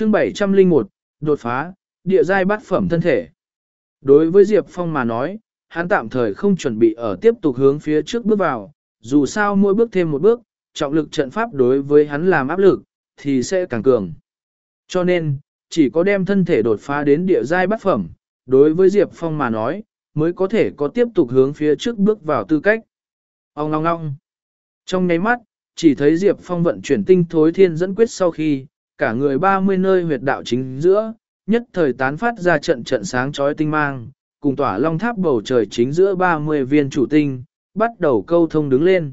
chương 701, đột phá, địa giai bát phẩm thân thể. Đối với Diệp Phong mà nói, hắn tạm thời không chuẩn bị ở tiếp tục hướng phía trước bước vào, dù sao mỗi bước thêm một bước, trọng lực trận pháp đối với hắn làm áp lực, thì sẽ càng cường. Cho nên, chỉ có đem thân thể đột phá đến địa giai bát phẩm, đối với Diệp Phong mà nói, mới có thể có tiếp tục hướng phía trước bước vào tư cách. Ông ngong ngong. Trong nháy mắt, chỉ thấy Diệp Phong vận chuyển tinh thối thiên dẫn quyết sau khi, cả người 30 nơi huyệt đạo chính giữa, nhất thời tán phát ra trận trận sáng chói tinh mang, cùng tỏa long tháp bầu trời chính giữa 30 viên chủ tinh, bắt đầu câu thông đứng lên.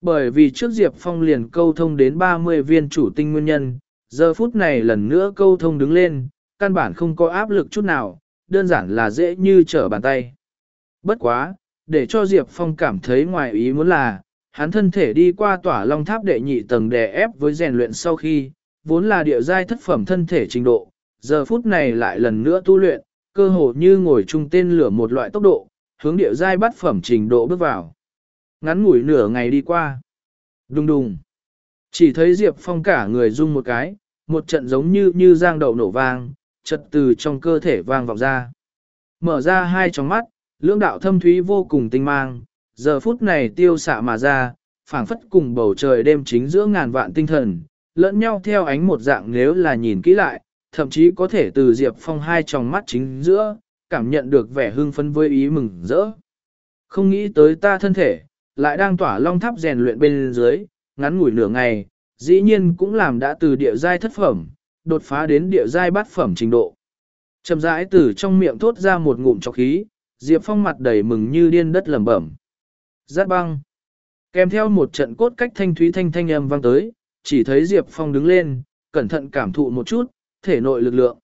Bởi vì trước Diệp Phong liền câu thông đến 30 viên chủ tinh nguyên nhân, giờ phút này lần nữa câu thông đứng lên, căn bản không có áp lực chút nào, đơn giản là dễ như trở bàn tay. Bất quá, để cho Diệp Phong cảm thấy ngoài ý muốn là, hắn thân thể đi qua tỏa long tháp đệ nhị tầng đè ép với rèn luyện sau khi, vốn là địa giai thất phẩm thân thể trình độ, giờ phút này lại lần nữa tu luyện, cơ hồ như ngồi chung tên lửa một loại tốc độ, hướng địa giai bắt phẩm trình độ bước vào. Ngắn ngủi nửa ngày đi qua. Đùng đùng. Chỉ thấy Diệp Phong cả người rung một cái, một trận giống như như giang đậu nổ vang, chật từ trong cơ thể vang vọng ra. Mở ra hai tròng mắt, lưỡng đạo thâm thúy vô cùng tinh mang, giờ phút này tiêu xạ mà ra, phảng phất cùng bầu trời đêm chính giữa ngàn vạn tinh thần, lẫn nhau theo ánh một dạng nếu là nhìn kỹ lại, thậm chí có thể từ Diệp Phong hai tròng mắt chính giữa, cảm nhận được vẻ hưng phấn với ý mừng rỡ. Không nghĩ tới ta thân thể, lại đang tỏa long tháp rèn luyện bên dưới, ngắn ngủi nửa ngày, dĩ nhiên cũng làm đã từ địa giai thất phẩm, đột phá đến địa giai bát phẩm trình độ. Chậm rãi từ trong miệng thốt ra một ngụm trọc khí, Diệp Phong mặt đầy mừng như điên đất lẩm bẩm. Giác băng. Kèm theo một trận cốt cách thanh thúy thanh thanh âm vang tới, chỉ thấy Diệp Phong đứng lên, cẩn thận cảm thụ một chút, thể nội lực lượng.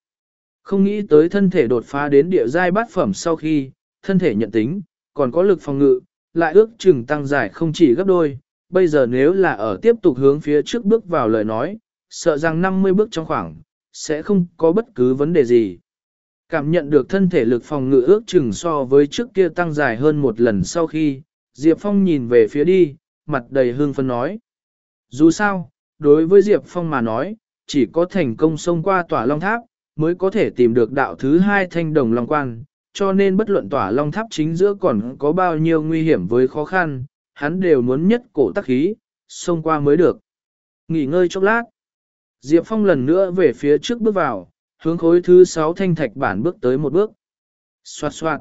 Không nghĩ tới thân thể đột phá đến địa giai bát phẩm sau khi, thân thể nhận tính, còn có lực phòng ngự, lại ước chừng tăng dài không chỉ gấp đôi. Bây giờ nếu là ở tiếp tục hướng phía trước bước vào lời nói, sợ rằng 50 bước trong khoảng, sẽ không có bất cứ vấn đề gì. Cảm nhận được thân thể lực phòng ngự ước chừng so với trước kia tăng dài hơn một lần sau khi, Diệp Phong nhìn về phía đi, mặt đầy hương phân nói. Dù sao, đối với Diệp Phong mà nói, chỉ có thành công xông qua tỏa long tháp, mới có thể tìm được đạo thứ hai thanh đồng long quan, cho nên bất luận tỏa long tháp chính giữa còn có bao nhiêu nguy hiểm với khó khăn, hắn đều muốn nhất cổ tắc khí, xông qua mới được. Nghỉ ngơi chốc lát, Diệp Phong lần nữa về phía trước bước vào, hướng khối thứ sáu thanh thạch bản bước tới một bước. Xoạt xoạt.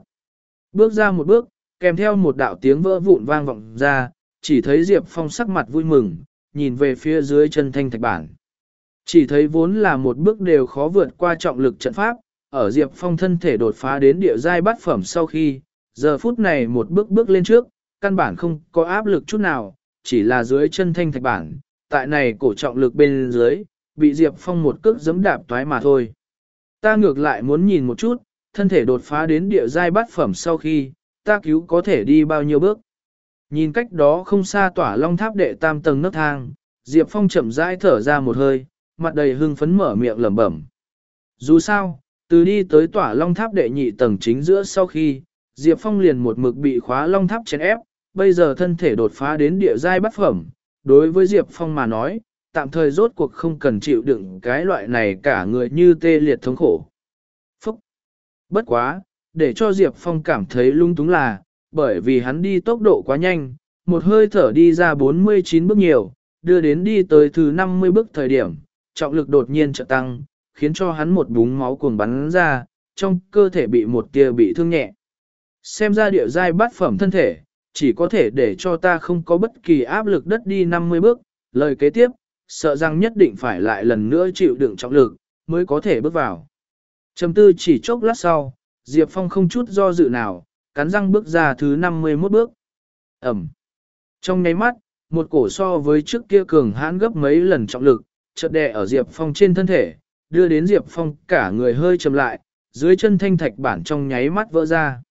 Bước ra một bước, kèm theo một đạo tiếng vỡ vụn vang vọng ra, chỉ thấy Diệp Phong sắc mặt vui mừng, nhìn về phía dưới chân thanh thạch bản. Chỉ thấy vốn là một bước đều khó vượt qua trọng lực trận pháp, ở Diệp Phong thân thể đột phá đến địa giai bát phẩm sau khi, giờ phút này một bước bước lên trước, căn bản không có áp lực chút nào, chỉ là dưới chân thanh thạch bản, tại này cổ trọng lực bên dưới, bị Diệp Phong một cước giấm đạp toái mà thôi. Ta ngược lại muốn nhìn một chút, thân thể đột phá đến địa giai bát phẩm sau khi, ta cứu có thể đi bao nhiêu bước. Nhìn cách đó không xa tỏa long tháp đệ tam tầng nấc thang, Diệp Phong chậm rãi thở ra một hơi, mặt đầy hưng phấn mở miệng lẩm bẩm. Dù sao, từ đi tới tỏa long tháp đệ nhị tầng chính giữa sau khi, Diệp Phong liền một mực bị khóa long tháp chèn ép, bây giờ thân thể đột phá đến địa giai bắt phẩm. Đối với Diệp Phong mà nói, tạm thời rốt cuộc không cần chịu đựng cái loại này cả người như tê liệt thống khổ. Phúc! Bất quá, để cho Diệp Phong cảm thấy lung túng là, bởi vì hắn đi tốc độ quá nhanh, một hơi thở đi ra 49 bước nhiều, đưa đến đi tới thứ 50 bước thời điểm, trọng lực đột nhiên trợ tăng, khiến cho hắn một búng máu cuồng bắn ra, trong cơ thể bị một tia bị thương nhẹ. Xem ra địa giai bát phẩm thân thể, chỉ có thể để cho ta không có bất kỳ áp lực đất đi 50 bước, lời kế tiếp, sợ rằng nhất định phải lại lần nữa chịu đựng trọng lực, mới có thể bước vào. Trầm tư chỉ chốc lát sau, Diệp Phong không chút do dự nào, cắn răng bước ra thứ 51 bước. Ẩm. Trong nháy mắt, một cổ so với trước kia cường hãn gấp mấy lần trọng lực, chợt đè ở Diệp Phong trên thân thể, đưa đến Diệp Phong cả người hơi chậm lại, dưới chân thanh thạch bản trong nháy mắt vỡ ra.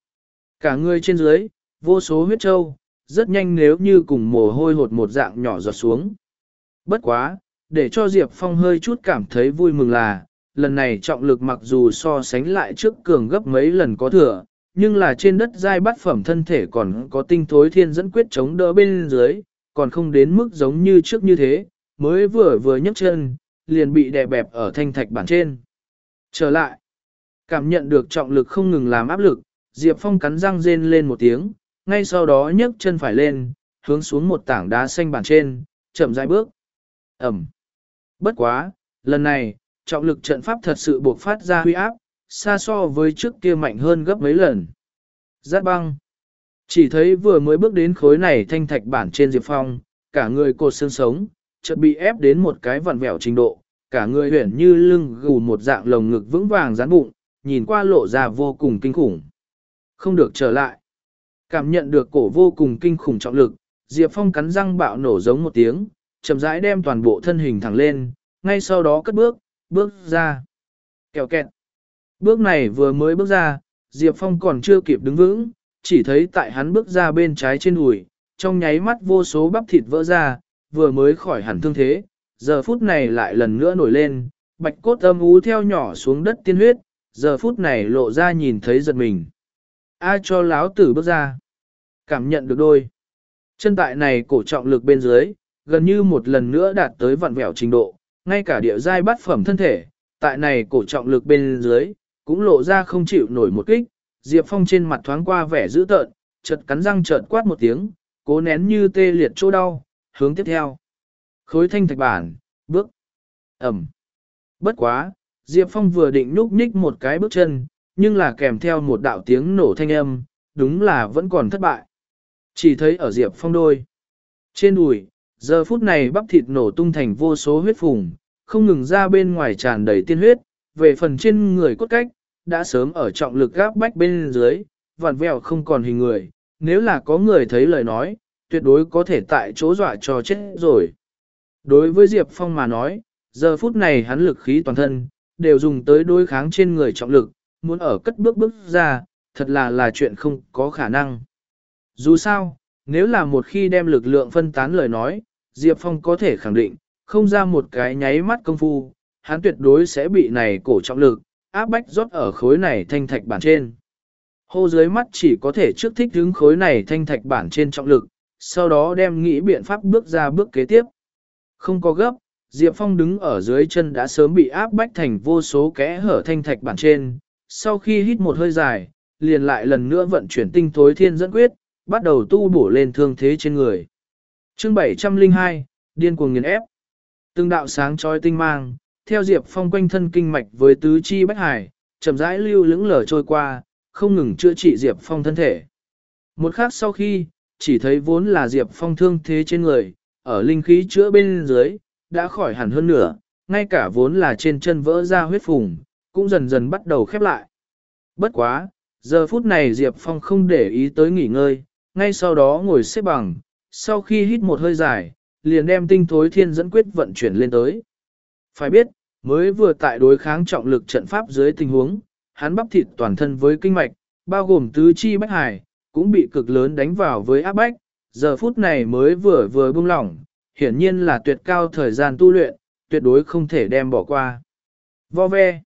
Cả người trên dưới, vô số huyết trâu, rất nhanh nếu như cùng mồ hôi hột một dạng nhỏ giọt xuống. Bất quá, để cho Diệp Phong hơi chút cảm thấy vui mừng là, lần này trọng lực mặc dù so sánh lại trước cường gấp mấy lần có thừa, nhưng là trên đất dai bát phẩm thân thể còn có tinh thối thiên dẫn quyết chống đỡ bên dưới, còn không đến mức giống như trước như thế, mới vừa vừa nhấc chân, liền bị đè bẹp ở thanh thạch bản trên. Trở lại, cảm nhận được trọng lực không ngừng làm áp lực, Diệp Phong cắn răng rên lên một tiếng, ngay sau đó nhấc chân phải lên, hướng xuống một tảng đá xanh bản trên, chậm rãi bước. Ẩm. Bất quá, lần này, trọng lực trận pháp thật sự buộc phát ra huy áp, xa so với trước kia mạnh hơn gấp mấy lần. Giác băng. Chỉ thấy vừa mới bước đến khối này thanh thạch bản trên Diệp Phong, cả người cột xương sống, chợt bị ép đến một cái vặn vẹo trình độ, cả người huyển như lưng gù một dạng lồng ngực vững vàng rán bụng, nhìn qua lộ ra vô cùng kinh khủng. Không được trở lại. Cảm nhận được cổ vô cùng kinh khủng trọng lực, Diệp Phong cắn răng bạo nổ giống một tiếng, chậm rãi đem toàn bộ thân hình thẳng lên, ngay sau đó cất bước, bước ra. Kẹo kẹt. Bước này vừa mới bước ra, Diệp Phong còn chưa kịp đứng vững, chỉ thấy tại hắn bước ra bên trái trên đùi, trong nháy mắt vô số bắp thịt vỡ ra, vừa mới khỏi hẳn thương thế, giờ phút này lại lần nữa nổi lên, bạch cốt âm ú theo nhỏ xuống đất tiên huyết, giờ phút này lộ ra nhìn thấy giật mình. Ai cho láo tử bước ra? Cảm nhận được đôi. Chân tại này cổ trọng lực bên dưới, gần như một lần nữa đạt tới vặn vẹo trình độ, ngay cả địa giai bát phẩm thân thể, tại này cổ trọng lực bên dưới, cũng lộ ra không chịu nổi một kích, Diệp Phong trên mặt thoáng qua vẻ dữ tợn, chợt cắn răng chợt quát một tiếng, cố nén như tê liệt chỗ đau, hướng tiếp theo. Khối thanh thạch bản, bước, ẩm. Bất quá, Diệp Phong vừa định núp nhích một cái bước chân, nhưng là kèm theo một đạo tiếng nổ thanh âm, đúng là vẫn còn thất bại. Chỉ thấy ở Diệp Phong đôi. Trên đùi, giờ phút này bắp thịt nổ tung thành vô số huyết phùng, không ngừng ra bên ngoài tràn đầy tiên huyết, về phần trên người cốt cách, đã sớm ở trọng lực gáp bách bên dưới, vặn vẹo không còn hình người, nếu là có người thấy lời nói, tuyệt đối có thể tại chỗ dọa cho chết rồi. Đối với Diệp Phong mà nói, giờ phút này hắn lực khí toàn thân, đều dùng tới đối kháng trên người trọng lực, muốn ở cất bước bước ra, thật là là chuyện không có khả năng. Dù sao, nếu là một khi đem lực lượng phân tán lời nói, Diệp Phong có thể khẳng định, không ra một cái nháy mắt công phu, hắn tuyệt đối sẽ bị này cổ trọng lực, áp bách rót ở khối này thanh thạch bản trên. Hô dưới mắt chỉ có thể trước thích đứng khối này thanh thạch bản trên trọng lực, sau đó đem nghĩ biện pháp bước ra bước kế tiếp. Không có gấp, Diệp Phong đứng ở dưới chân đã sớm bị áp bách thành vô số kẽ hở thanh thạch bản trên. Sau khi hít một hơi dài, liền lại lần nữa vận chuyển tinh thối thiên dẫn quyết, bắt đầu tu bổ lên thương thế trên người. chương 702, điên cuồng nghiền ép. Từng đạo sáng trói tinh mang, theo Diệp Phong quanh thân kinh mạch với tứ chi bách hải, chậm rãi lưu lững lờ trôi qua, không ngừng chữa trị Diệp Phong thân thể. Một khắc sau khi, chỉ thấy vốn là Diệp Phong thương thế trên người, ở linh khí chữa bên dưới, đã khỏi hẳn hơn nửa, ngay cả vốn là trên chân vỡ ra huyết phùng, cũng dần dần bắt đầu khép lại. Bất quá, giờ phút này Diệp Phong không để ý tới nghỉ ngơi, ngay sau đó ngồi xếp bằng, sau khi hít một hơi dài, liền đem tinh thối thiên dẫn quyết vận chuyển lên tới. Phải biết, mới vừa tại đối kháng trọng lực trận pháp dưới tình huống, hắn bắp thịt toàn thân với kinh mạch, bao gồm tứ chi bách hải, cũng bị cực lớn đánh vào với áp bách, giờ phút này mới vừa vừa buông lỏng, hiển nhiên là tuyệt cao thời gian tu luyện, tuyệt đối không thể đem bỏ qua. Vo ve,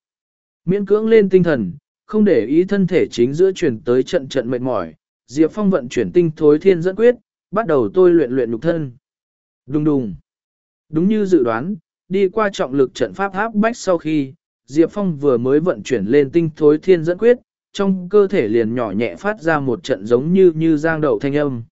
miễn cưỡng lên tinh thần, không để ý thân thể chính giữa chuyển tới trận trận mệt mỏi, Diệp Phong vận chuyển tinh thối thiên dẫn quyết, bắt đầu tôi luyện luyện nhục thân. Đùng đùng. Đúng như dự đoán, đi qua trọng lực trận pháp áp bách sau khi, Diệp Phong vừa mới vận chuyển lên tinh thối thiên dẫn quyết, trong cơ thể liền nhỏ nhẹ phát ra một trận giống như như giang đậu thanh âm.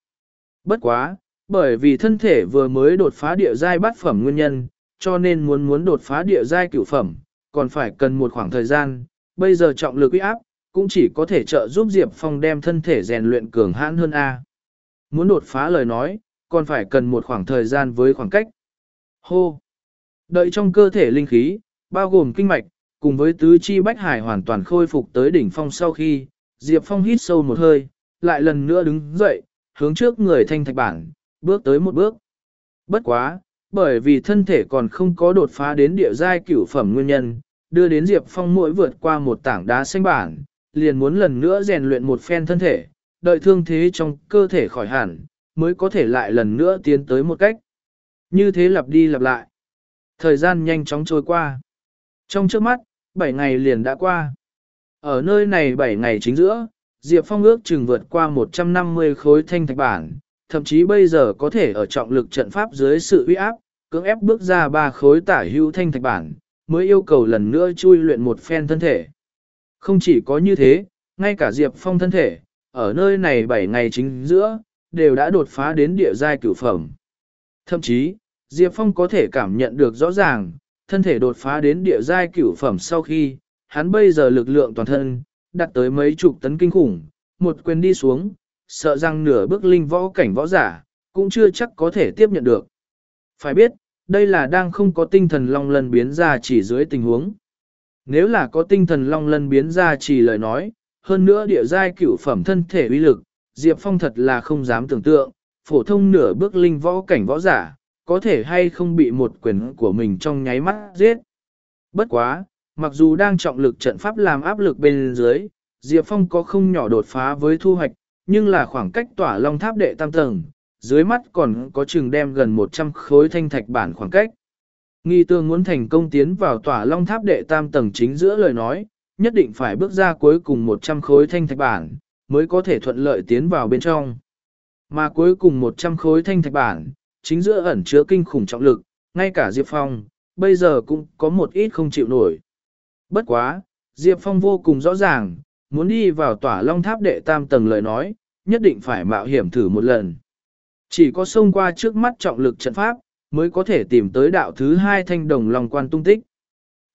Bất quá, bởi vì thân thể vừa mới đột phá địa giai bát phẩm nguyên nhân, cho nên muốn muốn đột phá địa giai cửu phẩm, còn phải cần một khoảng thời gian, bây giờ trọng lực uy áp, cũng chỉ có thể trợ giúp Diệp Phong đem thân thể rèn luyện cường hãn hơn A. Muốn đột phá lời nói, còn phải cần một khoảng thời gian với khoảng cách. Hô! Đợi trong cơ thể linh khí, bao gồm kinh mạch, cùng với tứ chi bách hải hoàn toàn khôi phục tới đỉnh phong sau khi, Diệp Phong hít sâu một hơi, lại lần nữa đứng dậy, hướng trước người thanh thạch bản, bước tới một bước. Bất quá, bởi vì thân thể còn không có đột phá đến địa giai cửu phẩm nguyên nhân, đưa đến Diệp Phong mỗi vượt qua một tảng đá xanh bản, liền muốn lần nữa rèn luyện một phen thân thể, đợi thương thế trong cơ thể khỏi hẳn, mới có thể lại lần nữa tiến tới một cách. Như thế lặp đi lặp lại. Thời gian nhanh chóng trôi qua. Trong trước mắt, 7 ngày liền đã qua. Ở nơi này 7 ngày chính giữa, Diệp Phong ước chừng vượt qua 150 khối thanh thạch bản, thậm chí bây giờ có thể ở trọng lực trận pháp dưới sự uy áp, cưỡng ép bước ra ba khối tả hữu thanh thạch bản, mới yêu cầu lần nữa chui luyện một phen thân thể. Không chỉ có như thế, ngay cả Diệp Phong thân thể, ở nơi này 7 ngày chính giữa, đều đã đột phá đến địa giai cửu phẩm. Thậm chí, Diệp Phong có thể cảm nhận được rõ ràng, thân thể đột phá đến địa giai cửu phẩm sau khi, hắn bây giờ lực lượng toàn thân, đạt tới mấy chục tấn kinh khủng, một quyền đi xuống, sợ rằng nửa bước linh võ cảnh võ giả, cũng chưa chắc có thể tiếp nhận được. Phải biết, đây là đang không có tinh thần long lân biến ra chỉ dưới tình huống. Nếu là có tinh thần long lân biến ra chỉ lời nói, hơn nữa địa giai cửu phẩm thân thể uy lực, Diệp Phong thật là không dám tưởng tượng, phổ thông nửa bước linh võ cảnh võ giả, có thể hay không bị một quyền của mình trong nháy mắt giết. Bất quá, mặc dù đang trọng lực trận pháp làm áp lực bên dưới, Diệp Phong có không nhỏ đột phá với thu hoạch, nhưng là khoảng cách tỏa long tháp đệ tam tầng, dưới mắt còn có chừng đem gần 100 khối thanh thạch bản khoảng cách. Nghi tương muốn thành công tiến vào tỏa long tháp đệ tam tầng chính giữa lời nói, nhất định phải bước ra cuối cùng 100 khối thanh thạch bản, mới có thể thuận lợi tiến vào bên trong. Mà cuối cùng 100 khối thanh thạch bản, chính giữa ẩn chứa kinh khủng trọng lực, ngay cả Diệp Phong, bây giờ cũng có một ít không chịu nổi. Bất quá, Diệp Phong vô cùng rõ ràng, muốn đi vào tỏa long tháp đệ tam tầng lời nói, nhất định phải mạo hiểm thử một lần. Chỉ có xông qua trước mắt trọng lực trận pháp, mới có thể tìm tới đạo thứ hai thanh đồng lòng quan tung tích.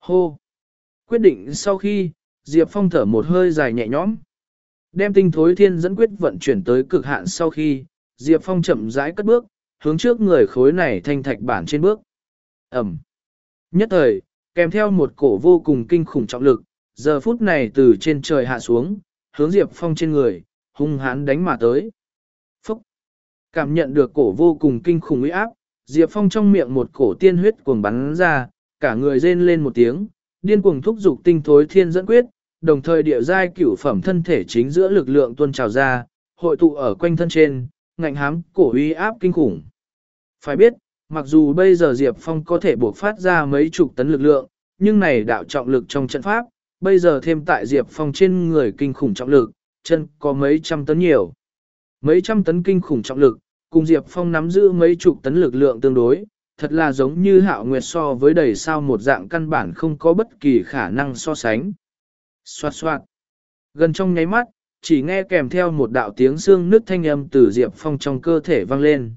Hô! Quyết định sau khi, Diệp Phong thở một hơi dài nhẹ nhõm. Đem tinh thối thiên dẫn quyết vận chuyển tới cực hạn sau khi, Diệp Phong chậm rãi cất bước, hướng trước người khối này thanh thạch bản trên bước. Ẩm. Nhất thời, kèm theo một cổ vô cùng kinh khủng trọng lực, giờ phút này từ trên trời hạ xuống, hướng Diệp Phong trên người, hung hãn đánh mà tới. Phúc. Cảm nhận được cổ vô cùng kinh khủng uy áp, Diệp Phong trong miệng một cổ tiên huyết cuồng bắn ra, cả người rên lên một tiếng, điên cuồng thúc dục tinh thối thiên dẫn quyết, đồng thời địa giai cửu phẩm thân thể chính giữa lực lượng tuôn trào ra, hội tụ ở quanh thân trên, ngạnh hám cổ uy áp kinh khủng. Phải biết, mặc dù bây giờ Diệp Phong có thể buộc phát ra mấy chục tấn lực lượng, nhưng này đạo trọng lực trong trận pháp, bây giờ thêm tại Diệp Phong trên người kinh khủng trọng lực, chân có mấy trăm tấn nhiều. Mấy trăm tấn kinh khủng trọng lực, cùng Diệp Phong nắm giữ mấy chục tấn lực lượng tương đối, thật là giống như hạo nguyệt so với đầy sao một dạng căn bản không có bất kỳ khả năng so sánh. Xoạt xoạt. Gần trong nháy mắt, chỉ nghe kèm theo một đạo tiếng xương nứt thanh âm từ Diệp Phong trong cơ thể vang lên.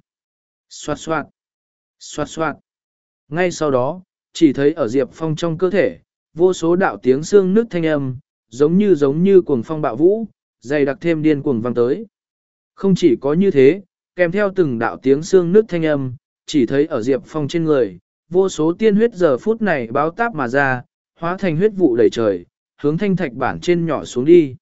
Xoạt xoạt. Xoạt xoạt. Ngay sau đó, chỉ thấy ở Diệp Phong trong cơ thể, vô số đạo tiếng xương nứt thanh âm, giống như giống như cuồng phong bạo vũ, dày đặc thêm điên cuồng vang tới. Không chỉ có như thế, kèm theo từng đạo tiếng xương nứt thanh âm, chỉ thấy ở Diệp Phong trên người, vô số tiên huyết giờ phút này báo táp mà ra, hóa thành huyết vụ đầy trời, hướng thanh thạch bản trên nhỏ xuống đi.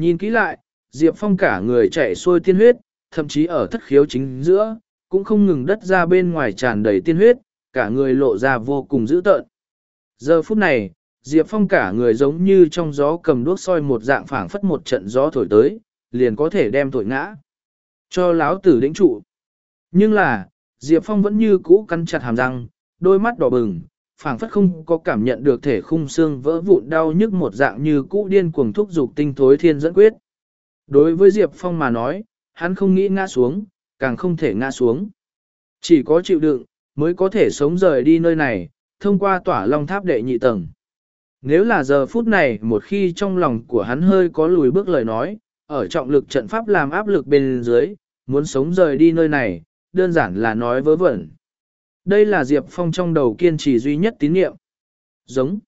Nhìn kỹ lại, Diệp Phong cả người chạy xuôi tiên huyết, thậm chí ở thất khiếu chính giữa, cũng không ngừng đất ra bên ngoài tràn đầy tiên huyết, cả người lộ ra vô cùng dữ tợn. Giờ phút này, Diệp Phong cả người giống như trong gió cầm đuốc soi một dạng phảng phất một trận gió thổi tới, liền có thể đem thổi ngã. Cho láo tử đỉnh trụ. Nhưng là, Diệp Phong vẫn như cũ cắn chặt hàm răng, đôi mắt đỏ bừng, phảng phất không có cảm nhận được thể khung xương vỡ vụn đau nhức một dạng như cũ điên cuồng thúc dục tinh thối thiên dẫn quyết. Đối với Diệp Phong mà nói, hắn không nghĩ ngã xuống, càng không thể ngã xuống. Chỉ có chịu đựng, mới có thể sống rời đi nơi này, thông qua tỏa long tháp đệ nhị tầng. Nếu là giờ phút này một khi trong lòng của hắn hơi có lùi bước lời nói, ở trọng lực trận pháp làm áp lực bên dưới, muốn sống rời đi nơi này, đơn giản là nói vớ vẩn. Đây là Diệp Phong trong đầu kiên trì duy nhất tín niệm. Giống.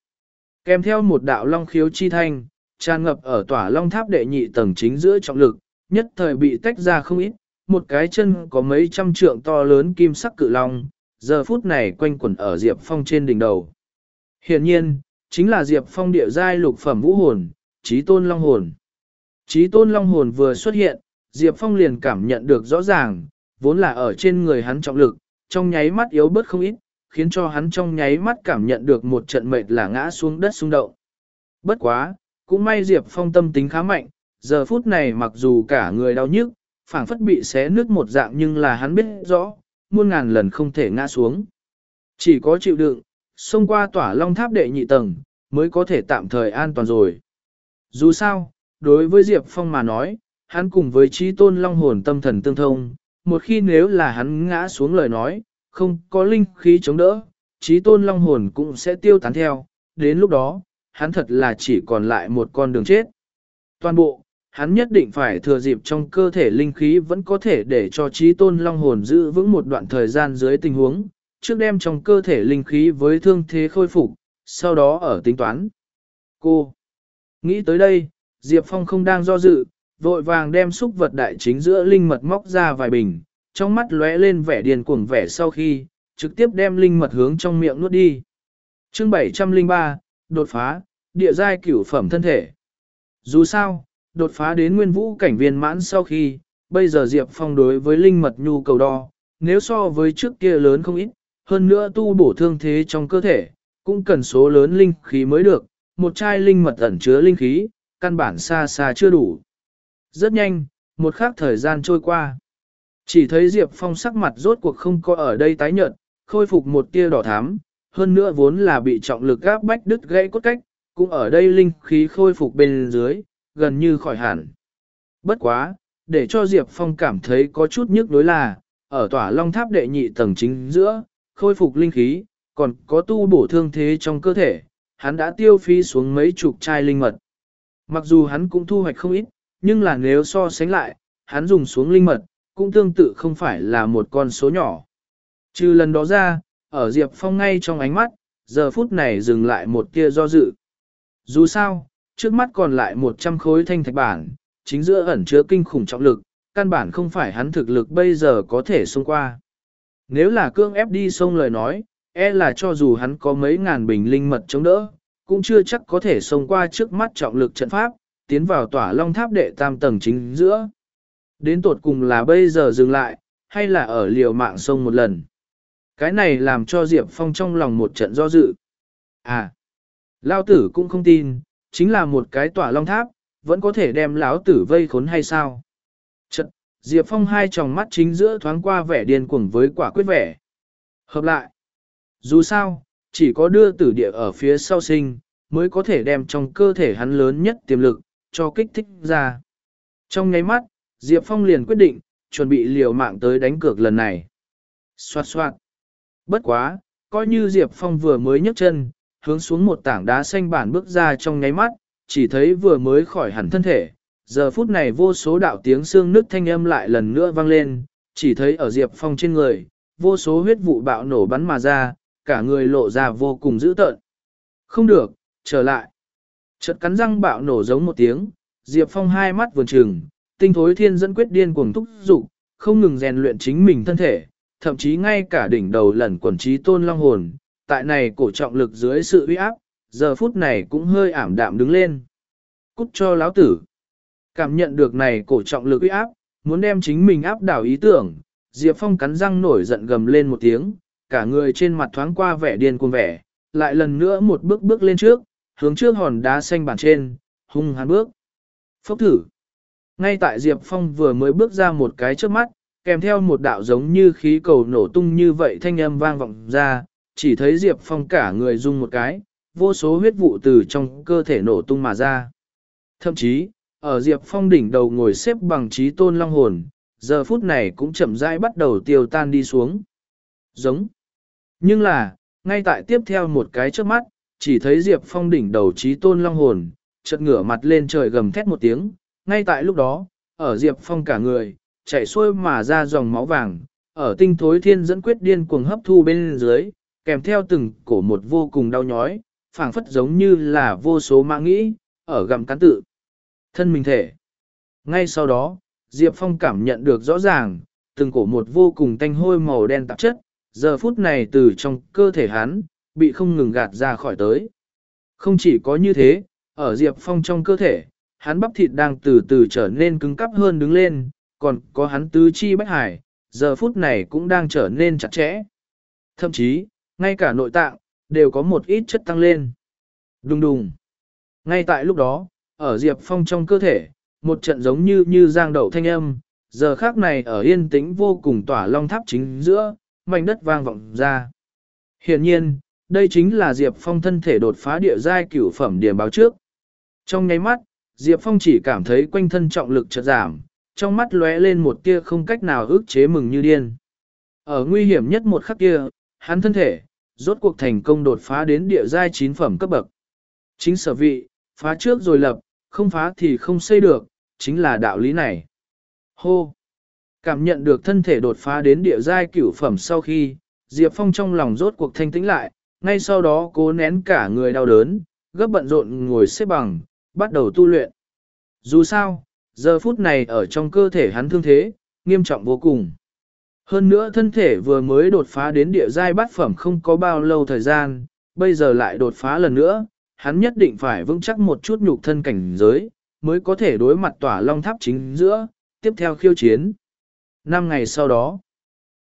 Kèm theo một đạo long khiếu chi thanh, tràn ngập ở tỏa long tháp đệ nhị tầng chính giữa trọng lực, nhất thời bị tách ra không ít, một cái chân có mấy trăm trượng to lớn kim sắc cự long, giờ phút này quanh quẩn ở Diệp Phong trên đỉnh đầu. Hiện nhiên, chính là Diệp Phong địa giai lục phẩm vũ hồn, trí tôn long hồn. Trí tôn long hồn vừa xuất hiện, Diệp Phong liền cảm nhận được rõ ràng, vốn là ở trên người hắn trọng lực, trong nháy mắt yếu bớt không ít, khiến cho hắn trong nháy mắt cảm nhận được một trận mệt là ngã xuống đất xung động. Bất quá, cũng may Diệp Phong tâm tính khá mạnh, giờ phút này mặc dù cả người đau nhức, phảng phất bị xé nứt một dạng nhưng là hắn biết rõ, muôn ngàn lần không thể ngã xuống. Chỉ có chịu đựng, xông qua tỏa long tháp đệ nhị tầng, mới có thể tạm thời an toàn rồi. Dù sao, đối với Diệp Phong mà nói, hắn cùng với trí tôn long hồn tâm thần tương thông, một khi nếu là hắn ngã xuống lời nói, không có linh khí chống đỡ, trí tôn long hồn cũng sẽ tiêu tán theo, đến lúc đó, hắn thật là chỉ còn lại một con đường chết. Toàn bộ, hắn nhất định phải thừa dịp trong cơ thể linh khí vẫn có thể để cho trí tôn long hồn giữ vững một đoạn thời gian dưới tình huống, trước đem trong cơ thể linh khí với thương thế khôi phục, sau đó ở tính toán. Cô! Nghĩ tới đây, Diệp Phong không đang do dự, vội vàng đem xúc vật đại chính giữa linh mật móc ra vài bình, trong mắt lóe lên vẻ điền cuồng vẻ sau khi, trực tiếp đem linh mật hướng trong miệng nuốt đi. Chương 703, đột phá, địa giai cửu phẩm thân thể. Dù sao, đột phá đến nguyên vũ cảnh viên mãn sau khi, bây giờ Diệp Phong đối với linh mật nhu cầu đo, nếu so với trước kia lớn không ít, hơn nữa tu bổ thương thế trong cơ thể, cũng cần số lớn linh khí mới được, một chai linh mật ẩn chứa linh khí, căn bản xa xa chưa đủ. Rất nhanh, một khắc thời gian trôi qua. Chỉ thấy Diệp Phong sắc mặt rốt cuộc không có ở đây tái nhợt, khôi phục một tia đỏ thắm, hơn nữa vốn là bị trọng lực gáp bách đứt gãy cốt cách, cũng ở đây linh khí khôi phục bên dưới, gần như khỏi hẳn. Bất quá, để cho Diệp Phong cảm thấy có chút nhức đối là, ở tỏa long tháp đệ nhị tầng chính giữa, khôi phục linh khí, còn có tu bổ thương thế trong cơ thể, hắn đã tiêu phí xuống mấy chục chai linh mật. Mặc dù hắn cũng thu hoạch không ít, nhưng là nếu so sánh lại, hắn dùng xuống linh mật, cũng tương tự không phải là một con số nhỏ. Trừ lần đó ra, ở Diệp Phong ngay trong ánh mắt, giờ phút này dừng lại một tia do dự. Dù sao, trước mắt còn lại 100 khối thanh thạch bản, chính giữa ẩn chứa kinh khủng trọng lực, căn bản không phải hắn thực lực bây giờ có thể xông qua. Nếu là cương ép đi sông lời nói, e là cho dù hắn có mấy ngàn bình linh mật chống đỡ, cũng chưa chắc có thể xông qua trước mắt trọng lực trận pháp, tiến vào tỏa long tháp đệ tam tầng chính giữa. Đến tột cùng là bây giờ dừng lại, hay là ở liều mạng sông một lần. Cái này làm cho Diệp Phong trong lòng một trận do dự. À, Lao tử cũng không tin, chính là một cái tỏa long tháp, vẫn có thể đem lão tử vây khốn hay sao? Trận, Diệp Phong hai tròng mắt chính giữa thoáng qua vẻ điên cuồng với quả quyết vẻ. Hợp lại, dù sao, chỉ có đưa tử địa ở phía sau sinh, mới có thể đem trong cơ thể hắn lớn nhất tiềm lực, cho kích thích ra. Trong nháy mắt, Diệp Phong liền quyết định, chuẩn bị liều mạng tới đánh cược lần này. Xoạt xoạt. Bất quá, coi như Diệp Phong vừa mới nhấc chân, hướng xuống một tảng đá xanh bản bước ra trong nháy mắt, chỉ thấy vừa mới khỏi hẳn thân thể. Giờ phút này vô số đạo tiếng xương nước thanh âm lại lần nữa vang lên, chỉ thấy ở Diệp Phong trên người, vô số huyết vụ bạo nổ bắn mà ra, cả người lộ ra vô cùng dữ tợn. Không được, trở lại. Chợt cắn răng bạo nổ giống một tiếng, Diệp Phong hai mắt vườn trừng, tinh thối thiên dẫn quyết điên cuồng thúc dục, không ngừng rèn luyện chính mình thân thể, thậm chí ngay cả đỉnh đầu lẩn quần trí tôn long hồn, tại này cổ trọng lực dưới sự uy áp, giờ phút này cũng hơi ảm đạm đứng lên. Cút cho lão tử. Cảm nhận được này cổ trọng lực uy áp, muốn đem chính mình áp đảo ý tưởng, Diệp Phong cắn răng nổi giận gầm lên một tiếng, cả người trên mặt thoáng qua vẻ điên cuồng vẻ, lại lần nữa một bước bước lên trước, hướng trước hòn đá xanh bản trên, hung hăng bước. Phốc thử. Ngay tại Diệp Phong vừa mới bước ra một cái trước mắt, kèm theo một đạo giống như khí cầu nổ tung như vậy thanh âm vang vọng ra, chỉ thấy Diệp Phong cả người rung một cái, vô số huyết vụ từ trong cơ thể nổ tung mà ra. Thậm chí, ở Diệp Phong đỉnh đầu ngồi xếp bằng trí tôn long hồn, giờ phút này cũng chậm rãi bắt đầu tiêu tan đi xuống. Giống. Nhưng là, ngay tại tiếp theo một cái trước mắt, chỉ thấy Diệp Phong đỉnh đầu trí tôn long hồn, chợt ngửa mặt lên trời gầm thét một tiếng, ngay tại lúc đó, ở Diệp Phong cả người, chạy xuôi mà ra dòng máu vàng, ở tinh thối thiên dẫn quyết điên cuồng hấp thu bên dưới, kèm theo từng cổ một vô cùng đau nhói, phảng phất giống như là vô số mã nghĩ, ở gặm cán tự. Thân mình thể. Ngay sau đó, Diệp Phong cảm nhận được rõ ràng, từng cổ một vô cùng tanh hôi màu đen tạp chất, giờ phút này từ trong cơ thể hắn, bị không ngừng gạt ra khỏi tới. Không chỉ có như thế, ở Diệp Phong trong cơ thể, hắn bắp thịt đang từ từ trở nên cứng cắp hơn đứng lên, còn có hắn tứ chi bách hải, giờ phút này cũng đang trở nên chặt chẽ. Thậm chí, ngay cả nội tạng, đều có một ít chất tăng lên. Đùng đùng. Ngay tại lúc đó, ở Diệp Phong trong cơ thể, một trận giống như như giang đậu thanh âm, giờ khác này ở yên tĩnh vô cùng tỏa long tháp chính giữa, mảnh đất vang vọng ra. hiển nhiên, đây chính là Diệp Phong thân thể đột phá địa giai cửu phẩm điểm báo trước. Trong nháy mắt, Diệp Phong chỉ cảm thấy quanh thân trọng lực chợt giảm, trong mắt lóe lên một tia không cách nào ức chế mừng như điên. Ở nguy hiểm nhất một khắc kia, hắn thân thể, rốt cuộc thành công đột phá đến địa giai chín phẩm cấp bậc. Chính sở vị, phá trước rồi lập, không phá thì không xây được, chính là đạo lý này. Hô! Cảm nhận được thân thể đột phá đến địa giai cửu phẩm sau khi, Diệp Phong trong lòng rốt cuộc thanh tĩnh lại, ngay sau đó cố nén cả người đau đớn, gấp bận rộn ngồi xếp bằng, bắt đầu tu luyện. Dù sao, giờ phút này ở trong cơ thể hắn thương thế, nghiêm trọng vô cùng. Hơn nữa thân thể vừa mới đột phá đến địa giai bát phẩm không có bao lâu thời gian, bây giờ lại đột phá lần nữa, hắn nhất định phải vững chắc một chút nhục thân cảnh giới, mới có thể đối mặt tỏa long tháp chính giữa, tiếp theo khiêu chiến. Năm ngày sau đó,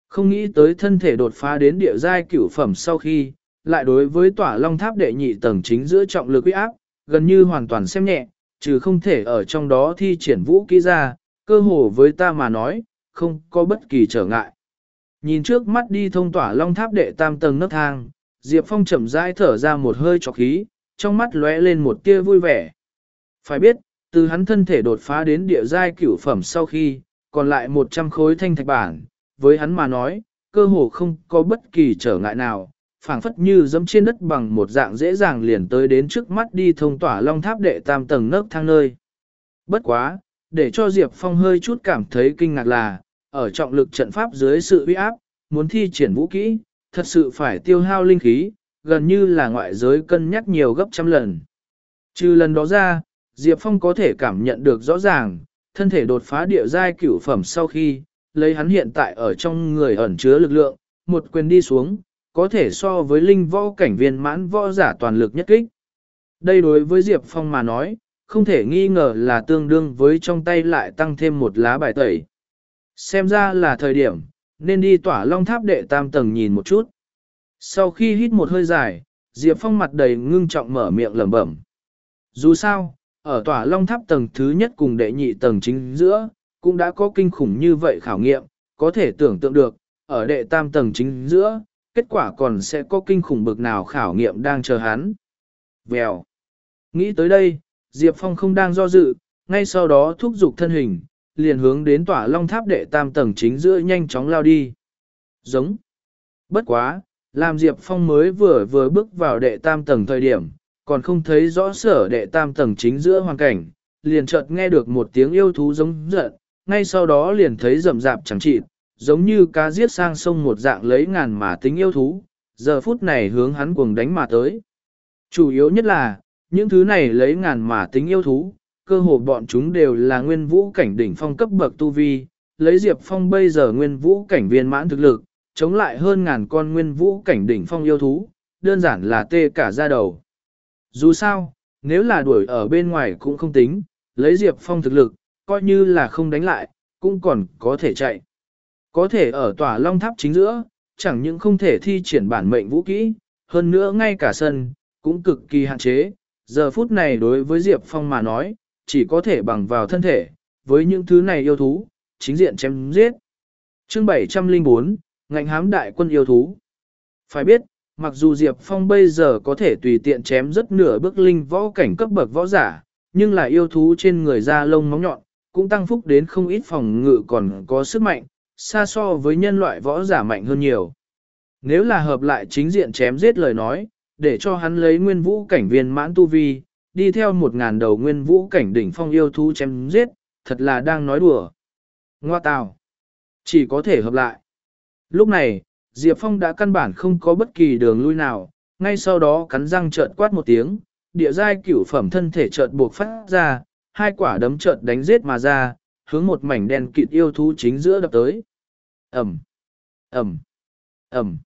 không nghĩ tới thân thể đột phá đến địa giai cửu phẩm sau khi, lại đối với tỏa long tháp đệ nhị tầng chính giữa trọng lực uy áp, gần như hoàn toàn xem nhẹ, trừ không thể ở trong đó thi triển vũ kỹ ra, cơ hồ với ta mà nói, không có bất kỳ trở ngại. Nhìn trước mắt đi thông tỏa long tháp đệ tam tầng nấc thang, Diệp Phong chậm rãi thở ra một hơi trọc khí, trong mắt lóe lên một tia vui vẻ. Phải biết, từ hắn thân thể đột phá đến địa giai cửu phẩm sau khi, còn lại 100 khối thanh thạch bản, với hắn mà nói, cơ hồ không có bất kỳ trở ngại nào, phảng phất như dẫm trên đất bằng một dạng dễ dàng liền tới đến trước mắt đi thông tỏa long tháp đệ tam tầng nấc thang nơi. Bất quá, để cho Diệp Phong hơi chút cảm thấy kinh ngạc là, ở trọng lực trận pháp dưới sự uy áp, muốn thi triển vũ kỹ, thật sự phải tiêu hao linh khí, gần như là ngoại giới cân nhắc nhiều gấp trăm lần. Trừ lần đó ra, Diệp Phong có thể cảm nhận được rõ ràng, thân thể đột phá địa giai cửu phẩm sau khi, lấy hắn hiện tại ở trong người ẩn chứa lực lượng, một quyền đi xuống, có thể so với linh võ cảnh viên mãn võ giả toàn lực nhất kích. Đây đối với Diệp Phong mà nói, không thể nghi ngờ là tương đương với trong tay lại tăng thêm một lá bài tẩy. Xem ra là thời điểm, nên đi tỏa long tháp đệ tam tầng nhìn một chút. Sau khi hít một hơi dài, Diệp Phong mặt đầy ngưng trọng mở miệng lẩm bẩm. Dù sao, ở tỏa long tháp tầng thứ nhất cùng đệ nhị tầng chính giữa, cũng đã có kinh khủng như vậy khảo nghiệm, có thể tưởng tượng được, ở đệ tam tầng chính giữa, kết quả còn sẽ có kinh khủng bực nào khảo nghiệm đang chờ hắn. Vèo. Nghĩ tới đây, Diệp Phong không đang do dự, ngay sau đó thúc giục thân hình, liền hướng đến tỏa long tháp đệ tam tầng chính giữa nhanh chóng lao đi. Giống. Bất quá, làm Diệp Phong mới vừa vừa bước vào đệ tam tầng thời điểm, còn không thấy rõ sở đệ tam tầng chính giữa hoàn cảnh, liền chợt nghe được một tiếng yêu thú giống giận, ngay sau đó liền thấy rầm rạp chẳng chịt, giống như cá giết sang sông một dạng lấy ngàn mà tính yêu thú, giờ phút này hướng hắn cuồng đánh mà tới. Chủ yếu nhất là, những thứ này lấy ngàn mà tính yêu thú, cơ hồ bọn chúng đều là nguyên vũ cảnh đỉnh phong cấp bậc tu vi, lấy Diệp Phong bây giờ nguyên vũ cảnh viên mãn thực lực, chống lại hơn ngàn con nguyên vũ cảnh đỉnh phong yêu thú, đơn giản là tê cả da đầu. Dù sao, nếu là đuổi ở bên ngoài cũng không tính, lấy Diệp Phong thực lực, coi như là không đánh lại, cũng còn có thể chạy. Có thể ở tòa long tháp chính giữa, chẳng những không thể thi triển bản mệnh vũ kỹ, hơn nữa ngay cả sân, cũng cực kỳ hạn chế. Giờ phút này đối với Diệp Phong mà nói, chỉ có thể bằng vào thân thể, với những thứ này yêu thú, chính diện chém giết. Chương 704, ngạnh hám đại quân yêu thú. Phải biết, mặc dù Diệp Phong bây giờ có thể tùy tiện chém rất nửa bước linh võ cảnh cấp bậc võ giả, nhưng là yêu thú trên người da lông móng nhọn, cũng tăng phúc đến không ít phòng ngự còn có sức mạnh, xa so với nhân loại võ giả mạnh hơn nhiều. Nếu là hợp lại chính diện chém giết lời nói, để cho hắn lấy nguyên vũ cảnh viên mãn tu vi, đi theo một ngàn đầu nguyên vũ cảnh đỉnh phong yêu thú chém giết, thật là đang nói đùa. Ngoa tào. Chỉ có thể hợp lại. Lúc này, Diệp Phong đã căn bản không có bất kỳ đường lui nào, ngay sau đó cắn răng chợt quát một tiếng, địa giai cửu phẩm thân thể chợt buộc phát ra, hai quả đấm chợt đánh giết mà ra, hướng một mảnh đen kịt yêu thú chính giữa đập tới. Ẩm, Ẩm, Ẩm.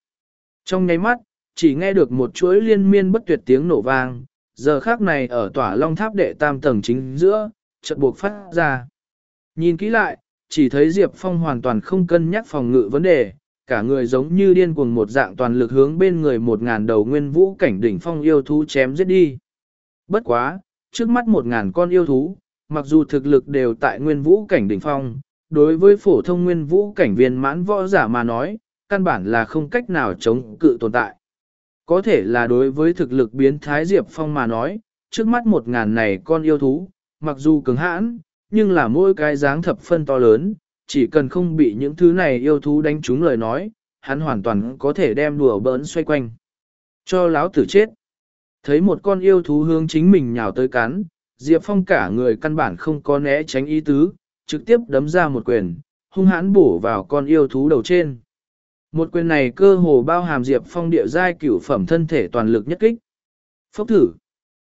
Trong nháy mắt, chỉ nghe được một chuỗi liên miên bất tuyệt tiếng nổ vang, giờ khác này ở tỏa long tháp đệ tam tầng chính giữa, chợt buộc phát ra. Nhìn kỹ lại, chỉ thấy Diệp Phong hoàn toàn không cân nhắc phòng ngự vấn đề, cả người giống như điên cuồng một dạng toàn lực hướng bên người một ngàn đầu nguyên vũ cảnh đỉnh phong yêu thú chém giết đi. Bất quá, trước mắt một ngàn con yêu thú, mặc dù thực lực đều tại nguyên vũ cảnh đỉnh phong, đối với phổ thông nguyên vũ cảnh viên mãn võ giả mà nói, căn bản là không cách nào chống cự tồn tại. Có thể là đối với thực lực biến thái Diệp Phong mà nói, trước mắt một ngàn này con yêu thú, mặc dù cứng hãn, nhưng là mỗi cái dáng thập phân to lớn, chỉ cần không bị những thứ này yêu thú đánh trúng lời nói, hắn hoàn toàn có thể đem đùa bỡn xoay quanh. Cho láo tử chết. Thấy một con yêu thú hướng chính mình nhào tới cắn, Diệp Phong cả người căn bản không có né tránh ý tứ, trực tiếp đấm ra một quyền, hung hãn bổ vào con yêu thú đầu trên. Một quyền này cơ hồ bao hàm Diệp Phong địa giai cửu phẩm thân thể toàn lực nhất kích. Phốc thử.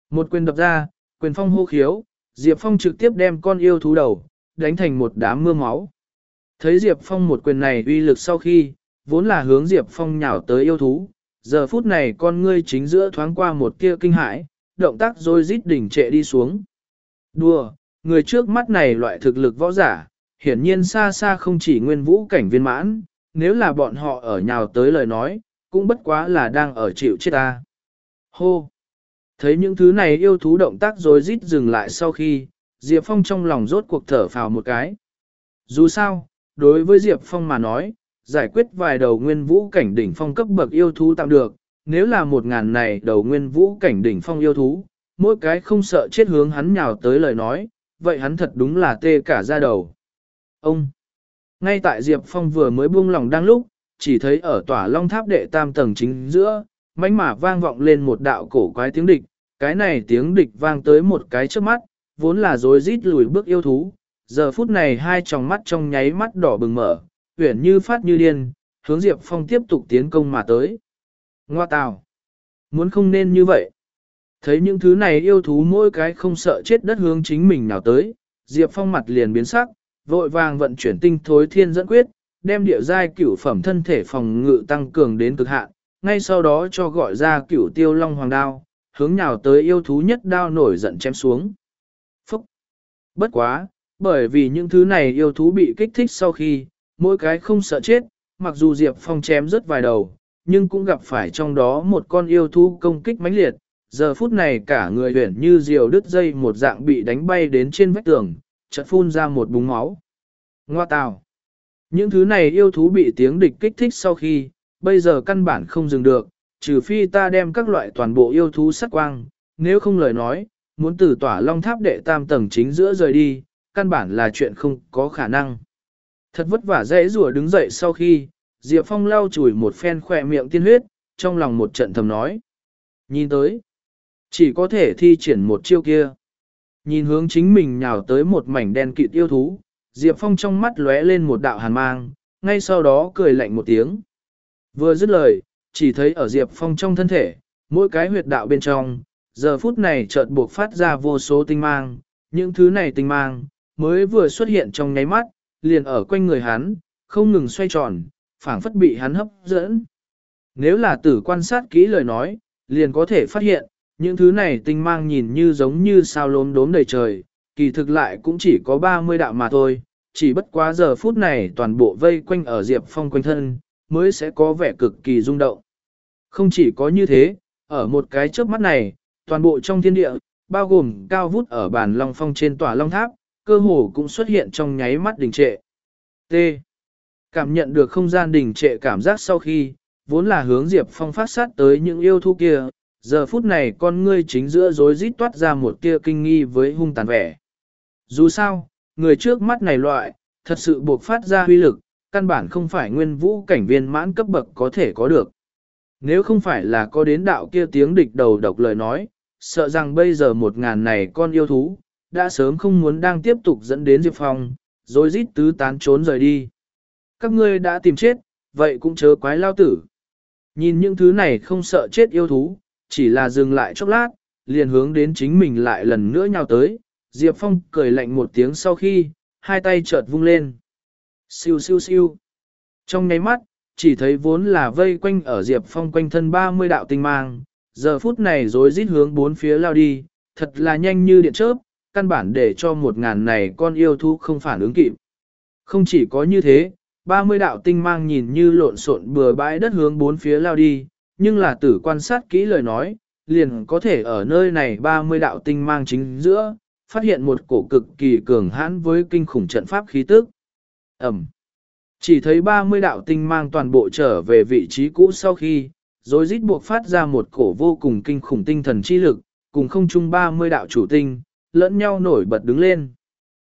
Một quyền đập ra, quyền phong hô khiếu, Diệp Phong trực tiếp đem con yêu thú đầu, đánh thành một đám mưa máu. Thấy Diệp Phong một quyền này uy lực sau khi, vốn là hướng Diệp Phong nhào tới yêu thú, giờ phút này con ngươi chính giữa thoáng qua một kia kinh hãi, động tác rồi rít đỉnh trệ đi xuống. Đùa, người trước mắt này loại thực lực võ giả, hiển nhiên xa xa không chỉ nguyên vũ cảnh viên mãn, nếu là bọn họ ở nhào tới lời nói, cũng bất quá là đang ở chịu chết ta. Hô! Thấy những thứ này yêu thú động tác rồi rít dừng lại sau khi, Diệp Phong trong lòng rốt cuộc thở phào một cái. Dù sao, đối với Diệp Phong mà nói, giải quyết vài đầu nguyên vũ cảnh đỉnh phong cấp bậc yêu thú tạm được, nếu là một ngàn này đầu nguyên vũ cảnh đỉnh phong yêu thú, mỗi cái không sợ chết hướng hắn nhào tới lời nói, vậy hắn thật đúng là tê cả ra đầu. Ông! Ngay tại Diệp Phong vừa mới buông lòng đang lúc, chỉ thấy ở tòa long tháp đệ tam tầng chính giữa, mãnh mà vang vọng lên một đạo cổ quái tiếng địch, cái này tiếng địch vang tới một cái trước mắt, vốn là rối rít lùi bước yêu thú, giờ phút này hai tròng mắt trong nháy mắt đỏ bừng mở, uyển như phát như điên, hướng Diệp Phong tiếp tục tiến công mà tới. Ngoa tào! Muốn không nên như vậy. Thấy những thứ này yêu thú mỗi cái không sợ chết đất hướng chính mình nào tới, Diệp Phong mặt liền biến sắc, vội vàng vận chuyển tinh thối thiên dẫn quyết, đem địa giai cửu phẩm thân thể phòng ngự tăng cường đến cực hạn, ngay sau đó cho gọi ra cửu tiêu long hoàng đao, hướng nhào tới yêu thú nhất đao nổi giận chém xuống. Phúc! Bất quá, bởi vì những thứ này yêu thú bị kích thích sau khi, mỗi cái không sợ chết, mặc dù Diệp Phong chém rất vài đầu, nhưng cũng gặp phải trong đó một con yêu thú công kích mãnh liệt. Giờ phút này cả người huyển như diều đứt dây một dạng bị đánh bay đến trên vách tường, chợt phun ra một búng máu. Ngoa tào! Những thứ này yêu thú bị tiếng địch kích thích sau khi, bây giờ căn bản không dừng được, trừ phi ta đem các loại toàn bộ yêu thú sát quang, nếu không lời nói, muốn từ tỏa long tháp đệ tam tầng chính giữa rời đi, căn bản là chuyện không có khả năng. Thật vất vả dễ rùa đứng dậy sau khi, Diệp Phong lau chùi một phen khỏe miệng tiên huyết, trong lòng một trận thầm nói. Nhìn tới, chỉ có thể thi triển một chiêu kia. Nhìn hướng chính mình nhào tới một mảnh đen kịt yêu thú, Diệp Phong trong mắt lóe lên một đạo hàn mang, ngay sau đó cười lạnh một tiếng. Vừa dứt lời, chỉ thấy ở Diệp Phong trong thân thể, mỗi cái huyệt đạo bên trong, giờ phút này chợt buộc phát ra vô số tinh mang, những thứ này tinh mang, mới vừa xuất hiện trong nháy mắt, liền ở quanh người hắn, không ngừng xoay tròn, phảng phất bị hắn hấp dẫn. Nếu là tử quan sát kỹ lời nói, liền có thể phát hiện, những thứ này tinh mang nhìn như giống như sao lốm đốm đầy trời, kỳ thực lại cũng chỉ có 30 đạo mà thôi, chỉ bất quá giờ phút này toàn bộ vây quanh ở Diệp Phong quanh thân, mới sẽ có vẻ cực kỳ rung động. Không chỉ có như thế, ở một cái chớp mắt này, toàn bộ trong thiên địa, bao gồm cao vút ở bàn long phong trên tòa long tháp, cơ hồ cũng xuất hiện trong nháy mắt đình trệ. T. Cảm nhận được không gian đình trệ cảm giác sau khi, vốn là hướng Diệp Phong phát sát tới những yêu thú kia, giờ phút này con ngươi chính giữa rối rít toát ra một tia kinh nghi với hung tàn vẻ. Dù sao, người trước mắt này loại, thật sự buộc phát ra huy lực, căn bản không phải nguyên vũ cảnh viên mãn cấp bậc có thể có được. Nếu không phải là có đến đạo kia tiếng địch đầu độc lời nói, sợ rằng bây giờ một ngàn này con yêu thú, đã sớm không muốn đang tiếp tục dẫn đến Diệp Phong, rồi rít tứ tán trốn rời đi. Các ngươi đã tìm chết, vậy cũng chớ quái lao tử. Nhìn những thứ này không sợ chết yêu thú, chỉ là dừng lại chốc lát, liền hướng đến chính mình lại lần nữa nhào tới. Diệp Phong cười lạnh một tiếng sau khi, hai tay chợt vung lên. Siêu siêu siêu. Trong nháy mắt, chỉ thấy vốn là vây quanh ở Diệp Phong quanh thân 30 đạo tinh mang, giờ phút này rối rít hướng bốn phía lao đi, thật là nhanh như điện chớp, căn bản để cho một ngàn này con yêu thú không phản ứng kịp. Không chỉ có như thế, 30 đạo tinh mang nhìn như lộn xộn bừa bãi đất hướng bốn phía lao đi, nhưng là tử quan sát kỹ lời nói, liền có thể ở nơi này 30 đạo tinh mang chính giữa, phát hiện một cổ cực kỳ cường hãn với kinh khủng trận pháp khí tức. Ẩm. Chỉ thấy 30 đạo tinh mang toàn bộ trở về vị trí cũ sau khi, rồi rít buộc phát ra một cổ vô cùng kinh khủng tinh thần chi lực, cùng không chung 30 đạo chủ tinh, lẫn nhau nổi bật đứng lên.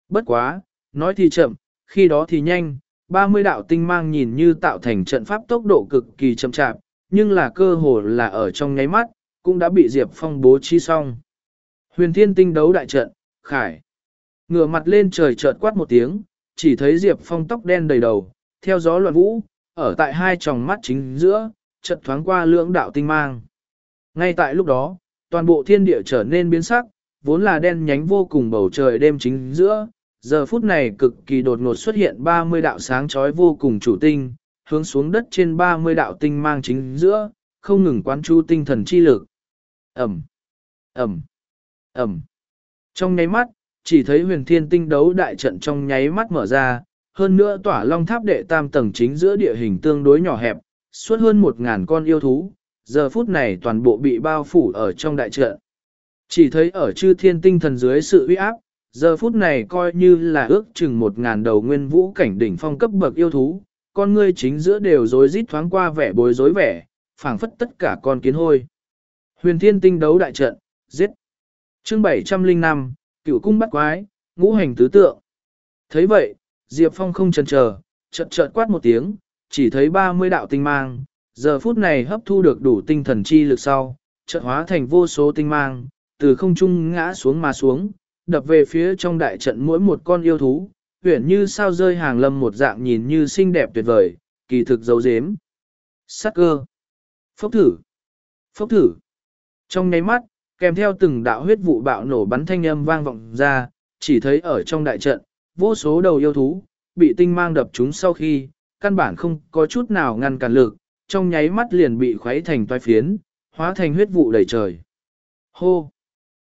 Bất quá, nói thì chậm, khi đó thì nhanh, 30 đạo tinh mang nhìn như tạo thành trận pháp tốc độ cực kỳ chậm chạp, nhưng là cơ hồ là ở trong nháy mắt, cũng đã bị Diệp Phong bố trí xong. Huyền thiên tinh đấu đại trận, khải. Ngửa mặt lên trời chợt quát một tiếng, chỉ thấy Diệp Phong tóc đen đầy đầu, theo gió loạn vũ, ở tại hai tròng mắt chính giữa, chợt thoáng qua lưỡng đạo tinh mang. Ngay tại lúc đó, toàn bộ thiên địa trở nên biến sắc, vốn là đen nhánh vô cùng bầu trời đêm chính giữa, giờ phút này cực kỳ đột ngột xuất hiện 30 đạo sáng chói vô cùng chủ tinh, hướng xuống đất trên 30 đạo tinh mang chính giữa, không ngừng quán chu tinh thần chi lực. Ẩm, Ẩm, Ẩm. Trong nháy mắt, chỉ thấy huyền thiên tinh đấu đại trận trong nháy mắt mở ra, hơn nữa tỏa long tháp đệ tam tầng chính giữa địa hình tương đối nhỏ hẹp, suốt hơn một ngàn con yêu thú, giờ phút này toàn bộ bị bao phủ ở trong đại trận. Chỉ thấy ở chư thiên tinh thần dưới sự uy áp, giờ phút này coi như là ước chừng một ngàn đầu nguyên vũ cảnh đỉnh phong cấp bậc yêu thú, con ngươi chính giữa đều rối rít thoáng qua vẻ bối rối vẻ, phảng phất tất cả con kiến hôi. Huyền thiên tinh đấu đại trận, giết. Chương 705, cựu cung bắt quái, ngũ hành tứ tượng. thấy vậy, Diệp Phong không chần chờ, chợt chợt quát một tiếng, chỉ thấy 30 đạo tinh mang, giờ phút này hấp thu được đủ tinh thần chi lực sau, chợt hóa thành vô số tinh mang, từ không trung ngã xuống mà xuống, đập về phía trong đại trận mỗi một con yêu thú, huyển như sao rơi hàng lâm một dạng nhìn như xinh đẹp tuyệt vời, kỳ thực dấu dếm. Sắc cơ. Phốc thử. Phốc thử. Trong nháy mắt, kèm theo từng đạo huyết vụ bạo nổ bắn thanh âm vang vọng ra, chỉ thấy ở trong đại trận, vô số đầu yêu thú, bị tinh mang đập chúng sau khi, căn bản không có chút nào ngăn cản lực, trong nháy mắt liền bị khuấy thành toai phiến, hóa thành huyết vụ đầy trời. Hô!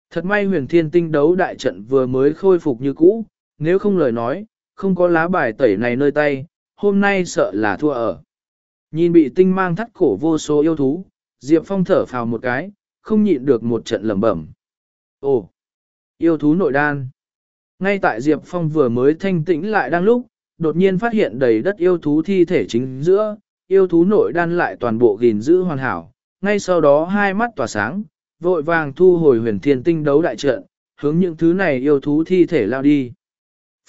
Thật may huyền thiên tinh đấu đại trận vừa mới khôi phục như cũ, nếu không lời nói, không có lá bài tẩy này nơi tay, hôm nay sợ là thua ở. Nhìn bị tinh mang thắt cổ vô số yêu thú, Diệp Phong thở phào một cái, không nhịn được một trận lẩm bẩm. Ồ! Yêu thú nội đan! Ngay tại Diệp Phong vừa mới thanh tĩnh lại đang lúc, đột nhiên phát hiện đầy đất yêu thú thi thể chính giữa, yêu thú nội đan lại toàn bộ gìn giữ hoàn hảo, ngay sau đó hai mắt tỏa sáng, vội vàng thu hồi huyền thiên tinh đấu đại trận, hướng những thứ này yêu thú thi thể lao đi.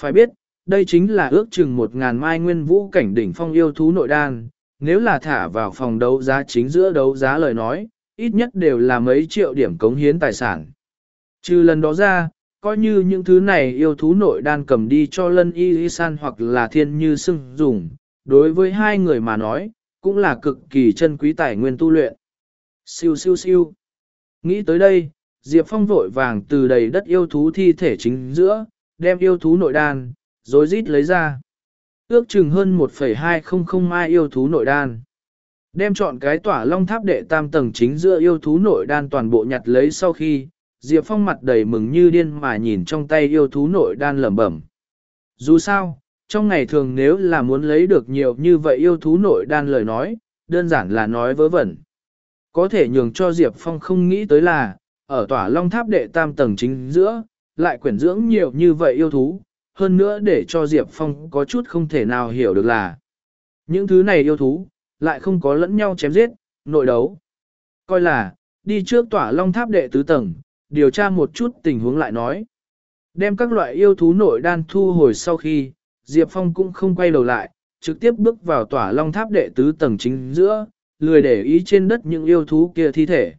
Phải biết, đây chính là ước chừng một ngàn mai nguyên vũ cảnh đỉnh phong yêu thú nội đan, nếu là thả vào phòng đấu giá chính giữa đấu giá lời nói, ít nhất đều là mấy triệu điểm cống hiến tài sản. Trừ lần đó ra, coi như những thứ này yêu thú nội đan cầm đi cho lân y y san hoặc là thiên như sưng dùng, đối với hai người mà nói, cũng là cực kỳ chân quý tài nguyên tu luyện. Siêu siêu siêu. Nghĩ tới đây, Diệp Phong vội vàng từ đầy đất yêu thú thi thể chính giữa, đem yêu thú nội đan, rồi rít lấy ra. Ước chừng hơn 1,200 mai yêu thú nội đan. Đem chọn cái tỏa long tháp đệ tam tầng chính giữa yêu thú nội đan toàn bộ nhặt lấy sau khi, Diệp Phong mặt đầy mừng như điên mà nhìn trong tay yêu thú nội đan lẩm bẩm. Dù sao, trong ngày thường nếu là muốn lấy được nhiều như vậy yêu thú nội đan lời nói, đơn giản là nói vớ vẩn. Có thể nhường cho Diệp Phong không nghĩ tới là, ở tỏa long tháp đệ tam tầng chính giữa, lại quyển dưỡng nhiều như vậy yêu thú, hơn nữa để cho Diệp Phong có chút không thể nào hiểu được là những thứ này yêu thú, lại không có lẫn nhau chém giết, nội đấu. Coi là, đi trước tỏa long tháp đệ tứ tầng, điều tra một chút tình huống lại nói. Đem các loại yêu thú nội đan thu hồi sau khi, Diệp Phong cũng không quay đầu lại, trực tiếp bước vào tỏa long tháp đệ tứ tầng chính giữa, lười để ý trên đất những yêu thú kia thi thể.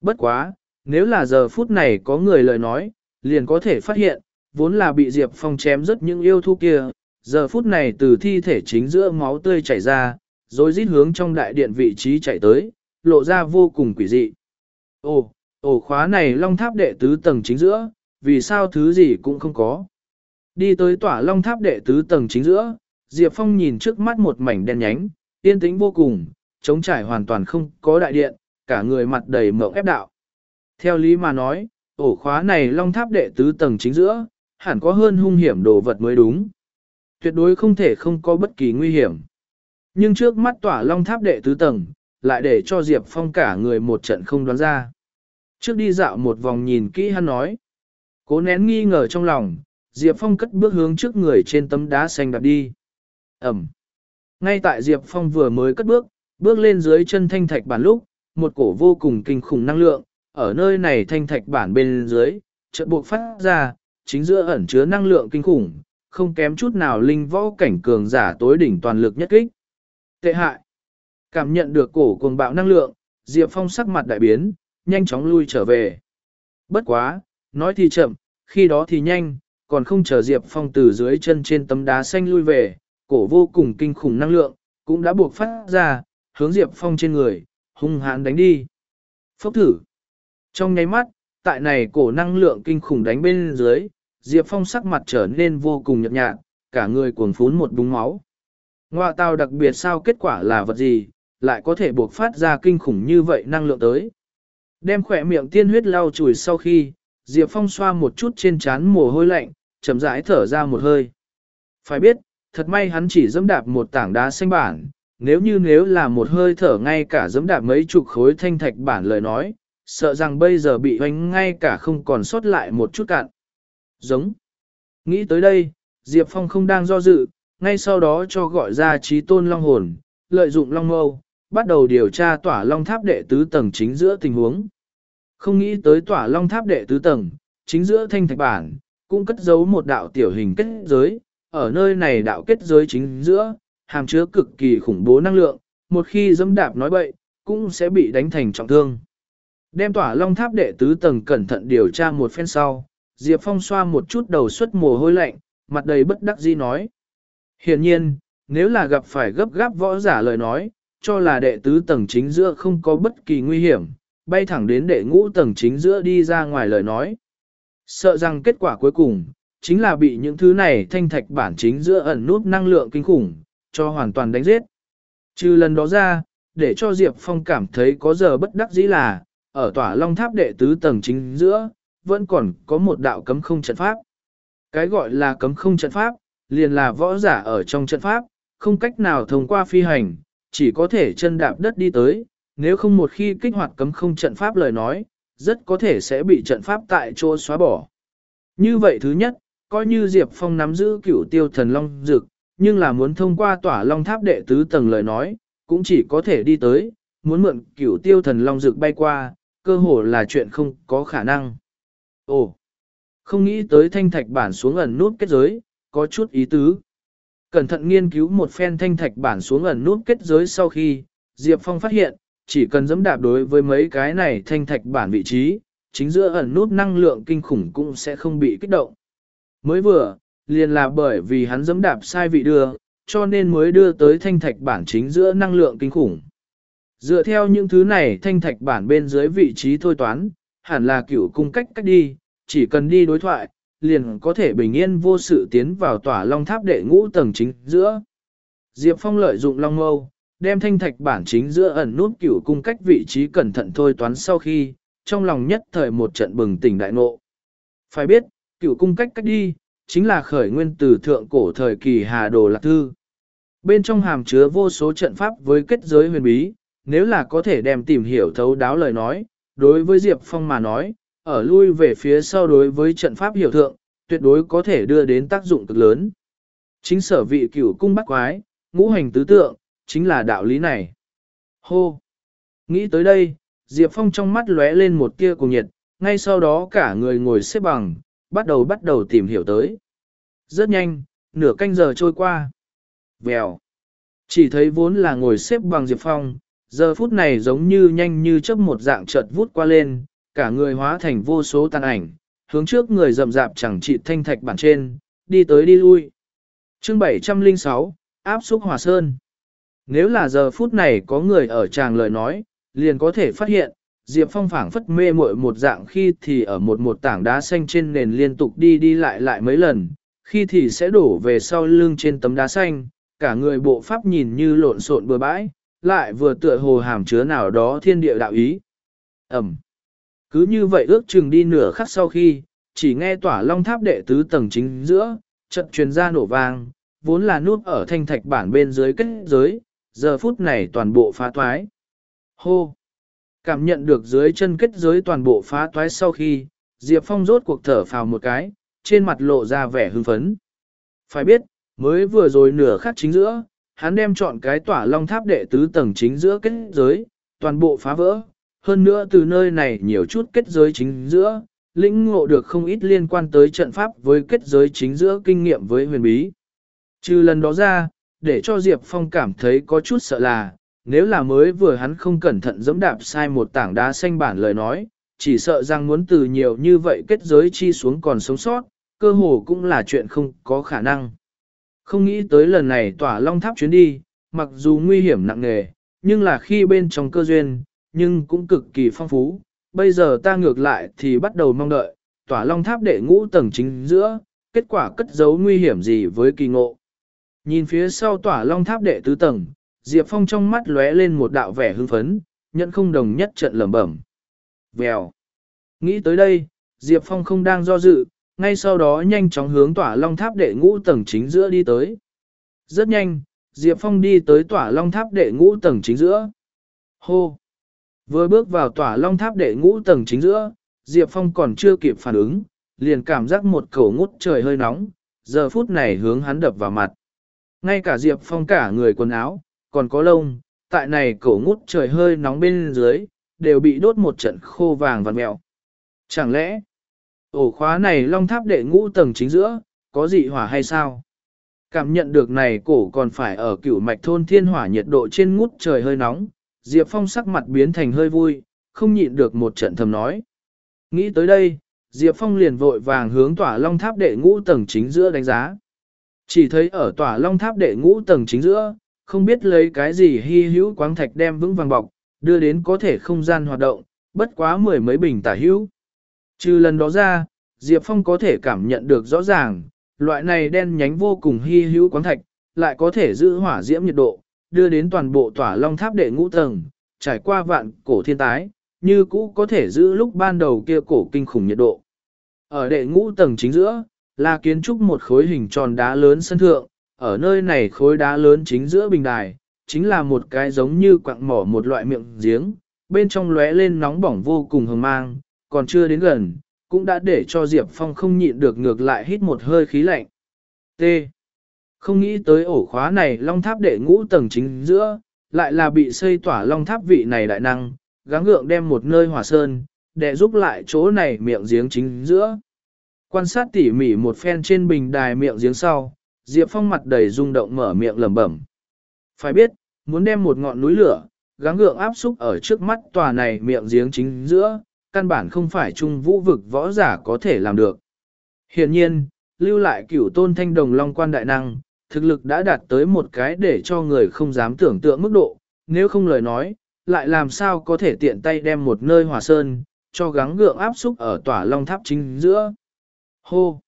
Bất quá, nếu là giờ phút này có người lời nói, liền có thể phát hiện, vốn là bị Diệp Phong chém rất những yêu thú kia, giờ phút này từ thi thể chính giữa máu tươi chảy ra, rồi rít hướng trong đại điện vị trí chạy tới, lộ ra vô cùng quỷ dị. Ồ, ổ khóa này long tháp đệ tứ tầng chính giữa, vì sao thứ gì cũng không có. Đi tới tỏa long tháp đệ tứ tầng chính giữa, Diệp Phong nhìn trước mắt một mảnh đen nhánh, yên tĩnh vô cùng, trống trải hoàn toàn không có đại điện, cả người mặt đầy mộng ép đạo. Theo lý mà nói, ổ khóa này long tháp đệ tứ tầng chính giữa, hẳn có hơn hung hiểm đồ vật mới đúng. Tuyệt đối không thể không có bất kỳ nguy hiểm. Nhưng trước mắt tỏa long tháp đệ tứ tầng, lại để cho Diệp Phong cả người một trận không đoán ra. Trước đi dạo một vòng nhìn kỹ hắn nói. Cố nén nghi ngờ trong lòng, Diệp Phong cất bước hướng trước người trên tấm đá xanh đạp đi. Ẩm. Ngay tại Diệp Phong vừa mới cất bước, bước lên dưới chân thanh thạch bản lúc, một cổ vô cùng kinh khủng năng lượng, ở nơi này thanh thạch bản bên dưới, chợt buộc phát ra, chính giữa ẩn chứa năng lượng kinh khủng, không kém chút nào linh võ cảnh cường giả tối đỉnh toàn lực nhất kích. Tệ hại. Cảm nhận được cổ cuồng bạo năng lượng, Diệp Phong sắc mặt đại biến, nhanh chóng lui trở về. Bất quá, nói thì chậm, khi đó thì nhanh, còn không chờ Diệp Phong từ dưới chân trên tấm đá xanh lui về, cổ vô cùng kinh khủng năng lượng, cũng đã buộc phát ra, hướng Diệp Phong trên người, hung hãn đánh đi. Phốc thử. Trong nháy mắt, tại này cổ năng lượng kinh khủng đánh bên dưới, Diệp Phong sắc mặt trở nên vô cùng nhợt nhạt, cả người cuồng phún một búng máu. Ngoại tàu đặc biệt sao kết quả là vật gì, lại có thể buộc phát ra kinh khủng như vậy năng lượng tới. Đem khỏe miệng tiên huyết lau chùi sau khi, Diệp Phong xoa một chút trên trán mồ hôi lạnh, chậm rãi thở ra một hơi. Phải biết, thật may hắn chỉ dẫm đạp một tảng đá xanh bản, nếu như nếu là một hơi thở ngay cả dẫm đạp mấy chục khối thanh thạch bản lời nói, sợ rằng bây giờ bị hoành ngay cả không còn sót lại một chút cạn. Giống. Nghĩ tới đây, Diệp Phong không đang do dự, ngay sau đó cho gọi ra trí tôn long hồn, lợi dụng long mâu, bắt đầu điều tra tỏa long tháp đệ tứ tầng chính giữa tình huống. Không nghĩ tới tỏa long tháp đệ tứ tầng, chính giữa thanh thạch bản, cũng cất giấu một đạo tiểu hình kết giới, ở nơi này đạo kết giới chính giữa, hàm chứa cực kỳ khủng bố năng lượng, một khi dẫm đạp nói bậy, cũng sẽ bị đánh thành trọng thương. Đem tỏa long tháp đệ tứ tầng cẩn thận điều tra một phen sau, Diệp Phong xoa một chút đầu suất mồ hôi lạnh, mặt đầy bất đắc dĩ nói. Hiển nhiên, nếu là gặp phải gấp gáp võ giả lời nói, cho là đệ tứ tầng chính giữa không có bất kỳ nguy hiểm, bay thẳng đến đệ ngũ tầng chính giữa đi ra ngoài lời nói. Sợ rằng kết quả cuối cùng, chính là bị những thứ này thanh thạch bản chính giữa ẩn nút năng lượng kinh khủng, cho hoàn toàn đánh giết. Trừ lần đó ra, để cho Diệp Phong cảm thấy có giờ bất đắc dĩ là, ở tỏa long tháp đệ tứ tầng chính giữa, vẫn còn có một đạo cấm không trận pháp. Cái gọi là cấm không trận pháp, liền là võ giả ở trong trận pháp, không cách nào thông qua phi hành, chỉ có thể chân đạp đất đi tới, nếu không một khi kích hoạt cấm không trận pháp lời nói, rất có thể sẽ bị trận pháp tại chỗ xóa bỏ. Như vậy thứ nhất, coi như Diệp Phong nắm giữ cửu tiêu thần long dực, nhưng là muốn thông qua tỏa long tháp đệ tứ tầng lời nói, cũng chỉ có thể đi tới, muốn mượn cửu tiêu thần long dực bay qua, cơ hồ là chuyện không có khả năng. Ồ, không nghĩ tới thanh thạch bản xuống ẩn nút kết giới, có chút ý tứ. Cẩn thận nghiên cứu một phen thanh thạch bản xuống ẩn nút kết giới sau khi, Diệp Phong phát hiện, chỉ cần dẫm đạp đối với mấy cái này thanh thạch bản vị trí, chính giữa ẩn nút năng lượng kinh khủng cũng sẽ không bị kích động. Mới vừa, liền là bởi vì hắn dẫm đạp sai vị đưa, cho nên mới đưa tới thanh thạch bản chính giữa năng lượng kinh khủng. Dựa theo những thứ này thanh thạch bản bên dưới vị trí thôi toán, hẳn là cựu cung cách cách đi, chỉ cần đi đối thoại, liền có thể bình yên vô sự tiến vào tỏa long tháp đệ ngũ tầng chính giữa. Diệp Phong lợi dụng long mâu, đem thanh thạch bản chính giữa ẩn nút cựu cung cách vị trí cẩn thận thôi toán sau khi, trong lòng nhất thời một trận bừng tỉnh đại ngộ. Phải biết, cựu cung cách cách đi, chính là khởi nguyên từ thượng cổ thời kỳ Hà Đồ Lạc Thư. Bên trong hàm chứa vô số trận pháp với kết giới huyền bí, nếu là có thể đem tìm hiểu thấu đáo lời nói, đối với Diệp Phong mà nói, ở lui về phía sau đối với trận pháp hiểu thượng, tuyệt đối có thể đưa đến tác dụng cực lớn. Chính sở vị cửu cung bắt quái, ngũ hành tứ tượng, chính là đạo lý này. Hô! Nghĩ tới đây, Diệp Phong trong mắt lóe lên một tia cùng nhiệt, ngay sau đó cả người ngồi xếp bằng, bắt đầu bắt đầu tìm hiểu tới. Rất nhanh, nửa canh giờ trôi qua. Vèo! Chỉ thấy vốn là ngồi xếp bằng Diệp Phong, giờ phút này giống như nhanh như chớp một dạng chợt vút qua lên, cả người hóa thành vô số tàn ảnh, hướng trước người rậm rạp chẳng trị thanh thạch bản trên, đi tới đi lui. chương 706, áp xúc hòa sơn. Nếu là giờ phút này có người ở tràng lời nói, liền có thể phát hiện, Diệp Phong phảng phất mê muội một dạng khi thì ở một một tảng đá xanh trên nền liên tục đi đi lại lại mấy lần, khi thì sẽ đổ về sau lưng trên tấm đá xanh, cả người bộ pháp nhìn như lộn xộn bừa bãi, lại vừa tựa hồ hàm chứa nào đó thiên địa đạo ý. Ẩm. Cứ như vậy ước chừng đi nửa khắc sau khi, chỉ nghe tỏa long tháp đệ tứ tầng chính giữa, trận truyền ra nổ vang, vốn là nút ở thanh thạch bản bên dưới kết giới, giờ phút này toàn bộ phá toái. Hô! Cảm nhận được dưới chân kết giới toàn bộ phá toái sau khi, Diệp Phong rốt cuộc thở phào một cái, trên mặt lộ ra vẻ hưng phấn. Phải biết, mới vừa rồi nửa khắc chính giữa, hắn đem chọn cái tỏa long tháp đệ tứ tầng chính giữa kết giới, toàn bộ phá vỡ. Hơn nữa từ nơi này nhiều chút kết giới chính giữa, lĩnh ngộ được không ít liên quan tới trận pháp với kết giới chính giữa kinh nghiệm với huyền bí. Trừ lần đó ra, để cho Diệp Phong cảm thấy có chút sợ là, nếu là mới vừa hắn không cẩn thận dẫm đạp sai một tảng đá xanh bản lời nói, chỉ sợ rằng muốn từ nhiều như vậy kết giới chi xuống còn sống sót, cơ hồ cũng là chuyện không có khả năng. Không nghĩ tới lần này tỏa long tháp chuyến đi, mặc dù nguy hiểm nặng nề, nhưng là khi bên trong cơ duyên, nhưng cũng cực kỳ phong phú. Bây giờ ta ngược lại thì bắt đầu mong đợi, tỏa long tháp đệ ngũ tầng chính giữa, kết quả cất giấu nguy hiểm gì với kỳ ngộ. Nhìn phía sau tỏa long tháp đệ tứ tầng, Diệp Phong trong mắt lóe lên một đạo vẻ hưng phấn, nhận không đồng nhất trận lẩm bẩm. Vèo. Nghĩ tới đây, Diệp Phong không đang do dự, ngay sau đó nhanh chóng hướng tỏa long tháp đệ ngũ tầng chính giữa đi tới. Rất nhanh, Diệp Phong đi tới tỏa long tháp đệ ngũ tầng chính giữa. Hô! Vừa bước vào tỏa long tháp đệ ngũ tầng chính giữa, Diệp Phong còn chưa kịp phản ứng, liền cảm giác một khẩu ngút trời hơi nóng, giờ phút này hướng hắn đập vào mặt. Ngay cả Diệp Phong cả người quần áo, còn có lông, tại này cổ ngút trời hơi nóng bên dưới, đều bị đốt một trận khô vàng vằn mẹo. Chẳng lẽ, ổ khóa này long tháp đệ ngũ tầng chính giữa, có dị hỏa hay sao? Cảm nhận được này cổ còn phải ở cửu mạch thôn thiên hỏa nhiệt độ trên ngút trời hơi nóng, Diệp Phong sắc mặt biến thành hơi vui, không nhịn được một trận thầm nói. Nghĩ tới đây, Diệp Phong liền vội vàng hướng tỏa long tháp đệ ngũ tầng chính giữa đánh giá. Chỉ thấy ở tỏa long tháp đệ ngũ tầng chính giữa, không biết lấy cái gì hy hữu quáng thạch đem vững vàng bọc, đưa đến có thể không gian hoạt động, bất quá mười mấy bình tả hữu. Trừ lần đó ra, Diệp Phong có thể cảm nhận được rõ ràng, loại này đen nhánh vô cùng hy hữu quán thạch, lại có thể giữ hỏa diễm nhiệt độ, đưa đến toàn bộ tỏa long tháp đệ ngũ tầng, trải qua vạn cổ thiên tái, như cũ có thể giữ lúc ban đầu kia cổ kinh khủng nhiệt độ. Ở đệ ngũ tầng chính giữa, là kiến trúc một khối hình tròn đá lớn sân thượng, ở nơi này khối đá lớn chính giữa bình đài, chính là một cái giống như quặng mỏ một loại miệng giếng, bên trong lóe lên nóng bỏng vô cùng hừng mang, còn chưa đến gần, cũng đã để cho Diệp Phong không nhịn được ngược lại hít một hơi khí lạnh. T. Không nghĩ tới ổ khóa này long tháp đệ ngũ tầng chính giữa, lại là bị xây tỏa long tháp vị này đại năng, gắng gượng đem một nơi hỏa sơn, để giúp lại chỗ này miệng giếng chính giữa. Quan sát tỉ mỉ một phen trên bình đài miệng giếng sau, Diệp Phong mặt đầy rung động mở miệng lẩm bẩm. Phải biết, muốn đem một ngọn núi lửa, gắng gượng áp xúc ở trước mắt tòa này miệng giếng chính giữa, căn bản không phải trung vũ vực võ giả có thể làm được. Hiện nhiên, lưu lại cửu tôn thanh đồng long quan đại năng, thực lực đã đạt tới một cái để cho người không dám tưởng tượng mức độ, nếu không lời nói, lại làm sao có thể tiện tay đem một nơi hòa sơn, cho gắng gượng áp xúc ở tòa long tháp chính giữa. Hô!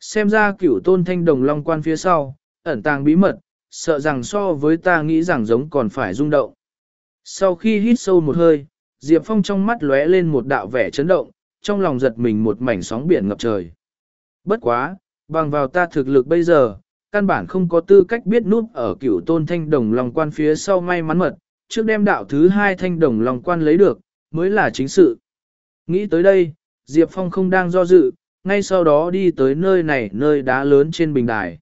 Xem ra cửu tôn thanh đồng long quan phía sau, ẩn tàng bí mật, sợ rằng so với ta nghĩ rằng giống còn phải rung động. Sau khi hít sâu một hơi, Diệp Phong trong mắt lóe lên một đạo vẻ chấn động, trong lòng giật mình một mảnh sóng biển ngập trời. Bất quá, bằng vào ta thực lực bây giờ, căn bản không có tư cách biết núp ở cửu tôn thanh đồng lòng quan phía sau may mắn mật, trước đem đạo thứ hai thanh đồng lòng quan lấy được, mới là chính sự. Nghĩ tới đây, Diệp Phong không đang do dự, ngay sau đó đi tới nơi này nơi đá lớn trên bình đài.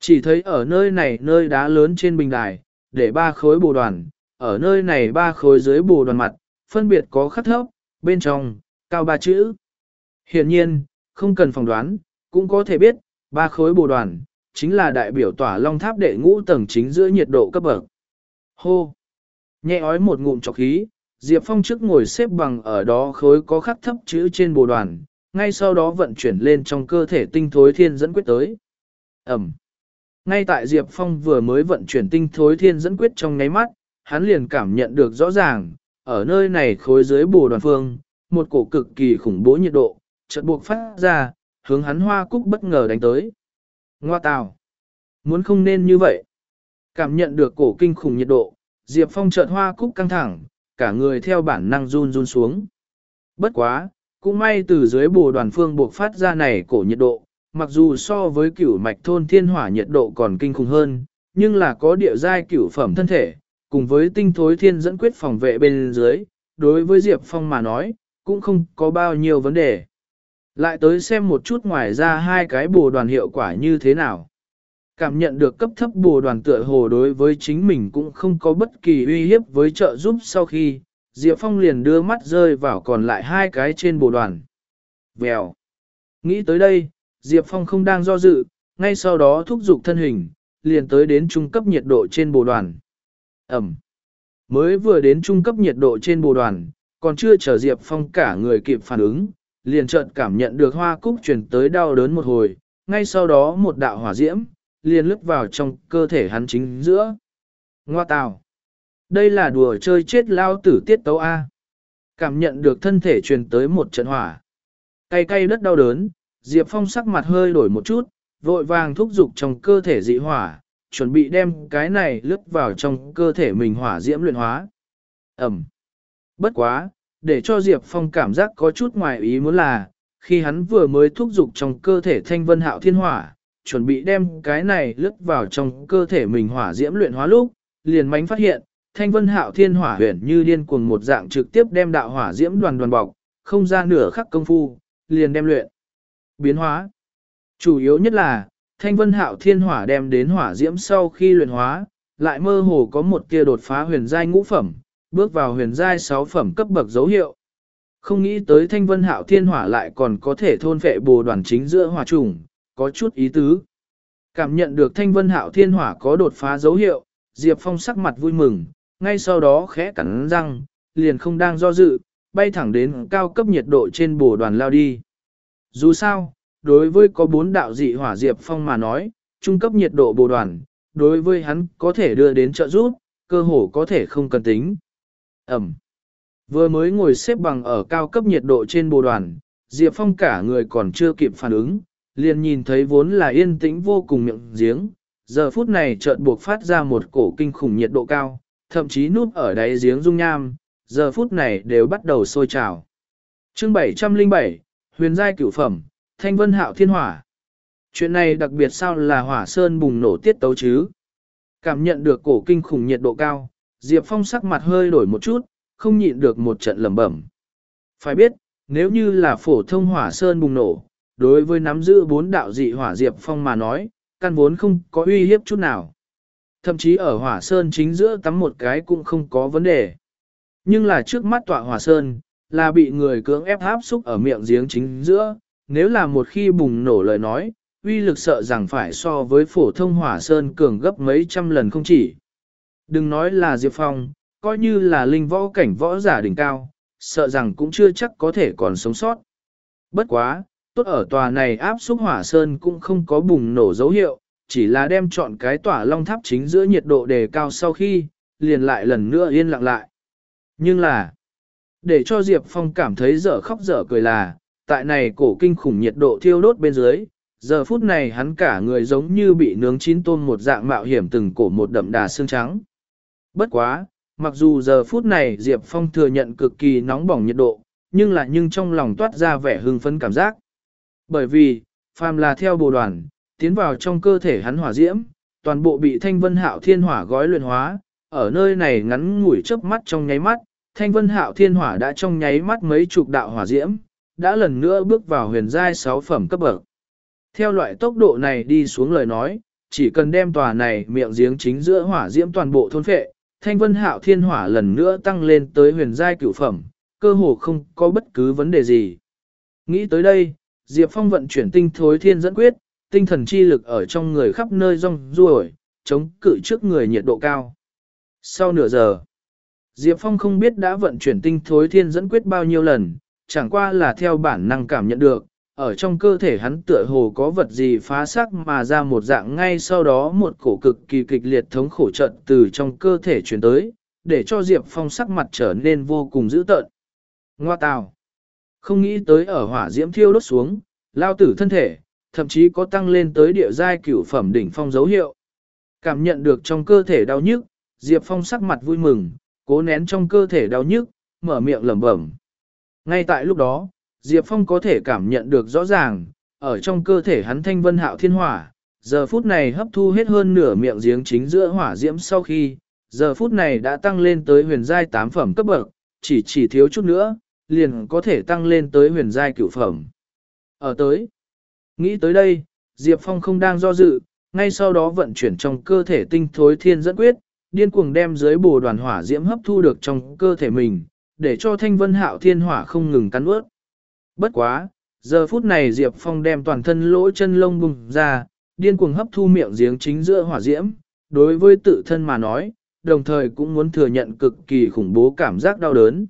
Chỉ thấy ở nơi này nơi đá lớn trên bình đài, để ba khối bồ đoàn, ở nơi này ba khối dưới bồ đoàn mặt, phân biệt có khắc thấp, bên trong, cao ba chữ. Hiển nhiên, không cần phỏng đoán, cũng có thể biết, ba khối bồ đoàn, chính là đại biểu tỏa long tháp đệ ngũ tầng chính giữa nhiệt độ cấp bậc. Hô! Nhẹ ói một ngụm trọc khí, Diệp Phong trước ngồi xếp bằng ở đó khối có khắc thấp chữ trên bồ đoàn, ngay sau đó vận chuyển lên trong cơ thể tinh thối thiên dẫn quyết tới. Ẩm. Ngay tại Diệp Phong vừa mới vận chuyển tinh thối thiên dẫn quyết trong ngáy mắt, hắn liền cảm nhận được rõ ràng, ở nơi này khối dưới bồ đoàn phương, một cổ cực kỳ khủng bố nhiệt độ, chợt buộc phát ra, hướng hắn hoa cúc bất ngờ đánh tới. Ngoa tào. Muốn không nên như vậy. Cảm nhận được cổ kinh khủng nhiệt độ, Diệp Phong chợt hoa cúc căng thẳng, cả người theo bản năng run run xuống. Bất quá, cũng may từ dưới bồ đoàn phương buộc phát ra này cổ nhiệt độ, mặc dù so với cửu mạch thôn thiên hỏa nhiệt độ còn kinh khủng hơn, nhưng là có địa giai cửu phẩm thân thể, cùng với tinh thối thiên dẫn quyết phòng vệ bên dưới, đối với Diệp Phong mà nói, cũng không có bao nhiêu vấn đề. Lại tới xem một chút ngoài ra hai cái bồ đoàn hiệu quả như thế nào. Cảm nhận được cấp thấp bồ đoàn tựa hồ đối với chính mình cũng không có bất kỳ uy hiếp với trợ giúp sau khi, Diệp Phong liền đưa mắt rơi vào còn lại hai cái trên bồ đoàn. Vèo. Nghĩ tới đây, Diệp Phong không đang do dự, ngay sau đó thúc giục thân hình, liền tới đến trung cấp nhiệt độ trên bồ đoàn. Ẩm. Mới vừa đến trung cấp nhiệt độ trên bồ đoàn, còn chưa chờ Diệp Phong cả người kịp phản ứng, liền chợt cảm nhận được hoa cúc truyền tới đau đớn một hồi, ngay sau đó một đạo hỏa diễm, liền lướt vào trong cơ thể hắn chính giữa. Ngoa tào. Đây là đùa chơi chết lao tử tiết tấu A. Cảm nhận được thân thể truyền tới một trận hỏa. Cay cay đất đau đớn, Diệp Phong sắc mặt hơi đổi một chút, vội vàng thúc giục trong cơ thể dị hỏa, chuẩn bị đem cái này lướt vào trong cơ thể mình hỏa diễm luyện hóa. Ẩm. Bất quá, để cho Diệp Phong cảm giác có chút ngoài ý muốn là, khi hắn vừa mới thúc giục trong cơ thể thanh vân hạo thiên hỏa, chuẩn bị đem cái này lướt vào trong cơ thể mình hỏa diễm luyện hóa lúc, liền mánh phát hiện, thanh vân hạo thiên hỏa huyền như điên cuồng một dạng trực tiếp đem đạo hỏa diễm đoàn đoàn bọc, không ra nửa khắc công phu, liền đem luyện. Biến hóa. Chủ yếu nhất là, thanh vân hạo thiên hỏa đem đến hỏa diễm sau khi luyện hóa, lại mơ hồ có một kia đột phá huyền giai ngũ phẩm, bước vào huyền giai sáu phẩm cấp bậc dấu hiệu. Không nghĩ tới thanh vân hạo thiên hỏa lại còn có thể thôn phệ bồ đoàn chính giữa hỏa trùng, có chút ý tứ. Cảm nhận được thanh vân hạo thiên hỏa có đột phá dấu hiệu, Diệp Phong sắc mặt vui mừng, ngay sau đó khẽ cắn răng, liền không đang do dự, bay thẳng đến cao cấp nhiệt độ trên bồ đoàn lao đi. Dù sao, đối với có bốn đạo dị hỏa Diệp Phong mà nói, trung cấp nhiệt độ bồ đoàn, đối với hắn có thể đưa đến trợ giúp, cơ hồ có thể không cần tính. Ẩm. Vừa mới ngồi xếp bằng ở cao cấp nhiệt độ trên bồ đoàn, Diệp Phong cả người còn chưa kịp phản ứng, liền nhìn thấy vốn là yên tĩnh vô cùng miệng giếng, giờ phút này chợt buộc phát ra một cổ kinh khủng nhiệt độ cao, thậm chí núp ở đáy giếng dung nham, giờ phút này đều bắt đầu sôi trào. Chương 707, Huyền giai cửu phẩm, Thanh Vân Hạo Thiên Hỏa. Chuyện này đặc biệt sao là hỏa sơn bùng nổ tiết tấu chứ? Cảm nhận được cổ kinh khủng nhiệt độ cao, Diệp Phong sắc mặt hơi đổi một chút, không nhịn được một trận lẩm bẩm. Phải biết, nếu như là phổ thông hỏa sơn bùng nổ, đối với nắm giữ bốn đạo dị hỏa Diệp Phong mà nói, căn vốn không có uy hiếp chút nào. Thậm chí ở hỏa sơn chính giữa tắm một cái cũng không có vấn đề. Nhưng là trước mắt tọa hỏa sơn, là bị người cưỡng ép áp xúc ở miệng giếng chính giữa, nếu là một khi bùng nổ lời nói, uy lực sợ rằng phải so với phổ thông hỏa sơn cường gấp mấy trăm lần không chỉ. Đừng nói là Diệp Phong, coi như là linh võ cảnh võ giả đỉnh cao, sợ rằng cũng chưa chắc có thể còn sống sót. Bất quá, tốt ở tòa này áp xúc hỏa sơn cũng không có bùng nổ dấu hiệu, chỉ là đem chọn cái tỏa long tháp chính giữa nhiệt độ đề cao sau khi, liền lại lần nữa yên lặng lại. Nhưng là, để cho Diệp Phong cảm thấy dở khóc dở cười là, tại này cổ kinh khủng nhiệt độ thiêu đốt bên dưới, giờ phút này hắn cả người giống như bị nướng chín tôm một dạng mạo hiểm từng cổ một đậm đà xương trắng. Bất quá, mặc dù giờ phút này Diệp Phong thừa nhận cực kỳ nóng bỏng nhiệt độ, nhưng là nhưng trong lòng toát ra vẻ hưng phấn cảm giác. Bởi vì, phàm là theo bồ đoàn, tiến vào trong cơ thể hắn hỏa diễm, toàn bộ bị thanh vân hạo thiên hỏa gói luyện hóa, ở nơi này ngắn ngủi chớp mắt trong nháy mắt, thanh vân hạo thiên hỏa đã trong nháy mắt mấy chục đạo hỏa diễm, đã lần nữa bước vào huyền giai 6 phẩm cấp bậc. Theo loại tốc độ này đi xuống lời nói, chỉ cần đem tòa này miệng giếng chính giữa hỏa diễm toàn bộ thôn phệ, thanh vân hạo thiên hỏa lần nữa tăng lên tới huyền giai cửu phẩm, cơ hồ không có bất cứ vấn đề gì. Nghĩ tới đây, Diệp Phong vận chuyển tinh thối thiên dẫn quyết, tinh thần chi lực ở trong người khắp nơi rong ruổi, chống cự trước người nhiệt độ cao. Sau nửa giờ, Diệp Phong không biết đã vận chuyển tinh thối thiên dẫn quyết bao nhiêu lần, chẳng qua là theo bản năng cảm nhận được, ở trong cơ thể hắn tựa hồ có vật gì phá xác mà ra một dạng ngay sau đó một cổ cực kỳ kịch liệt thống khổ trận từ trong cơ thể chuyển tới, để cho Diệp Phong sắc mặt trở nên vô cùng dữ tợn. Ngoa tào! Không nghĩ tới ở hỏa diễm thiêu đốt xuống, lao tử thân thể, thậm chí có tăng lên tới địa giai cửu phẩm đỉnh phong dấu hiệu. Cảm nhận được trong cơ thể đau nhức, Diệp Phong sắc mặt vui mừng, cố nén trong cơ thể đau nhức, mở miệng lẩm bẩm. Ngay tại lúc đó, Diệp Phong có thể cảm nhận được rõ ràng, ở trong cơ thể hắn thanh vân hạo thiên hỏa, giờ phút này hấp thu hết hơn nửa miệng giếng chính giữa hỏa diễm sau khi, giờ phút này đã tăng lên tới huyền giai 8 phẩm cấp bậc, chỉ chỉ thiếu chút nữa, liền có thể tăng lên tới huyền giai cửu phẩm. Ở tới, nghĩ tới đây, Diệp Phong không đang do dự, ngay sau đó vận chuyển trong cơ thể tinh thối thiên dẫn quyết, điên cuồng đem dưới bồ đoàn hỏa diễm hấp thu được trong cơ thể mình, để cho thanh vân hạo thiên hỏa không ngừng cắn ướt. Bất quá, Giờ phút này Diệp Phong đem toàn thân lỗ chân lông bùng ra, điên cuồng hấp thu miệng giếng chính giữa hỏa diễm, đối với tự thân mà nói, đồng thời cũng muốn thừa nhận cực kỳ khủng bố cảm giác đau đớn.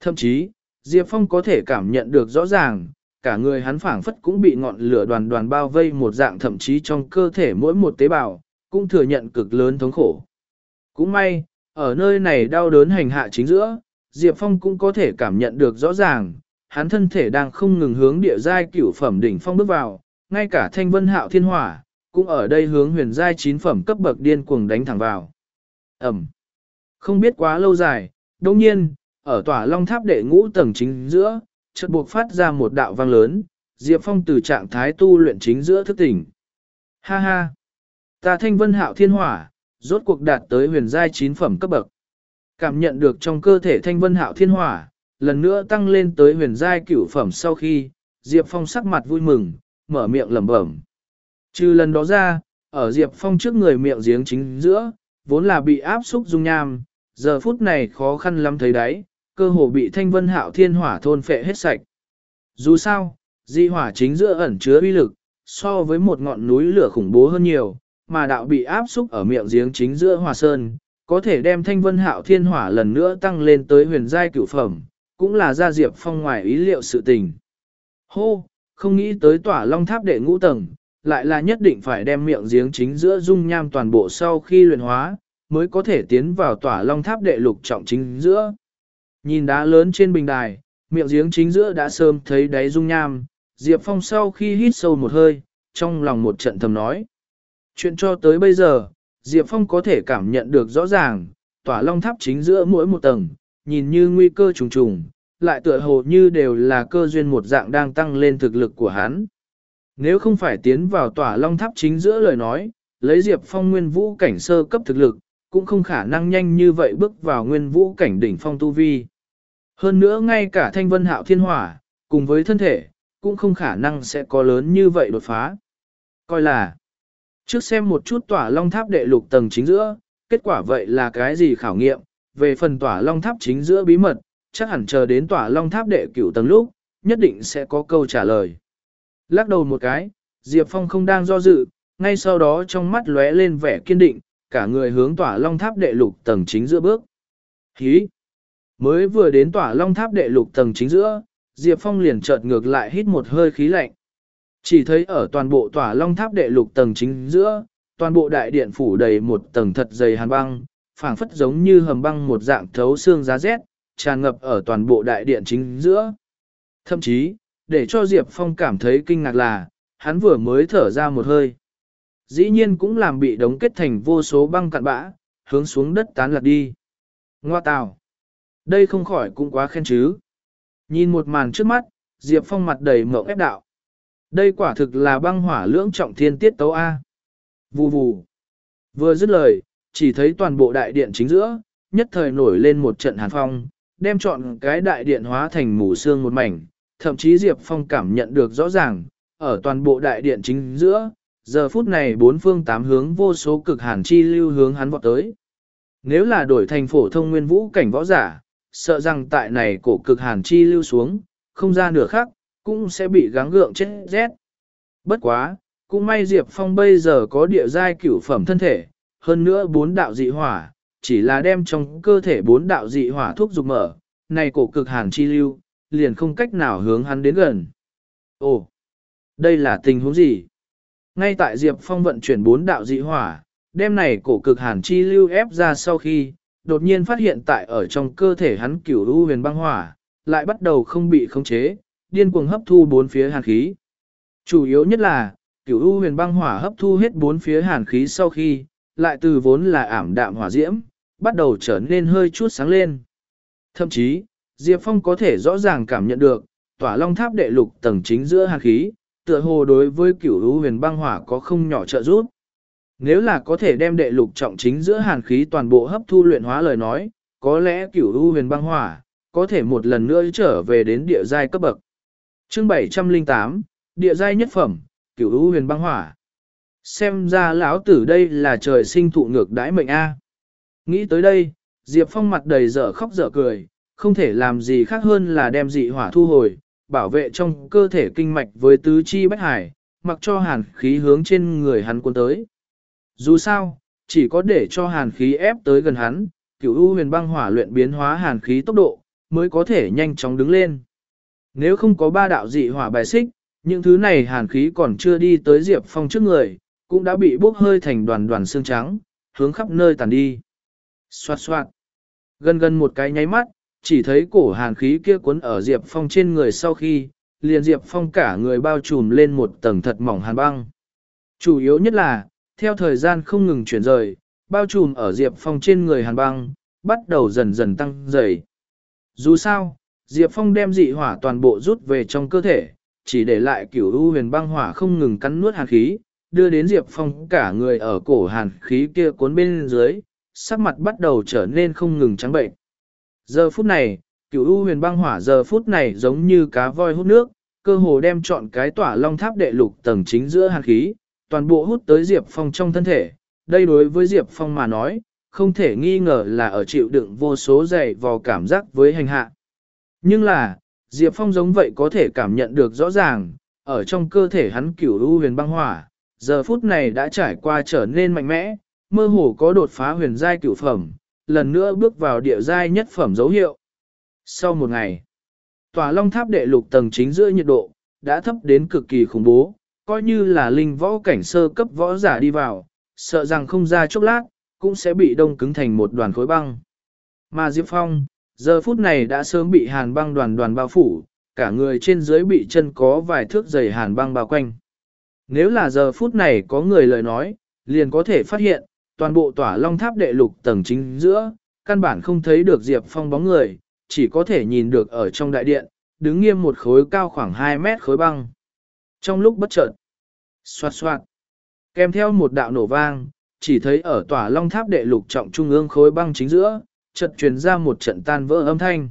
Thậm chí, Diệp Phong có thể cảm nhận được rõ ràng, cả người hắn phảng phất cũng bị ngọn lửa đoàn đoàn bao vây một dạng thậm chí trong cơ thể mỗi một tế bào, cũng thừa nhận cực lớn thống khổ. Cũng may, ở nơi này đau đớn hành hạ chính giữa, Diệp Phong cũng có thể cảm nhận được rõ ràng, hắn thân thể đang không ngừng hướng địa giai cửu phẩm đỉnh phong bước vào, ngay cả thanh vân hạo thiên hỏa, cũng ở đây hướng huyền giai chín phẩm cấp bậc điên cuồng đánh thẳng vào. Ẩm. Không biết quá lâu dài, đồng nhiên, ở tòa long tháp đệ ngũ tầng chính giữa, chợt buộc phát ra một đạo vang lớn, Diệp Phong từ trạng thái tu luyện chính giữa thức tỉnh. Ha ha! Ta thanh vân hạo thiên hỏa, rốt cuộc đạt tới huyền giai chín phẩm cấp bậc. Cảm nhận được trong cơ thể thanh vân hạo thiên hỏa, lần nữa tăng lên tới huyền giai cửu phẩm sau khi, Diệp Phong sắc mặt vui mừng, mở miệng lẩm bẩm. Trừ lần đó ra, ở Diệp Phong trước người miệng giếng chính giữa, vốn là bị áp xúc dung nham, giờ phút này khó khăn lắm thấy đấy cơ hồ bị thanh vân hạo thiên hỏa thôn phệ hết sạch. Dù sao, di hỏa chính giữa ẩn chứa uy lực, so với một ngọn núi lửa khủng bố hơn nhiều, mà đạo bị áp xúc ở miệng giếng chính giữa hòa sơn, có thể đem thanh vân hạo thiên hỏa lần nữa tăng lên tới huyền giai cửu phẩm, cũng là gia diệp phong ngoài ý liệu sự tình. Hô, không nghĩ tới tỏa long tháp đệ ngũ tầng, lại là nhất định phải đem miệng giếng chính giữa dung nham toàn bộ sau khi luyện hóa, mới có thể tiến vào tỏa long tháp đệ lục trọng chính giữa. Nhìn đá lớn trên bình đài, miệng giếng chính giữa đã sớm thấy đáy dung nham, Diệp Phong sau khi hít sâu một hơi, trong lòng một trận thầm nói. Chuyện cho tới bây giờ, Diệp Phong có thể cảm nhận được rõ ràng, tỏa long tháp chính giữa mỗi một tầng, nhìn như nguy cơ trùng trùng, lại tựa hồ như đều là cơ duyên một dạng đang tăng lên thực lực của hắn. Nếu không phải tiến vào tỏa long tháp chính giữa lời nói, lấy Diệp Phong nguyên vũ cảnh sơ cấp thực lực, cũng không khả năng nhanh như vậy bước vào nguyên vũ cảnh đỉnh phong tu vi. Hơn nữa ngay cả thanh vân hạo thiên hỏa, cùng với thân thể, cũng không khả năng sẽ có lớn như vậy đột phá. Coi là, trước xem một chút tỏa long tháp đệ lục tầng chính giữa, kết quả vậy là cái gì khảo nghiệm, về phần tỏa long tháp chính giữa bí mật, chắc hẳn chờ đến tỏa long tháp đệ cửu tầng lúc, nhất định sẽ có câu trả lời. Lắc đầu một cái, Diệp Phong không đang do dự, ngay sau đó trong mắt lóe lên vẻ kiên định, cả người hướng tỏa long tháp đệ lục tầng chính giữa bước. Hí! Mới vừa đến tỏa long tháp đệ lục tầng chính giữa, Diệp Phong liền chợt ngược lại hít một hơi khí lạnh. Chỉ thấy ở toàn bộ tòa long tháp đệ lục tầng chính giữa, toàn bộ đại điện phủ đầy một tầng thật dày hàn băng, phảng phất giống như hầm băng một dạng thấu xương giá rét, tràn ngập ở toàn bộ đại điện chính giữa. Thậm chí, để cho Diệp Phong cảm thấy kinh ngạc là, hắn vừa mới thở ra một hơi. Dĩ nhiên cũng làm bị đóng kết thành vô số băng cạn bã, hướng xuống đất tán lạc đi. Ngoa tào! Đây không khỏi cũng quá khen chứ. Nhìn một màn trước mắt, Diệp Phong mặt đầy mộng ép đạo. Đây quả thực là băng hỏa lưỡng trọng thiên tiết tấu A. Vù vù. Vừa dứt lời, chỉ thấy toàn bộ đại điện chính giữa, nhất thời nổi lên một trận hàn phong, đem chọn cái đại điện hóa thành mù sương một mảnh, thậm chí Diệp Phong cảm nhận được rõ ràng, ở toàn bộ đại điện chính giữa, giờ phút này bốn phương tám hướng vô số cực hàn chi lưu hướng hắn vọt tới. Nếu là đổi thành phổ thông nguyên vũ cảnh võ giả, sợ rằng tại này cổ cực hàn chi lưu xuống, không ra nửa khắc, cũng sẽ bị gắng gượng chết rét. Bất quá, cũng may Diệp Phong bây giờ có địa giai cửu phẩm thân thể, hơn nữa bốn đạo dị hỏa, chỉ là đem trong cơ thể bốn đạo dị hỏa thuốc dục mở, này cổ cực hàn chi lưu, liền không cách nào hướng hắn đến gần. Ồ, đây là tình huống gì? Ngay tại Diệp Phong vận chuyển bốn đạo dị hỏa, đem này cổ cực hàn chi lưu ép ra sau khi, đột nhiên phát hiện tại ở trong cơ thể hắn cửu u huyền băng hỏa, lại bắt đầu không bị khống chế, điên cuồng hấp thu bốn phía hàn khí. Chủ yếu nhất là, cửu u huyền băng hỏa hấp thu hết bốn phía hàn khí sau khi, lại từ vốn là ảm đạm hỏa diễm, bắt đầu trở nên hơi chút sáng lên. Thậm chí, Diệp Phong có thể rõ ràng cảm nhận được, tỏa long tháp đệ lục tầng chính giữa hàn khí, tựa hồ đối với cửu u huyền băng hỏa có không nhỏ trợ giúp. Nếu là có thể đem đệ lục trọng chính giữa hàn khí toàn bộ hấp thu luyện hóa lời nói, có lẽ cửu u huyền băng hỏa, có thể một lần nữa trở về đến địa giai cấp bậc. Chương 708, địa giai nhất phẩm, cửu u huyền băng hỏa. Xem ra lão tử đây là trời sinh thụ ngược đãi mệnh A. Nghĩ tới đây, Diệp Phong mặt đầy dở khóc dở cười, không thể làm gì khác hơn là đem dị hỏa thu hồi, bảo vệ trong cơ thể kinh mạch với tứ chi bách hải, mặc cho hàn khí hướng trên người hắn cuốn tới. Dù sao, chỉ có để cho hàn khí ép tới gần hắn, cửu u huyền băng hỏa luyện biến hóa hàn khí tốc độ, mới có thể nhanh chóng đứng lên. Nếu không có ba đạo dị hỏa bài xích, những thứ này hàn khí còn chưa đi tới Diệp Phong trước người, cũng đã bị bốc hơi thành đoàn đoàn xương trắng, hướng khắp nơi tàn đi. Xoạt xoạt. Gần gần một cái nháy mắt, chỉ thấy cổ hàn khí kia cuốn ở Diệp Phong trên người sau khi, liền Diệp Phong cả người bao trùm lên một tầng thật mỏng hàn băng. Chủ yếu nhất là, theo thời gian không ngừng chuyển rời, bao trùm ở Diệp Phong trên người hàn băng, bắt đầu dần dần tăng dày. Dù sao, Diệp Phong đem dị hỏa toàn bộ rút về trong cơ thể, chỉ để lại kiểu u huyền băng hỏa không ngừng cắn nuốt hàn khí, đưa đến Diệp Phong cả người ở cổ hàn khí kia cuốn bên dưới, sắc mặt bắt đầu trở nên không ngừng trắng bệnh. Giờ phút này, cửu u huyền băng hỏa giờ phút này giống như cá voi hút nước, cơ hồ đem chọn cái tỏa long tháp đệ lục tầng chính giữa hàn khí, toàn bộ hút tới Diệp Phong trong thân thể. Đây đối với Diệp Phong mà nói, không thể nghi ngờ là ở chịu đựng vô số dày vò cảm giác với hành hạ. Nhưng là, Diệp Phong giống vậy có thể cảm nhận được rõ ràng, ở trong cơ thể hắn cửu u huyền băng hỏa, giờ phút này đã trải qua trở nên mạnh mẽ, mơ hồ có đột phá huyền giai cửu phẩm, lần nữa bước vào địa giai nhất phẩm dấu hiệu. Sau một ngày, tòa long tháp đệ lục tầng chính giữa nhiệt độ, đã thấp đến cực kỳ khủng bố, coi như là linh võ cảnh sơ cấp võ giả đi vào, sợ rằng không ra chốc lát, cũng sẽ bị đông cứng thành một đoàn khối băng. Mà Diệp Phong, giờ phút này đã sớm bị hàn băng đoàn đoàn bao phủ, cả người trên dưới bị chân có vài thước dày hàn băng bao quanh. Nếu là giờ phút này có người lời nói, liền có thể phát hiện, toàn bộ tỏa long tháp đệ lục tầng chính giữa, căn bản không thấy được Diệp Phong bóng người, chỉ có thể nhìn được ở trong đại điện, đứng nghiêm một khối cao khoảng 2 mét khối băng. Trong lúc bất chợt, xoạt xoạt, kèm theo một đạo nổ vang, chỉ thấy ở tỏa long tháp đệ lục trọng trung ương khối băng chính giữa, chợt truyền ra một trận tan vỡ âm thanh.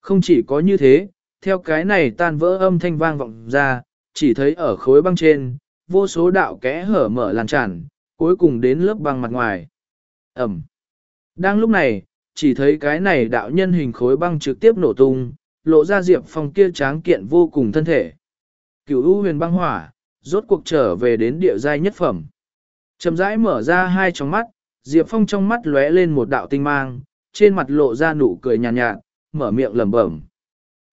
Không chỉ có như thế, theo cái này tan vỡ âm thanh vang vọng ra, chỉ thấy ở khối băng trên, vô số đạo kẽ hở mở làn tràn, cuối cùng đến lớp băng mặt ngoài. Ẩm. Đang lúc này, chỉ thấy cái này đạo nhân hình khối băng trực tiếp nổ tung, lộ ra Diệp Phong kia tráng kiện vô cùng thân thể. Cửu U huyền băng hỏa, rốt cuộc trở về đến địa giai nhất phẩm. Chậm rãi mở ra hai tròng mắt, Diệp Phong trong mắt lóe lên một đạo tinh mang, trên mặt lộ ra nụ cười nhàn nhạt, nhạt, mở miệng lẩm bẩm.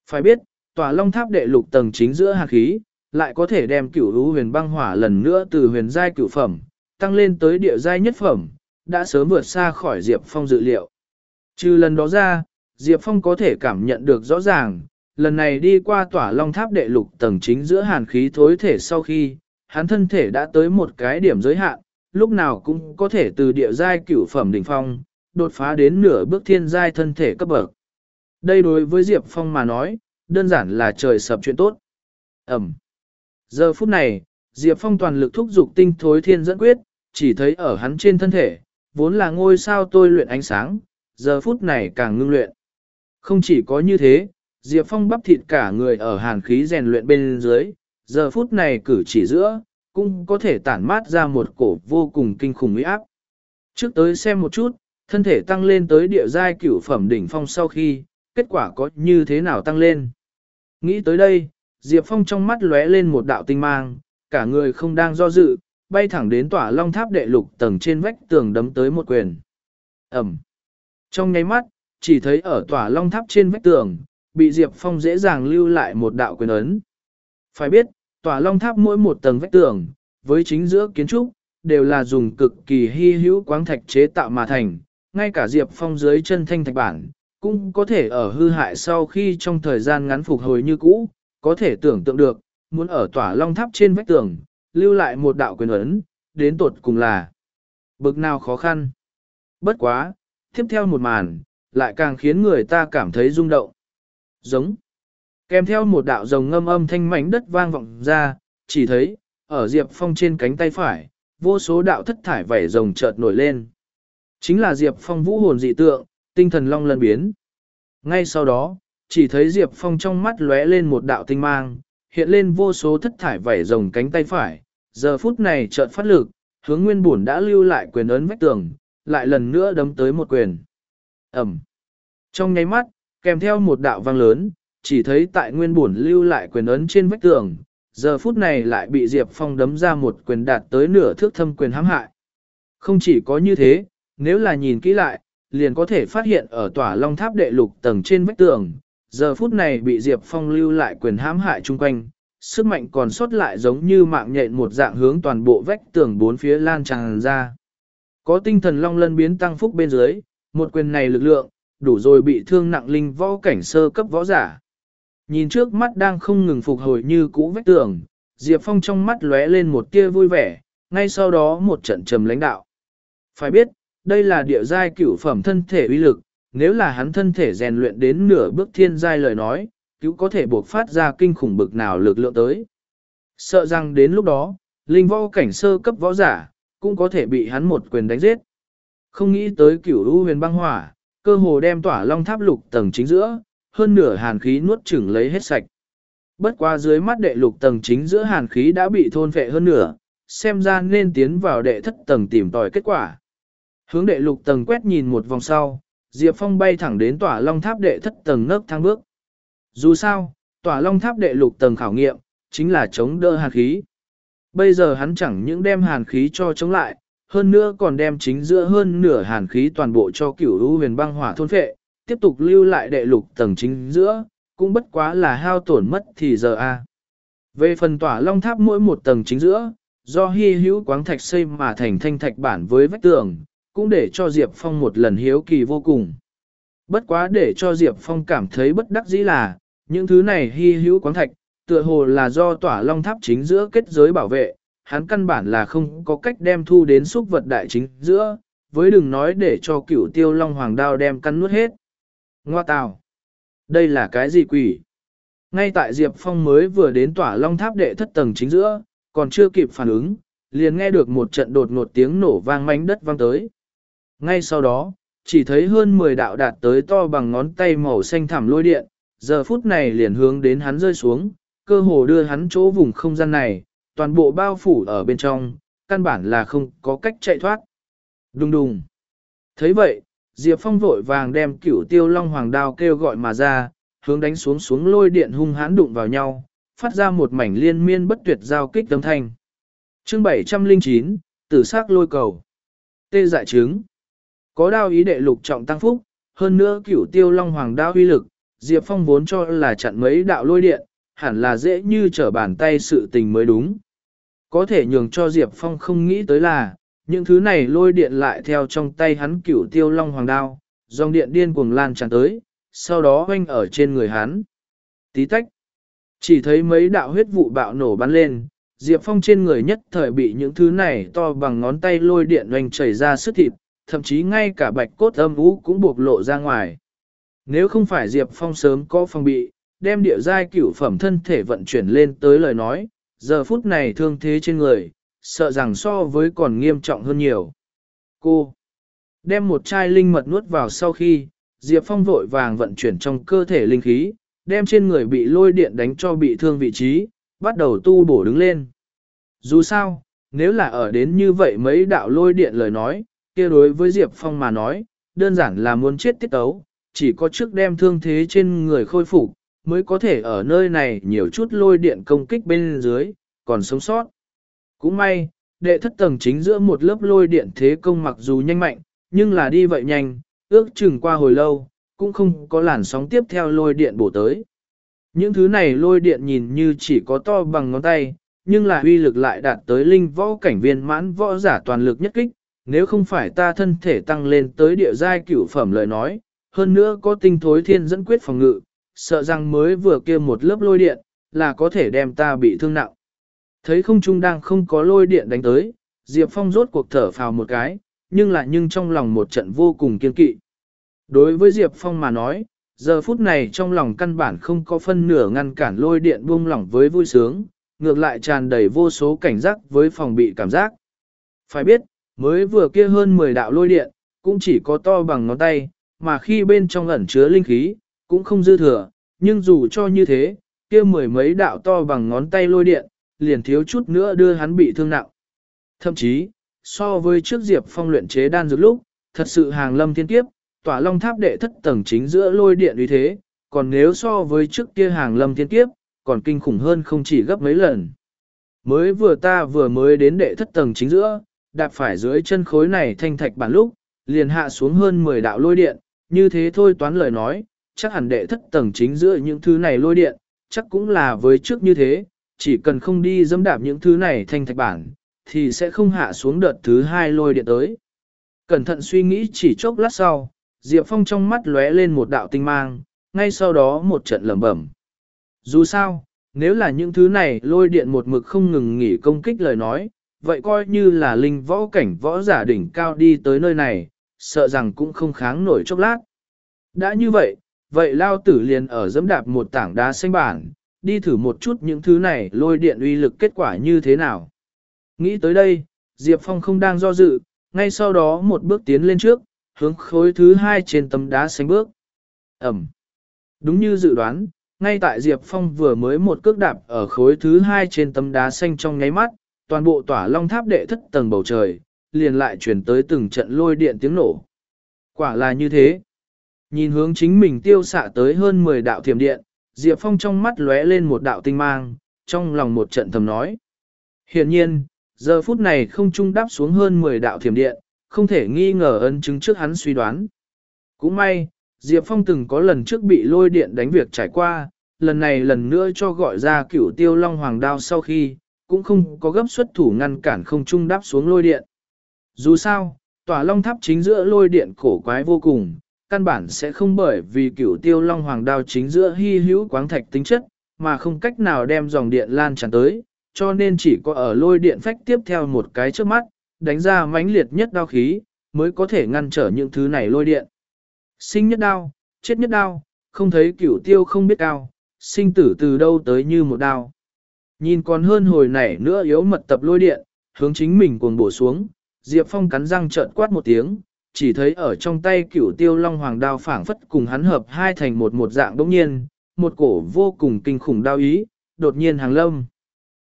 Phải biết, tòa long tháp đệ lục tầng chính giữa hạt khí, lại có thể đem cửu lũ huyền băng hỏa lần nữa từ huyền giai cửu phẩm, tăng lên tới địa giai nhất phẩm, đã sớm vượt xa khỏi Diệp Phong dự liệu. Trừ lần đó ra, Diệp Phong có thể cảm nhận được rõ ràng, lần này đi qua tỏa long tháp đệ lục tầng chính giữa hàn khí thối thể sau khi, hắn thân thể đã tới một cái điểm giới hạn, lúc nào cũng có thể từ địa giai cửu phẩm đỉnh phong, đột phá đến nửa bước thiên giai thân thể cấp bậc. Đây đối với Diệp Phong mà nói, đơn giản là trời sập chuyện tốt. Ẩm. Giờ phút này, Diệp Phong toàn lực thúc giục tinh thối thiên dẫn quyết, chỉ thấy ở hắn trên thân thể, vốn là ngôi sao tôi luyện ánh sáng, giờ phút này càng ngưng luyện. Không chỉ có như thế, Diệp Phong bắp thịt cả người ở hàn khí rèn luyện bên dưới, giờ phút này cử chỉ giữa, cũng có thể tản mát ra một cổ vô cùng kinh khủng uy áp. Trước tới xem một chút, thân thể tăng lên tới địa giai cửu phẩm đỉnh phong sau khi, kết quả có như thế nào tăng lên. Nghĩ tới đây, Diệp Phong trong mắt lóe lên một đạo tinh mang, cả người không đang do dự, bay thẳng đến tỏa long tháp đệ lục tầng trên vách tường đấm tới một quyền. Ẩm. Trong nháy mắt, chỉ thấy ở tỏa long tháp trên vách tường, bị Diệp Phong dễ dàng lưu lại một đạo quyền ấn. Phải biết, tỏa long tháp mỗi một tầng vách tường, với chính giữa kiến trúc, đều là dùng cực kỳ hy hữu quáng thạch chế tạo mà thành, ngay cả Diệp Phong dưới chân thanh thạch bản, cũng có thể ở hư hại sau khi trong thời gian ngắn phục hồi như cũ, có thể tưởng tượng được, muốn ở tỏa long tháp trên vách tường, lưu lại một đạo quyền ấn, đến tột cùng là bực nào khó khăn. Bất quá, tiếp theo một màn, lại càng khiến người ta cảm thấy rung động. Giống. Kèm theo một đạo rồng ngâm âm thanh mảnh đất vang vọng ra, chỉ thấy, ở Diệp Phong trên cánh tay phải, vô số đạo thất thải vảy rồng chợt nổi lên. Chính là Diệp Phong vũ hồn dị tượng, tinh thần long lân biến. Ngay sau đó, chỉ thấy Diệp Phong trong mắt lóe lên một đạo tinh mang, hiện lên vô số thất thải vảy rồng cánh tay phải, giờ phút này chợt phát lực, hướng nguyên bổn đã lưu lại quyền ấn vách tường, lại lần nữa đấm tới một quyền. Ẩm. Trong nháy mắt, kèm theo một đạo vang lớn, chỉ thấy tại nguyên bổn lưu lại quyền ấn trên vách tường, giờ phút này lại bị Diệp Phong đấm ra một quyền đạt tới nửa thước thâm quyền hãm hại. Không chỉ có như thế, nếu là nhìn kỹ lại, liền có thể phát hiện ở tòa long tháp đệ lục tầng trên vách tường, giờ phút này bị Diệp Phong lưu lại quyền hãm hại chung quanh, sức mạnh còn sót lại giống như mạng nhện một dạng hướng toàn bộ vách tường bốn phía lan tràn ra. Có tinh thần long lân biến tăng phúc bên dưới, một quyền này lực lượng, đủ rồi bị thương nặng linh võ cảnh sơ cấp võ giả. Nhìn trước mắt đang không ngừng phục hồi như cũ vách tường, Diệp Phong trong mắt lóe lên một tia vui vẻ, ngay sau đó một trận trầm lãnh đạo. Phải biết, đây là địa giai cửu phẩm thân thể uy lực, nếu là hắn thân thể rèn luyện đến nửa bước thiên giai lời nói, cứu có thể buộc phát ra kinh khủng bực nào lực lượng tới. Sợ rằng đến lúc đó, linh võ cảnh sơ cấp võ giả, cũng có thể bị hắn một quyền đánh giết. Không nghĩ tới cửu u huyền băng hỏa, cơ hồ đem tỏa long tháp lục tầng chính giữa, hơn nửa hàn khí nuốt chửng lấy hết sạch. Bất qua dưới mắt đệ lục tầng chính giữa hàn khí đã bị thôn phệ hơn nửa, xem ra nên tiến vào đệ thất tầng tìm tòi kết quả. Hướng đệ lục tầng quét nhìn một vòng sau, Diệp Phong bay thẳng đến tỏa long tháp đệ thất tầng nấc thang bước. Dù sao, tỏa long tháp đệ lục tầng khảo nghiệm, chính là chống đỡ hàn khí. Bây giờ hắn chẳng những đem hàn khí cho chống lại, hơn nữa còn đem chính giữa hơn nửa hàn khí toàn bộ cho cửu u huyền băng hỏa thôn phệ, tiếp tục lưu lại đệ lục tầng chính giữa, cũng bất quá là hao tổn mất thì giờ a. Về phần tỏa long tháp mỗi một tầng chính giữa, do hy hữu quáng thạch xây mà thành thanh thạch bản với vách tường, cũng để cho Diệp Phong một lần hiếu kỳ vô cùng. Bất quá để cho Diệp Phong cảm thấy bất đắc dĩ là, những thứ này hy hữu quáng thạch, tựa hồ là do tỏa long tháp chính giữa kết giới bảo vệ, hắn căn bản là không có cách đem thu đến xúc vật đại chính giữa, với đừng nói để cho cửu tiêu long hoàng đao đem căn nuốt hết. Ngoa tào! Đây là cái gì quỷ? Ngay tại Diệp Phong mới vừa đến tỏa long tháp đệ thất tầng chính giữa, còn chưa kịp phản ứng, liền nghe được một trận đột ngột tiếng nổ vang manh đất vang tới. Ngay sau đó, chỉ thấy hơn 10 đạo đạt tới to bằng ngón tay màu xanh thẳm lôi điện, giờ phút này liền hướng đến hắn rơi xuống, cơ hồ đưa hắn chỗ vùng không gian này, toàn bộ bao phủ ở bên trong, căn bản là không có cách chạy thoát. Đùng đùng. thấy vậy, Diệp Phong vội vàng đem cửu tiêu long hoàng đao kêu gọi mà ra, hướng đánh xuống xuống lôi điện hung hãn đụng vào nhau, phát ra một mảnh liên miên bất tuyệt giao kích âm thanh. chương 709, tử sắc lôi cầu. Tê dại trứng. Có đao ý đệ lục trọng tăng phúc, hơn nữa cửu tiêu long hoàng đao uy lực, Diệp Phong vốn cho là chặn mấy đạo lôi điện, hẳn là dễ như trở bàn tay sự tình mới đúng. Có thể nhường cho Diệp Phong không nghĩ tới là, những thứ này lôi điện lại theo trong tay hắn cửu tiêu long hoàng đao, dòng điện điên cuồng lan tràn tới, sau đó hoanh ở trên người hắn. Tí tách. Chỉ thấy mấy đạo huyết vụ bạo nổ bắn lên, Diệp Phong trên người nhất thời bị những thứ này to bằng ngón tay lôi điện hoành chảy ra sức thịt, thậm chí ngay cả bạch cốt âm vũ cũng bộc lộ ra ngoài. Nếu không phải Diệp Phong sớm có phòng bị, đem địa giai cửu phẩm thân thể vận chuyển lên tới lời nói, giờ phút này thương thế trên người, sợ rằng so với còn nghiêm trọng hơn nhiều. Cô đem một chai linh mật nuốt vào sau khi, Diệp Phong vội vàng vận chuyển trong cơ thể linh khí, đem trên người bị lôi điện đánh cho bị thương vị trí, bắt đầu tu bổ đứng lên. Dù sao, nếu là ở đến như vậy mấy đạo lôi điện lời nói, kia đối với Diệp Phong mà nói, đơn giản là muốn chết tiết tấu, chỉ có trước đem thương thế trên người khôi phục mới có thể ở nơi này nhiều chút lôi điện công kích bên dưới, còn sống sót. Cũng may, đệ thất tầng chính giữa một lớp lôi điện thế công mặc dù nhanh mạnh, nhưng là đi vậy nhanh, ước chừng qua hồi lâu, cũng không có làn sóng tiếp theo lôi điện bổ tới. Những thứ này lôi điện nhìn như chỉ có to bằng ngón tay, nhưng là uy lực lại đạt tới linh võ cảnh viên mãn võ giả toàn lực nhất kích, nếu không phải ta thân thể tăng lên tới địa giai cửu phẩm lời nói, hơn nữa có tinh thối thiên dẫn quyết phòng ngự, sợ rằng mới vừa kia một lớp lôi điện, là có thể đem ta bị thương nặng. Thấy không trung đang không có lôi điện đánh tới, Diệp Phong rốt cuộc thở phào một cái, nhưng lại nhưng trong lòng một trận vô cùng kiên kỵ. Đối với Diệp Phong mà nói, giờ phút này trong lòng căn bản không có phân nửa ngăn cản lôi điện buông lỏng với vui sướng, ngược lại tràn đầy vô số cảnh giác với phòng bị cảm giác. Phải biết, mới vừa kia hơn 10 đạo lôi điện, cũng chỉ có to bằng ngón tay, mà khi bên trong ẩn chứa linh khí, cũng không dư thừa, nhưng dù cho như thế, kia mười mấy đạo to bằng ngón tay lôi điện, liền thiếu chút nữa đưa hắn bị thương nặng. Thậm chí, so với trước Diệp Phong luyện chế đan dược lúc, thật sự hàng lâm thiên kiếp, tỏa long tháp đệ thất tầng chính giữa lôi điện uy thế, còn nếu so với trước kia hàng lâm thiên kiếp, còn kinh khủng hơn không chỉ gấp mấy lần. Mới vừa ta vừa mới đến đệ thất tầng chính giữa, đạp phải dưới chân khối này thanh thạch bản lúc, liền hạ xuống hơn 10 đạo lôi điện, như thế thôi toán lời nói, chắc hẳn đệ thất tầng chính giữa những thứ này lôi điện, chắc cũng là với trước như thế, chỉ cần không đi dẫm đạp những thứ này thanh thạch bản, thì sẽ không hạ xuống đợt thứ hai lôi điện tới. Cẩn thận suy nghĩ chỉ chốc lát sau, Diệp Phong trong mắt lóe lên một đạo tinh mang, ngay sau đó một trận lẩm bẩm. Dù sao, nếu là những thứ này lôi điện một mực không ngừng nghỉ công kích lời nói, vậy coi như là linh võ cảnh võ giả đỉnh cao đi tới nơi này, sợ rằng cũng không kháng nổi chốc lát. Đã như vậy, vậy lao tử liền ở dẫm đạp một tảng đá xanh bản, đi thử một chút những thứ này lôi điện uy lực kết quả như thế nào. Nghĩ tới đây, Diệp Phong không đang do dự, ngay sau đó một bước tiến lên trước, hướng khối thứ hai trên tấm đá xanh bước. Ẩm. Đúng như dự đoán, ngay tại Diệp Phong vừa mới một cước đạp ở khối thứ hai trên tấm đá xanh trong nháy mắt, toàn bộ tỏa long tháp đệ thất tầng bầu trời, liền lại chuyển tới từng trận lôi điện tiếng nổ. Quả là như thế. Nhìn hướng chính mình tiêu xạ tới hơn 10 đạo thiểm điện, Diệp Phong trong mắt lóe lên một đạo tinh mang, trong lòng một trận thầm nói. Hiện nhiên, giờ phút này không trung đáp xuống hơn 10 đạo thiểm điện, không thể nghi ngờ ấn chứng trước hắn suy đoán. Cũng may, Diệp Phong từng có lần trước bị lôi điện đánh việc trải qua, lần này lần nữa cho gọi ra cửu tiêu long hoàng đao sau khi, cũng không có gấp xuất thủ ngăn cản không trung đáp xuống lôi điện. Dù sao, tòa long tháp chính giữa lôi điện cổ quái vô cùng, căn bản sẽ không bởi vì cửu tiêu long hoàng đao chính giữa hy hữu quáng thạch tính chất, mà không cách nào đem dòng điện lan tràn tới, cho nên chỉ có ở lôi điện phách tiếp theo một cái trước mắt, đánh ra mãnh liệt nhất đao khí, mới có thể ngăn trở những thứ này lôi điện. Sinh nhất đao, chết nhất đao, không thấy cửu tiêu không biết cao, sinh tử từ đâu tới như một đao. Nhìn còn hơn hồi nảy nữa yếu mật tập lôi điện, hướng chính mình cuồng bổ xuống, Diệp Phong cắn răng trợn quát một tiếng, chỉ thấy ở trong tay cửu tiêu long hoàng đao phảng phất cùng hắn hợp hai thành một một dạng đống nhiên, một cổ vô cùng kinh khủng đao ý, đột nhiên hàng lâm.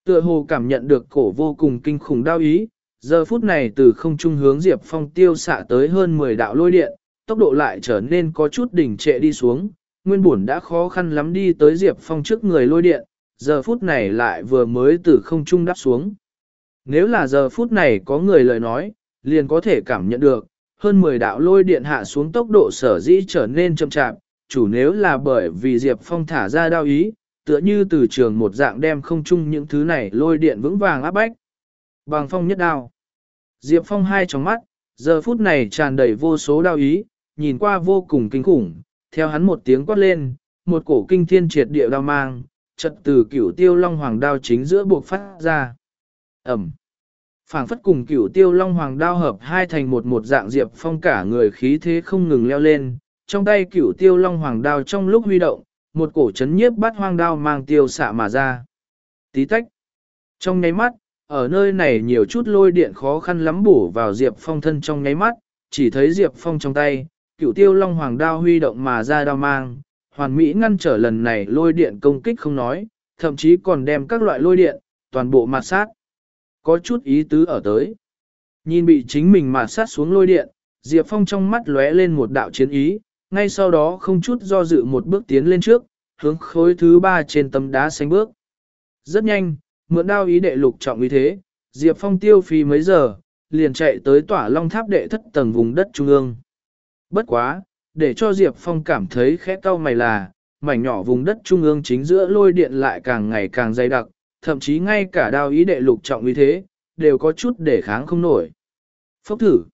Tựa hồ cảm nhận được cổ vô cùng kinh khủng đao ý, giờ phút này từ không trung hướng Diệp Phong tiêu xạ tới hơn 10 đạo lôi điện, tốc độ lại trở nên có chút đỉnh trệ đi xuống, nguyên bổn đã khó khăn lắm đi tới Diệp Phong trước người lôi điện, giờ phút này lại vừa mới từ không trung đáp xuống. Nếu là giờ phút này có người lời nói, liền có thể cảm nhận được, hơn 10 đạo lôi điện hạ xuống tốc độ sở dĩ trở nên chậm chạp, chủ nếu là bởi vì Diệp Phong thả ra đao ý, tựa như từ trường một dạng đem không chung những thứ này lôi điện vững vàng áp bách. Bằng phong nhất đao. Diệp Phong hai trong mắt, giờ phút này tràn đầy vô số đao ý, nhìn qua vô cùng kinh khủng, theo hắn một tiếng quát lên, một cổ kinh thiên triệt địa đao mang, chật từ cửu tiêu long hoàng đao chính giữa buộc phát ra. Ẩm. phảng phất cùng cửu tiêu long hoàng đao hợp hai thành một một dạng diệp phong cả người khí thế không ngừng leo lên, trong tay cửu tiêu long hoàng đao trong lúc huy động, một cổ chấn nhiếp bắt hoang đao mang tiêu xạ mà ra. Tí tách. Trong nháy mắt, ở nơi này nhiều chút lôi điện khó khăn lắm bổ vào Diệp Phong thân trong nháy mắt, chỉ thấy Diệp Phong trong tay, cửu tiêu long hoàng đao huy động mà ra đao mang, hoàn mỹ ngăn trở lần này lôi điện công kích không nói, thậm chí còn đem các loại lôi điện, toàn bộ mặt sát. Có chút ý tứ ở tới. Nhìn bị chính mình mà sát xuống lôi điện, Diệp Phong trong mắt lóe lên một đạo chiến ý, ngay sau đó không chút do dự một bước tiến lên trước, hướng khối thứ ba trên tấm đá xanh bước. Rất nhanh, mượn đao ý đệ lục trọng ý thế, Diệp Phong tiêu phí mấy giờ, liền chạy tới tỏa long tháp đệ thất tầng vùng đất trung ương. Bất quá, để cho Diệp Phong cảm thấy khẽ cau mày là, mảnh nhỏ vùng đất trung ương chính giữa lôi điện lại càng ngày càng dày đặc, thậm chí ngay cả đao ý đệ lục trọng như thế, đều có chút để kháng không nổi. Phốc thử.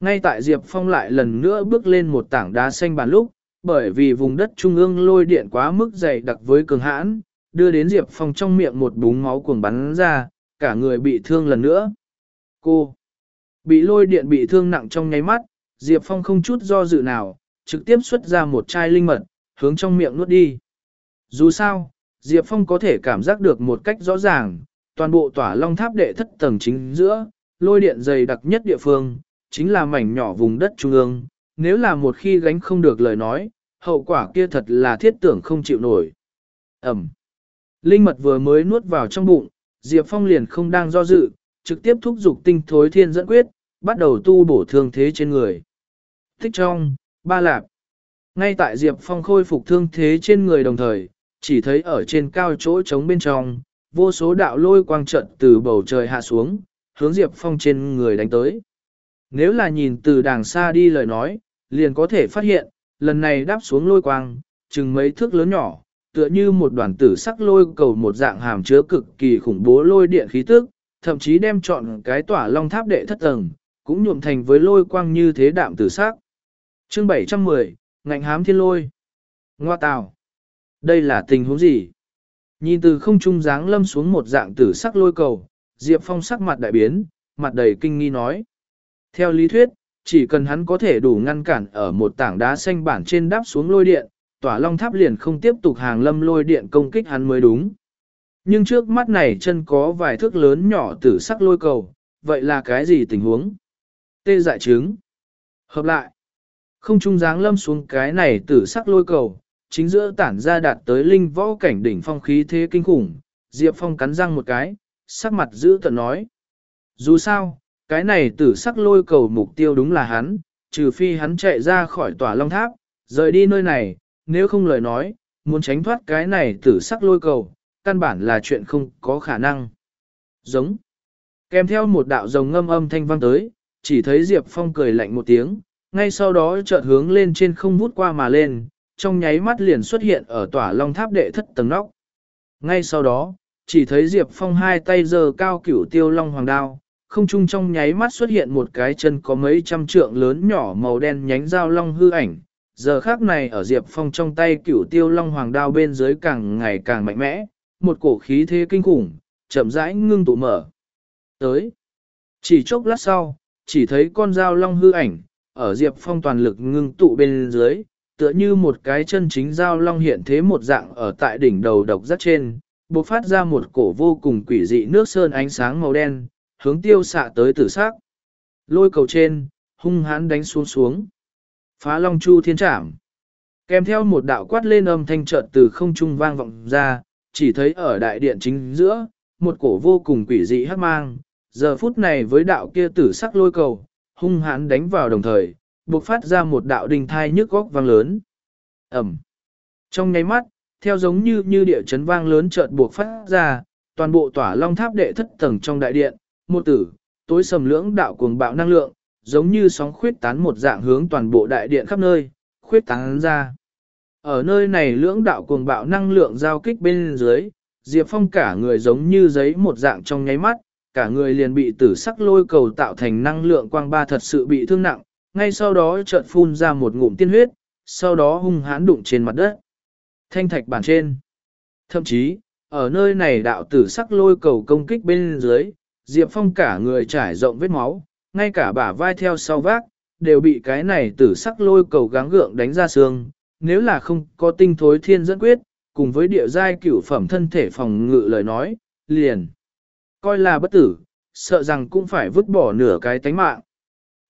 Ngay tại Diệp Phong lại lần nữa bước lên một tảng đá xanh bàn lúc, bởi vì vùng đất trung ương lôi điện quá mức dày đặc với cường hãn, đưa đến Diệp Phong trong miệng một búng máu cuồng bắn ra, cả người bị thương lần nữa. Cô! Bị lôi điện bị thương nặng trong nháy mắt, Diệp Phong không chút do dự nào, trực tiếp xuất ra một chai linh mật, hướng trong miệng nuốt đi. Dù sao, Diệp Phong có thể cảm giác được một cách rõ ràng, toàn bộ tỏa long tháp đệ thất tầng chính giữa, lôi điện dày đặc nhất địa phương, chính là mảnh nhỏ vùng đất trung ương. Nếu là một khi gánh không được lời nói, hậu quả kia thật là thiết tưởng không chịu nổi. Ẩm. Linh mật vừa mới nuốt vào trong bụng, Diệp Phong liền không đang do dự, trực tiếp thúc giục tinh thối thiên dẫn quyết, bắt đầu tu bổ thương thế trên người. Thích trong, ba lạp. Ngay tại Diệp Phong khôi phục thương thế trên người đồng thời, chỉ thấy ở trên cao chỗ trống bên trong, vô số đạo lôi quang trận từ bầu trời hạ xuống, hướng Diệp Phong trên người đánh tới. Nếu là nhìn từ đàng xa đi lời nói, liền có thể phát hiện, lần này đáp xuống lôi quang, chừng mấy thước lớn nhỏ, tựa như một đoàn tử sắc lôi cầu một dạng hàm chứa cực kỳ khủng bố lôi điện khí tức, thậm chí đem chọn cái tỏa long tháp đệ thất tầng, cũng nhuộm thành với lôi quang như thế đạm tử sắc. Chương 710, ngạnh hám thiên lôi. Ngoa tào. Đây là tình huống gì? Nhìn từ không trung dáng lâm xuống một dạng tử sắc lôi cầu, Diệp Phong sắc mặt đại biến, mặt đầy kinh nghi nói. Theo lý thuyết, chỉ cần hắn có thể đủ ngăn cản ở một tảng đá xanh bản trên đáp xuống lôi điện, tỏa long tháp liền không tiếp tục hàng lâm lôi điện công kích hắn mới đúng. Nhưng trước mắt này chân có vài thước lớn nhỏ tử sắc lôi cầu, vậy là cái gì tình huống? Tê dại trứng. Hợp lại. Không trung dáng lâm xuống cái này tử sắc lôi cầu, chính giữa tản ra đạt tới linh võ cảnh đỉnh phong khí thế kinh khủng. Diệp Phong cắn răng một cái, sắc mặt giữ tận nói. Dù sao, cái này tử sắc lôi cầu mục tiêu đúng là hắn, trừ phi hắn chạy ra khỏi tòa long tháp, rời đi nơi này, nếu không lời nói, muốn tránh thoát cái này tử sắc lôi cầu, căn bản là chuyện không có khả năng. Giống. Kèm theo một đạo rồng ngâm âm thanh vang tới, chỉ thấy Diệp Phong cười lạnh một tiếng, ngay sau đó chợt hướng lên trên không vút qua mà lên, trong nháy mắt liền xuất hiện ở tòa long tháp đệ thất tầng nóc. Ngay sau đó, chỉ thấy Diệp Phong hai tay giơ cao cửu tiêu long hoàng đao, không trung trong nháy mắt xuất hiện một cái chân có mấy trăm trượng lớn nhỏ màu đen nhánh dao long hư ảnh. Giờ khác này ở Diệp Phong trong tay cửu tiêu long hoàng đao bên dưới càng ngày càng mạnh mẽ, một cổ khí thế kinh khủng, chậm rãi ngưng tụ mở. Tới. Chỉ chốc lát sau, chỉ thấy con dao long hư ảnh, ở Diệp Phong toàn lực ngưng tụ bên dưới, tựa như một cái chân chính giao long hiện thế một dạng ở tại đỉnh đầu độc rất trên, bộc phát ra một cổ vô cùng quỷ dị nước sơn ánh sáng màu đen, hướng tiêu xạ tới tử sắc. Lôi cầu trên, hung hãn đánh xuống xuống. Phá long chu thiên trảm. Kèm theo một đạo quát lên âm thanh chợt từ không trung vang vọng ra, chỉ thấy ở đại điện chính giữa, một cổ vô cùng quỷ dị hát mang, giờ phút này với đạo kia tử sắc lôi cầu, hung hãn đánh vào đồng thời, bộc phát ra một đạo đình thai nhức góc vang lớn. Ẩm. Trong nháy mắt, theo giống như như địa chấn vang lớn chợt buộc phát ra, toàn bộ tỏa long tháp đệ thất tầng trong đại điện, một tử, tối sầm lưỡng đạo cuồng bạo năng lượng, giống như sóng khuyết tán một dạng hướng toàn bộ đại điện khắp nơi, khuyết tán ra. Ở nơi này lưỡng đạo cuồng bạo năng lượng giao kích bên dưới, Diệp Phong cả người giống như giấy một dạng trong nháy mắt, cả người liền bị tử sắc lôi cầu tạo thành năng lượng quang ba thật sự bị thương nặng, ngay sau đó chợt phun ra một ngụm tiên huyết, sau đó hung hãn đụng trên mặt đất. Thanh thạch bản trên. Thậm chí, ở nơi này đạo tử sắc lôi cầu công kích bên dưới, Diệp Phong cả người trải rộng vết máu, ngay cả bả vai theo sau vác, đều bị cái này tử sắc lôi cầu gắng gượng đánh ra xương. Nếu là không có tinh thối thiên dẫn quyết, cùng với địa giai cửu phẩm thân thể phòng ngự lời nói, liền. Coi là bất tử, sợ rằng cũng phải vứt bỏ nửa cái tánh mạng.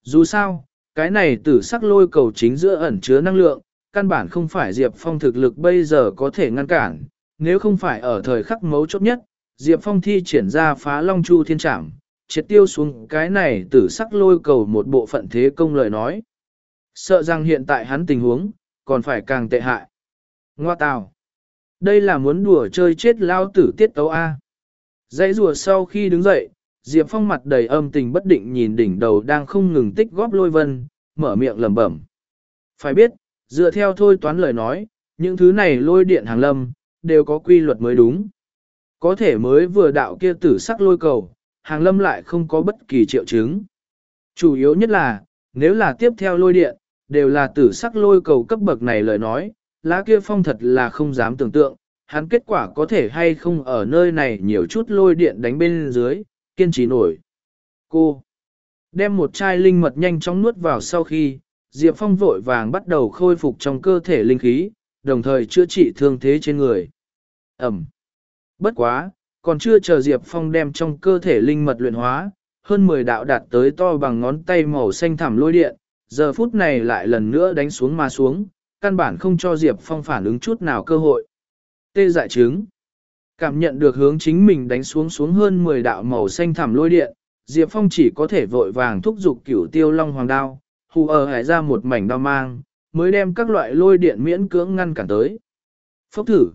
Dù sao, cái này tử sắc lôi cầu chính giữa ẩn chứa năng lượng, căn bản không phải Diệp Phong thực lực bây giờ có thể ngăn cản, nếu không phải ở thời khắc mấu chốt nhất, Diệp Phong thi triển ra phá long chu thiên trảm, triệt tiêu xuống cái này tử sắc lôi cầu một bộ phận thế công lời nói. Sợ rằng hiện tại hắn tình huống, còn phải càng tệ hại. Ngoa tào. Đây là muốn đùa chơi chết lao tử tiết tấu A. Dãy rùa sau khi đứng dậy, Diệp Phong mặt đầy âm tình bất định nhìn đỉnh đầu đang không ngừng tích góp lôi vân, mở miệng lẩm bẩm. Phải biết, dựa theo thôi toán lời nói, những thứ này lôi điện hàng lâm, đều có quy luật mới đúng. Có thể mới vừa đạo kia tử sắc lôi cầu, hàng lâm lại không có bất kỳ triệu chứng. Chủ yếu nhất là, nếu là tiếp theo lôi điện, đều là tử sắc lôi cầu cấp bậc này lời nói, lá kia phong thật là không dám tưởng tượng, hắn kết quả có thể hay không ở nơi này nhiều chút lôi điện đánh bên dưới, kiên trì nổi. Cô đem một chai linh mật nhanh chóng nuốt vào sau khi, Diệp Phong vội vàng bắt đầu khôi phục trong cơ thể linh khí, đồng thời chữa trị thương thế trên người. Ẩm. Bất quá, còn chưa chờ Diệp Phong đem trong cơ thể linh mật luyện hóa, hơn 10 đạo đạt tới to bằng ngón tay màu xanh thẳm lôi điện, giờ phút này lại lần nữa đánh xuống mà xuống, căn bản không cho Diệp Phong phản ứng chút nào cơ hội. Tê dại trứng. Cảm nhận được hướng chính mình đánh xuống xuống hơn 10 đạo màu xanh thẳm lôi điện, Diệp Phong chỉ có thể vội vàng thúc giục cửu tiêu long hoàng đao, hù ở hải ra một mảnh đao mang, mới đem các loại lôi điện miễn cưỡng ngăn cản tới. Phốc thử.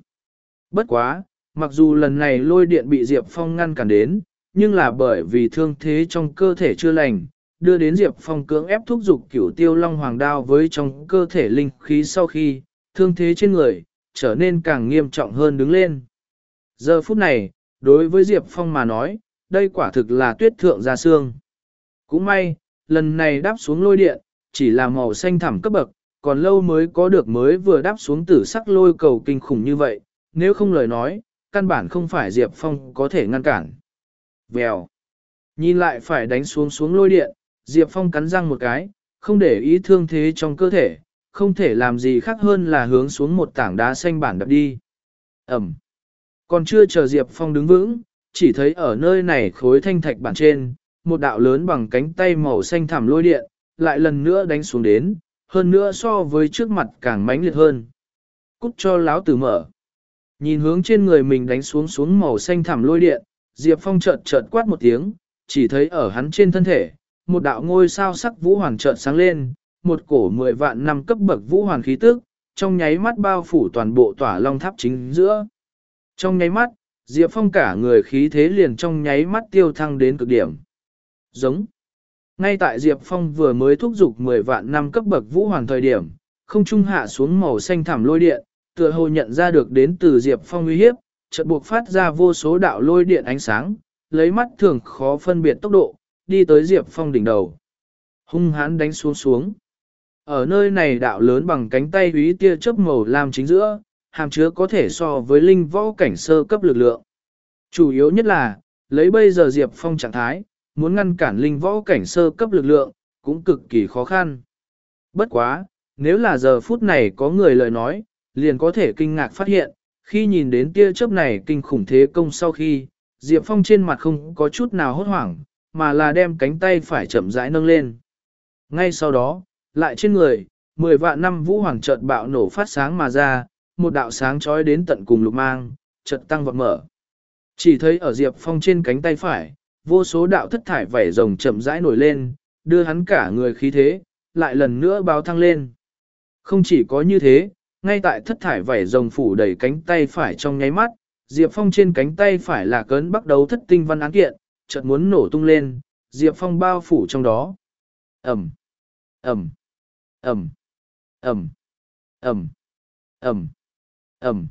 Bất quá, mặc dù lần này lôi điện bị Diệp Phong ngăn cản đến, nhưng là bởi vì thương thế trong cơ thể chưa lành, đưa đến Diệp Phong cưỡng ép thúc giục cửu tiêu long hoàng đao với trong cơ thể linh khí sau khi, thương thế trên người, trở nên càng nghiêm trọng hơn đứng lên. Giờ phút này, đối với Diệp Phong mà nói, đây quả thực là tuyết thượng ra xương. Cũng may, lần này đáp xuống lôi điện, chỉ là màu xanh thẳm cấp bậc, còn lâu mới có được mới vừa đáp xuống tử sắc lôi cầu kinh khủng như vậy, nếu không lời nói, căn bản không phải Diệp Phong có thể ngăn cản. Vèo. Nhìn lại phải đánh xuống xuống lôi điện, Diệp Phong cắn răng một cái, không để ý thương thế trong cơ thể, không thể làm gì khác hơn là hướng xuống một tảng đá xanh bản đập đi. Ẩm. Còn chưa chờ Diệp Phong đứng vững, chỉ thấy ở nơi này khối thanh thạch bản trên, một đạo lớn bằng cánh tay màu xanh thảm lôi điện, lại lần nữa đánh xuống đến, hơn nữa so với trước mặt càng mãnh liệt hơn. Cút cho láo tử mở. Nhìn hướng trên người mình đánh xuống xuống màu xanh thảm lôi điện, Diệp Phong chợt chợt quát một tiếng, chỉ thấy ở hắn trên thân thể, một đạo ngôi sao sắc vũ hoàng chợt sáng lên, một cổ mười vạn năm cấp bậc vũ hoàn khí tức, trong nháy mắt bao phủ toàn bộ tỏa long tháp chính giữa. Trong nháy mắt, Diệp Phong cả người khí thế liền trong nháy mắt tiêu thăng đến cực điểm. Giống. Ngay tại Diệp Phong vừa mới thúc giục 10 vạn năm cấp bậc vũ hoàn thời điểm, không trung hạ xuống màu xanh thảm lôi điện, tựa hồ nhận ra được đến từ Diệp Phong uy hiếp, chợt buộc phát ra vô số đạo lôi điện ánh sáng, lấy mắt thường khó phân biệt tốc độ, đi tới Diệp Phong đỉnh đầu. Hung hãn đánh xuống xuống. Ở nơi này đạo lớn bằng cánh tay úy tia chớp màu lam chính giữa, hàm chứa có thể so với linh võ cảnh sơ cấp lực lượng. Chủ yếu nhất là, lấy bây giờ Diệp Phong trạng thái, muốn ngăn cản linh võ cảnh sơ cấp lực lượng, cũng cực kỳ khó khăn. Bất quá, nếu là giờ phút này có người lời nói, liền có thể kinh ngạc phát hiện, khi nhìn đến tia chớp này kinh khủng thế công sau khi, Diệp Phong trên mặt không có chút nào hốt hoảng, mà là đem cánh tay phải chậm rãi nâng lên. Ngay sau đó, lại trên người, 10 vạn năm vũ hoàng chợt bạo nổ phát sáng mà ra, một đạo sáng chói đến tận cùng lục mang, chợt tăng vọt mở. Chỉ thấy ở Diệp Phong trên cánh tay phải, vô số đạo thất thải vảy rồng chậm rãi nổi lên, đưa hắn cả người khí thế, lại lần nữa báo thăng lên. Không chỉ có như thế, ngay tại thất thải vảy rồng phủ đầy cánh tay phải trong nháy mắt, Diệp Phong trên cánh tay phải là cấn bắt đầu thất tinh văn án kiện, chợt muốn nổ tung lên, Diệp Phong bao phủ trong đó. Ẩm, Ẩm, Ẩm, Ẩm, Ẩm, Ẩm, Ẩm.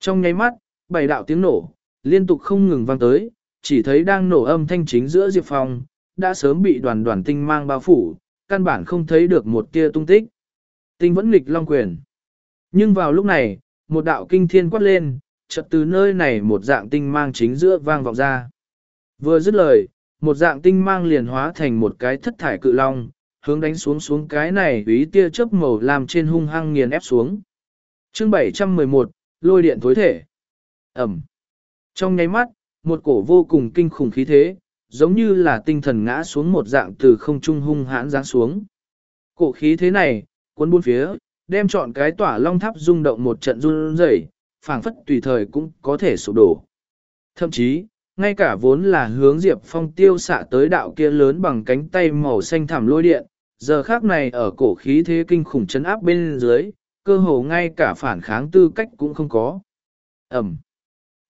Trong nháy mắt, bảy đạo tiếng nổ, liên tục không ngừng vang tới, chỉ thấy đang nổ âm thanh chính giữa Diệp Phong, đã sớm bị đoàn đoàn tinh mang bao phủ, căn bản không thấy được một tia tung tích. Tinh vẫn nghịch long quyền. Nhưng vào lúc này, một đạo kinh thiên quát lên, chợt từ nơi này một dạng tinh mang chính giữa vang vọng ra. Vừa dứt lời, một dạng tinh mang liền hóa thành một cái thất thải cự long, hướng đánh xuống xuống cái này ý tia chớp màu làm trên hung hăng nghiền ép xuống. Chương 711, lôi điện tối thể. Ẩm. Trong nháy mắt, một cổ vô cùng kinh khủng khí thế, giống như là tinh thần ngã xuống một dạng từ không trung hung hãn giáng xuống. Cổ khí thế này, cuốn buôn phía, đem chọn cái tỏa long tháp rung động một trận run rẩy, phảng phất tùy thời cũng có thể sụp đổ. Thậm chí, ngay cả vốn là hướng Diệp Phong tiêu xạ tới đạo kia lớn bằng cánh tay màu xanh thảm lôi điện, giờ khác này ở cổ khí thế kinh khủng chấn áp bên dưới, cơ hồ ngay cả phản kháng tư cách cũng không có. Ẩm.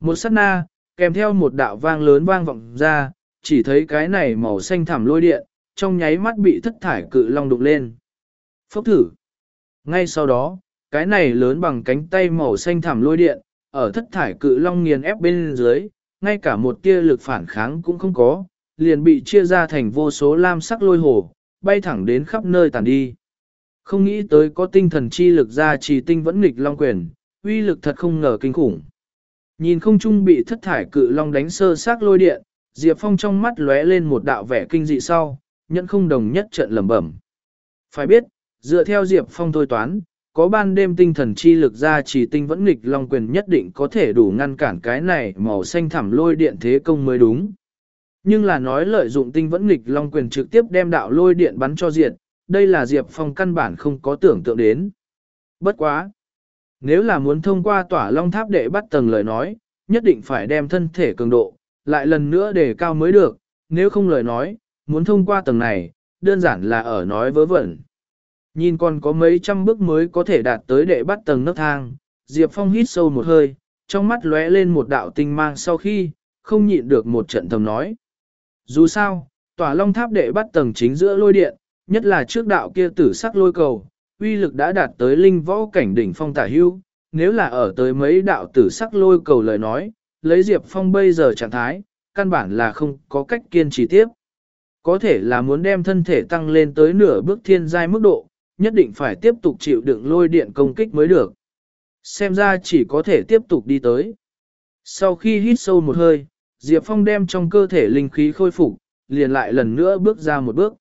Một sát na, kèm theo một đạo vang lớn vang vọng ra, chỉ thấy cái này màu xanh thảm lôi điện, trong nháy mắt bị thất thải cự long đục lên. Phốc thử. Ngay sau đó, cái này lớn bằng cánh tay màu xanh thảm lôi điện, ở thất thải cự long nghiền ép bên dưới, ngay cả một tia lực phản kháng cũng không có, liền bị chia ra thành vô số lam sắc lôi hồ, bay thẳng đến khắp nơi tàn đi. Không nghĩ tới có tinh thần chi lực ra trì tinh vẫn nghịch long quyền, uy lực thật không ngờ kinh khủng. Nhìn không trung bị thất thải cự long đánh sơ xác lôi điện, Diệp Phong trong mắt lóe lên một đạo vẻ kinh dị sau, nhận không đồng nhất trận lẩm bẩm. Phải biết, dựa theo Diệp Phong thôi toán, có ban đêm tinh thần chi lực ra chỉ tinh vẫn nghịch long quyền nhất định có thể đủ ngăn cản cái này màu xanh thẳm lôi điện thế công mới đúng. Nhưng là nói lợi dụng tinh vẫn nghịch long quyền trực tiếp đem đạo lôi điện bắn cho diệt, đây là Diệp Phong căn bản không có tưởng tượng đến. Bất quá! Nếu là muốn thông qua tỏa long tháp để bắt tầng lời nói, nhất định phải đem thân thể cường độ, lại lần nữa để cao mới được, nếu không lời nói, muốn thông qua tầng này, đơn giản là ở nói vớ vẩn. Nhìn còn có mấy trăm bước mới có thể đạt tới đệ bắt tầng nấc thang, Diệp Phong hít sâu một hơi, trong mắt lóe lên một đạo tinh mang sau khi, không nhịn được một trận thầm nói. Dù sao, tỏa long tháp đệ bắt tầng chính giữa lôi điện, nhất là trước đạo kia tử sắc lôi cầu, uy lực đã đạt tới linh võ cảnh đỉnh phong tả hưu, nếu là ở tới mấy đạo tử sắc lôi cầu lời nói, lấy Diệp Phong bây giờ trạng thái, căn bản là không có cách kiên trì tiếp. Có thể là muốn đem thân thể tăng lên tới nửa bước thiên giai mức độ, nhất định phải tiếp tục chịu đựng lôi điện công kích mới được. Xem ra chỉ có thể tiếp tục đi tới. Sau khi hít sâu một hơi, Diệp Phong đem trong cơ thể linh khí khôi phục, liền lại lần nữa bước ra một bước.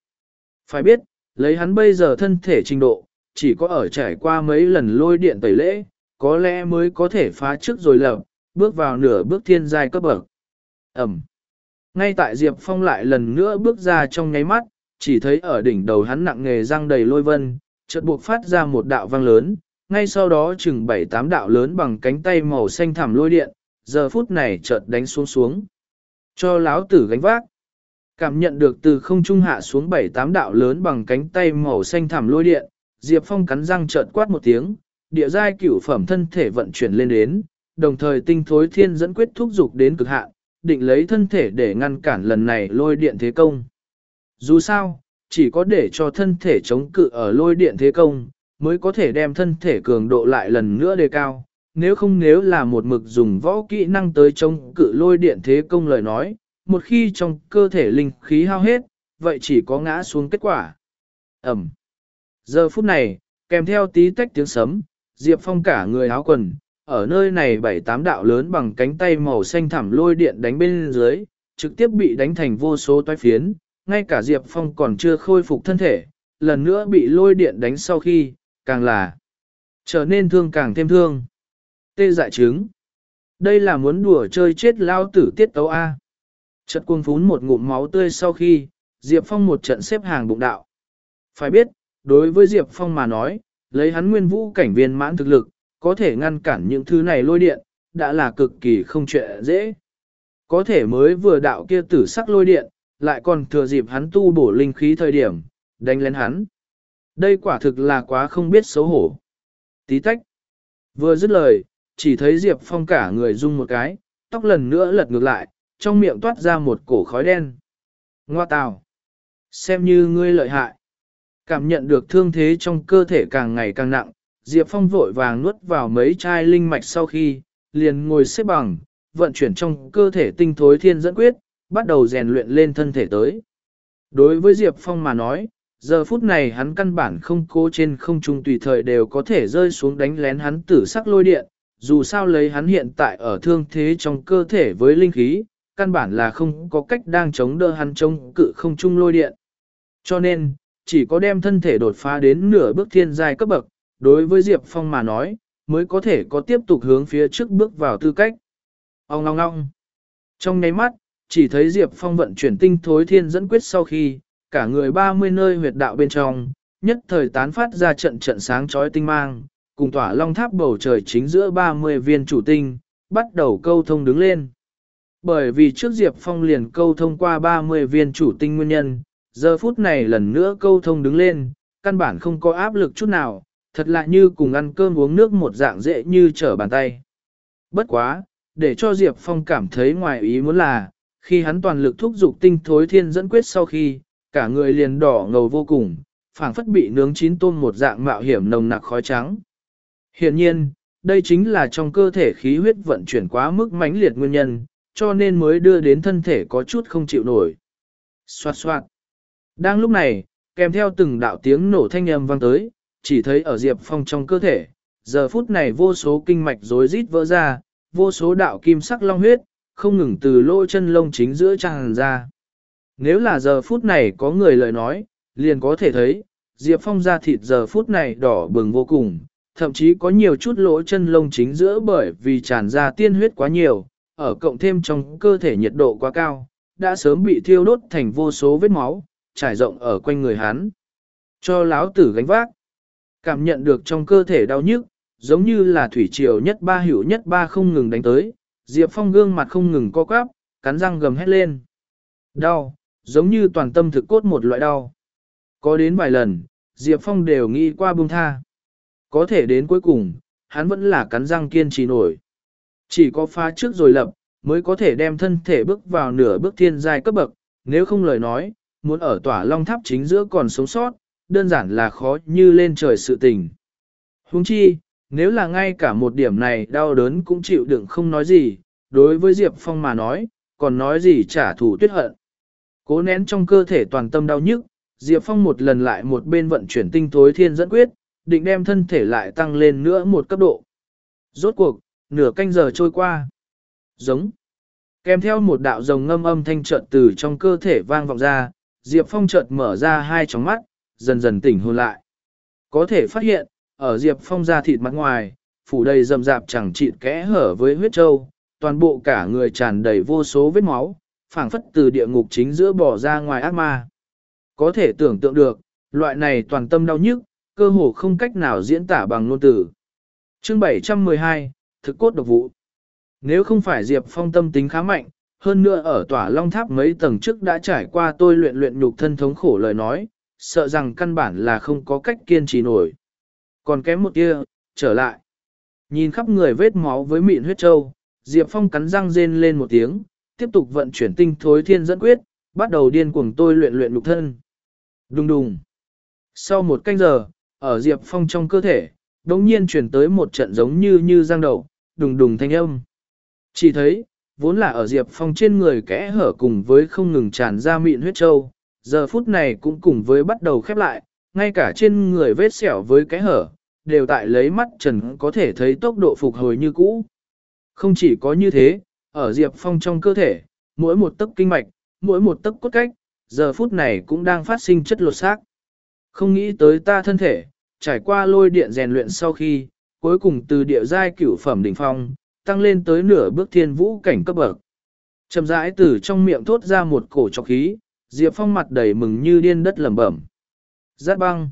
Phải biết, lấy hắn bây giờ thân thể trình độ, chỉ có ở trải qua mấy lần lôi điện tẩy lễ, có lẽ mới có thể phá trước rồi lập, bước vào nửa bước thiên giai cấp bậc. Ẩm. Ngay tại Diệp Phong lại lần nữa bước ra trong nháy mắt, chỉ thấy ở đỉnh đầu hắn nặng nghề răng đầy lôi vân, chợt buộc phát ra một đạo vang lớn, ngay sau đó chừng bảy tám đạo lớn bằng cánh tay màu xanh thảm lôi điện, giờ phút này chợt đánh xuống xuống. Cho láo tử gánh vác. Cảm nhận được từ không trung hạ xuống bảy tám đạo lớn bằng cánh tay màu xanh thảm lôi điện, Diệp Phong cắn răng chợt quát một tiếng, địa giai cửu phẩm thân thể vận chuyển lên đến, đồng thời tinh thối thiên dẫn quyết thúc dục đến cực hạn, định lấy thân thể để ngăn cản lần này lôi điện thế công. Dù sao, chỉ có để cho thân thể chống cự ở lôi điện thế công, mới có thể đem thân thể cường độ lại lần nữa đề cao. Nếu không nếu là một mực dùng võ kỹ năng tới chống cự lôi điện thế công lời nói, một khi trong cơ thể linh khí hao hết, vậy chỉ có ngã xuống kết quả. Ẩm. Giờ phút này, kèm theo tí tách tiếng sấm, Diệp Phong cả người áo quần, ở nơi này bảy tám đạo lớn bằng cánh tay màu xanh thẳm lôi điện đánh bên dưới, trực tiếp bị đánh thành vô số toái phiến, ngay cả Diệp Phong còn chưa khôi phục thân thể, lần nữa bị lôi điện đánh sau khi, càng là trở nên thương càng thêm thương. Tê dại trứng. Đây là muốn đùa chơi chết lao tử tiết tấu A. Trận cuồng phún một ngụm máu tươi sau khi, Diệp Phong một trận xếp hàng bụng đạo. Phải biết, đối với Diệp Phong mà nói, lấy hắn nguyên vũ cảnh viên mãn thực lực, có thể ngăn cản những thứ này lôi điện, đã là cực kỳ không chuyện dễ. Có thể mới vừa đạo kia tử sắc lôi điện, lại còn thừa dịp hắn tu bổ linh khí thời điểm, đánh lên hắn. Đây quả thực là quá không biết xấu hổ. Tí tách. Vừa dứt lời, chỉ thấy Diệp Phong cả người rung một cái, tóc lần nữa lật ngược lại, trong miệng toát ra một cổ khói đen. Ngoa tào. Xem như ngươi lợi hại. Cảm nhận được thương thế trong cơ thể càng ngày càng nặng, Diệp Phong vội vàng nuốt vào mấy chai linh mạch sau khi, liền ngồi xếp bằng, vận chuyển trong cơ thể tinh thối thiên dẫn quyết, bắt đầu rèn luyện lên thân thể tới. Đối với Diệp Phong mà nói, giờ phút này hắn căn bản không cố trên không trung tùy thời đều có thể rơi xuống đánh lén hắn tử sắc lôi điện, dù sao lấy hắn hiện tại ở thương thế trong cơ thể với linh khí, căn bản là không có cách đang chống đỡ hắn chống cự không trung lôi điện. Cho nên, chỉ có đem thân thể đột phá đến nửa bước thiên giai cấp bậc, đối với Diệp Phong mà nói, mới có thể có tiếp tục hướng phía trước bước vào tư cách. Ông ngong ngong. Trong nháy mắt, chỉ thấy Diệp Phong vận chuyển tinh thối thiên dẫn quyết sau khi, cả người 30 nơi huyệt đạo bên trong, nhất thời tán phát ra trận trận sáng chói tinh mang, cùng tỏa long tháp bầu trời chính giữa 30 viên chủ tinh, bắt đầu câu thông đứng lên. Bởi vì trước Diệp Phong liền câu thông qua 30 viên chủ tinh nguyên nhân, giờ phút này lần nữa câu thông đứng lên, căn bản không có áp lực chút nào, thật lạ như cùng ăn cơm uống nước một dạng dễ như trở bàn tay. Bất quá, để cho Diệp Phong cảm thấy ngoài ý muốn là, khi hắn toàn lực thúc giục tinh thối thiên dẫn quyết sau khi, cả người liền đỏ ngầu vô cùng, phảng phất bị nướng chín tôm một dạng mạo hiểm nồng nặc khói trắng. Hiện nhiên, đây chính là trong cơ thể khí huyết vận chuyển quá mức mãnh liệt nguyên nhân, cho nên mới đưa đến thân thể có chút không chịu nổi. Xoạt xoạt. Đang lúc này, kèm theo từng đạo tiếng nổ thanh âm vang tới, chỉ thấy ở Diệp Phong trong cơ thể, giờ phút này vô số kinh mạch rối rít vỡ ra, vô số đạo kim sắc long huyết, không ngừng từ lỗ chân lông chính giữa tràn ra. Nếu là giờ phút này có người lời nói, liền có thể thấy, Diệp Phong da thịt giờ phút này đỏ bừng vô cùng, thậm chí có nhiều chút lỗ chân lông chính giữa bởi vì tràn ra tiên huyết quá nhiều, ở cộng thêm trong cơ thể nhiệt độ quá cao, đã sớm bị thiêu đốt thành vô số vết máu, trải rộng ở quanh người hắn. Cho lão tử gánh vác, cảm nhận được trong cơ thể đau nhức, giống như là thủy triều nhất ba hữu nhất ba không ngừng đánh tới, Diệp Phong gương mặt không ngừng co quắp, cắn răng gầm hét lên. Đau, giống như toàn tâm thực cốt một loại đau. Có đến vài lần, Diệp Phong đều nghĩ qua buông tha. Có thể đến cuối cùng, hắn vẫn là cắn răng kiên trì nổi. Chỉ có phá trước rồi lập, mới có thể đem thân thể bước vào nửa bước thiên giai cấp bậc, nếu không lời nói, muốn ở tỏa long tháp chính giữa còn sống sót, đơn giản là khó như lên trời sự tình. Huống chi, nếu là ngay cả một điểm này đau đớn cũng chịu đựng không nói gì, đối với Diệp Phong mà nói, còn nói gì trả thù tuyết hận. Cố nén trong cơ thể toàn tâm đau nhức, Diệp Phong một lần lại một bên vận chuyển tinh thối thiên dẫn quyết, định đem thân thể lại tăng lên nữa một cấp độ. Rốt cuộc, nửa canh giờ trôi qua. Giống. Kèm theo một đạo rồng ngâm âm thanh trận từ trong cơ thể vang vọng ra, Diệp Phong chợt mở ra hai tròng mắt, dần dần tỉnh hồn lại. Có thể phát hiện, ở Diệp Phong da thịt mặt ngoài, phủ đầy rậm rạp chẳng chịt kẽ hở với huyết trâu, toàn bộ cả người tràn đầy vô số vết máu, phảng phất từ địa ngục chính giữa bỏ ra ngoài ác ma. Có thể tưởng tượng được, loại này toàn tâm đau nhức, cơ hồ không cách nào diễn tả bằng ngôn từ. Chương 712, thực cốt độc vụ. Nếu không phải Diệp Phong tâm tính khá mạnh, hơn nữa ở tòa long tháp mấy tầng trước đã trải qua tôi luyện luyện nhục thân thống khổ lời nói, sợ rằng căn bản là không có cách kiên trì nổi. Còn kém một tia, trở lại. Nhìn khắp người vết máu với mịn huyết trâu, Diệp Phong cắn răng rên lên một tiếng, tiếp tục vận chuyển tinh thối thiên dẫn quyết, bắt đầu điên cuồng tôi luyện luyện nhục thân. Đùng đùng. Sau một canh giờ, ở Diệp Phong trong cơ thể, đống nhiên chuyển tới một trận giống như như giang đầu, đùng đùng thanh âm. Chỉ thấy, vốn là ở Diệp Phong trên người kẽ hở cùng với không ngừng tràn ra mịn huyết trâu, giờ phút này cũng cùng với bắt đầu khép lại, ngay cả trên người vết sẹo với kẽ hở, đều tại lấy mắt trần có thể thấy tốc độ phục hồi như cũ. Không chỉ có như thế, ở Diệp Phong trong cơ thể, mỗi một tấc kinh mạch, mỗi một tấc cốt cách, giờ phút này cũng đang phát sinh chất lột xác. Không nghĩ tới ta thân thể, trải qua lôi điện rèn luyện sau khi, cuối cùng từ địa giai cửu phẩm đỉnh phong, tăng lên tới nửa bước thiên vũ cảnh cấp bậc. Chậm rãi từ trong miệng thốt ra một cổ trọc khí, Diệp Phong mặt đầy mừng như điên đất lẩm bẩm. Giác băng.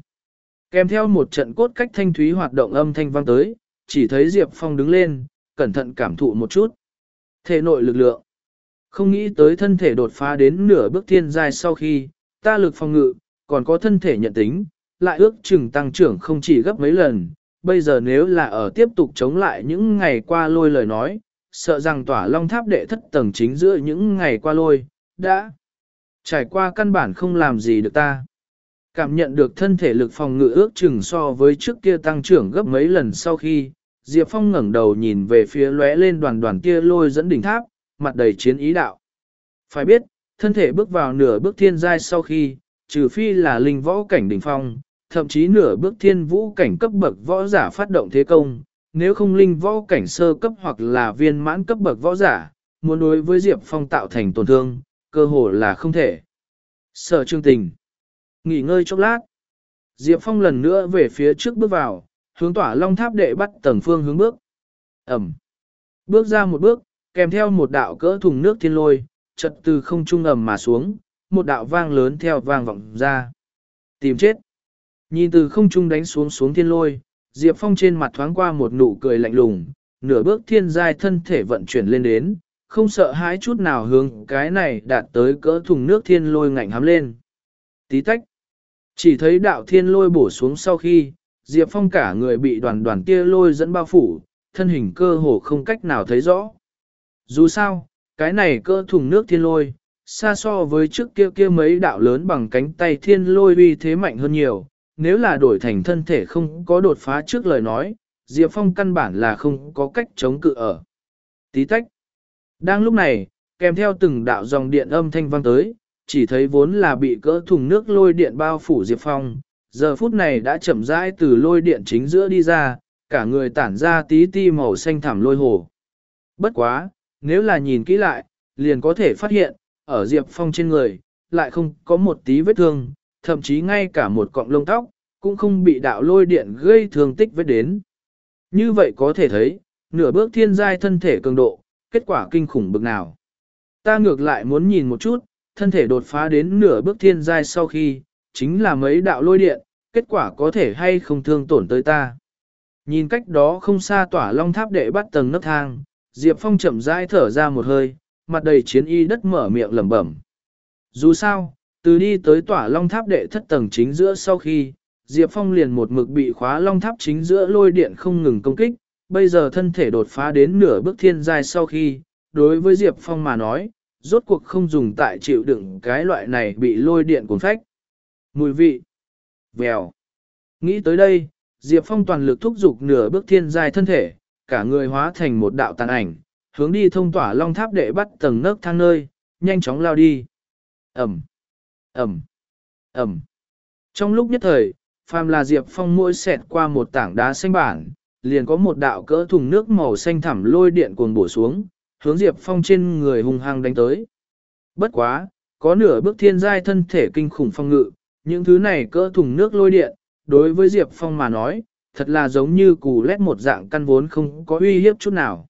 Kèm theo một trận cốt cách thanh thúy hoạt động âm thanh vang tới, chỉ thấy Diệp Phong đứng lên, cẩn thận cảm thụ một chút. Thể nội lực lượng. Không nghĩ tới thân thể đột phá đến nửa bước thiên giai sau khi, ta lực phòng ngự, còn có thân thể nhận tính, lại ước chừng tăng trưởng không chỉ gấp mấy lần. Bây giờ nếu là ở tiếp tục chống lại những ngày qua lôi lời nói, sợ rằng tỏa long tháp đệ thất tầng chính giữa những ngày qua lôi, đã trải qua căn bản không làm gì được ta. Cảm nhận được thân thể lực phòng ngự ước chừng so với trước kia tăng trưởng gấp mấy lần sau khi, Diệp Phong ngẩng đầu nhìn về phía lóe lên đoàn đoàn kia lôi dẫn đỉnh tháp, mặt đầy chiến ý đạo. Phải biết, thân thể bước vào nửa bước thiên giai sau khi, trừ phi là linh võ cảnh đỉnh phong, thậm chí nửa bước thiên vũ cảnh cấp bậc võ giả phát động thế công, nếu không linh võ cảnh sơ cấp hoặc là viên mãn cấp bậc võ giả, muốn đối với Diệp Phong tạo thành tổn thương, cơ hồ là không thể. Sở trương tình. Nghỉ ngơi chốc lát. Diệp Phong lần nữa về phía trước bước vào, hướng tỏa long tháp đệ bắt tầng phương hướng bước. Ẩm. Bước ra một bước, kèm theo một đạo cỡ thùng nước thiên lôi, chật từ không trung ầm mà xuống, một đạo vang lớn theo vang vọng ra. Tìm chết. Nhìn từ không trung đánh xuống xuống thiên lôi, Diệp Phong trên mặt thoáng qua một nụ cười lạnh lùng, nửa bước thiên giai thân thể vận chuyển lên đến, không sợ hãi chút nào hướng cái này đạt tới cỡ thùng nước thiên lôi ngạnh hám lên. Tí tách. Chỉ thấy đạo thiên lôi bổ xuống sau khi, Diệp Phong cả người bị đoàn đoàn kia lôi dẫn bao phủ, thân hình cơ hồ không cách nào thấy rõ. Dù sao, cái này cơ thùng nước thiên lôi, xa so với trước kia kia mấy đạo lớn bằng cánh tay thiên lôi uy thế mạnh hơn nhiều, nếu là đổi thành thân thể không có đột phá trước lời nói, Diệp Phong căn bản là không có cách chống cự ở. Tí tách. Đang lúc này, kèm theo từng đạo dòng điện âm thanh vang tới, chỉ thấy vốn là bị cỡ thùng nước lôi điện bao phủ Diệp Phong, giờ phút này đã chậm rãi từ lôi điện chính giữa đi ra, cả người tản ra tí ti màu xanh thảm lôi hồ. Bất quá, nếu là nhìn kỹ lại, liền có thể phát hiện, ở Diệp Phong trên người, lại không có một tí vết thương, thậm chí ngay cả một cọng lông tóc, cũng không bị đạo lôi điện gây thương tích vết đến. Như vậy có thể thấy, nửa bước thiên giai thân thể cường độ, kết quả kinh khủng bực nào. Ta ngược lại muốn nhìn một chút, thân thể đột phá đến nửa bước thiên giai sau khi, chính là mấy đạo lôi điện, kết quả có thể hay không thương tổn tới ta. Nhìn cách đó không xa tỏa long tháp đệ bắt tầng nấc thang, Diệp Phong chậm rãi thở ra một hơi, mặt đầy chiến y đất mở miệng lẩm bẩm. Dù sao, từ đi tới tỏa long tháp đệ thất tầng chính giữa sau khi, Diệp Phong liền một mực bị khóa long tháp chính giữa lôi điện không ngừng công kích, bây giờ thân thể đột phá đến nửa bước thiên giai sau khi, đối với Diệp Phong mà nói, rốt cuộc không dùng tại chịu đựng cái loại này bị lôi điện cuốn phách. Mùi vị. Vèo. Nghĩ tới đây, Diệp Phong toàn lực thúc giục nửa bước thiên giai thân thể, cả người hóa thành một đạo tàn ảnh, hướng đi thông tỏa long tháp để bắt tầng nấc thang nơi, nhanh chóng lao đi. Ẩm. Ẩm. Ẩm. Trong lúc nhất thời, phàm là Diệp Phong mỗi xẹt qua một tảng đá xanh bản, liền có một đạo cỡ thùng nước màu xanh thẳm lôi điện cuồng bổ xuống, hướng Diệp Phong trên người hung hăng đánh tới. Bất quá, có nửa bước thiên giai thân thể kinh khủng phong ngự, những thứ này cỡ thùng nước lôi điện, đối với Diệp Phong mà nói, thật là giống như cù lét một dạng căn vốn không có uy hiếp chút nào.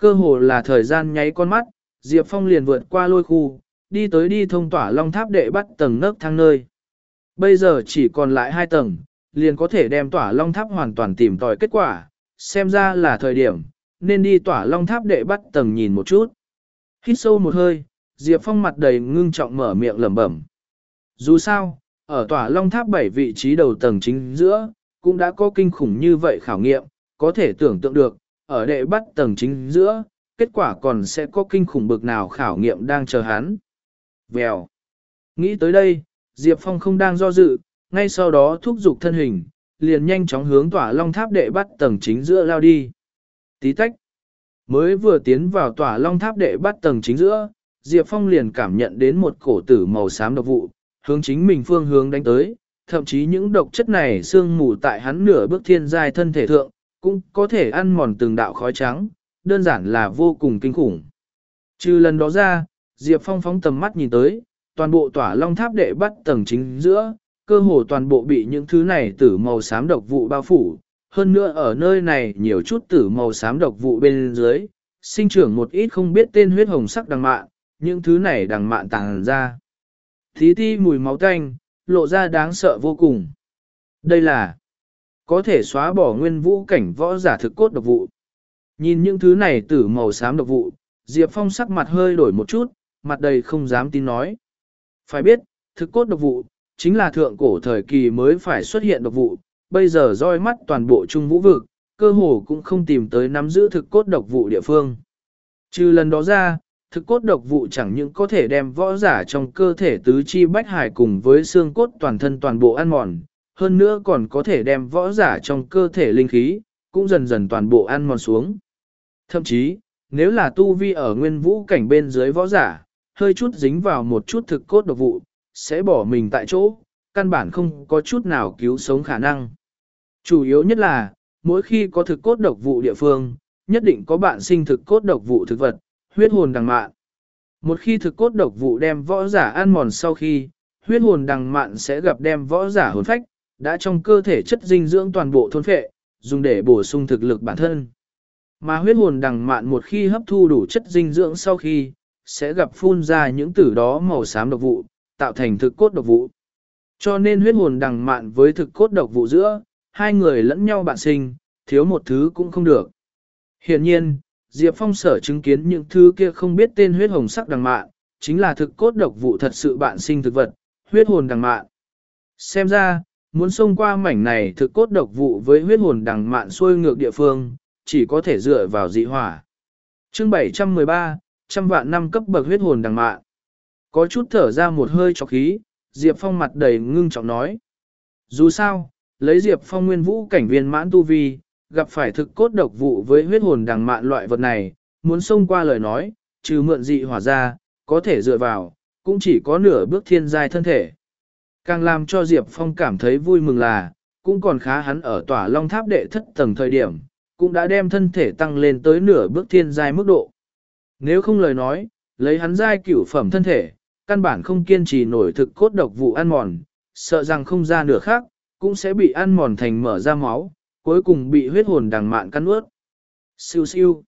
Cơ hồ là thời gian nháy con mắt, Diệp Phong liền vượt qua lôi khu, đi tới đi thông tỏa long tháp đệ bắt tầng nấc thang nơi. Bây giờ chỉ còn lại hai tầng, liền có thể đem tỏa long tháp hoàn toàn tìm tòi kết quả, xem ra là thời điểm, nên đi tỏa long tháp đệ bắt tầng nhìn một chút. Hít sâu một hơi, Diệp Phong mặt đầy ngưng trọng mở miệng lẩm bẩm. Dù sao, ở tỏa long tháp bảy vị trí đầu tầng chính giữa, cũng đã có kinh khủng như vậy khảo nghiệm, có thể tưởng tượng được, ở đệ bắt tầng chính giữa, kết quả còn sẽ có kinh khủng bực nào khảo nghiệm đang chờ hắn. Vèo. Nghĩ tới đây, Diệp Phong không đang do dự, ngay sau đó thúc giục thân hình, liền nhanh chóng hướng tỏa long tháp đệ bắt tầng chính giữa lao đi. Tí tách. Mới vừa tiến vào tỏa long tháp đệ bắt tầng chính giữa, Diệp Phong liền cảm nhận đến một cổ tử màu xám độc vụ, hướng chính mình phương hướng đánh tới, thậm chí những độc chất này sương mù tại hắn nửa bước thiên giai thân thể thượng, cũng có thể ăn mòn từng đạo khói trắng, đơn giản là vô cùng kinh khủng. Trừ lần đó ra, Diệp Phong phóng tầm mắt nhìn tới, toàn bộ tỏa long tháp đệ bắt tầng chính giữa, cơ hồ toàn bộ bị những thứ này tử màu xám độc vụ bao phủ. Hơn nữa ở nơi này nhiều chút tử màu xám độc vụ bên dưới, sinh trưởng một ít không biết tên huyết hồng sắc đằng mạn, những thứ này đằng mạn tàng ra. Thí ti mùi máu tanh, lộ ra đáng sợ vô cùng. Đây là có thể xóa bỏ nguyên vũ cảnh võ giả thực cốt độc vụ. Nhìn những thứ này tử màu xám độc vụ, Diệp Phong sắc mặt hơi đổi một chút, mặt đầy không dám tin nói. Phải biết, thực cốt độc vụ, chính là thượng cổ thời kỳ mới phải xuất hiện độc vụ, bây giờ roi mắt toàn bộ trung vũ vực, cơ hồ cũng không tìm tới nắm giữ thực cốt độc vụ địa phương. Trừ lần đó ra, thực cốt độc vụ chẳng những có thể đem võ giả trong cơ thể tứ chi bách hải cùng với xương cốt toàn thân toàn bộ ăn mòn, hơn nữa còn có thể đem võ giả trong cơ thể linh khí, cũng dần dần toàn bộ ăn mòn xuống. Thậm chí, nếu là tu vi ở nguyên vũ cảnh bên dưới võ giả, hơi chút dính vào một chút thực cốt độc vụ, sẽ bỏ mình tại chỗ, căn bản không có chút nào cứu sống khả năng. Chủ yếu nhất là, mỗi khi có thực cốt độc vụ địa phương, nhất định có bạn sinh thực cốt độc vụ thực vật, huyết hồn đằng mạn. Một khi thực cốt độc vụ đem võ giả ăn mòn sau khi, huyết hồn đằng mạn sẽ gặp đem võ giả hồn phách, đã trong cơ thể chất dinh dưỡng toàn bộ thôn phệ, dùng để bổ sung thực lực bản thân. Mà huyết hồn đằng mạn một khi hấp thu đủ chất dinh dưỡng sau khi, sẽ gặp phun ra những tử đó màu xám độc vụ, tạo thành thực cốt độc vụ. Cho nên huyết hồn đằng mạn với thực cốt độc vụ giữa, hai người lẫn nhau bạn sinh, thiếu một thứ cũng không được. Hiện nhiên, Diệp Phong sở chứng kiến những thứ kia không biết tên huyết hồng sắc đằng mạn, chính là thực cốt độc vụ thật sự bạn sinh thực vật, huyết hồn đằng mạn. Xem ra, muốn xông qua mảnh này thực cốt độc vụ với huyết hồn đằng mạn xuôi ngược địa phương, chỉ có thể dựa vào dị hỏa. Chương 713, trăm vạn năm cấp bậc huyết hồn đằng mạn. Có chút thở ra một hơi cho khí, Diệp Phong mặt đầy ngưng trọng nói. Dù sao, lấy Diệp Phong nguyên vũ cảnh viên mãn tu vi, gặp phải thực cốt độc vụ với huyết hồn đằng mạn loại vật này, muốn xông qua lời nói, trừ mượn dị hỏa ra, có thể dựa vào, cũng chỉ có nửa bước thiên giai thân thể. Càng làm cho Diệp Phong cảm thấy vui mừng là, cũng còn khá hắn ở tòa long tháp đệ thất tầng thời điểm, cũng đã đem thân thể tăng lên tới nửa bước thiên giai mức độ. Nếu không lời nói, lấy hắn giai cửu phẩm thân thể, căn bản không kiên trì nổi thực cốt độc vụ ăn mòn, sợ rằng không ra nửa khác, cũng sẽ bị ăn mòn thành mở ra máu, cuối cùng bị huyết hồn đằng mạn cắn ướt. Siêu siêu.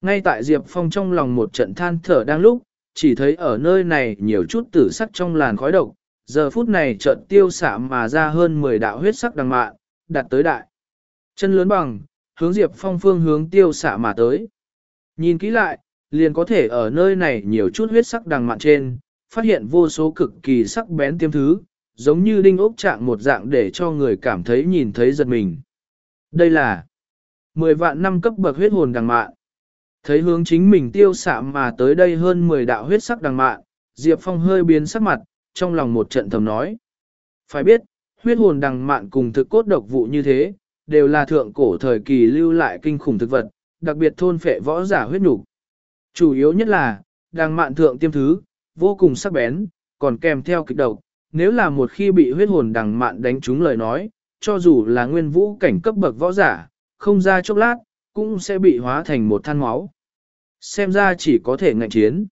Ngay tại Diệp Phong trong lòng một trận than thở đang lúc, chỉ thấy ở nơi này nhiều chút tử sắc trong làn khói độc, giờ phút này chợt tiêu xạ mà ra hơn 10 đạo huyết sắc đằng mạn, đặt tới đại. Chân lớn bằng, hướng Diệp Phong phương hướng tiêu xạ mà tới. Nhìn kỹ lại, liền có thể ở nơi này nhiều chút huyết sắc đằng mạn trên, phát hiện vô số cực kỳ sắc bén tiêm thứ, giống như đinh ốc trạng một dạng để cho người cảm thấy nhìn thấy giật mình. Đây là 10 vạn năm cấp bậc huyết hồn đằng mạn. Thấy hướng chính mình tiêu xạ mà tới đây hơn 10 đạo huyết sắc đằng mạn, Diệp Phong hơi biến sắc mặt, trong lòng một trận thầm nói. Phải biết, huyết hồn đằng mạn cùng thực cốt độc vụ như thế, đều là thượng cổ thời kỳ lưu lại kinh khủng thực vật, đặc biệt thôn phệ võ giả huyết nhục. Chủ yếu nhất là, đằng mạn thượng tiêm thứ, vô cùng sắc bén, còn kèm theo kịch độc, nếu là một khi bị huyết hồn đằng mạn đánh trúng lời nói, cho dù là nguyên vũ cảnh cấp bậc võ giả, không ra chốc lát, cũng sẽ bị hóa thành một than máu. Xem ra chỉ có thể ngạnh chiến.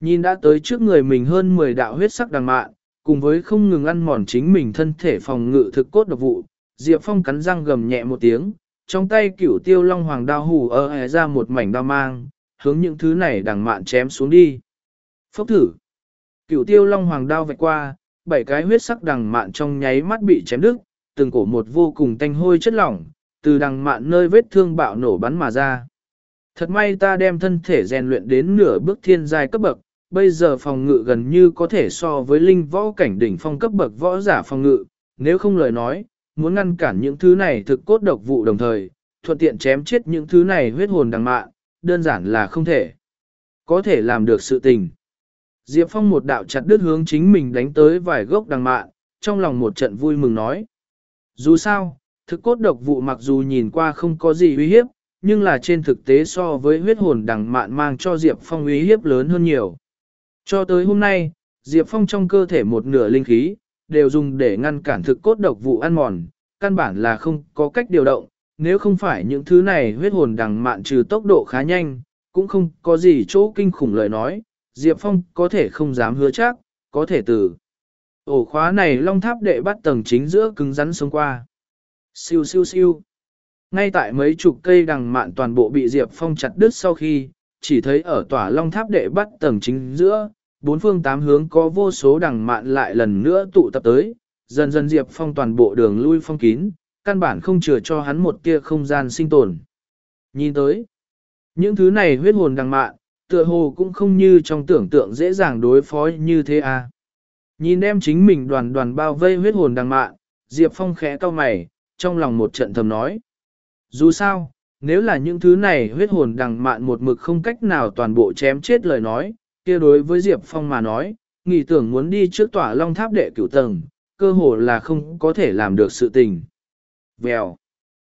Nhìn đã tới trước người mình hơn 10 đạo huyết sắc đằng mạn, cùng với không ngừng ăn mòn chính mình thân thể phòng ngự thực cốt độc vụ, Diệp Phong cắn răng gầm nhẹ một tiếng, trong tay cửu tiêu long hoàng đao hù ơ ra một mảnh đao mang, hướng những thứ này đằng mạn chém xuống đi. Phốc thử. Cửu tiêu long hoàng đao vạch qua, bảy cái huyết sắc đằng mạn trong nháy mắt bị chém đứt, từng cổ một vô cùng tanh hôi chất lỏng, từ đằng mạn nơi vết thương bạo nổ bắn mà ra. Thật may ta đem thân thể rèn luyện đến nửa bước thiên giai cấp bậc, bây giờ phòng ngự gần như có thể so với linh võ cảnh đỉnh phong cấp bậc võ giả phòng ngự, nếu không lời nói, muốn ngăn cản những thứ này thực cốt độc vụ đồng thời, thuận tiện chém chết những thứ này huyết hồn đằng mạ, đơn giản là không thể. Có thể làm được sự tình. Diệp Phong một đạo chặt đứt hướng chính mình đánh tới vài gốc đằng mạ, trong lòng một trận vui mừng nói. Dù sao, thực cốt độc vụ mặc dù nhìn qua không có gì uy hiếp, nhưng là trên thực tế so với huyết hồn đằng mạn mang cho Diệp Phong uy hiếp lớn hơn nhiều. Cho tới hôm nay, Diệp Phong trong cơ thể một nửa linh khí, đều dùng để ngăn cản thực cốt độc vụ ăn mòn, căn bản là không có cách điều động, nếu không phải những thứ này huyết hồn đằng mạn trừ tốc độ khá nhanh, cũng không có gì chỗ kinh khủng lời nói, Diệp Phong có thể không dám hứa chắc, có thể từ. Ổ khóa này long tháp đệ bắt tầng chính giữa cứng rắn sống qua. Siêu siêu siêu. Ngay tại mấy chục cây đằng mạn toàn bộ bị Diệp Phong chặt đứt sau khi, chỉ thấy ở tòa long tháp đệ bắt tầng chính giữa, bốn phương tám hướng có vô số đằng mạn lại lần nữa tụ tập tới, dần dần Diệp Phong toàn bộ đường lui phong kín, căn bản không chừa cho hắn một tia không gian sinh tồn. Nhìn tới, những thứ này huyết hồn đằng mạn, tựa hồ cũng không như trong tưởng tượng dễ dàng đối phó như thế à. Nhìn đem chính mình đoàn đoàn bao vây huyết hồn đằng mạn, Diệp Phong khẽ cau mày, trong lòng một trận thầm nói. Dù sao, nếu là những thứ này huyết hồn đằng mạn một mực không cách nào toàn bộ chém chết lời nói, kia đối với Diệp Phong mà nói, nghĩ tưởng muốn đi trước tỏa long tháp đệ cửu tầng, cơ hồ là không có thể làm được sự tình. Vèo.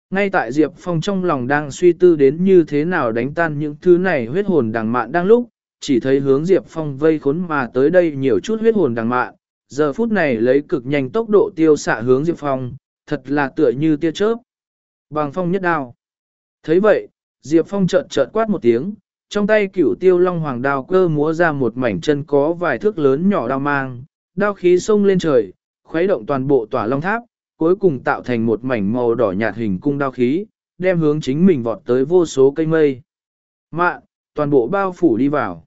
Ngay tại Diệp Phong trong lòng đang suy tư đến như thế nào đánh tan những thứ này huyết hồn đằng mạn đang lúc, chỉ thấy hướng Diệp Phong vây khốn mà tới đây nhiều chút huyết hồn đằng mạn, giờ phút này lấy cực nhanh tốc độ tiêu xạ hướng Diệp Phong, thật là tựa như tia chớp. Bằng phong nhất đao. thấy vậy, Diệp Phong chợt chợt quát một tiếng, trong tay cửu tiêu long hoàng đao cơ múa ra một mảnh chân có vài thước lớn nhỏ đao mang, đao khí sông lên trời, khuấy động toàn bộ tỏa long tháp, cuối cùng tạo thành một mảnh màu đỏ nhạt hình cung đao khí, đem hướng chính mình vọt tới vô số cây mây. Mạ, toàn bộ bao phủ đi vào.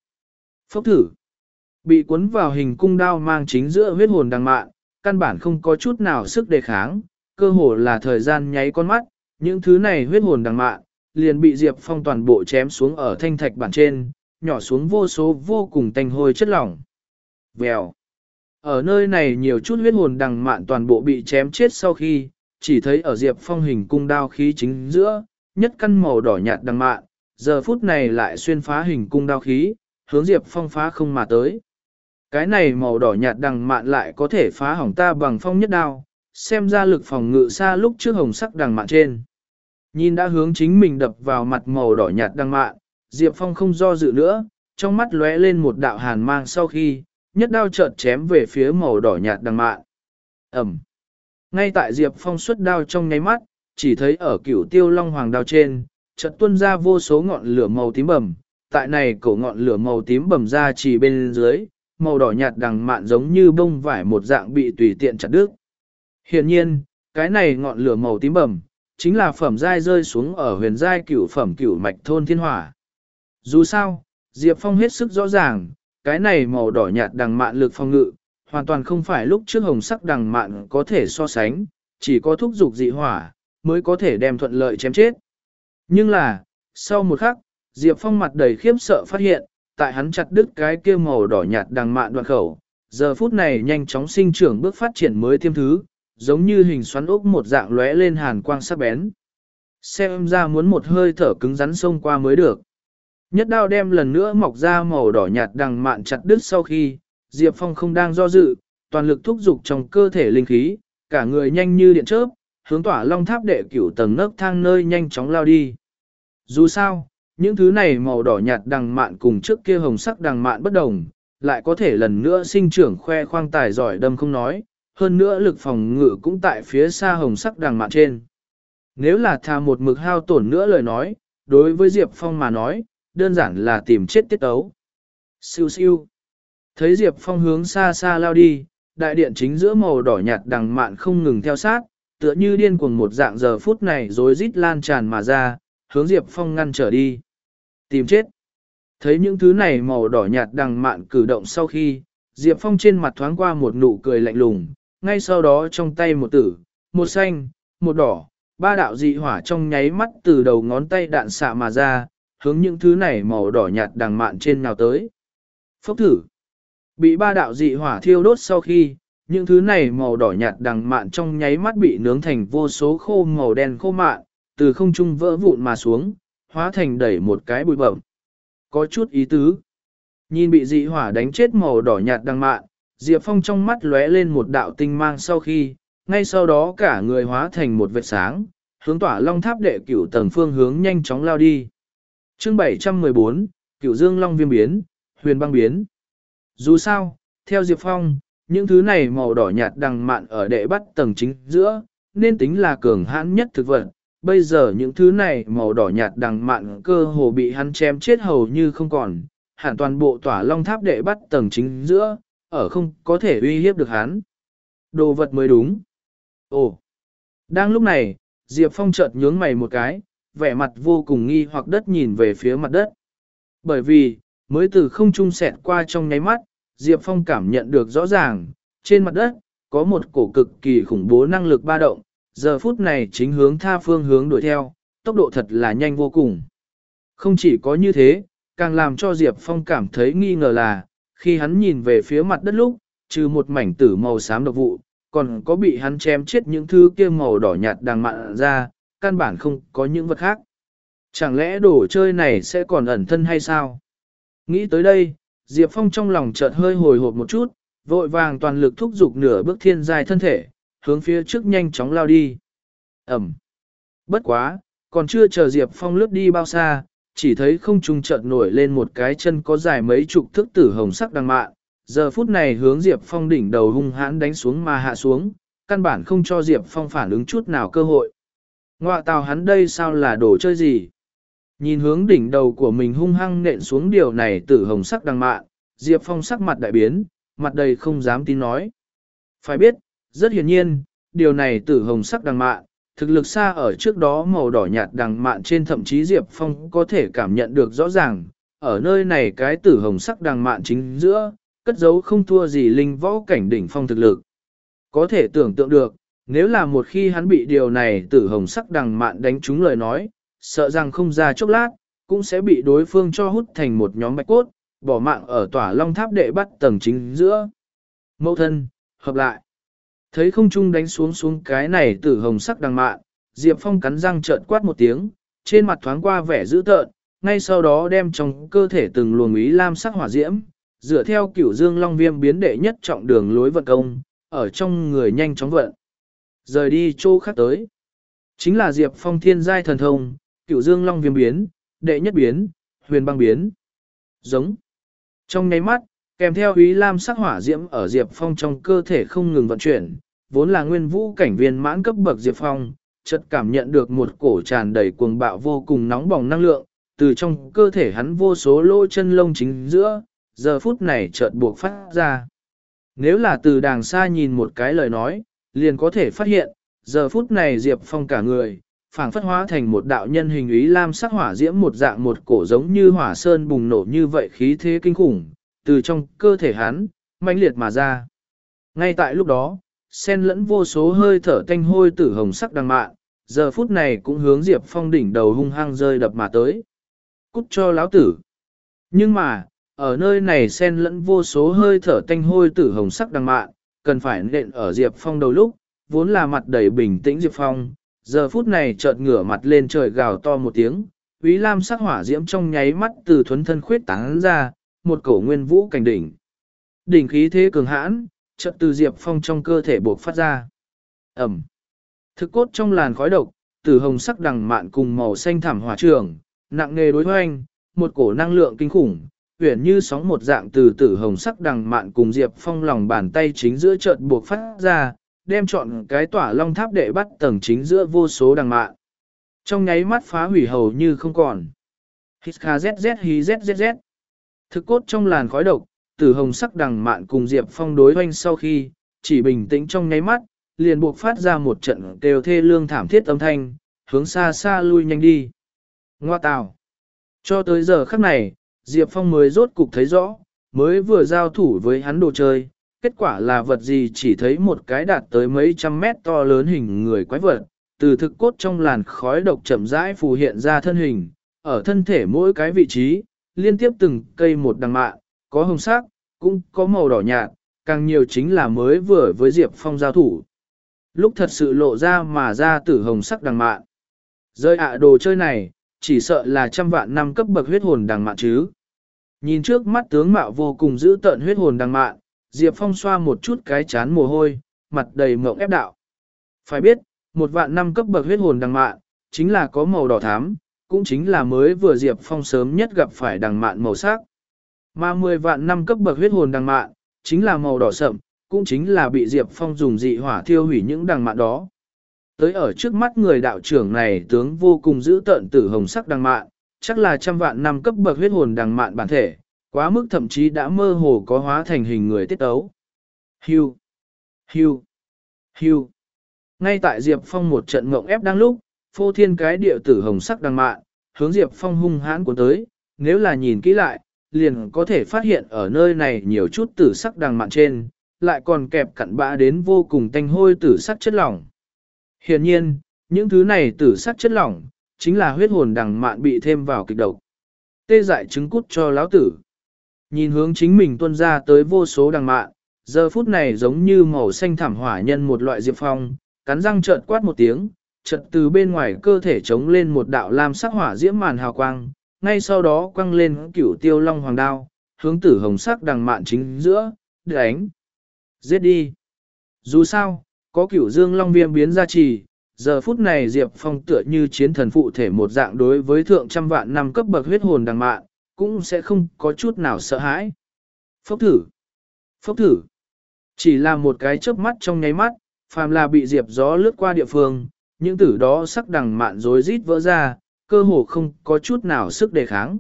Phốc thử. Bị cuốn vào hình cung đao mang chính giữa huyết hồn đằng mạn, căn bản không có chút nào sức đề kháng, cơ hồ là thời gian nháy con mắt, những thứ này huyết hồn đằng mạn, liền bị Diệp Phong toàn bộ chém xuống ở thanh thạch bản trên, nhỏ xuống vô số vô cùng tanh hôi chất lỏng. Vèo. Ở nơi này nhiều chút huyết hồn đằng mạn toàn bộ bị chém chết sau khi, chỉ thấy ở Diệp Phong hình cung đao khí chính giữa, nhất căn màu đỏ nhạt đằng mạn, giờ phút này lại xuyên phá hình cung đao khí, hướng Diệp Phong phá không mà tới. Cái này màu đỏ nhạt đằng mạn lại có thể phá hỏng ta bằng phong nhất đao, xem ra lực phòng ngự xa lúc trước hồng sắc đằng mạn trên. Nhìn đã hướng chính mình đập vào mặt màu đỏ nhạt đăng mạn, Diệp Phong không do dự nữa, trong mắt lóe lên một đạo hàn mang sau khi, nhất đao chợt chém về phía màu đỏ nhạt đằng mạn. Ẩm. Ngay tại Diệp Phong xuất đao trong nháy mắt, chỉ thấy ở cửu tiêu long hoàng đao trên, chợt tuôn ra vô số ngọn lửa màu tím bầm. Tại này cổ ngọn lửa màu tím bầm ra chỉ bên dưới, màu đỏ nhạt đằng mạn giống như bông vải một dạng bị tùy tiện chặt đứt. Hiện nhiên, cái này ngọn lửa màu tím bầm, chính là phẩm giai rơi xuống ở huyền giai cửu phẩm cửu mạch thôn thiên hỏa. Dù sao, Diệp Phong hết sức rõ ràng, cái này màu đỏ nhạt đằng mạn lực phong ngự, hoàn toàn không phải lúc trước hồng sắc đằng mạn có thể so sánh, chỉ có thúc dục dị hỏa, mới có thể đem thuận lợi chém chết. Nhưng là, sau một khắc, Diệp Phong mặt đầy khiếp sợ phát hiện, tại hắn chặt đứt cái kia màu đỏ nhạt đằng mạn đoạn khẩu, giờ phút này nhanh chóng sinh trưởng bước phát triển mới thêm thứ, giống như hình xoắn ốc một dạng lóe lên hàn quang sắc bén. Xem ra muốn một hơi thở cứng rắn xông qua mới được. Nhất đao đem lần nữa mọc ra màu đỏ nhạt đằng mạn chặt đứt sau khi, Diệp Phong không đang do dự, toàn lực thúc dục trong cơ thể linh khí, cả người nhanh như điện chớp, hướng tỏa long tháp đệ cửu tầng nấc thang nơi nhanh chóng lao đi. Dù sao, những thứ này màu đỏ nhạt đằng mạn cùng trước kia hồng sắc đằng mạn bất đồng, lại có thể lần nữa sinh trưởng khoe khoang tài giỏi đâm không nói, hơn nữa lực phòng ngự cũng tại phía xa hồng sắc đằng mạn trên. Nếu là thà một mực hao tổn nữa lời nói, đối với Diệp Phong mà nói, đơn giản là tìm chết tiết ấu. Siêu siêu. Thấy Diệp Phong hướng xa xa lao đi, đại điện chính giữa màu đỏ nhạt đằng mạn không ngừng theo sát, tựa như điên cuồng một dạng giờ phút này rồi rít lan tràn mà ra, hướng Diệp Phong ngăn trở đi. Tìm chết. Thấy những thứ này màu đỏ nhạt đằng mạn cử động sau khi, Diệp Phong trên mặt thoáng qua một nụ cười lạnh lùng, ngay sau đó trong tay một tử, một xanh, một đỏ, ba đạo dị hỏa trong nháy mắt từ đầu ngón tay đạn xạ mà ra, hướng những thứ này màu đỏ nhạt đằng mạn trên nào tới. Phốc thử. Bị ba đạo dị hỏa thiêu đốt sau khi, những thứ này màu đỏ nhạt đằng mạn trong nháy mắt bị nướng thành vô số khô màu đen khô mạn, từ không trung vỡ vụn mà xuống, hóa thành đẩy một cái bụi bẩm. Có chút ý tứ. Nhìn bị dị hỏa đánh chết màu đỏ nhạt đằng mạn, Diệp Phong trong mắt lóe lên một đạo tinh mang sau khi, ngay sau đó cả người hóa thành một vệt sáng, hướng tỏa long tháp đệ cửu tầng phương hướng nhanh chóng lao đi. chương 714, cửu dương long viêm biến, huyền băng biến. Dù sao, theo Diệp Phong, những thứ này màu đỏ nhạt đằng mạn ở đệ bắt tầng chính giữa, nên tính là cường hãn nhất thực vật. Bây giờ những thứ này màu đỏ nhạt đằng mạn cơ hồ bị hắn chém chết hầu như không còn, hẳn toàn bộ tỏa long tháp đệ bắt tầng chính giữa, ở không có thể uy hiếp được hắn. Đồ vật mới đúng. Ồ! Đang lúc này, Diệp Phong chợt nhướng mày một cái, vẻ mặt vô cùng nghi hoặc đất nhìn về phía mặt đất. Bởi vì, mới từ không trung xẹt qua trong nháy mắt, Diệp Phong cảm nhận được rõ ràng, trên mặt đất, có một cổ cực kỳ khủng bố năng lực ba động, giờ phút này chính hướng tha phương hướng đuổi theo, tốc độ thật là nhanh vô cùng. Không chỉ có như thế, càng làm cho Diệp Phong cảm thấy nghi ngờ là, khi hắn nhìn về phía mặt đất lúc, trừ một mảnh tử màu xám độc vụ, còn có bị hắn chém chết những thứ kia màu đỏ nhạt đang mặn ra, căn bản không có những vật khác. Chẳng lẽ đồ chơi này sẽ còn ẩn thân hay sao? Nghĩ tới đây, Diệp Phong trong lòng chợt hơi hồi hộp một chút, vội vàng toàn lực thúc giục nửa bước thiên dài thân thể, hướng phía trước nhanh chóng lao đi. Ẩm. Bất quá, còn chưa chờ Diệp Phong lướt đi bao xa, chỉ thấy không trung chợt nổi lên một cái chân có dài mấy chục thước tử hồng sắc đằng mạn, giờ phút này hướng Diệp Phong đỉnh đầu hung hãn đánh xuống mà hạ xuống, căn bản không cho Diệp Phong phản ứng chút nào cơ hội. Ngoạ tào hắn đây sao là đồ chơi gì? Nhìn hướng đỉnh đầu của mình hung hăng nện xuống điều này tử hồng sắc đằng mạn, Diệp Phong sắc mặt đại biến, mặt đầy không dám tin nói. Phải biết, rất hiển nhiên, điều này tử hồng sắc đằng mạn, thực lực xa ở trước đó màu đỏ nhạt đằng mạn trên thậm chí Diệp Phong có thể cảm nhận được rõ ràng, ở nơi này cái tử hồng sắc đằng mạn chính giữa, cất giấu không thua gì linh võ cảnh đỉnh phong thực lực. Có thể tưởng tượng được, nếu là một khi hắn bị điều này tử hồng sắc đằng mạn đánh trúng lời nói, sợ rằng không ra chốc lát, cũng sẽ bị đối phương cho hút thành một nhóm bạch cốt, bỏ mạng ở tỏa long tháp đệ bắt tầng chính giữa. Mẫu thân, hợp lại. Thấy không trung đánh xuống xuống cái này tử hồng sắc đằng mạn, Diệp Phong cắn răng trợn quát một tiếng, trên mặt thoáng qua vẻ dữ tợn, ngay sau đó đem trong cơ thể từng luồng ý lam sắc hỏa diễm, dựa theo cửu dương long viêm biến đệ nhất trọng đường lối vận công, ở trong người nhanh chóng vận. Rời đi chỗ khác tới. Chính là Diệp Phong thiên giai thần thông, cửu dương long viêm biến, đệ nhất biến, huyền băng biến. Giống. Trong nháy mắt, kèm theo ý lam sắc hỏa diễm ở Diệp Phong trong cơ thể không ngừng vận chuyển, vốn là nguyên vũ cảnh viên mãn cấp bậc Diệp Phong, chợt cảm nhận được một cổ tràn đầy cuồng bạo vô cùng nóng bỏng năng lượng, từ trong cơ thể hắn vô số lỗ chân lông chính giữa, giờ phút này chợt buộc phát ra. Nếu là từ đàng xa nhìn một cái lời nói, liền có thể phát hiện, giờ phút này Diệp Phong cả người, phảng phất hóa thành một đạo nhân hình ý lam sắc hỏa diễm một dạng một cổ giống như hỏa sơn bùng nổ như vậy khí thế kinh khủng, từ trong cơ thể hắn, mãnh liệt mà ra. Ngay tại lúc đó, sen lẫn vô số hơi thở tanh hôi tử hồng sắc đằng mạn, giờ phút này cũng hướng Diệp Phong đỉnh đầu hung hăng rơi đập mà tới. Cút cho lão tử. Nhưng mà, ở nơi này xen lẫn vô số hơi thở tanh hôi tử hồng sắc đằng mạn, cần phải nện ở Diệp Phong đầu lúc, vốn là mặt đầy bình tĩnh Diệp Phong, giờ phút này chợt ngửa mặt lên trời gào to một tiếng, Úy Lam sắc hỏa diễm trong nháy mắt từ thuấn thân khuyết tán ra, một cổ nguyên vũ cảnh đỉnh. Đỉnh khí thế cường hãn, chợt từ Diệp Phong trong cơ thể buộc phát ra. Ẩm. Thực cốt trong làn khói độc, tử hồng sắc đằng mạn cùng màu xanh thảm hỏa trường, nặng nề đối hoanh, một cổ năng lượng kinh khủng, uyển như sóng một dạng từ tử hồng sắc đằng mạn cùng Diệp Phong lòng bàn tay chính giữa chợt buộc phát ra, đem chọn cái tỏa long tháp đệ bắt tầng chính giữa vô số đằng mạn. Trong nháy mắt phá hủy hầu như không còn. Hít kha zzz hí zzz. Thực cốt trong làn khói độc, tử hồng sắc đằng mạn cùng Diệp Phong đối hoanh sau khi, chỉ bình tĩnh trong nháy mắt, liền buộc phát ra một trận kêu thê lương thảm thiết âm thanh, hướng xa xa lui nhanh đi. Ngoa tào. Cho tới giờ khắc này, Diệp Phong mới rốt cục thấy rõ, mới vừa giao thủ với hắn đồ chơi, kết quả là vật gì chỉ thấy một cái đạt tới mấy trăm mét to lớn hình người quái vật, từ thực cốt trong làn khói độc chậm rãi phù hiện ra thân hình, ở thân thể mỗi cái vị trí, liên tiếp từng cây một đằng mạ, có hồng sắc, cũng có màu đỏ nhạt, càng nhiều chính là mới vừa với Diệp Phong giao thủ. Lúc thật sự lộ ra mà ra tử hồng sắc đằng mạn. Rơi ạ đồ chơi này, chỉ sợ là trăm vạn năm cấp bậc huyết hồn đằng mạn chứ. Nhìn trước mắt tướng mạo vô cùng giữ tợn huyết hồn đằng mạn, Diệp Phong xoa một chút cái chán mồ hôi, mặt đầy mộng ép đạo. Phải biết, một vạn năm cấp bậc huyết hồn đằng mạn, chính là có màu đỏ thám, cũng chính là mới vừa Diệp Phong sớm nhất gặp phải đằng mạn màu sắc. Mà 10 vạn năm cấp bậc huyết hồn đằng mạn, chính là màu đỏ sậm, cũng chính là bị Diệp Phong dùng dị hỏa thiêu hủy những đằng mạn đó. Tới ở trước mắt người đạo trưởng này tướng vô cùng giữ tợn tử hồng sắc đằng mạn, chắc là trăm vạn năm cấp bậc huyết hồn đằng mạn bản thể, quá mức thậm chí đã mơ hồ có hóa thành hình người tiết ấu. Hưu, hưu, hưu. Ngay tại Diệp Phong một trận ngộng ép đang lúc, phô thiên cái địa tử hồng sắc đằng mạn, hướng Diệp Phong hung hãn của tới, nếu là nhìn kỹ lại, liền có thể phát hiện ở nơi này nhiều chút tử sắc đằng mạn trên, lại còn kẹp cặn bã đến vô cùng tanh hôi tử sắc chất lỏng. Hiển nhiên, những thứ này tử sắc chất lỏng, chính là huyết hồn đằng mạn bị thêm vào kịch độc. Tê dại trứng cút cho lão tử. Nhìn hướng chính mình tuân ra tới vô số đằng mạn, giờ phút này giống như màu xanh thảm hỏa nhân một loại diệp phong, cắn răng trợn quát một tiếng, chợt từ bên ngoài cơ thể trống lên một đạo lam sắc hỏa diễm màn hào quang, ngay sau đó quăng lên cửu tiêu long hoàng đao, hướng tử hồng sắc đằng mạn chính giữa, đánh. Giết đi. Dù sao, có cửu dương long viêm biến ra trì, giờ phút này Diệp Phong tựa như chiến thần phụ thể một dạng đối với thượng trăm vạn năm cấp bậc huyết hồn đằng mạn, cũng sẽ không có chút nào sợ hãi. Phốc thử. Phốc thử. Chỉ là một cái chớp mắt trong nháy mắt, phàm là bị Diệp gió lướt qua địa phương, những tử đó sắc đằng mạn rối rít vỡ ra, cơ hồ không có chút nào sức đề kháng.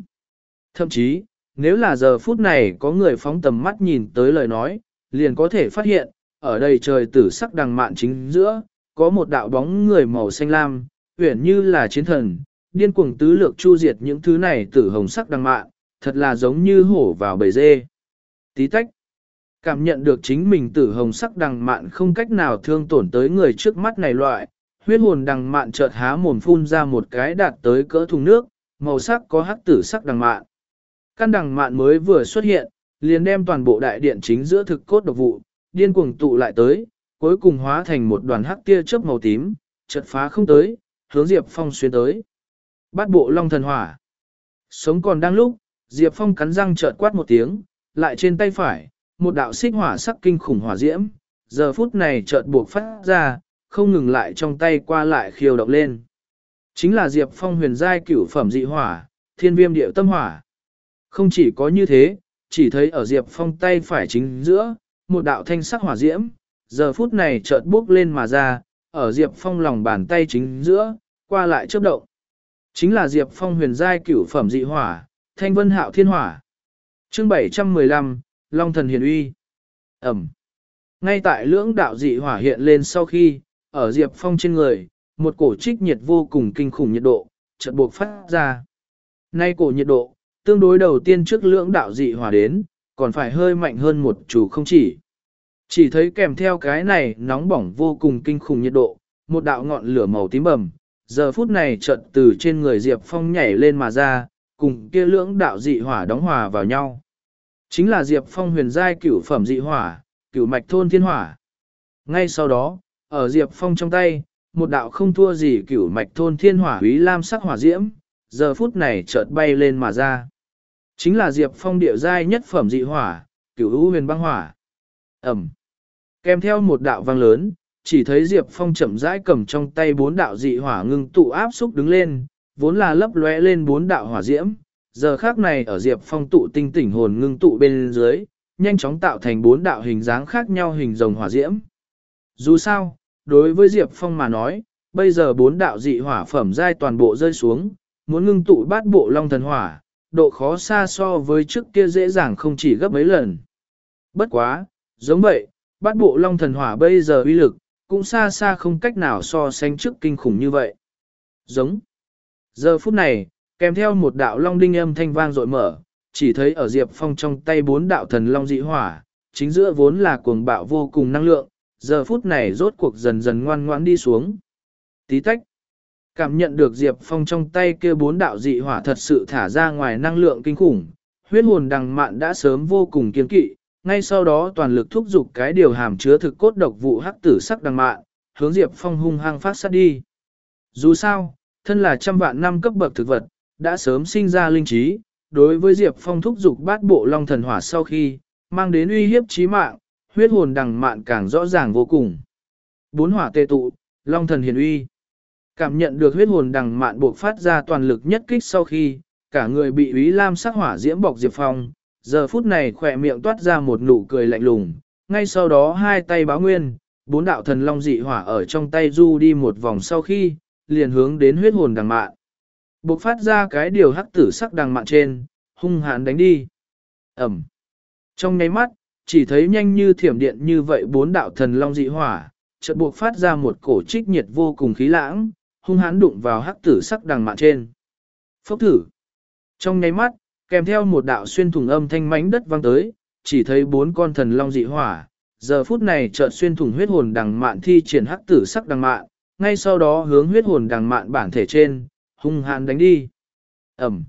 Thậm chí, nếu là giờ phút này có người phóng tầm mắt nhìn tới lời nói, liền có thể phát hiện, ở đây trời tử sắc đằng mạn chính giữa, có một đạo bóng người màu xanh lam, uyển như là chiến thần, điên cuồng tứ lược chu diệt những thứ này tử hồng sắc đằng mạn, thật là giống như hổ vào bầy dê. Tí tách, cảm nhận được chính mình tử hồng sắc đằng mạn không cách nào thương tổn tới người trước mắt này loại, huyết hồn đằng mạn chợt há mồm phun ra một cái đạt tới cỡ thùng nước, màu sắc có hắc tử sắc đằng mạn. Căn đằng mạn mới vừa xuất hiện, liền đem toàn bộ đại điện chính giữa thực cốt độc vụ, điên cuồng tụ lại tới, cuối cùng hóa thành một đoàn hắc tia chớp màu tím, chợt phá không tới, hướng Diệp Phong xuyên tới. Bát bộ long thần hỏa. Sống còn đang lúc, Diệp Phong cắn răng chợt quát một tiếng, lại trên tay phải, một đạo xích hỏa sắc kinh khủng hỏa diễm, giờ phút này chợt buộc phát ra, không ngừng lại trong tay qua lại khiêu động lên. Chính là Diệp Phong huyền giai cửu phẩm dị hỏa, thiên viêm điệu tâm hỏa. Không chỉ có như thế, chỉ thấy ở Diệp Phong tay phải chính giữa, một đạo thanh sắc hỏa diễm, giờ phút này chợt bước lên mà ra, ở Diệp Phong lòng bàn tay chính giữa, qua lại chớp động. Chính là Diệp Phong huyền giai cửu phẩm dị hỏa, thanh vân hạo thiên hỏa. chương 715, Long thần hiền uy. Ẩm. Ngay tại lưỡng đạo dị hỏa hiện lên sau khi, ở Diệp Phong trên người, một cổ trích nhiệt vô cùng kinh khủng nhiệt độ, chợt buộc phát ra. Nay cổ nhiệt độ, tương đối đầu tiên trước lưỡng đạo dị hỏa đến, còn phải hơi mạnh hơn một chủ không chỉ. Chỉ thấy kèm theo cái này nóng bỏng vô cùng kinh khủng nhiệt độ, một đạo ngọn lửa màu tím bầm, giờ phút này chợt từ trên người Diệp Phong nhảy lên mà ra, cùng kia lưỡng đạo dị hỏa đóng hòa vào nhau. Chính là Diệp Phong huyền giai cửu phẩm dị hỏa, cửu mạch thôn thiên hỏa. Ngay sau đó, ở Diệp Phong trong tay, một đạo không thua gì cửu mạch thôn thiên hỏa húy lam sắc hỏa diễm, giờ phút này chợt bay lên mà ra. Chính là Diệp Phong địa giai nhất phẩm dị hỏa, cửu hữu huyền băng hỏa. Ẩm. Kèm theo một đạo vang lớn, chỉ thấy Diệp Phong chậm rãi cầm trong tay bốn đạo dị hỏa ngưng tụ áp xúc đứng lên, vốn là lấp lóe lên bốn đạo hỏa diễm, giờ khác này ở Diệp Phong tụ tinh tỉnh hồn ngưng tụ bên dưới, nhanh chóng tạo thành bốn đạo hình dáng khác nhau hình rồng hỏa diễm. Dù sao, đối với Diệp Phong mà nói, bây giờ bốn đạo dị hỏa phẩm giai toàn bộ rơi xuống, muốn ngưng tụ bát bộ long thần hỏa, độ khó xa so với trước kia dễ dàng không chỉ gấp mấy lần. Bất quá, giống vậy, bát bộ long thần hỏa bây giờ uy lực, cũng xa xa không cách nào so sánh trước kinh khủng như vậy. Giống. Giờ phút này, kèm theo một đạo long đinh âm thanh vang dội mở, chỉ thấy ở Diệp Phong trong tay bốn đạo thần long dị hỏa, chính giữa vốn là cuồng bạo vô cùng năng lượng, giờ phút này rốt cuộc dần dần ngoan ngoãn đi xuống. Tí tách. Cảm nhận được Diệp Phong trong tay kia bốn đạo dị hỏa thật sự thả ra ngoài năng lượng kinh khủng, huyết hồn đằng mạn đã sớm vô cùng kiên kỵ, ngay sau đó toàn lực thúc giục cái điều hàm chứa thực cốt độc vụ hắc tử sắc đằng mạn, hướng Diệp Phong hung hăng phát sát đi. Dù sao, thân là trăm vạn năm cấp bậc thực vật, đã sớm sinh ra linh trí, đối với Diệp Phong thúc giục bát bộ long thần hỏa sau khi, mang đến uy hiếp chí mạng, huyết hồn đằng mạn càng rõ ràng vô cùng. Bốn hỏa tê tụ, long thần hiền uy. Cảm nhận được huyết hồn đằng mạn buộc phát ra toàn lực nhất kích sau khi, cả người bị úy lam sắc hỏa diễm bọc Diệp Phong, giờ phút này khỏe miệng toát ra một nụ cười lạnh lùng, ngay sau đó hai tay báo nguyên, bốn đạo thần long dị hỏa ở trong tay du đi một vòng sau khi, liền hướng đến huyết hồn đằng mạn. Buộc phát ra cái điều hắc tử sắc đằng mạn trên, hung hãn đánh đi. Ẩm. Trong nháy mắt, chỉ thấy nhanh như thiểm điện như vậy bốn đạo thần long dị hỏa, chợt buộc phát ra một cổ trích nhiệt vô cùng khí lãng, hung hãn đụng vào hắc tử sắc đằng mạn trên. Phốc thử. Trong nháy mắt, kèm theo một đạo xuyên thủng âm thanh mánh đất vang tới, chỉ thấy bốn con thần long dị hỏa, giờ phút này chợt xuyên thủng huyết hồn đằng mạn thi triển hắc tử sắc đằng mạn, ngay sau đó hướng huyết hồn đằng mạn bản thể trên, hung hãn đánh đi. Ẩm.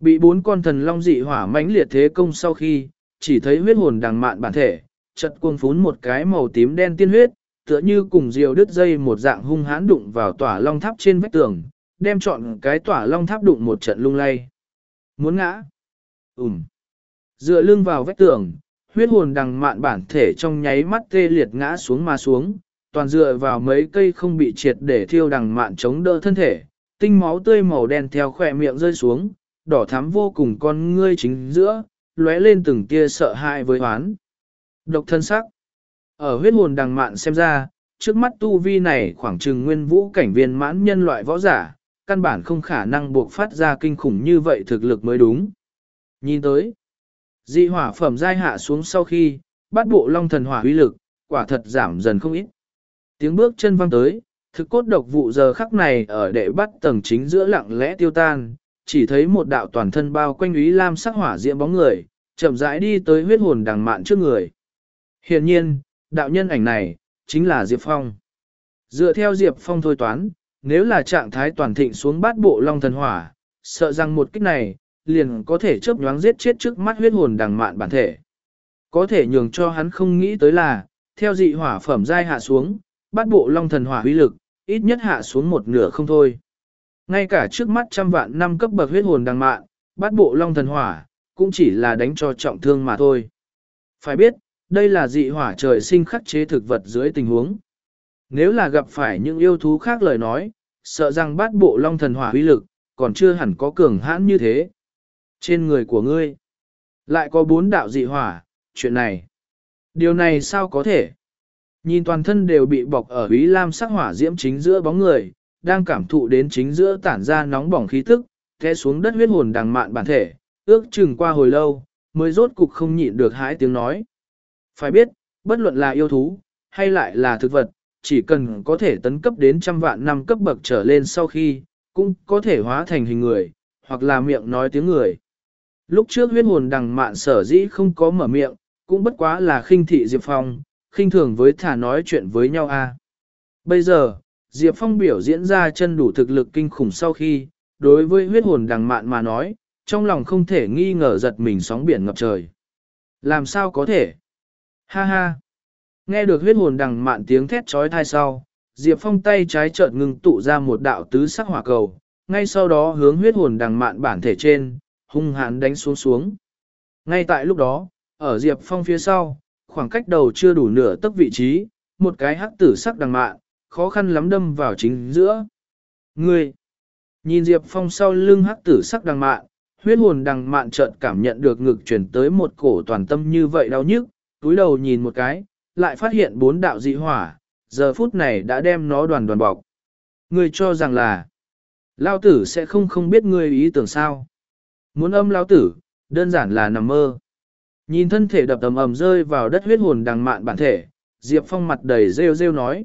Bị bốn con thần long dị hỏa mãnh liệt thế công sau khi, chỉ thấy huyết hồn đằng mạn bản thể, chật cuồng phún một cái màu tím đen tiên huyết, tựa như cùng diều đứt dây một dạng hung hãn đụng vào tỏa long tháp trên vách tường, đem chọn cái tỏa long tháp đụng một trận lung lay. Muốn ngã. Ừm. Dựa lưng vào vách tường, huyết hồn đằng mạn bản thể trong nháy mắt tê liệt ngã xuống mà xuống, toàn dựa vào mấy cây không bị triệt để thiêu đằng mạn chống đỡ thân thể, tinh máu tươi màu đen theo khỏe miệng rơi xuống, đỏ thắm vô cùng con ngươi chính giữa, lóe lên từng tia sợ hãi với hoán. Độc thân sắc. Ở huyết hồn đằng mạn xem ra, trước mắt tu vi này khoảng chừng nguyên vũ cảnh viên mãn nhân loại võ giả, căn bản không khả năng buộc phát ra kinh khủng như vậy thực lực mới đúng. Nhìn tới, dị hỏa phẩm giai hạ xuống sau khi, bắt bộ long thần hỏa uy lực, quả thật giảm dần không ít. Tiếng bước chân vang tới, thực cốt độc vụ giờ khắc này ở đệ bắt tầng chính giữa lặng lẽ tiêu tan, chỉ thấy một đạo toàn thân bao quanh úy lam sắc hỏa diễm bóng người, chậm rãi đi tới huyết hồn đằng mạn trước người. Hiện nhiên, đạo nhân ảnh này, chính là Diệp Phong. Dựa theo Diệp Phong thôi toán, nếu là trạng thái toàn thịnh xuống bát bộ long thần hỏa, sợ rằng một kích này, liền có thể chớp nhoáng giết chết trước mắt huyết hồn đằng mạn bản thể. Có thể nhường cho hắn không nghĩ tới là, theo dị hỏa phẩm giai hạ xuống, bát bộ long thần hỏa uy lực, ít nhất hạ xuống một nửa không thôi. Ngay cả trước mắt trăm vạn năm cấp bậc huyết hồn đằng mạn, bát bộ long thần hỏa, cũng chỉ là đánh cho trọng thương mà thôi. Phải biết, đây là dị hỏa trời sinh khắc chế thực vật dưới tình huống. Nếu là gặp phải những yêu thú khác lời nói, sợ rằng bát bộ long thần hỏa uy lực, còn chưa hẳn có cường hãn như thế. Trên người của ngươi, lại có bốn đạo dị hỏa, chuyện này. Điều này sao có thể? Nhìn toàn thân đều bị bọc ở ý lam sắc hỏa diễm chính giữa bóng người, đang cảm thụ đến chính giữa tản ra nóng bỏng khí tức, té xuống đất huyết hồn đằng mạn bản thể, ước chừng qua hồi lâu, mới rốt cục không nhịn được hái tiếng nói. Phải biết, bất luận là yêu thú, hay lại là thực vật, chỉ cần có thể tấn cấp đến trăm vạn năm cấp bậc trở lên sau khi, cũng có thể hóa thành hình người, hoặc là miệng nói tiếng người. Lúc trước huyết hồn đằng mạn sở dĩ không có mở miệng, cũng bất quá là khinh thị Diệp Phong, khinh thường với thả nói chuyện với nhau a. Bây giờ, Diệp Phong biểu diễn ra chân đủ thực lực kinh khủng sau khi, đối với huyết hồn đằng mạn mà nói, trong lòng không thể nghi ngờ giật mình sóng biển ngập trời. Làm sao có thể? Ha ha! Nghe được huyết hồn đằng mạn tiếng thét trói thai sau, Diệp Phong tay trái chợt ngừng tụ ra một đạo tứ sắc hỏa cầu, ngay sau đó hướng huyết hồn đằng mạn bản thể trên, hung hãn đánh xuống xuống. Ngay tại lúc đó, ở Diệp Phong phía sau, khoảng cách đầu chưa đủ nửa tấc vị trí, một cái hắc tử sắc đằng mạn, khó khăn lắm đâm vào chính giữa. Ngươi! Nhìn Diệp Phong sau lưng hắc tử sắc đằng mạn, huyết hồn đằng mạn chợt cảm nhận được ngực chuyển tới một cổ toàn tâm như vậy đau nhức, túi đầu nhìn một cái, lại phát hiện bốn đạo dị hỏa, giờ phút này đã đem nó đoàn đoàn bọc. Ngươi cho rằng là, lao tử sẽ không không biết ngươi ý tưởng sao. Muốn âm lao tử, đơn giản là nằm mơ. Nhìn thân thể đập tầm ầm rơi vào đất huyết hồn đằng mạn bản thể, Diệp Phong mặt đầy rêu rêu nói.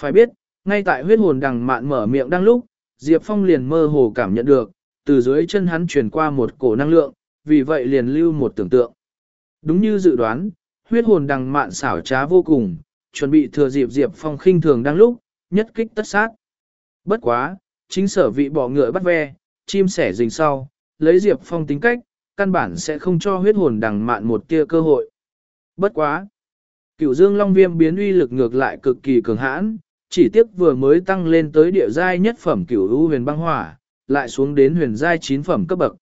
Phải biết, ngay tại huyết hồn đằng mạn mở miệng đang lúc, Diệp Phong liền mơ hồ cảm nhận được, từ dưới chân hắn truyền qua một cổ năng lượng, vì vậy liền lưu một tưởng tượng. Đúng như dự đoán, huyết hồn đằng mạn xảo trá vô cùng, chuẩn bị thừa dịp Diệp Phong khinh thường đang lúc, nhất kích tất sát. Bất quá, chính sở vị bỏ ngựa bắt ve, chim sẻ rình sau, lấy Diệp Phong tính cách, căn bản sẽ không cho huyết hồn đằng mạn một tia cơ hội. Bất quá. Cửu dương long viêm biến uy lực ngược lại cực kỳ cường hãn, chỉ tiếc vừa mới tăng lên tới địa giai nhất phẩm cửu u huyền băng hỏa, lại xuống đến huyền giai chín phẩm cấp bậc.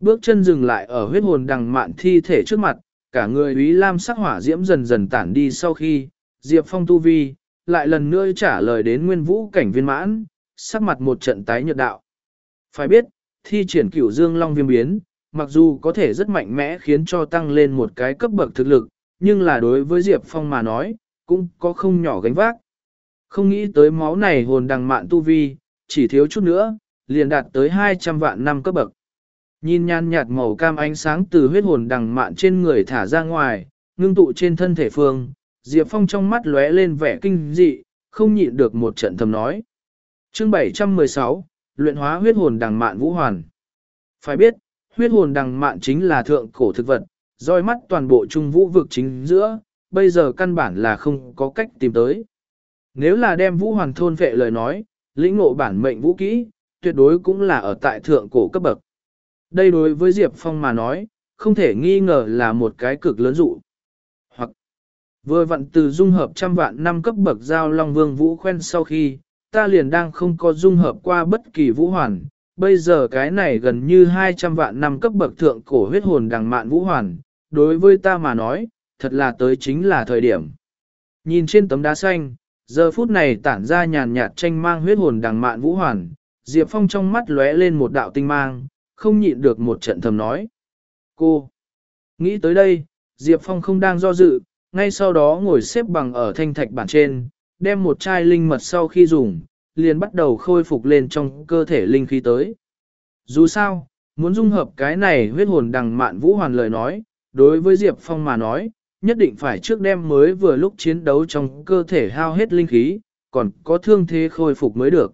Bước chân dừng lại ở huyết hồn đằng mạn thi thể trước mặt, cả người úy lam sắc hỏa diễm dần dần tản đi sau khi, Diệp Phong tu vi, lại lần nữa trả lời đến nguyên vũ cảnh viên mãn, sắc mặt một trận tái nhợt đạo. Phải biết, thi triển cửu dương long viêm biến, mặc dù có thể rất mạnh mẽ khiến cho tăng lên một cái cấp bậc thực lực, nhưng là đối với Diệp Phong mà nói, cũng có không nhỏ gánh vác. Không nghĩ tới máu này hồn đằng mạn tu vi, chỉ thiếu chút nữa, liền đạt tới 200 vạn năm cấp bậc. Nhìn nhan nhạt màu cam ánh sáng từ huyết hồn đằng mạn trên người thả ra ngoài, ngưng tụ trên thân thể phương, Diệp Phong trong mắt lóe lên vẻ kinh dị, không nhịn được một trận thầm nói. Chương 716, luyện hóa huyết hồn đằng mạn vũ hoàn. Phải biết, huyết hồn đằng mạn chính là thượng cổ thực vật, roi mắt toàn bộ trung vũ vực chính giữa, bây giờ căn bản là không có cách tìm tới. Nếu là đem vũ hoàn thôn vệ lời nói, lĩnh ngộ bản mệnh vũ kỹ, tuyệt đối cũng là ở tại thượng cổ cấp bậc. Đây đối với Diệp Phong mà nói, không thể nghi ngờ là một cái cực lớn dụ. Hoặc, vừa vặn từ dung hợp trăm vạn năm cấp bậc giao Long Vương Vũ khoen sau khi, ta liền đang không có dung hợp qua bất kỳ vũ hoàn, bây giờ cái này gần như 200 vạn năm cấp bậc thượng cổ huyết hồn đằng mạn vũ hoàn, đối với ta mà nói, thật là tới chính là thời điểm. Nhìn trên tấm đá xanh, giờ phút này tản ra nhàn nhạt tranh mang huyết hồn đằng mạn vũ hoàn, Diệp Phong trong mắt lóe lên một đạo tinh mang, không nhịn được một trận thầm nói. Cô! Nghĩ tới đây, Diệp Phong không đang do dự, ngay sau đó ngồi xếp bằng ở thanh thạch bản trên, đem một chai linh mật sau khi dùng, liền bắt đầu khôi phục lên trong cơ thể linh khí tới. Dù sao, muốn dung hợp cái này huyết hồn đằng mạn vũ hoàn lời nói, đối với Diệp Phong mà nói, nhất định phải trước đêm mới vừa lúc chiến đấu trong cơ thể hao hết linh khí, còn có thương thế khôi phục mới được.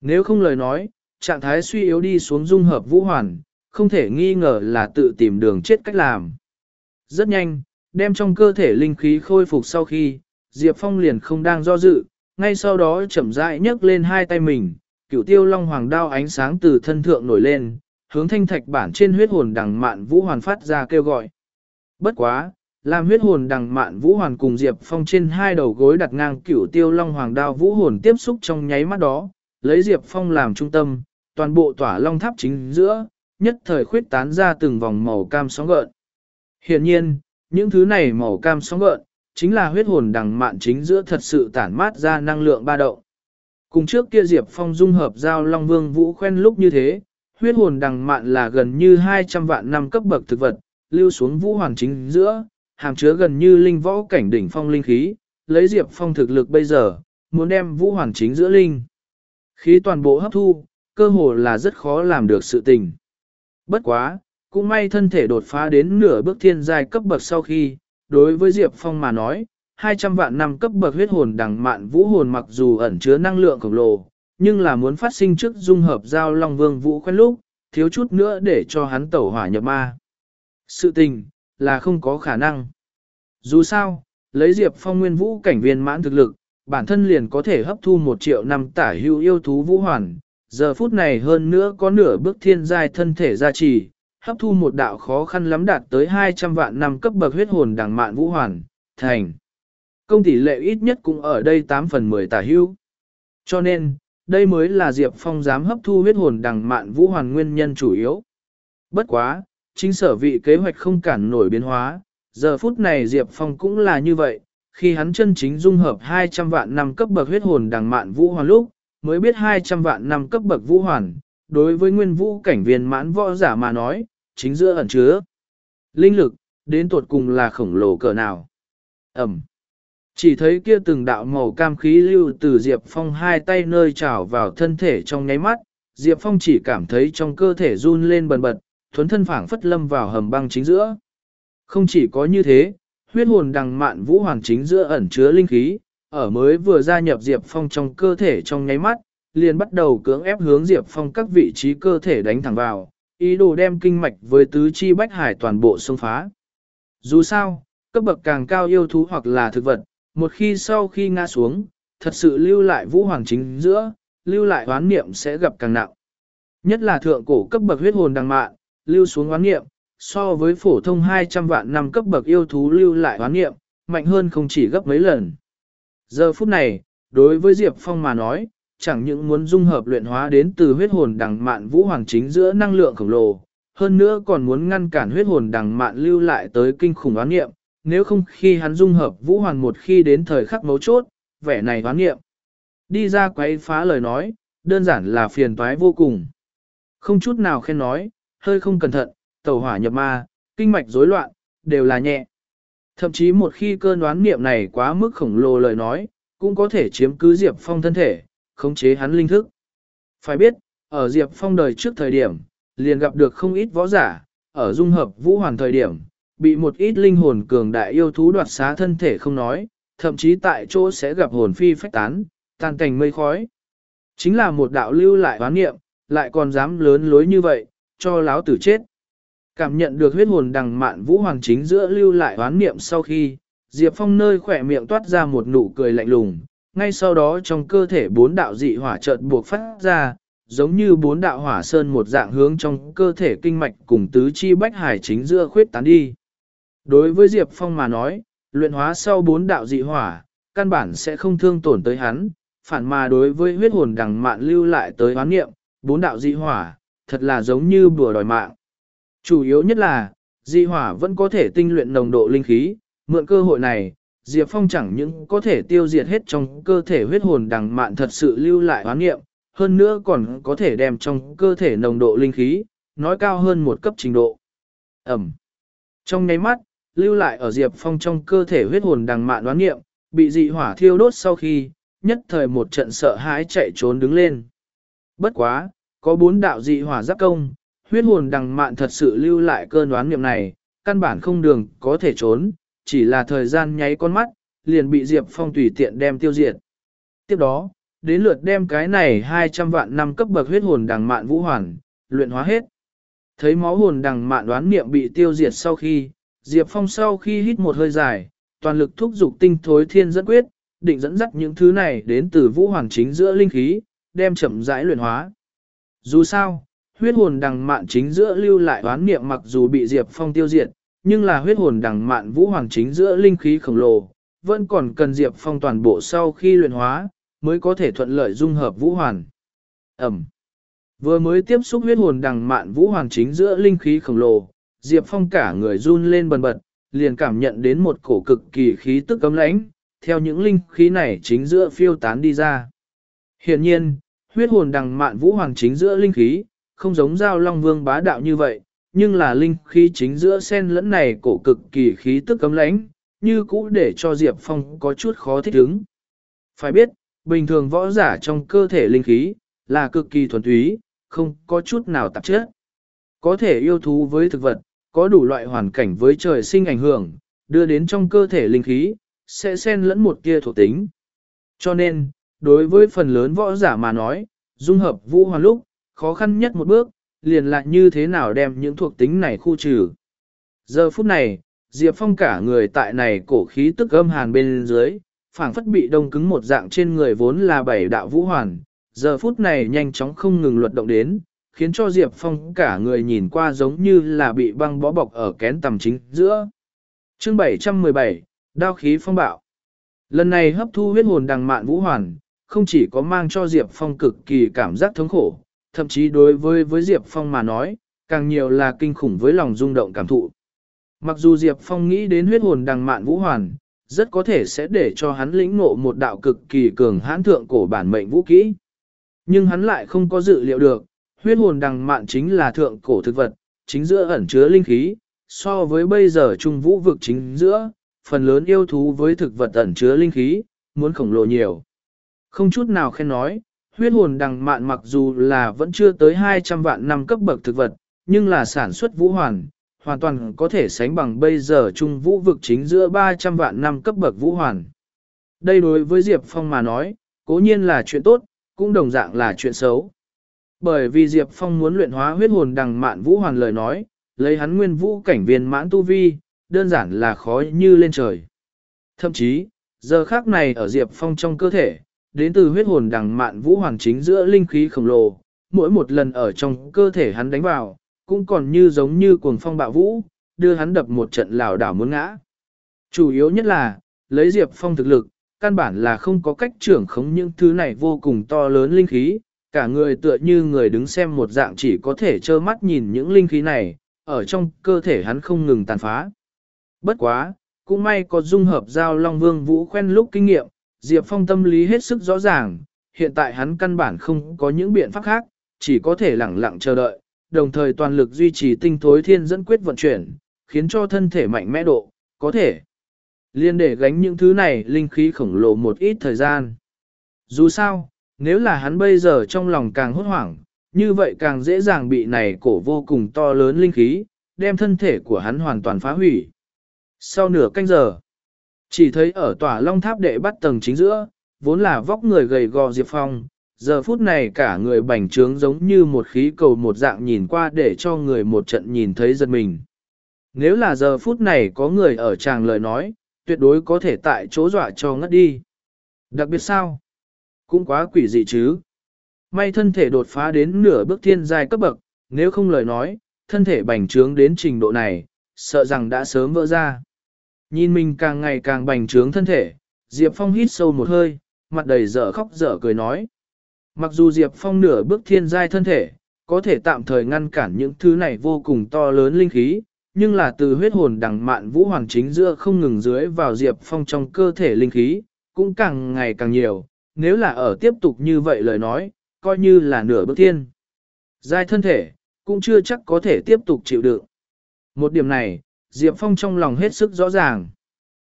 Nếu không lời nói, trạng thái suy yếu đi xuống dung hợp vũ hoàn, không thể nghi ngờ là tự tìm đường chết cách làm. Rất nhanh, đem trong cơ thể linh khí khôi phục sau khi, Diệp Phong liền không đang do dự, ngay sau đó chậm rãi nhấc lên hai tay mình, cửu tiêu long hoàng đao ánh sáng từ thân thượng nổi lên, hướng thanh thạch bản trên huyết hồn đằng mạn vũ hoàn phát ra kêu gọi. Bất quá, làm huyết hồn đằng mạn vũ hoàn cùng Diệp Phong trên hai đầu gối đặt ngang cửu tiêu long hoàng đao vũ hồn tiếp xúc trong nháy mắt đó, lấy Diệp Phong làm trung tâm, toàn bộ tỏa long tháp chính giữa, nhất thời khuyết tán ra từng vòng màu cam sóng gợn. Hiện nhiên, những thứ này màu cam sóng gợn, chính là huyết hồn đằng mạn chính giữa thật sự tản mát ra năng lượng ba động. Cùng trước kia Diệp Phong dung hợp giao Long Vương Vũ khoen lúc như thế, huyết hồn đằng mạn là gần như 200 vạn năm cấp bậc thực vật, lưu xuống vũ hoàn chính giữa, hàm chứa gần như linh võ cảnh đỉnh phong linh khí, lấy Diệp Phong thực lực bây giờ, muốn đem vũ hoàn chính giữa linh. Khí toàn bộ hấp thu, cơ hồ là rất khó làm được sự tình. Bất quá, cũng may thân thể đột phá đến nửa bước thiên giai cấp bậc sau khi, đối với Diệp Phong mà nói, 200 vạn năm cấp bậc huyết hồn đằng mạn vũ hồn mặc dù ẩn chứa năng lượng khổng lồ, nhưng là muốn phát sinh trước dung hợp giao Long Vương vũ khoen lúc, thiếu chút nữa để cho hắn tẩu hỏa nhập ma. Sự tình, là không có khả năng. Dù sao, lấy Diệp Phong nguyên vũ cảnh viên mãn thực lực, bản thân liền có thể hấp thu một triệu năm tả hưu yêu thú vũ hoàn, giờ phút này hơn nữa có nửa bước thiên giai thân thể gia trì, hấp thu một đạo khó khăn lắm đạt tới 200 vạn năm cấp bậc huyết hồn đẳng mạn vũ hoàn, thành. Công tỷ lệ ít nhất cũng ở đây 8 phần 10 tả hưu. Cho nên, đây mới là Diệp Phong dám hấp thu huyết hồn đằng mạn vũ hoàn nguyên nhân chủ yếu. Bất quá, chính sở vị kế hoạch không cản nổi biến hóa, giờ phút này Diệp Phong cũng là như vậy, khi hắn chân chính dung hợp 200 vạn năm cấp bậc huyết hồn đằng mạn vũ hoàn lúc, mới biết 200 vạn năm cấp bậc vũ hoàn, đối với nguyên vũ cảnh viên mãn võ giả mà nói, chính giữa ẩn chứa. Linh lực, đến tuột cùng là khổng lồ cỡ nào. Ẩm. Chỉ thấy kia từng đạo màu cam khí lưu từ Diệp Phong hai tay nơi trào vào thân thể trong nháy mắt, Diệp Phong chỉ cảm thấy trong cơ thể run lên bần bật, thuấn thân phảng phất lâm vào hầm băng chính giữa. Không chỉ có như thế, huyết hồn đằng mạn vũ hoàn chính giữa ẩn chứa linh khí, ở mới vừa gia nhập Diệp Phong trong cơ thể trong nháy mắt, liền bắt đầu cưỡng ép hướng Diệp Phong các vị trí cơ thể đánh thẳng vào, ý đồ đem kinh mạch với tứ chi bách hải toàn bộ xông phá. Dù sao, cấp bậc càng cao yêu thú hoặc là thực vật, một khi sau khi ngã xuống, thật sự lưu lại vũ hoàng chính giữa, lưu lại hoán niệm sẽ gặp càng nặng. Nhất là thượng cổ cấp bậc huyết hồn đằng mạn, lưu xuống oán niệm, so với phổ thông 200 vạn năm cấp bậc yêu thú lưu lại oán niệm, mạnh hơn không chỉ gấp mấy lần. Giờ phút này, đối với Diệp Phong mà nói, chẳng những muốn dung hợp luyện hóa đến từ huyết hồn đằng mạn vũ hoàng chính giữa năng lượng khổng lồ, hơn nữa còn muốn ngăn cản huyết hồn đằng mạn lưu lại tới kinh khủng oán niệm, nếu không khi hắn dung hợp vũ hoàng một khi đến thời khắc mấu chốt, vẻ này oán niệm. Đi ra quấy phá lời nói, đơn giản là phiền toái vô cùng. Không chút nào khen nói, hơi không cẩn thận, tàu hỏa nhập ma, kinh mạch rối loạn, đều là nhẹ. Thậm chí một khi cơn đoán niệm này quá mức khổng lồ lời nói, cũng có thể chiếm cứ Diệp Phong thân thể, khống chế hắn linh thức. Phải biết, ở Diệp Phong đời trước thời điểm, liền gặp được không ít võ giả, ở dung hợp vũ hoàn thời điểm, bị một ít linh hồn cường đại yêu thú đoạt xá thân thể không nói, thậm chí tại chỗ sẽ gặp hồn phi phách tán, tan cảnh mây khói. Chính là một đạo lưu lại đoán niệm, lại còn dám lớn lối như vậy, cho láo tử chết. Cảm nhận được huyết hồn đằng mạn vũ hoàng chính giữa lưu lại oán niệm sau khi, Diệp Phong nơi khỏe miệng toát ra một nụ cười lạnh lùng, ngay sau đó trong cơ thể bốn đạo dị hỏa chợt buộc phát ra, giống như bốn đạo hỏa sơn một dạng hướng trong cơ thể kinh mạch cùng tứ chi bách hải chính giữa khuyết tán đi. Đối với Diệp Phong mà nói, luyện hóa sau bốn đạo dị hỏa, căn bản sẽ không thương tổn tới hắn, phản mà đối với huyết hồn đằng mạn lưu lại tới oán niệm, bốn đạo dị hỏa, thật là giống như bùa đòi mạng. Chủ yếu nhất là, dị hỏa vẫn có thể tinh luyện nồng độ linh khí, mượn cơ hội này, Diệp Phong chẳng những có thể tiêu diệt hết trong cơ thể huyết hồn đằng mạn thật sự lưu lại hoán nghiệm, hơn nữa còn có thể đem trong cơ thể nồng độ linh khí, nói cao hơn một cấp trình độ. Ẩm. Trong nháy mắt, lưu lại ở Diệp Phong trong cơ thể huyết hồn đằng mạn đoán nghiệm, bị dị hỏa thiêu đốt sau khi, nhất thời một trận sợ hãi chạy trốn đứng lên. Bất quá, có bốn đạo dị hỏa giáp công, huyết hồn đằng mạn thật sự lưu lại cơn đoán niệm này, căn bản không đường có thể trốn, chỉ là thời gian nháy con mắt, liền bị Diệp Phong tùy tiện đem tiêu diệt. Tiếp đó, đến lượt đem cái này 200 vạn năm cấp bậc huyết hồn đằng mạn vũ hoàn, luyện hóa hết. Thấy máu hồn đằng mạn đoán niệm bị tiêu diệt sau khi, Diệp Phong sau khi hít một hơi dài, toàn lực thúc dục tinh thối thiên dẫn quyết, định dẫn dắt những thứ này đến từ vũ hoàng chính giữa linh khí, đem chậm rãi luyện hóa. Dù sao, huyết hồn đằng mạn chính giữa lưu lại đoán niệm mặc dù bị Diệp Phong tiêu diệt, nhưng là huyết hồn đằng mạn vũ hoàng chính giữa linh khí khổng lồ, vẫn còn cần Diệp Phong toàn bộ sau khi luyện hóa, mới có thể thuận lợi dung hợp vũ hoàn. Ẩm. Vừa mới tiếp xúc huyết hồn đằng mạn vũ hoàng chính giữa linh khí khổng lồ, Diệp Phong cả người run lên bần bật, liền cảm nhận đến một cổ cực kỳ khí tức cấm lãnh, theo những linh khí này chính giữa phiêu tán đi ra. Hiện nhiên, huyết hồn đằng mạn vũ hoàng chính giữa linh khí, không giống giao long vương bá đạo như vậy, nhưng là linh khí chính giữa sen lẫn này cổ cực kỳ khí tức cấm lãnh, như cũ để cho Diệp Phong có chút khó thích ứng. Phải biết, bình thường võ giả trong cơ thể linh khí, là cực kỳ thuần túy, không có chút nào tạp chất. Có thể yêu thú với thực vật, có đủ loại hoàn cảnh với trời sinh ảnh hưởng, đưa đến trong cơ thể linh khí, sẽ xen lẫn một tia thuộc tính. Cho nên, đối với phần lớn võ giả mà nói, dung hợp vũ hoàn lúc, khó khăn nhất một bước, liền lại như thế nào đem những thuộc tính này khu trừ. Giờ phút này, Diệp Phong cả người tại này cổ khí tức âm hàn bên dưới, phảng phất bị đông cứng một dạng trên người vốn là bảy đạo vũ hoàn, giờ phút này nhanh chóng không ngừng luật động đến, khiến cho Diệp Phong cả người nhìn qua giống như là bị băng bó bọc ở kén tầm chính giữa. Chương 717, Đao khí phong bạo. Lần này hấp thu huyết hồn đằng mạn vũ hoàn, không chỉ có mang cho Diệp Phong cực kỳ cảm giác thống khổ, thậm chí đối với với Diệp Phong mà nói, càng nhiều là kinh khủng với lòng rung động cảm thụ. Mặc dù Diệp Phong nghĩ đến huyết hồn đằng mạn vũ hoàn, rất có thể sẽ để cho hắn lĩnh ngộ một đạo cực kỳ cường hãn thượng cổ bản mệnh vũ kỹ. Nhưng hắn lại không có dự liệu được, huyết hồn đằng mạn chính là thượng cổ thực vật, chính giữa ẩn chứa linh khí, so với bây giờ trung vũ vực chính giữa, phần lớn yêu thú với thực vật ẩn chứa linh khí, muốn khổng lồ nhiều. Không chút nào khen nói, huyết hồn đằng mạn mặc dù là vẫn chưa tới 200 vạn năm cấp bậc thực vật, nhưng là sản xuất vũ hoàn, hoàn toàn có thể sánh bằng bây giờ trung vũ vực chính giữa 300 vạn năm cấp bậc vũ hoàn. Đây đối với Diệp Phong mà nói, cố nhiên là chuyện tốt, cũng đồng dạng là chuyện xấu. Bởi vì Diệp Phong muốn luyện hóa huyết hồn đằng mạn vũ hoàn lời nói, lấy hắn nguyên vũ cảnh viên mãn tu vi, đơn giản là khó như lên trời. Thậm chí, giờ khác này ở Diệp Phong trong cơ thể, đến từ huyết hồn đằng mạn vũ hoàn chính giữa linh khí khổng lồ, mỗi một lần ở trong cơ thể hắn đánh vào, cũng còn như giống như cuồng phong bạo vũ, đưa hắn đập một trận lảo đảo muốn ngã. Chủ yếu nhất là, lấy Diệp Phong thực lực, căn bản là không có cách trưởng khống những thứ này vô cùng to lớn linh khí, cả người tựa như người đứng xem một dạng chỉ có thể trơ mắt nhìn những linh khí này, ở trong cơ thể hắn không ngừng tàn phá. Bất quá, cũng may có dung hợp giao Long Vương Vũ khen lúc kinh nghiệm, Diệp Phong tâm lý hết sức rõ ràng, hiện tại hắn căn bản không có những biện pháp khác, chỉ có thể lẳng lặng chờ đợi, đồng thời toàn lực duy trì tinh thối thiên dẫn quyết vận chuyển, khiến cho thân thể mạnh mẽ độ, có thể liên để gánh những thứ này linh khí khổng lồ một ít thời gian. Dù sao, nếu là hắn bây giờ trong lòng càng hốt hoảng, như vậy càng dễ dàng bị này cổ vô cùng to lớn linh khí, đem thân thể của hắn hoàn toàn phá hủy. Sau nửa canh giờ, chỉ thấy ở tòa long tháp đệ bắt tầng chính giữa, vốn là vóc người gầy gò Diệp Phong, giờ phút này cả người bành trướng giống như một khí cầu một dạng nhìn qua để cho người một trận nhìn thấy giật mình. Nếu là giờ phút này có người ở tràng lời nói, tuyệt đối có thể tại chỗ dọa cho ngất đi. Đặc biệt sao? Cũng quá quỷ dị chứ. May thân thể đột phá đến nửa bước thiên giai cấp bậc, nếu không lời nói, thân thể bành trướng đến trình độ này, sợ rằng đã sớm vỡ ra. Nhìn mình càng ngày càng bành trướng thân thể, Diệp Phong hít sâu một hơi, mặt đầy dở khóc dở cười nói. Mặc dù Diệp Phong nửa bước thiên giai thân thể, có thể tạm thời ngăn cản những thứ này vô cùng to lớn linh khí, nhưng là từ huyết hồn đằng mạn vũ hoàng chính giữa không ngừng dưới vào Diệp Phong trong cơ thể linh khí, cũng càng ngày càng nhiều, nếu là ở tiếp tục như vậy lời nói, coi như là nửa bước thiên. Giai thân thể, cũng chưa chắc có thể tiếp tục chịu đựng. Một điểm này, Diệp Phong trong lòng hết sức rõ ràng.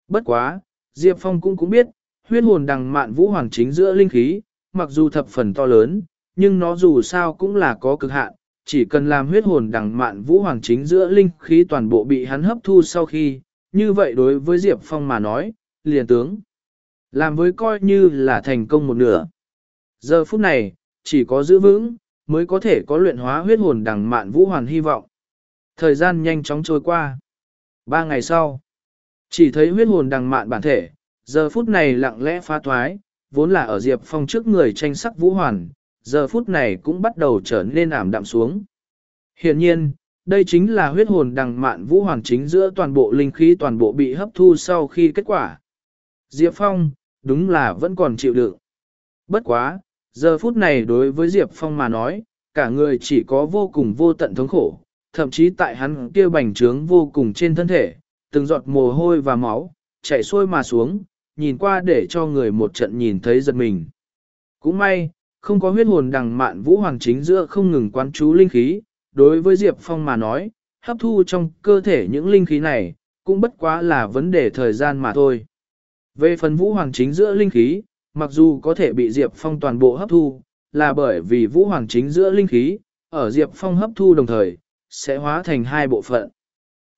Bất quá, Diệp Phong cũng cũng biết, huyết hồn đằng mạn vũ hoàng chính giữa linh khí, mặc dù thập phần to lớn, nhưng nó dù sao cũng là có cực hạn, chỉ cần làm huyết hồn đằng mạn vũ hoàng chính giữa linh khí toàn bộ bị hắn hấp thu sau khi, như vậy đối với Diệp Phong mà nói, liền tướng. Làm với coi như là thành công một nửa. Giờ phút này, chỉ có giữ vững, mới có thể có luyện hóa huyết hồn đằng mạn vũ hoàn hy vọng. Thời gian nhanh chóng trôi qua. Ba ngày sau, chỉ thấy huyết hồn đằng mạn bản thể, giờ phút này lặng lẽ phá thoái, vốn là ở Diệp Phong trước người tranh sắc vũ hoàn, giờ phút này cũng bắt đầu trở nên ảm đạm xuống. Hiện nhiên, đây chính là huyết hồn đằng mạn vũ hoàn chính giữa toàn bộ linh khí toàn bộ bị hấp thu sau khi kết quả. Diệp Phong, đúng là vẫn còn chịu đựng. Bất quá, giờ phút này đối với Diệp Phong mà nói, cả người chỉ có vô cùng vô tận thống khổ, thậm chí tại hắn kia bành trướng vô cùng trên thân thể, từng giọt mồ hôi và máu, chảy xuôi mà xuống, nhìn qua để cho người một trận nhìn thấy giật mình. Cũng may, không có huyết hồn đằng mạn vũ hoàng chính giữa không ngừng quán chú linh khí, đối với Diệp Phong mà nói, hấp thu trong cơ thể những linh khí này, cũng bất quá là vấn đề thời gian mà thôi. Về phần vũ hoàng chính giữa linh khí, mặc dù có thể bị Diệp Phong toàn bộ hấp thu, là bởi vì vũ hoàng chính giữa linh khí, ở Diệp Phong hấp thu đồng thời, sẽ hóa thành hai bộ phận.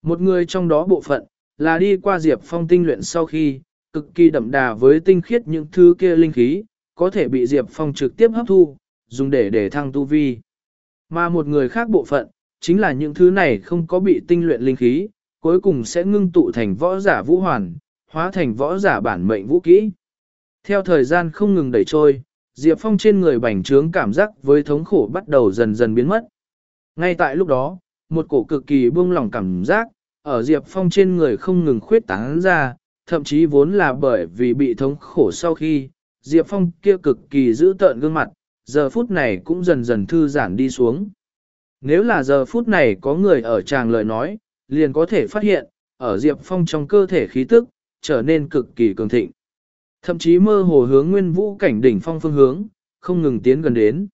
Một người trong đó bộ phận, là đi qua Diệp Phong tinh luyện sau khi, cực kỳ đậm đà với tinh khiết những thứ kia linh khí, có thể bị Diệp Phong trực tiếp hấp thu, dùng để để thăng tu vi. Mà một người khác bộ phận, chính là những thứ này không có bị tinh luyện linh khí, cuối cùng sẽ ngưng tụ thành võ giả vũ hoàn, hóa thành võ giả bản mệnh vũ kỹ. Theo thời gian không ngừng đẩy trôi, Diệp Phong trên người bành trướng cảm giác với thống khổ bắt đầu dần dần biến mất. Ngay tại lúc đó, một cổ cực kỳ buông lỏng cảm giác, ở Diệp Phong trên người không ngừng khuyết tán ra, thậm chí vốn là bởi vì bị thống khổ sau khi, Diệp Phong kia cực kỳ giữ tợn gương mặt, giờ phút này cũng dần dần thư giãn đi xuống. Nếu là giờ phút này có người ở tràng lời nói, liền có thể phát hiện, ở Diệp Phong trong cơ thể khí tức, trở nên cực kỳ cường thịnh. Thậm chí mơ hồ hướng nguyên vũ cảnh đỉnh phong phương hướng, không ngừng tiến gần đến.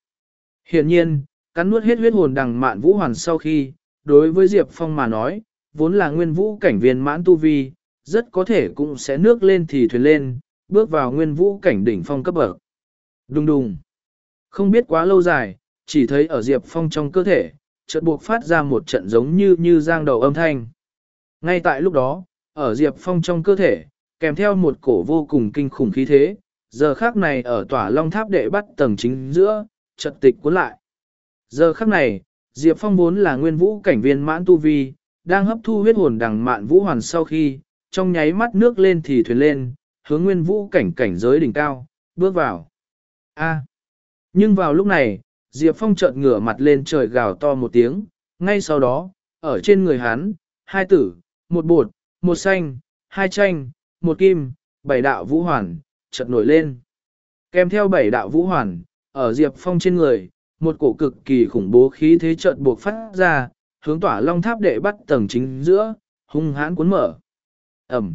Hiện nhiên, cắn nuốt hết huyết hồn đằng mạn vũ hoàn sau khi, đối với Diệp Phong mà nói, vốn là nguyên vũ cảnh viên mãn tu vi, rất có thể cũng sẽ nước lên thì thuyền lên, bước vào nguyên vũ cảnh đỉnh phong cấp bậc. Đùng đùng. Không biết quá lâu dài, chỉ thấy ở Diệp Phong trong cơ thể, chợt buộc phát ra một trận giống như như giang đầu âm thanh. Ngay tại lúc đó, ở Diệp Phong trong cơ thể, kèm theo một cổ vô cùng kinh khủng khí thế, giờ khác này ở tỏa long tháp đệ bắt tầng chính giữa, chợt tịch cuốn lại. Giờ khắc này, Diệp Phong vốn là nguyên vũ cảnh viên mãn tu vi, đang hấp thu huyết hồn đằng mạn vũ hoàn sau khi, trong nháy mắt nước lên thì thuyền lên, hướng nguyên vũ cảnh cảnh giới đỉnh cao, bước vào. A. Nhưng vào lúc này, Diệp Phong chợt ngửa mặt lên trời gào to một tiếng, ngay sau đó, ở trên người hắn, hai tử, một bột, một xanh, hai chanh, một kim, bảy đạo vũ hoàn, chợt nổi lên. Kèm theo bảy đạo vũ hoàn, ở Diệp Phong trên người, một cổ cực kỳ khủng bố khí thế chợt buộc phát ra, hướng tỏa long tháp đệ bắt tầng chính giữa, hung hãn cuốn mở. Ẩm.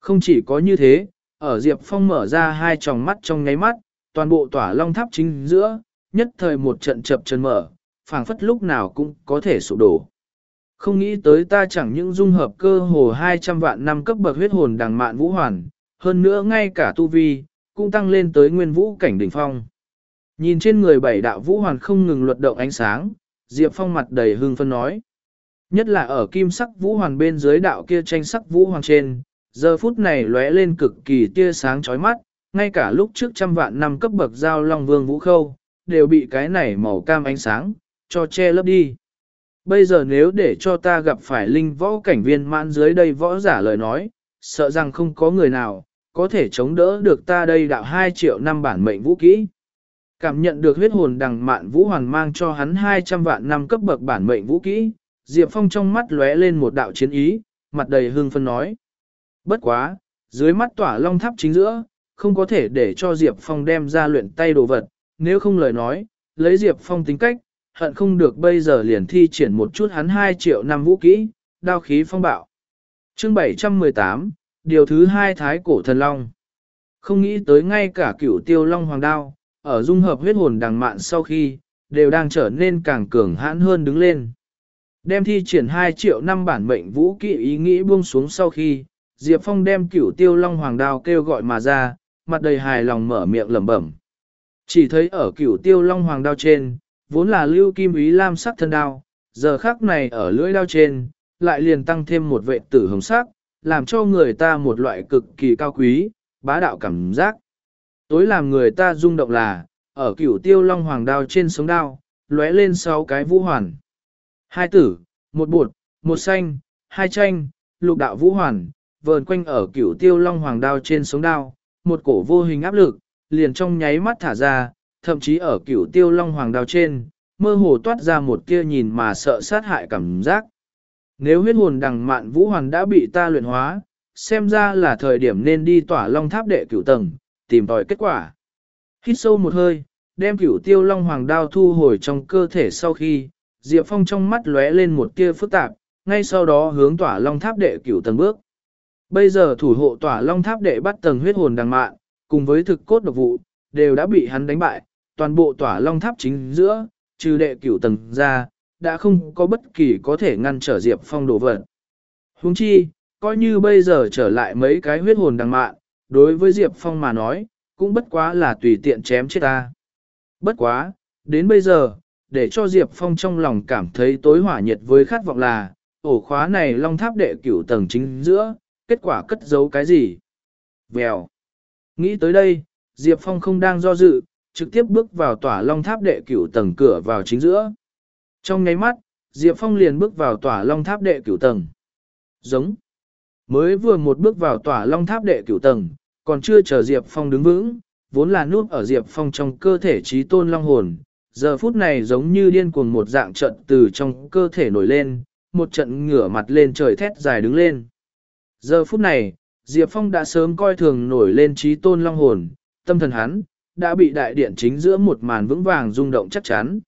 Không chỉ có như thế, ở Diệp Phong mở ra hai tròng mắt trong nháy mắt, toàn bộ tỏa long tháp chính giữa, nhất thời một trận chập chân mở, phảng phất lúc nào cũng có thể sụp đổ. Không nghĩ tới ta chẳng những dung hợp cơ hồ 200 vạn năm cấp bậc huyết hồn đằng mạn vũ hoàn, hơn nữa ngay cả tu vi, cũng tăng lên tới nguyên vũ cảnh đỉnh phong. Nhìn trên người bảy đạo vũ hoàn không ngừng luật động ánh sáng, Diệp Phong mặt đầy hưng phân nói. Nhất là ở kim sắc vũ hoàn bên dưới đạo kia tranh sắc vũ hoàn trên, giờ phút này lóe lên cực kỳ tia sáng chói mắt, ngay cả lúc trước trăm vạn năm cấp bậc giao long vương vũ khâu, đều bị cái này màu cam ánh sáng, cho che lấp đi. Bây giờ nếu để cho ta gặp phải linh võ cảnh viên mãn dưới đây võ giả lời nói, sợ rằng không có người nào, có thể chống đỡ được ta đây đạo 2 triệu năm bản mệnh vũ kỹ. Cảm nhận được huyết hồn đằng mạn vũ hoàn mang cho hắn 200 vạn năm cấp bậc bản mệnh vũ kỹ, Diệp Phong trong mắt lóe lên một đạo chiến ý, mặt đầy hương phân nói. Bất quá, dưới mắt tỏa long tháp chính giữa, không có thể để cho Diệp Phong đem ra luyện tay đồ vật, nếu không lời nói, lấy Diệp Phong tính cách, hận không được bây giờ liền thi triển một chút hắn 2 triệu năm vũ kỹ, đao khí phong bạo. Chương 718, điều thứ hai Thái Cổ Thần Long. Không nghĩ tới ngay cả cửu tiêu long hoàng đao, ở dung hợp huyết hồn đằng mạn sau khi, đều đang trở nên càng cường hãn hơn đứng lên. Đem thi triển 2 triệu năm bản mệnh vũ kỵ ý nghĩ buông xuống sau khi, Diệp Phong đem cửu tiêu long hoàng đao kêu gọi mà ra, mặt đầy hài lòng mở miệng lẩm bẩm. Chỉ thấy ở cửu tiêu long hoàng đao trên, vốn là lưu kim ý lam sắc thân đao, giờ khắc này ở lưỡi đao trên, lại liền tăng thêm một vệ tử hồng sắc, làm cho người ta một loại cực kỳ cao quý, bá đạo cảm giác. Tối làm người ta rung động là, ở cửu tiêu long hoàng đao trên sống đao, lóe lên sáu cái vũ hoàn. Hai tử, một bột, một xanh, hai tranh, lục đạo vũ hoàn, vờn quanh ở cửu tiêu long hoàng đao trên sống đao, một cổ vô hình áp lực, liền trong nháy mắt thả ra, thậm chí ở cửu tiêu long hoàng đao trên, mơ hồ toát ra một kia nhìn mà sợ sát hại cảm giác. Nếu huyết hồn đằng mạn vũ hoàn đã bị ta luyện hóa, xem ra là thời điểm nên đi tỏa long tháp đệ cửu tầng, tìm tòi kết quả. Hít sâu một hơi, đem cửu tiêu long hoàng đao thu hồi trong cơ thể sau khi, Diệp Phong trong mắt lóe lên một tia phức tạp, ngay sau đó hướng tỏa long tháp đệ cửu tầng bước. Bây giờ thủ hộ tỏa long tháp đệ bắt tầng huyết hồn đằng mạn, cùng với thực cốt độc vụ, đều đã bị hắn đánh bại, toàn bộ tỏa long tháp chính giữa, trừ đệ cửu tầng ra, đã không có bất kỳ có thể ngăn trở Diệp Phong đổ vật. Huống chi, coi như bây giờ trở lại mấy cái huyết hồn đằng mạn, đối với Diệp Phong mà nói, cũng bất quá là tùy tiện chém chết ta. Bất quá, đến bây giờ, để cho Diệp Phong trong lòng cảm thấy tối hỏa nhiệt với khát vọng là, ổ khóa này long tháp đệ cửu tầng chính giữa, kết quả cất giấu cái gì? Vèo. Nghĩ tới đây, Diệp Phong không đang do dự, trực tiếp bước vào tỏa long tháp đệ cửu tầng cửa vào chính giữa. Trong nháy mắt, Diệp Phong liền bước vào tỏa long tháp đệ cửu tầng. Giống. Mới vừa một bước vào tỏa long tháp đệ cửu tầng, còn chưa chờ Diệp Phong đứng vững, vốn là núp ở Diệp Phong trong cơ thể trí tôn long hồn, giờ phút này giống như điên cuồng một dạng trận từ trong cơ thể nổi lên, một trận ngửa mặt lên trời thét dài đứng lên. Giờ phút này, Diệp Phong đã sớm coi thường nổi lên trí tôn long hồn, tâm thần hắn, đã bị đại điện chính giữa một màn vững vàng rung động chắc chắn.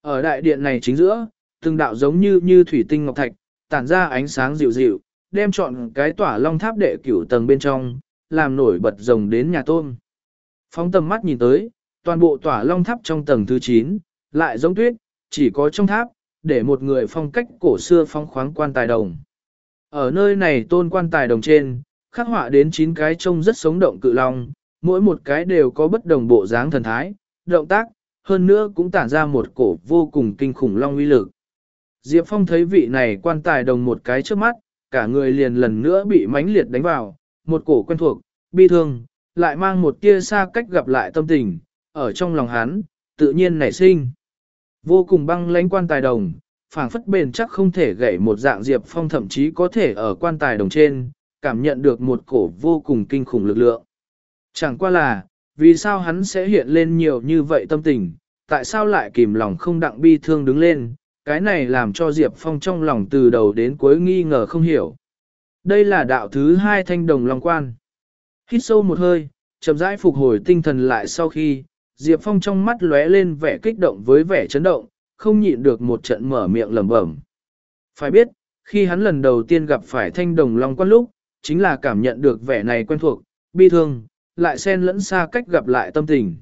Ở đại điện này chính giữa, từng đạo giống như như thủy tinh ngọc thạch, tản ra ánh sáng dịu dịu, đem chọn cái tỏa long tháp đệ cửu tầng bên trong, làm nổi bật rồng đến nhà tôn. Phóng tầm mắt nhìn tới, toàn bộ tỏa long tháp trong tầng thứ 9, lại giống tuyết, chỉ có trong tháp, để một người phong cách cổ xưa phong khoáng quan tài đồng. Ở nơi này tôn quan tài đồng trên, khắc họa đến 9 cái trông rất sống động cự long, mỗi một cái đều có bất đồng bộ dáng thần thái, động tác, hơn nữa cũng tản ra một cổ vô cùng kinh khủng long uy lực. Diệp Phong thấy vị này quan tài đồng một cái trước mắt, cả người liền lần nữa bị mãnh liệt đánh vào, một cổ quen thuộc, bi thương, lại mang một tia xa cách gặp lại tâm tình, ở trong lòng hắn, tự nhiên nảy sinh. Vô cùng băng lãnh quan tài đồng, phảng phất bền chắc không thể gãy một dạng Diệp Phong thậm chí có thể ở quan tài đồng trên, cảm nhận được một cổ vô cùng kinh khủng lực lượng. Chẳng qua là, vì sao hắn sẽ hiện lên nhiều như vậy tâm tình, tại sao lại kìm lòng không đặng bi thương đứng lên, cái này làm cho Diệp Phong trong lòng từ đầu đến cuối nghi ngờ không hiểu. Đây là đạo thứ hai thanh đồng long quan. Hít sâu một hơi, chậm rãi phục hồi tinh thần lại sau khi, Diệp Phong trong mắt lóe lên vẻ kích động với vẻ chấn động, không nhịn được một trận mở miệng lẩm bẩm. Phải biết, khi hắn lần đầu tiên gặp phải thanh đồng long quan lúc, chính là cảm nhận được vẻ này quen thuộc, bi thương, lại xen lẫn xa cách gặp lại tâm tình.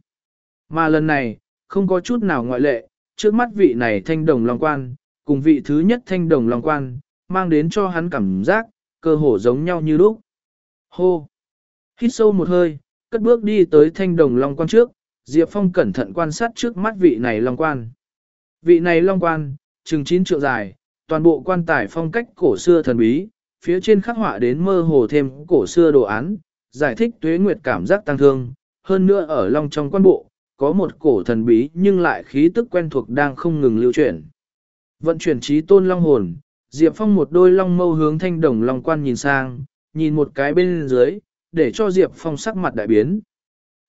Mà lần này, không có chút nào ngoại lệ, trước mắt vị này thanh đồng long quan, cùng vị thứ nhất thanh đồng long quan, mang đến cho hắn cảm giác, cơ hồ giống nhau như lúc. Hô! Hít sâu một hơi, cất bước đi tới thanh đồng long quan trước, Diệp Phong cẩn thận quan sát trước mắt vị này long quan. Vị này long quan, chừng chín trượng dài, toàn bộ quan tài phong cách cổ xưa thần bí, phía trên khắc họa đến mơ hồ thêm cổ xưa đồ án, giải thích tuế nguyệt cảm giác tăng thương, hơn nữa ở long trong quan bộ, có một cổ thần bí nhưng lại khí tức quen thuộc đang không ngừng lưu chuyển. Vận chuyển trí tôn long hồn, Diệp Phong một đôi long mâu hướng thanh đồng long quan nhìn sang, nhìn một cái bên dưới, để cho Diệp Phong sắc mặt đại biến.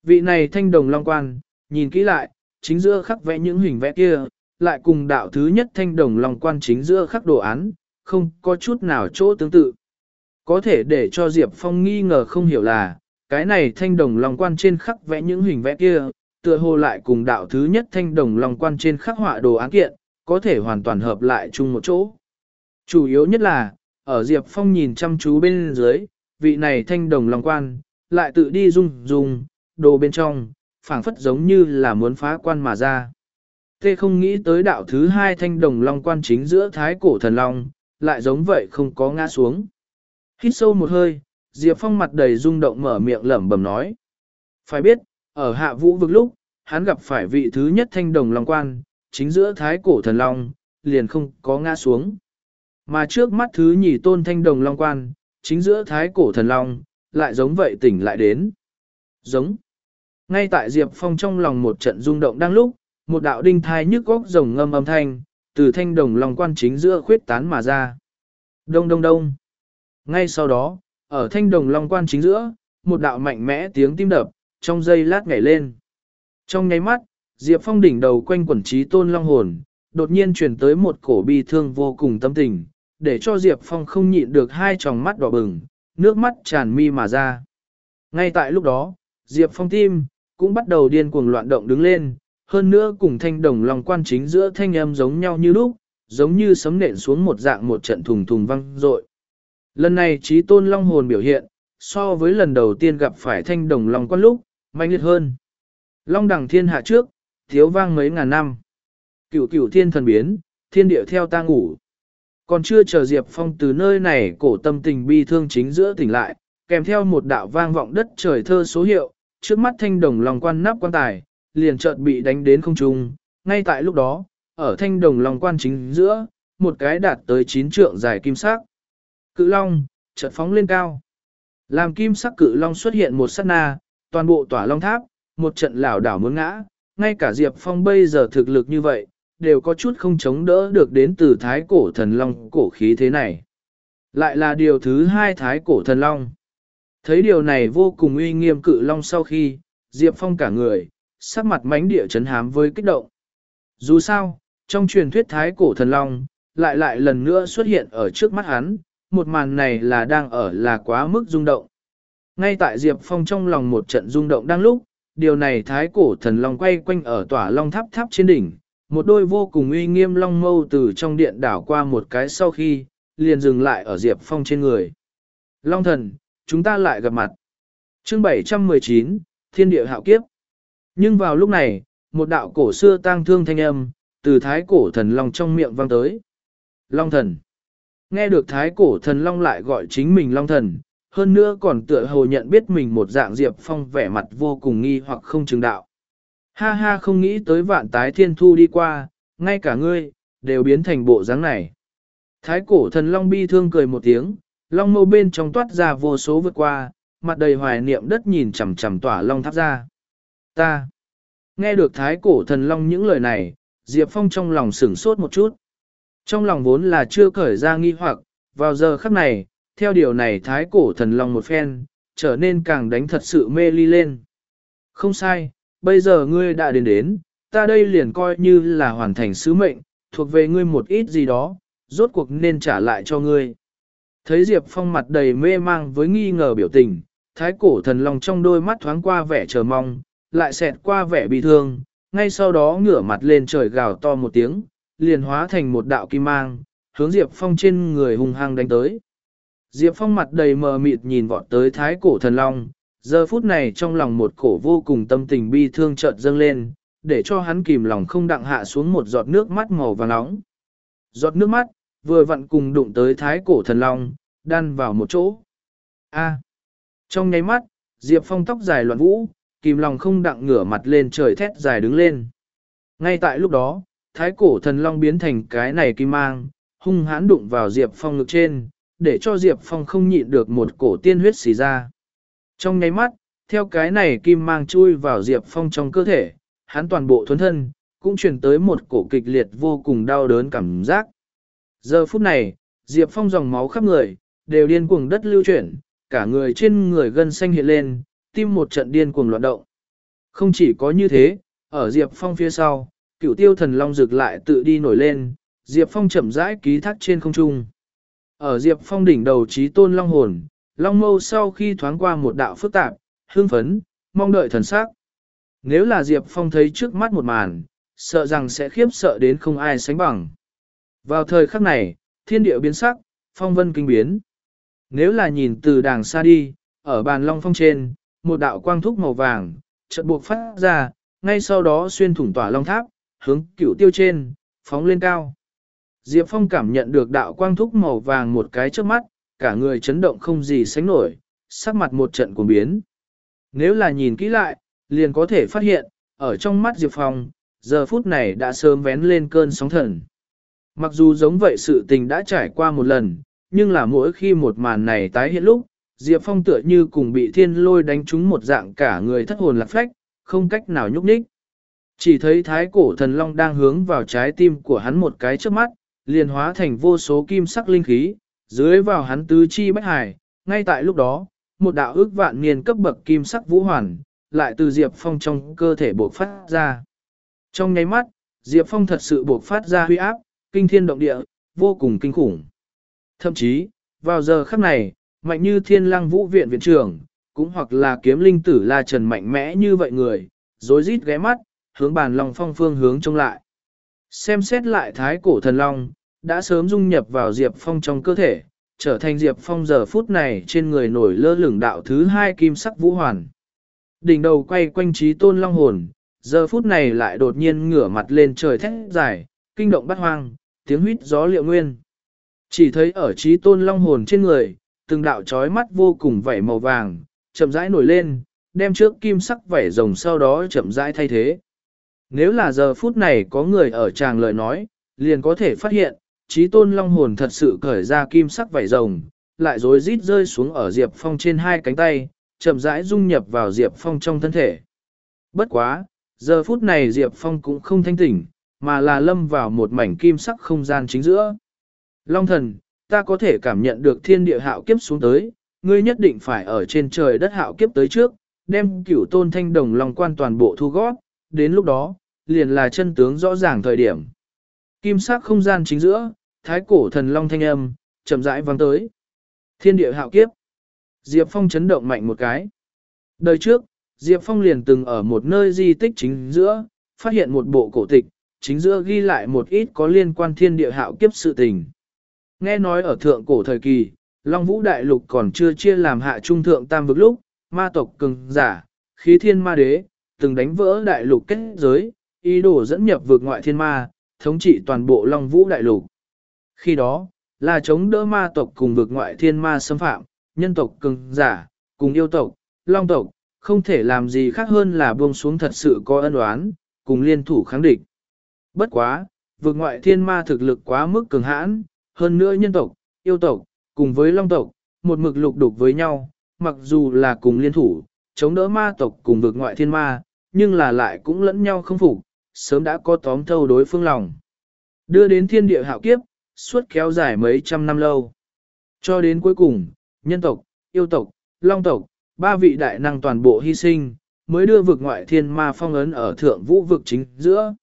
Vị này thanh đồng long quan, nhìn kỹ lại, chính giữa khắc vẽ những hình vẽ kia, lại cùng đạo thứ nhất thanh đồng long quan chính giữa khắc đồ án, không có chút nào chỗ tương tự. Có thể để cho Diệp Phong nghi ngờ không hiểu là, cái này thanh đồng long quan trên khắc vẽ những hình vẽ kia, tựa hồ lại cùng đạo thứ nhất thanh đồng long quan trên khắc họa đồ án kiện, có thể hoàn toàn hợp lại chung một chỗ. Chủ yếu nhất là, ở Diệp Phong nhìn chăm chú bên dưới, vị này thanh đồng long quan, lại tự đi rung rung đồ bên trong, phảng phất giống như là muốn phá quan mà ra. Tê không nghĩ tới đạo thứ hai thanh đồng long quan chính giữa thái cổ thần long, lại giống vậy không có ngã xuống. Hít sâu một hơi, Diệp Phong mặt đầy rung động mở miệng lẩm bẩm nói. Phải biết, ở hạ vũ vực lúc, hắn gặp phải vị thứ nhất thanh đồng long quan, chính giữa thái cổ thần long, liền không có ngã xuống. Mà trước mắt thứ nhì tôn thanh đồng long quan, chính giữa thái cổ thần long, lại giống vậy tỉnh lại đến. Giống. Ngay tại Diệp Phong trong lòng một trận rung động đang lúc, một đạo đinh thai nhức góc rồng ngâm âm thanh, từ thanh đồng long quan chính giữa khuyết tán mà ra. Đông đông đông. Ngay sau đó, ở thanh đồng long quan chính giữa, một đạo mạnh mẽ tiếng tim đập, trong giây lát nhảy lên. Trong nháy mắt, Diệp Phong đỉnh đầu quanh quẩn trí tôn long hồn, đột nhiên truyền tới một cổ bi thương vô cùng tâm tình, để cho Diệp Phong không nhịn được hai tròng mắt đỏ bừng, nước mắt tràn mi mà ra. Ngay tại lúc đó, Diệp Phong tim, cũng bắt đầu điên cuồng loạn động đứng lên, hơn nữa cùng thanh đồng long quan chính giữa thanh âm giống nhau như lúc, giống như sấm nện xuống một dạng một trận thùng thùng vang rội. Lần này trí tôn long hồn biểu hiện, so với lần đầu tiên gặp phải thanh đồng long quan lúc, mạnh liệt hơn. Long đẳng thiên hạ trước, thiếu vang mấy ngàn năm. Cửu cửu thiên thần biến, thiên địa theo ta ngủ. Còn chưa chờ Diệp Phong từ nơi này cổ tâm tình bi thương chính giữa tỉnh lại, kèm theo một đạo vang vọng đất trời thơ số hiệu, trước mắt thanh đồng long quan nắp quan tài, liền chợt bị đánh đến không trung. Ngay tại lúc đó, ở thanh đồng long quan chính giữa, một cái đạt tới chín trượng dài kim sắc. Cự long, chợt phóng lên cao. Làm kim sắc cự long xuất hiện một sát na, toàn bộ tỏa long tháp, một trận lảo đảo muốn ngã, ngay cả Diệp Phong bây giờ thực lực như vậy, đều có chút không chống đỡ được đến từ thái cổ thần long cổ khí thế này. Lại là điều thứ hai thái cổ thần long. Thấy điều này vô cùng uy nghiêm cự long sau khi, Diệp Phong cả người, sắc mặt mánh địa chấn hám với kích động. Dù sao, trong truyền thuyết thái cổ thần long, lại lại lần nữa xuất hiện ở trước mắt hắn, một màn này là đang ở là quá mức rung động. Ngay tại Diệp Phong trong lòng một trận rung động đang lúc, điều này thái cổ thần long quay quanh ở tỏa long tháp tháp trên đỉnh, một đôi vô cùng uy nghiêm long mâu từ trong điện đảo qua một cái sau khi, liền dừng lại ở Diệp Phong trên người. Long thần, chúng ta lại gặp mặt. Chương 719, Thiên địa hạo kiếp. Nhưng vào lúc này, một đạo cổ xưa tang thương thanh âm, từ thái cổ thần long trong miệng vang tới. Long thần. Nghe được thái cổ thần long lại gọi chính mình long thần, hơn nữa còn tựa hồ nhận biết mình một dạng Diệp Phong vẻ mặt vô cùng nghi hoặc không chứng đạo. Ha ha không nghĩ tới vạn tái thiên thu đi qua, ngay cả ngươi, đều biến thành bộ dáng này. Thái cổ thần long bi thương cười một tiếng, long mâu bên trong toát ra vô số vượt qua, mặt đầy hoài niệm đất nhìn chằm chằm tỏa long tháp ra. Ta! Nghe được thái cổ thần long những lời này, Diệp Phong trong lòng sửng sốt một chút. Trong lòng vốn là chưa khởi ra nghi hoặc, vào giờ khắc này, theo điều này thái cổ thần long một phen, trở nên càng đánh thật sự mê ly lên. Không sai, bây giờ ngươi đã đến đến, ta đây liền coi như là hoàn thành sứ mệnh, thuộc về ngươi một ít gì đó, rốt cuộc nên trả lại cho ngươi. Thấy Diệp Phong mặt đầy mê mang với nghi ngờ biểu tình, thái cổ thần long trong đôi mắt thoáng qua vẻ chờ mong, lại xẹt qua vẻ bị thương, ngay sau đó ngửa mặt lên trời gào to một tiếng, liền hóa thành một đạo kim mang, hướng Diệp Phong trên người hung hăng đánh tới. Diệp Phong mặt đầy mờ mịt nhìn vọt tới thái cổ thần long, giờ phút này trong lòng một cổ vô cùng tâm tình bi thương chợt dâng lên, để cho hắn kìm lòng không đặng hạ xuống một giọt nước mắt màu vàng nóng. Giọt nước mắt, vừa vặn cùng đụng tới thái cổ thần long, đan vào một chỗ. A. À. Trong nháy mắt, Diệp Phong tóc dài loạn vũ, kìm lòng không đặng ngửa mặt lên trời thét dài đứng lên. Ngay tại lúc đó, thái cổ thần long biến thành cái này kim mang, hung hãn đụng vào Diệp Phong ngực trên, để cho Diệp Phong không nhịn được một cổ tiên huyết xì ra. Trong nháy mắt, theo cái này kim mang chui vào Diệp Phong trong cơ thể, hắn toàn bộ thuấn thân, cũng chuyển tới một cổ kịch liệt vô cùng đau đớn cảm giác. Giờ phút này, Diệp Phong dòng máu khắp người, đều điên cuồng đất lưu chuyển, cả người trên người gân xanh hiện lên, tim một trận điên cuồng loạn động. Không chỉ có như thế, ở Diệp Phong phía sau, cửu tiêu thần long rực lại tự đi nổi lên, Diệp Phong chậm rãi ký thác trên không trung. Ở Diệp Phong đỉnh đầu trí tôn long hồn, long mâu sau khi thoáng qua một đạo phức tạp, hương phấn, mong đợi thần sắc. Nếu là Diệp Phong thấy trước mắt một màn, sợ rằng sẽ khiếp sợ đến không ai sánh bằng. Vào thời khắc này, thiên địa biến sắc, phong vân kinh biến. Nếu là nhìn từ đàng xa đi, ở bàn long phong trên, một đạo quang thúc màu vàng, chợt buộc phát ra, ngay sau đó xuyên thủng tỏa long tháp, hướng cửu tiêu trên, phóng lên cao. Diệp Phong cảm nhận được đạo quang thúc màu vàng một cái trước mắt, cả người chấn động không gì sánh nổi, sắc mặt một trận cuồng biến. Nếu là nhìn kỹ lại, liền có thể phát hiện, ở trong mắt Diệp Phong, giờ phút này đã sớm vén lên cơn sóng thần. Mặc dù giống vậy sự tình đã trải qua một lần, nhưng là mỗi khi một màn này tái hiện lúc, Diệp Phong tựa như cùng bị thiên lôi đánh trúng một dạng cả người thất hồn lạc phách, không cách nào nhúc nhích. Chỉ thấy thái cổ thần long đang hướng vào trái tim của hắn một cái trước mắt, liền hóa thành vô số kim sắc linh khí, dưới vào hắn tứ chi bách hải. Ngay tại lúc đó, một đạo ước vạn niên cấp bậc kim sắc vũ hoàn, lại từ Diệp Phong trong cơ thể bộc phát ra. Trong nháy mắt, Diệp Phong thật sự bộc phát ra huy áp, kinh thiên động địa, vô cùng kinh khủng. Thậm chí, vào giờ khắc này, mạnh như thiên lăng vũ viện viện trưởng, cũng hoặc là kiếm linh tử la trần mạnh mẽ như vậy người, rối rít ghé mắt, hướng bàn long phong phương hướng trông lại. Xem xét lại thái cổ thần long, đã sớm dung nhập vào Diệp Phong trong cơ thể, trở thành Diệp Phong giờ phút này trên người nổi lơ lửng đạo thứ hai kim sắc vũ hoàn. Đỉnh đầu quay quanh trí tôn long hồn, giờ phút này lại đột nhiên ngửa mặt lên trời thét dài, kinh động bắt hoang, tiếng huýt gió liệu nguyên. Chỉ thấy ở trí tôn long hồn trên người, từng đạo trói mắt vô cùng vảy màu vàng, chậm rãi nổi lên, đem trước kim sắc vảy rồng sau đó chậm rãi thay thế. Nếu là giờ phút này có người ở tràng lời nói, liền có thể phát hiện, trí tôn long hồn thật sự cởi ra kim sắc vảy rồng, lại rối rít rơi xuống ở Diệp Phong trên hai cánh tay, chậm rãi dung nhập vào Diệp Phong trong thân thể. Bất quá, giờ phút này Diệp Phong cũng không thanh tỉnh, mà là lâm vào một mảnh kim sắc không gian chính giữa. Long thần, ta có thể cảm nhận được thiên địa hạo kiếp xuống tới, ngươi nhất định phải ở trên trời đất hạo kiếp tới trước, đem cửu tôn thanh đồng long quan toàn bộ thu gót, đến lúc đó, liền là chân tướng rõ ràng thời điểm. Kim sắc không gian chính giữa, thái cổ thần long thanh âm, chậm rãi vang tới. Thiên địa hạo kiếp. Diệp Phong chấn động mạnh một cái. Đời trước, Diệp Phong liền từng ở một nơi di tích chính giữa, phát hiện một bộ cổ tịch, chính giữa ghi lại một ít có liên quan thiên địa hạo kiếp sự tình. Nghe nói ở thượng cổ thời kỳ, Long Vũ Đại Lục còn chưa chia làm hạ trung thượng tam vực lúc, ma tộc cường giả, khí thiên ma đế, từng đánh vỡ đại lục kết giới, ý đồ dẫn nhập vực ngoại thiên ma, thống trị toàn bộ Long Vũ Đại Lục. Khi đó, là chống đỡ ma tộc cùng vực ngoại thiên ma xâm phạm, nhân tộc cường giả, cùng yêu tộc, long tộc, không thể làm gì khác hơn là buông xuống thật sự có ân oán, cùng liên thủ kháng địch. Bất quá, vực ngoại thiên ma thực lực quá mức cường hãn, hơn nữa nhân tộc, yêu tộc, cùng với long tộc, một mực lục đục với nhau, mặc dù là cùng liên thủ, chống đỡ ma tộc cùng vực ngoại thiên ma, nhưng là lại cũng lẫn nhau không phục, sớm đã có tóm thâu đối phương lòng. Đưa đến thiên địa hạo kiếp, suốt kéo dài mấy trăm năm lâu. Cho đến cuối cùng, nhân tộc, yêu tộc, long tộc, ba vị đại năng toàn bộ hy sinh, mới đưa vực ngoại thiên ma phong ấn ở thượng vũ vực chính giữa.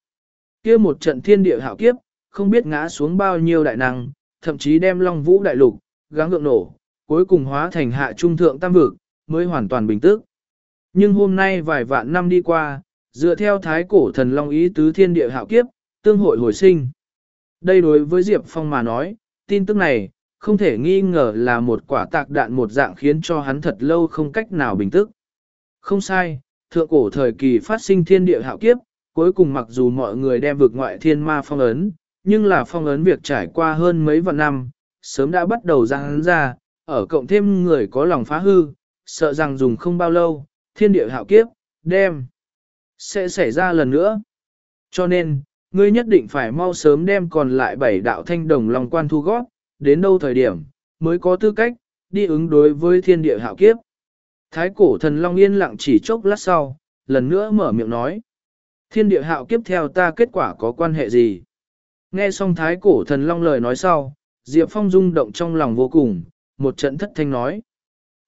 kia một trận thiên địa hạo kiếp, không biết ngã xuống bao nhiêu đại năng, thậm chí đem long vũ đại lục, gắng gượng nổ, cuối cùng hóa thành hạ trung thượng tam vực, mới hoàn toàn bình tức. Nhưng hôm nay vài vạn năm đi qua, dựa theo thái cổ thần long ý tứ thiên địa hạo kiếp, tương hội hồi sinh. Đây đối với Diệp Phong mà nói, tin tức này, không thể nghi ngờ là một quả tạc đạn một dạng khiến cho hắn thật lâu không cách nào bình tức. Không sai, thượng cổ thời kỳ phát sinh thiên địa hạo kiếp, cuối cùng mặc dù mọi người đem vực ngoại thiên ma phong ấn, nhưng là phong ấn việc trải qua hơn mấy vạn năm, sớm đã bắt đầu ra hắn ra, ở cộng thêm người có lòng phá hư, sợ rằng dùng không bao lâu, thiên địa hạo kiếp, đem, sẽ xảy ra lần nữa. Cho nên, ngươi nhất định phải mau sớm đem còn lại bảy đạo thanh đồng lòng quan thu gót, đến đâu thời điểm, mới có tư cách, đi ứng đối với thiên địa hạo kiếp. Thái cổ thần Long yên lặng chỉ chốc lát sau, lần nữa mở miệng nói. Thiên địa hạo kiếp theo ta kết quả có quan hệ gì? Nghe xong thái cổ thần Long lời nói sau, Diệp Phong rung động trong lòng vô cùng, một trận thất thanh nói.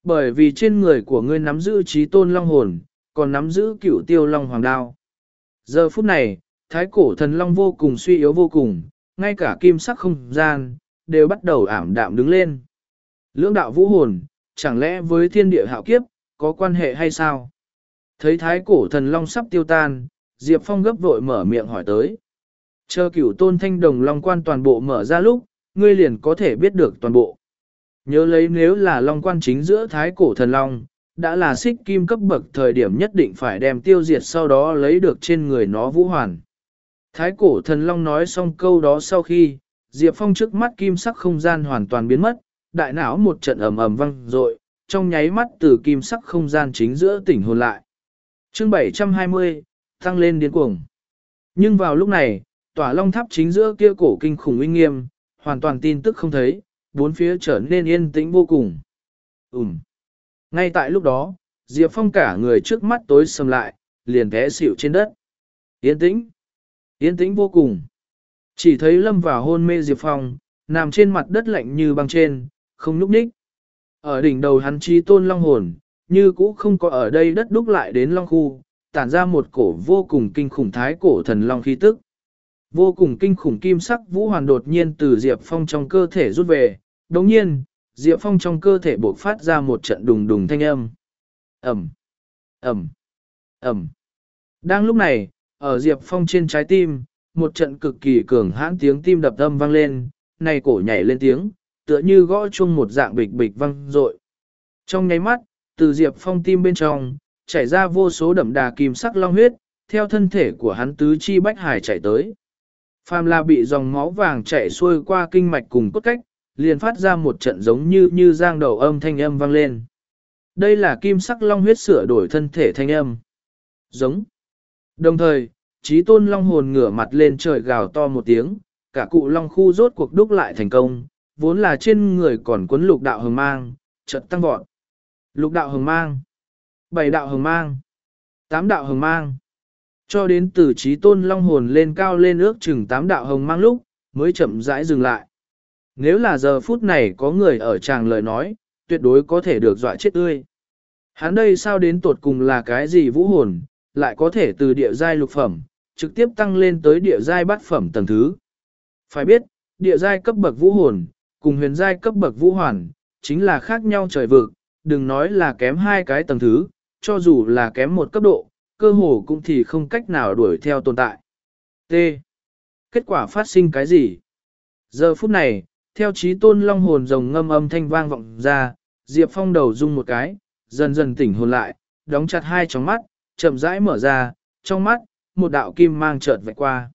Bởi vì trên người của ngươi nắm giữ trí tôn long hồn, còn nắm giữ cửu tiêu long hoàng đao. Giờ phút này, thái cổ thần long vô cùng suy yếu vô cùng, ngay cả kim sắc không gian, đều bắt đầu ảm đạm đứng lên. Lưỡng đạo vũ hồn, chẳng lẽ với thiên địa hạo kiếp, có quan hệ hay sao? Thấy thái cổ thần long sắp tiêu tan, Diệp Phong gấp vội mở miệng hỏi tới. Chờ cửu tôn thanh đồng long quan toàn bộ mở ra lúc, ngươi liền có thể biết được toàn bộ. Nhớ lấy nếu là long quan chính giữa thái cổ thần long, đã là xích kim cấp bậc thời điểm nhất định phải đem tiêu diệt sau đó lấy được trên người nó vũ hoàn. Thái cổ thần long nói xong câu đó sau khi, Diệp Phong trước mắt kim sắc không gian hoàn toàn biến mất, đại não một trận ầm ầm vang rội, trong nháy mắt từ kim sắc không gian chính giữa tỉnh hồn lại. Chương 720, tăng lên điên cuồng. Nhưng vào lúc này, tòa long tháp chính giữa kia cổ kinh khủng uy nghiêm, hoàn toàn tin tức không thấy, bốn phía trở nên yên tĩnh vô cùng. Ừm. Ngay tại lúc đó, Diệp Phong cả người trước mắt tối sầm lại, liền té xỉu trên đất. Yên tĩnh. Yên tĩnh vô cùng. Chỉ thấy lâm vào hôn mê Diệp Phong, nằm trên mặt đất lạnh như băng trên, không núp ních. Ở đỉnh đầu hắn chi tôn long hồn, như cũ không có ở đây đất đúc lại đến long khu, tản ra một cổ vô cùng kinh khủng thái cổ thần long khí tức. Vô cùng kinh khủng kim sắc vũ hoàn đột nhiên từ Diệp Phong trong cơ thể rút về, đồng nhiên, Diệp Phong trong cơ thể bộc phát ra một trận đùng đùng thanh âm. Ẩm, Ẩm, Ẩm. Đang lúc này, ở Diệp Phong trên trái tim, một trận cực kỳ cường hãn tiếng tim đập âm vang lên, này cổ nhảy lên tiếng, tựa như gõ chung một dạng bịch bịch vang rội. Trong nháy mắt, từ Diệp Phong tim bên trong, chảy ra vô số đậm đà kim sắc long huyết, theo thân thể của hắn tứ chi bách hải chảy tới. Phàm là bị dòng máu vàng chảy xuôi qua kinh mạch cùng cốt cách, liền phát ra một trận giống như như giang đầu âm thanh âm vang lên. Đây là kim sắc long huyết sửa đổi thân thể thanh âm. Giống. Đồng thời, trí tôn long hồn ngửa mặt lên trời gào to một tiếng, cả cụ long khu rốt cuộc đúc lại thành công, vốn là trên người còn quấn lục đạo hồng mang, trận tăng vọt. Lục đạo hồng mang, bảy đạo hồng mang, tám đạo hồng mang. Cho đến từ trí tôn long hồn lên cao lên ước chừng tám đạo hồng mang lúc, mới chậm rãi dừng lại. Nếu là giờ phút này có người ở chàng lời nói, tuyệt đối có thể được dọa chết tươi. Hắn đây sao đến tột cùng là cái gì vũ hồn, lại có thể từ địa giai lục phẩm, trực tiếp tăng lên tới địa giai bát phẩm tầng thứ. Phải biết, địa giai cấp bậc vũ hồn, cùng huyền giai cấp bậc vũ hoàn, chính là khác nhau trời vực, đừng nói là kém hai cái tầng thứ, cho dù là kém một cấp độ, cơ hồ cũng thì không cách nào đuổi theo tồn tại. T. Kết quả phát sinh cái gì? Giờ phút này, theo trí tôn long hồn rồng ngâm âm thanh vang vọng ra, Diệp Phong đầu rung một cái, dần dần tỉnh hồn lại, đóng chặt hai tròng mắt, chậm rãi mở ra, trong mắt, một đạo kim mang chợt vạch qua.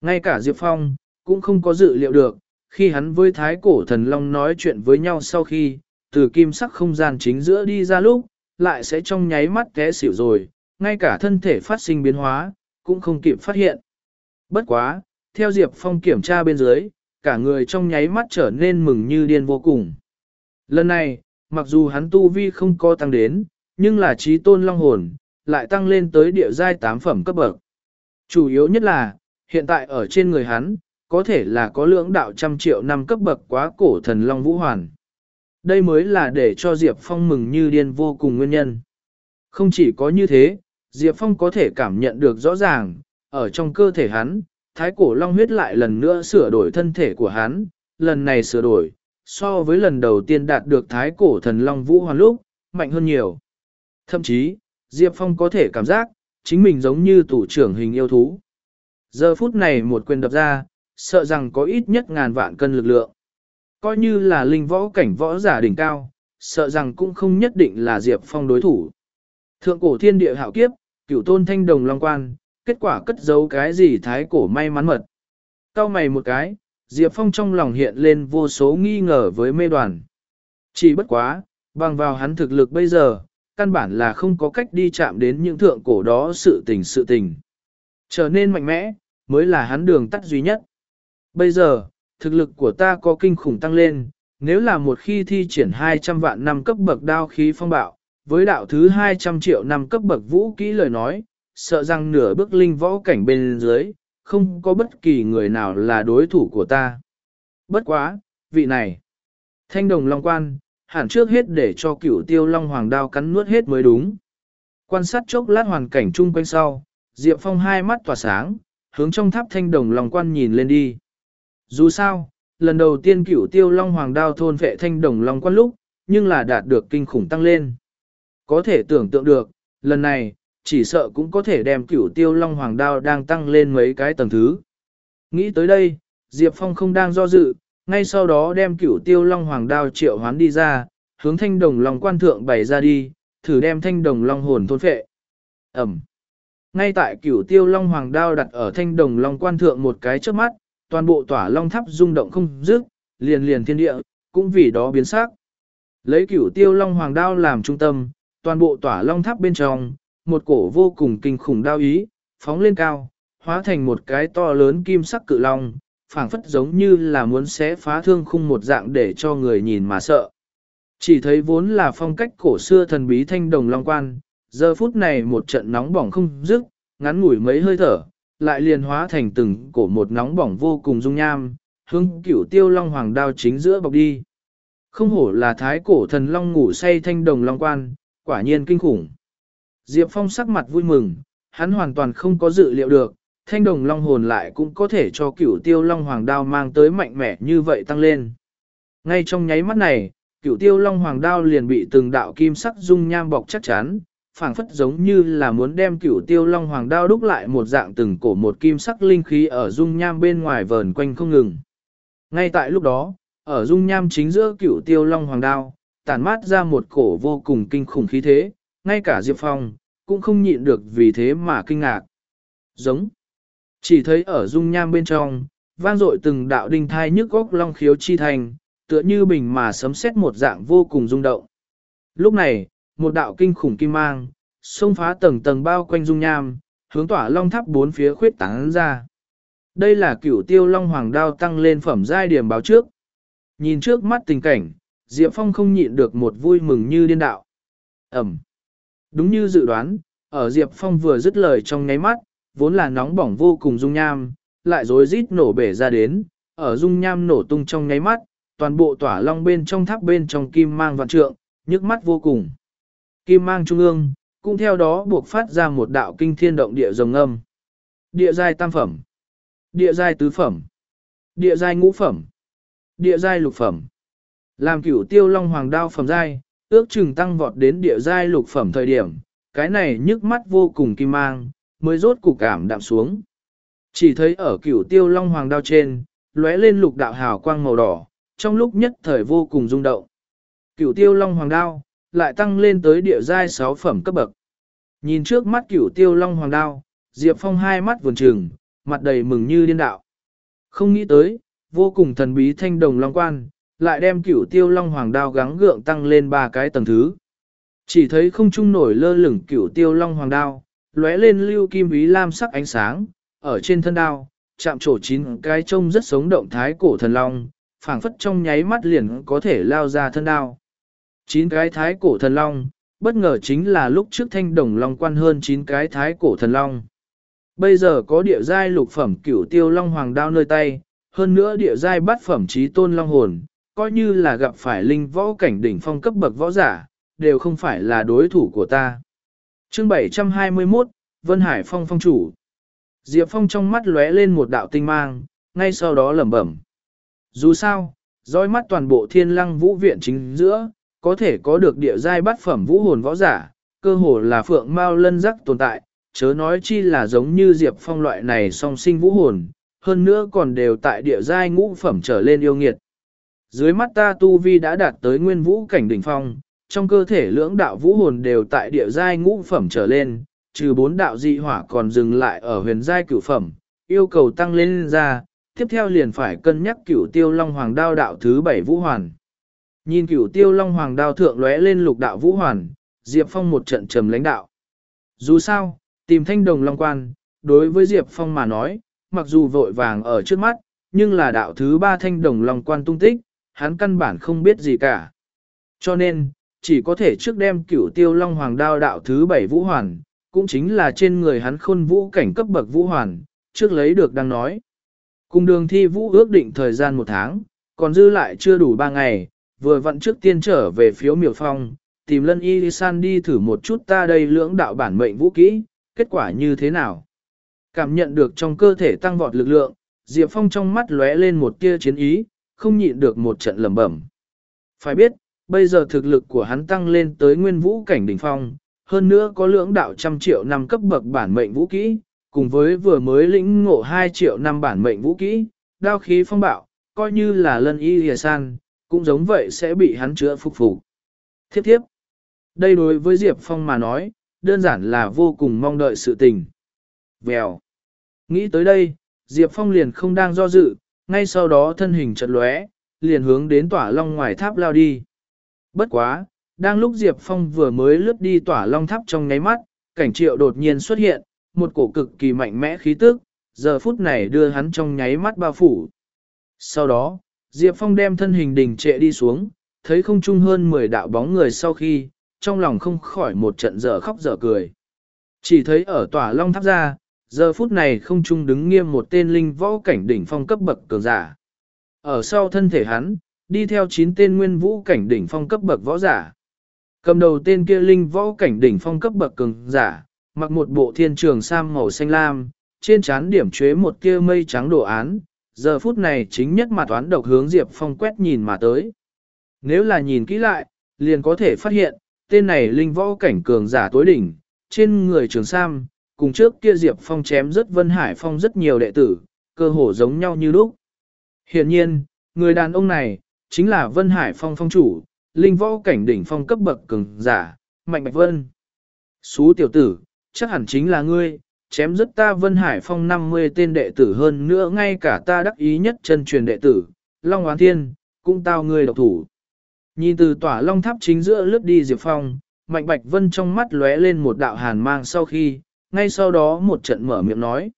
Ngay cả Diệp Phong, cũng không có dự liệu được, khi hắn với thái cổ thần long nói chuyện với nhau sau khi, từ kim sắc không gian chính giữa đi ra lúc, lại sẽ trong nháy mắt té xỉu rồi, ngay cả thân thể phát sinh biến hóa, cũng không kịp phát hiện. Bất quá, theo Diệp Phong kiểm tra bên dưới, cả người trong nháy mắt trở nên mừng như điên vô cùng. Lần này, mặc dù hắn tu vi không có tăng đến, nhưng là trí tôn long hồn, lại tăng lên tới địa giai tám phẩm cấp bậc. Chủ yếu nhất là, hiện tại ở trên người hắn, có thể là có lưỡng đạo trăm triệu năm cấp bậc quá cổ thần long vũ hoàn. Đây mới là để cho Diệp Phong mừng như điên vô cùng nguyên nhân. Không chỉ có như thế, Diệp Phong có thể cảm nhận được rõ ràng, ở trong cơ thể hắn, thái cổ long huyết lại lần nữa sửa đổi thân thể của hắn, lần này sửa đổi, so với lần đầu tiên đạt được thái cổ thần long vũ hoàn lúc, mạnh hơn nhiều. Thậm chí, Diệp Phong có thể cảm giác, chính mình giống như tủ trưởng hình yêu thú. Giờ phút này một quyền đập ra, sợ rằng có ít nhất ngàn vạn cân lực lượng. Coi như là linh võ cảnh võ giả đỉnh cao, sợ rằng cũng không nhất định là Diệp Phong đối thủ. Thượng cổ thiên địa hạo kiếp, cửu tôn thanh đồng long quan, kết quả cất giấu cái gì thái cổ may mắn mật. Cao mày một cái, Diệp Phong trong lòng hiện lên vô số nghi ngờ với mê đoàn. Chỉ bất quá, bằng vào hắn thực lực bây giờ, căn bản là không có cách đi chạm đến những thượng cổ đó sự tình sự tình. Trở nên mạnh mẽ, mới là hắn đường tắt duy nhất. Bây giờ, thực lực của ta có kinh khủng tăng lên, nếu là một khi thi triển 200 vạn năm cấp bậc đao khí phong bạo, với đạo thứ 200 triệu năm cấp bậc vũ kỹ lời nói, sợ rằng nửa bước linh võ cảnh bên dưới, không có bất kỳ người nào là đối thủ của ta. Bất quá, vị này. Thanh đồng long quan, hẳn trước hết để cho cửu tiêu long hoàng đao cắn nuốt hết mới đúng. Quan sát chốc lát hoàn cảnh chung quanh sau, Diệp Phong hai mắt tỏa sáng, hướng trong tháp thanh đồng long quan nhìn lên đi. Dù sao, lần đầu tiên cửu tiêu long hoàng đao thôn vệ thanh đồng long quan lúc, nhưng là đạt được kinh khủng tăng lên. Có thể tưởng tượng được, lần này, chỉ sợ cũng có thể đem cửu tiêu long hoàng đao đang tăng lên mấy cái tầng thứ. Nghĩ tới đây, Diệp Phong không đang do dự, ngay sau đó đem cửu tiêu long hoàng đao triệu hoán đi ra, hướng thanh đồng long quan thượng bày ra đi, thử đem thanh đồng long hồn thôn phệ. Ẩm. Ngay tại cửu tiêu long hoàng đao đặt ở thanh đồng long quan thượng một cái trước mắt, toàn bộ tỏa long tháp rung động không dứt, liền liền thiên địa, cũng vì đó biến sắc. Lấy cửu tiêu long hoàng đao làm trung tâm, toàn bộ tỏa long tháp bên trong, một cổ vô cùng kinh khủng đao ý, phóng lên cao, hóa thành một cái to lớn kim sắc cự long, phảng phất giống như là muốn xé phá thương khung một dạng để cho người nhìn mà sợ. Chỉ thấy vốn là phong cách cổ xưa thần bí thanh đồng long quan, giờ phút này một trận nóng bỏng không dứt, ngắn ngủi mấy hơi thở, lại liền hóa thành từng cổ một nóng bỏng vô cùng dung nham, hướng cửu tiêu long hoàng đao chính giữa bọc đi. Không hổ là thái cổ thần long ngủ say thanh đồng long quan, quả nhiên kinh khủng. Diệp Phong sắc mặt vui mừng, hắn hoàn toàn không có dự liệu được, thanh đồng long hồn lại cũng có thể cho cửu tiêu long hoàng đao mang tới mạnh mẽ như vậy tăng lên. Ngay trong nháy mắt này, cửu tiêu long hoàng đao liền bị từng đạo kim sắc dung nham bọc chắc chắn, phảng phất giống như là muốn đem cửu tiêu long hoàng đao đúc lại một dạng từng cổ một kim sắc linh khí ở dung nham bên ngoài vờn quanh không ngừng. Ngay tại lúc đó, ở dung nham chính giữa cửu tiêu long hoàng đao, tản mát ra một cổ vô cùng kinh khủng khí thế, ngay cả Diệp Phong, cũng không nhịn được vì thế mà kinh ngạc. Giống. Chỉ thấy ở dung nham bên trong, vang dội từng đạo đinh thai nhức góc long khiếu chi thành, tựa như bình mà sấm xét một dạng vô cùng rung động. Lúc này, một đạo kinh khủng kim mang, xông phá tầng tầng bao quanh dung nham, hướng tỏa long tháp bốn phía khuyết tán ra. Đây là cửu tiêu long hoàng đao tăng lên phẩm giai điểm báo trước. Nhìn trước mắt tình cảnh, Diệp Phong không nhịn được một vui mừng như điên đạo. Ẩm. Đúng như dự đoán, ở Diệp Phong vừa dứt lời trong nháy mắt, vốn là nóng bỏng vô cùng dung nham, lại rối rít nổ bể ra đến, ở dung nham nổ tung trong nháy mắt, toàn bộ tỏa long bên trong tháp bên trong kim mang vạn trượng, nhức mắt vô cùng. Kim mang trung ương, cũng theo đó buộc phát ra một đạo kinh thiên động địa rồng âm. địa giai tam phẩm, địa giai tứ phẩm, địa giai ngũ phẩm, địa giai lục phẩm. Làm cửu tiêu long hoàng đao phẩm giai, ước chừng tăng vọt đến địa giai lục phẩm thời điểm, cái này nhức mắt vô cùng kim mang, mới rốt cục cảm đạm xuống. Chỉ thấy ở cửu tiêu long hoàng đao trên, lóe lên lục đạo hào quang màu đỏ, trong lúc nhất thời vô cùng rung động. Cửu tiêu long hoàng đao, lại tăng lên tới địa giai 6 phẩm cấp bậc. Nhìn trước mắt cửu tiêu long hoàng đao, Diệp Phong hai mắt vườn trừng, mặt đầy mừng như điên đạo. Không nghĩ tới, vô cùng thần bí thanh đồng long quan, lại đem cửu tiêu long hoàng đao gắng gượng tăng lên ba cái tầng thứ. Chỉ thấy không trung nổi lơ lửng cửu tiêu long hoàng đao, lóe lên lưu kim bí lam sắc ánh sáng, ở trên thân đao, chạm trổ chín cái trông rất sống động thái cổ thần long, phảng phất trong nháy mắt liền có thể lao ra thân đao. Chín cái thái cổ thần long, bất ngờ chính là lúc trước thanh đồng long quan hơn chín cái thái cổ thần long. Bây giờ có địa giai lục phẩm cửu tiêu long hoàng đao nơi tay, hơn nữa địa giai bát phẩm trí tôn long hồn, coi như là gặp phải linh võ cảnh đỉnh phong cấp bậc võ giả, đều không phải là đối thủ của ta. Chương 721, Vân Hải Phong phong chủ. Diệp Phong trong mắt lóe lên một đạo tinh mang, ngay sau đó lẩm bẩm. Dù sao, dõi mắt toàn bộ thiên lăng vũ viện chính giữa, có thể có được địa giai bát phẩm vũ hồn võ giả, cơ hồ là phượng mao lân rắc tồn tại, chớ nói chi là giống như Diệp Phong loại này song sinh vũ hồn, hơn nữa còn đều tại địa giai ngũ phẩm trở lên yêu nghiệt. Dưới mắt ta tu vi đã đạt tới nguyên vũ cảnh đỉnh phong, trong cơ thể lưỡng đạo vũ hồn đều tại địa giai ngũ phẩm trở lên, trừ bốn đạo dị hỏa còn dừng lại ở huyền giai cửu phẩm, yêu cầu tăng lên ra, tiếp theo liền phải cân nhắc cửu tiêu long hoàng đao đạo thứ bảy vũ hoàn. Nhìn cửu tiêu long hoàng đao thượng lóe lên lục đạo vũ hoàn, Diệp Phong một trận trầm lãnh đạo. Dù sao, tìm thanh đồng long quan, đối với Diệp Phong mà nói, mặc dù vội vàng ở trước mắt, nhưng là đạo thứ ba thanh đồng long quan tung tích, hắn căn bản không biết gì cả. Cho nên, chỉ có thể trước đem cửu tiêu long hoàng đao đạo thứ bảy vũ hoàn, cũng chính là trên người hắn khôn vũ cảnh cấp bậc vũ hoàn, trước lấy được đang nói. Cùng đường thi vũ ước định thời gian một tháng, còn dư lại chưa đủ ba ngày, vừa vặn trước tiên trở về phiếu miểu phong, tìm lân y san đi thử một chút ta đây lưỡng đạo bản mệnh vũ kỹ, kết quả như thế nào. Cảm nhận được trong cơ thể tăng vọt lực lượng, Diệp Phong trong mắt lóe lên một tia chiến ý, không nhịn được một trận lầm bẩm. Phải biết, bây giờ thực lực của hắn tăng lên tới nguyên vũ cảnh đỉnh phong, hơn nữa có lưỡng đạo trăm triệu năm cấp bậc bản mệnh vũ kỹ, cùng với vừa mới lĩnh ngộ 2 triệu năm bản mệnh vũ kỹ, đao khí phong bạo, coi như là lân y hìa san, cũng giống vậy sẽ bị hắn chữa phục phục. Thiếp thiếp, đây đối với Diệp Phong mà nói, đơn giản là vô cùng mong đợi sự tình. Vèo. Nghĩ tới đây, Diệp Phong liền không đang do dự, ngay sau đó thân hình chật lóe, liền hướng đến tỏa long ngoài tháp lao đi. Bất quá, đang lúc Diệp Phong vừa mới lướt đi tỏa long tháp trong nháy mắt, cảnh triệu đột nhiên xuất hiện, một cổ cực kỳ mạnh mẽ khí tức, giờ phút này đưa hắn trong nháy mắt bao phủ. Sau đó, Diệp Phong đem thân hình đình trệ đi xuống, thấy không chung hơn 10 đạo bóng người sau khi, trong lòng không khỏi một trận dở khóc dở cười. Chỉ thấy ở tỏa long tháp ra, giờ phút này không trung đứng nghiêm một tên linh võ cảnh đỉnh phong cấp bậc cường giả. Ở sau thân thể hắn, đi theo 9 tên nguyên vũ cảnh đỉnh phong cấp bậc võ giả. Cầm đầu tên kia linh võ cảnh đỉnh phong cấp bậc cường giả, mặc một bộ thiên trường sam màu xanh lam, trên trán điểm chế một kia mây trắng đồ án, giờ phút này chính nhất mặt toán độc hướng Diệp Phong quét nhìn mà tới. Nếu là nhìn kỹ lại, liền có thể phát hiện, tên này linh võ cảnh cường giả tối đỉnh, trên người trường sam, cùng trước kia Diệp Phong chém rất Vân Hải Phong rất nhiều đệ tử, cơ hồ giống nhau như lúc. Hiện nhiên, người đàn ông này, chính là Vân Hải Phong phong chủ, linh võ cảnh đỉnh phong cấp bậc cường giả, Mạnh Bạch Vân. Xú tiểu tử, chắc hẳn chính là ngươi, chém rất ta Vân Hải Phong 50 tên đệ tử hơn nữa ngay cả ta đắc ý nhất chân truyền đệ tử, Long Hoán Thiên, cũng tao ngươi độc thủ. Nhìn từ tỏa Long Tháp chính giữa lướt đi Diệp Phong, Mạnh Bạch Vân trong mắt lóe lên một đạo hàn mang sau khi, ngay sau đó một trận mở miệng nói.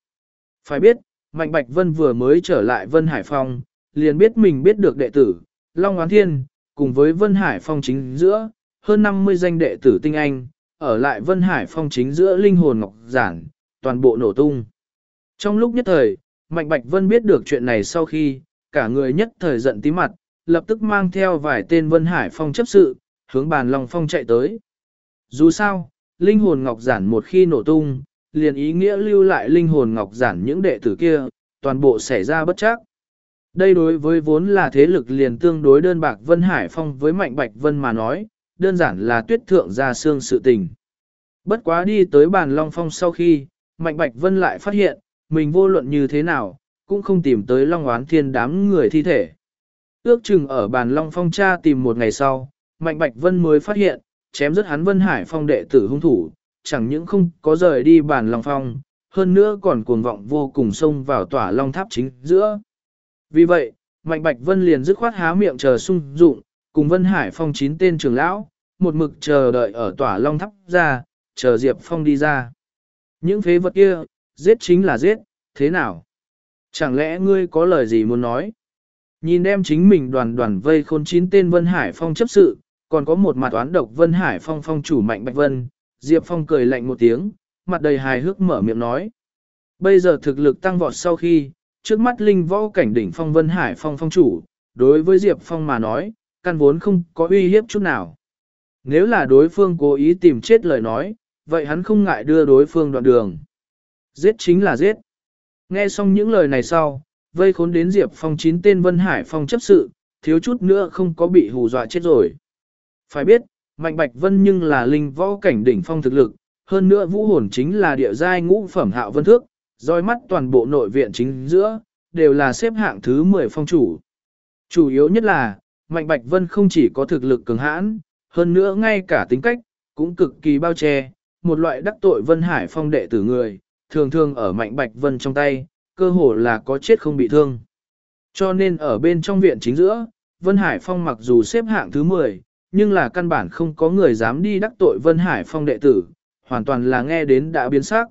Phải biết, Mạnh Bạch Vân vừa mới trở lại Vân Hải Phong, liền biết mình biết được đệ tử, Long Oán Thiên, cùng với Vân Hải Phong chính giữa, hơn 50 danh đệ tử tinh anh, ở lại Vân Hải Phong chính giữa linh hồn ngọc giản, toàn bộ nổ tung. Trong lúc nhất thời, Mạnh Bạch Vân biết được chuyện này sau khi, cả người nhất thời giận tí mặt, lập tức mang theo vài tên Vân Hải Phong chấp sự, hướng bàn Long Phong chạy tới. Dù sao, linh hồn ngọc giản một khi nổ tung, liền ý nghĩa lưu lại linh hồn ngọc giản những đệ tử kia, toàn bộ xảy ra bất chắc. Đây đối với vốn là thế lực liền tương đối đơn bạc Vân Hải Phong với Mạnh Bạch Vân mà nói, đơn giản là tuyết thượng ra xương sự tình. Bất quá đi tới bàn Long Phong sau khi, Mạnh Bạch Vân lại phát hiện, mình vô luận như thế nào, cũng không tìm tới Long Oán Thiên đám người thi thể. Ước chừng ở bàn Long Phong cha tìm một ngày sau, Mạnh Bạch Vân mới phát hiện, chém rất hắn Vân Hải Phong đệ tử hung thủ, chẳng những không có rời đi bản Long Phong, hơn nữa còn cuồng vọng vô cùng xông vào tỏa Long Tháp chính giữa. Vì vậy, Mạnh Bạch Vân liền dứt khoát há miệng chờ sung dụng, cùng Vân Hải Phong chín tên trưởng lão, một mực chờ đợi ở tỏa Long Tháp ra, chờ Diệp Phong đi ra. Những phế vật kia, giết chính là giết, thế nào? Chẳng lẽ ngươi có lời gì muốn nói? Nhìn đem chính mình đoàn đoàn vây khôn chín tên Vân Hải Phong chấp sự, còn có một mặt toán độc Vân Hải Phong phong chủ Mạnh Bạch Vân, Diệp Phong cười lạnh một tiếng, mặt đầy hài hước mở miệng nói. Bây giờ thực lực tăng vọt sau khi, trước mắt linh võ cảnh đỉnh phong Vân Hải Phong phong chủ, đối với Diệp Phong mà nói, căn vốn không có uy hiếp chút nào. Nếu là đối phương cố ý tìm chết lời nói, vậy hắn không ngại đưa đối phương đoạn đường. Giết chính là giết. Nghe xong những lời này sau, vây khốn đến Diệp Phong chín tên Vân Hải Phong chấp sự, thiếu chút nữa không có bị hù dọa chết rồi. Phải biết, Mạnh Bạch Vân nhưng là linh võ cảnh đỉnh phong thực lực, hơn nữa vũ hồn chính là địa giai ngũ phẩm hạo vân thước, roi mắt toàn bộ nội viện chính giữa, đều là xếp hạng thứ 10 phong chủ. Chủ yếu nhất là, Mạnh Bạch Vân không chỉ có thực lực cường hãn, hơn nữa ngay cả tính cách, cũng cực kỳ bao che, một loại đắc tội Vân Hải phong đệ tử người, thường thường ở Mạnh Bạch Vân trong tay, cơ hồ là có chết không bị thương. Cho nên ở bên trong viện chính giữa, Vân Hải phong mặc dù xếp hạng thứ 10, nhưng là căn bản không có người dám đi đắc tội Vân Hải phong đệ tử, hoàn toàn là nghe đến đã biến sắc.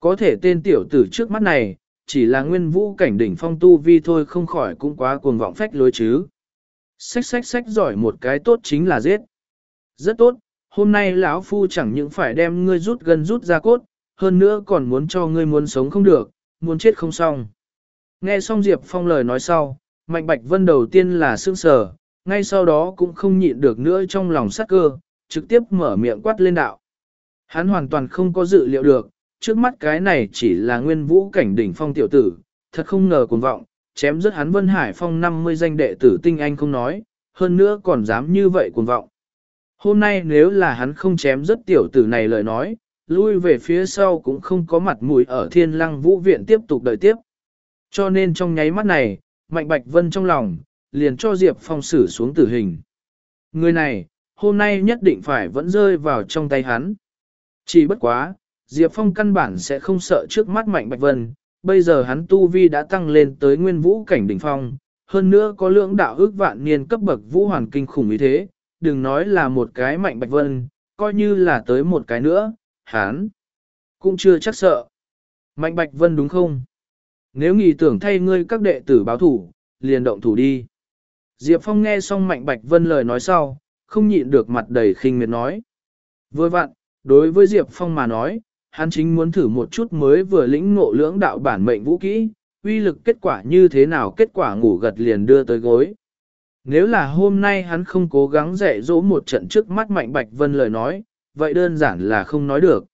Có thể tên tiểu tử trước mắt này, chỉ là nguyên vũ cảnh đỉnh phong tu vi thôi không khỏi cũng quá cuồng vọng phách lối chứ. Xách xách xách giỏi một cái tốt chính là giết. Rất tốt, hôm nay lão phu chẳng những phải đem ngươi rút gần rút ra cốt, hơn nữa còn muốn cho ngươi muốn sống không được, muốn chết không xong. Nghe xong Diệp Phong lời nói sau, Mạnh Bạch Vân đầu tiên là sương sờ, ngay sau đó cũng không nhịn được nữa trong lòng sắc cơ, trực tiếp mở miệng quát lên đạo. Hắn hoàn toàn không có dự liệu được, trước mắt cái này chỉ là nguyên vũ cảnh đỉnh phong tiểu tử, thật không ngờ cuồng vọng, chém rất hắn Vân Hải Phong 50 danh đệ tử tinh anh không nói, hơn nữa còn dám như vậy cuồng vọng. Hôm nay nếu là hắn không chém rất tiểu tử này lời nói, lui về phía sau cũng không có mặt mũi ở thiên lăng vũ viện tiếp tục đợi tiếp. Cho nên trong nháy mắt này, Mạnh Bạch Vân trong lòng, liền cho Diệp Phong xử xuống tử hình. Người này, hôm nay nhất định phải vẫn rơi vào trong tay hắn. Chỉ bất quá, Diệp Phong căn bản sẽ không sợ trước mắt Mạnh Bạch Vân, bây giờ hắn tu vi đã tăng lên tới nguyên vũ cảnh đỉnh phong, hơn nữa có lượng đạo ước vạn niên cấp bậc vũ hoàn kinh khủng như thế, đừng nói là một cái Mạnh Bạch Vân, coi như là tới một cái nữa, hắn cũng chưa chắc sợ. Mạnh Bạch Vân đúng không? Nếu nghĩ tưởng thay ngươi các đệ tử báo thủ, liền động thủ đi. Diệp Phong nghe xong Mạnh Bạch Vân lời nói sau, không nhịn được mặt đầy khinh miệt nói. Vừa vặn, đối với Diệp Phong mà nói, hắn chính muốn thử một chút mới vừa lĩnh ngộ lưỡng đạo bản mệnh vũ kỹ, uy lực kết quả như thế nào kết quả ngủ gật liền đưa tới gối. Nếu là hôm nay hắn không cố gắng dạy dỗ một trận trước mắt Mạnh Bạch Vân lời nói, vậy đơn giản là không nói được.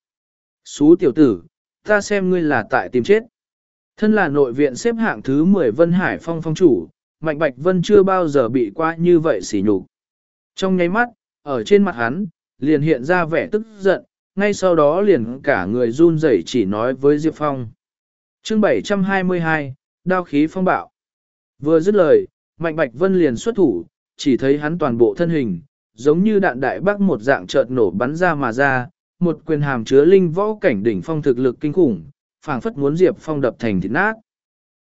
Xú tiểu tử, ta xem ngươi là tại tìm chết. Thân là nội viện xếp hạng thứ 10 Vân Hải Phong phong chủ, Mạnh Bạch Vân chưa bao giờ bị qua như vậy xỉ nhục. Trong nháy mắt, ở trên mặt hắn, liền hiện ra vẻ tức giận, ngay sau đó liền cả người run rẩy chỉ nói với Diệp Phong. chương 722, đao khí phong bạo. Vừa dứt lời, Mạnh Bạch Vân liền xuất thủ, chỉ thấy hắn toàn bộ thân hình, giống như đạn đại bác một dạng chợt nổ bắn ra mà ra, một quyền hàm chứa linh võ cảnh đỉnh phong thực lực kinh khủng, phảng phất muốn Diệp Phong đập thành thịt nát.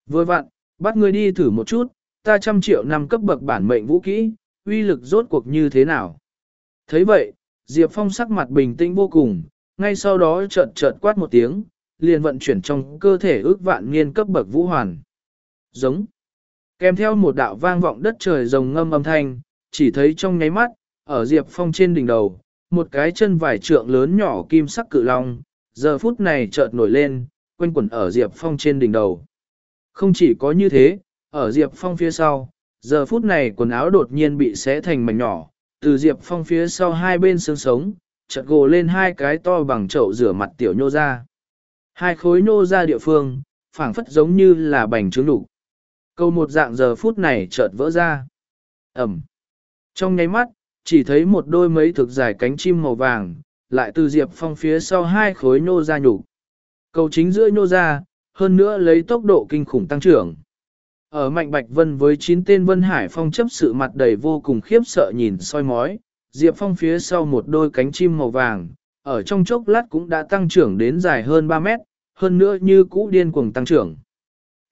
Vừa vặn, bắt người đi thử một chút, ta trăm triệu năm cấp bậc bản mệnh vũ kỹ, uy lực rốt cuộc như thế nào. thấy vậy, Diệp Phong sắc mặt bình tĩnh vô cùng, ngay sau đó chợt chợt quát một tiếng, liền vận chuyển trong cơ thể ước vạn niên cấp bậc vũ hoàn. Giống. Kèm theo một đạo vang vọng đất trời rồng ngâm âm thanh, chỉ thấy trong nháy mắt, ở Diệp Phong trên đỉnh đầu, một cái chân vải trượng lớn nhỏ kim sắc cự long, giờ phút này chợt nổi lên, quanh quẩn ở Diệp Phong trên đỉnh đầu. Không chỉ có như thế, ở Diệp Phong phía sau, giờ phút này quần áo đột nhiên bị xé thành mảnh nhỏ, từ Diệp Phong phía sau hai bên xương sống, chợt gồ lên hai cái to bằng chậu rửa mặt tiểu nhô ra. Hai khối nô ra địa phương, phảng phất giống như là bành trướng đủ. Câu một dạng giờ phút này chợt vỡ ra. Ẩm. Trong nháy mắt, chỉ thấy một đôi mấy thực dài cánh chim màu vàng, lại từ Diệp Phong phía sau hai khối nô ra nhục. Cầu chính giữa nô ra, hơn nữa lấy tốc độ kinh khủng tăng trưởng. Ở Mạnh Bạch Vân với 9 tên Vân Hải Phong chấp sự mặt đầy vô cùng khiếp sợ nhìn soi mói, Diệp Phong phía sau một đôi cánh chim màu vàng, ở trong chốc lát cũng đã tăng trưởng đến dài hơn 3 mét, hơn nữa như cũ điên cuồng tăng trưởng.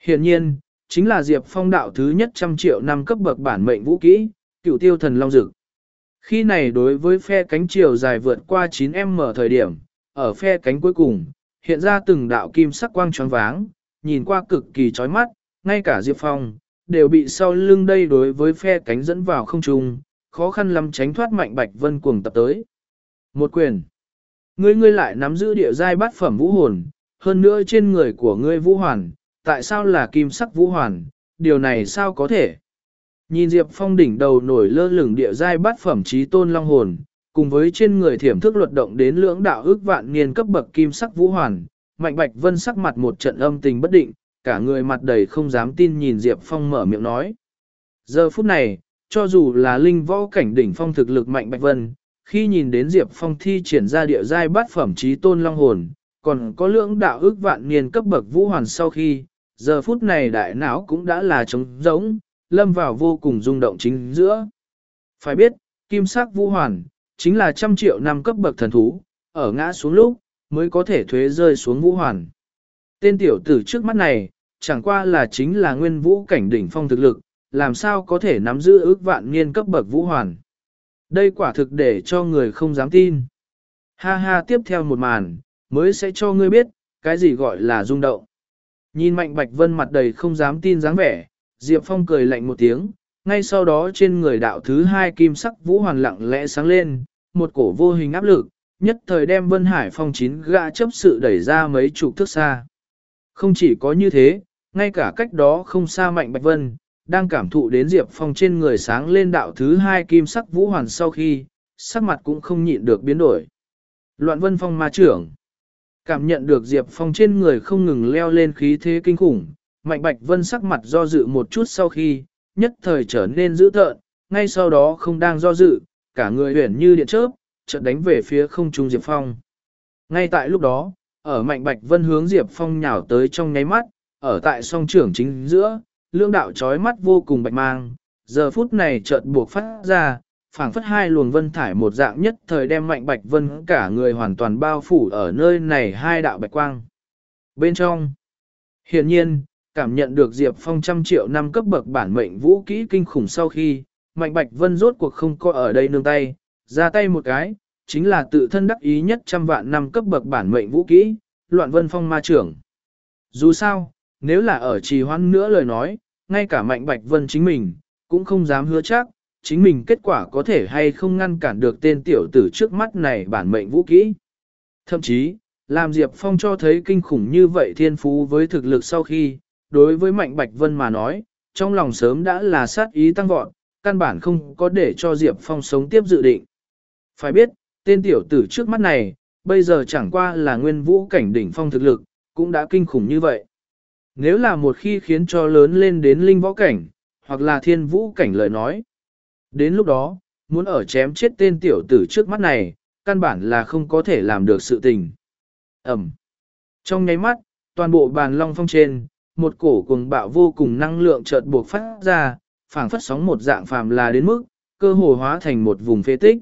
Hiện nhiên, chính là Diệp Phong đạo thứ nhất trăm triệu năm cấp bậc bản mệnh vũ kỹ, cựu tiêu thần long dực. Khi này đối với phe cánh chiều dài vượt qua 9m thời điểm, ở phe cánh cuối cùng, hiện ra từng đạo kim sắc quang tròn váng, nhìn qua cực kỳ chói mắt, ngay cả Diệp Phong, đều bị sau lưng đây đối với phe cánh dẫn vào không trung, khó khăn lắm tránh thoát mạnh bạch vân cuồng tập tới. Một quyền. Ngươi ngươi lại nắm giữ địa giai bát phẩm vũ hồn, hơn nữa trên người của ngươi vũ hoàn, tại sao là kim sắc vũ hoàn, điều này sao có thể? Nhìn Diệp Phong đỉnh đầu nổi lơ lửng địa giai bát phẩm trí tôn long hồn, cùng với trên người thiểm thức luật động đến lưỡng đạo ước vạn niên cấp bậc kim sắc vũ hoàn, Mạnh Bạch Vân sắc mặt một trận âm tình bất định, cả người mặt đầy không dám tin nhìn Diệp Phong mở miệng nói. Giờ phút này, cho dù là linh võ cảnh đỉnh phong thực lực Mạnh Bạch Vân, khi nhìn đến Diệp Phong thi triển ra địa giai bát phẩm trí tôn long hồn, còn có lưỡng đạo ước vạn niên cấp bậc vũ hoàn sau khi, giờ phút này đại não cũng đã là trống rỗng, lâm vào vô cùng rung động chính giữa. Phải biết, kim sắc vũ hoàn, chính là trăm triệu năm cấp bậc thần thú, ở ngã xuống lúc, mới có thể thuế rơi xuống vũ hoàn. Tên tiểu tử trước mắt này, chẳng qua là chính là nguyên vũ cảnh đỉnh phong thực lực, làm sao có thể nắm giữ ước vạn niên cấp bậc vũ hoàn. Đây quả thực để cho người không dám tin. Ha ha tiếp theo một màn, mới sẽ cho ngươi biết, cái gì gọi là rung động. Nhìn Mạnh Bạch Vân mặt đầy không dám tin dáng vẻ, Diệp Phong cười lạnh một tiếng, ngay sau đó trên người đạo thứ hai kim sắc vũ hoàn lặng lẽ sáng lên, một cổ vô hình áp lực, nhất thời đem Vân Hải Phong chín gã chấp sự đẩy ra mấy chục thước xa. Không chỉ có như thế, ngay cả cách đó không xa Mạnh Bạch Vân, đang cảm thụ đến Diệp Phong trên người sáng lên đạo thứ hai kim sắc vũ hoàn sau khi, sắc mặt cũng không nhịn được biến đổi. Loạn Vân Phong ma trưởng Cảm nhận được Diệp Phong trên người không ngừng leo lên khí thế kinh khủng, Mạnh Bạch Vân sắc mặt do dự một chút sau khi, nhất thời trở nên dữ tợn, ngay sau đó không đang do dự, cả người huyển như điện chớp, chợt đánh về phía không trung Diệp Phong. Ngay tại lúc đó, ở Mạnh Bạch Vân hướng Diệp Phong nhào tới trong nháy mắt, ở tại song trưởng chính giữa, lương đạo chói mắt vô cùng bạch mang, giờ phút này chợt buộc phát ra, phảng phất hai luồng vân thải một dạng nhất thời đem Mạnh Bạch Vân cả người hoàn toàn bao phủ ở nơi này hai đạo bạch quang. Bên trong, hiển nhiên, cảm nhận được Diệp Phong trăm triệu năm cấp bậc bản mệnh vũ kỹ kinh khủng sau khi, Mạnh Bạch Vân rốt cuộc không có ở đây nương tay, ra tay một cái, chính là tự thân đắc ý nhất trăm vạn năm cấp bậc bản mệnh vũ kỹ, loạn vân phong ma trưởng. Dù sao, nếu là ở trì hoãn nữa lời nói, ngay cả Mạnh Bạch Vân chính mình, cũng không dám hứa chắc, chính mình kết quả có thể hay không ngăn cản được tên tiểu tử trước mắt này bản mệnh vũ kỹ. Thậm chí, làm Diệp Phong cho thấy kinh khủng như vậy thiên phú với thực lực sau khi, đối với Mạnh Bạch Vân mà nói, trong lòng sớm đã là sát ý tăng vọt, căn bản không có để cho Diệp Phong sống tiếp dự định. Phải biết, tên tiểu tử trước mắt này, bây giờ chẳng qua là nguyên vũ cảnh đỉnh phong thực lực, cũng đã kinh khủng như vậy. Nếu là một khi khiến cho lớn lên đến linh võ cảnh, hoặc là thiên vũ cảnh lời nói. Đến lúc đó, muốn ở chém chết tên tiểu tử trước mắt này, căn bản là không có thể làm được sự tình. Ẩm. Trong nháy mắt, toàn bộ bàn long phong trên, một cổ cuồng bạo vô cùng năng lượng chợt buộc phát ra, phảng phất sóng một dạng phàm là đến mức, cơ hồ hóa thành một vùng phế tích.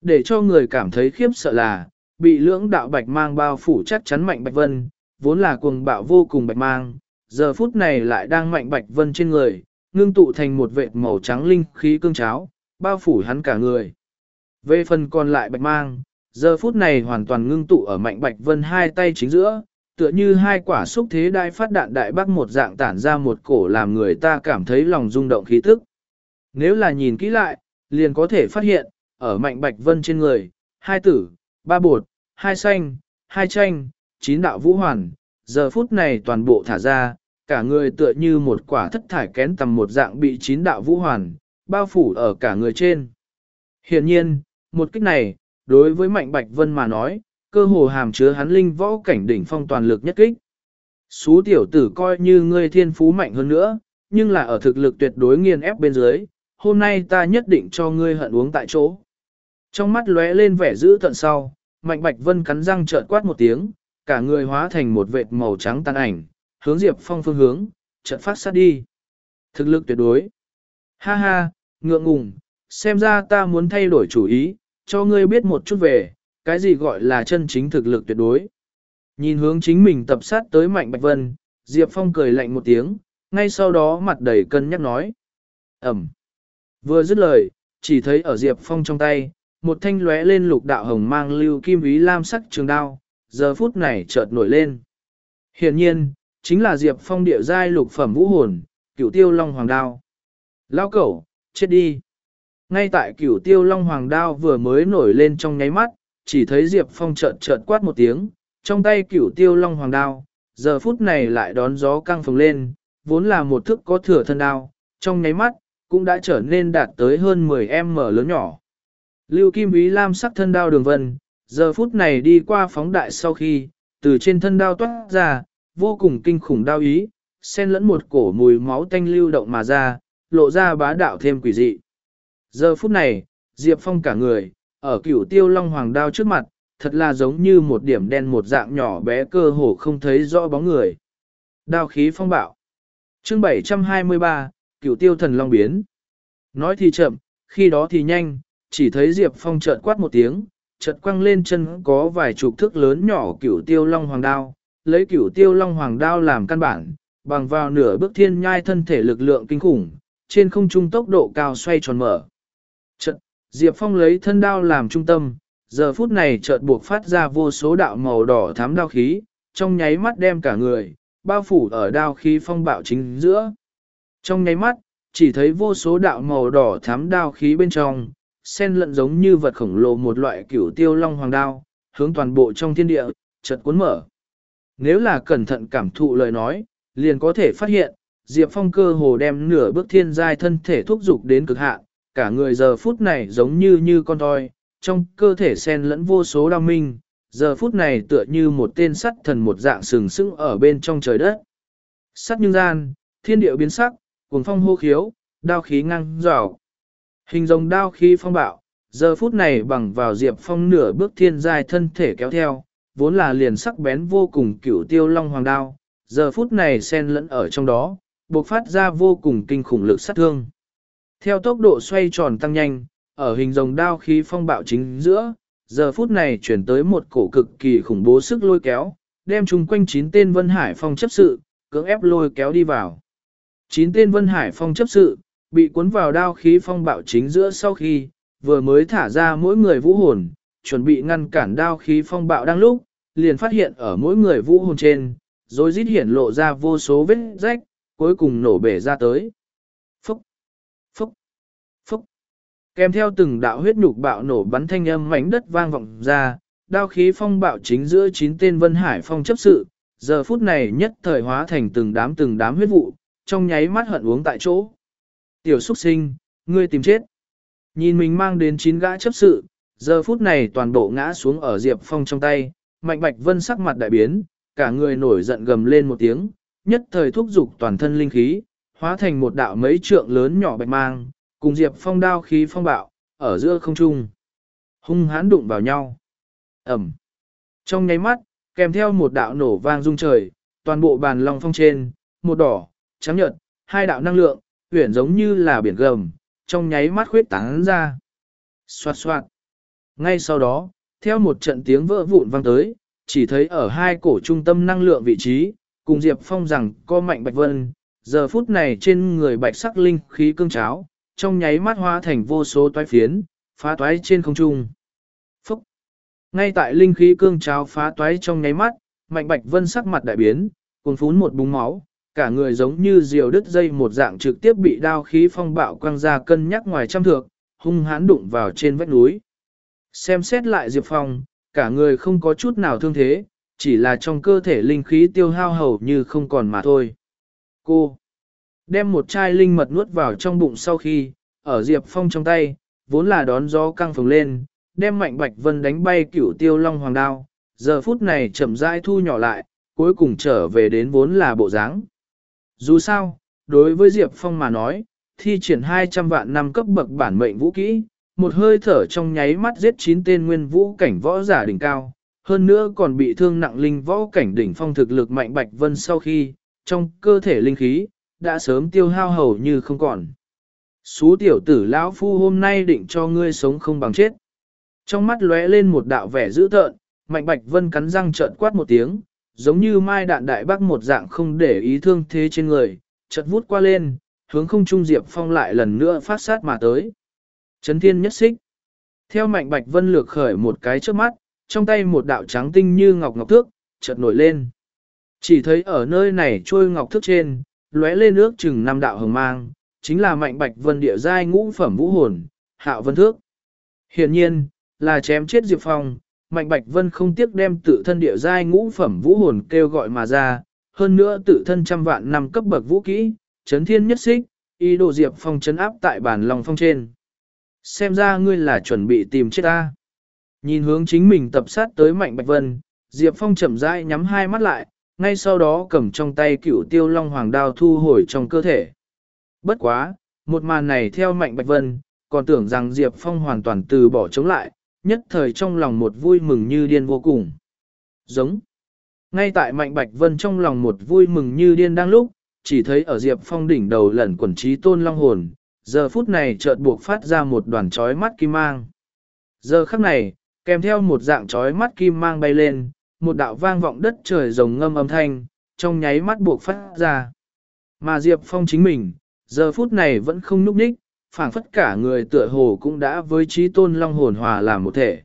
Để cho người cảm thấy khiếp sợ là, bị lưỡng đạo bạch mang bao phủ chắc chắn mạnh bạch vân, vốn là cuồng bạo vô cùng bạch mang, giờ phút này lại đang mạnh bạch vân trên người, ngưng tụ thành một vệt màu trắng linh khí cương cháo, bao phủ hắn cả người. Về phần còn lại bạch mang, giờ phút này hoàn toàn ngưng tụ ở mạnh bạch vân hai tay chính giữa, tựa như hai quả xúc thế đai phát đạn đại bắc một dạng tản ra một cổ làm người ta cảm thấy lòng rung động khí tức. Nếu là nhìn kỹ lại, liền có thể phát hiện, ở mạnh bạch vân trên người, hai tử, ba bột, hai xanh, hai tranh, chín đạo vũ hoàn, giờ phút này toàn bộ thả ra, cả người tựa như một quả thất thải kén tầm một dạng bị chín đạo vũ hoàn, bao phủ ở cả người trên. Hiện nhiên, một kích này, đối với Mạnh Bạch Vân mà nói, cơ hồ hàm chứa hắn linh võ cảnh đỉnh phong toàn lực nhất kích. Xú tiểu tử coi như ngươi thiên phú mạnh hơn nữa, nhưng là ở thực lực tuyệt đối nghiền ép bên dưới, hôm nay ta nhất định cho ngươi hận uống tại chỗ. Trong mắt lóe lên vẻ dữ tận sau, Mạnh Bạch Vân cắn răng trợn quát một tiếng, cả người hóa thành một vệt màu trắng tan ảnh, hướng Diệp Phong phương hướng, trận phát sát đi. Thực lực tuyệt đối. Ha ha, ngượng ngùng, xem ra ta muốn thay đổi chủ ý, cho ngươi biết một chút về, cái gì gọi là chân chính thực lực tuyệt đối. Nhìn hướng chính mình tập sát tới Mạnh Bạch Vân, Diệp Phong cười lạnh một tiếng, ngay sau đó mặt đầy cân nhắc nói. Ẩm. Vừa dứt lời, chỉ thấy ở Diệp Phong trong tay, một thanh lóe lên lục đạo hồng mang lưu kim ý lam sắc trường đao, giờ phút này chợt nổi lên. Hiển nhiên, chính là Diệp Phong địa giai lục phẩm vũ hồn, cửu tiêu long hoàng đao. Lao cẩu, chết đi. Ngay tại cửu tiêu long hoàng đao vừa mới nổi lên trong nháy mắt, chỉ thấy Diệp Phong chợt chợt quát một tiếng, trong tay cửu tiêu long hoàng đao, giờ phút này lại đón gió căng phồng lên, vốn là một thức có thừa thân đao, trong nháy mắt, cũng đã trở nên đạt tới hơn 10m lớn nhỏ. Lưu Kim Ý Lam sắc thân đao đường vân, giờ phút này đi qua phóng đại sau khi, từ trên thân đao toát ra, vô cùng kinh khủng đao ý, xen lẫn một cổ mùi máu tanh lưu động mà ra, lộ ra bá đạo thêm quỷ dị. Giờ phút này, Diệp Phong cả người, ở cửu tiêu long hoàng đao trước mặt, thật là giống như một điểm đen một dạng nhỏ bé cơ hồ không thấy rõ bóng người. Đao khí phong bạo. Chương 723, cửu tiêu thần long biến. Nói thì chậm, khi đó thì nhanh, chỉ thấy Diệp Phong trợn quát một tiếng, chợt quăng lên chân có vài chục thước lớn nhỏ cửu tiêu long hoàng đao, lấy cửu tiêu long hoàng đao làm căn bản, bằng vào nửa bước thiên nhai thân thể lực lượng kinh khủng, trên không trung tốc độ cao xoay tròn mở. Chợt, Diệp Phong lấy thân đao làm trung tâm, giờ phút này chợt buộc phát ra vô số đạo màu đỏ thám đao khí, trong nháy mắt đem cả người, bao phủ ở đao khí phong bạo chính giữa. Trong nháy mắt, chỉ thấy vô số đạo màu đỏ thám đao khí bên trong, sen lẫn giống như vật khổng lồ một loại cửu tiêu long hoàng đao, hướng toàn bộ trong thiên địa, chợt cuốn mở. Nếu là cẩn thận cảm thụ lời nói, liền có thể phát hiện, Diệp Phong cơ hồ đem nửa bước thiên giai thân thể thúc dục đến cực hạn, cả người giờ phút này giống như như con toi, trong cơ thể sen lẫn vô số đao minh, giờ phút này tựa như một tên sắt thần một dạng sừng sững ở bên trong trời đất. Sắt nhưng gian, thiên địa biến sắc, cuồng phong hô khiếu, đao khí ngang rào. Hình rồng đao khí phong bạo, giờ phút này bằng vào Diệp Phong nửa bước thiên giai thân thể kéo theo, vốn là liền sắc bén vô cùng cửu tiêu long hoàng đao, giờ phút này xen lẫn ở trong đó, bộc phát ra vô cùng kinh khủng lực sát thương. Theo tốc độ xoay tròn tăng nhanh, ở hình rồng đao khí phong bạo chính giữa, giờ phút này chuyển tới một cổ cực kỳ khủng bố sức lôi kéo, đem chung quanh chín tên Vân Hải Phong chấp sự, cưỡng ép lôi kéo đi vào. Chín tên Vân Hải Phong chấp sự, bị cuốn vào đao khí phong bạo chính giữa sau khi, vừa mới thả ra mỗi người vũ hồn, chuẩn bị ngăn cản đao khí phong bạo đang lúc, liền phát hiện ở mỗi người vũ hồn trên, rồi rít hiển lộ ra vô số vết rách, cuối cùng nổ bể ra tới. Phúc! Phúc! Phúc! Kèm theo từng đạo huyết nhục bạo nổ bắn thanh âm mảnh đất vang vọng ra, đao khí phong bạo chính giữa chín tên Vân Hải phong chấp sự, giờ phút này nhất thời hóa thành từng đám từng đám huyết vụ, trong nháy mắt hận uống tại chỗ. Tiểu xuất sinh, ngươi tìm chết. Nhìn mình mang đến chín gã chấp sự, giờ phút này toàn bộ ngã xuống ở Diệp Phong trong tay, Mạnh Bạch Vân sắc mặt đại biến, cả người nổi giận gầm lên một tiếng, nhất thời thúc dục toàn thân linh khí, hóa thành một đạo mấy trượng lớn nhỏ bạch mang, cùng Diệp Phong đao khí phong bạo, ở giữa không trung. Hung hãn đụng vào nhau. Ẩm. Trong nháy mắt, kèm theo một đạo nổ vang rung trời, toàn bộ bàn long phong trên, một đỏ, trắng nhợt, hai đạo năng lượng, huyển giống như là biển gầm, trong nháy mắt khuyết tán ra. Xoạt xoạt. Ngay sau đó, theo một trận tiếng vỡ vụn vang tới, chỉ thấy ở hai cổ trung tâm năng lượng vị trí, cùng Diệp Phong rằng có mạnh bạch vân, giờ phút này trên người bạch sắc linh khí cương cháo, trong nháy mắt hóa thành vô số toái phiến, phá toái trên không trung. Phúc! Ngay tại linh khí cương cháo phá toái trong nháy mắt, mạnh bạch vân sắc mặt đại biến, cuồng phún một búng máu, cả người giống như diều đứt dây một dạng trực tiếp bị đao khí phong bạo quăng ra cân nhắc ngoài trăm thước, hung hãn đụng vào trên vách núi. Xem xét lại Diệp Phong, cả người không có chút nào thương thế, chỉ là trong cơ thể linh khí tiêu hao hầu như không còn mà thôi. Cô đem một chai linh mật nuốt vào trong bụng sau khi, ở Diệp Phong trong tay, vốn là đón gió căng phồng lên, đem mạnh bạch vân đánh bay cửu tiêu long hoàng đao, giờ phút này chậm rãi thu nhỏ lại, cuối cùng trở về đến vốn là bộ dáng. Dù sao, đối với Diệp Phong mà nói, thi triển 200 vạn năm cấp bậc bản mệnh vũ kỹ, một hơi thở trong nháy mắt giết 9 tên nguyên vũ cảnh võ giả đỉnh cao, hơn nữa còn bị thương nặng linh võ cảnh đỉnh phong thực lực mạnh Bạch Vân sau khi, trong cơ thể linh khí, đã sớm tiêu hao hầu như không còn. Xú tiểu tử lão phu hôm nay định cho ngươi sống không bằng chết. Trong mắt lóe lên một đạo vẻ dữ tợn, Mạnh Bạch Vân cắn răng trợn quát một tiếng, giống như mai đạn đại bác một dạng không để ý thương thế trên người, chợt vút qua lên, hướng không trung Diệp Phong lại lần nữa phát sát mà tới. Chấn thiên nhất xích. Theo Mạnh Bạch Vân lược khởi một cái trước mắt, trong tay một đạo trắng tinh như ngọc ngọc thước, chợt nổi lên. Chỉ thấy ở nơi này trôi ngọc thước trên, lóe lên nước chừng năm đạo hồng mang, chính là Mạnh Bạch Vân địa giai ngũ phẩm vũ hồn, Hạo Vân Thước. Hiển nhiên, là chém chết Diệp Phong, Mạnh Bạch Vân không tiếc đem tự thân địa giai ngũ phẩm vũ hồn kêu gọi mà ra, hơn nữa tự thân trăm vạn năm cấp bậc vũ kỹ, chấn thiên nhất xích, ý đồ Diệp Phong chấn áp tại bản lòng phong trên. Xem ra ngươi là chuẩn bị tìm chết ta. Nhìn hướng chính mình tập sát tới Mạnh Bạch Vân, Diệp Phong chậm rãi nhắm hai mắt lại, ngay sau đó cầm trong tay cựu tiêu long hoàng đao thu hồi trong cơ thể. Bất quá, một màn này theo Mạnh Bạch Vân, còn tưởng rằng Diệp Phong hoàn toàn từ bỏ chống lại, nhất thời trong lòng một vui mừng như điên vô cùng. Giống. Ngay tại Mạnh Bạch Vân trong lòng một vui mừng như điên đang lúc, chỉ thấy ở Diệp Phong đỉnh đầu lẩn quẩn trí tôn long hồn, giờ phút này chợt buộc phát ra một đoàn chói mắt kim mang. Giờ khắc này, kèm theo một dạng chói mắt kim mang bay lên, một đạo vang vọng đất trời rồng ngâm âm thanh, trong nháy mắt buộc phát ra. Mà Diệp Phong chính mình, giờ phút này vẫn không núp ních, phảng phất cả người tựa hồ cũng đã với trí tôn long hồn hòa làm một thể.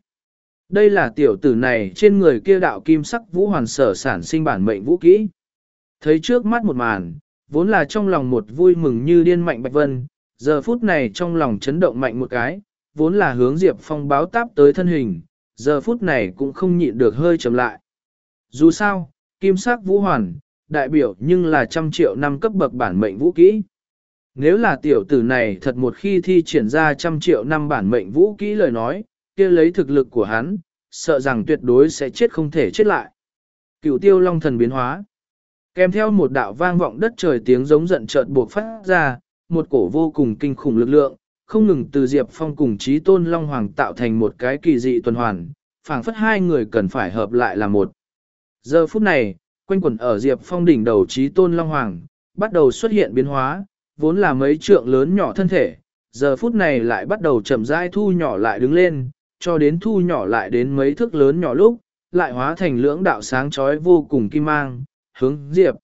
Đây là tiểu tử này trên người kia đạo kim sắc vũ hoàn sở sản sinh bản mệnh vũ kỹ. Thấy trước mắt một màn, vốn là trong lòng một vui mừng như điên mạnh bạch vân, giờ phút này trong lòng chấn động mạnh một cái, vốn là hướng Diệp Phong báo táp tới thân hình, giờ phút này cũng không nhịn được hơi chậm lại. Dù sao, kim sắc vũ hoàn, đại biểu nhưng là trăm triệu năm cấp bậc bản mệnh vũ kỹ. Nếu là tiểu tử này thật một khi thi triển ra trăm triệu năm bản mệnh vũ kỹ lời nói, kia lấy thực lực của hắn, sợ rằng tuyệt đối sẽ chết không thể chết lại. Cửu tiêu long thần biến hóa. Kèm theo một đạo vang vọng đất trời tiếng giống giận chợt buộc phát ra, một cổ vô cùng kinh khủng lực lượng, không ngừng từ Diệp Phong cùng Chí Tôn Long Hoàng tạo thành một cái kỳ dị tuần hoàn, phảng phất hai người cần phải hợp lại là một. Giờ phút này, quanh quẩn ở Diệp Phong đỉnh đầu Chí Tôn Long Hoàng, bắt đầu xuất hiện biến hóa, vốn là mấy trượng lớn nhỏ thân thể, giờ phút này lại bắt đầu chậm rãi thu nhỏ lại đứng lên, cho đến thu nhỏ lại đến mấy thước lớn nhỏ lúc, lại hóa thành lưỡng đạo sáng chói vô cùng kim mang, hướng Diệp.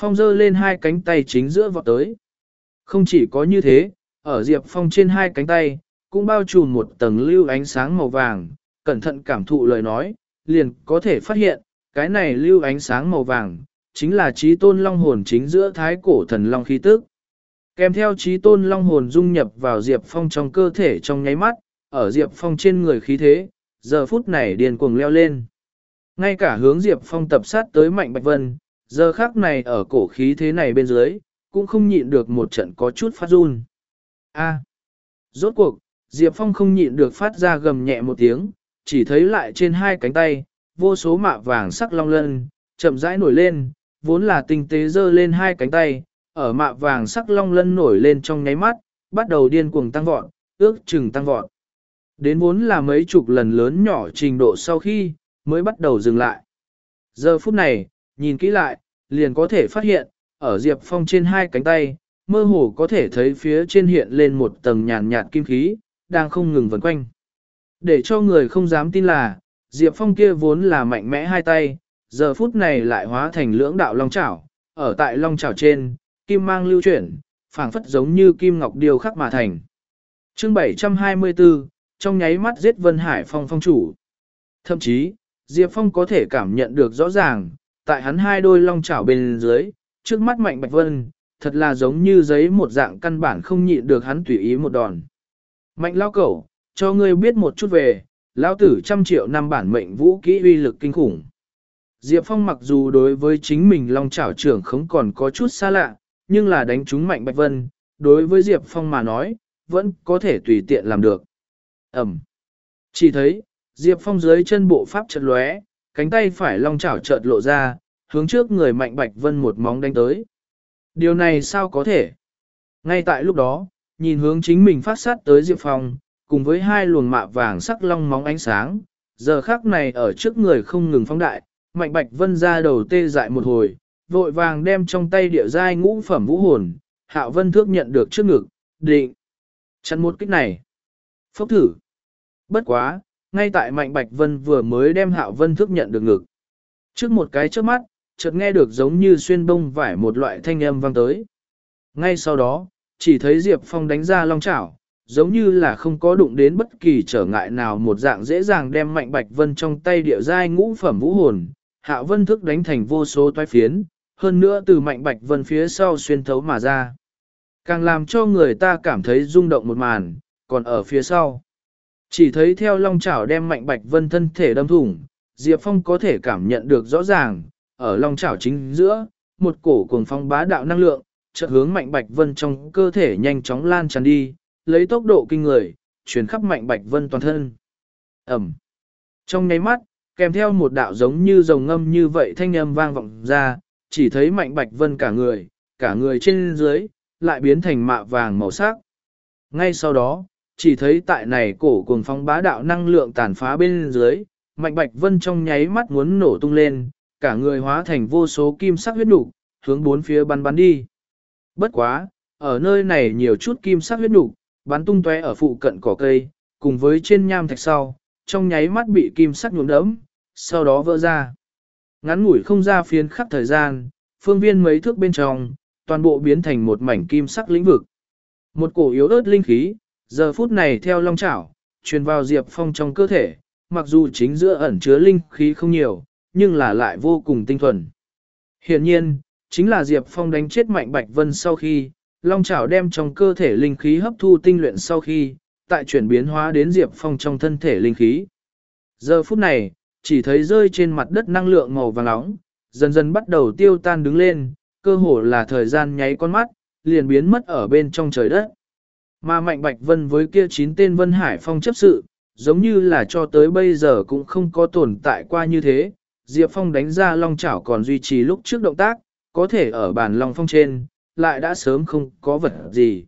Phong giơ lên hai cánh tay chính giữa vọt tới. Không chỉ có như thế, ở Diệp Phong trên hai cánh tay, cũng bao trùm một tầng lưu ánh sáng màu vàng, cẩn thận cảm thụ lời nói, liền có thể phát hiện, cái này lưu ánh sáng màu vàng, chính là trí tôn long hồn chính giữa thái cổ thần long khí tức. Kèm theo trí tôn long hồn dung nhập vào Diệp Phong trong cơ thể trong nháy mắt, ở Diệp Phong trên người khí thế, giờ phút này điền cuồng leo lên. Ngay cả hướng Diệp Phong tập sát tới Mạnh Bạch Vân, giờ khác này ở cổ khí thế này bên dưới, cũng không nhịn được một trận có chút phát run. A. À. rốt cuộc, Diệp Phong không nhịn được phát ra gầm nhẹ một tiếng, chỉ thấy lại trên hai cánh tay, vô số mạ vàng sắc long lân, chậm rãi nổi lên, vốn là tinh tế dơ lên hai cánh tay, ở mạ vàng sắc long lân nổi lên trong nháy mắt, bắt đầu điên cuồng tăng vọt, ước chừng tăng vọt. Đến vốn là mấy chục lần lớn nhỏ trình độ sau khi, mới bắt đầu dừng lại. Giờ phút này, nhìn kỹ lại, liền có thể phát hiện, ở Diệp Phong trên hai cánh tay, mơ hồ có thể thấy phía trên hiện lên một tầng nhàn nhạt kim khí, đang không ngừng vần quanh. Để cho người không dám tin là, Diệp Phong kia vốn là mạnh mẽ hai tay, giờ phút này lại hóa thành lưỡng đạo long chảo, ở tại long chảo trên, kim mang lưu chuyển, phảng phất giống như kim ngọc điêu khắc mà thành. Chương 724, trong nháy mắt giết Vân Hải Phong phong chủ. Thậm chí, Diệp Phong có thể cảm nhận được rõ ràng, tại hắn hai đôi long chảo bên dưới, trước mắt Mạnh Bạch Vân, thật là giống như giấy một dạng căn bản không nhịn được hắn tùy ý một đòn. Mạnh lao cẩu, cho ngươi biết một chút về, lão tử trăm triệu năm bản mệnh vũ kỹ uy lực kinh khủng. Diệp Phong mặc dù đối với chính mình long chảo trưởng không còn có chút xa lạ, nhưng là đánh trúng Mạnh Bạch Vân, đối với Diệp Phong mà nói, vẫn có thể tùy tiện làm được. Ẩm. Chỉ thấy, Diệp Phong dưới chân bộ pháp chật lóe, cánh tay phải long chảo chợt lộ ra, hướng trước người Mạnh Bạch Vân một móng đánh tới. Điều này sao có thể? Ngay tại lúc đó, nhìn hướng chính mình phát sát tới Diệp Phong, cùng với hai luồng mạ vàng sắc long móng ánh sáng, giờ khắc này ở trước người không ngừng phóng đại, Mạnh Bạch Vân ra đầu tê dại một hồi, vội vàng đem trong tay địa giai ngũ phẩm vũ hồn, Hạo Vân Thước nhận được trước ngực, định. Chặn một kích này. Phốc thử. Bất quá, ngay tại Mạnh Bạch Vân vừa mới đem Hạo Vân Thước nhận được ngực. Trước một cái trước mắt, chợt nghe được giống như xuyên bông vải một loại thanh âm vang tới. Ngay sau đó, chỉ thấy Diệp Phong đánh ra long chảo, giống như là không có đụng đến bất kỳ trở ngại nào một dạng dễ dàng đem Mạnh Bạch Vân trong tay địa giai ngũ phẩm vũ hồn, hạ Vân Thức đánh thành vô số toái phiến, hơn nữa từ Mạnh Bạch Vân phía sau xuyên thấu mà ra. Càng làm cho người ta cảm thấy rung động một màn, còn ở phía sau. Chỉ thấy theo long chảo đem Mạnh Bạch Vân thân thể đâm thủng, Diệp Phong có thể cảm nhận được rõ ràng, ở long chảo chính giữa, một cổ cuồng phong bá đạo năng lượng, chợt hướng Mạnh Bạch Vân trong cơ thể nhanh chóng lan tràn đi, lấy tốc độ kinh người, chuyển khắp Mạnh Bạch Vân toàn thân. Ẩm. Trong nháy mắt, kèm theo một đạo giống như rồng ngâm như vậy thanh âm vang vọng ra, chỉ thấy Mạnh Bạch Vân cả người, cả người trên dưới, lại biến thành mạ vàng màu sắc. Ngay sau đó, chỉ thấy tại này cổ cuồng phong bá đạo năng lượng tàn phá bên dưới, Mạnh Bạch Vân trong nháy mắt muốn nổ tung lên, cả người hóa thành vô số kim sắc huyết nục, hướng bốn phía bắn bắn đi. Bất quá, ở nơi này nhiều chút kim sắc huyết nục, bắn tung tóe ở phụ cận cỏ cây, cùng với trên nham thạch sau, trong nháy mắt bị kim sắc nhuộm đẫm, sau đó vỡ ra. Ngắn ngủi không ra phiến khắc thời gian, phương viên mấy thước bên trong, toàn bộ biến thành một mảnh kim sắc lĩnh vực. Một cổ yếu ớt linh khí, giờ phút này theo long chảo, truyền vào Diệp Phong trong cơ thể, mặc dù chính giữa ẩn chứa linh khí không nhiều, nhưng là lại vô cùng tinh thuần. Hiện nhiên, chính là Diệp Phong đánh chết Mạnh Bạch Vân sau khi, Long Chảo đem trong cơ thể linh khí hấp thu tinh luyện sau khi, tại chuyển biến hóa đến Diệp Phong trong thân thể linh khí. Giờ phút này, chỉ thấy rơi trên mặt đất năng lượng màu vàng nóng, dần dần bắt đầu tiêu tan đứng lên, cơ hồ là thời gian nháy con mắt, liền biến mất ở bên trong trời đất. Mà Mạnh Bạch Vân với kia chín tên Vân Hải Phong chấp sự, giống như là cho tới bây giờ cũng không có tồn tại qua như thế. Diệp Phong đánh ra long chảo còn duy trì lúc trước động tác, có thể ở bàn long phong trên, lại đã sớm không có vật gì.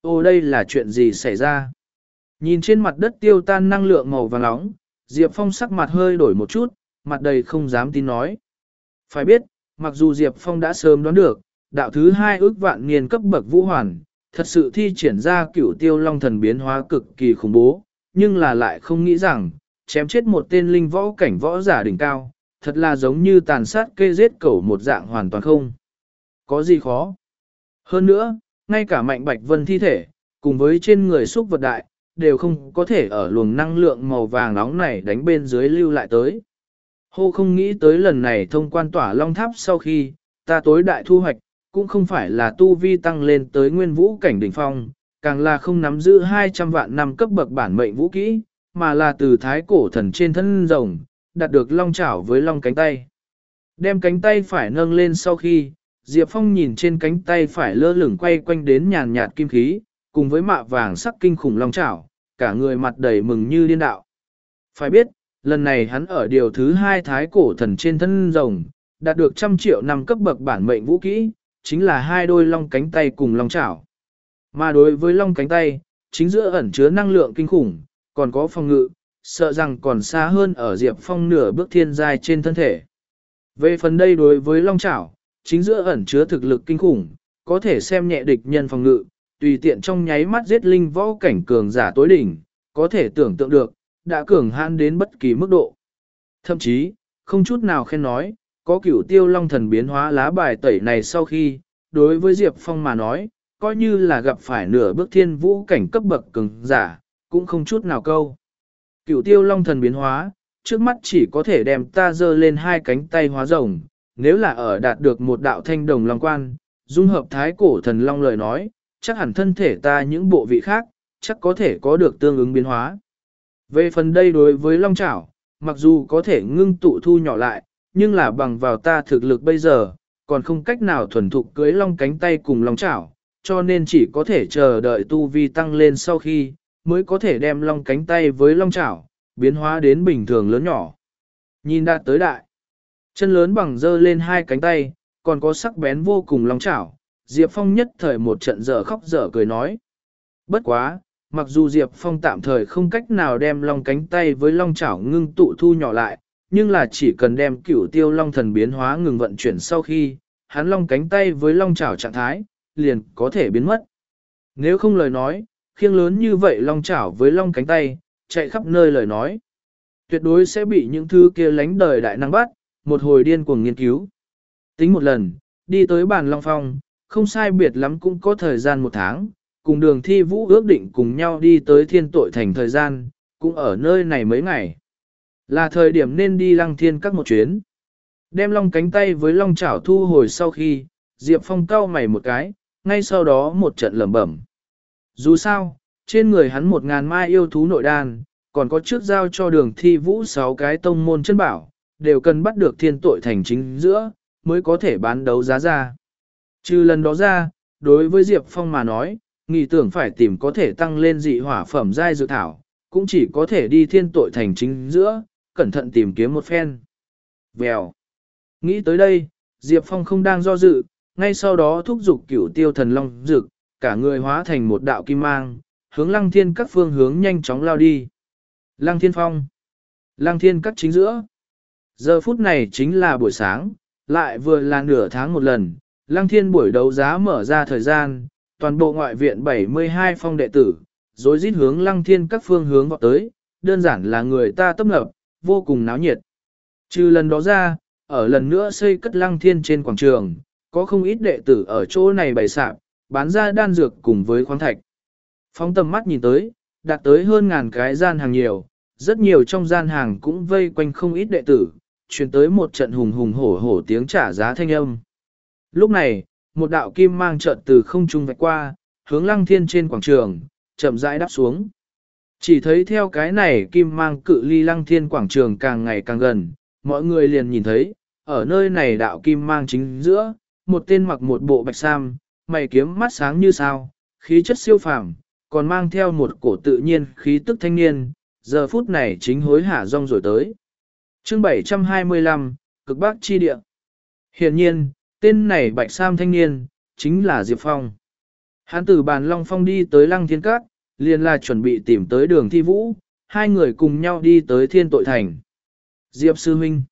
Ô đây là chuyện gì xảy ra? Nhìn trên mặt đất tiêu tan năng lượng màu vàng nóng, Diệp Phong sắc mặt hơi đổi một chút, mặt đầy không dám tin nói. Phải biết, mặc dù Diệp Phong đã sớm đoán được, đạo thứ hai ước vạn niên cấp bậc vũ hoàn, thật sự thi triển ra cửu tiêu long thần biến hóa cực kỳ khủng bố, nhưng là lại không nghĩ rằng, chém chết một tên linh võ cảnh võ giả đỉnh cao, thật là giống như tàn sát kê giết cẩu một dạng hoàn toàn không. Có gì khó? Hơn nữa, ngay cả mạnh bạch vân thi thể, cùng với trên người xúc vật đại, đều không có thể ở luồng năng lượng màu vàng nóng này đánh bên dưới lưu lại tới. Hô không nghĩ tới lần này thông quan tỏa long tháp sau khi, ta tối đại thu hoạch, cũng không phải là tu vi tăng lên tới nguyên vũ cảnh đỉnh phong, càng là không nắm giữ 200 vạn năm cấp bậc bản mệnh vũ kỹ, mà là từ thái cổ thần trên thân rồng, đạt được long chảo với long cánh tay. Đem cánh tay phải nâng lên sau khi, Diệp Phong nhìn trên cánh tay phải lơ lửng quay quanh đến nhàn nhạt kim khí, cùng với mạ vàng sắc kinh khủng long chảo, cả người mặt đầy mừng như điên đạo. Phải biết, lần này hắn ở điều thứ hai thái cổ thần trên thân rồng, đạt được trăm triệu năm cấp bậc bản mệnh vũ kỹ, chính là hai đôi long cánh tay cùng long chảo. Mà đối với long cánh tay, chính giữa ẩn chứa năng lượng kinh khủng, còn có phòng ngự, sợ rằng còn xa hơn ở Diệp Phong nửa bước thiên giai trên thân thể. Về phần đây đối với long chảo, chính giữa ẩn chứa thực lực kinh khủng, có thể xem nhẹ địch nhân phòng ngự, tùy tiện trong nháy mắt giết linh võ cảnh cường giả tối đỉnh, có thể tưởng tượng được, đã cường hãn đến bất kỳ mức độ. Thậm chí, không chút nào khen nói, có cửu tiêu long thần biến hóa lá bài tẩy này sau khi, đối với Diệp Phong mà nói, coi như là gặp phải nửa bước thiên vũ cảnh cấp bậc cường giả, cũng không chút nào câu. Cửu tiêu long thần biến hóa, trước mắt chỉ có thể đem ta dơ lên hai cánh tay hóa rồng, nếu là ở đạt được một đạo thanh đồng long quan, dung hợp thái cổ thần long lời nói, chắc hẳn thân thể ta những bộ vị khác, chắc có thể có được tương ứng biến hóa. Về phần đây đối với long chảo, mặc dù có thể ngưng tụ thu nhỏ lại, nhưng là bằng vào ta thực lực bây giờ, còn không cách nào thuần thục cưới long cánh tay cùng long chảo, cho nên chỉ có thể chờ đợi tu vi tăng lên sau khi, mới có thể đem long cánh tay với long chảo, biến hóa đến bình thường lớn nhỏ. Nhìn đạt tới đại. Chân lớn bằng dơ lên hai cánh tay, còn có sắc bén vô cùng long chảo. Diệp Phong nhất thời một trận dở khóc dở cười nói. Bất quá, mặc dù Diệp Phong tạm thời không cách nào đem long cánh tay với long chảo ngưng tụ thu nhỏ lại, nhưng là chỉ cần đem cửu tiêu long thần biến hóa ngừng vận chuyển sau khi, hắn long cánh tay với long chảo trạng thái, liền có thể biến mất. Nếu không lời nói, khiêng lớn như vậy long chảo với long cánh tay, chạy khắp nơi lời nói. Tuyệt đối sẽ bị những thứ kia lánh đời đại năng bắt, một hồi điên cuồng nghiên cứu. Tính một lần, đi tới bàn long phong, không sai biệt lắm cũng có thời gian một tháng, cùng đường thi vũ ước định cùng nhau đi tới thiên tội thành thời gian, cũng ở nơi này mấy ngày. Là thời điểm nên đi lăng thiên các một chuyến. Đem long cánh tay với long chảo thu hồi sau khi, Diệp Phong cau mày một cái, ngay sau đó một trận lẩm bẩm. Dù sao, trên người hắn một ngàn mai yêu thú nội đan, còn có trước giao cho đường thi vũ sáu cái tông môn chân bảo, đều cần bắt được thiên tội thành chính giữa, mới có thể bán đấu giá ra. Trừ lần đó ra, đối với Diệp Phong mà nói, nghĩ tưởng phải tìm có thể tăng lên dị hỏa phẩm giai dự thảo, cũng chỉ có thể đi thiên tội thành chính giữa, cẩn thận tìm kiếm một phen. Vèo. Nghĩ tới đây, Diệp Phong không đang do dự, ngay sau đó thúc giục cửu tiêu thần long dực, cả người hóa thành một đạo kim mang, hướng lăng thiên các phương hướng nhanh chóng lao đi. Lăng thiên phong. Lăng thiên các chính giữa. Giờ phút này chính là buổi sáng, lại vừa là nửa tháng một lần, lăng thiên buổi đấu giá mở ra thời gian, toàn bộ ngoại viện 72 phong đệ tử, rồi rít hướng lăng thiên các phương hướng vọt tới, đơn giản là người ta tấp nập, vô cùng náo nhiệt. Trừ lần đó ra, ở lần nữa xây cất lăng thiên trên quảng trường, có không ít đệ tử ở chỗ này bày sạp, bán ra đan dược cùng với khoáng thạch. Phóng tầm mắt nhìn tới, đạt tới hơn ngàn cái gian hàng nhiều, rất nhiều trong gian hàng cũng vây quanh không ít đệ tử, truyền tới một trận hùng hùng hổ hổ tiếng trả giá thanh âm. Lúc này, một đạo kim mang chợt từ không trung vạch qua, hướng lăng thiên trên quảng trường, chậm rãi đáp xuống. Chỉ thấy theo cái này kim mang cự ly lăng thiên quảng trường càng ngày càng gần, mọi người liền nhìn thấy, ở nơi này đạo kim mang chính giữa, một tên mặc một bộ bạch sam, mày kiếm mắt sáng như sao, khí chất siêu phàm, còn mang theo một cổ tự nhiên khí tức thanh niên, giờ phút này chính hối hả rong rồi tới. chương 725, cực bắc chi địa. Hiện nhiên, tên này bạch sam thanh niên, chính là Diệp Phong. Hắn từ bàn Long Phong đi tới Lăng Thiên Các, liền là chuẩn bị tìm tới đường thi vũ, hai người cùng nhau đi tới thiên tội thành. Diệp Sư Minh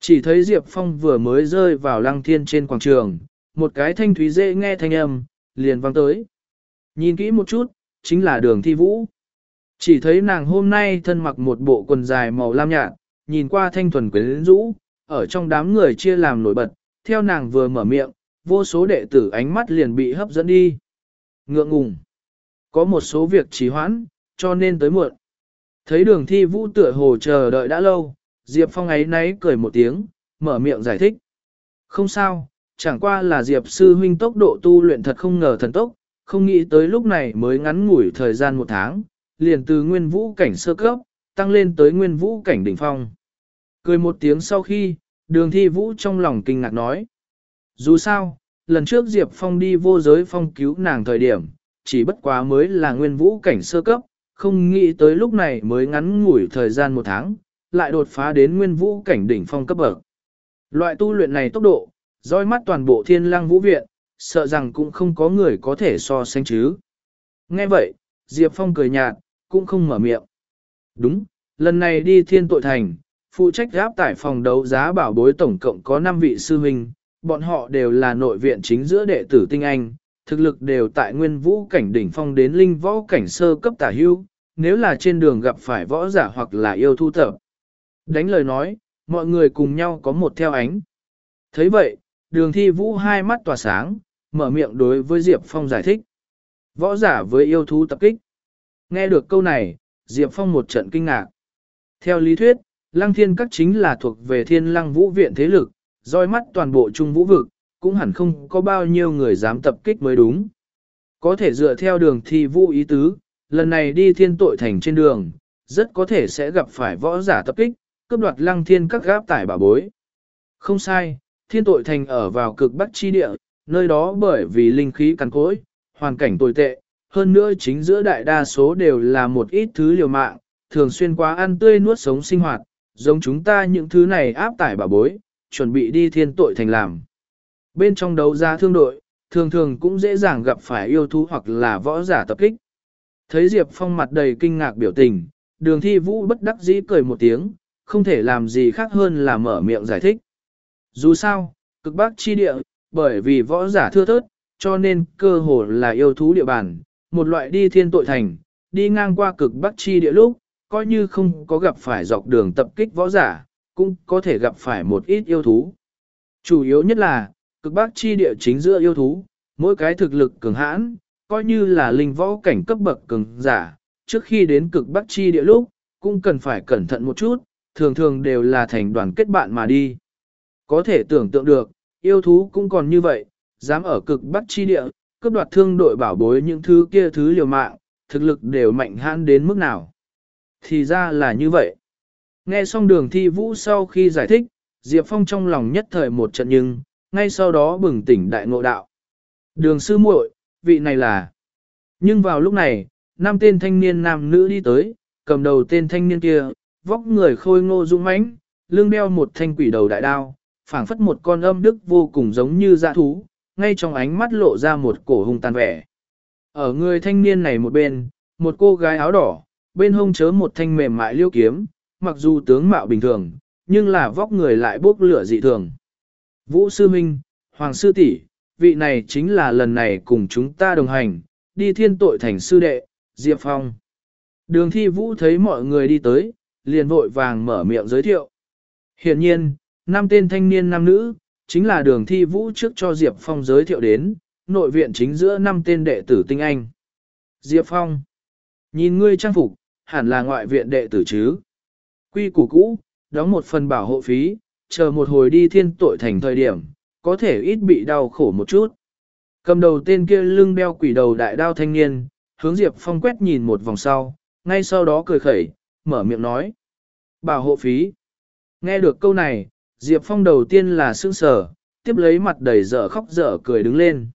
Chỉ thấy Diệp Phong vừa mới rơi vào lăng thiên trên quảng trường, một cái thanh thúy dễ nghe thanh âm, liền vang tới. Nhìn kỹ một chút, chính là đường thi vũ. Chỉ thấy nàng hôm nay thân mặc một bộ quần dài màu lam nhạt, nhìn qua thanh thuần quyến rũ, ở trong đám người chia làm nổi bật, theo nàng vừa mở miệng, vô số đệ tử ánh mắt liền bị hấp dẫn đi. Ngượng ngùng. Có một số việc trì hoãn, cho nên tới muộn. Thấy đường thi vũ tựa hồ chờ đợi đã lâu, Diệp Phong ấy náy cười một tiếng, mở miệng giải thích. Không sao, chẳng qua là Diệp sư huynh tốc độ tu luyện thật không ngờ thần tốc, không nghĩ tới lúc này mới ngắn ngủi thời gian một tháng, liền từ nguyên vũ cảnh sơ cấp, tăng lên tới nguyên vũ cảnh đỉnh phong. Cười một tiếng sau khi, đường thi vũ trong lòng kinh ngạc nói. Dù sao, lần trước Diệp Phong đi vô giới phong cứu nàng thời điểm, chỉ bất quá mới là nguyên vũ cảnh sơ cấp, không nghĩ tới lúc này mới ngắn ngủi thời gian một tháng, lại đột phá đến nguyên vũ cảnh đỉnh phong cấp bậc. Loại tu luyện này tốc độ, roi mắt toàn bộ thiên lang vũ viện, sợ rằng cũng không có người có thể so sánh chứ. Nghe vậy, Diệp Phong cười nhạt, cũng không mở miệng. Đúng, lần này đi thiên tội thành, phụ trách gáp tải phòng đấu giá bảo bối tổng cộng có 5 vị sư huynh, bọn họ đều là nội viện chính giữa đệ tử tinh anh, thực lực đều tại nguyên vũ cảnh đỉnh phong đến linh võ cảnh sơ cấp tả hưu, nếu là trên đường gặp phải võ giả hoặc là yêu thu tập. Đánh lời nói, mọi người cùng nhau có một theo ánh. thấy vậy, đường thi vũ hai mắt tỏa sáng, mở miệng đối với Diệp Phong giải thích. Võ giả với yêu thú tập kích. Nghe được câu này, Diệp Phong một trận kinh ngạc. Theo lý thuyết, Lăng Thiên Các chính là thuộc về thiên lăng vũ viện thế lực, roi mắt toàn bộ trung vũ vực, cũng hẳn không có bao nhiêu người dám tập kích mới đúng. Có thể dựa theo đường thi vũ ý tứ, lần này đi thiên tội thành trên đường, rất có thể sẽ gặp phải võ giả tập kích, cướp đoạt lăng thiên các gáp tải bà bối. Không sai, thiên tội thành ở vào cực bắc chi địa, nơi đó bởi vì linh khí cằn cỗi, hoàn cảnh tồi tệ, hơn nữa chính giữa đại đa số đều là một ít thứ liều mạng, thường xuyên quá ăn tươi nuốt sống sinh hoạt, Giống chúng ta những thứ này áp tải bà bối, chuẩn bị đi thiên tội thành làm. Bên trong đấu giá thương đội, thường thường cũng dễ dàng gặp phải yêu thú hoặc là võ giả tập kích. Thấy Diệp Phong mặt đầy kinh ngạc biểu tình, đường thi vũ bất đắc dĩ cười một tiếng, không thể làm gì khác hơn là mở miệng giải thích. Dù sao, cực bắc chi địa, bởi vì võ giả thưa thớt, cho nên cơ hồ là yêu thú địa bàn, một loại đi thiên tội thành, đi ngang qua cực bắc chi địa lúc, coi như không có gặp phải dọc đường tập kích võ giả, cũng có thể gặp phải một ít yêu thú. Chủ yếu nhất là, cực bắc chi địa chính giữa yêu thú, mỗi cái thực lực cường hãn, coi như là linh võ cảnh cấp bậc cường giả, trước khi đến cực bắc chi địa lúc, cũng cần phải cẩn thận một chút, thường thường đều là thành đoàn kết bạn mà đi. Có thể tưởng tượng được, yêu thú cũng còn như vậy, dám ở cực bắc chi địa, cướp đoạt thương đội bảo bối những thứ kia thứ liều mạng, thực lực đều mạnh hãn đến mức nào. Thì ra là như vậy. Nghe xong đường thi vũ sau khi giải thích, Diệp Phong trong lòng nhất thời một trận nhưng, ngay sau đó bừng tỉnh đại ngộ đạo. Đường sư muội, vị này là... Nhưng vào lúc này, năm tên thanh niên nam nữ đi tới, cầm đầu tên thanh niên kia, vóc người khôi ngô dũng mãnh, lưng đeo một thanh quỷ đầu đại đao, phảng phất một con âm đức vô cùng giống như dã thú, ngay trong ánh mắt lộ ra một cổ hung tàn vẻ. Ở người thanh niên này một bên, một cô gái áo đỏ, bên hông chớ một thanh mềm mại liêu kiếm, mặc dù tướng mạo bình thường, nhưng là vóc người lại bốc lửa dị thường. Vũ Sư Minh, Hoàng Sư tỷ, vị này chính là lần này cùng chúng ta đồng hành, đi thiên tội thành sư đệ, Diệp Phong. Đường thi vũ thấy mọi người đi tới, liền vội vàng mở miệng giới thiệu. Hiện nhiên, năm tên thanh niên nam nữ, chính là đường thi vũ trước cho Diệp Phong giới thiệu đến, nội viện chính giữa năm tên đệ tử tinh anh. Diệp Phong, nhìn ngươi trang phục, hẳn là ngoại viện đệ tử chứ. Quy củ cũ, đóng một phần bảo hộ phí, chờ một hồi đi thiên tội thành thời điểm, có thể ít bị đau khổ một chút. Cầm đầu tên kia lưng đeo quỷ đầu đại đao thanh niên, hướng Diệp Phong quét nhìn một vòng sau, ngay sau đó cười khẩy, mở miệng nói. Bảo hộ phí. Nghe được câu này, Diệp Phong đầu tiên là sững sờ, tiếp lấy mặt đầy dở khóc dở cười đứng lên.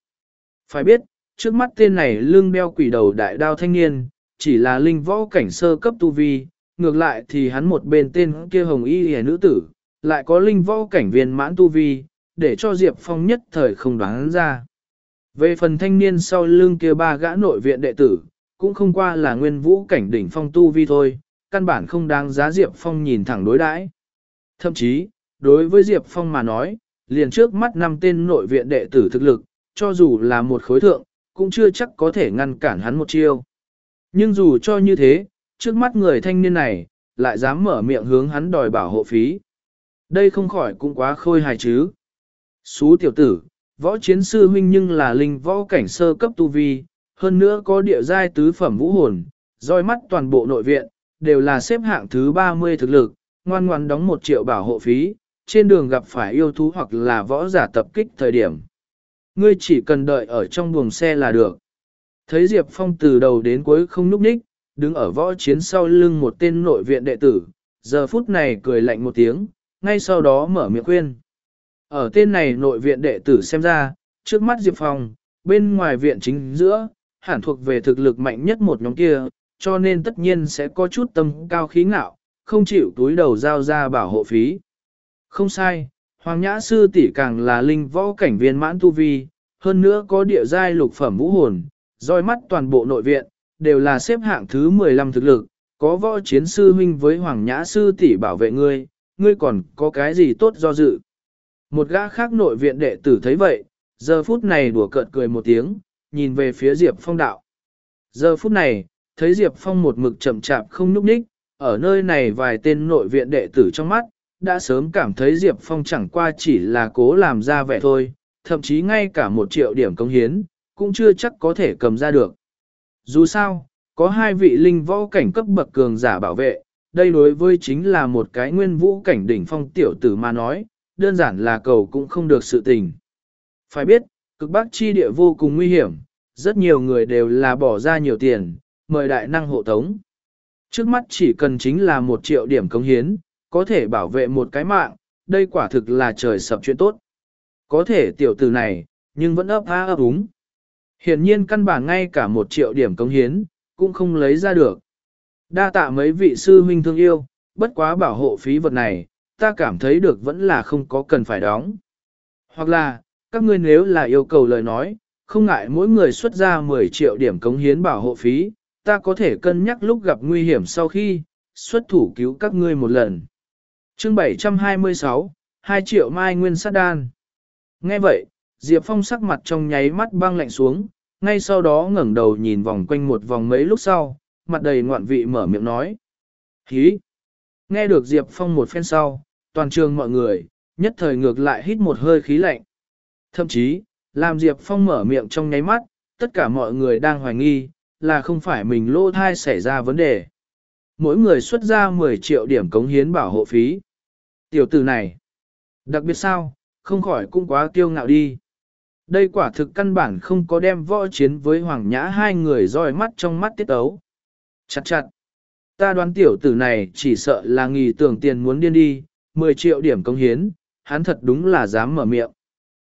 Phải biết, trước mắt tên này lưng đeo quỷ đầu đại đao thanh niên, chỉ là linh võ cảnh sơ cấp tu vi, ngược lại thì hắn một bên tên kia hồng y hề nữ tử, lại có linh võ cảnh viên mãn tu vi, để cho Diệp Phong nhất thời không đoán ra. Về phần thanh niên sau lưng kia ba gã nội viện đệ tử, cũng không qua là nguyên vũ cảnh đỉnh phong tu vi thôi, căn bản không đáng giá Diệp Phong nhìn thẳng đối đãi. Thậm chí, đối với Diệp Phong mà nói, liền trước mắt năm tên nội viện đệ tử thực lực, cho dù là một khối thượng, cũng chưa chắc có thể ngăn cản hắn một chiêu. Nhưng dù cho như thế, trước mắt người thanh niên này, lại dám mở miệng hướng hắn đòi bảo hộ phí. Đây không khỏi cũng quá khôi hài chứ. Xú tiểu tử, võ chiến sư huynh nhưng là linh võ cảnh sơ cấp tu vi, hơn nữa có địa giai tứ phẩm vũ hồn, roi mắt toàn bộ nội viện, đều là xếp hạng thứ 30 thực lực, ngoan ngoan đóng một triệu bảo hộ phí, trên đường gặp phải yêu thú hoặc là võ giả tập kích thời điểm. Ngươi chỉ cần đợi ở trong buồng xe là được. Thấy Diệp Phong từ đầu đến cuối không núp ních, đứng ở võ chiến sau lưng một tên nội viện đệ tử, giờ phút này cười lạnh một tiếng, ngay sau đó mở miệng khuyên. Ở tên này nội viện đệ tử xem ra, trước mắt Diệp Phong, bên ngoài viện chính giữa, hẳn thuộc về thực lực mạnh nhất một nhóm kia, cho nên tất nhiên sẽ có chút tâm cao khí ngạo, không chịu túi đầu giao ra bảo hộ phí. Không sai, Hoàng Nhã Sư tỷ càng là linh võ cảnh viên mãn tu vi, hơn nữa có địa giai lục phẩm vũ hồn, roi mắt toàn bộ nội viện, đều là xếp hạng thứ 15 thực lực, có võ chiến sư huynh với Hoàng Nhã Sư tỷ bảo vệ ngươi, ngươi còn có cái gì tốt do dự. Một gã khác nội viện đệ tử thấy vậy, giờ phút này đùa cợt cười một tiếng, nhìn về phía Diệp Phong đạo. Giờ phút này, thấy Diệp Phong một mực chậm chạp không nhúc nhích, ở nơi này vài tên nội viện đệ tử trong mắt, đã sớm cảm thấy Diệp Phong chẳng qua chỉ là cố làm ra vẻ thôi, thậm chí ngay cả một triệu điểm công hiến, cũng chưa chắc có thể cầm ra được. Dù sao, có hai vị linh võ cảnh cấp bậc cường giả bảo vệ, đây đối với chính là một cái nguyên vũ cảnh đỉnh phong tiểu tử mà nói, đơn giản là cầu cũng không được sự tình. Phải biết, cực bắc chi địa vô cùng nguy hiểm, rất nhiều người đều là bỏ ra nhiều tiền, mời đại năng hộ tống. Trước mắt chỉ cần chính là một triệu điểm cống hiến, có thể bảo vệ một cái mạng, đây quả thực là trời sập chuyện tốt. Có thể tiểu tử này, nhưng vẫn ấp á ấp úng. Hiển nhiên căn bản ngay cả một triệu điểm cống hiến, cũng không lấy ra được. Đa tạ mấy vị sư huynh thương yêu, bất quá bảo hộ phí vật này, ta cảm thấy được vẫn là không có cần phải đóng. Hoặc là, các ngươi nếu là yêu cầu lời nói, không ngại mỗi người xuất ra 10 triệu điểm cống hiến bảo hộ phí, ta có thể cân nhắc lúc gặp nguy hiểm sau khi, xuất thủ cứu các ngươi một lần. chương 726, 2 triệu mai nguyên sát đan. Nghe vậy, Diệp Phong sắc mặt trong nháy mắt băng lạnh xuống, ngay sau đó ngẩng đầu nhìn vòng quanh một vòng mấy lúc sau, mặt đầy ngoạn vị mở miệng nói. Hí! Nghe được Diệp Phong một phen sau, toàn trường mọi người, nhất thời ngược lại hít một hơi khí lạnh. Thậm chí, làm Diệp Phong mở miệng trong nháy mắt, tất cả mọi người đang hoài nghi, là không phải mình lô thai xảy ra vấn đề. Mỗi người xuất ra 10 triệu điểm cống hiến bảo hộ phí. Tiểu tử này, đặc biệt sao, không khỏi cũng quá kiêu ngạo đi. Đây quả thực căn bản không có đem võ chiến với Hoàng Nhã hai người roi mắt trong mắt tiết ấu. Chặt chặt. Ta đoán tiểu tử này chỉ sợ là nghỉ tưởng tiền muốn điên đi, 10 triệu điểm công hiến, hắn thật đúng là dám mở miệng.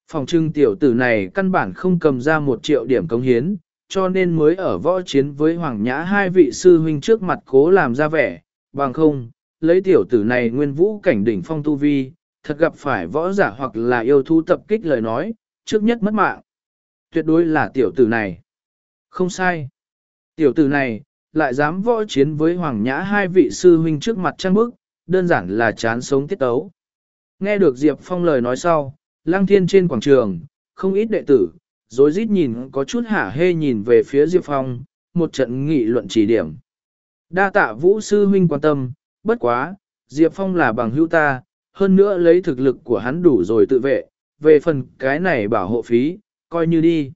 Phòng trưng tiểu tử này căn bản không cầm ra một triệu điểm công hiến, cho nên mới ở võ chiến với Hoàng Nhã hai vị sư huynh trước mặt cố làm ra vẻ, bằng không, lấy tiểu tử này nguyên vũ cảnh đỉnh phong tu vi, thật gặp phải võ giả hoặc là yêu thú tập kích lời nói, trước nhất mất mạng. Tuyệt đối là tiểu tử này. Không sai. Tiểu tử này, lại dám võ chiến với Hoàng Nhã hai vị sư huynh trước mặt trang bức, đơn giản là chán sống tiết tấu. Nghe được Diệp Phong lời nói sau, lang thiên trên quảng trường, không ít đệ tử, dối rít nhìn có chút hả hê nhìn về phía Diệp Phong, một trận nghị luận chỉ điểm. Đa tạ vũ sư huynh quan tâm, bất quá, Diệp Phong là bằng hữu ta, hơn nữa lấy thực lực của hắn đủ rồi tự vệ, về phần cái này bảo hộ phí, coi như đi.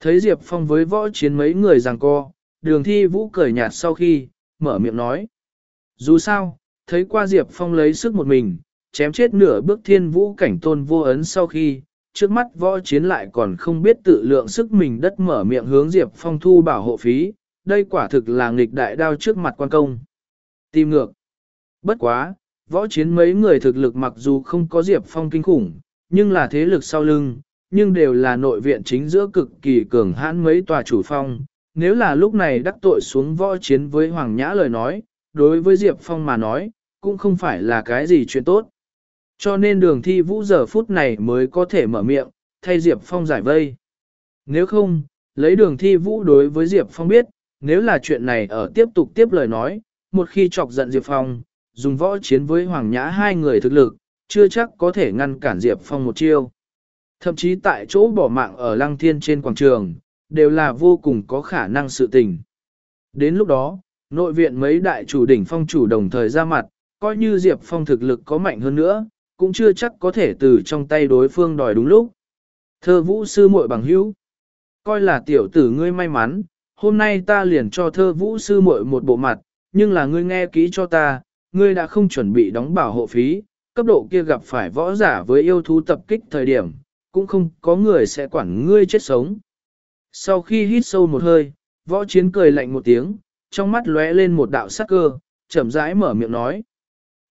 Thấy Diệp Phong với võ chiến mấy người rằng co, đường thi vũ cười nhạt sau khi, mở miệng nói. Dù sao, thấy qua Diệp Phong lấy sức một mình, chém chết nửa bước thiên vũ cảnh tôn vô ấn sau khi, trước mắt võ chiến lại còn không biết tự lượng sức mình đất mở miệng hướng Diệp Phong thu bảo hộ phí, đây quả thực là nghịch đại đao trước mặt quan công. Tìm ngược. Bất quá, võ chiến mấy người thực lực mặc dù không có Diệp Phong kinh khủng, nhưng là thế lực sau lưng, nhưng đều là nội viện chính giữa cực kỳ cường hãn mấy tòa chủ phong. Nếu là lúc này đắc tội xuống võ chiến với Hoàng Nhã lời nói, đối với Diệp Phong mà nói, cũng không phải là cái gì chuyện tốt. Cho nên đường thi vũ giờ phút này mới có thể mở miệng, thay Diệp Phong giải vây. Nếu không, lấy đường thi vũ đối với Diệp Phong biết, nếu là chuyện này ở tiếp tục tiếp lời nói, một khi chọc giận Diệp Phong, dùng võ chiến với Hoàng Nhã hai người thực lực, chưa chắc có thể ngăn cản Diệp Phong một chiêu. Thậm chí tại chỗ bỏ mạng ở lăng thiên trên quảng trường, đều là vô cùng có khả năng sự tình. Đến lúc đó, nội viện mấy đại chủ đỉnh phong chủ đồng thời ra mặt, coi như Diệp Phong thực lực có mạnh hơn nữa, cũng chưa chắc có thể từ trong tay đối phương đòi đúng lúc. Thơ vũ sư muội bằng hữu, coi là tiểu tử ngươi may mắn, hôm nay ta liền cho thơ vũ sư muội một bộ mặt, nhưng là ngươi nghe kỹ cho ta, ngươi đã không chuẩn bị đóng bảo hộ phí, cấp độ kia gặp phải võ giả với yêu thú tập kích thời điểm, cũng không có người sẽ quản ngươi chết sống. Sau khi hít sâu một hơi, võ chiến cười lạnh một tiếng, trong mắt lóe lên một đạo sắc cơ, chậm rãi mở miệng nói.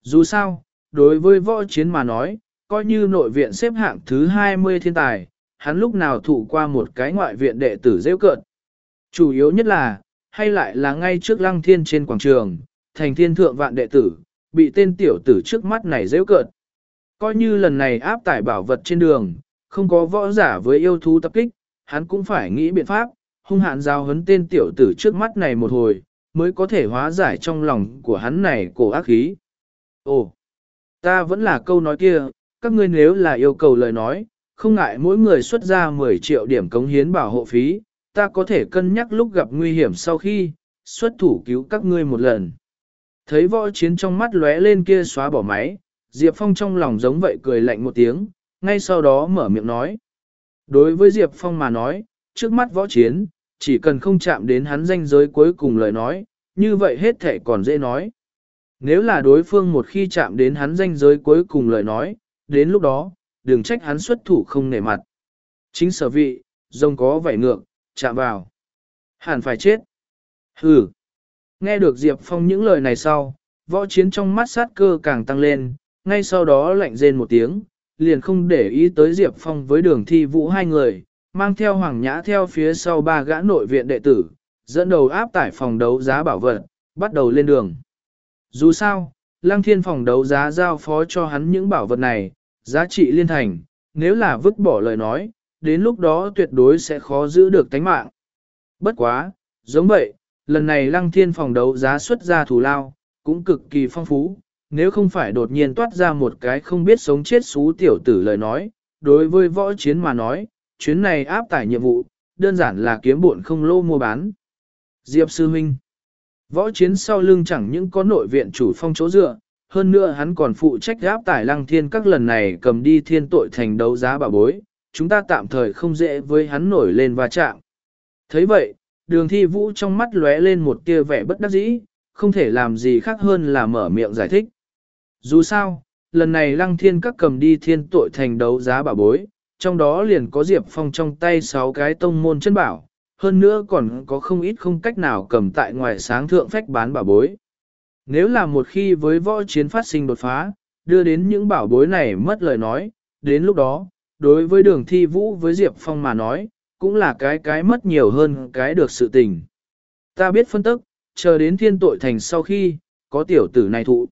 Dù sao, đối với võ chiến mà nói, coi như nội viện xếp hạng thứ 20 thiên tài, hắn lúc nào thụ qua một cái ngoại viện đệ tử rêu cợt. Chủ yếu nhất là, hay lại là ngay trước lăng thiên trên quảng trường, thành thiên thượng vạn đệ tử, bị tên tiểu tử trước mắt này dễ cợt. Coi như lần này áp tải bảo vật trên đường, không có võ giả với yêu thú tập kích, hắn cũng phải nghĩ biện pháp, hung hạn giao hấn tên tiểu tử trước mắt này một hồi, mới có thể hóa giải trong lòng của hắn này cổ ác khí. Ồ, ta vẫn là câu nói kia, các ngươi nếu là yêu cầu lời nói, không ngại mỗi người xuất ra 10 triệu điểm cống hiến bảo hộ phí, ta có thể cân nhắc lúc gặp nguy hiểm sau khi, xuất thủ cứu các ngươi một lần. Thấy võ chiến trong mắt lóe lên kia xóa bỏ máy, Diệp Phong trong lòng giống vậy cười lạnh một tiếng, ngay sau đó mở miệng nói. Đối với Diệp Phong mà nói, trước mắt võ chiến, chỉ cần không chạm đến hắn danh giới cuối cùng lời nói, như vậy hết thể còn dễ nói. Nếu là đối phương một khi chạm đến hắn danh giới cuối cùng lời nói, đến lúc đó, đừng trách hắn xuất thủ không nể mặt. Chính sở vị, rồng có vảy ngược, chạm vào. Hẳn phải chết. Hừ. Nghe được Diệp Phong những lời này sau, võ chiến trong mắt sát cơ càng tăng lên, ngay sau đó lạnh rên một tiếng, liền không để ý tới Diệp Phong với đường thi vũ hai người, mang theo Hoàng Nhã theo phía sau ba gã nội viện đệ tử, dẫn đầu áp tải phòng đấu giá bảo vật, bắt đầu lên đường. Dù sao, Lăng thiên phòng đấu giá giao phó cho hắn những bảo vật này, giá trị liên thành, nếu là vứt bỏ lời nói, đến lúc đó tuyệt đối sẽ khó giữ được tánh mạng. Bất quá, giống vậy, lần này lăng thiên phòng đấu giá xuất ra thù lao, cũng cực kỳ phong phú, nếu không phải đột nhiên toát ra một cái không biết sống chết xú tiểu tử lời nói, đối với võ chiến mà nói, chuyến này áp tải nhiệm vụ, đơn giản là kiếm bổn không lô mua bán. Diệp Sư Minh Võ chiến sau lưng chẳng những có nội viện chủ phong chỗ dựa, hơn nữa hắn còn phụ trách áp tải lăng thiên các lần này cầm đi thiên tội thành đấu giá bảo bối, chúng ta tạm thời không dễ với hắn nổi lên va chạm. thấy vậy, đường thi vũ trong mắt lóe lên một tia vẻ bất đắc dĩ, không thể làm gì khác hơn là mở miệng giải thích. Dù sao, lần này lăng thiên các cầm đi thiên tội thành đấu giá bảo bối, trong đó liền có Diệp Phong trong tay 6 cái tông môn chân bảo, hơn nữa còn có không ít không cách nào cầm tại ngoài sáng thượng phách bán bảo bối. Nếu là một khi với võ chiến phát sinh đột phá, đưa đến những bảo bối này mất lời nói, đến lúc đó, đối với đường thi vũ với Diệp Phong mà nói, cũng là cái cái mất nhiều hơn cái được sự tình. Ta biết phân tức, chờ đến thiên tội thành sau khi, có tiểu tử này thụ.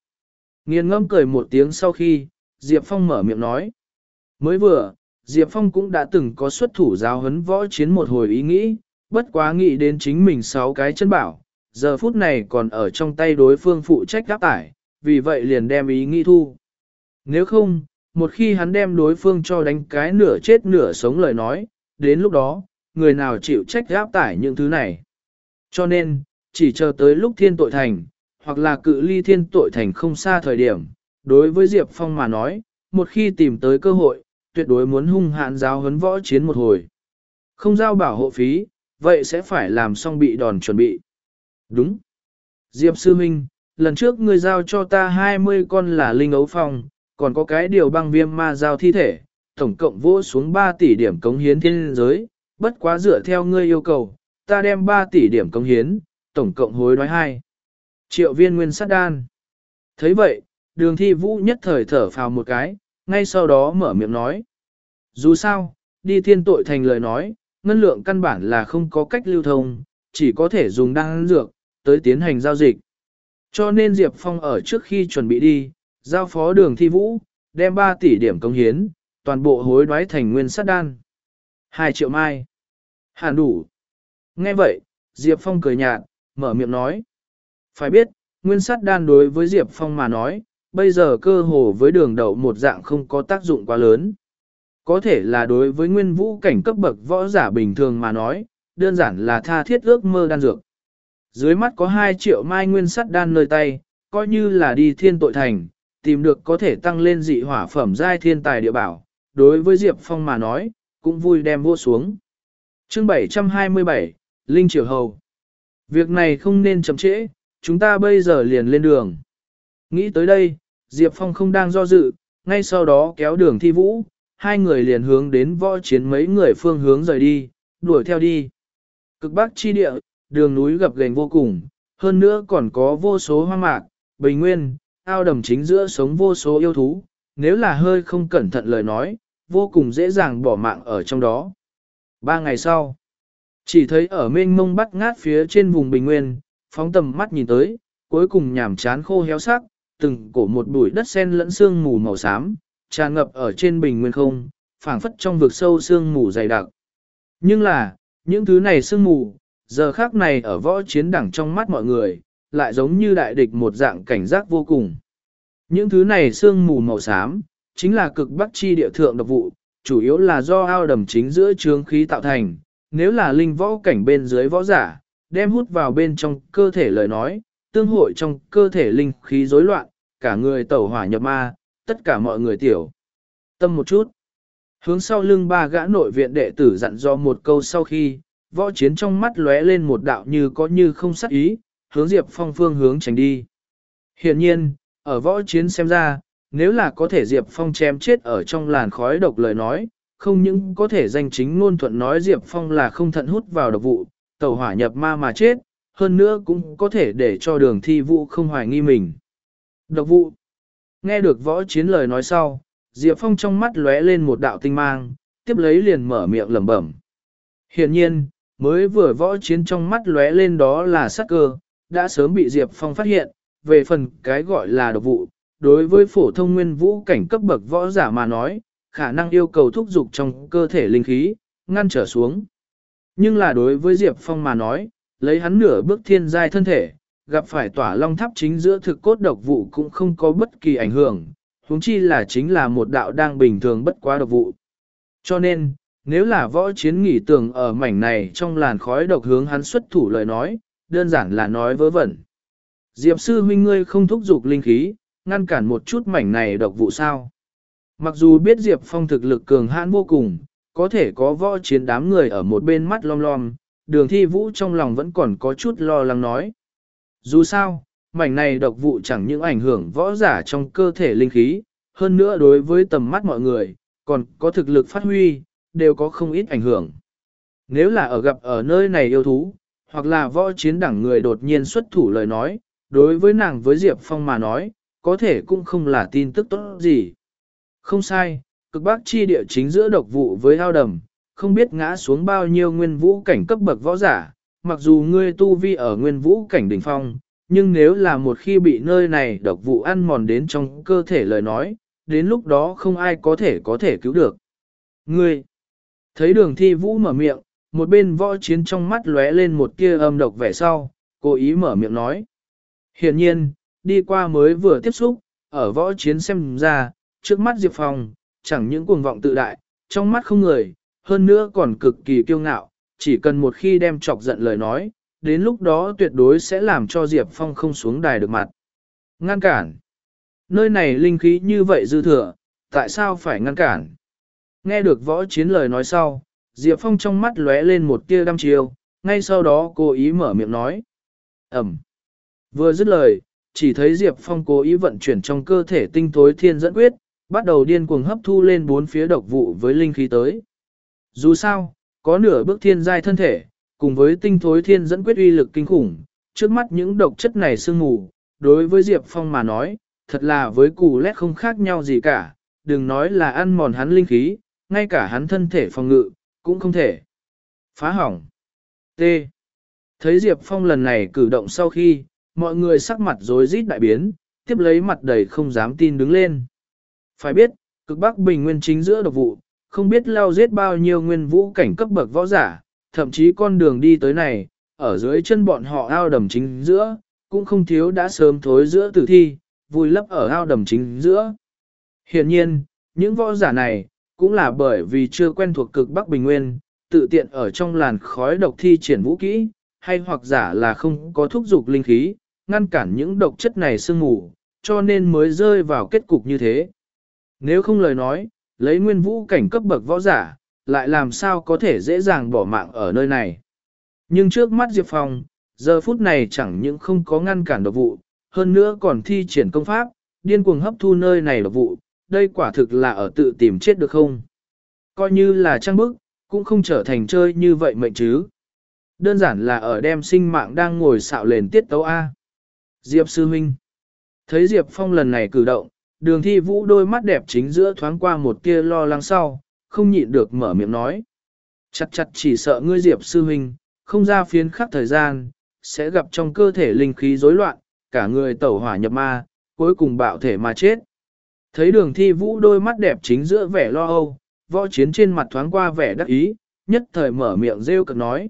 Nghiền ngâm cười một tiếng sau khi, Diệp Phong mở miệng nói. Mới vừa, Diệp Phong cũng đã từng có xuất thủ giáo huấn võ chiến một hồi ý nghĩ, bất quá nghĩ đến chính mình sáu cái chân bảo, giờ phút này còn ở trong tay đối phương phụ trách gáp tải, vì vậy liền đem ý nghĩ thu. Nếu không, một khi hắn đem đối phương cho đánh cái nửa chết nửa sống lời nói, đến lúc đó, người nào chịu trách gáp tải những thứ này. Cho nên, chỉ chờ tới lúc thiên tội thành, hoặc là cự ly thiên tội thành không xa thời điểm, đối với Diệp Phong mà nói, một khi tìm tới cơ hội, tuyệt đối muốn hung hạn giáo huấn võ chiến một hồi. Không giao bảo hộ phí, vậy sẽ phải làm xong bị đòn chuẩn bị. Đúng. Diệp Sư Minh, lần trước ngươi giao cho ta 20 con là linh ấu phong, còn có cái điều băng viêm ma giao thi thể, tổng cộng vô xuống 3 tỷ điểm cống hiến thiên giới, bất quá dựa theo ngươi yêu cầu, ta đem 3 tỷ điểm cống hiến, tổng cộng hối đoái 2. Triệu viên nguyên sát đan. thấy vậy, đường thi vũ nhất thời thở phào một cái, ngay sau đó mở miệng nói. Dù sao, đi thiên tội thành lời nói, ngân lượng căn bản là không có cách lưu thông, chỉ có thể dùng đan dược, tới tiến hành giao dịch. Cho nên Diệp Phong ở trước khi chuẩn bị đi, giao phó đường thi vũ, đem 3 tỷ điểm công hiến, toàn bộ hối đoái thành nguyên sát đan. 2 triệu mai. Hàn đủ. Nghe vậy, Diệp Phong cười nhạt, mở miệng nói. Phải biết, nguyên sát đan đối với Diệp Phong mà nói, bây giờ cơ hồ với đường đậu một dạng không có tác dụng quá lớn. Có thể là đối với nguyên vũ cảnh cấp bậc võ giả bình thường mà nói, đơn giản là tha thiết ước mơ đan dược. Dưới mắt có 2 triệu mai nguyên sắt đan nơi tay, coi như là đi thiên tội thành, tìm được có thể tăng lên dị hỏa phẩm giai thiên tài địa bảo, đối với Diệp Phong mà nói, cũng vui đem vô xuống. chương 727, Linh Triều Hầu Việc này không nên chậm trễ, chúng ta bây giờ liền lên đường. Nghĩ tới đây, Diệp Phong không đang do dự, ngay sau đó kéo đường thi vũ, hai người liền hướng đến võ chiến mấy người phương hướng rời đi, đuổi theo đi. Cực bắc chi địa, đường núi gập ghềnh vô cùng, hơn nữa còn có vô số hoang mạc, bình nguyên, ao đầm chính giữa sống vô số yêu thú, nếu là hơi không cẩn thận lời nói, vô cùng dễ dàng bỏ mạng ở trong đó. Ba ngày sau, chỉ thấy ở mênh mông bắt ngát phía trên vùng bình nguyên, phóng tầm mắt nhìn tới, cuối cùng nhảm chán khô héo sắc, từng cổ một bụi đất sen lẫn sương mù màu xám, tràn ngập ở trên bình nguyên không, phảng phất trong vực sâu sương mù dày đặc. Nhưng là, những thứ này sương mù, giờ khác này ở võ chiến đẳng trong mắt mọi người, lại giống như đại địch một dạng cảnh giác vô cùng. Những thứ này sương mù màu xám, chính là cực bắc chi địa thượng độc vụ, chủ yếu là do ao đầm chính giữa trướng khí tạo thành, nếu là linh võ cảnh bên dưới võ giả, đem hút vào bên trong cơ thể lời nói, tương hội trong cơ thể linh khí rối loạn, cả người tẩu hỏa nhập ma, tất cả mọi người tiểu. Tâm một chút. Hướng sau lưng ba gã nội viện đệ tử dặn do một câu sau khi, võ chiến trong mắt lóe lên một đạo như có như không sắc ý, hướng Diệp Phong phương hướng tránh đi. Hiện nhiên, ở võ chiến xem ra, nếu là có thể Diệp Phong chém chết ở trong làn khói độc lời nói, không những có thể danh chính ngôn thuận nói Diệp Phong là không thận hút vào độc vụ, tàu hỏa nhập ma mà chết, hơn nữa cũng có thể để cho đường thi vụ không hoài nghi mình. Độc vụ. Nghe được võ chiến lời nói sau, Diệp Phong trong mắt lóe lên một đạo tinh mang, tiếp lấy liền mở miệng lẩm bẩm. Hiện nhiên, mới vừa võ chiến trong mắt lóe lên đó là sắc cơ, đã sớm bị Diệp Phong phát hiện, về phần cái gọi là độc vụ, đối với phổ thông nguyên vũ cảnh cấp bậc võ giả mà nói, khả năng yêu cầu thúc dục trong cơ thể linh khí, ngăn trở xuống. Nhưng là đối với Diệp Phong mà nói, lấy hắn nửa bước thiên giai thân thể, gặp phải tỏa long tháp chính giữa thực cốt độc vụ cũng không có bất kỳ ảnh hưởng, huống chi là chính là một đạo đang bình thường bất quá độc vụ. Cho nên, nếu là võ chiến nghỉ tưởng ở mảnh này trong làn khói độc hướng hắn xuất thủ lời nói, đơn giản là nói vớ vẩn. Diệp sư huynh ngươi không thúc giục linh khí, ngăn cản một chút mảnh này độc vụ sao. Mặc dù biết Diệp Phong thực lực cường hãn vô cùng, có thể có võ chiến đám người ở một bên mắt lom lom, đường thi vũ trong lòng vẫn còn có chút lo lắng nói. Dù sao, mảnh này độc vụ chẳng những ảnh hưởng võ giả trong cơ thể linh khí, hơn nữa đối với tầm mắt mọi người, còn có thực lực phát huy, đều có không ít ảnh hưởng. Nếu là ở gặp ở nơi này yêu thú, hoặc là võ chiến đẳng người đột nhiên xuất thủ lời nói, đối với nàng với Diệp Phong mà nói, có thể cũng không là tin tức tốt gì. Không sai, cực bắc chi địa chính giữa độc vụ với ao đầm, không biết ngã xuống bao nhiêu nguyên vũ cảnh cấp bậc võ giả, mặc dù ngươi tu vi ở nguyên vũ cảnh đỉnh phong, nhưng nếu là một khi bị nơi này độc vụ ăn mòn đến trong cơ thể lời nói, đến lúc đó không ai có thể có thể cứu được. Ngươi, thấy đường thi vũ mở miệng, một bên võ chiến trong mắt lóe lên một tia âm độc vẻ sau, cố ý mở miệng nói. Hiện nhiên, đi qua mới vừa tiếp xúc, ở võ chiến xem ra, trước mắt Diệp Phong, chẳng những cuồng vọng tự đại, trong mắt không người, hơn nữa còn cực kỳ kiêu ngạo, chỉ cần một khi đem chọc giận lời nói, đến lúc đó tuyệt đối sẽ làm cho Diệp Phong không xuống đài được mặt. Ngăn cản. Nơi này linh khí như vậy dư thừa, tại sao phải ngăn cản? Nghe được võ chiến lời nói sau, Diệp Phong trong mắt lóe lên một tia đăm chiêu, ngay sau đó cố ý mở miệng nói. Ẩm. Vừa dứt lời, chỉ thấy Diệp Phong cố ý vận chuyển trong cơ thể tinh thối thiên dẫn quyết, bắt đầu điên cuồng hấp thu lên bốn phía độc vụ với linh khí tới. Dù sao, có nửa bước thiên giai thân thể, cùng với tinh thối thiên dẫn quyết uy lực kinh khủng, trước mắt những độc chất này sương mù, đối với Diệp Phong mà nói, thật là với củ lét không khác nhau gì cả, đừng nói là ăn mòn hắn linh khí, ngay cả hắn thân thể phòng ngự, cũng không thể. Phá hỏng. T. Thấy Diệp Phong lần này cử động sau khi, mọi người sắc mặt rối rít đại biến, tiếp lấy mặt đầy không dám tin đứng lên. Phải biết, cực bắc bình nguyên chính giữa độc vụ, không biết lao giết bao nhiêu nguyên vũ cảnh cấp bậc võ giả, thậm chí con đường đi tới này, ở dưới chân bọn họ ao đầm chính giữa, cũng không thiếu đã sớm thối giữa tử thi, vui lấp ở ao đầm chính giữa. Hiện nhiên, những võ giả này, cũng là bởi vì chưa quen thuộc cực Bắc Bình Nguyên, tự tiện ở trong làn khói độc thi triển vũ kỹ, hay hoặc giả là không có thúc dục linh khí, ngăn cản những độc chất này sương mù, cho nên mới rơi vào kết cục như thế. Nếu không lời nói, lấy nguyên vũ cảnh cấp bậc võ giả, lại làm sao có thể dễ dàng bỏ mạng ở nơi này. Nhưng trước mắt Diệp Phong, giờ phút này chẳng những không có ngăn cản độc vụ, hơn nữa còn thi triển công pháp, điên cuồng hấp thu nơi này độc vụ, đây quả thực là ở tự tìm chết được không? Coi như là trang bức, cũng không trở thành chơi như vậy mệnh chứ. Đơn giản là ở đem sinh mạng đang ngồi xạo lên tiết tấu A. Diệp Sư Minh Thấy Diệp Phong lần này cử động, đường thi vũ đôi mắt đẹp chính giữa thoáng qua một tia lo lắng sau, không nhịn được mở miệng nói. Chặt chặt chỉ sợ ngươi Diệp Sư Minh, không ra phiến khắc thời gian, sẽ gặp trong cơ thể linh khí rối loạn, cả người tẩu hỏa nhập ma, cuối cùng bạo thể mà chết. Thấy đường thi vũ đôi mắt đẹp chính giữa vẻ lo âu, võ chiến trên mặt thoáng qua vẻ đắc ý, nhất thời mở miệng rêu cực nói.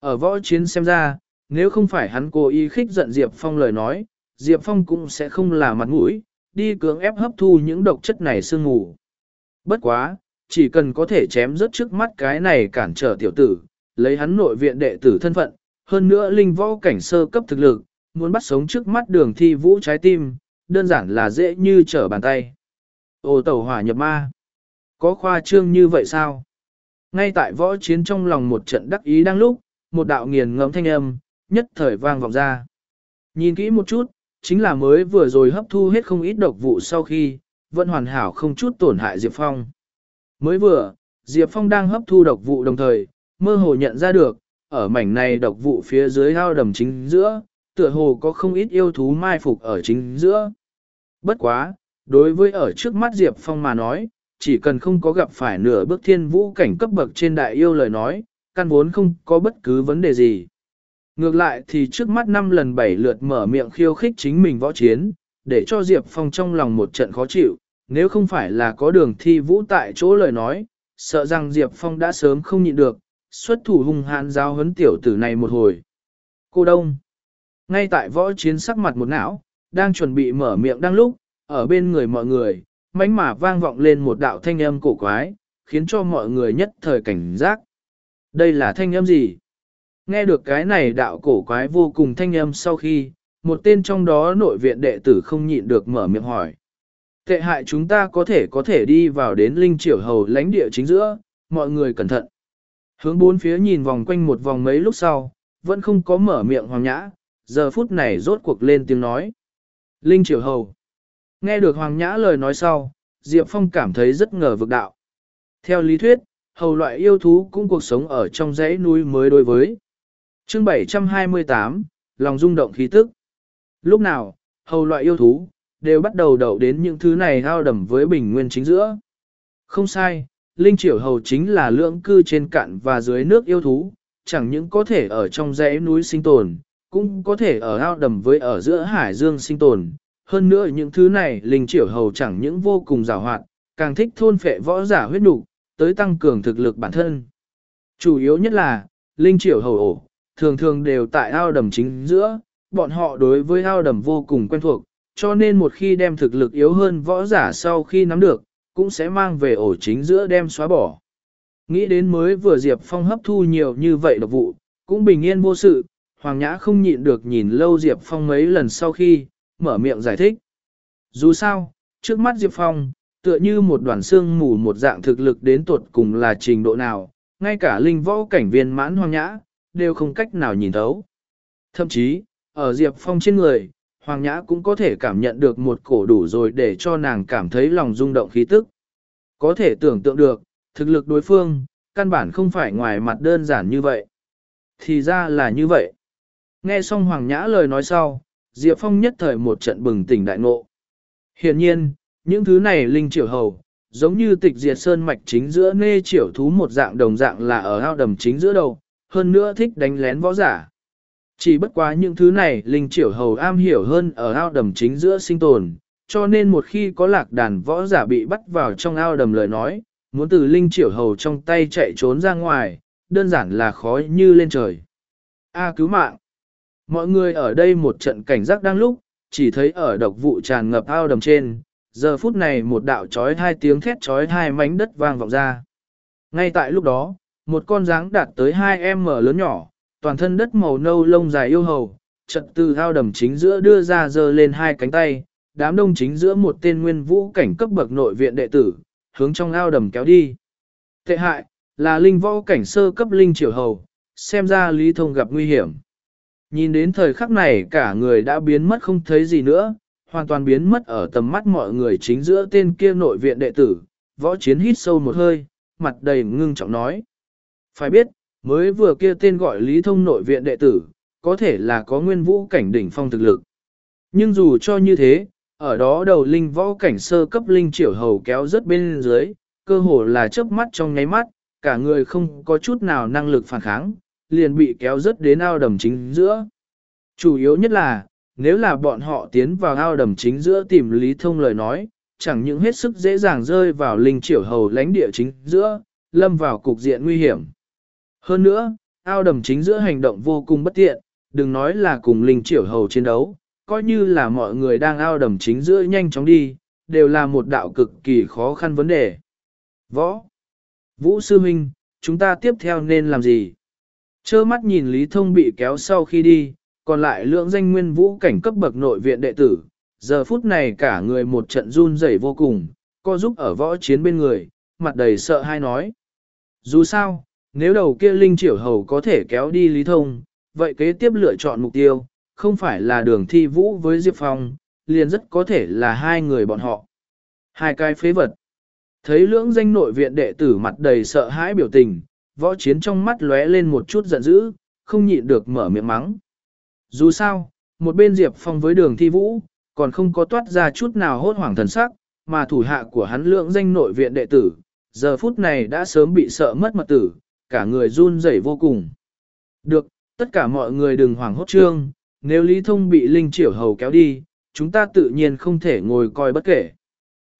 Ở võ chiến xem ra, nếu không phải hắn cố ý khích giận Diệp Phong lời nói, Diệp Phong cũng sẽ không là mặt mũi, đi cưỡng ép hấp thu những độc chất này sương ngủ. Bất quá, chỉ cần có thể chém rớt trước mắt cái này cản trở tiểu tử, lấy hắn nội viện đệ tử thân phận, hơn nữa linh võ cảnh sơ cấp thực lực, muốn bắt sống trước mắt đường thi vũ trái tim, đơn giản là dễ như trở bàn tay. Ô tẩu hỏa nhập ma. Có khoa trương như vậy sao? Ngay tại võ chiến trong lòng một trận đắc ý đang lúc, một đạo nghiền ngẫm thanh âm, nhất thời vang vọng ra. Nhìn kỹ một chút, chính là mới vừa rồi hấp thu hết không ít độc vụ sau khi, vẫn hoàn hảo không chút tổn hại Diệp Phong. Mới vừa, Diệp Phong đang hấp thu độc vụ đồng thời, mơ hồ nhận ra được, ở mảnh này độc vụ phía dưới hao đầm chính giữa, tựa hồ có không ít yêu thú mai phục ở chính giữa. Bất quá, đối với ở trước mắt Diệp Phong mà nói, chỉ cần không có gặp phải nửa bước thiên vũ cảnh cấp bậc trên đại yêu lời nói, căn vốn không có bất cứ vấn đề gì. Ngược lại thì trước mắt năm lần bảy lượt mở miệng khiêu khích chính mình võ chiến, để cho Diệp Phong trong lòng một trận khó chịu, nếu không phải là có đường thi vũ tại chỗ lời nói, sợ rằng Diệp Phong đã sớm không nhịn được, xuất thủ hung hãn giao huấn tiểu tử này một hồi. Cô Đông Ngay tại võ chiến sắc mặt một não, đang chuẩn bị mở miệng đang lúc, ở bên người mọi người, mánh mà vang vọng lên một đạo thanh âm cổ quái, khiến cho mọi người nhất thời cảnh giác. Đây là thanh âm gì? Nghe được cái này đạo cổ quái vô cùng thanh âm sau khi, một tên trong đó nội viện đệ tử không nhịn được mở miệng hỏi. Tệ hại chúng ta có thể có thể đi vào đến linh triểu hầu lãnh địa chính giữa, mọi người cẩn thận. Hướng bốn phía nhìn vòng quanh một vòng mấy lúc sau, vẫn không có mở miệng hoàng nhã, giờ phút này rốt cuộc lên tiếng nói. Linh triều hầu. Nghe được hoàng nhã lời nói sau, Diệp Phong cảm thấy rất ngờ vực đạo. Theo lý thuyết, hầu loại yêu thú cũng cuộc sống ở trong dãy núi mới đối với. Chương 728, lòng rung động khí tức. Lúc nào, hầu loại yêu thú, đều bắt đầu đậu đến những thứ này hao đầm với bình nguyên chính giữa. Không sai, linh triểu hầu chính là lượng cư trên cạn và dưới nước yêu thú, chẳng những có thể ở trong dãy núi sinh tồn, cũng có thể ở ao đầm với ở giữa hải dương sinh tồn. Hơn nữa những thứ này linh triểu hầu chẳng những vô cùng rào hoạt, càng thích thôn phệ võ giả huyết nục tới tăng cường thực lực bản thân. Chủ yếu nhất là, linh triểu hầu ổ, thường thường đều tại ao đầm chính giữa, bọn họ đối với ao đầm vô cùng quen thuộc, cho nên một khi đem thực lực yếu hơn võ giả sau khi nắm được, cũng sẽ mang về ổ chính giữa đem xóa bỏ. Nghĩ đến mới vừa Diệp Phong hấp thu nhiều như vậy độc vụ, cũng bình yên vô sự, Hoàng Nhã không nhịn được nhìn lâu Diệp Phong mấy lần sau khi, mở miệng giải thích. Dù sao, trước mắt Diệp Phong, tựa như một đoàn xương mù một dạng thực lực đến tuột cùng là trình độ nào, ngay cả linh võ cảnh viên mãn Hoàng Nhã, đều không cách nào nhìn thấu. Thậm chí, ở Diệp Phong trên người, Hoàng Nhã cũng có thể cảm nhận được một cổ đủ rồi để cho nàng cảm thấy lòng rung động khí tức. Có thể tưởng tượng được, thực lực đối phương, căn bản không phải ngoài mặt đơn giản như vậy. Thì ra là như vậy. Nghe xong Hoàng Nhã lời nói sau, Diệp Phong nhất thời một trận bừng tỉnh đại ngộ. Hiện nhiên, những thứ này linh triệu hầu, giống như tịch diệt sơn mạch chính giữa nê triệu thú một dạng đồng dạng là ở ao đầm chính giữa đầu, hơn nữa thích đánh lén võ giả. Chỉ bất quá những thứ này linh triểu hầu am hiểu hơn ở ao đầm chính giữa sinh tồn, cho nên một khi có lạc đàn võ giả bị bắt vào trong ao đầm lời nói, muốn từ linh triểu hầu trong tay chạy trốn ra ngoài, đơn giản là khó như lên trời. A à, cứu mạng! Mọi người ở đây một trận cảnh giác đang lúc, chỉ thấy ở độc vụ tràn ngập ao đầm trên, giờ phút này một đạo chói hai tiếng thét chói hai mảnh đất vang vọng ra. Ngay tại lúc đó, một con dáng đạt tới 2 em lớn nhỏ, toàn thân đất màu nâu lông dài yêu hầu, trận từ thao đầm chính giữa đưa ra giơ lên hai cánh tay, đám đông chính giữa một tên nguyên vũ cảnh cấp bậc nội viện đệ tử, hướng trong ao đầm kéo đi. Tệ hại, là linh võ cảnh sơ cấp linh triều hầu, xem ra Lý Thông gặp nguy hiểm. Nhìn đến thời khắc này cả người đã biến mất không thấy gì nữa, hoàn toàn biến mất ở tầm mắt mọi người chính giữa tên kia nội viện đệ tử, võ chiến hít sâu một hơi, mặt đầy ngưng trọng nói. Phải biết, mới vừa kia tên gọi Lý Thông nội viện đệ tử, có thể là có nguyên vũ cảnh đỉnh phong thực lực. Nhưng dù cho như thế, ở đó đầu linh võ cảnh sơ cấp linh triểu hầu kéo rất bên dưới, cơ hồ là chớp mắt trong nháy mắt, cả người không có chút nào năng lực phản kháng, liền bị kéo rất đến ao đầm chính giữa. Chủ yếu nhất là, nếu là bọn họ tiến vào ao đầm chính giữa tìm Lý Thông lời nói, chẳng những hết sức dễ dàng rơi vào linh triểu hầu lãnh địa chính giữa, lâm vào cục diện nguy hiểm. Hơn nữa, ao đầm chính giữa hành động vô cùng bất tiện, đừng nói là cùng linh triểu hầu chiến đấu, coi như là mọi người đang ao đầm chính giữa nhanh chóng đi, đều là một đạo cực kỳ khó khăn vấn đề. Võ Vũ Sư Minh, chúng ta tiếp theo nên làm gì? Chơ mắt nhìn Lý Thông bị kéo sau khi đi, còn lại lượng danh nguyên vũ cảnh cấp bậc nội viện đệ tử, giờ phút này cả người một trận run rẩy vô cùng, co giúp ở võ chiến bên người, mặt đầy sợ hai nói. Dù sao, nếu đầu kia linh triểu hầu có thể kéo đi Lý Thông, vậy kế tiếp lựa chọn mục tiêu, không phải là đường thi vũ với Diệp Phong, liền rất có thể là hai người bọn họ. Hai cái phế vật. Thấy lưỡng danh nội viện đệ tử mặt đầy sợ hãi biểu tình, võ chiến trong mắt lóe lên một chút giận dữ, không nhịn được mở miệng mắng. Dù sao, một bên Diệp Phong với đường thi vũ, còn không có toát ra chút nào hốt hoảng thần sắc, mà thủ hạ của hắn lưỡng danh nội viện đệ tử, giờ phút này đã sớm bị sợ mất mật tử, cả người run rẩy vô cùng. Được, Tất cả mọi người đừng hoảng hốt trương, nếu Lý Thông bị Linh Triểu Hầu kéo đi, chúng ta tự nhiên không thể ngồi coi bất kể.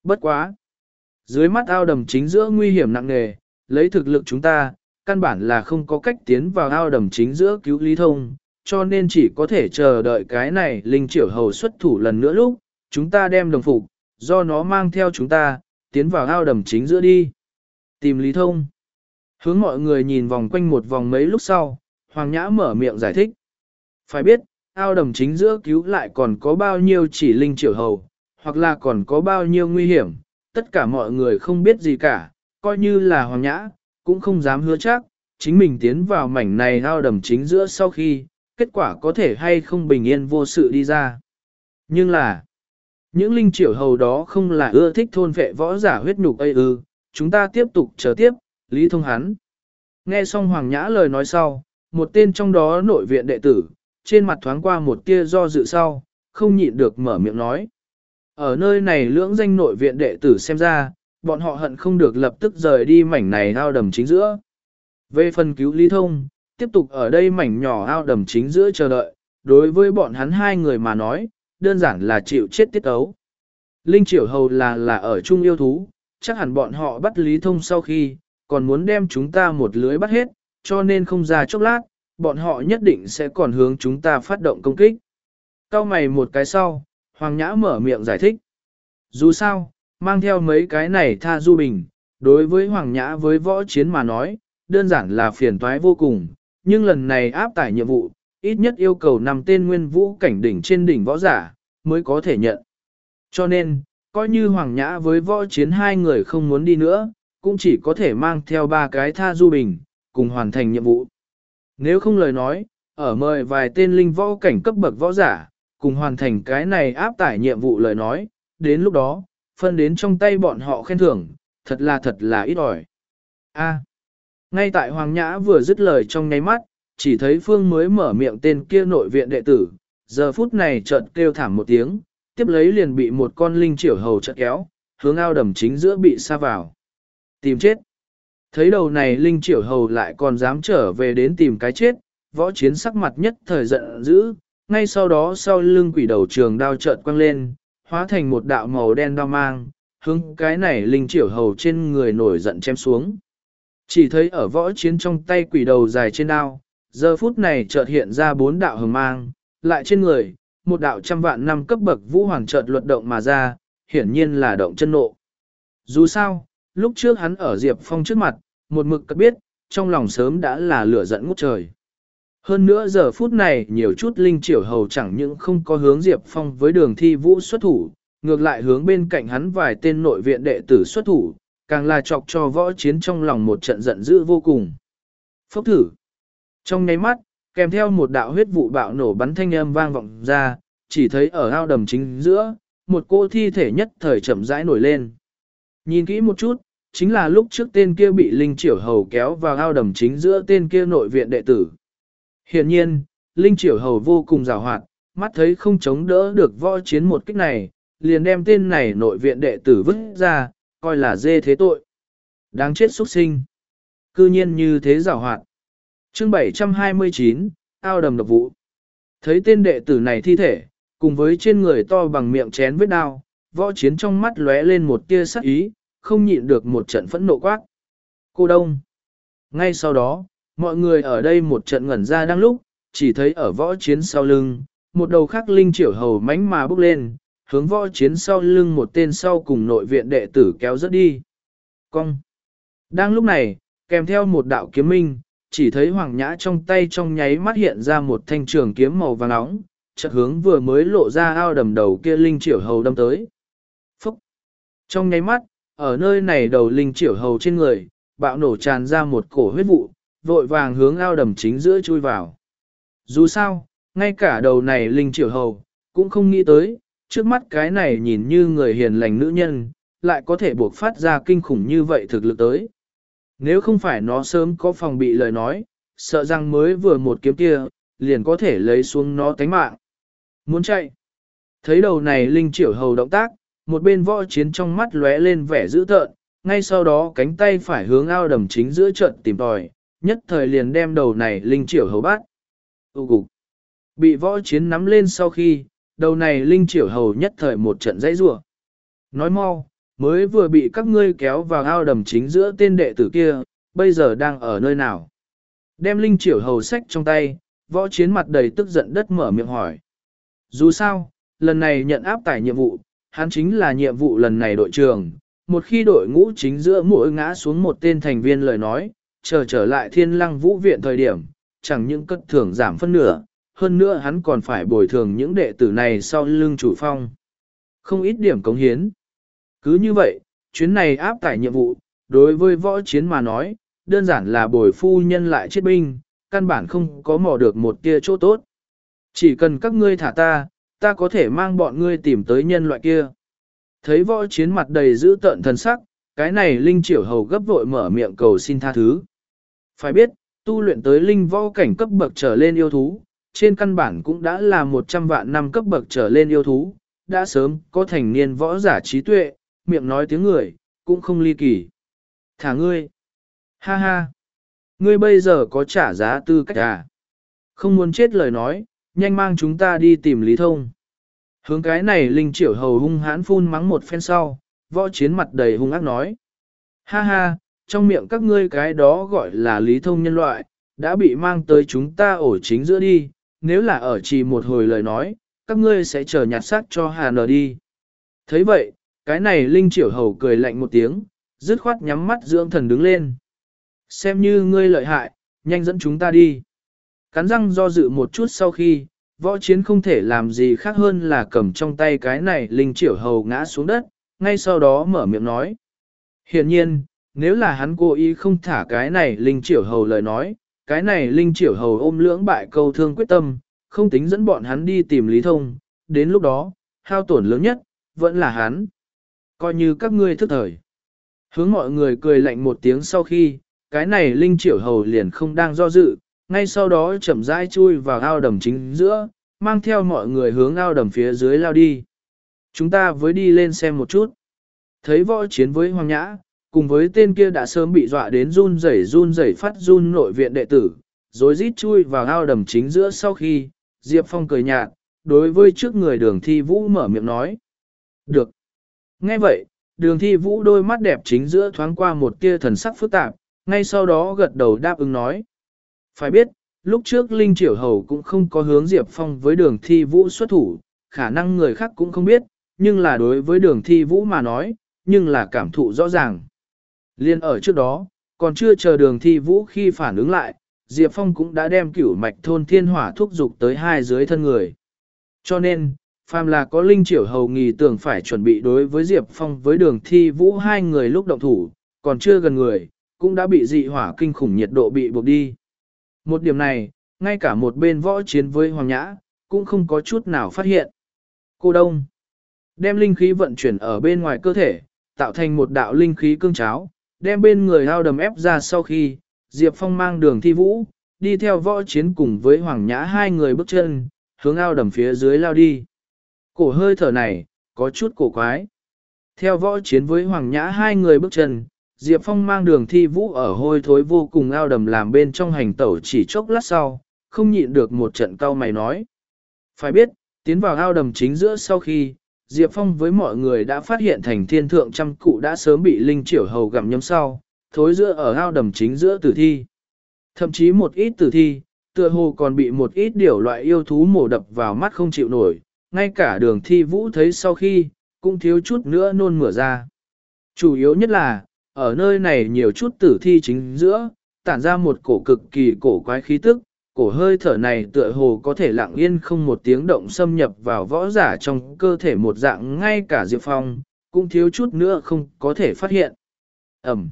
Bất quá. Dưới mắt ao đầm chính giữa nguy hiểm nặng nề, lấy thực lực chúng ta, căn bản là không có cách tiến vào ao đầm chính giữa cứu Lý Thông, cho nên chỉ có thể chờ đợi cái này Linh Triểu Hầu xuất thủ lần nữa lúc, chúng ta đem đồng phục, do nó mang theo chúng ta, tiến vào ao đầm chính giữa đi. Tìm Lý Thông. Hướng mọi người nhìn vòng quanh một vòng mấy lúc sau, Hoàng Nhã mở miệng giải thích. Phải biết, ao đầm chính giữa cứu lại còn có bao nhiêu chỉ linh triệu hầu, hoặc là còn có bao nhiêu nguy hiểm, tất cả mọi người không biết gì cả, coi như là Hoàng Nhã, cũng không dám hứa chắc, chính mình tiến vào mảnh này ao đầm chính giữa sau khi, kết quả có thể hay không bình yên vô sự đi ra. Nhưng là, những linh triệu hầu đó không là ưa thích thôn vệ võ giả huyết nhục ây ư, chúng ta tiếp tục chờ tiếp, lý thông hắn. Nghe xong Hoàng Nhã lời nói sau, một tên trong đó nội viện đệ tử, trên mặt thoáng qua một tia do dự sau, không nhịn được mở miệng nói. Ở nơi này lưỡng danh nội viện đệ tử xem ra, bọn họ hận không được lập tức rời đi mảnh này ao đầm chính giữa. Về phần cứu lý thông, tiếp tục ở đây mảnh nhỏ ao đầm chính giữa chờ đợi, đối với bọn hắn hai người mà nói, đơn giản là chịu chết tiết ấu. Linh triểu hầu là là ở chung yêu thú, chắc hẳn bọn họ bắt lý thông sau khi, còn muốn đem chúng ta một lưới bắt hết, cho nên không ra chốc lát, bọn họ nhất định sẽ còn hướng chúng ta phát động công kích. Cao mày một cái sau, Hoàng Nhã mở miệng giải thích. Dù sao, mang theo mấy cái này tha du bình, đối với Hoàng Nhã với võ chiến mà nói, đơn giản là phiền toái vô cùng, nhưng lần này áp tải nhiệm vụ, ít nhất yêu cầu nằm tên nguyên vũ cảnh đỉnh trên đỉnh võ giả, mới có thể nhận. Cho nên, coi như Hoàng Nhã với võ chiến hai người không muốn đi nữa, cũng chỉ có thể mang theo ba cái tha du bình, cùng hoàn thành nhiệm vụ. Nếu không lời nói, ở mời vài tên linh võ cảnh cấp bậc võ giả, cùng hoàn thành cái này áp tải nhiệm vụ lời nói, đến lúc đó, phân đến trong tay bọn họ khen thưởng, thật là thật là ít ỏi. A. ngay tại Hoàng Nhã vừa dứt lời trong nháy mắt, chỉ thấy Phương mới mở miệng tên kia nội viện đệ tử, giờ phút này chợt kêu thảm một tiếng, tiếp lấy liền bị một con linh triểu hầu chợt kéo, hướng ao đầm chính giữa bị xa vào. Tìm chết. Thấy đầu này Linh triệu Hầu lại còn dám trở về đến tìm cái chết, võ chiến sắc mặt nhất thời giận dữ, ngay sau đó sau lưng quỷ đầu trường đao chợt quăng lên, hóa thành một đạo màu đen đao mang, hướng cái này Linh triệu Hầu trên người nổi giận chém xuống. Chỉ thấy ở võ chiến trong tay quỷ đầu dài trên đao, giờ phút này chợt hiện ra bốn đạo hồng mang, lại trên người, một đạo trăm vạn năm cấp bậc vũ hoàng chợt luật động mà ra, hiển nhiên là động chân nộ. Dù sao, lúc trước hắn ở Diệp Phong trước mặt, một mực cất biết, trong lòng sớm đã là lửa giận ngút trời. Hơn nữa giờ phút này nhiều chút linh triều hầu chẳng những không có hướng Diệp Phong với đường thi vũ xuất thủ, ngược lại hướng bên cạnh hắn vài tên nội viện đệ tử xuất thủ, càng là chọc cho võ chiến trong lòng một trận giận dữ vô cùng. Phốc thử. Trong nháy mắt, kèm theo một đạo huyết vụ bạo nổ bắn thanh âm vang vọng ra, chỉ thấy ở ao đầm chính giữa, một cô thi thể nhất thời chậm rãi nổi lên. Nhìn kỹ một chút, chính là lúc trước tên kia bị Linh Triểu Hầu kéo vào ao đầm chính giữa tên kia nội viện đệ tử. Hiện nhiên, Linh Triểu Hầu vô cùng rào hoạt, mắt thấy không chống đỡ được võ chiến một kích này, liền đem tên này nội viện đệ tử vứt ra, coi là dê thế tội. Đáng chết xuất sinh. Cư nhiên như thế rào hoạt. chương 729, ao đầm độc vụ. Thấy tên đệ tử này thi thể, cùng với trên người to bằng miệng chén vết đao, võ chiến trong mắt lóe lên một tia sắc ý, không nhịn được một trận phẫn nộ quát. Cô Đông. Ngay sau đó, mọi người ở đây một trận ngẩn ra đang lúc, chỉ thấy ở võ chiến sau lưng, một đầu khắc linh triểu hầu mánh mà bước lên, hướng võ chiến sau lưng một tên sau cùng nội viện đệ tử kéo rất đi. Cong. Đang lúc này, kèm theo một đạo kiếm minh, chỉ thấy hoàng nhã trong tay trong nháy mắt hiện ra một thanh trường kiếm màu vàng nóng, chợt hướng vừa mới lộ ra ao đầm đầu kia linh triểu hầu đâm tới. Trong nháy mắt, ở nơi này đầu linh triểu hầu trên người, bạo nổ tràn ra một cổ huyết vụ, vội vàng hướng ao đầm chính giữa chui vào. Dù sao, ngay cả đầu này linh triểu hầu, cũng không nghĩ tới, trước mắt cái này nhìn như người hiền lành nữ nhân, lại có thể buộc phát ra kinh khủng như vậy thực lực tới. Nếu không phải nó sớm có phòng bị lời nói, sợ rằng mới vừa một kiếm kia, liền có thể lấy xuống nó tánh mạng. Muốn chạy. Thấy đầu này linh triểu hầu động tác, một bên võ chiến trong mắt lóe lên vẻ dữ tợn, ngay sau đó cánh tay phải hướng ao đầm chính giữa trận tìm tòi, nhất thời liền đem đầu này linh triểu hầu bắt. Tụ cục. Bị võ chiến nắm lên sau khi, đầu này Linh Triểu Hầu nhất thời một trận dãy rủa Nói mau, mới vừa bị các ngươi kéo vào ao đầm chính giữa tên đệ tử kia, bây giờ đang ở nơi nào? Đem Linh Triểu Hầu sách trong tay, võ chiến mặt đầy tức giận đất mở miệng hỏi. Dù sao, lần này nhận áp tải nhiệm vụ, hắn chính là nhiệm vụ lần này đội trưởng. Một khi đội ngũ chính giữa mỗi ngã xuống một tên thành viên lời nói, chờ trở lại thiên lăng vũ viện thời điểm, chẳng những cất thưởng giảm phân nửa, hơn nữa hắn còn phải bồi thường những đệ tử này sau lưng chủ phong. Không ít điểm cống hiến. Cứ như vậy, chuyến này áp tải nhiệm vụ, đối với võ chiến mà nói, đơn giản là bồi phu nhân lại chết binh, căn bản không có mò được một tia chỗ tốt. Chỉ cần các ngươi thả ta, ta có thể mang bọn ngươi tìm tới nhân loại kia. Thấy võ chiến mặt đầy dữ tợn thần sắc, cái này Linh Triểu Hầu gấp vội mở miệng cầu xin tha thứ. Phải biết, tu luyện tới Linh võ cảnh cấp bậc trở lên yêu thú, trên căn bản cũng đã là 100 vạn năm cấp bậc trở lên yêu thú, đã sớm có thành niên võ giả trí tuệ, miệng nói tiếng người, cũng không ly kỳ. Thả ngươi! Ha ha! Ngươi bây giờ có trả giá tư cách à? Không muốn chết lời nói, nhanh mang chúng ta đi tìm Lý Thông. Hướng cái này Linh triệu Hầu hung hãn phun mắng một phen sau, võ chiến mặt đầy hung ác nói. Ha ha, trong miệng các ngươi cái đó gọi là Lý Thông nhân loại, đã bị mang tới chúng ta ổ chính giữa đi, nếu là ở chỉ một hồi lời nói, các ngươi sẽ chờ nhặt xác cho Hà Nờ đi. thấy vậy, cái này Linh triệu Hầu cười lạnh một tiếng, dứt khoát nhắm mắt dưỡng thần đứng lên. Xem như ngươi lợi hại, nhanh dẫn chúng ta đi. Cắn răng do dự một chút sau khi, võ chiến không thể làm gì khác hơn là cầm trong tay cái này Linh Triểu Hầu ngã xuống đất, ngay sau đó mở miệng nói. Hiện nhiên, nếu là hắn cố ý không thả cái này Linh Triểu Hầu lời nói, cái này Linh Triểu Hầu ôm lưỡng bại câu thương quyết tâm, không tính dẫn bọn hắn đi tìm Lý Thông, đến lúc đó, hao tổn lớn nhất, vẫn là hắn. Coi như các ngươi thức thời. Hướng mọi người cười lạnh một tiếng sau khi, cái này Linh Triểu Hầu liền không đang do dự, ngay sau đó chậm rãi chui vào ao đầm chính giữa, mang theo mọi người hướng ao đầm phía dưới lao đi. Chúng ta với đi lên xem một chút. Thấy võ chiến với Hoàng Nhã, cùng với tên kia đã sớm bị dọa đến run rẩy run rẩy phát run nội viện đệ tử, rồi rít chui vào ao đầm chính giữa sau khi, Diệp Phong cười nhạt, đối với trước người đường thi vũ mở miệng nói. Được. Nghe vậy, đường thi vũ đôi mắt đẹp chính giữa thoáng qua một tia thần sắc phức tạp, ngay sau đó gật đầu đáp ứng nói. Phải biết, lúc trước Linh Triểu Hầu cũng không có hướng Diệp Phong với đường thi vũ xuất thủ, khả năng người khác cũng không biết, nhưng là đối với đường thi vũ mà nói, nhưng là cảm thụ rõ ràng. Liên ở trước đó, còn chưa chờ đường thi vũ khi phản ứng lại, Diệp Phong cũng đã đem cửu mạch thôn thiên hỏa thúc dục tới hai dưới thân người. Cho nên, phàm là có linh triểu hầu nghỉ tưởng phải chuẩn bị đối với Diệp Phong với đường thi vũ hai người lúc động thủ, còn chưa gần người, cũng đã bị dị hỏa kinh khủng nhiệt độ bị buộc đi. Một điểm này, ngay cả một bên võ chiến với Hoàng Nhã, cũng không có chút nào phát hiện. Cô Đông đem linh khí vận chuyển ở bên ngoài cơ thể, tạo thành một đạo linh khí cương cháo, đem bên người ao đầm ép ra sau khi, Diệp Phong mang đường thi vũ, đi theo võ chiến cùng với Hoàng Nhã hai người bước chân, hướng ao đầm phía dưới lao đi. Cổ hơi thở này, có chút cổ quái. Theo võ chiến với Hoàng Nhã hai người bước chân, Diệp Phong mang đường thi vũ ở hôi thối vô cùng ao đầm làm bên trong hành tẩu chỉ chốc lát sau, không nhịn được một trận cau mày nói. Phải biết, tiến vào ao đầm chính giữa sau khi, Diệp Phong với mọi người đã phát hiện thành thiên thượng trăm cụ đã sớm bị linh triểu hầu gặm nhấm sau, thối giữa ở ao đầm chính giữa tử thi. Thậm chí một ít tử thi, tựa hồ còn bị một ít điều loại yêu thú mổ đập vào mắt không chịu nổi, ngay cả đường thi vũ thấy sau khi, cũng thiếu chút nữa nôn mửa ra. Chủ yếu nhất là, ở nơi này nhiều chút tử thi chính giữa, tản ra một cổ cực kỳ cổ quái khí tức, cổ hơi thở này tựa hồ có thể lặng yên không một tiếng động xâm nhập vào võ giả trong cơ thể một dạng ngay cả Diệp Phong, cũng thiếu chút nữa không có thể phát hiện. Ẩm.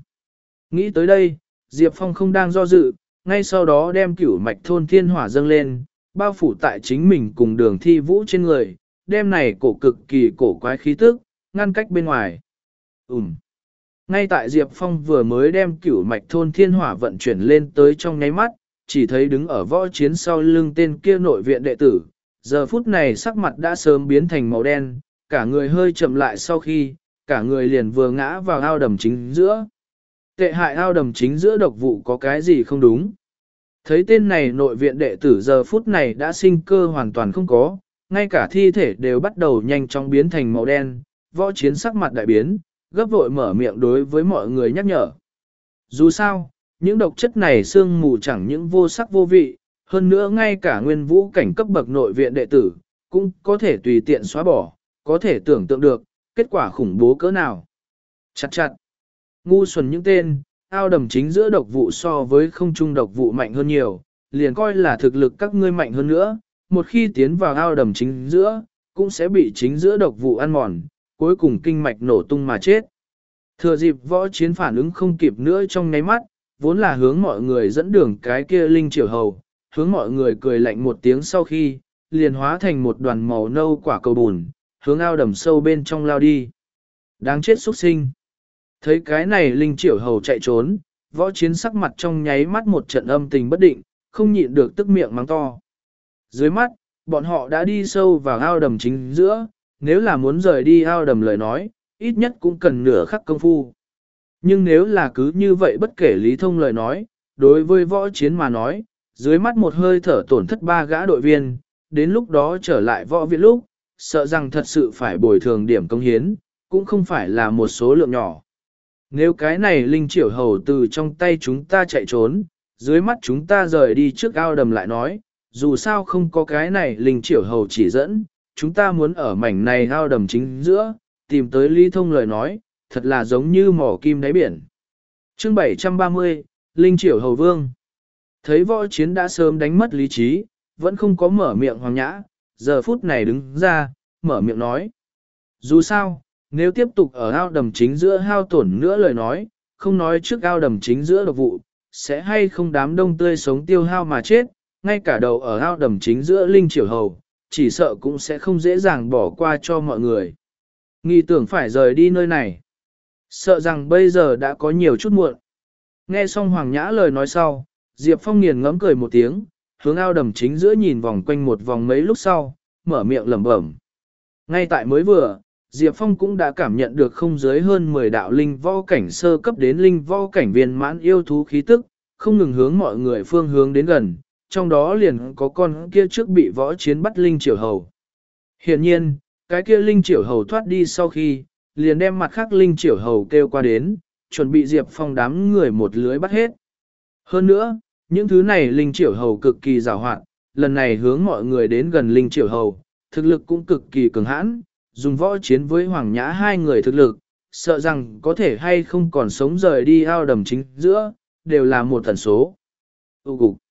Nghĩ tới đây, Diệp Phong không đang do dự, ngay sau đó đem cửu mạch thôn thiên hỏa dâng lên, bao phủ tại chính mình cùng đường thi vũ trên người, đem này cổ cực kỳ cổ quái khí tức, ngăn cách bên ngoài. Ừm. Ngay tại Diệp Phong vừa mới đem cửu mạch thôn thiên hỏa vận chuyển lên tới trong nháy mắt, chỉ thấy đứng ở võ chiến sau lưng tên kia nội viện đệ tử, giờ phút này sắc mặt đã sớm biến thành màu đen, cả người hơi chậm lại sau khi, cả người liền vừa ngã vào ao đầm chính giữa. Tệ hại ao đầm chính giữa độc vụ có cái gì không đúng. Thấy tên này nội viện đệ tử giờ phút này đã sinh cơ hoàn toàn không có, ngay cả thi thể đều bắt đầu nhanh chóng biến thành màu đen, võ chiến sắc mặt đại biến, gấp vội mở miệng đối với mọi người nhắc nhở. Dù sao, những độc chất này sương mù chẳng những vô sắc vô vị, hơn nữa ngay cả nguyên vũ cảnh cấp bậc nội viện đệ tử, cũng có thể tùy tiện xóa bỏ, có thể tưởng tượng được, kết quả khủng bố cỡ nào. Chặt chặt, ngu xuẩn những tên, ao đầm chính giữa độc vụ so với không trung độc vụ mạnh hơn nhiều, liền coi là thực lực các ngươi mạnh hơn nữa, một khi tiến vào ao đầm chính giữa, cũng sẽ bị chính giữa độc vụ ăn mòn, cuối cùng kinh mạch nổ tung mà chết. Thừa dịp võ chiến phản ứng không kịp nữa trong nháy mắt, vốn là hướng mọi người dẫn đường cái kia linh triều hầu, hướng mọi người cười lạnh một tiếng sau khi, liền hóa thành một đoàn màu nâu quả cầu bùn, hướng ao đầm sâu bên trong lao đi. Đáng chết xuất sinh. Thấy cái này linh triều hầu chạy trốn, võ chiến sắc mặt trong nháy mắt một trận âm tình bất định, không nhịn được tức miệng mắng to. Dưới mắt, bọn họ đã đi sâu vào ao đầm chính giữa, nếu là muốn rời đi ao đầm lời nói, ít nhất cũng cần nửa khắc công phu. Nhưng nếu là cứ như vậy bất kể lý thông lời nói, đối với võ chiến mà nói, dưới mắt một hơi thở tổn thất ba gã đội viên, đến lúc đó trở lại võ viện lúc, sợ rằng thật sự phải bồi thường điểm công hiến, cũng không phải là một số lượng nhỏ. Nếu cái này linh triểu hầu từ trong tay chúng ta chạy trốn, dưới mắt chúng ta rời đi trước ao đầm lại nói, dù sao không có cái này linh triểu hầu chỉ dẫn, chúng ta muốn ở mảnh này ao đầm chính giữa, tìm tới lý thông lời nói, thật là giống như mỏ kim đáy biển. chương 730, Linh Triểu Hầu Vương Thấy võ chiến đã sớm đánh mất lý trí, vẫn không có mở miệng hoàng nhã, giờ phút này đứng ra, mở miệng nói. Dù sao, nếu tiếp tục ở ao đầm chính giữa hao tổn nữa lời nói, không nói trước ao đầm chính giữa độc vụ, sẽ hay không đám đông tươi sống tiêu hao mà chết, ngay cả đầu ở ao đầm chính giữa Linh triều Hầu, chỉ sợ cũng sẽ không dễ dàng bỏ qua cho mọi người. Nghi tưởng phải rời đi nơi này. Sợ rằng bây giờ đã có nhiều chút muộn. Nghe xong Hoàng Nhã lời nói sau, Diệp Phong nghiền ngẫm cười một tiếng, hướng ao đầm chính giữa nhìn vòng quanh một vòng mấy lúc sau, mở miệng lẩm bẩm. Ngay tại mới vừa, Diệp Phong cũng đã cảm nhận được không dưới hơn 10 đạo linh võ cảnh sơ cấp đến linh võ cảnh viên mãn yêu thú khí tức, không ngừng hướng mọi người phương hướng đến gần, trong đó liền có con kia trước bị võ chiến bắt linh triều hầu. Hiện nhiên, cái kia linh triều hầu thoát đi sau khi, liền đem mặt khác linh triều hầu kêu qua đến, chuẩn bị Diệp Phong đám người một lưới bắt hết. Hơn nữa, những thứ này linh triều hầu cực kỳ rào hoạt, lần này hướng mọi người đến gần linh triều hầu, thực lực cũng cực kỳ cường hãn, dùng võ chiến với Hoàng Nhã hai người thực lực, sợ rằng có thể hay không còn sống rời đi ao đầm chính giữa, đều là một tần số. Ú cục.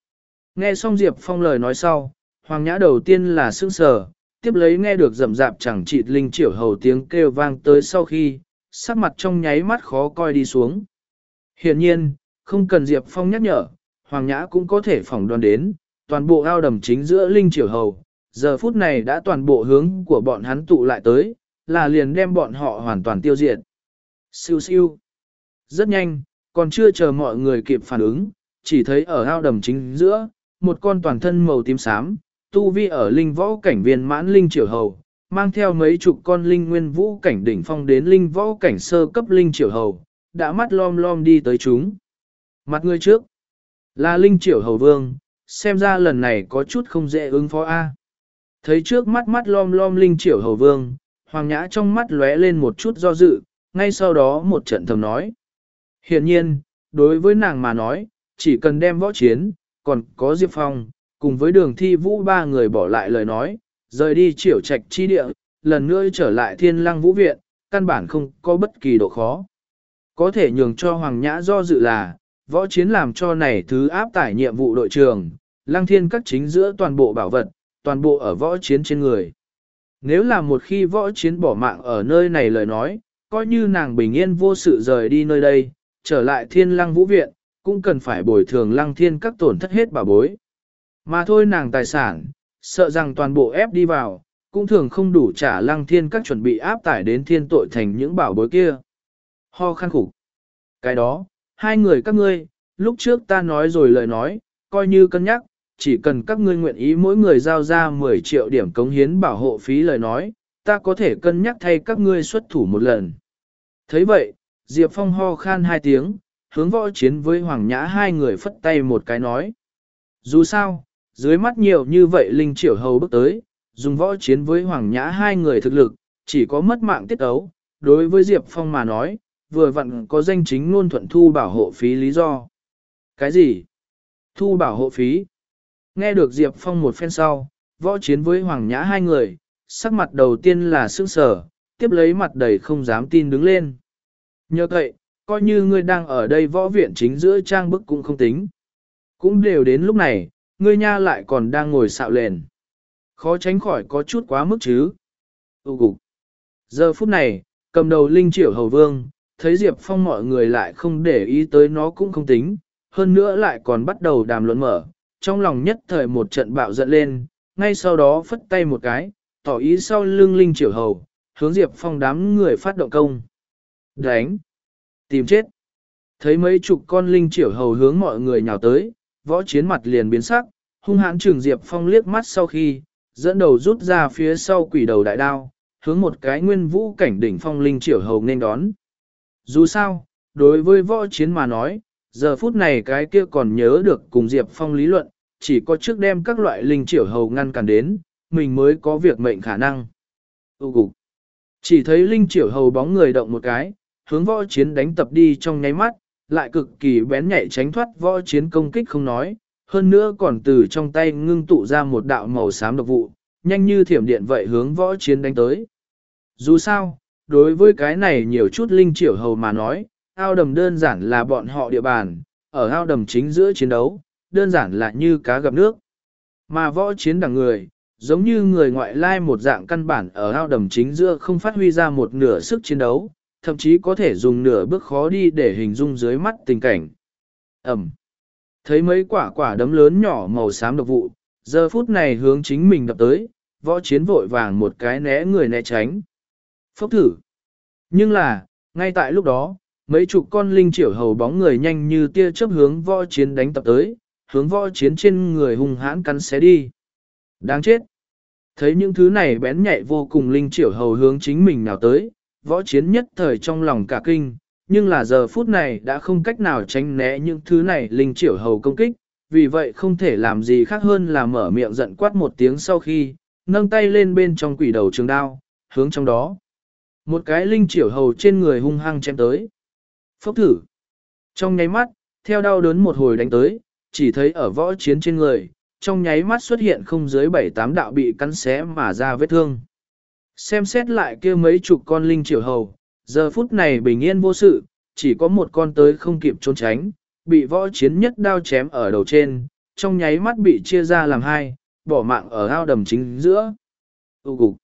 Nghe xong Diệp Phong lời nói sau, Hoàng Nhã đầu tiên là sững sờ, tiếp lấy nghe được rậm rạp chẳng chịt linh triểu hầu tiếng kêu vang tới sau khi, sắc mặt trong nháy mắt khó coi đi xuống. Hiện nhiên, không cần Diệp Phong nhắc nhở, Hoàng Nhã cũng có thể phỏng đoán đến, toàn bộ ao đầm chính giữa linh triểu hầu, giờ phút này đã toàn bộ hướng của bọn hắn tụ lại tới, là liền đem bọn họ hoàn toàn tiêu diệt. Siêu siêu. Rất nhanh, còn chưa chờ mọi người kịp phản ứng, chỉ thấy ở ao đầm chính giữa, một con toàn thân màu tím xám, tu vi ở linh võ cảnh viên mãn linh triều hầu, mang theo mấy chục con linh nguyên vũ cảnh đỉnh phong đến linh võ cảnh sơ cấp linh triều hầu, đã mắt lom lom đi tới chúng. Mặt người trước, là linh triều hầu vương, xem ra lần này có chút không dễ ứng phó A. Thấy trước mắt mắt lom lom linh triều hầu vương, hoàng nhã trong mắt lóe lên một chút do dự, ngay sau đó một trận thầm nói. Hiện nhiên, đối với nàng mà nói, chỉ cần đem võ chiến, còn có Diệp Phong, cùng với đường thi vũ ba người bỏ lại lời nói, rời đi triểu trạch chi địa, lần nữa trở lại thiên lăng vũ viện, căn bản không có bất kỳ độ khó. Có thể nhường cho Hoàng Nhã do dự là, võ chiến làm cho này thứ áp tải nhiệm vụ đội trường, lăng thiên các chính giữa toàn bộ bảo vật, toàn bộ ở võ chiến trên người. Nếu là một khi võ chiến bỏ mạng ở nơi này lời nói, coi như nàng bình yên vô sự rời đi nơi đây, trở lại thiên lăng vũ viện, cũng cần phải bồi thường lăng thiên các tổn thất hết bà bối. Mà thôi nàng tài sản, sợ rằng toàn bộ ép đi vào, cũng thường không đủ trả lăng thiên các chuẩn bị áp tải đến thiên tội thành những bảo bối kia. Ho khăn khủng. Cái đó, hai người các ngươi, lúc trước ta nói rồi lời nói, coi như cân nhắc, chỉ cần các ngươi nguyện ý mỗi người giao ra 10 triệu điểm cống hiến bảo hộ phí lời nói, ta có thể cân nhắc thay các ngươi xuất thủ một lần. thấy vậy, Diệp Phong ho khan hai tiếng, hướng võ chiến với Hoàng Nhã hai người phất tay một cái nói. Dù sao, dưới mắt nhiều như vậy Linh triệu Hầu bước tới, dùng võ chiến với Hoàng Nhã hai người thực lực, chỉ có mất mạng tiết ấu. Đối với Diệp Phong mà nói, vừa vặn có danh chính ngôn thuận thu bảo hộ phí lý do. Cái gì? Thu bảo hộ phí? Nghe được Diệp Phong một phen sau, võ chiến với Hoàng Nhã hai người, sắc mặt đầu tiên là sương sở, tiếp lấy mặt đầy không dám tin đứng lên. Nhờ vậy, coi như ngươi đang ở đây võ viện chính giữa trang bức cũng không tính. Cũng đều đến lúc này, ngươi nha lại còn đang ngồi xạo lền. Khó tránh khỏi có chút quá mức chứ. Ú cục. Giờ phút này, cầm đầu linh triệu hầu vương, thấy Diệp Phong mọi người lại không để ý tới nó cũng không tính, hơn nữa lại còn bắt đầu đàm luận mở, trong lòng nhất thời một trận bạo giận lên, ngay sau đó phất tay một cái, tỏ ý sau lưng linh triệu hầu, hướng Diệp Phong đám người phát động công. Đánh! Tìm chết! Thấy mấy chục con linh triểu hầu hướng mọi người nhào tới, võ chiến mặt liền biến sắc, hung hãn trừng Diệp Phong liếc mắt sau khi, dẫn đầu rút ra phía sau quỷ đầu đại đao, hướng một cái nguyên vũ cảnh đỉnh phong linh triểu hầu nên đón. Dù sao, đối với võ chiến mà nói, giờ phút này cái kia còn nhớ được cùng Diệp Phong lý luận, chỉ có trước đem các loại linh triểu hầu ngăn cản đến, mình mới có việc mệnh khả năng. Ú cục. Chỉ thấy linh triểu hầu bóng người động một cái, hướng võ chiến đánh tập đi trong nháy mắt, lại cực kỳ bén nhạy tránh thoát võ chiến công kích không nói, hơn nữa còn từ trong tay ngưng tụ ra một đạo màu xám độc vụ, nhanh như thiểm điện vậy hướng võ chiến đánh tới. Dù sao, đối với cái này nhiều chút linh triểu hầu mà nói, ao đầm đơn giản là bọn họ địa bàn, ở ao đầm chính giữa chiến đấu, đơn giản là như cá gặp nước. Mà võ chiến đằng người, giống như người ngoại lai một dạng căn bản ở ao đầm chính giữa không phát huy ra một nửa sức chiến đấu, thậm chí có thể dùng nửa bước khó đi để hình dung dưới mắt tình cảnh. Ẩm. Thấy mấy quả quả đấm lớn nhỏ màu xám độc vụ, giờ phút này hướng chính mình đập tới, võ chiến vội vàng một cái né người né tránh. Phốc thử. Nhưng là, ngay tại lúc đó, mấy chục con linh triểu hầu bóng người nhanh như tia chớp hướng võ chiến đánh tập tới, hướng võ chiến trên người hung hãn cắn xé đi. Đáng chết. Thấy những thứ này bén nhạy vô cùng linh triểu hầu hướng chính mình nào tới, võ chiến nhất thời trong lòng cả kinh, nhưng là giờ phút này đã không cách nào tránh né những thứ này linh triểu hầu công kích, vì vậy không thể làm gì khác hơn là mở miệng giận quát một tiếng sau khi, nâng tay lên bên trong quỷ đầu trường đao, hướng trong đó. Một cái linh triểu hầu trên người hung hăng chém tới. Phốc thử. Trong nháy mắt, theo đau đớn một hồi đánh tới, chỉ thấy ở võ chiến trên người, trong nháy mắt xuất hiện không dưới bảy tám đạo bị cắn xé mà ra vết thương. Xem xét lại kia mấy chục con linh triều hầu, giờ phút này bình yên vô sự, chỉ có một con tới không kịp trốn tránh, bị võ chiến nhất đao chém ở đầu trên, trong nháy mắt bị chia ra làm hai, bỏ mạng ở ao đầm chính giữa. Ú cục.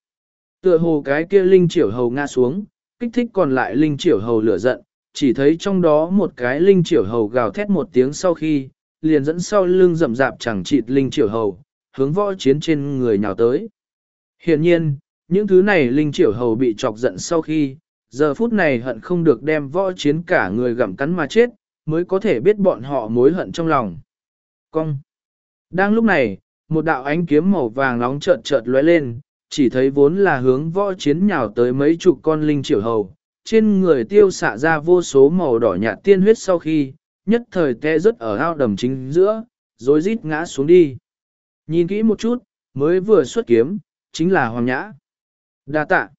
Tựa hồ cái kia linh triều hầu ngã xuống, kích thích còn lại linh triều hầu lửa giận, chỉ thấy trong đó một cái linh triều hầu gào thét một tiếng sau khi, liền dẫn sau lưng rậm rạp chẳng chịt linh triều hầu, hướng võ chiến trên người nhào tới. Hiện nhiên, những thứ này linh triểu hầu bị chọc giận sau khi, giờ phút này hận không được đem võ chiến cả người gặm cắn mà chết, mới có thể biết bọn họ mối hận trong lòng. Cong. Đang lúc này, một đạo ánh kiếm màu vàng nóng chợt chợt lóe lên, chỉ thấy vốn là hướng võ chiến nhào tới mấy chục con linh triểu hầu, trên người tiêu xạ ra vô số màu đỏ nhạt tiên huyết sau khi, nhất thời té rớt ở ao đầm chính giữa, rồi rít ngã xuống đi. Nhìn kỹ một chút, mới vừa xuất kiếm, chính là Hoàng Nhã. Đa tạ.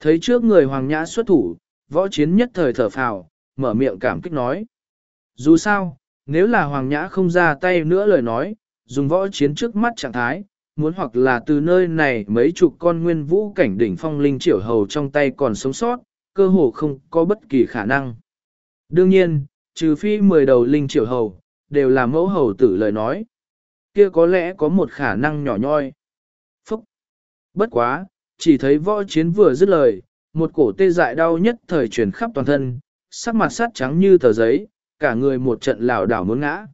Thấy trước người Hoàng Nhã xuất thủ, võ chiến nhất thời thở phào, mở miệng cảm kích nói. Dù sao, nếu là Hoàng Nhã không ra tay nữa lời nói, dùng võ chiến trước mắt trạng thái, muốn hoặc là từ nơi này mấy chục con nguyên vũ cảnh đỉnh phong linh triểu hầu trong tay còn sống sót, cơ hồ không có bất kỳ khả năng. Đương nhiên, trừ phi 10 đầu linh triểu hầu, đều là mẫu hầu tử lời nói. Kia có lẽ có một khả năng nhỏ nhoi. Phúc! Bất quá, chỉ thấy võ chiến vừa dứt lời, một cổ tê dại đau nhất thời truyền khắp toàn thân, sắc mặt sắt trắng như tờ giấy, cả người một trận lảo đảo muốn ngã.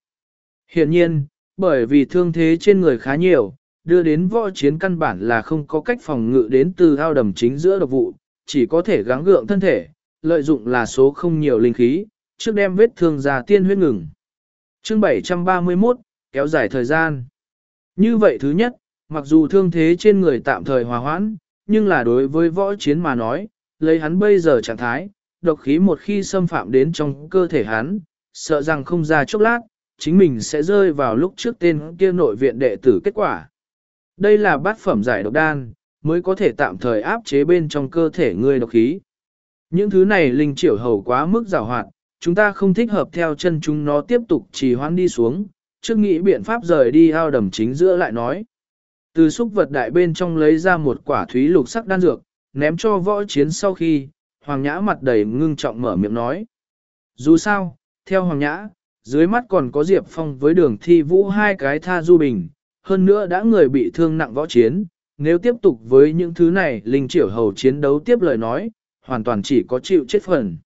Hiện nhiên, bởi vì thương thế trên người khá nhiều, đưa đến võ chiến căn bản là không có cách phòng ngự đến từ ao đầm chính giữa độc vụ, chỉ có thể gắng gượng thân thể, lợi dụng là số không nhiều linh khí, trước đem vết thương ra tiên huyết ngừng. Chương 731, kéo dài thời gian. Như vậy thứ nhất, mặc dù thương thế trên người tạm thời hòa hoãn, nhưng là đối với võ chiến mà nói, lấy hắn bây giờ trạng thái, độc khí một khi xâm phạm đến trong cơ thể hắn, sợ rằng không ra chốc lát, chính mình sẽ rơi vào lúc trước tên kia nội viện đệ tử kết quả. Đây là bát phẩm giải độc đan, mới có thể tạm thời áp chế bên trong cơ thể ngươi độc khí. Những thứ này linh triệu hầu quá mức rào hoạt, chúng ta không thích hợp theo chân chúng nó tiếp tục trì hoãn đi xuống, trước nghĩ biện pháp rời đi ao đầm chính giữa lại nói. Từ xúc vật đại bên trong lấy ra một quả thúy lục sắc đan dược, ném cho võ chiến sau khi, Hoàng Nhã mặt đầy ngưng trọng mở miệng nói. Dù sao, theo Hoàng Nhã, dưới mắt còn có Diệp Phong với đường thi vũ hai cái tha du bình, hơn nữa đã người bị thương nặng võ chiến, nếu tiếp tục với những thứ này linh triểu hầu chiến đấu tiếp lời nói, hoàn toàn chỉ có chịu chết phần.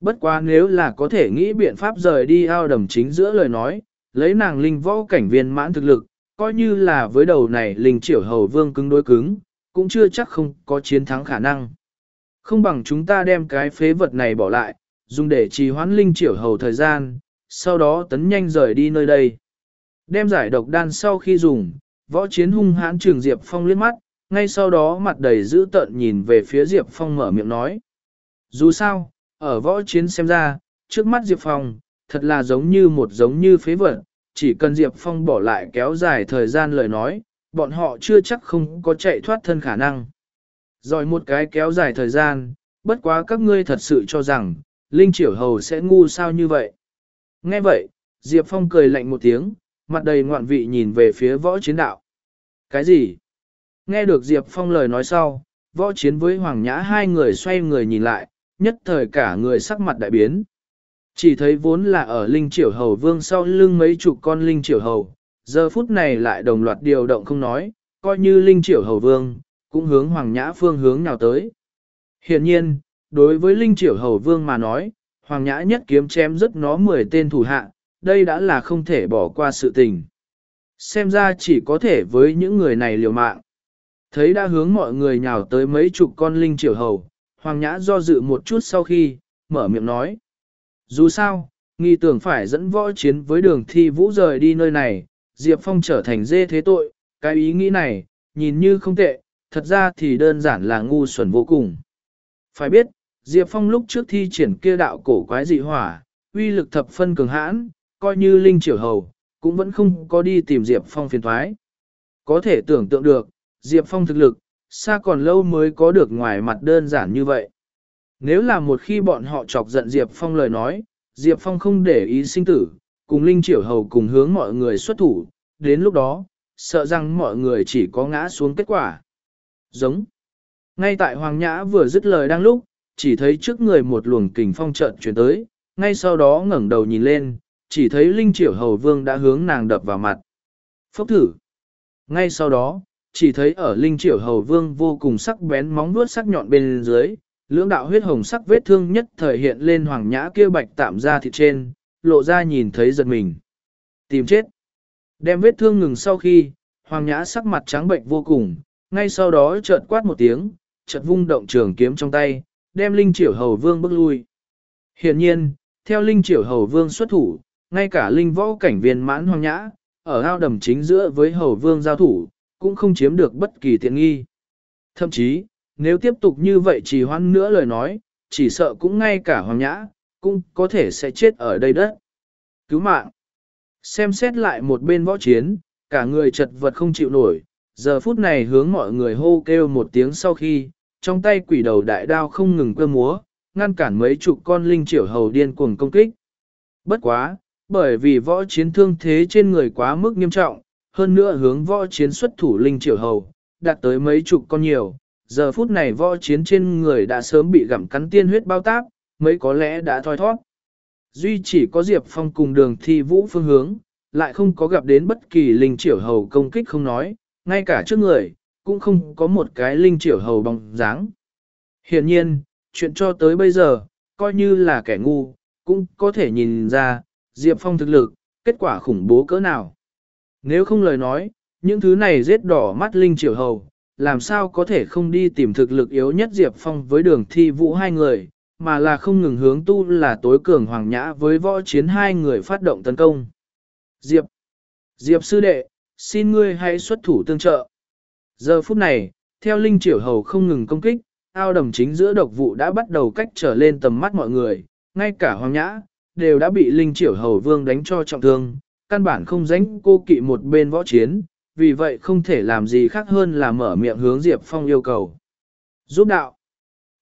Bất quá nếu là có thể nghĩ biện pháp rời đi ao đầm chính giữa lời nói, lấy nàng linh võ cảnh viên mãn thực lực, coi như là với đầu này linh triểu hầu vương cứng đối cứng, cũng chưa chắc không có chiến thắng khả năng. Không bằng chúng ta đem cái phế vật này bỏ lại, dùng để trì hoãn linh triểu hầu thời gian, sau đó tấn nhanh rời đi nơi đây. Đem giải độc đan sau khi dùng, võ chiến hung hãn trường Diệp Phong liếc mắt, ngay sau đó mặt đầy dữ tợn nhìn về phía Diệp Phong mở miệng nói. Dù sao, ở võ chiến xem ra, trước mắt Diệp Phong, thật là giống như một giống như phế vật, chỉ cần Diệp Phong bỏ lại kéo dài thời gian lời nói, bọn họ chưa chắc không có chạy thoát thân khả năng. Rồi một cái kéo dài thời gian, bất quá các ngươi thật sự cho rằng, Linh Triểu Hầu sẽ ngu sao như vậy. Nghe vậy, Diệp Phong cười lạnh một tiếng, mặt đầy ngoạn vị nhìn về phía võ chiến đạo. Cái gì? Nghe được Diệp Phong lời nói sau, võ chiến với Hoàng Nhã hai người xoay người nhìn lại, nhất thời cả người sắc mặt đại biến. Chỉ thấy vốn là ở Linh Triểu Hầu Vương sau lưng mấy chục con Linh Triểu Hầu, giờ phút này lại đồng loạt điều động không nói, coi như Linh Triểu Hầu Vương, cũng hướng Hoàng Nhã phương hướng nào tới. Hiện nhiên, đối với Linh Triểu Hầu Vương mà nói, Hoàng Nhã nhất kiếm chém rất nó 10 tên thủ hạ, đây đã là không thể bỏ qua sự tình. Xem ra chỉ có thể với những người này liều mạng. Thấy đã hướng mọi người nhào tới mấy chục con Linh triều Hầu, Hoàng Nhã do dự một chút sau khi, mở miệng nói. Dù sao, nghi tưởng phải dẫn võ chiến với đường thi vũ rời đi nơi này, Diệp Phong trở thành dê thế tội, cái ý nghĩ này, nhìn như không tệ, thật ra thì đơn giản là ngu xuẩn vô cùng. Phải biết, Diệp Phong lúc trước thi triển kia đạo cổ quái dị hỏa, uy lực thập phân cường hãn, coi như linh triều hầu, cũng vẫn không có đi tìm Diệp Phong phiền thoái. Có thể tưởng tượng được, Diệp Phong thực lực, xa còn lâu mới có được ngoài mặt đơn giản như vậy. Nếu là một khi bọn họ chọc giận Diệp Phong lời nói, Diệp Phong không để ý sinh tử, cùng Linh Triểu Hầu cùng hướng mọi người xuất thủ, đến lúc đó, sợ rằng mọi người chỉ có ngã xuống kết quả. Giống. Ngay tại Hoàng Nhã vừa dứt lời đang lúc, chỉ thấy trước người một luồng kình phong trận chuyển tới, ngay sau đó ngẩng đầu nhìn lên, chỉ thấy Linh Triểu Hầu Vương đã hướng nàng đập vào mặt. Phốc thử. Ngay sau đó, chỉ thấy ở Linh Triểu Hầu Vương vô cùng sắc bén móng vuốt sắc nhọn bên dưới, lưỡng đạo huyết hồng sắc vết thương nhất thời hiện lên hoàng nhã kia bạch tạm ra thịt trên, lộ ra nhìn thấy giật mình. Tìm chết. Đem vết thương ngừng sau khi, hoàng nhã sắc mặt trắng bệnh vô cùng, ngay sau đó chợt quát một tiếng, chợt vung động trường kiếm trong tay, đem linh triểu hầu vương bước lui. Hiện nhiên, theo linh triểu hầu vương xuất thủ, ngay cả linh võ cảnh viên mãn hoàng nhã, ở ao đầm chính giữa với hầu vương giao thủ, cũng không chiếm được bất kỳ tiện nghi. Thậm chí, nếu tiếp tục như vậy trì hoãn nữa lời nói, chỉ sợ cũng ngay cả hoàng nhã, cũng có thể sẽ chết ở đây đất. Cứu mạng. Xem xét lại một bên võ chiến, cả người chật vật không chịu nổi, giờ phút này hướng mọi người hô kêu một tiếng sau khi, trong tay quỷ đầu đại đao không ngừng cơ múa, ngăn cản mấy chục con linh triểu hầu điên cuồng công kích. Bất quá, bởi vì võ chiến thương thế trên người quá mức nghiêm trọng, hơn nữa hướng võ chiến xuất thủ linh triệu hầu, đạt tới mấy chục con nhiều, giờ phút này võ chiến trên người đã sớm bị gặm cắn tiên huyết bao tác, mấy có lẽ đã thoi thoát. Duy chỉ có Diệp Phong cùng đường thi vũ phương hướng, lại không có gặp đến bất kỳ linh triểu hầu công kích không nói, ngay cả trước người, cũng không có một cái linh triểu hầu bóng dáng. Hiện nhiên, chuyện cho tới bây giờ, coi như là kẻ ngu, cũng có thể nhìn ra, Diệp Phong thực lực, kết quả khủng bố cỡ nào. Nếu không lời nói, những thứ này giết đỏ mắt linh triểu hầu, làm sao có thể không đi tìm thực lực yếu nhất Diệp Phong với đường thi vũ hai người, mà là không ngừng hướng tu là tối cường hoàng nhã với võ chiến hai người phát động tấn công. Diệp, Diệp sư đệ, xin ngươi hãy xuất thủ tương trợ. Giờ phút này, theo Linh Triểu Hầu không ngừng công kích, ao đầm chính giữa độc vụ đã bắt đầu cách trở lên tầm mắt mọi người, ngay cả hoàng nhã, đều đã bị Linh Triểu Hầu Vương đánh cho trọng thương, căn bản không dánh cô kỵ một bên võ chiến, vì vậy không thể làm gì khác hơn là mở miệng hướng Diệp Phong yêu cầu. Giúp đạo.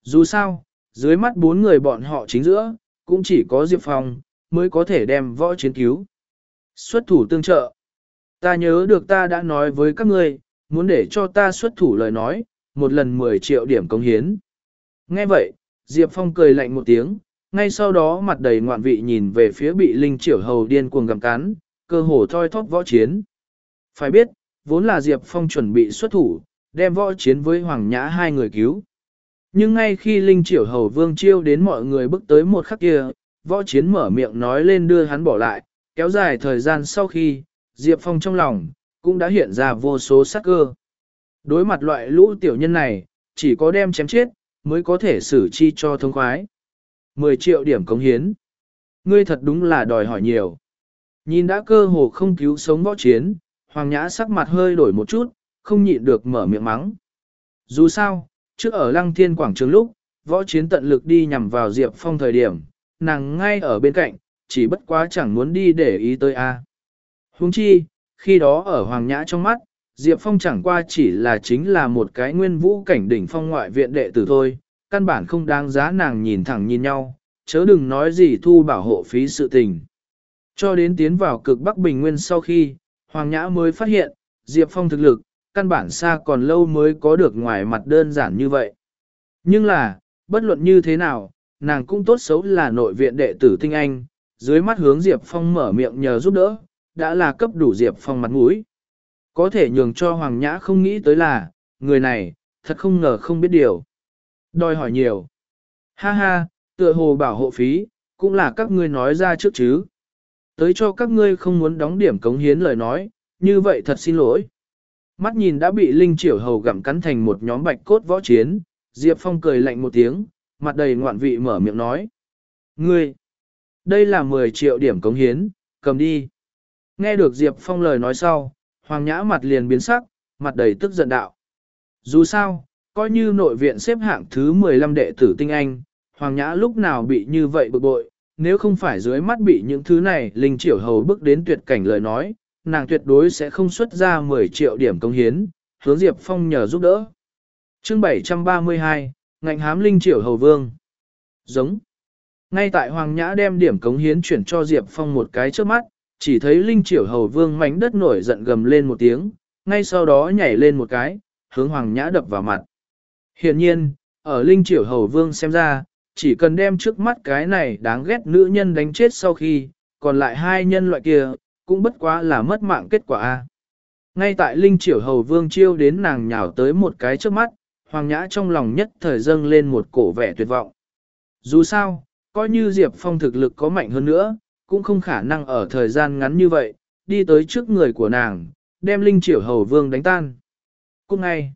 Dù sao, dưới mắt bốn người bọn họ chính giữa, cũng chỉ có Diệp Phong, mới có thể đem võ chiến cứu. Xuất thủ tương trợ. Ta nhớ được ta đã nói với các ngươi, muốn để cho ta xuất thủ lời nói, một lần 10 triệu điểm công hiến. Nghe vậy, Diệp Phong cười lạnh một tiếng, ngay sau đó mặt đầy ngoạn vị nhìn về phía bị Linh Triểu Hầu điên cuồng gầm cắn, cơ hồ thoi thóp võ chiến. Phải biết, vốn là Diệp Phong chuẩn bị xuất thủ, đem võ chiến với Hoàng Nhã hai người cứu. Nhưng ngay khi Linh Triểu Hầu Vương chiêu đến mọi người bước tới một khắc kia, võ chiến mở miệng nói lên đưa hắn bỏ lại, kéo dài thời gian sau khi, Diệp Phong trong lòng, cũng đã hiện ra vô số sắc cơ. Đối mặt loại lũ tiểu nhân này, chỉ có đem chém chết, mới có thể xử chi cho thông khoái. 10 triệu điểm cống hiến. Ngươi thật đúng là đòi hỏi nhiều. Nhìn đã cơ hồ không cứu sống võ chiến, Hoàng Nhã sắc mặt hơi đổi một chút, không nhịn được mở miệng mắng. Dù sao, trước ở Lăng Thiên Quảng trường lúc, võ chiến tận lực đi nhằm vào Diệp Phong thời điểm, nàng ngay ở bên cạnh, chỉ bất quá chẳng muốn đi để ý tới a. À. Huống chi, khi đó ở Hoàng Nhã trong mắt, Diệp Phong chẳng qua chỉ là chính là một cái nguyên vũ cảnh đỉnh phong ngoại viện đệ tử thôi, căn bản không đáng giá nàng nhìn thẳng nhìn nhau, chớ đừng nói gì thu bảo hộ phí sự tình. Cho đến tiến vào cực Bắc Bình Nguyên sau khi, Hoàng Nhã mới phát hiện, Diệp Phong thực lực, căn bản xa còn lâu mới có được ngoài mặt đơn giản như vậy. Nhưng là, bất luận như thế nào, nàng cũng tốt xấu là nội viện đệ tử tinh anh, dưới mắt hướng Diệp Phong mở miệng nhờ giúp đỡ, đã là cấp đủ Diệp Phong mặt mũi. Có thể nhường cho Hoàng Nhã không nghĩ tới là, người này, thật không ngờ không biết điều. Đòi hỏi nhiều. Ha ha, tựa hồ bảo hộ phí, cũng là các ngươi nói ra trước chứ. Tới cho các ngươi không muốn đóng điểm cống hiến lời nói, như vậy thật xin lỗi. Mắt nhìn đã bị Linh Triểu Hầu gặm cắn thành một nhóm bạch cốt võ chiến, Diệp Phong cười lạnh một tiếng, mặt đầy ngoạn vị mở miệng nói. Ngươi, đây là 10 triệu điểm cống hiến, cầm đi. Nghe được Diệp Phong lời nói sau, Hoàng Nhã mặt liền biến sắc, mặt đầy tức giận đạo. Dù sao, coi như nội viện xếp hạng thứ 15 đệ tử tinh anh, Hoàng Nhã lúc nào bị như vậy bực bội, nếu không phải dưới mắt bị những thứ này Linh Triểu Hầu bước đến tuyệt cảnh lời nói, nàng tuyệt đối sẽ không xuất ra 10 triệu điểm công hiến, hướng Diệp Phong nhờ giúp đỡ. chương 732, ngạnh hám Linh Triểu Hầu Vương. Giống. Ngay tại Hoàng Nhã đem điểm cống hiến chuyển cho Diệp Phong một cái trước mắt, chỉ thấy Linh Triểu Hầu Vương mảnh đất nổi giận gầm lên một tiếng, ngay sau đó nhảy lên một cái, hướng Hoàng Nhã đập vào mặt. Hiện nhiên, ở Linh Triểu Hầu Vương xem ra, chỉ cần đem trước mắt cái này đáng ghét nữ nhân đánh chết sau khi, còn lại hai nhân loại kia, cũng bất quá là mất mạng kết quả. a. Ngay tại Linh Triểu Hầu Vương chiêu đến nàng nhào tới một cái trước mắt, Hoàng Nhã trong lòng nhất thời dâng lên một cổ vẻ tuyệt vọng. Dù sao, coi như Diệp Phong thực lực có mạnh hơn nữa, cũng không khả năng ở thời gian ngắn như vậy, đi tới trước người của nàng, đem Linh Triểu Hầu Vương đánh tan. Cũng ngay,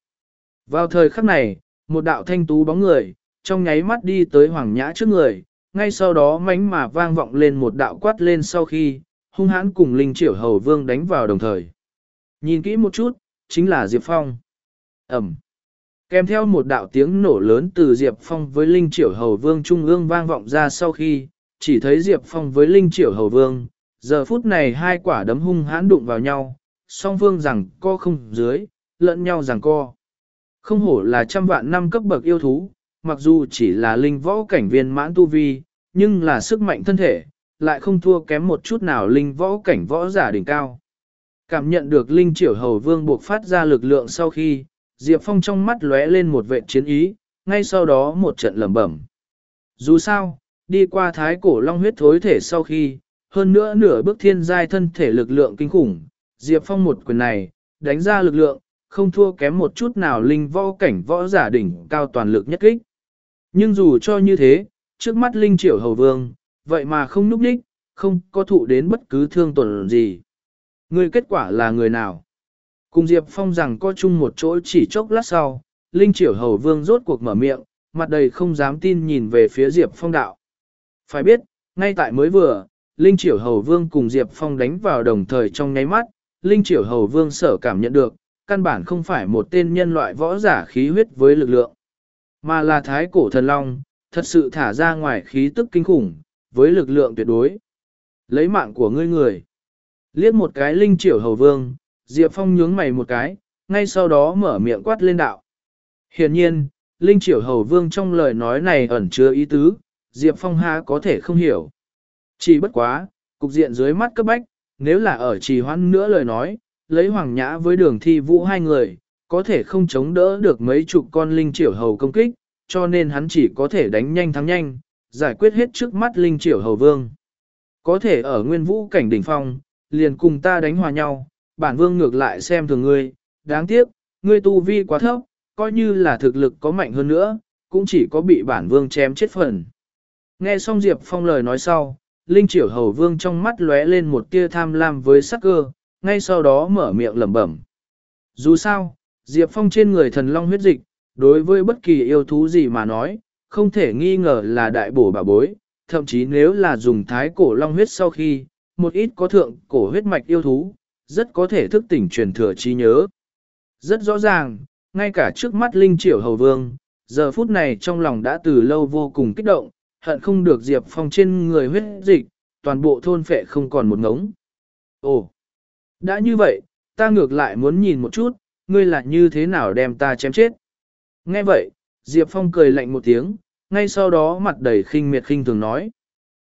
vào thời khắc này, một đạo thanh tú bóng người, trong nháy mắt đi tới Hoàng Nhã trước người, ngay sau đó mánh mà vang vọng lên một đạo quát lên sau khi, hung hãn cùng Linh Triểu Hầu Vương đánh vào đồng thời. Nhìn kỹ một chút, chính là Diệp Phong. Ẩm. Kèm theo một đạo tiếng nổ lớn từ Diệp Phong với Linh Triểu Hầu Vương Trung ương vang vọng ra sau khi, chỉ thấy Diệp Phong với Linh Triểu Hầu Vương, giờ phút này hai quả đấm hung hãn đụng vào nhau, song phương rằng co không dưới, lẫn nhau rằng co. Không hổ là trăm vạn năm cấp bậc yêu thú, mặc dù chỉ là linh võ cảnh viên mãn tu vi, nhưng là sức mạnh thân thể, lại không thua kém một chút nào linh võ cảnh võ giả đỉnh cao. Cảm nhận được linh triểu hầu vương buộc phát ra lực lượng sau khi, Diệp Phong trong mắt lóe lên một vệ chiến ý, ngay sau đó một trận lẩm bẩm. Dù sao, đi qua thái cổ long huyết thối thể sau khi, hơn nữa nửa bước thiên giai thân thể lực lượng kinh khủng, Diệp Phong một quyền này, đánh ra lực lượng, không thua kém một chút nào linh võ cảnh võ giả đỉnh cao toàn lực nhất kích. Nhưng dù cho như thế, trước mắt linh triệu hầu vương, vậy mà không núp đích, không có thụ đến bất cứ thương tổn gì. Người kết quả là người nào? Cùng Diệp Phong rằng có chung một chỗ chỉ chốc lát sau, Linh triệu Hầu Vương rốt cuộc mở miệng, mặt đầy không dám tin nhìn về phía Diệp Phong đạo. Phải biết, ngay tại mới vừa, Linh triệu Hầu Vương cùng Diệp Phong đánh vào đồng thời trong nháy mắt, Linh triệu Hầu Vương sở cảm nhận được, căn bản không phải một tên nhân loại võ giả khí huyết với lực lượng, mà là thái cổ thần long, thật sự thả ra ngoài khí tức kinh khủng, với lực lượng tuyệt đối. Lấy mạng của ngươi người. Liếc một cái linh triểu hầu vương, Diệp Phong nhướng mày một cái, ngay sau đó mở miệng quát lên đạo. Hiển nhiên, linh triểu hầu vương trong lời nói này ẩn chứa ý tứ, Diệp Phong ha có thể không hiểu. Chỉ bất quá, cục diện dưới mắt cấp bách, nếu là ở trì hoãn nữa lời nói, lấy hoàng nhã với đường thi vũ hai người, có thể không chống đỡ được mấy chục con linh triểu hầu công kích, cho nên hắn chỉ có thể đánh nhanh thắng nhanh, giải quyết hết trước mắt linh triểu hầu vương. Có thể ở nguyên vũ cảnh đỉnh phong, liền cùng ta đánh hòa nhau, bản vương ngược lại xem thường ngươi, đáng tiếc, ngươi tu vi quá thấp, coi như là thực lực có mạnh hơn nữa, cũng chỉ có bị bản vương chém chết phần. Nghe xong Diệp Phong lời nói sau, Linh Triểu Hầu Vương trong mắt lóe lên một tia tham lam với sắc cơ, ngay sau đó mở miệng lẩm bẩm. Dù sao, Diệp Phong trên người thần long huyết dịch, đối với bất kỳ yêu thú gì mà nói, không thể nghi ngờ là đại bổ bà bối, thậm chí nếu là dùng thái cổ long huyết sau khi, một ít có thượng cổ huyết mạch yêu thú, rất có thể thức tỉnh truyền thừa trí nhớ. Rất rõ ràng, ngay cả trước mắt Linh Triểu Hầu Vương, giờ phút này trong lòng đã từ lâu vô cùng kích động, hận không được Diệp Phong trên người huyết dịch, toàn bộ thôn phệ không còn một ngống. Ồ, đã như vậy, ta ngược lại muốn nhìn một chút, ngươi là như thế nào đem ta chém chết. Nghe vậy, Diệp Phong cười lạnh một tiếng, ngay sau đó mặt đầy khinh miệt khinh thường nói.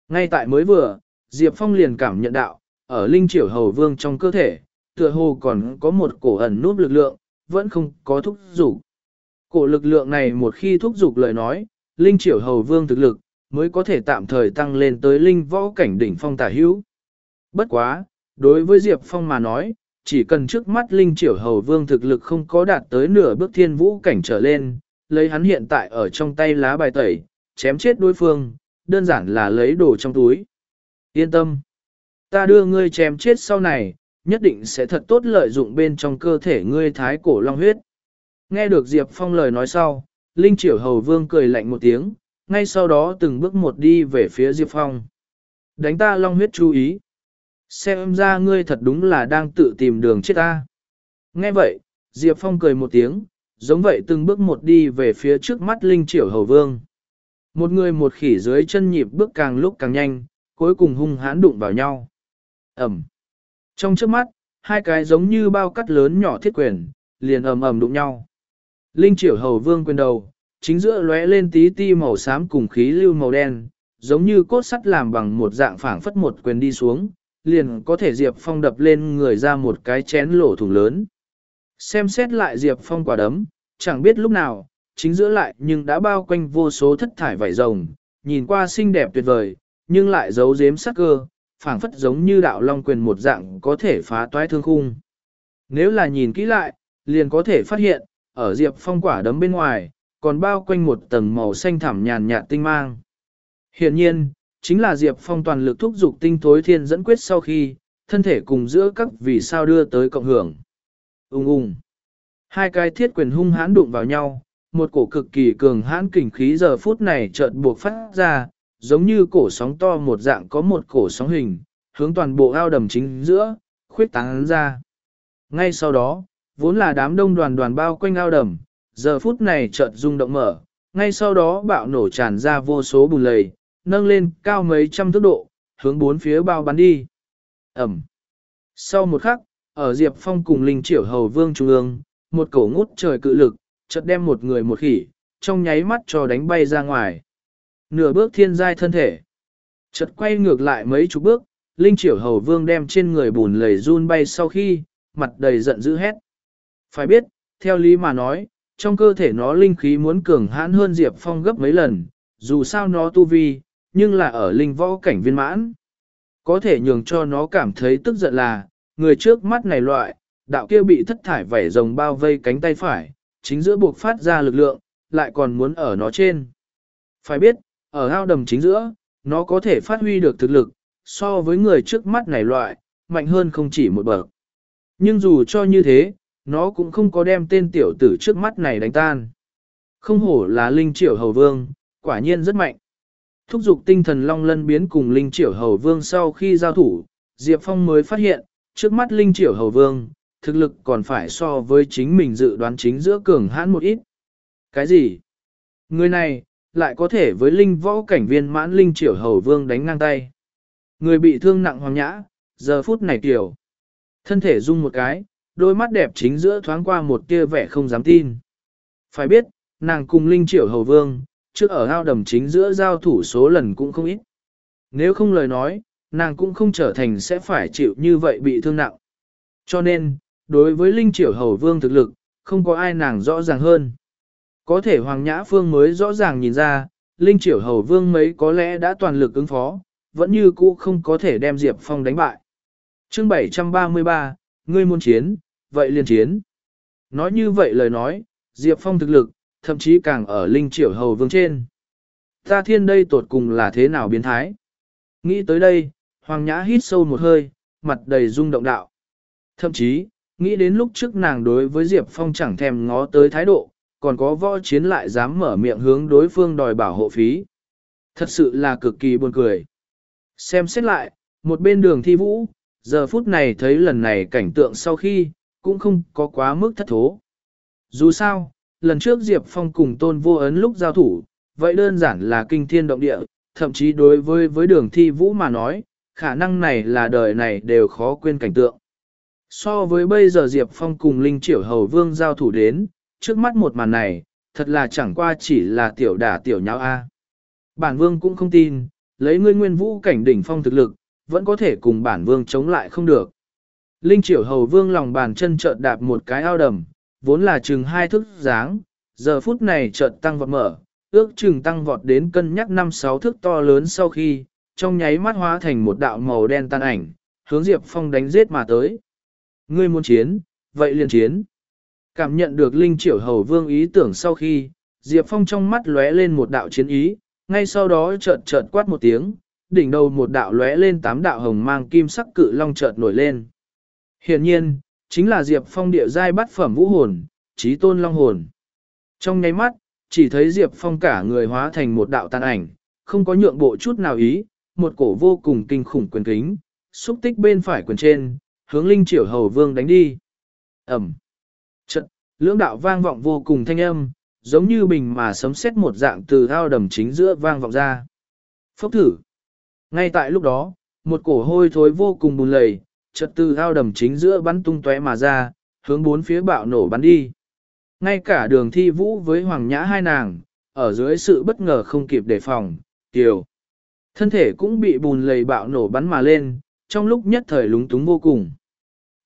Ngay tại mới vừa, Diệp Phong liền cảm nhận đạo, ở linh triểu hầu vương trong cơ thể, tựa hồ còn có một cổ ẩn núp lực lượng, vẫn không có thúc dục. Cổ lực lượng này một khi thúc dục lời nói, linh triểu hầu vương thực lực, mới có thể tạm thời tăng lên tới linh võ cảnh đỉnh phong tả hữu. Bất quá, đối với Diệp Phong mà nói, chỉ cần trước mắt linh triểu hầu vương thực lực không có đạt tới nửa bước thiên vũ cảnh trở lên, lấy hắn hiện tại ở trong tay lá bài tẩy, chém chết đối phương, đơn giản là lấy đồ trong túi. Yên tâm, ta đưa ngươi chém chết sau này, nhất định sẽ thật tốt lợi dụng bên trong cơ thể ngươi thái cổ long huyết. Nghe được Diệp Phong lời nói sau, Linh Triểu Hầu Vương cười lạnh một tiếng, ngay sau đó từng bước một đi về phía Diệp Phong. Đánh ta long huyết chú ý. Xem ra ngươi thật đúng là đang tự tìm đường chết ta. Nghe vậy, Diệp Phong cười một tiếng, giống vậy từng bước một đi về phía trước mắt Linh Triểu Hầu Vương. Một người một khỉ dưới chân nhịp bước càng lúc càng nhanh, cuối cùng hung hãn đụng vào nhau. Ẩm. Trong trước mắt, hai cái giống như bao cắt lớn nhỏ thiết quyền, liền ầm ầm đụng nhau. Linh Triểu Hầu Vương quyền đầu, chính giữa lóe lên tí ti màu xám cùng khí lưu màu đen, giống như cốt sắt làm bằng một dạng phảng phất một quyền đi xuống, liền có thể Diệp Phong đập lên người ra một cái chén lỗ thủng lớn. Xem xét lại Diệp Phong quả đấm, chẳng biết lúc nào, chính giữa lại nhưng đã bao quanh vô số thất thải vảy rồng, nhìn qua xinh đẹp tuyệt vời, nhưng lại giấu giếm sắc cơ, phảng phất giống như đạo long quyền một dạng có thể phá toái thương khung. Nếu là nhìn kỹ lại, liền có thể phát hiện, ở Diệp Phong quả đấm bên ngoài, còn bao quanh một tầng màu xanh thẳm nhàn nhạt tinh mang. Hiện nhiên, chính là Diệp Phong toàn lực thúc dục tinh thối thiên dẫn quyết sau khi, thân thể cùng giữa các vì sao đưa tới cộng hưởng. Ung ung. Hai cái thiết quyền hung hãn đụng vào nhau, một cổ cực kỳ cường hãn kình khí giờ phút này chợt buộc phát ra, giống như cổ sóng to một dạng có một cổ sóng hình, hướng toàn bộ ao đầm chính giữa, khuyết tán ra. Ngay sau đó, vốn là đám đông đoàn đoàn bao quanh ao đầm, giờ phút này chợt rung động mở, ngay sau đó bạo nổ tràn ra vô số bùn lầy, nâng lên cao mấy trăm thước độ, hướng bốn phía bao bắn đi. Ẩm. Sau một khắc, ở Diệp Phong cùng Linh Triểu Hầu Vương Trung ương, một cổ ngút trời cự lực, chợt đem một người một khỉ, trong nháy mắt cho đánh bay ra ngoài. Nửa bước thiên giai thân thể. Chợt quay ngược lại mấy chục bước, Linh Triểu Hầu Vương đem trên người bùn lầy run bay sau khi, mặt đầy giận dữ hét. Phải biết, theo lý mà nói, trong cơ thể nó linh khí muốn cường hãn hơn Diệp Phong gấp mấy lần, dù sao nó tu vi, nhưng là ở linh võ cảnh viên mãn. Có thể nhường cho nó cảm thấy tức giận là, người trước mắt này loại, đạo kia bị thất thải vảy rồng bao vây cánh tay phải, chính giữa buộc phát ra lực lượng, lại còn muốn ở nó trên. Phải biết, ở ao đầm chính giữa, nó có thể phát huy được thực lực, so với người trước mắt này loại, mạnh hơn không chỉ một bậc. Nhưng dù cho như thế, nó cũng không có đem tên tiểu tử trước mắt này đánh tan. Không hổ là linh triệu hầu vương, quả nhiên rất mạnh. Thúc giục tinh thần long lân biến cùng linh triệu hầu vương sau khi giao thủ, Diệp Phong mới phát hiện, trước mắt linh triệu hầu vương, thực lực còn phải so với chính mình dự đoán chính giữa cường hãn một ít. Cái gì? Người này, lại có thể với linh võ cảnh viên mãn linh triểu hầu vương đánh ngang tay. Người bị thương nặng hoàng nhã, giờ phút này tiểu. Thân thể rung một cái, đôi mắt đẹp chính giữa thoáng qua một tia vẻ không dám tin. Phải biết, nàng cùng linh triệu hầu vương, trước ở ao đầm chính giữa giao thủ số lần cũng không ít. Nếu không lời nói, nàng cũng không trở thành sẽ phải chịu như vậy bị thương nặng. Cho nên, đối với linh Triều hầu vương thực lực, không có ai nàng rõ ràng hơn. Có thể Hoàng Nhã Phương mới rõ ràng nhìn ra, Linh Triều Hầu Vương mấy có lẽ đã toàn lực ứng phó, vẫn như cũ không có thể đem Diệp Phong đánh bại. chương 733, ngươi muốn chiến, vậy liền chiến. Nói như vậy lời nói, Diệp Phong thực lực, thậm chí càng ở Linh Triểu Hầu Vương trên. Ta thiên đây tột cùng là thế nào biến thái? Nghĩ tới đây, Hoàng Nhã hít sâu một hơi, mặt đầy rung động đạo. Thậm chí, nghĩ đến lúc trước nàng đối với Diệp Phong chẳng thèm ngó tới thái độ, còn có võ chiến lại dám mở miệng hướng đối phương đòi bảo hộ phí. Thật sự là cực kỳ buồn cười. Xem xét lại, một bên đường thi vũ, giờ phút này thấy lần này cảnh tượng sau khi, cũng không có quá mức thất thố. Dù sao, lần trước Diệp Phong cùng tôn vô ấn lúc giao thủ, vậy đơn giản là kinh thiên động địa, thậm chí đối với với đường thi vũ mà nói, khả năng này là đời này đều khó quên cảnh tượng. So với bây giờ Diệp Phong cùng Linh Triểu Hầu Vương giao thủ đến, trước mắt một màn này, thật là chẳng qua chỉ là tiểu đả tiểu nháo A. Bản vương cũng không tin, lấy ngươi nguyên vũ cảnh đỉnh phong thực lực, vẫn có thể cùng bản vương chống lại không được. Linh triểu hầu vương lòng bàn chân chợt đạp một cái ao đầm, vốn là chừng hai thước dáng, giờ phút này chợt tăng vọt mở, ước chừng tăng vọt đến cân nhắc năm sáu thước to lớn sau khi, trong nháy mắt hóa thành một đạo màu đen tan ảnh, hướng Diệp Phong đánh giết mà tới. Ngươi muốn chiến, vậy liền chiến. Cảm nhận được Linh Triệu Hầu Vương ý tưởng sau khi, Diệp Phong trong mắt lóe lên một đạo chiến ý, ngay sau đó chợt chợt quát một tiếng, đỉnh đầu một đạo lóe lên tám đạo hồng mang kim sắc cự long chợt nổi lên. Hiển nhiên, chính là Diệp Phong địa giai bắt phẩm vũ hồn, trí tôn long hồn. Trong nháy mắt, chỉ thấy Diệp Phong cả người hóa thành một đạo tàn ảnh, không có nhượng bộ chút nào ý, một cổ vô cùng kinh khủng quyền kính, xúc tích bên phải quyền trên, hướng Linh Triểu Hầu Vương đánh đi. Ẩm. Trận, lưỡng đạo vang vọng vô cùng thanh âm, giống như bình mà sấm xét một dạng từ thao đầm chính giữa vang vọng ra. Phốc thử. Ngay tại lúc đó, một cổ hôi thối vô cùng bùn lầy, chợt từ ao đầm chính giữa bắn tung tóe mà ra, hướng bốn phía bạo nổ bắn đi. Ngay cả đường thi vũ với hoàng nhã hai nàng, ở dưới sự bất ngờ không kịp đề phòng, tiểu. Thân thể cũng bị bùn lầy bạo nổ bắn mà lên, trong lúc nhất thời lúng túng vô cùng.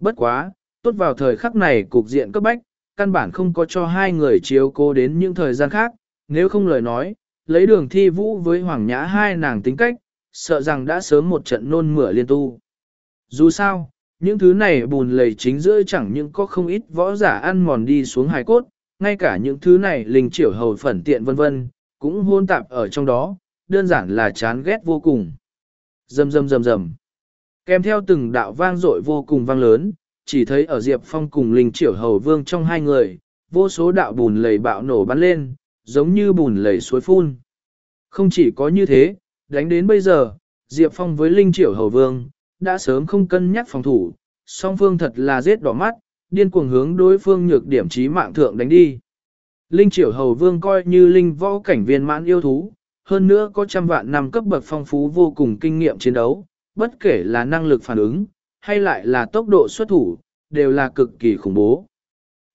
Bất quá, tốt vào thời khắc này cục diện cấp bách, căn bản không có cho hai người chiếu cố đến những thời gian khác, nếu không lời nói, lấy đường thi vũ với hoàng nhã hai nàng tính cách, sợ rằng đã sớm một trận nôn mửa liên tu. Dù sao, những thứ này bùn lầy chính giữa chẳng những có không ít võ giả ăn mòn đi xuống hài cốt, ngay cả những thứ này linh triểu hầu phẩn tiện vân vân, cũng hôn tạp ở trong đó, đơn giản là chán ghét vô cùng. Rầm rầm rầm rầm. Kèm theo từng đạo vang dội vô cùng vang lớn, chỉ thấy ở Diệp Phong cùng Linh Triểu Hầu Vương trong hai người, vô số đạo bùn lầy bạo nổ bắn lên, giống như bùn lầy suối phun. Không chỉ có như thế, đánh đến bây giờ, Diệp Phong với Linh Triểu Hầu Vương, đã sớm không cân nhắc phòng thủ, song phương thật là giết đỏ mắt, điên cuồng hướng đối phương nhược điểm trí mạng thượng đánh đi. Linh Triểu Hầu Vương coi như linh võ cảnh viên mãn yêu thú, hơn nữa có trăm vạn năm cấp bậc phong phú vô cùng kinh nghiệm chiến đấu, bất kể là năng lực phản ứng, hay lại là tốc độ xuất thủ, đều là cực kỳ khủng bố.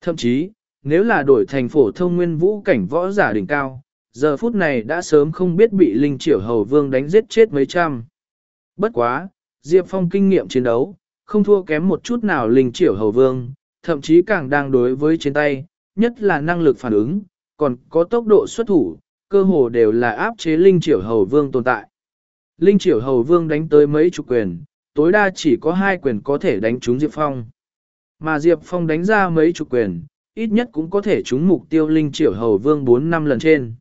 Thậm chí, nếu là đổi thành phổ thông nguyên vũ cảnh võ giả đỉnh cao, giờ phút này đã sớm không biết bị Linh Triểu Hầu Vương đánh giết chết mấy trăm. Bất quá, Diệp Phong kinh nghiệm chiến đấu, không thua kém một chút nào Linh Triểu Hầu Vương, thậm chí càng đang đối với trên tay, nhất là năng lực phản ứng, còn có tốc độ xuất thủ, cơ hồ đều là áp chế Linh Triểu Hầu Vương tồn tại. Linh Triểu Hầu Vương đánh tới mấy chục quyền, tối đa chỉ có hai quyền có thể đánh trúng Diệp Phong. Mà Diệp Phong đánh ra mấy chục quyền, ít nhất cũng có thể trúng mục tiêu Linh Triểu Hầu Vương 4 năm lần trên.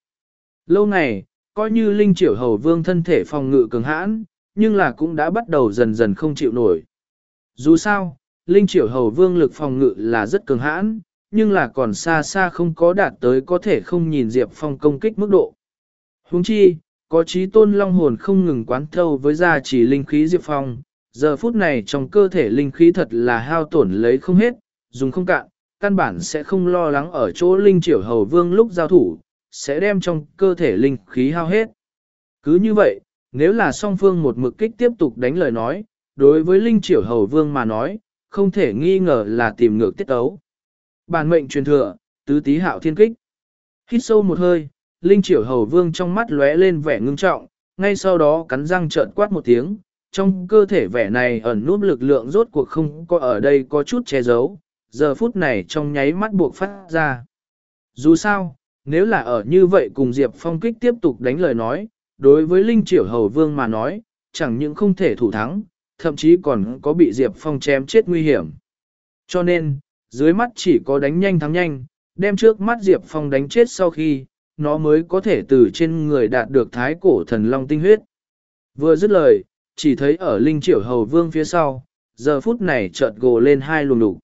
Lâu ngày, coi như Linh Triểu Hầu Vương thân thể phòng ngự cường hãn, nhưng là cũng đã bắt đầu dần dần không chịu nổi. Dù sao, Linh triệu Hầu Vương lực phòng ngự là rất cường hãn, nhưng là còn xa xa không có đạt tới có thể không nhìn Diệp Phong công kích mức độ. Huống chi, có trí tôn long hồn không ngừng quán thâu với gia trì linh khí Diệp Phong, giờ phút này trong cơ thể linh khí thật là hao tổn lấy không hết, dùng không cạn, căn bản sẽ không lo lắng ở chỗ linh triệu hầu vương lúc giao thủ, sẽ đem trong cơ thể linh khí hao hết. Cứ như vậy, nếu là song phương một mực kích tiếp tục đánh lời nói, đối với linh triểu hầu vương mà nói, không thể nghi ngờ là tìm ngược tiết ấu. Bản mệnh truyền thừa, tứ tí hạo thiên kích. Hít sâu một hơi, linh triểu hầu vương trong mắt lóe lên vẻ ngưng trọng, ngay sau đó cắn răng trợn quát một tiếng, trong cơ thể vẻ này ẩn núp lực lượng rốt cuộc không có ở đây có chút che giấu, giờ phút này trong nháy mắt buộc phát ra. Dù sao, nếu là ở như vậy cùng Diệp Phong kích tiếp tục đánh lời nói, đối với Linh Triểu Hầu Vương mà nói, chẳng những không thể thủ thắng, thậm chí còn có bị Diệp Phong chém chết nguy hiểm. Cho nên, dưới mắt chỉ có đánh nhanh thắng nhanh, đem trước mắt Diệp Phong đánh chết sau khi, nó mới có thể từ trên người đạt được thái cổ thần long tinh huyết. Vừa dứt lời, chỉ thấy ở Linh Triểu Hầu Vương phía sau, giờ phút này chợt gồ lên hai luồng đục.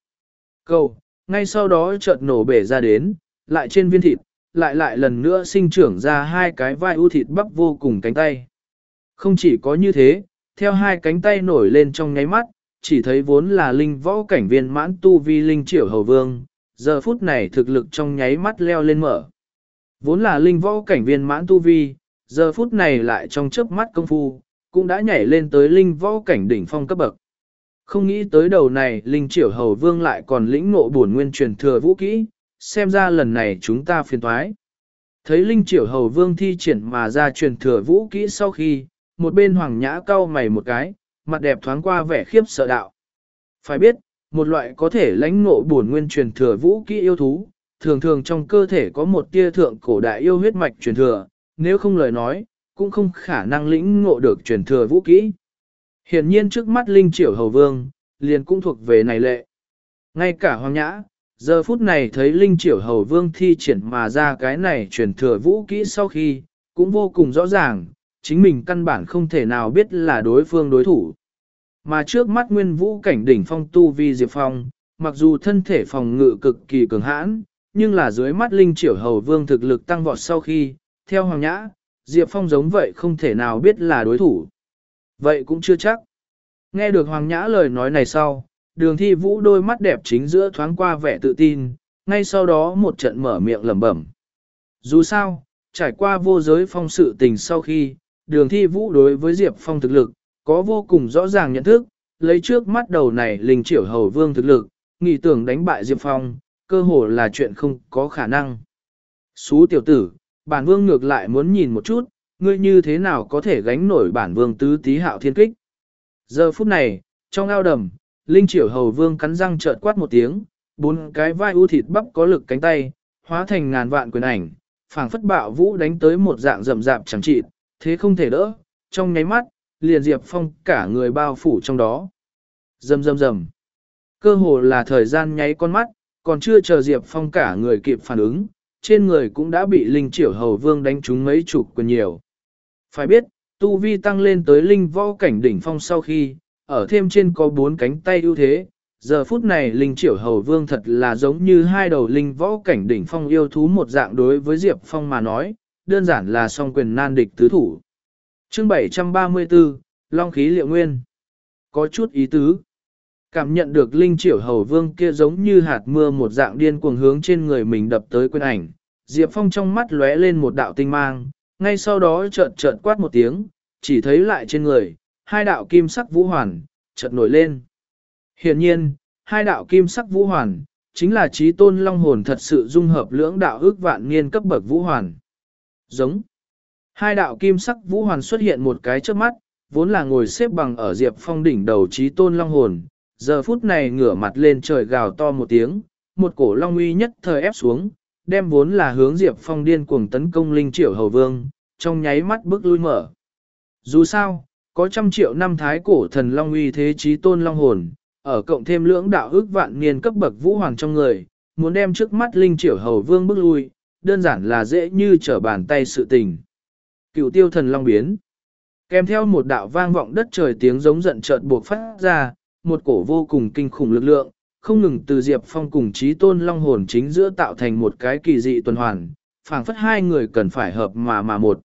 Câu, ngay sau đó chợt nổ bể ra đến, lại trên viên thịt, lại lại lần nữa sinh trưởng ra hai cái vai ưu thịt bắp vô cùng cánh tay. Không chỉ có như thế, theo hai cánh tay nổi lên trong nháy mắt, chỉ thấy vốn là linh võ cảnh viên mãn tu vi linh triểu hầu vương, giờ phút này thực lực trong nháy mắt leo lên mở. Vốn là linh võ cảnh viên mãn tu vi, giờ phút này lại trong chớp mắt công phu, cũng đã nhảy lên tới linh võ cảnh đỉnh phong cấp bậc. Không nghĩ tới đầu này linh triểu hầu vương lại còn lĩnh ngộ bổn nguyên truyền thừa vũ kỹ, xem ra lần này chúng ta phiền thoái. Thấy linh triểu hầu vương thi triển mà ra truyền thừa vũ kỹ sau khi, một bên hoàng nhã cau mày một cái, mặt đẹp thoáng qua vẻ khiếp sợ đạo. Phải biết, một loại có thể lãnh ngộ bổn nguyên truyền thừa vũ kỹ yêu thú, thường thường trong cơ thể có một tia thượng cổ đại yêu huyết mạch truyền thừa, nếu không lời nói, cũng không khả năng lĩnh ngộ được truyền thừa vũ kỹ. Hiển nhiên trước mắt Linh Triểu Hầu Vương, liền cũng thuộc về này lệ. Ngay cả Hoàng Nhã, giờ phút này thấy Linh Triểu Hầu Vương thi triển mà ra cái này truyền thừa vũ kỹ sau khi, cũng vô cùng rõ ràng, chính mình căn bản không thể nào biết là đối phương đối thủ. Mà trước mắt nguyên vũ cảnh đỉnh phong tu vi Diệp Phong, mặc dù thân thể phòng ngự cực kỳ cường hãn, nhưng là dưới mắt Linh Triểu Hầu Vương thực lực tăng vọt sau khi, theo Hoàng Nhã, Diệp Phong giống vậy không thể nào biết là đối thủ. Vậy cũng chưa chắc. Nghe được Hoàng Nhã lời nói này sau, đường thi vũ đôi mắt đẹp chính giữa thoáng qua vẻ tự tin, ngay sau đó một trận mở miệng lẩm bẩm. Dù sao, trải qua vô giới phong sự tình sau khi, đường thi vũ đối với Diệp Phong thực lực, có vô cùng rõ ràng nhận thức, lấy trước mắt đầu này linh triểu hầu vương thực lực, nghĩ tưởng đánh bại Diệp Phong, cơ hồ là chuyện không có khả năng. Xú tiểu tử, bản vương ngược lại muốn nhìn một chút, ngươi như thế nào có thể gánh nổi bản vương tứ tí hạo thiên kích. Giờ phút này, trong ao đầm, linh triểu hầu vương cắn răng trợn quát một tiếng, bốn cái vai u thịt bắp có lực cánh tay, hóa thành ngàn vạn quyền ảnh, phảng phất bạo vũ đánh tới một dạng rầm rạp chẳng trị, thế không thể đỡ, trong nháy mắt, liền Diệp Phong cả người bao phủ trong đó. Rầm rầm rầm. Cơ hồ là thời gian nháy con mắt, còn chưa chờ Diệp Phong cả người kịp phản ứng, trên người cũng đã bị linh triểu hầu vương đánh trúng mấy chục quyền nhiều. Phải biết, tu vi tăng lên tới linh võ cảnh đỉnh phong sau khi, ở thêm trên có bốn cánh tay ưu thế, giờ phút này linh triểu hầu vương thật là giống như hai đầu linh võ cảnh đỉnh phong yêu thú một dạng đối với Diệp Phong mà nói, đơn giản là song quyền nan địch tứ thủ. Chương 734, Long khí liệu nguyên. Có chút ý tứ. Cảm nhận được linh triểu hầu vương kia giống như hạt mưa một dạng điên cuồng hướng trên người mình đập tới quyền ảnh. Diệp Phong trong mắt lóe lên một đạo tinh mang, ngay sau đó chợt chợt quát một tiếng, chỉ thấy lại trên người, hai đạo kim sắc vũ hoàn, chợt nổi lên. Hiện nhiên, hai đạo kim sắc vũ hoàn, chính là trí tôn long hồn thật sự dung hợp lưỡng đạo ước vạn niên cấp bậc vũ hoàn. Giống. Hai đạo kim sắc vũ hoàn xuất hiện một cái trước mắt, vốn là ngồi xếp bằng ở diệp phong đỉnh đầu trí tôn long hồn. Giờ phút này ngửa mặt lên trời gào to một tiếng, một cổ long uy nhất thời ép xuống, đem vốn là hướng diệp phong điên cuồng tấn công linh triệu hầu vương, trong nháy mắt bước lui mở. Dù sao, có trăm triệu năm thái cổ thần long uy thế trí tôn long hồn, ở cộng thêm lưỡng đạo ước vạn niên cấp bậc vũ hoàng trong người, muốn đem trước mắt linh triệu hầu vương bước lui, đơn giản là dễ như trở bàn tay sự tình. Cựu tiêu thần long biến. Kèm theo một đạo vang vọng đất trời tiếng giống giận chợt buộc phát ra, một cổ vô cùng kinh khủng lực lượng, không ngừng từ Diệp Phong cùng trí tôn long hồn chính giữa tạo thành một cái kỳ dị tuần hoàn, phảng phất hai người cần phải hợp mà mà một.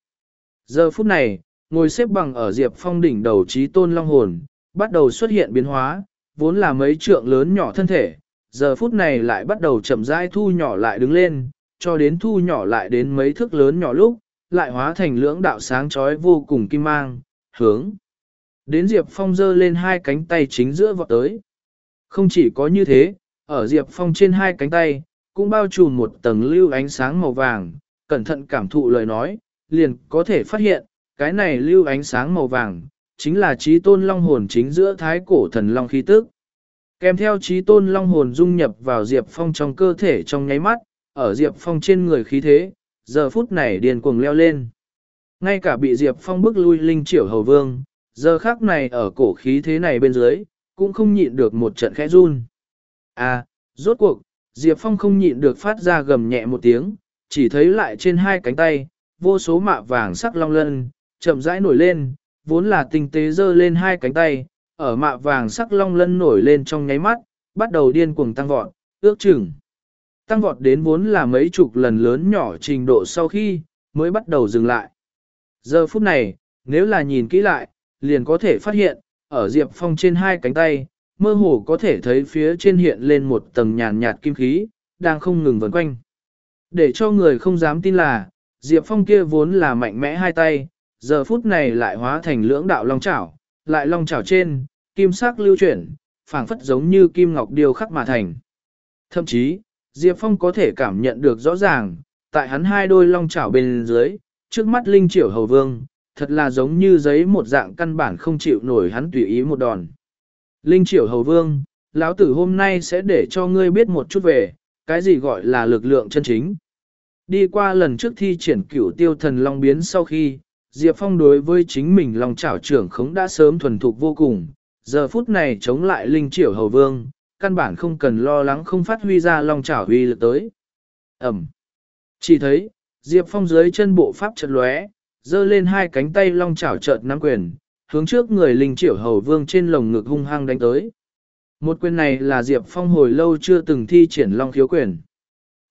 Giờ phút này, ngồi xếp bằng ở Diệp Phong đỉnh đầu trí tôn long hồn, bắt đầu xuất hiện biến hóa, vốn là mấy trượng lớn nhỏ thân thể, giờ phút này lại bắt đầu chậm rãi thu nhỏ lại đứng lên, cho đến thu nhỏ lại đến mấy thước lớn nhỏ lúc, lại hóa thành lưỡng đạo sáng chói vô cùng kim mang, hướng. Đến Diệp Phong giơ lên hai cánh tay chính giữa vọt tới. Không chỉ có như thế, ở Diệp Phong trên hai cánh tay, cũng bao trùm một tầng lưu ánh sáng màu vàng, cẩn thận cảm thụ lời nói, liền có thể phát hiện, cái này lưu ánh sáng màu vàng, chính là trí tôn long hồn chính giữa thái cổ thần long khí tức. Kèm theo trí tôn long hồn dung nhập vào Diệp Phong trong cơ thể trong nháy mắt, ở Diệp Phong trên người khí thế, giờ phút này điền cuồng leo lên. Ngay cả bị Diệp Phong bức lui linh triểu hầu vương, giờ khác này ở cổ khí thế này bên dưới, cũng không nhịn được một trận khẽ run. À, rốt cuộc, Diệp Phong không nhịn được phát ra gầm nhẹ một tiếng, chỉ thấy lại trên hai cánh tay, vô số mạ vàng sắc long lân, chậm rãi nổi lên, vốn là tinh tế dơ lên hai cánh tay, ở mạ vàng sắc long lân nổi lên trong nháy mắt, bắt đầu điên cuồng tăng vọt, ước chừng. Tăng vọt đến vốn là mấy chục lần lớn nhỏ trình độ sau khi, mới bắt đầu dừng lại. Giờ phút này, nếu là nhìn kỹ lại, liền có thể phát hiện, ở Diệp Phong trên hai cánh tay, mơ hồ có thể thấy phía trên hiện lên một tầng nhàn nhạt kim khí, đang không ngừng vần quanh. Để cho người không dám tin là, Diệp Phong kia vốn là mạnh mẽ hai tay, giờ phút này lại hóa thành lưỡng đạo long chảo, lại long chảo trên, kim sắc lưu chuyển, phảng phất giống như kim ngọc điêu khắc mà thành. Thậm chí, Diệp Phong có thể cảm nhận được rõ ràng, tại hắn hai đôi long chảo bên dưới, trước mắt linh triểu hầu vương, thật là giống như giấy một dạng căn bản không chịu nổi hắn tùy ý một đòn. Linh triểu hầu vương, lão tử hôm nay sẽ để cho ngươi biết một chút về, cái gì gọi là lực lượng chân chính. Đi qua lần trước thi triển cửu tiêu thần long biến sau khi, Diệp Phong đối với chính mình lòng Chảo trưởng khống đã sớm thuần thục vô cùng, giờ phút này chống lại linh triểu hầu vương, căn bản không cần lo lắng không phát huy ra long Chảo huy lực tới. Ẩm. Chỉ thấy, Diệp Phong dưới chân bộ pháp chợt lóe, giơ lên hai cánh tay long chảo chợt nắm quyền, hướng trước người linh triểu hầu vương trên lồng ngực hung hăng đánh tới. Một quyền này là Diệp Phong hồi lâu chưa từng thi triển long khiếu quyền.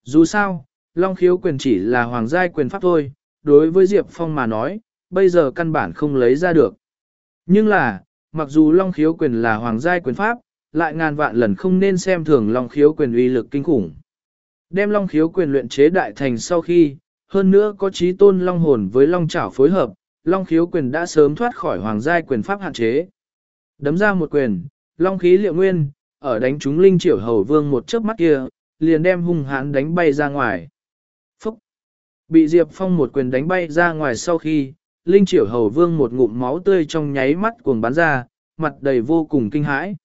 Dù sao, long khiếu quyền chỉ là hoàng giai quyền pháp thôi, đối với Diệp Phong mà nói, bây giờ căn bản không lấy ra được. Nhưng là, mặc dù long khiếu quyền là hoàng giai quyền pháp, lại ngàn vạn lần không nên xem thường long khiếu quyền uy lực kinh khủng. Đem long khiếu quyền luyện chế đại thành sau khi, hơn nữa có trí tôn long hồn với long chảo phối hợp, long khiếu quyền đã sớm thoát khỏi hoàng giai quyền pháp hạn chế. Đấm ra một quyền, long khí liệu nguyên, ở đánh trúng linh triểu hầu vương một chớp mắt kia, liền đem hung hãn đánh bay ra ngoài. Phúc! Bị Diệp Phong một quyền đánh bay ra ngoài sau khi, linh triểu hầu vương một ngụm máu tươi trong nháy mắt cuồng bắn ra, mặt đầy vô cùng kinh hãi.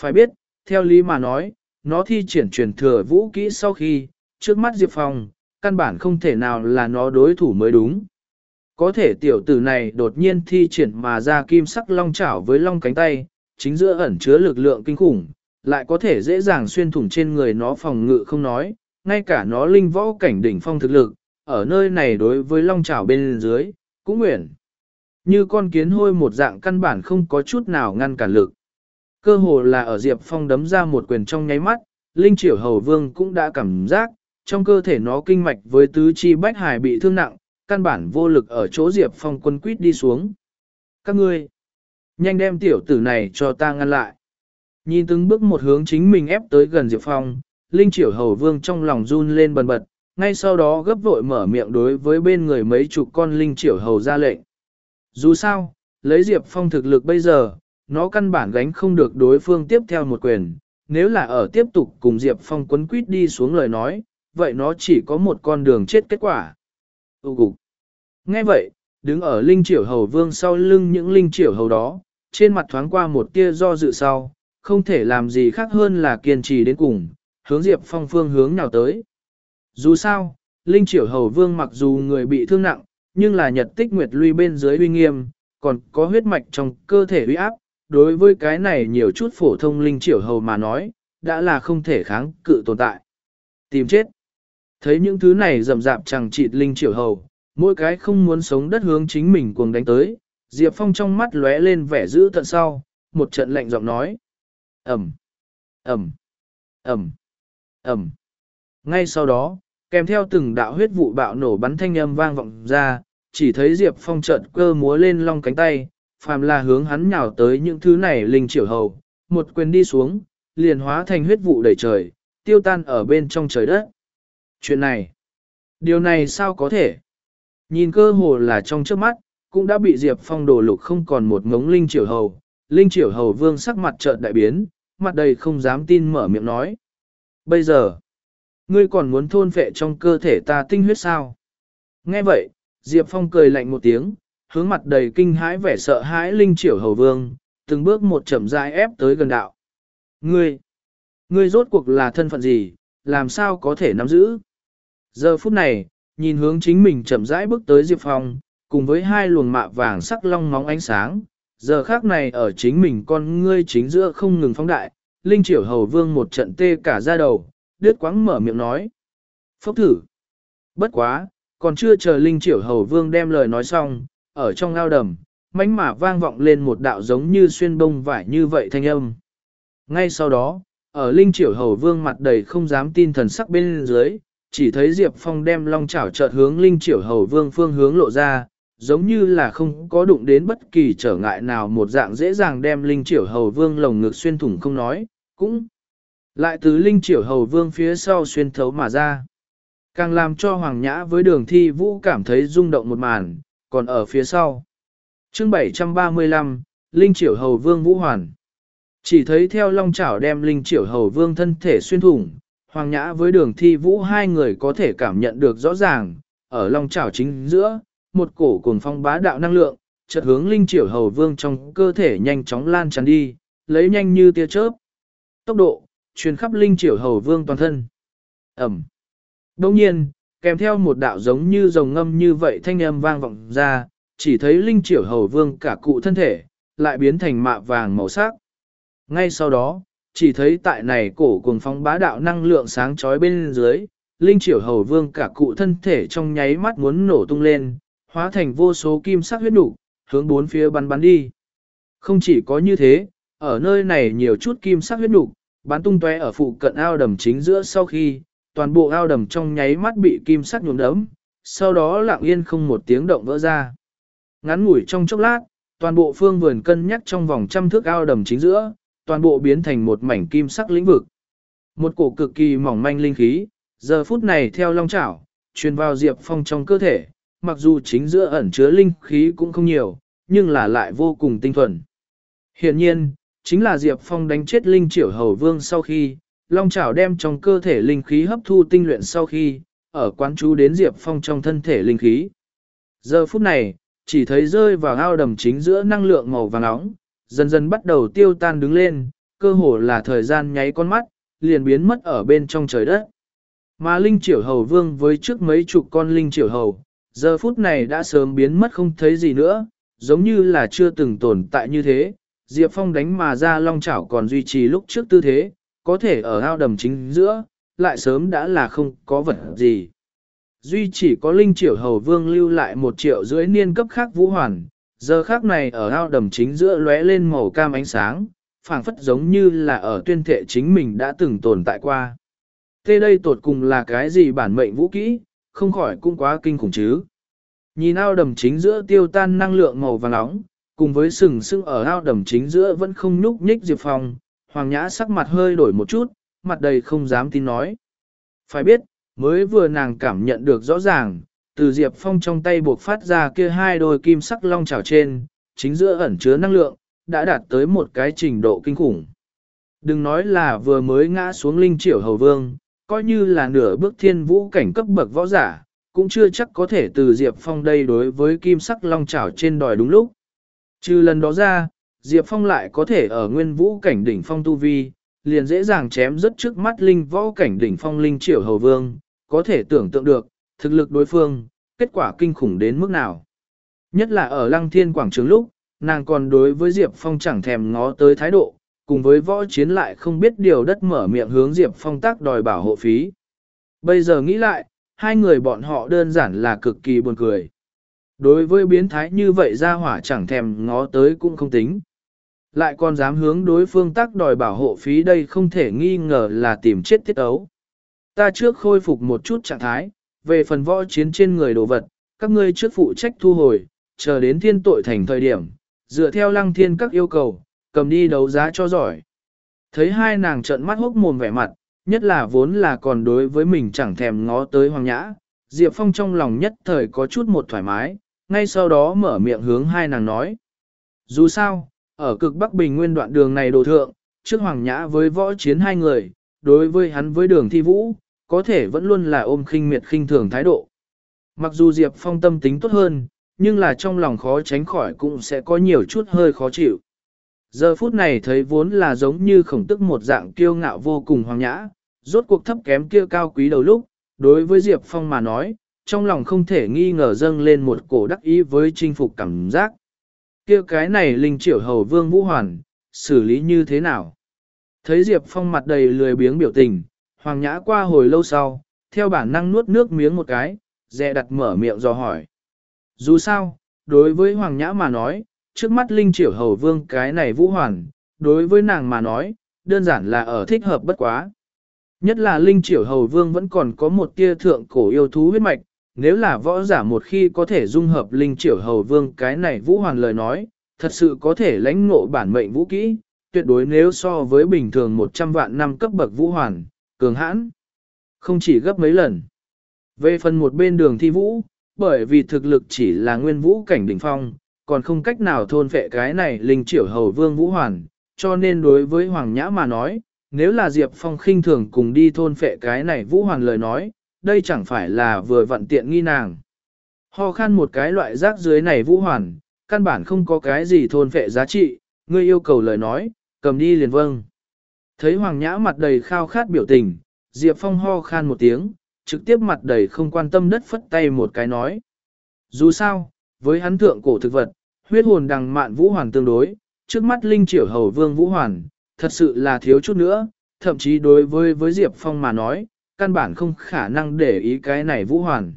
Phải biết, theo lý mà nói, nó thi triển truyền thừa vũ kỹ sau khi, trước mắt Diệp Phong, căn bản không thể nào là nó đối thủ mới đúng. Có thể tiểu tử này đột nhiên thi triển mà ra kim sắc long chảo với long cánh tay, chính giữa ẩn chứa lực lượng kinh khủng, lại có thể dễ dàng xuyên thủng trên người nó phòng ngự không nói, ngay cả nó linh võ cảnh đỉnh phong thực lực, ở nơi này đối với long chảo bên dưới, cũng nguyện. Như con kiến hôi một dạng căn bản không có chút nào ngăn cản lực. Cơ hồ là ở Diệp Phong đấm ra một quyền trong nháy mắt, Linh Triểu Hầu Vương cũng đã cảm giác, trong cơ thể nó kinh mạch với tứ chi bách hải bị thương nặng, căn bản vô lực ở chỗ Diệp Phong quân quýt đi xuống. Các ngươi, nhanh đem tiểu tử này cho ta ngăn lại. Nhìn từng bước một hướng chính mình ép tới gần Diệp Phong, Linh Triểu Hầu Vương trong lòng run lên bần bật, ngay sau đó gấp vội mở miệng đối với bên người mấy chục con Linh Triểu Hầu ra lệnh. Dù sao, lấy Diệp Phong thực lực bây giờ, nó căn bản gánh không được đối phương tiếp theo một quyền, nếu là ở tiếp tục cùng Diệp Phong quấn quýt đi xuống lời nói, vậy nó chỉ có một con đường chết kết quả. Ú gục. Nghe vậy, đứng ở linh triểu hầu vương sau lưng những linh triểu hầu đó, trên mặt thoáng qua một tia do dự sau, không thể làm gì khác hơn là kiên trì đến cùng, hướng Diệp Phong phương hướng nào tới. Dù sao, linh triểu hầu vương mặc dù người bị thương nặng, nhưng là nhật tích nguyệt lui bên dưới uy nghiêm, còn có huyết mạch trong cơ thể uy áp, đối với cái này nhiều chút phổ thông linh triểu hầu mà nói, đã là không thể kháng cự tồn tại. Tìm chết. Thấy những thứ này rầm rạp chẳng chịt linh triểu hầu, mỗi cái không muốn sống đất hướng chính mình cuồng đánh tới, Diệp Phong trong mắt lóe lên vẻ dữ tận sau, một trận lạnh giọng nói. Ẩm, Ẩm, Ẩm, Ẩm. Ngay sau đó, kèm theo từng đạo huyết vụ bạo nổ bắn thanh âm vang vọng ra, chỉ thấy Diệp Phong chợt cơ múa lên long cánh tay, phàm là hướng hắn nhào tới những thứ này linh triệu hầu, một quyền đi xuống, liền hóa thành huyết vụ đầy trời, tiêu tan ở bên trong trời đất. Chuyện này, Điều này sao có thể? Nhìn cơ hồ là trong trước mắt, cũng đã bị Diệp Phong đổ lục không còn một ngống linh triều hầu. Linh triều hầu vương sắc mặt chợt đại biến, mặt đầy không dám tin mở miệng nói. Bây giờ, ngươi còn muốn thôn phệ trong cơ thể ta tinh huyết sao? Nghe vậy, Diệp Phong cười lạnh một tiếng, hướng mặt đầy kinh hãi vẻ sợ hãi linh triểu hầu vương, từng bước một chậm rãi ép tới gần đạo. Ngươi, ngươi rốt cuộc là thân phận gì, làm sao có thể nắm giữ? Giờ phút này, nhìn hướng chính mình chậm rãi bước tới Diệp Phong, cùng với hai luồng mạ vàng sắc long móng ánh sáng, giờ khác này ở chính mình con ngươi chính giữa không ngừng phóng đại, Linh Triểu Hầu Vương một trận tê cả ra đầu, đứt quãng mở miệng nói. Phốc thử. Bất quá, còn chưa chờ Linh Triểu Hầu Vương đem lời nói xong, ở trong ao đầm, mánh mả vang vọng lên một đạo giống như xuyên bông vải như vậy thanh âm. Ngay sau đó, ở Linh Triểu Hầu Vương mặt đầy không dám tin thần sắc bên dưới, chỉ thấy Diệp Phong đem long chảo chợt hướng Linh Triểu Hầu Vương phương hướng lộ ra, giống như là không có đụng đến bất kỳ trở ngại nào một dạng dễ dàng đem Linh Triểu Hầu Vương lồng ngực xuyên thủng không nói, cũng lại từ Linh Triểu Hầu Vương phía sau xuyên thấu mà ra. Càng làm cho Hoàng Nhã với đường thi vũ cảm thấy rung động một màn, còn ở phía sau. chương 735, Linh Triểu Hầu Vương Vũ Hoàn. Chỉ thấy theo long chảo đem Linh Triểu Hầu Vương thân thể xuyên thủng, Hoàng Nhã với đường thi vũ hai người có thể cảm nhận được rõ ràng, ở long chảo chính giữa, một cổ cuồng phong bá đạo năng lượng, chợt hướng Linh Triểu Hầu Vương trong cơ thể nhanh chóng lan tràn đi, lấy nhanh như tia chớp. Tốc độ, truyền khắp Linh triều Hầu Vương toàn thân. Ẩm. Đồng nhiên, kèm theo một đạo giống như rồng ngâm như vậy thanh âm vang vọng ra, chỉ thấy Linh triều Hầu Vương cả cụ thân thể, lại biến thành mạ vàng màu sắc. Ngay sau đó, chỉ thấy tại này cổ cuồng phong bá đạo năng lượng sáng chói bên dưới, Linh triều Hầu Vương cả cụ thân thể trong nháy mắt muốn nổ tung lên, hóa thành vô số kim sắc huyết đủ, hướng bốn phía bắn bắn đi. Không chỉ có như thế, ở nơi này nhiều chút kim sắc huyết nụ, bắn tung tóe ở phụ cận ao đầm chính giữa sau khi, toàn bộ ao đầm trong nháy mắt bị kim sắc nhuộm đấm, sau đó lặng yên không một tiếng động vỡ ra. Ngắn ngủi trong chốc lát, toàn bộ phương vườn cân nhắc trong vòng trăm thước ao đầm chính giữa, toàn bộ biến thành một mảnh kim sắc lĩnh vực. Một cổ cực kỳ mỏng manh linh khí, giờ phút này theo long chảo, truyền vào Diệp Phong trong cơ thể, mặc dù chính giữa ẩn chứa linh khí cũng không nhiều, nhưng là lại vô cùng tinh thuần. Hiện nhiên, chính là Diệp Phong đánh chết linh triểu hầu vương sau khi, long chảo đem trong cơ thể linh khí hấp thu tinh luyện sau khi, ở quán chú đến Diệp Phong trong thân thể linh khí. Giờ phút này, chỉ thấy rơi vào ao đầm chính giữa năng lượng màu vàng nóng, dần dần bắt đầu tiêu tan đứng lên, cơ hồ là thời gian nháy con mắt, liền biến mất ở bên trong trời đất. Mà Linh Triểu Hầu Vương với trước mấy chục con Linh Triểu Hầu, giờ phút này đã sớm biến mất không thấy gì nữa, giống như là chưa từng tồn tại như thế. Diệp Phong đánh mà ra long chảo còn duy trì lúc trước tư thế, có thể ở ao đầm chính giữa, lại sớm đã là không có vật gì. Duy chỉ có Linh triệu Hầu Vương lưu lại một triệu rưỡi niên cấp khác vũ hoàn, giờ khác này ở ao đầm chính giữa lóe lên màu cam ánh sáng, phảng phất giống như là ở tuyên thệ chính mình đã từng tồn tại qua. Thế đây tột cùng là cái gì bản mệnh vũ kỹ, không khỏi cũng quá kinh khủng chứ. Nhìn ao đầm chính giữa tiêu tan năng lượng màu vàng nóng, cùng với sừng sững ở ao đầm chính giữa vẫn không nhúc nhích Diệp Phong, Hoàng Nhã sắc mặt hơi đổi một chút, mặt đầy không dám tin nói. Phải biết, mới vừa nàng cảm nhận được rõ ràng, từ Diệp Phong trong tay buộc phát ra kia hai đôi kim sắc long trào trên, chính giữa ẩn chứa năng lượng, đã đạt tới một cái trình độ kinh khủng. Đừng nói là vừa mới ngã xuống linh triểu hầu vương, coi như là nửa bước thiên vũ cảnh cấp bậc võ giả, cũng chưa chắc có thể từ Diệp Phong đây đối với kim sắc long trảo trên đòi đúng lúc. Trừ lần đó ra, Diệp Phong lại có thể ở nguyên vũ cảnh đỉnh phong tu vi, liền dễ dàng chém rất trước mắt linh võ cảnh đỉnh phong linh Triệu hầu vương, có thể tưởng tượng được, thực lực đối phương, kết quả kinh khủng đến mức nào. Nhất là ở lăng thiên quảng trường lúc, nàng còn đối với Diệp Phong chẳng thèm ngó tới thái độ, cùng với võ chiến lại không biết điều đất mở miệng hướng Diệp Phong tác đòi bảo hộ phí. Bây giờ nghĩ lại, hai người bọn họ đơn giản là cực kỳ buồn cười. Đối với biến thái như vậy ra hỏa chẳng thèm ngó tới cũng không tính. Lại còn dám hướng đối phương tác đòi bảo hộ phí đây không thể nghi ngờ là tìm chết tiết ấu. Ta trước khôi phục một chút trạng thái, về phần võ chiến trên người đồ vật, các ngươi trước phụ trách thu hồi, chờ đến thiên tội thành thời điểm, dựa theo lăng thiên các yêu cầu, cầm đi đấu giá cho giỏi. Thấy hai nàng trợn mắt hốc mồm vẻ mặt, nhất là vốn là còn đối với mình chẳng thèm ngó tới hoàng nhã, Diệp Phong trong lòng nhất thời có chút một thoải mái, ngay sau đó mở miệng hướng hai nàng nói. Dù sao, ở cực Bắc Bình nguyên đoạn đường này đồ thượng, trước Hoàng Nhã với võ chiến hai người, đối với hắn với đường thi vũ, có thể vẫn luôn là ôm khinh miệt khinh thường thái độ. Mặc dù Diệp Phong tâm tính tốt hơn, nhưng là trong lòng khó tránh khỏi cũng sẽ có nhiều chút hơi khó chịu. Giờ phút này thấy vốn là giống như khổng tức một dạng kiêu ngạo vô cùng hoàng nhã, rốt cuộc thấp kém kia cao quý đầu lúc, đối với Diệp Phong mà nói, trong lòng không thể nghi ngờ dâng lên một cổ đắc ý với chinh phục cảm giác. kia cái này linh triệu hầu vương vũ hoàn, xử lý như thế nào? Thấy Diệp Phong mặt đầy lười biếng biểu tình, hoàng nhã qua hồi lâu sau, theo bản năng nuốt nước miếng một cái, dè đặt mở miệng do hỏi. Dù sao, đối với hoàng nhã mà nói, trước mắt linh triệu hầu vương cái này vũ hoàn, đối với nàng mà nói, đơn giản là ở thích hợp bất quá. Nhất là linh triệu hầu vương vẫn còn có một tia thượng cổ yêu thú huyết mạch, nếu là võ giả một khi có thể dung hợp linh triệu hầu vương cái này vũ hoàn lời nói, thật sự có thể lãnh ngộ bản mệnh vũ kỹ, tuyệt đối nếu so với bình thường 100 vạn năm cấp bậc vũ hoàn, cường hãn, không chỉ gấp mấy lần. Về phần một bên đường thi vũ, bởi vì thực lực chỉ là nguyên vũ cảnh đỉnh phong, còn không cách nào thôn phệ cái này linh triệu hầu vương vũ hoàn, cho nên đối với Hoàng Nhã mà nói, nếu là Diệp Phong khinh thường cùng đi thôn phệ cái này vũ hoàn lời nói, đây chẳng phải là vừa vận tiện nghi nàng. Ho khan một cái loại rác dưới này vũ hoàn, căn bản không có cái gì thôn phệ giá trị, ngươi yêu cầu lời nói, cầm đi liền vâng. Thấy Hoàng Nhã mặt đầy khao khát biểu tình, Diệp Phong ho khan một tiếng, trực tiếp mặt đầy không quan tâm đất phất tay một cái nói. Dù sao, với hắn thượng cổ thực vật, huyết hồn đằng mạn vũ hoàn tương đối, trước mắt linh triểu hầu vương vũ hoàn, thật sự là thiếu chút nữa, thậm chí đối với với Diệp Phong mà nói, căn bản không khả năng để ý cái này vũ hoàn.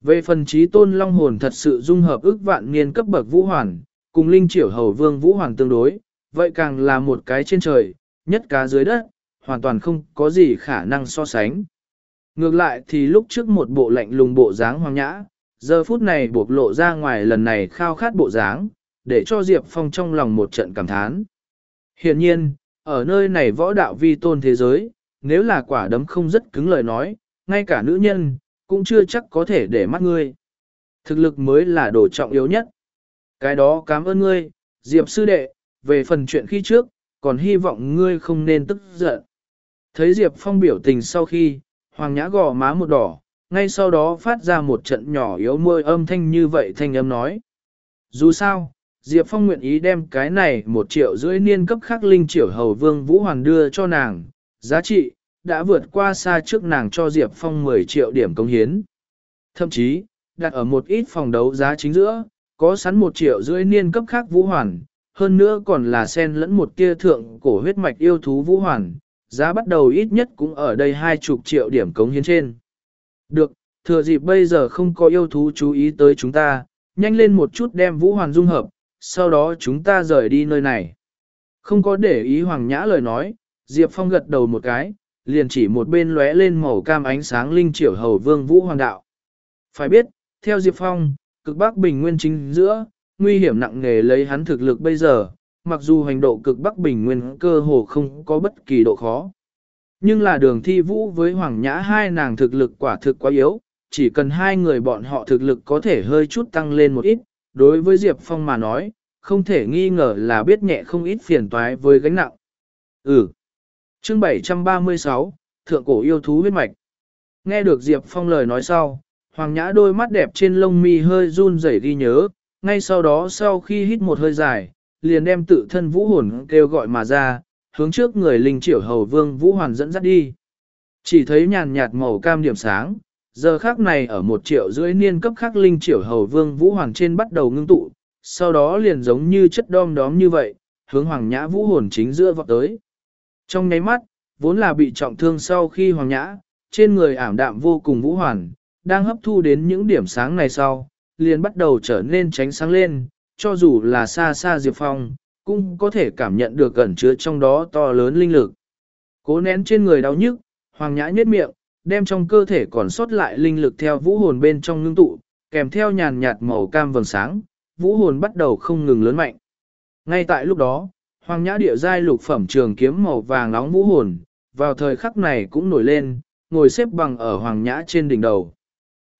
Về phần trí tôn long hồn thật sự dung hợp ước vạn niên cấp bậc vũ hoàn, cùng linh triểu hầu vương vũ hoàn tương đối, vậy càng là một cái trên trời, nhất cá dưới đất, hoàn toàn không có gì khả năng so sánh. Ngược lại thì lúc trước một bộ lạnh lùng bộ dáng hoang nhã, giờ phút này buộc lộ ra ngoài lần này khao khát bộ dáng, để cho Diệp Phong trong lòng một trận cảm thán. Hiện nhiên, ở nơi này võ đạo vi tôn thế giới, nếu là quả đấm không rất cứng lời nói, ngay cả nữ nhân, cũng chưa chắc có thể để mắt ngươi. Thực lực mới là đồ trọng yếu nhất. Cái đó cảm ơn ngươi, Diệp sư đệ, về phần chuyện khi trước, còn hy vọng ngươi không nên tức giận. Thấy Diệp Phong biểu tình sau khi, Hoàng Nhã gò má một đỏ, ngay sau đó phát ra một trận nhỏ yếu môi âm thanh như vậy thanh âm nói. Dù sao, Diệp Phong nguyện ý đem cái này một triệu rưỡi niên cấp khắc linh triệu hầu vương Vũ Hoàn đưa cho nàng, giá trị, đã vượt qua xa trước nàng cho Diệp Phong 10 triệu điểm công hiến. Thậm chí, đặt ở một ít phòng đấu giá chính giữa, có sẵn một triệu rưỡi niên cấp khác Vũ Hoàn, hơn nữa còn là sen lẫn một tia thượng cổ huyết mạch yêu thú Vũ Hoàn, giá bắt đầu ít nhất cũng ở đây hai chục triệu điểm cống hiến trên. Được, thừa dịp bây giờ không có yêu thú chú ý tới chúng ta, nhanh lên một chút đem Vũ Hoàn dung hợp, sau đó chúng ta rời đi nơi này. Không có để ý Hoàng Nhã lời nói, Diệp Phong gật đầu một cái, liền chỉ một bên lóe lên màu cam ánh sáng linh triểu hầu vương Vũ Hoàng đạo. Phải biết, theo Diệp Phong, cực bắc bình nguyên chính giữa, nguy hiểm nặng nề lấy hắn thực lực bây giờ, mặc dù hành độ cực bắc bình nguyên cơ hồ không có bất kỳ độ khó. Nhưng là đường thi vũ với Hoàng Nhã hai nàng thực lực quả thực quá yếu, chỉ cần hai người bọn họ thực lực có thể hơi chút tăng lên một ít, đối với Diệp Phong mà nói, không thể nghi ngờ là biết nhẹ không ít phiền toái với gánh nặng. Ừ. Chương 736, Thượng cổ yêu thú huyết mạch. Nghe được Diệp Phong lời nói sau, Hoàng Nhã đôi mắt đẹp trên lông mi hơi run rẩy ghi nhớ, ngay sau đó sau khi hít một hơi dài, liền đem tự thân vũ hồn kêu gọi mà ra, hướng trước người linh triệu hầu vương vũ hoàn dẫn dắt đi. Chỉ thấy nhàn nhạt màu cam điểm sáng, giờ khác này ở một triệu rưỡi niên cấp khắc linh triệu hầu vương vũ hoàn trên bắt đầu ngưng tụ, sau đó liền giống như chất đom đóm như vậy, hướng hoàng nhã vũ hồn chính giữa vọt tới. Trong nháy mắt, vốn là bị trọng thương sau khi hoàng nhã, trên người ảm đạm vô cùng vũ hoàn, đang hấp thu đến những điểm sáng này sau, liền bắt đầu trở nên tránh sáng lên, cho dù là xa xa Diệp Phong, cũng có thể cảm nhận được gần chứa trong đó to lớn linh lực. Cố nén trên người đau nhức, hoàng nhã nhếch miệng, đem trong cơ thể còn sót lại linh lực theo vũ hồn bên trong ngưng tụ, kèm theo nhàn nhạt màu cam vầng sáng, vũ hồn bắt đầu không ngừng lớn mạnh. Ngay tại lúc đó, hoàng nhã địa giai lục phẩm trường kiếm màu vàng nóng vũ hồn, vào thời khắc này cũng nổi lên, ngồi xếp bằng ở hoàng nhã trên đỉnh đầu.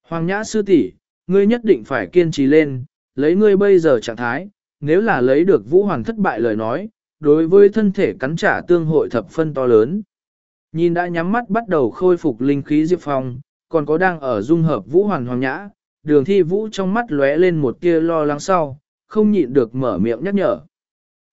Hoàng nhã sư tỷ, ngươi nhất định phải kiên trì lên, lấy ngươi bây giờ trạng thái, nếu là lấy được vũ hoàng thất bại lời nói, đối với thân thể cắn trả tương hội thập phân to lớn. Nhìn đã nhắm mắt bắt đầu khôi phục linh khí Diệp Phong, còn có đang ở dung hợp vũ hoàng hoàng nhã, đường thi vũ trong mắt lóe lên một tia lo lắng sau, không nhịn được mở miệng nhắc nhở.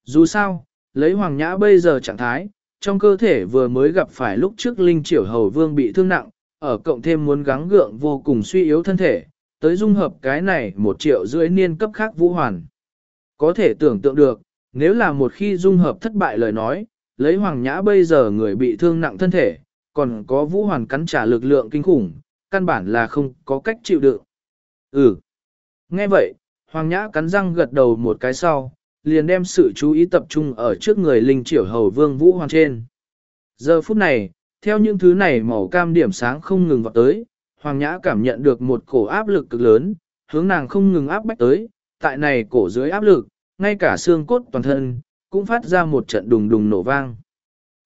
Dù sao, lấy hoàng nhã bây giờ trạng thái, trong cơ thể vừa mới gặp phải lúc trước linh triểu hầu vương bị thương nặng, ở cộng thêm muốn gắng gượng vô cùng suy yếu thân thể, tới dung hợp cái này một triệu rưỡi niên cấp khác vũ hoàn. Có thể tưởng tượng được, nếu là một khi dung hợp thất bại lời nói, lấy hoàng nhã bây giờ người bị thương nặng thân thể, còn có vũ hoàn cắn trả lực lượng kinh khủng, căn bản là không có cách chịu đựng. Ừ. Nghe vậy, hoàng nhã cắn răng gật đầu một cái sau, liền đem sự chú ý tập trung ở trước người linh triểu hầu vương vũ hoàng trên. Giờ phút này, theo những thứ này màu cam điểm sáng không ngừng vào tới, hoàng nhã cảm nhận được một cổ áp lực cực lớn, hướng nàng không ngừng áp bách tới, tại này cổ dưới áp lực, ngay cả xương cốt toàn thân, cũng phát ra một trận đùng đùng nổ vang.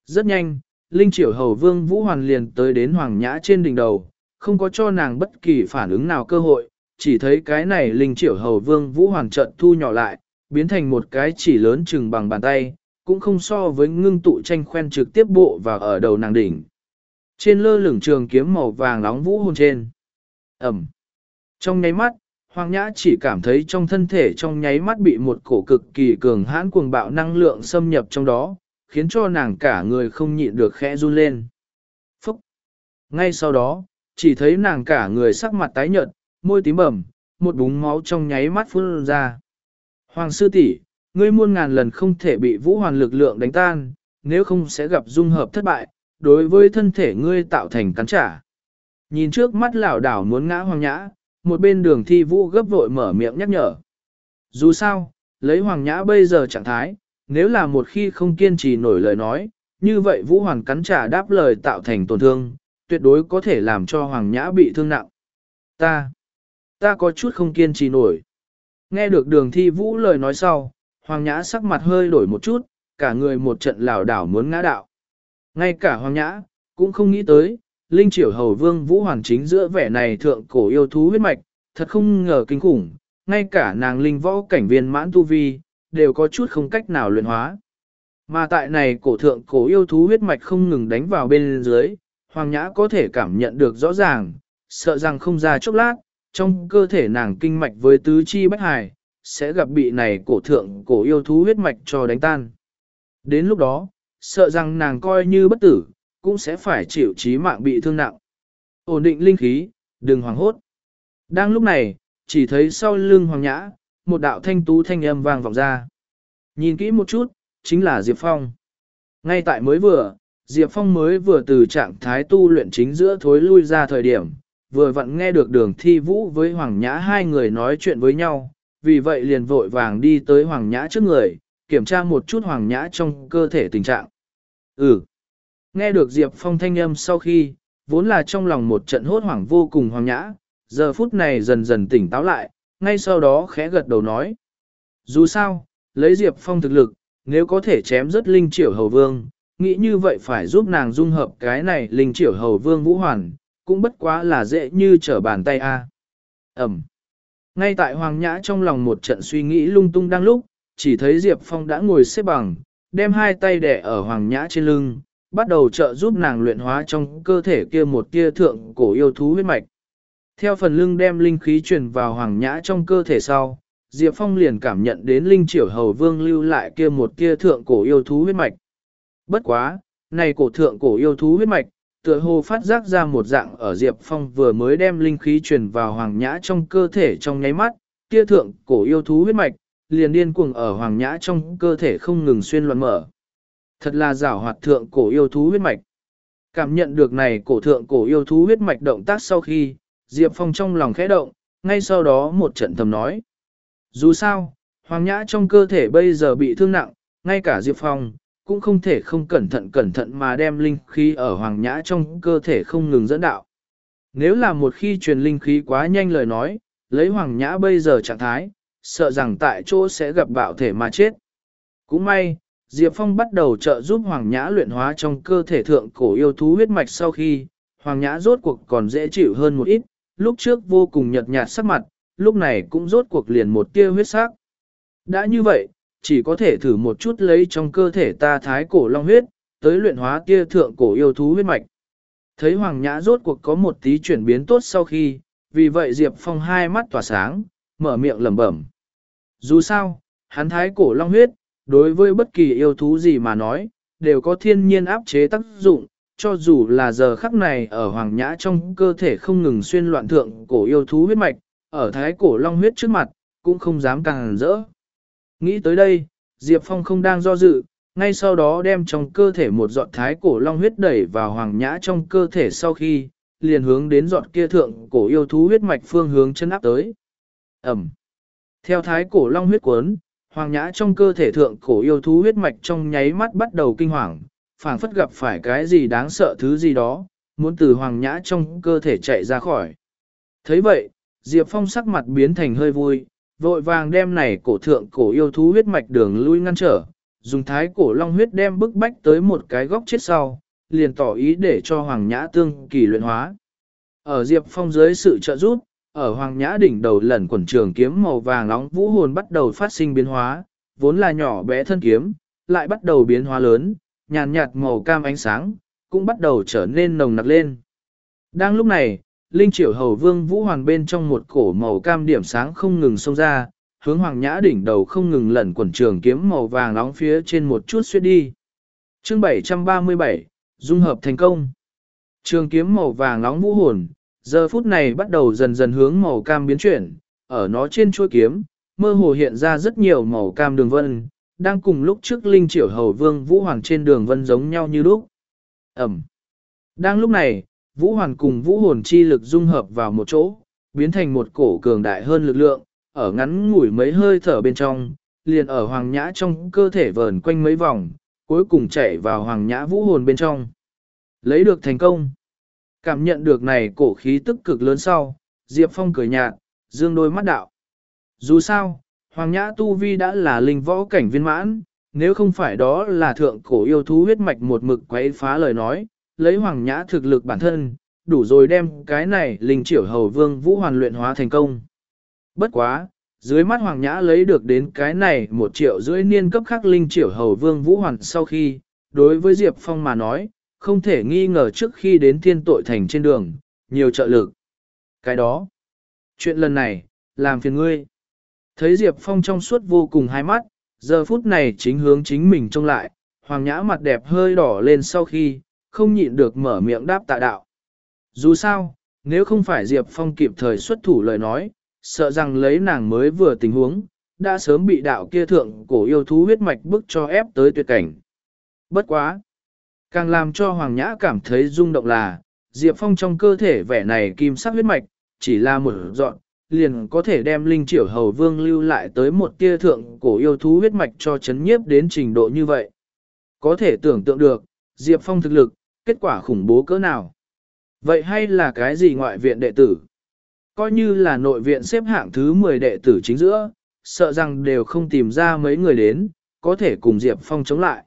Rất nhanh, Linh Triểu Hầu Vương Vũ Hoàn liền tới đến Hoàng Nhã trên đỉnh đầu, không có cho nàng bất kỳ phản ứng nào cơ hội, chỉ thấy cái này Linh Triểu Hầu Vương Vũ Hoàn trận thu nhỏ lại, biến thành một cái chỉ lớn chừng bằng bàn tay, cũng không so với ngưng tụ tranh khoen trực tiếp bộ và ở đầu nàng đỉnh. Trên lơ lửng trường kiếm màu vàng nóng vũ hồn trên. Ẩm. Trong nháy mắt, Hoàng Nhã chỉ cảm thấy trong thân thể trong nháy mắt bị một cổ cực kỳ cường hãn cuồng bạo năng lượng xâm nhập trong đó, khiến cho nàng cả người không nhịn được khẽ run lên. Phúc! Ngay sau đó, chỉ thấy nàng cả người sắc mặt tái nhợt, môi tím bầm, một búng máu trong nháy mắt phun ra. Hoàng sư tỷ, ngươi muôn ngàn lần không thể bị vũ hoàn lực lượng đánh tan, nếu không sẽ gặp dung hợp thất bại, đối với thân thể ngươi tạo thành cắn trả. Nhìn trước mắt lão đảo muốn ngã hoàng nhã, một bên đường thi vũ gấp vội mở miệng nhắc nhở. Dù sao, lấy hoàng nhã bây giờ trạng thái, nếu là một khi không kiên trì nổi lời nói, như vậy vũ hoàn cắn trả đáp lời tạo thành tổn thương, tuyệt đối có thể làm cho hoàng nhã bị thương nặng. Ta, ta có chút không kiên trì nổi. Nghe được đường thi vũ lời nói sau, hoàng nhã sắc mặt hơi đổi một chút, cả người một trận lảo đảo muốn ngã đạo. Ngay cả hoàng nhã, cũng không nghĩ tới, Linh triểu hầu vương vũ hoàn chính giữa vẻ này thượng cổ yêu thú huyết mạch, thật không ngờ kinh khủng, ngay cả nàng linh võ cảnh viên mãn tu vi, đều có chút không cách nào luyện hóa. Mà tại này cổ thượng cổ yêu thú huyết mạch không ngừng đánh vào bên dưới, hoàng nhã có thể cảm nhận được rõ ràng, sợ rằng không ra chốc lát, trong cơ thể nàng kinh mạch với tứ chi bách hài, sẽ gặp bị này cổ thượng cổ yêu thú huyết mạch cho đánh tan. Đến lúc đó, sợ rằng nàng coi như bất tử, cũng sẽ phải chịu chí mạng bị thương nặng. Ổn định linh khí, đừng hoảng hốt. Đang lúc này, chỉ thấy sau lưng Hoàng Nhã, một đạo thanh tú thanh âm vang vọng ra. Nhìn kỹ một chút, chính là Diệp Phong. Ngay tại mới vừa, Diệp Phong mới vừa từ trạng thái tu luyện chính giữa thối lui ra thời điểm, vừa vặn nghe được đường thi vũ với Hoàng Nhã hai người nói chuyện với nhau, vì vậy liền vội vàng đi tới Hoàng Nhã trước người, kiểm tra một chút Hoàng Nhã trong cơ thể tình trạng. Ừ. Nghe được Diệp Phong thanh âm sau khi, vốn là trong lòng một trận hốt hoảng vô cùng hoàng nhã, giờ phút này dần dần tỉnh táo lại, ngay sau đó khẽ gật đầu nói. Dù sao, lấy Diệp Phong thực lực, nếu có thể chém rất linh triểu hầu vương, nghĩ như vậy phải giúp nàng dung hợp cái này linh triểu hầu vương vũ hoàn, cũng bất quá là dễ như trở bàn tay a. Ẩm. Ngay tại Hoàng Nhã trong lòng một trận suy nghĩ lung tung đang lúc, chỉ thấy Diệp Phong đã ngồi xếp bằng, đem hai tay đẻ ở Hoàng Nhã trên lưng, bắt đầu trợ giúp nàng luyện hóa trong cơ thể kia một tia thượng cổ yêu thú huyết mạch. Theo phần lưng đem linh khí truyền vào hoàng nhã trong cơ thể sau, Diệp Phong liền cảm nhận đến linh triểu hầu vương lưu lại kia một tia thượng cổ yêu thú huyết mạch. Bất quá, này cổ thượng cổ yêu thú huyết mạch, tựa hồ phát giác ra một dạng ở Diệp Phong vừa mới đem linh khí truyền vào hoàng nhã trong cơ thể trong nháy mắt, kia thượng cổ yêu thú huyết mạch, liền điên cuồng ở hoàng nhã trong cơ thể không ngừng xuyên loạn mở thật là giảo hoạt thượng cổ yêu thú huyết mạch. Cảm nhận được này cổ thượng cổ yêu thú huyết mạch động tác sau khi, Diệp Phong trong lòng khẽ động, ngay sau đó một trận thầm nói. Dù sao, Hoàng Nhã trong cơ thể bây giờ bị thương nặng, ngay cả Diệp Phong, cũng không thể không cẩn thận cẩn thận mà đem linh khí ở Hoàng Nhã trong cơ thể không ngừng dẫn đạo. Nếu là một khi truyền linh khí quá nhanh lời nói, lấy Hoàng Nhã bây giờ trạng thái, sợ rằng tại chỗ sẽ gặp bạo thể mà chết. Cũng may, Diệp Phong bắt đầu trợ giúp Hoàng Nhã luyện hóa trong cơ thể thượng cổ yêu thú huyết mạch sau khi, Hoàng Nhã rốt cuộc còn dễ chịu hơn một ít, lúc trước vô cùng nhợt nhạt sắc mặt, lúc này cũng rốt cuộc liền một tia huyết sắc. Đã như vậy, chỉ có thể thử một chút lấy trong cơ thể ta thái cổ long huyết, tới luyện hóa kia thượng cổ yêu thú huyết mạch. Thấy Hoàng Nhã rốt cuộc có một tí chuyển biến tốt sau khi, vì vậy Diệp Phong hai mắt tỏa sáng, mở miệng lẩm bẩm. Dù sao, hắn thái cổ long huyết, đối với bất kỳ yêu thú gì mà nói, đều có thiên nhiên áp chế tác dụng, cho dù là giờ khắc này ở Hoàng Nhã trong cơ thể không ngừng xuyên loạn thượng cổ yêu thú huyết mạch, ở thái cổ long huyết trước mặt, cũng không dám càng rỡ. Nghĩ tới đây, Diệp Phong không đang do dự, ngay sau đó đem trong cơ thể một giọt thái cổ long huyết đẩy vào hoàng nhã trong cơ thể sau khi, liền hướng đến giọt kia thượng cổ yêu thú huyết mạch phương hướng chân áp tới. Ẩm. Theo thái cổ long huyết cuốn, hoàng nhã trong cơ thể thượng cổ yêu thú huyết mạch trong nháy mắt bắt đầu kinh hoàng, phảng phất gặp phải cái gì đáng sợ thứ gì đó, muốn từ hoàng nhã trong cơ thể chạy ra khỏi. thấy vậy, Diệp Phong sắc mặt biến thành hơi vui, vội vàng đem này cổ thượng cổ yêu thú huyết mạch đường lui ngăn trở, dùng thái cổ long huyết đem bức bách tới một cái góc chết sau, liền tỏ ý để cho Hoàng Nhã tương kỳ luyện hóa. Ở Diệp Phong dưới sự trợ giúp, ở Hoàng Nhã đỉnh đầu lần quần trường kiếm màu vàng nóng vũ hồn bắt đầu phát sinh biến hóa, vốn là nhỏ bé thân kiếm, lại bắt đầu biến hóa lớn, nhàn nhạt màu cam ánh sáng, cũng bắt đầu trở nên nồng nặc lên. Đang lúc này, Linh Triệu Hầu Vương Vũ Hoàn bên trong một cổ màu cam điểm sáng không ngừng xông ra, hướng Hoàng Nhã đỉnh đầu không ngừng lẩn quẩn trường kiếm màu vàng nóng phía trên một chút xuyên đi. Chương 737, dung hợp thành công. Trường kiếm màu vàng nóng vũ hồn, giờ phút này bắt đầu dần dần hướng màu cam biến chuyển, ở nó trên chuôi kiếm, mơ hồ hiện ra rất nhiều màu cam đường vân, đang cùng lúc trước Linh Triệu Hầu Vương Vũ Hoàng trên đường vân giống nhau như lúc. Ẩm. Đang lúc này, Vũ Hoàn cùng Vũ Hồn chi lực dung hợp vào một chỗ, biến thành một cổ cường đại hơn lực lượng, ở ngắn ngủi mấy hơi thở bên trong, liền ở Hoàng Nhã trong cơ thể vờn quanh mấy vòng, cuối cùng chạy vào Hoàng Nhã Vũ Hồn bên trong. Lấy được thành công. Cảm nhận được này cổ khí tức cực lớn sau, Diệp Phong cười nhạt, dương đôi mắt đạo. Dù sao, Hoàng Nhã Tu Vi đã là linh võ cảnh viên mãn, nếu không phải đó là thượng cổ yêu thú huyết mạch một mực quấy phá lời nói, lấy hoàng nhã thực lực bản thân, đủ rồi đem cái này linh triểu hầu vương vũ hoàn luyện hóa thành công. Bất quá, dưới mắt hoàng nhã lấy được đến cái này một triệu rưỡi niên cấp khác linh triểu hầu vương vũ hoàn sau khi, đối với Diệp Phong mà nói, không thể nghi ngờ trước khi đến thiên tội thành trên đường, nhiều trợ lực. Cái đó, chuyện lần này, làm phiền ngươi. Thấy Diệp Phong trong suốt vô cùng hai mắt, giờ phút này chính hướng chính mình trông lại, hoàng nhã mặt đẹp hơi đỏ lên sau khi, không nhịn được mở miệng đáp tạ đạo. Dù sao, nếu không phải Diệp Phong kịp thời xuất thủ lời nói, sợ rằng lấy nàng mới vừa tình huống, đã sớm bị đạo kia thượng cổ yêu thú huyết mạch bức cho ép tới tuyệt cảnh. Bất quá! Càng làm cho Hoàng Nhã cảm thấy rung động là, Diệp Phong trong cơ thể vẻ này kim sắc huyết mạch, chỉ là một dọn, liền có thể đem linh triểu hầu vương lưu lại tới một tia thượng cổ yêu thú huyết mạch cho chấn nhiếp đến trình độ như vậy. Có thể tưởng tượng được, Diệp Phong thực lực, kết quả khủng bố cỡ nào. Vậy hay là cái gì ngoại viện đệ tử? Coi như là nội viện xếp hạng thứ 10 đệ tử chính giữa, sợ rằng đều không tìm ra mấy người đến, có thể cùng Diệp Phong chống lại.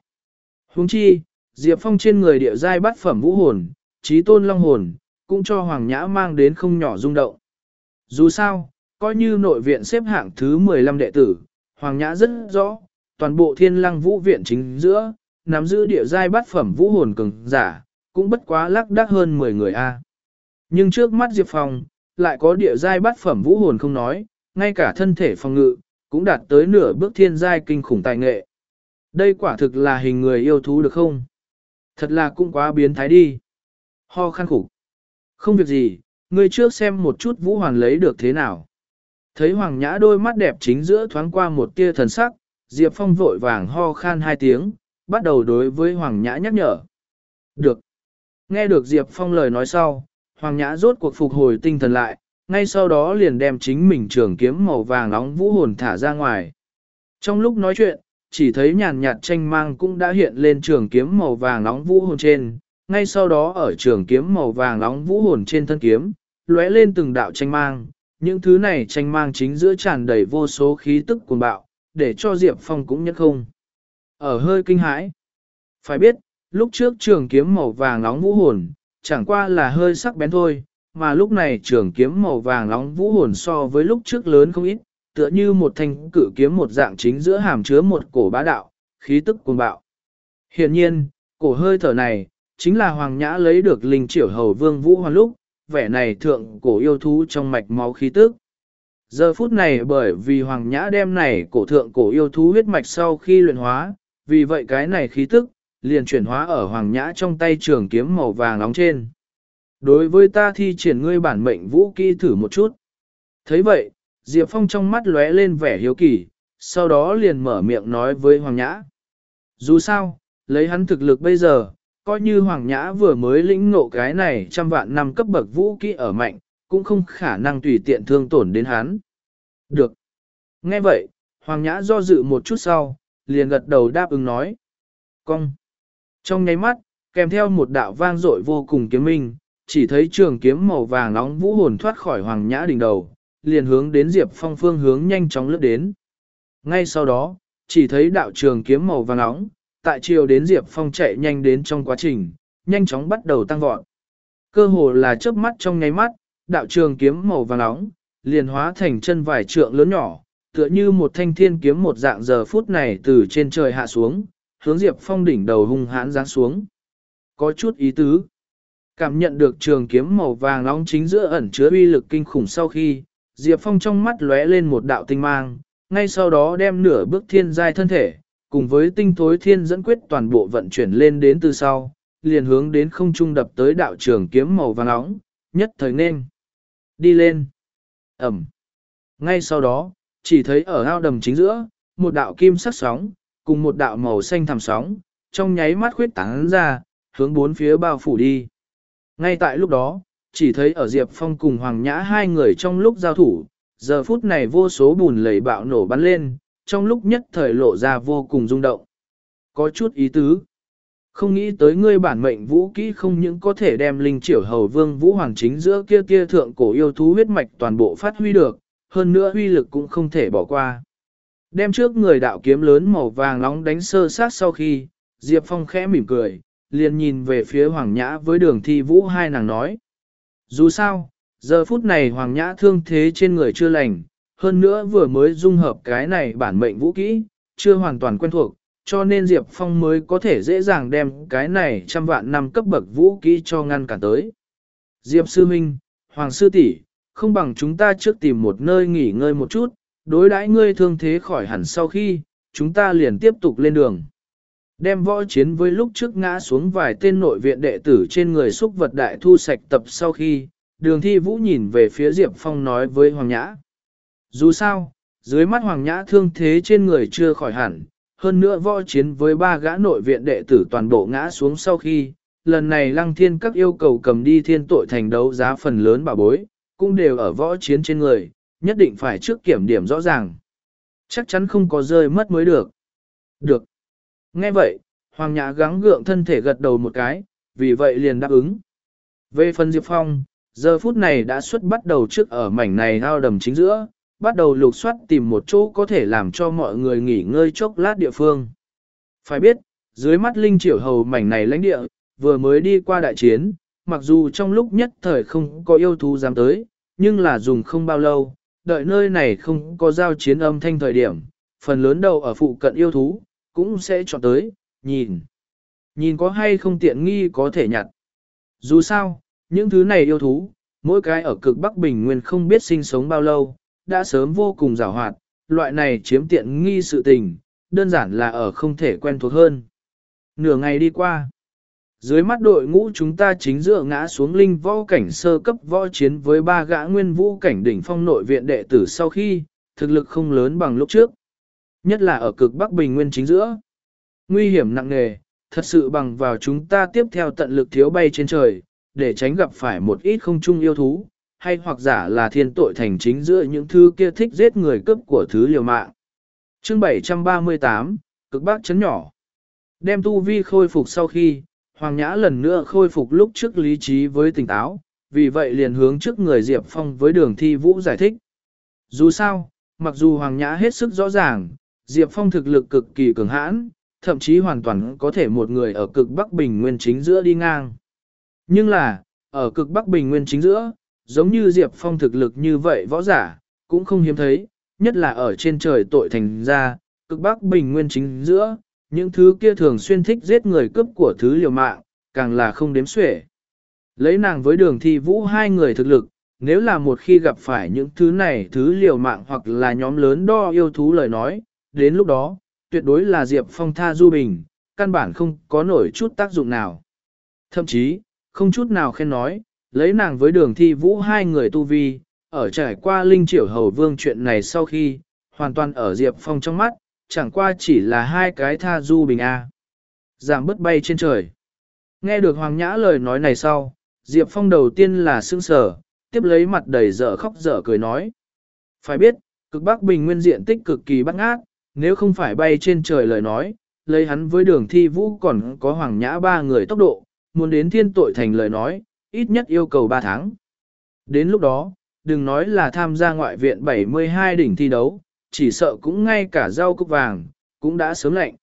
Huống chi, Diệp Phong trên người địa giai bát phẩm vũ hồn, trí tôn long hồn, cũng cho Hoàng Nhã mang đến không nhỏ rung động. Dù sao, coi như nội viện xếp hạng thứ 15 đệ tử, Hoàng Nhã rất rõ, toàn bộ thiên lăng vũ viện chính giữa, nắm giữ địa giai bát phẩm vũ hồn cường giả, cũng bất quá lắc đắc hơn 10 người a. Nhưng trước mắt Diệp Phong, lại có địa giai bát phẩm vũ hồn không nói, ngay cả thân thể phòng ngự, cũng đạt tới nửa bước thiên giai kinh khủng tài nghệ. Đây quả thực là hình người yêu thú được không? Thật là cũng quá biến thái đi. Ho khăn khủng. Không việc gì, ngươi trước xem một chút vũ hoàn lấy được thế nào. Thấy hoàng nhã đôi mắt đẹp chính giữa thoáng qua một tia thần sắc, Diệp Phong vội vàng ho khan hai tiếng, bắt đầu đối với hoàng nhã nhắc nhở. Được. Nghe được Diệp Phong lời nói sau, Hoàng Nhã rốt cuộc phục hồi tinh thần lại, ngay sau đó liền đem chính mình trường kiếm màu vàng nóng vũ hồn thả ra ngoài. Trong lúc nói chuyện, chỉ thấy nhàn nhạt tranh mang cũng đã hiện lên trường kiếm màu vàng nóng vũ hồn trên, ngay sau đó ở trường kiếm màu vàng nóng vũ hồn trên thân kiếm, lóe lên từng đạo tranh mang, những thứ này tranh mang chính giữa tràn đầy vô số khí tức cuồng bạo, để cho Diệp Phong cũng nhất không. Ở hơi kinh hãi, phải biết, Lúc trước trường kiếm màu vàng nóng vũ hồn, chẳng qua là hơi sắc bén thôi, mà lúc này trường kiếm màu vàng nóng vũ hồn so với lúc trước lớn không ít, tựa như một thanh cử kiếm một dạng chính giữa hàm chứa một cổ bá đạo, khí tức cuồng bạo. Hiện nhiên, cổ hơi thở này, chính là Hoàng Nhã lấy được linh triểu hầu vương vũ hoàn lúc, vẻ này thượng cổ yêu thú trong mạch máu khí tức. Giờ phút này bởi vì Hoàng Nhã đem này cổ thượng cổ yêu thú huyết mạch sau khi luyện hóa, vì vậy cái này khí tức, liền chuyển hóa ở Hoàng Nhã trong tay trường kiếm màu vàng nóng trên. Đối với ta thi triển ngươi bản mệnh vũ kỹ thử một chút. thấy vậy, Diệp Phong trong mắt lóe lên vẻ hiếu kỳ, sau đó liền mở miệng nói với Hoàng Nhã. Dù sao, lấy hắn thực lực bây giờ, coi như Hoàng Nhã vừa mới lĩnh ngộ cái này trăm vạn năm cấp bậc vũ kỹ ở mạnh, cũng không khả năng tùy tiện thương tổn đến hắn. Được. Nghe vậy, Hoàng Nhã do dự một chút sau, liền gật đầu đáp ứng nói. Cong. Trong nháy mắt, kèm theo một đạo vang dội vô cùng kiếm minh, chỉ thấy trường kiếm màu vàng nóng vũ hồn thoát khỏi Hoàng Nhã đỉnh đầu, liền hướng đến Diệp Phong phương hướng nhanh chóng lướt đến. Ngay sau đó, chỉ thấy đạo trường kiếm màu vàng nóng, tại chiều đến Diệp Phong chạy nhanh đến trong quá trình, nhanh chóng bắt đầu tăng vọt. Cơ hồ là chớp mắt trong nháy mắt, đạo trường kiếm màu vàng nóng, liền hóa thành chân vài trượng lớn nhỏ, tựa như một thanh thiên kiếm một dạng giờ phút này từ trên trời hạ xuống, hướng Diệp Phong đỉnh đầu hung hãn giáng xuống. Có chút ý tứ. Cảm nhận được trường kiếm màu vàng nóng chính giữa ẩn chứa uy lực kinh khủng sau khi, Diệp Phong trong mắt lóe lên một đạo tinh mang, ngay sau đó đem nửa bước thiên giai thân thể, cùng với tinh thối thiên dẫn quyết toàn bộ vận chuyển lên đến từ sau, liền hướng đến không trung đập tới đạo trường kiếm màu vàng nóng, nhất thời nên. Đi lên. Ẩm. Ngay sau đó, chỉ thấy ở ao đầm chính giữa, một đạo kim sắc sóng, cùng một đạo màu xanh thẳm sóng, trong nháy mắt khuyết tán ra, hướng bốn phía bao phủ đi. Ngay tại lúc đó, chỉ thấy ở Diệp Phong cùng Hoàng Nhã hai người trong lúc giao thủ, giờ phút này vô số bùn lầy bạo nổ bắn lên, trong lúc nhất thời lộ ra vô cùng rung động. Có chút ý tứ. Không nghĩ tới ngươi bản mệnh vũ kỹ không những có thể đem linh triểu hầu vương vũ hoàng chính giữa kia kia thượng cổ yêu thú huyết mạch toàn bộ phát huy được, hơn nữa huy lực cũng không thể bỏ qua. Đem trước người đạo kiếm lớn màu vàng nóng đánh sơ sát sau khi, Diệp Phong khẽ mỉm cười, liền nhìn về phía Hoàng Nhã với đường thi vũ hai nàng nói. Dù sao, giờ phút này Hoàng Nhã thương thế trên người chưa lành, hơn nữa vừa mới dung hợp cái này bản mệnh vũ kỹ, chưa hoàn toàn quen thuộc, cho nên Diệp Phong mới có thể dễ dàng đem cái này trăm vạn năm cấp bậc vũ kỹ cho ngăn cản tới. Diệp Sư Minh, Hoàng Sư tỷ không bằng chúng ta trước tìm một nơi nghỉ ngơi một chút, đối đãi ngươi thương thế khỏi hẳn sau khi, chúng ta liền tiếp tục lên đường. Đem võ chiến với lúc trước ngã xuống vài tên nội viện đệ tử trên người xúc vật đại thu sạch tập sau khi, đường thi vũ nhìn về phía Diệp Phong nói với Hoàng Nhã. Dù sao, dưới mắt Hoàng Nhã thương thế trên người chưa khỏi hẳn, hơn nữa võ chiến với ba gã nội viện đệ tử toàn bộ ngã xuống sau khi, lần này lăng thiên các yêu cầu cầm đi thiên tội thành đấu giá phần lớn bà bối, cũng đều ở võ chiến trên người, nhất định phải trước kiểm điểm rõ ràng. Chắc chắn không có rơi mất mới được. Được. Nghe vậy, Hoàng Nhã gắng gượng thân thể gật đầu một cái, vì vậy liền đáp ứng. Về phần Diệp Phong, giờ phút này đã xuất bắt đầu trước ở mảnh này ao đầm chính giữa, bắt đầu lục soát tìm một chỗ có thể làm cho mọi người nghỉ ngơi chốc lát địa phương. Phải biết, dưới mắt Linh Triểu Hầu mảnh này lãnh địa, vừa mới đi qua đại chiến, mặc dù trong lúc nhất thời không có yêu thú dám tới, nhưng là dùng không bao lâu, đợi nơi này không có giao chiến âm thanh thời điểm, phần lớn đầu ở phụ cận yêu thú, cũng sẽ chọn tới, nhìn. Nhìn có hay không tiện nghi có thể nhặt. Dù sao, những thứ này yêu thú, mỗi cái ở cực Bắc Bình Nguyên không biết sinh sống bao lâu, đã sớm vô cùng rào hoạt, loại này chiếm tiện nghi sự tình, đơn giản là ở không thể quen thuộc hơn. Nửa ngày đi qua, dưới mắt đội ngũ chúng ta chính dựa ngã xuống linh võ cảnh sơ cấp võ chiến với ba gã nguyên vũ cảnh đỉnh phong nội viện đệ tử sau khi, thực lực không lớn bằng lúc trước. Nhất là ở cực Bắc Bình Nguyên chính giữa. Nguy hiểm nặng nề, thật sự bằng vào chúng ta tiếp theo tận lực thiếu bay trên trời, để tránh gặp phải một ít không chung yêu thú, hay hoặc giả là thiên tội thành chính giữa những thứ kia thích giết người cướp của thứ liều mạng. Chương 738, cực bắc chấn nhỏ. Đem tu vi khôi phục sau khi, Hoàng Nhã lần nữa khôi phục lúc trước lý trí với tỉnh táo, vì vậy liền hướng trước người Diệp Phong với đường thi vũ giải thích. Dù sao, mặc dù Hoàng Nhã hết sức rõ ràng, Diệp Phong thực lực cực kỳ cường hãn, thậm chí hoàn toàn có thể một người ở cực Bắc Bình Nguyên chính giữa đi ngang. Nhưng là, ở cực Bắc Bình Nguyên chính giữa, giống như Diệp Phong thực lực như vậy võ giả, cũng không hiếm thấy, nhất là ở trên trời tội thành ra, cực bắc bình nguyên chính giữa, những thứ kia thường xuyên thích giết người cướp của thứ liều mạng, càng là không đếm xuể. Lấy nàng với đường thi vũ hai người thực lực, nếu là một khi gặp phải những thứ này thứ liều mạng hoặc là nhóm lớn đo yêu thú lời nói, đến lúc đó, tuyệt đối là Diệp Phong tha du bình, căn bản không có nổi chút tác dụng nào. Thậm chí, không chút nào khen nói, lấy nàng với đường thi vũ hai người tu vi, ở trải qua linh triểu hầu vương chuyện này sau khi, hoàn toàn ở Diệp Phong trong mắt, chẳng qua chỉ là hai cái tha du bình A. Giảm bớt bay trên trời. Nghe được Hoàng Nhã lời nói này sau, Diệp Phong đầu tiên là sưng sở, tiếp lấy mặt đầy dở khóc dở cười nói. Phải biết, cực bắc bình nguyên diện tích cực kỳ bắt ngát, nếu không phải bay trên trời lời nói, lấy hắn với đường thi vũ còn có Hoàng Nhã ba người tốc độ, muốn đến thiên tội thành lời nói, ít nhất yêu cầu 3 tháng. Đến lúc đó, đừng nói là tham gia ngoại viện 72 đỉnh thi đấu, chỉ sợ cũng ngay cả rau cúc vàng, cũng đã sớm lạnh.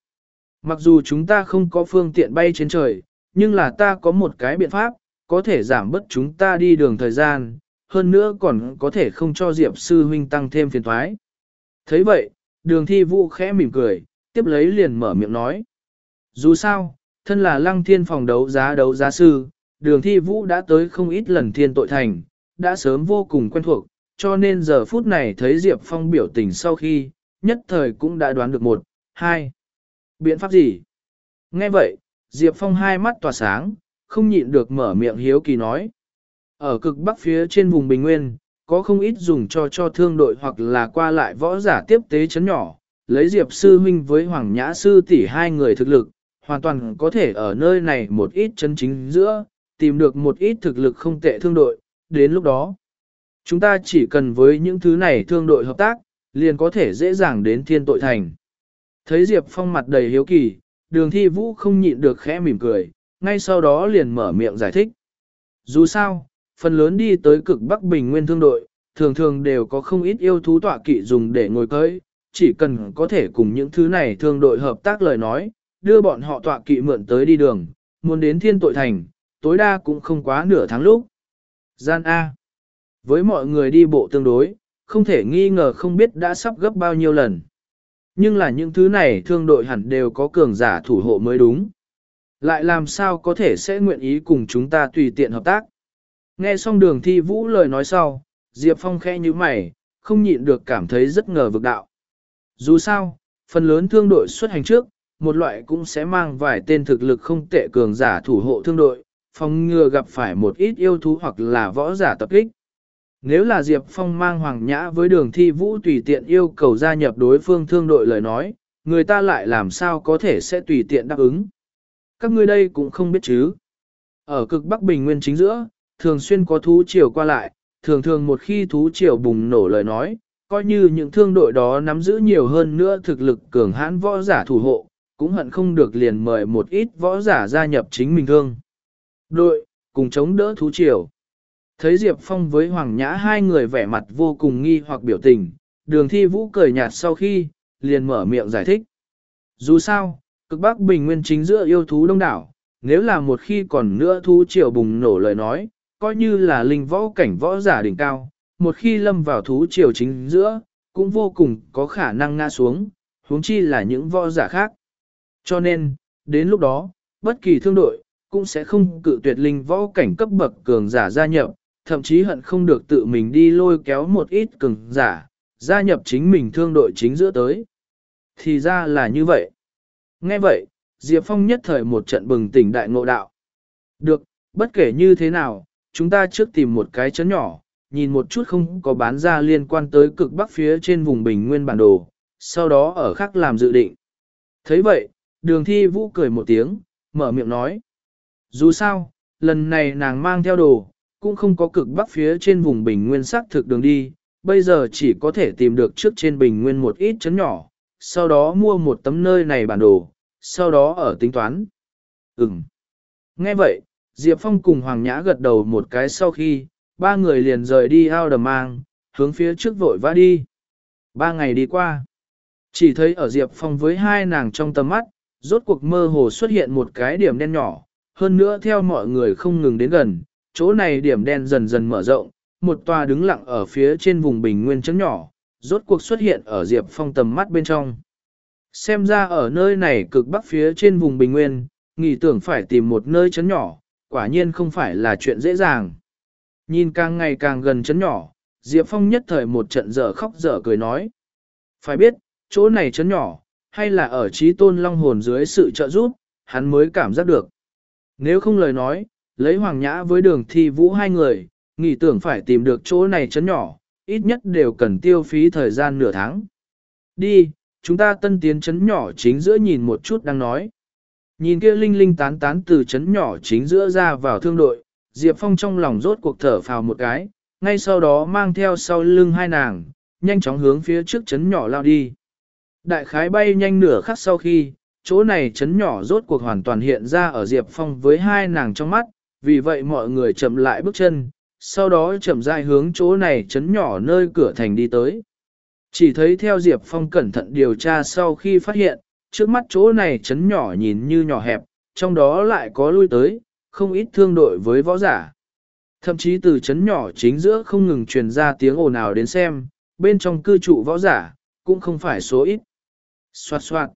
Mặc dù chúng ta không có phương tiện bay trên trời, nhưng là ta có một cái biện pháp, có thể giảm bớt chúng ta đi đường thời gian, hơn nữa còn có thể không cho Diệp sư huynh tăng thêm phiền thoái. thấy vậy, đường thi vũ khẽ mỉm cười, tiếp lấy liền mở miệng nói. Dù sao, thân là lăng thiên phòng đấu giá đấu giá sư, đường thi vũ đã tới không ít lần thiên tội thành, đã sớm vô cùng quen thuộc, cho nên giờ phút này thấy Diệp Phong biểu tình sau khi, nhất thời cũng đã đoán được một, hai. Biện pháp gì? Nghe vậy, Diệp Phong hai mắt tỏa sáng, không nhịn được mở miệng hiếu kỳ nói. Ở cực bắc phía trên vùng Bình Nguyên, có không ít dùng cho cho thương đội hoặc là qua lại võ giả tiếp tế chấn nhỏ, lấy Diệp Sư Huynh với Hoàng Nhã Sư tỷ hai người thực lực, hoàn toàn có thể ở nơi này một ít chân chính giữa, tìm được một ít thực lực không tệ thương đội, đến lúc đó. Chúng ta chỉ cần với những thứ này thương đội hợp tác, liền có thể dễ dàng đến thiên tội thành. Thấy Diệp Phong mặt đầy hiếu kỳ, đường thi vũ không nhịn được khẽ mỉm cười, ngay sau đó liền mở miệng giải thích. Dù sao, phần lớn đi tới cực Bắc Bình Nguyên thương đội, thường thường đều có không ít yêu thú tọa kỵ dùng để ngồi cưới, chỉ cần có thể cùng những thứ này thương đội hợp tác lời nói, đưa bọn họ tọa kỵ mượn tới đi đường, muốn đến thiên tội thành, tối đa cũng không quá nửa tháng lúc. Gian A. Với mọi người đi bộ tương đối, không thể nghi ngờ không biết đã sắp gấp bao nhiêu lần. Nhưng là những thứ này thương đội hẳn đều có cường giả thủ hộ mới đúng. Lại làm sao có thể sẽ nguyện ý cùng chúng ta tùy tiện hợp tác. Nghe xong đường thi vũ lời nói sau, Diệp Phong khẽ như mày, không nhịn được cảm thấy rất ngờ vực đạo. Dù sao, phần lớn thương đội xuất hành trước, một loại cũng sẽ mang vài tên thực lực không tệ cường giả thủ hộ thương đội, phòng ngừa gặp phải một ít yêu thú hoặc là võ giả tập kích. Nếu là Diệp Phong mang Hoàng Nhã với đường thi vũ tùy tiện yêu cầu gia nhập đối phương thương đội lời nói, người ta lại làm sao có thể sẽ tùy tiện đáp ứng. Các ngươi đây cũng không biết chứ. Ở cực Bắc Bình Nguyên chính giữa, thường xuyên có thú triều qua lại, thường thường một khi thú triều bùng nổ lời nói, coi như những thương đội đó nắm giữ nhiều hơn nữa thực lực cường hãn võ giả thủ hộ, cũng hận không được liền mời một ít võ giả gia nhập chính mình thương. Đội, cùng chống đỡ thú triều. Thấy Diệp Phong với Hoàng Nhã hai người vẻ mặt vô cùng nghi hoặc biểu tình, đường thi vũ cười nhạt sau khi, liền mở miệng giải thích. Dù sao, cực bắc bình nguyên chính giữa yêu thú đông đảo, nếu là một khi còn nữa thú triều bùng nổ lời nói, coi như là linh võ cảnh võ giả đỉnh cao, một khi lâm vào thú triều chính giữa, cũng vô cùng có khả năng ngã xuống, huống chi là những võ giả khác. Cho nên, đến lúc đó, bất kỳ thương đội, cũng sẽ không cự tuyệt linh võ cảnh cấp bậc cường giả gia nhập, thậm chí hận không được tự mình đi lôi kéo một ít cường giả, gia nhập chính mình thương đội chính giữa tới. Thì ra là như vậy. Nghe vậy, Diệp Phong nhất thời một trận bừng tỉnh đại ngộ đạo. Được, bất kể như thế nào, chúng ta trước tìm một cái chấn nhỏ, nhìn một chút không có bán ra liên quan tới cực bắc phía trên vùng bình nguyên bản đồ, sau đó ở khác làm dự định. thấy vậy, đường thi vũ cười một tiếng, mở miệng nói. Dù sao, lần này nàng mang theo đồ, cũng không có cực bắc phía trên vùng bình nguyên xác thực đường đi, bây giờ chỉ có thể tìm được trước trên bình nguyên một ít chấn nhỏ, sau đó mua một tấm nơi này bản đồ, sau đó ở tính toán. Ừm. Nghe vậy, Diệp Phong cùng Hoàng Nhã gật đầu một cái sau khi, ba người liền rời đi ao đầm mang, hướng phía trước vội vã đi. Ba ngày đi qua, chỉ thấy ở Diệp Phong với hai nàng trong tầm mắt, rốt cuộc mơ hồ xuất hiện một cái điểm đen nhỏ, hơn nữa theo mọi người không ngừng đến gần, chỗ này điểm đen dần dần mở rộng, một tòa đứng lặng ở phía trên vùng bình nguyên trấn nhỏ, rốt cuộc xuất hiện ở Diệp Phong tầm mắt bên trong. Xem ra ở nơi này cực bắc phía trên vùng bình nguyên, nghĩ tưởng phải tìm một nơi chấn nhỏ, quả nhiên không phải là chuyện dễ dàng. Nhìn càng ngày càng gần chấn nhỏ, Diệp Phong nhất thời một trận dở khóc dở cười nói. Phải biết, chỗ này chấn nhỏ, hay là ở trí tôn long hồn dưới sự trợ giúp, hắn mới cảm giác được. Nếu không lời nói, lấy Hoàng Nhã với đường thi vũ hai người, nghĩ tưởng phải tìm được chỗ này chấn nhỏ, ít nhất đều cần tiêu phí thời gian nửa tháng. Đi, chúng ta tân tiến chấn nhỏ chính giữa nhìn một chút đang nói. Nhìn kia linh linh tán tán từ chấn nhỏ chính giữa ra vào thương đội, Diệp Phong trong lòng rốt cuộc thở phào một cái, ngay sau đó mang theo sau lưng hai nàng, nhanh chóng hướng phía trước chấn nhỏ lao đi. Đại khái bay nhanh nửa khắc sau khi, chỗ này chấn nhỏ rốt cuộc hoàn toàn hiện ra ở Diệp Phong với hai nàng trong mắt, vì vậy mọi người chậm lại bước chân, sau đó chậm rãi hướng chỗ này chấn nhỏ nơi cửa thành đi tới. Chỉ thấy theo Diệp Phong cẩn thận điều tra sau khi phát hiện, trước mắt chỗ này chấn nhỏ nhìn như nhỏ hẹp, trong đó lại có lui tới, không ít thương đội với võ giả. Thậm chí từ chấn nhỏ chính giữa không ngừng truyền ra tiếng ồn ào đến xem, bên trong cư trụ võ giả, cũng không phải số ít. Xoạt xoạt.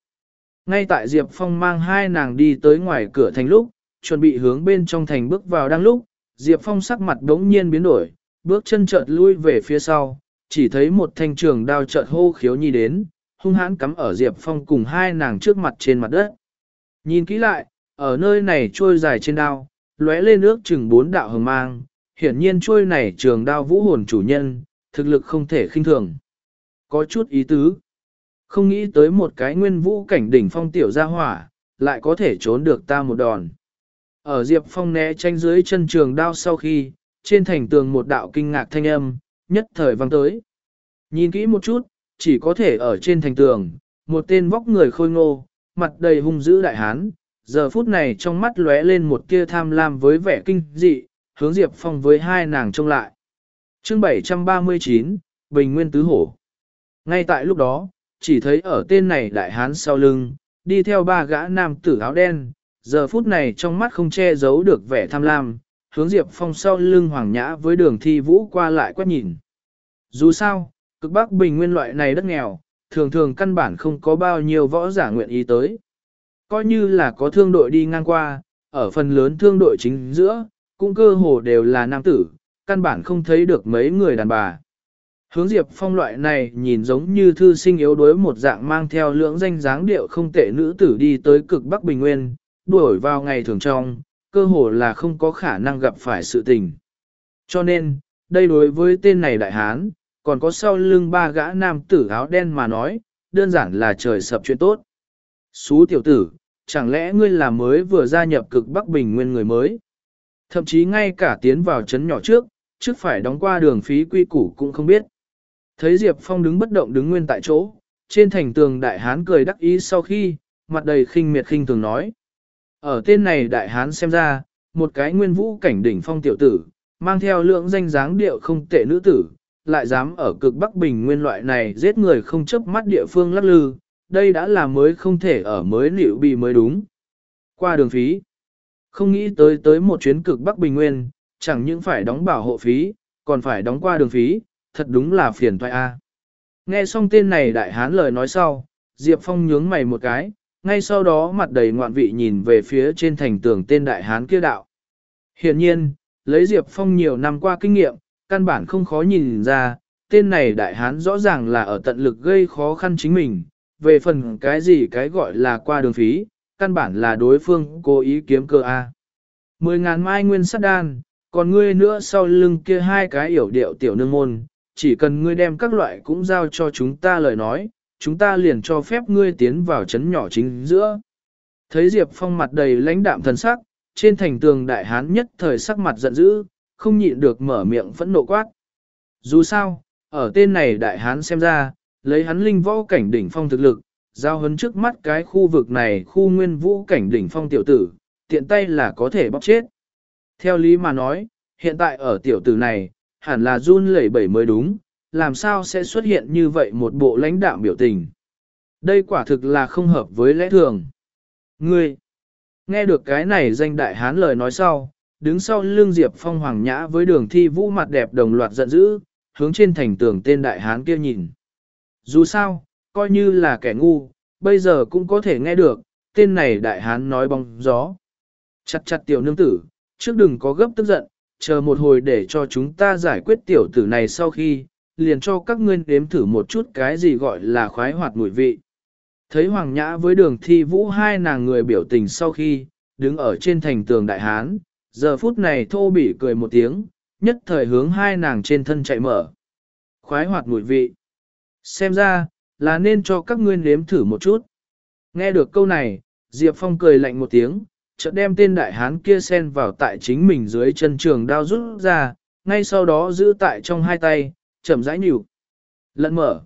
Ngay tại Diệp Phong mang hai nàng đi tới ngoài cửa thành lúc, chuẩn bị hướng bên trong thành bước vào đang lúc, Diệp Phong sắc mặt đống nhiên biến đổi, bước chân chợt lui về phía sau, chỉ thấy một thanh trường đao chợt hô khiếu nhi đến, hung hãn cắm ở Diệp Phong cùng hai nàng trước mặt trên mặt đất. Nhìn kỹ lại, ở nơi này trôi dài trên đao, lóe lên ước chừng bốn đạo hồng mang, hiển nhiên trôi này trường đao vũ hồn chủ nhân, thực lực không thể khinh thường. Có chút ý tứ. Không nghĩ tới một cái nguyên vũ cảnh đỉnh phong tiểu gia hỏa, lại có thể trốn được ta một đòn. Ở Diệp Phong né tranh dưới chân trường đao sau khi, trên thành tường một đạo kinh ngạc thanh âm, nhất thời vang tới. Nhìn kỹ một chút, chỉ có thể ở trên thành tường, một tên vóc người khôi ngô, mặt đầy hung dữ đại hán, giờ phút này trong mắt lóe lên một tia tham lam với vẻ kinh dị, hướng Diệp Phong với hai nàng trông lại. chương 739, Bình Nguyên Tứ Hổ. Ngay tại lúc đó, chỉ thấy ở tên này đại hán sau lưng, đi theo ba gã nam tử áo đen, giờ phút này trong mắt không che giấu được vẻ tham lam, hướng Diệp Phong sau lưng hoàng nhã với đường thi vũ qua lại quét nhìn. Dù sao, cực bắc bình nguyên loại này đất nghèo, thường thường căn bản không có bao nhiêu võ giả nguyện ý tới. Coi như là có thương đội đi ngang qua, ở phần lớn thương đội chính giữa, cũng cơ hồ đều là nam tử, căn bản không thấy được mấy người đàn bà. Hướng Diệp Phong loại này nhìn giống như thư sinh yếu đuối một dạng mang theo lưỡng danh dáng điệu không tệ nữ tử đi tới cực Bắc Bình Nguyên, đuổi vào ngày thường trong, cơ hồ là không có khả năng gặp phải sự tình. Cho nên, đây đối với tên này đại hán, còn có sau lưng ba gã nam tử áo đen mà nói, đơn giản là trời sập chuyện tốt. Xú tiểu tử, chẳng lẽ ngươi là mới vừa gia nhập cực Bắc Bình Nguyên người mới? Thậm chí ngay cả tiến vào trấn nhỏ trước, trước phải đóng qua đường phí quy củ cũng không biết. Thấy Diệp Phong đứng bất động đứng nguyên tại chỗ, trên thành tường đại hán cười đắc ý sau khi, mặt đầy khinh miệt khinh thường nói. Ở tên này đại hán xem ra, một cái nguyên vũ cảnh đỉnh phong tiểu tử, mang theo lượng danh dáng điệu không tệ nữ tử, lại dám ở cực Bắc Bình nguyên loại này giết người không chấp mắt địa phương lắc lư, đây đã là mới không thể ở mới liệu bị mới đúng. Qua đường phí, không nghĩ tới tới một chuyến cực Bắc Bình Nguyên, chẳng những phải đóng bảo hộ phí, còn phải đóng qua đường phí, thật đúng là phiền toái a. Nghe xong tên này đại hán lời nói sau, Diệp Phong nhướng mày một cái, ngay sau đó mặt đầy ngoạn vị nhìn về phía trên thành tường tên đại hán kia đạo. Hiện nhiên, lấy Diệp Phong nhiều năm qua kinh nghiệm, căn bản không khó nhìn ra, tên này đại hán rõ ràng là ở tận lực gây khó khăn chính mình, về phần cái gì cái gọi là qua đường phí, căn bản là đối phương cố ý kiếm cơ A. Mười ngàn mai nguyên sắt đan, còn ngươi nữa sau lưng kia hai cái yểu điệu tiểu nương môn, chỉ cần ngươi đem các loại cũng giao cho chúng ta lời nói, chúng ta liền cho phép ngươi tiến vào chấn nhỏ chính giữa. Thấy Diệp Phong mặt đầy lãnh đạm thần sắc, trên thành tường đại hán nhất thời sắc mặt giận dữ, không nhịn được mở miệng phẫn nộ quát. Dù sao, ở tên này đại hán xem ra, lấy hắn linh võ cảnh đỉnh phong thực lực, giao hấn trước mắt cái khu vực này khu nguyên vũ cảnh đỉnh phong tiểu tử, tiện tay là có thể bóc chết. Theo lý mà nói, hiện tại ở tiểu tử này, hẳn là run lẩy bẩy mới đúng, làm sao sẽ xuất hiện như vậy một bộ lãnh đạm biểu tình. Đây quả thực là không hợp với lẽ thường. Ngươi, nghe được cái này danh đại hán lời nói sau, đứng sau lưng Diệp Phong hoàng nhã với đường thi vũ mặt đẹp đồng loạt giận dữ, hướng trên thành tường tên đại hán kia nhìn. Dù sao, coi như là kẻ ngu, bây giờ cũng có thể nghe được, tên này đại hán nói bóng gió. Chặt chặt tiểu nương tử, trước đừng có gấp tức giận, chờ một hồi để cho chúng ta giải quyết tiểu tử này sau khi, liền cho các ngươi đếm thử một chút cái gì gọi là khoái hoạt mùi vị. Thấy Hoàng Nhã với đường thi vũ hai nàng người biểu tình sau khi, đứng ở trên thành tường đại hán, giờ phút này thô bỉ cười một tiếng, nhất thời hướng hai nàng trên thân chạy mở. Khoái hoạt mùi vị. Xem ra, là nên cho các ngươi nếm thử một chút. Nghe được câu này, Diệp Phong cười lạnh một tiếng, chợt đem tên đại hán kia sen vào tại chính mình dưới chân trường đao rút ra, ngay sau đó giữ tại trong hai tay, chậm rãi nhủ. Lận mở.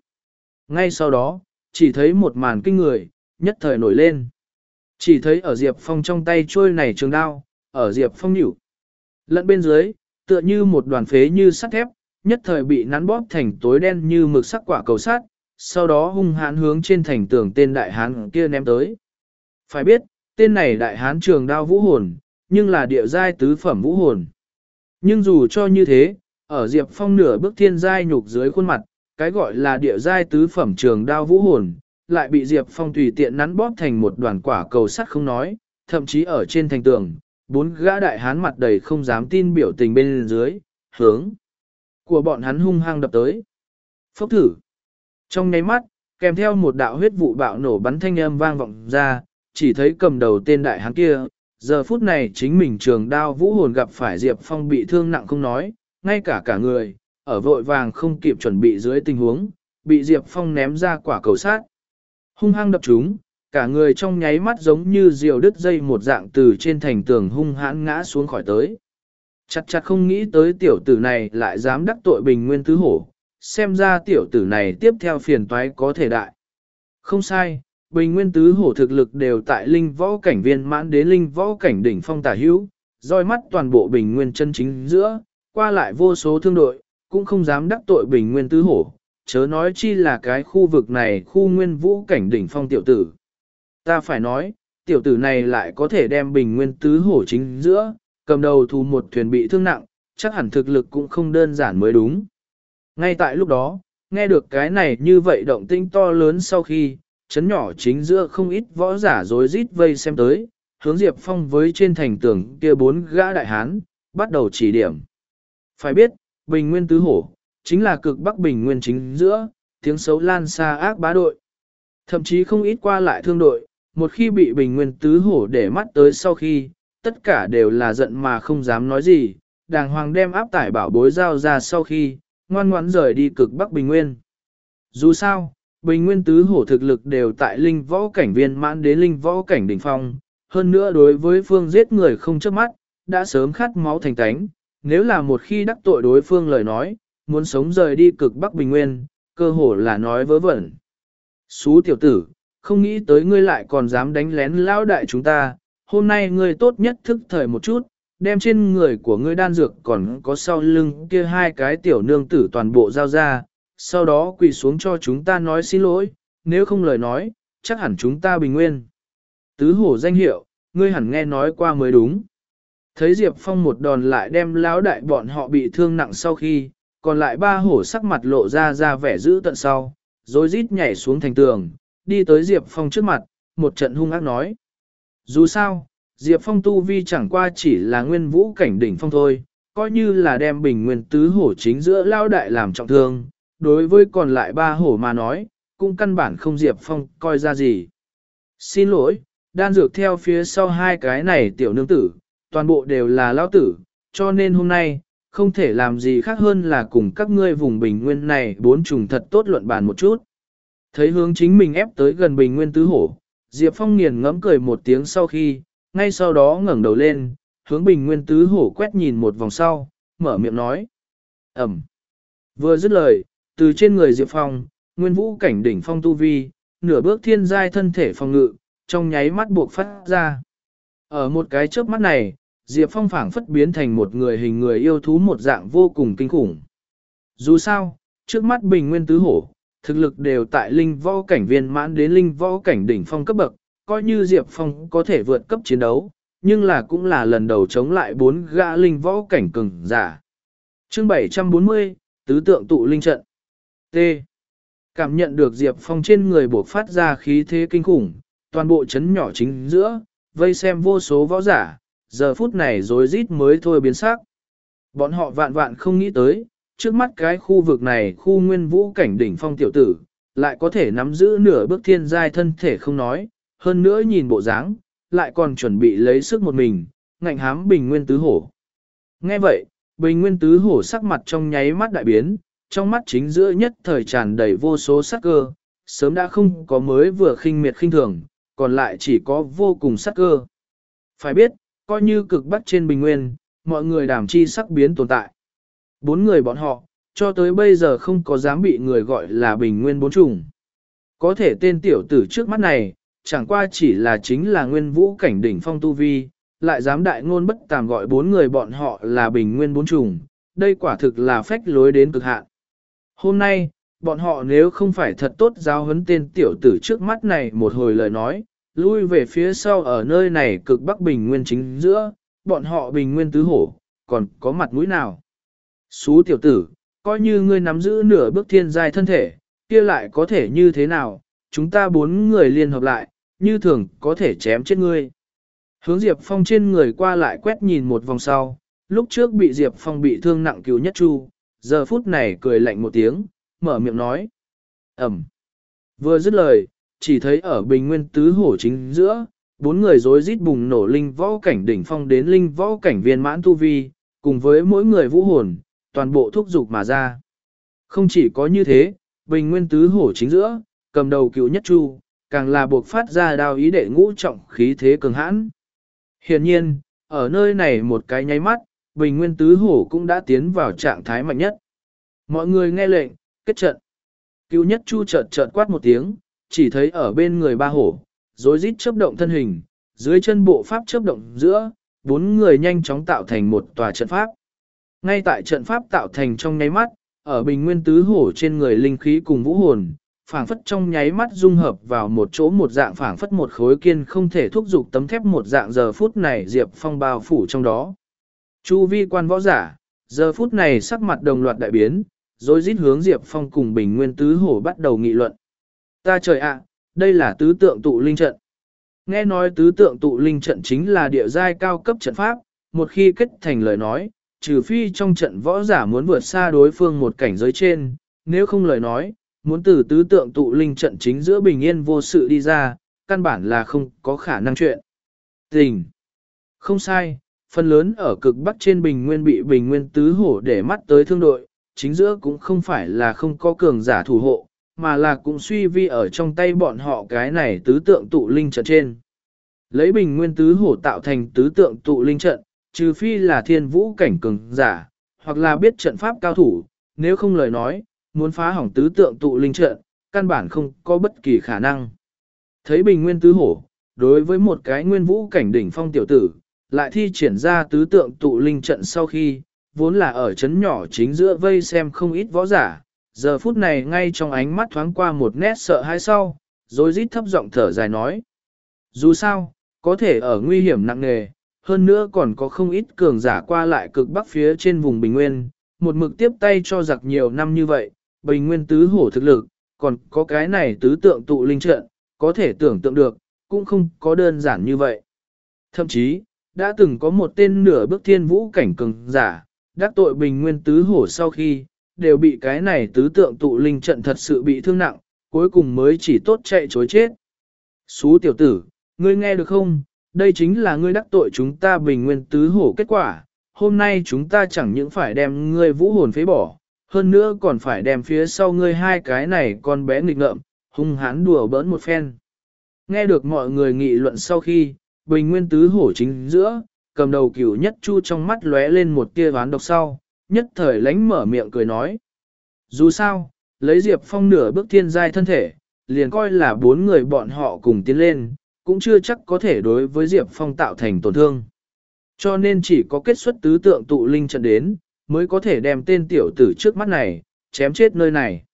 Ngay sau đó, chỉ thấy một màn kinh người, nhất thời nổi lên. Chỉ thấy ở Diệp Phong trong tay trôi này trường đao, ở Diệp Phong nhủ. Lận bên dưới, tựa như một đoàn phế như sắt thép, nhất thời bị nắn bóp thành tối đen như mực sắc quả cầu sắt, sau đó hung hãn hướng trên thành tường tên đại hán kia ném tới. Phải biết, tên này đại hán trường đao vũ hồn, nhưng là địa giai tứ phẩm vũ hồn. Nhưng dù cho như thế, ở Diệp Phong nửa bước thiên giai nhục dưới khuôn mặt, cái gọi là địa giai tứ phẩm trường đao vũ hồn, lại bị Diệp Phong tùy tiện nắn bóp thành một đoàn quả cầu sắt không nói, thậm chí ở trên thành tường, bốn gã đại hán mặt đầy không dám tin biểu tình bên dưới, hướng của bọn hắn hung hăng đập tới. Phốc thử. Trong nháy mắt, kèm theo một đạo huyết vụ bạo nổ bắn thanh âm vang vọng ra, chỉ thấy cầm đầu tên đại hán kia, giờ phút này chính mình trường đao vũ hồn gặp phải Diệp Phong bị thương nặng không nói, ngay cả cả người, ở vội vàng không kịp chuẩn bị dưới tình huống, bị Diệp Phong ném ra quả cầu sát. Hung hăng đập chúng, cả người trong nháy mắt giống như diều đứt dây một dạng từ trên thành tường hung hãn ngã xuống khỏi tới. Chặt chặt không nghĩ tới tiểu tử này lại dám đắc tội bình nguyên tứ hổ, xem ra tiểu tử này tiếp theo phiền toái có thể đại. Không sai, bình nguyên tứ hổ thực lực đều tại linh võ cảnh viên mãn đến linh võ cảnh đỉnh phong tả hữu, roi mắt toàn bộ bình nguyên chân chính giữa, qua lại vô số thương đội, cũng không dám đắc tội bình nguyên tứ hổ, chớ nói chi là cái khu vực này khu nguyên vũ cảnh đỉnh phong tiểu tử. Ta phải nói, tiểu tử này lại có thể đem bình nguyên tứ hổ chính giữa, cầm đầu thù một thuyền bị thương nặng, chắc hẳn thực lực cũng không đơn giản mới đúng. Ngay tại lúc đó, nghe được cái này như vậy động tinh to lớn sau khi, chấn nhỏ chính giữa không ít võ giả rối rít vây xem tới, hướng Diệp Phong với trên thành tường kia bốn gã đại hán, bắt đầu chỉ điểm. Phải biết, Bình Nguyên Tứ Hổ, chính là cực Bắc Bình Nguyên chính giữa, tiếng xấu lan xa ác bá đội. Thậm chí không ít qua lại thương đội, một khi bị Bình Nguyên Tứ Hổ để mắt tới sau khi, tất cả đều là giận mà không dám nói gì, đàng hoàng đem áp tải bảo bối giao ra sau khi, ngoan ngoãn rời đi cực Bắc Bình Nguyên. Dù sao, Bình Nguyên Tứ Hổ thực lực đều tại linh võ cảnh viên mãn đến linh võ cảnh đỉnh phong, hơn nữa đối với phương giết người không chớp mắt, đã sớm khát máu thành tánh, nếu là một khi đắc tội đối phương lời nói, muốn sống rời đi cực Bắc Bình Nguyên, cơ hồ là nói vớ vẩn. Xú tiểu tử, không nghĩ tới ngươi lại còn dám đánh lén lão đại chúng ta, hôm nay ngươi tốt nhất thức thời một chút, đem trên người của ngươi đan dược còn có sau lưng kia hai cái tiểu nương tử toàn bộ giao ra, sau đó quỳ xuống cho chúng ta nói xin lỗi, nếu không lời nói, chắc hẳn chúng ta bình nguyên. Tứ hổ danh hiệu, ngươi hẳn nghe nói qua mới đúng. Thấy Diệp Phong một đòn lại đem lão đại bọn họ bị thương nặng sau khi, còn lại ba hổ sắc mặt lộ ra ra vẻ dữ tận sau, rồi rít nhảy xuống thành tường, đi tới Diệp Phong trước mặt, một trận hung ác nói. Dù sao, Diệp Phong tu vi chẳng qua chỉ là nguyên vũ cảnh đỉnh phong thôi, coi như là đem bình nguyên tứ hổ chính giữa lao đại làm trọng thương, đối với còn lại ba hổ mà nói, cũng căn bản không Diệp Phong coi ra gì. Xin lỗi, đan dược theo phía sau hai cái này tiểu nương tử, toàn bộ đều là lao tử, cho nên hôm nay, không thể làm gì khác hơn là cùng các ngươi vùng bình nguyên này bốn trùng thật tốt luận bàn một chút. Thấy hướng chính mình ép tới gần bình nguyên tứ hổ, Diệp Phong nghiền ngẫm cười một tiếng sau khi, ngay sau đó ngẩng đầu lên, hướng bình nguyên tứ hổ quét nhìn một vòng sau, mở miệng nói. Ẩm. Vừa dứt lời, từ trên người Diệp Phong, nguyên vũ cảnh đỉnh phong tu vi, nửa bước thiên giai thân thể phòng ngự, trong nháy mắt buộc phát ra. Ở một cái chớp mắt này, Diệp Phong phảng phất biến thành một người hình người yêu thú một dạng vô cùng kinh khủng. Dù sao, trước mắt bình nguyên tứ hổ, thực lực đều tại linh võ cảnh viên mãn đến linh võ cảnh đỉnh phong cấp bậc, coi như Diệp Phong có thể vượt cấp chiến đấu, nhưng là cũng là lần đầu chống lại bốn gã linh võ cảnh cường giả. Chương 740, Tứ tượng tụ linh trận. T. Cảm nhận được Diệp Phong trên người buộc phát ra khí thế kinh khủng, toàn bộ chấn nhỏ chính giữa, vây xem vô số võ giả, giờ phút này rối rít mới thôi biến sắc. Bọn họ vạn vạn không nghĩ tới, trước mắt cái khu vực này khu nguyên vũ cảnh đỉnh phong tiểu tử, lại có thể nắm giữ nửa bước thiên giai thân thể không nói, hơn nữa nhìn bộ dáng, lại còn chuẩn bị lấy sức một mình, ngạnh hám bình nguyên tứ hổ. Nghe vậy, bình nguyên tứ hổ sắc mặt trong nháy mắt đại biến, trong mắt chính giữa nhất thời tràn đầy vô số sắc cơ, sớm đã không có mới vừa khinh miệt khinh thường, còn lại chỉ có vô cùng sắc cơ. Phải biết, coi như cực bắc trên bình nguyên, mọi người đảm chi sắc biến tồn tại. Bốn người bọn họ, cho tới bây giờ không có dám bị người gọi là bình nguyên bốn trùng. Có thể tên tiểu tử trước mắt này, chẳng qua chỉ là chính là nguyên vũ cảnh đỉnh phong tu vi, lại dám đại ngôn bất tàm gọi bốn người bọn họ là bình nguyên bốn trùng, đây quả thực là phách lối đến cực hạn. Hôm nay, bọn họ nếu không phải thật tốt giáo huấn tên tiểu tử trước mắt này một hồi lời nói, lui về phía sau ở nơi này cực bắc bình nguyên chính giữa, bọn họ bình nguyên tứ hổ, còn có mặt mũi nào. Xú tiểu tử, coi như ngươi nắm giữ nửa bước thiên giai thân thể, kia lại có thể như thế nào, chúng ta bốn người liên hợp lại, như thường có thể chém chết ngươi. Hướng Diệp Phong trên người qua lại quét nhìn một vòng sau, lúc trước bị Diệp Phong bị thương nặng cứu nhất chu, giờ phút này cười lạnh một tiếng, mở miệng nói. Ẩm. Vừa dứt lời, chỉ thấy ở bình nguyên tứ hổ chính giữa, bốn người rối rít bùng nổ linh võ cảnh đỉnh phong đến linh võ cảnh viên mãn tu vi, cùng với mỗi người vũ hồn, toàn bộ thúc dục mà ra. Không chỉ có như thế, bình nguyên tứ hổ chính giữa, cầm đầu cựu nhất chu, càng là buộc phát ra đao ý đệ ngũ trọng khí thế cường hãn. hiển nhiên, ở nơi này một cái nháy mắt, bình nguyên tứ hổ cũng đã tiến vào trạng thái mạnh nhất. Mọi người nghe lệnh, kết trận. Cựu nhất chu chợt chợt quát một tiếng, chỉ thấy ở bên người ba hổ, rối rít chớp động thân hình, dưới chân bộ pháp chớp động giữa, bốn người nhanh chóng tạo thành một tòa trận pháp. Ngay tại trận pháp tạo thành trong nháy mắt, ở bình nguyên tứ hổ trên người linh khí cùng vũ hồn, phảng phất trong nháy mắt dung hợp vào một chỗ một dạng phảng phất một khối kiên không thể thúc dục tấm thép một dạng giờ phút này Diệp Phong bao phủ trong đó. Chu vi quan võ giả, giờ phút này sắc mặt đồng loạt đại biến, rồi rít hướng Diệp Phong cùng bình nguyên tứ hổ bắt đầu nghị luận. Ta trời ạ, đây là tứ tượng tụ linh trận. Nghe nói tứ tượng tụ linh trận chính là địa giai cao cấp trận pháp, một khi kết thành lời nói, trừ phi trong trận võ giả muốn vượt xa đối phương một cảnh giới trên, nếu không lời nói, muốn từ tứ tượng tụ linh trận chính giữa bình yên vô sự đi ra, căn bản là không có khả năng chuyện. Tình. Không sai, phần lớn ở cực bắc trên bình nguyên bị bình nguyên tứ hổ để mắt tới thương đội, chính giữa cũng không phải là không có cường giả thủ hộ, mà là cũng suy vi ở trong tay bọn họ cái này tứ tượng tụ linh trận trên. Lấy bình nguyên tứ hổ tạo thành tứ tượng tụ linh trận, trừ phi là thiên vũ cảnh cường giả, hoặc là biết trận pháp cao thủ, nếu không lời nói, muốn phá hỏng tứ tượng tụ linh trận, căn bản không có bất kỳ khả năng. Thấy bình nguyên tứ hổ, đối với một cái nguyên vũ cảnh đỉnh phong tiểu tử, lại thi triển ra tứ tượng tụ linh trận sau khi, vốn là ở chấn nhỏ chính giữa vây xem không ít võ giả, giờ phút này ngay trong ánh mắt thoáng qua một nét sợ hãi sau, rồi rít thấp giọng thở dài nói. Dù sao, có thể ở nguy hiểm nặng nề, hơn nữa còn có không ít cường giả qua lại cực bắc phía trên vùng Bình Nguyên, một mực tiếp tay cho giặc nhiều năm như vậy, Bình Nguyên tứ hổ thực lực, còn có cái này tứ tượng tụ linh trận, có thể tưởng tượng được, cũng không có đơn giản như vậy. Thậm chí, đã từng có một tên nửa bước thiên vũ cảnh cường giả, đắc tội Bình Nguyên tứ hổ sau khi, đều bị cái này tứ tượng tụ linh trận thật sự bị thương nặng, cuối cùng mới chỉ tốt chạy chối chết. Xú tiểu tử, ngươi nghe được không? Đây chính là ngươi đắc tội chúng ta bình nguyên tứ hổ kết quả. Hôm nay chúng ta chẳng những phải đem ngươi vũ hồn phế bỏ, hơn nữa còn phải đem phía sau ngươi hai cái này con bé nghịch ngợm, hung hán đùa bỡn một phen. Nghe được mọi người nghị luận sau khi, bình nguyên tứ hổ chính giữa, cầm đầu cửu nhất chu trong mắt lóe lên một tia ván độc sau, nhất thời lánh mở miệng cười nói. Dù sao, lấy Diệp Phong nửa bước thiên giai thân thể, liền coi là bốn người bọn họ cùng tiến lên, cũng chưa chắc có thể đối với Diệp Phong tạo thành tổn thương. Cho nên chỉ có kết xuất tứ tượng tụ linh trận đến, mới có thể đem tên tiểu tử trước mắt này, chém chết nơi này.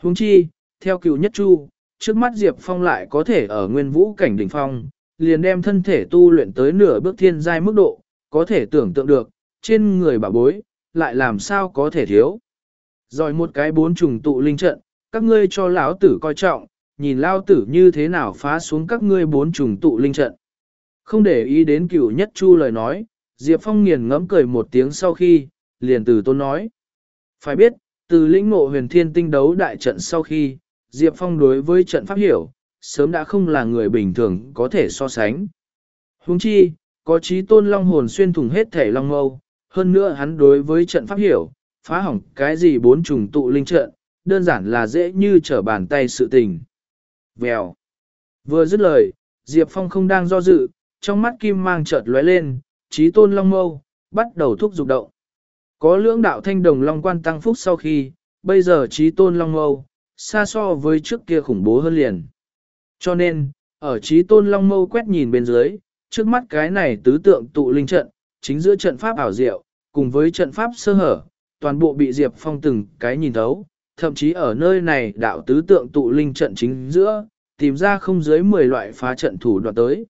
Huống chi, theo cựu nhất chu, trước mắt Diệp Phong lại có thể ở nguyên vũ cảnh đỉnh phong, liền đem thân thể tu luyện tới nửa bước thiên giai mức độ, có thể tưởng tượng được, trên người bà bối, lại làm sao có thể thiếu. Rồi một cái bốn trùng tụ linh trận, các ngươi cho lão tử coi trọng, nhìn lao tử như thế nào phá xuống các ngươi bốn trùng tụ linh trận. Không để ý đến cửu nhất chu lời nói, Diệp Phong nghiền ngẫm cười một tiếng sau khi, liền từ tôn nói. Phải biết, từ lĩnh ngộ huyền thiên tinh đấu đại trận sau khi, Diệp Phong đối với trận pháp hiểu, sớm đã không là người bình thường có thể so sánh. Huống chi, có trí tôn long hồn xuyên thủng hết thể long mâu, hơn nữa hắn đối với trận pháp hiểu, phá hỏng cái gì bốn trùng tụ linh trận, đơn giản là dễ như trở bàn tay sự tình. Vèo. Vừa dứt lời, Diệp Phong không đang do dự, trong mắt kim mang chợt lóe lên, trí tôn long mâu, bắt đầu thúc dục động. Có lưỡng đạo thanh đồng long quan tăng phúc sau khi, bây giờ trí tôn long mâu, xa so với trước kia khủng bố hơn liền. Cho nên, ở trí tôn long mâu quét nhìn bên dưới, trước mắt cái này tứ tượng tụ linh trận, chính giữa trận pháp ảo diệu, cùng với trận pháp sơ hở, toàn bộ bị Diệp Phong từng cái nhìn thấu, thậm chí ở nơi này đạo tứ tượng tụ linh trận chính giữa, tìm ra không dưới 10 loại phá trận thủ đoạn tới.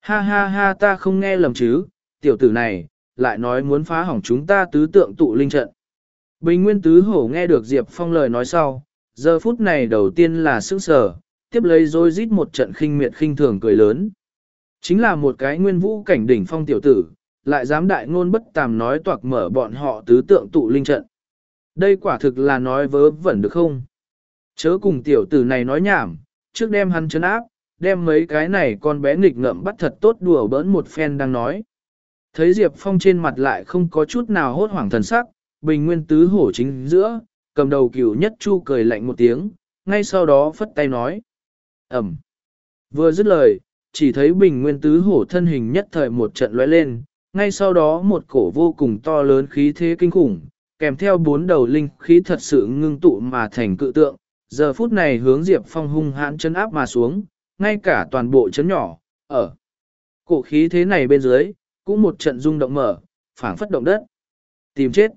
Ha ha ha ta không nghe lầm chứ, tiểu tử này, lại nói muốn phá hỏng chúng ta tứ tượng tụ linh trận. Bình Nguyên Tứ Hổ nghe được Diệp Phong lời nói sau, giờ phút này đầu tiên là sững sờ, tiếp lấy rồi rít một trận khinh miệt khinh thường cười lớn. Chính là một cái nguyên vũ cảnh đỉnh phong tiểu tử, lại dám đại ngôn bất tàm nói toạc mở bọn họ tứ tượng tụ linh trận. Đây quả thực là nói vớ vẩn được không? Chớ cùng tiểu tử này nói nhảm, trước đem hắn chấn áp, đem mấy cái này con bé nghịch ngợm bắt thật tốt đùa bỡn một phen đang nói. Thấy Diệp Phong trên mặt lại không có chút nào hốt hoảng thần sắc, bình nguyên tứ hổ chính giữa, cầm đầu cửu nhất chu cười lạnh một tiếng, ngay sau đó phất tay nói. Ẩm. Vừa dứt lời, chỉ thấy bình nguyên tứ hổ thân hình nhất thời một trận lóe lên, ngay sau đó một cổ vô cùng to lớn khí thế kinh khủng, kèm theo bốn đầu linh khí thật sự ngưng tụ mà thành cự tượng, giờ phút này hướng Diệp Phong hung hãn chân áp mà xuống, ngay cả toàn bộ chấn nhỏ, ở. Cổ khí thế này bên dưới, cũng một trận rung động mở, phảng phất động đất. Tìm chết.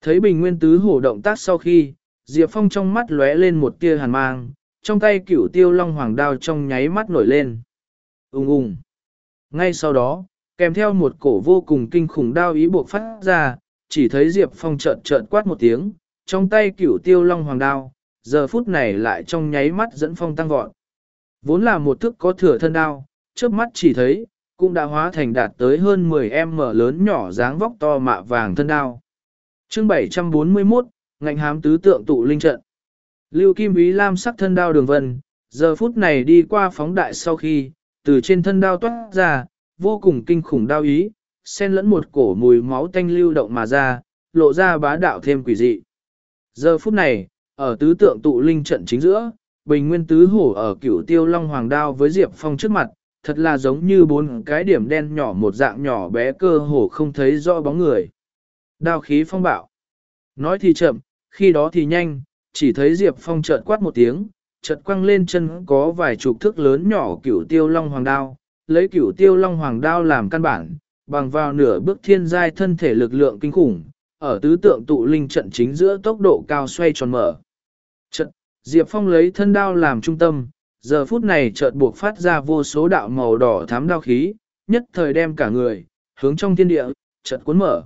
Thấy bình nguyên tứ hổ động tác sau khi, Diệp Phong trong mắt lóe lên một tia hàn mang, trong tay cửu tiêu long hoàng đao trong nháy mắt nổi lên. Ung ung. Ngay sau đó, kèm theo một cổ vô cùng kinh khủng đao ý buộc phát ra, chỉ thấy Diệp Phong trợn trợn quát một tiếng, trong tay cửu tiêu long hoàng đao, giờ phút này lại trong nháy mắt dẫn phong tăng vọt. Vốn là một thức có thừa thân đao, trước mắt chỉ thấy, cũng đã hóa thành đạt tới hơn 10 em mở lớn nhỏ dáng vóc to mạ vàng thân đao. chương 741, ngạnh hám tứ tượng tụ linh trận. Lưu Kim Ý Lam sắc thân đao đường vân, giờ phút này đi qua phóng đại sau khi, từ trên thân đao toát ra, vô cùng kinh khủng đau ý, xen lẫn một cổ mùi máu tanh lưu động mà ra, lộ ra bá đạo thêm quỷ dị. Giờ phút này, ở tứ tượng tụ linh trận chính giữa, bình nguyên tứ hổ ở cửu tiêu long hoàng đao với Diệp Phong trước mặt, thật là giống như bốn cái điểm đen nhỏ một dạng nhỏ bé cơ hồ không thấy rõ bóng người. Đao khí phong bạo. Nói thì chậm, khi đó thì nhanh, chỉ thấy Diệp Phong chợt quát một tiếng, chợt quăng lên chân có vài chục thước lớn nhỏ cửu tiêu long hoàng đao, lấy cửu tiêu long hoàng đao làm căn bản, bằng vào nửa bước thiên giai thân thể lực lượng kinh khủng, ở tứ tượng tụ linh trận chính giữa tốc độ cao xoay tròn mở. Trận, Diệp Phong lấy thân đao làm trung tâm, giờ phút này chợt buộc phát ra vô số đạo màu đỏ thám đao khí, nhất thời đem cả người, hướng trong thiên địa, chợt cuốn mở.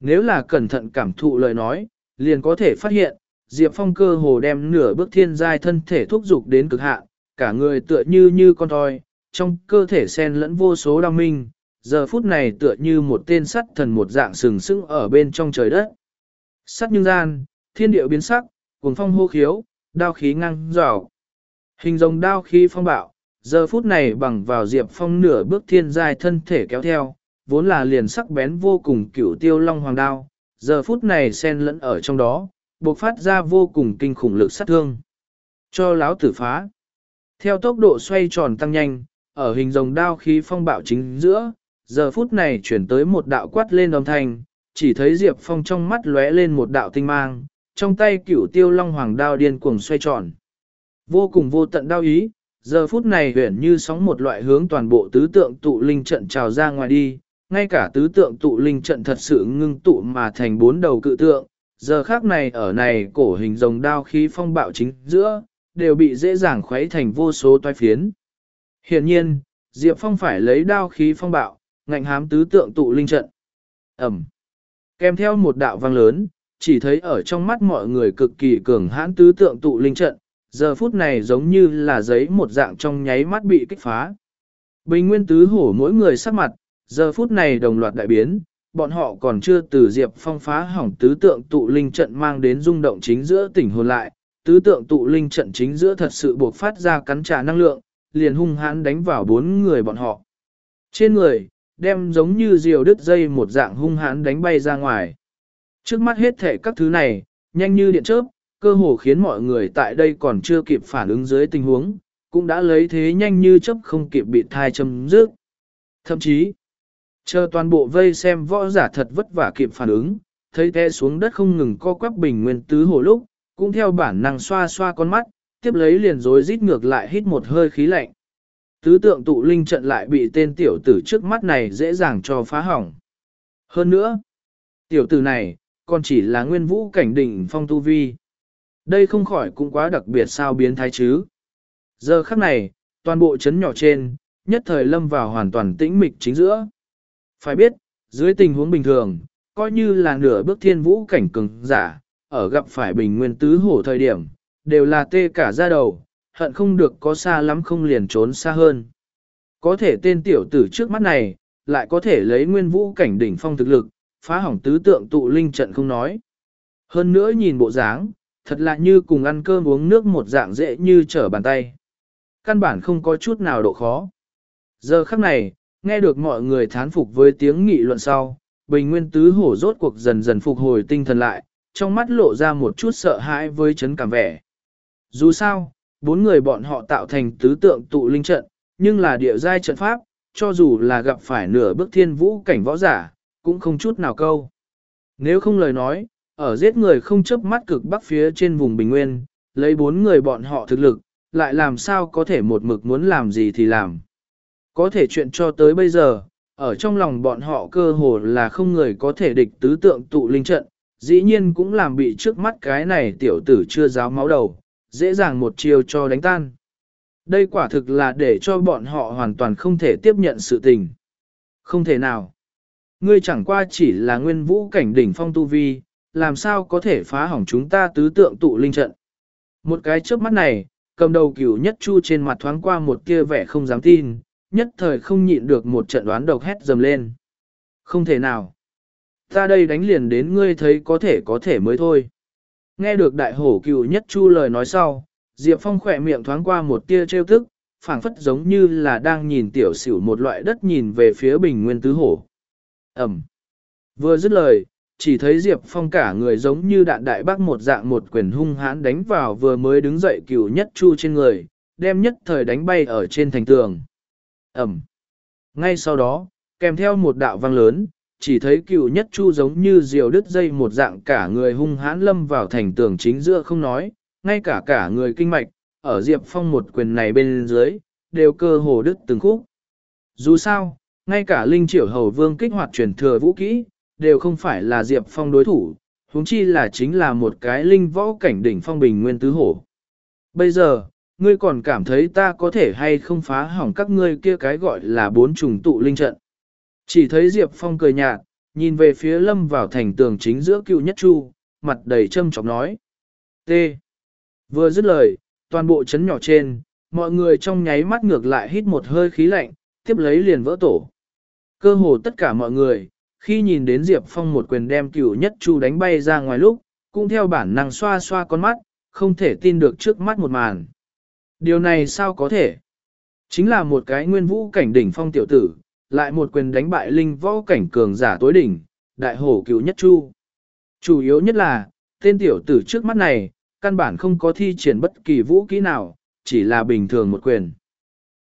Nếu là cẩn thận cảm thụ lời nói, liền có thể phát hiện, Diệp Phong cơ hồ đem nửa bước thiên giai thân thể thúc dục đến cực hạn, cả người tựa như như con thoi, trong cơ thể xen lẫn vô số đau minh, giờ phút này tựa như một tên sắt thần một dạng sừng sững ở bên trong trời đất. Sắt nhưng gian, thiên địa biến sắc, cuồng phong hô khiếu, đao khí ngang rào. Hình rồng đao khí phong bạo, giờ phút này bằng vào Diệp Phong nửa bước thiên giai thân thể kéo theo, vốn là liền sắc bén vô cùng cửu tiêu long hoàng đao, giờ phút này xen lẫn ở trong đó, bộc phát ra vô cùng kinh khủng lực sát thương. Cho láo tử phá. Theo tốc độ xoay tròn tăng nhanh, ở hình rồng đao khí phong bạo chính giữa, giờ phút này chuyển tới một đạo quát lên âm thanh, chỉ thấy Diệp Phong trong mắt lóe lên một đạo tinh mang, trong tay cửu tiêu long hoàng đao điên cuồng xoay tròn. Vô cùng vô tận đao ý, giờ phút này huyển như sóng một loại hướng toàn bộ tứ tượng tụ linh trận trào ra ngoài đi, ngay cả tứ tượng tụ linh trận thật sự ngưng tụ mà thành bốn đầu cự tượng, giờ khác này ở này cổ hình rồng đao khí phong bạo chính giữa, đều bị dễ dàng khuấy thành vô số toái phiến. Hiện nhiên, Diệp Phong phải lấy đao khí phong bạo, ngạnh hám tứ tượng tụ linh trận. Ẩm. Kèm theo một đạo vang lớn, chỉ thấy ở trong mắt mọi người cực kỳ cường hãn tứ tượng tụ linh trận, giờ phút này giống như là giấy một dạng trong nháy mắt bị kích phá. Bình nguyên tứ hổ mỗi người sắc mặt, giờ phút này đồng loạt đại biến, bọn họ còn chưa từ Diệp Phong phá hỏng tứ tượng tụ linh trận mang đến rung động chính giữa tỉnh hồn lại, tứ tượng tụ linh trận chính giữa thật sự buộc phát ra cắn trả năng lượng, liền hung hãn đánh vào bốn người bọn họ. Trên người, đem giống như diều đứt dây một dạng hung hãn đánh bay ra ngoài. Trước mắt hết thể các thứ này, nhanh như điện chớp, cơ hồ khiến mọi người tại đây còn chưa kịp phản ứng dưới tình huống, cũng đã lấy thế nhanh như chớp không kịp bị thai châm rước. Thậm chí, chờ toàn bộ vây xem võ giả thật vất vả kịp phản ứng, thấy té xuống đất không ngừng co quắp bình nguyên tứ hồ lúc, cũng theo bản năng xoa xoa con mắt, tiếp lấy liền rối rít ngược lại hít một hơi khí lạnh. Tứ tượng tụ linh trận lại bị tên tiểu tử trước mắt này dễ dàng cho phá hỏng. Hơn nữa, tiểu tử này, còn chỉ là nguyên vũ cảnh đỉnh phong tu vi. Đây không khỏi cũng quá đặc biệt sao biến thái chứ. Giờ khắc này, toàn bộ chấn nhỏ trên, nhất thời lâm vào hoàn toàn tĩnh mịch chính giữa. Phải biết, dưới tình huống bình thường, coi như là nửa bước thiên vũ cảnh cường giả, ở gặp phải bình nguyên tứ hổ thời điểm, đều là tê cả ra đầu, hận không được có xa lắm không liền trốn xa hơn. Có thể tên tiểu tử trước mắt này, lại có thể lấy nguyên vũ cảnh đỉnh phong thực lực, phá hỏng tứ tượng tụ linh trận không nói. Hơn nữa nhìn bộ dáng, thật là như cùng ăn cơm uống nước một dạng dễ như trở bàn tay. Căn bản không có chút nào độ khó. Giờ khắc này, nghe được mọi người thán phục với tiếng nghị luận sau, bình nguyên tứ hổ rốt cuộc dần dần phục hồi tinh thần lại, trong mắt lộ ra một chút sợ hãi với chấn cảm vẻ. Dù sao, bốn người bọn họ tạo thành tứ tượng tụ linh trận, nhưng là địa giai trận pháp, cho dù là gặp phải nửa bước thiên vũ cảnh võ giả, cũng không chút nào câu. Nếu không lời nói, ở giết người không chấp mắt cực bắc phía trên vùng bình nguyên, lấy bốn người bọn họ thực lực, lại làm sao có thể một mực muốn làm gì thì làm. Có thể chuyện cho tới bây giờ, ở trong lòng bọn họ cơ hồ là không người có thể địch tứ tượng tụ linh trận, dĩ nhiên cũng làm bị trước mắt cái này tiểu tử chưa giáo máu đầu, dễ dàng một chiều cho đánh tan. Đây quả thực là để cho bọn họ hoàn toàn không thể tiếp nhận sự tình. Không thể nào. Ngươi chẳng qua chỉ là nguyên vũ cảnh đỉnh phong tu vi, làm sao có thể phá hỏng chúng ta tứ tượng tụ linh trận. Một cái trước mắt này, cầm đầu cửu nhất chu trên mặt thoáng qua một kia vẻ không dám tin, nhất thời không nhịn được một trận đoán độc hét dầm lên. Không thể nào. Ta đây đánh liền đến ngươi thấy có thể có thể mới thôi. Nghe được đại hổ cựu nhất chu lời nói sau, Diệp Phong khỏe miệng thoáng qua một tia trêu thức, phảng phất giống như là đang nhìn tiểu xỉu một loại đất nhìn về phía bình nguyên tứ hổ. Ẩm. Vừa dứt lời, chỉ thấy Diệp Phong cả người giống như đạn đại bác một dạng một quyền hung hãn đánh vào vừa mới đứng dậy cựu nhất chu trên người, đem nhất thời đánh bay ở trên thành tường. Ẩm. Ngay sau đó, kèm theo một đạo vang lớn, chỉ thấy cựu nhất chu giống như diều đứt dây một dạng cả người hung hãn lâm vào thành tường chính giữa không nói, ngay cả cả người kinh mạch, ở Diệp Phong một quyền này bên dưới, đều cơ hồ đứt từng khúc. Dù sao, ngay cả Linh Triểu Hầu Vương kích hoạt truyền thừa vũ kỹ, đều không phải là Diệp Phong đối thủ, huống chi là chính là một cái linh võ cảnh đỉnh phong bình nguyên tứ hổ. Bây giờ, ngươi còn cảm thấy ta có thể hay không phá hỏng các ngươi kia cái gọi là bốn trùng tụ linh trận. Chỉ thấy Diệp Phong cười nhạt, nhìn về phía lâm vào thành tường chính giữa cựu nhất chu, mặt đầy châm chọc nói. T. Vừa dứt lời, toàn bộ chấn nhỏ trên, mọi người trong nháy mắt ngược lại hít một hơi khí lạnh, tiếp lấy liền vỡ tổ. Cơ hồ tất cả mọi người, khi nhìn đến Diệp Phong một quyền đem cựu nhất chu đánh bay ra ngoài lúc, cũng theo bản năng xoa xoa con mắt, không thể tin được trước mắt một màn. Điều này sao có thể? Chính là một cái nguyên vũ cảnh đỉnh phong tiểu tử, lại một quyền đánh bại linh võ cảnh cường giả tối đỉnh, đại hổ cựu nhất chu. Chủ yếu nhất là, tên tiểu tử trước mắt này, căn bản không có thi triển bất kỳ vũ kỹ nào, chỉ là bình thường một quyền.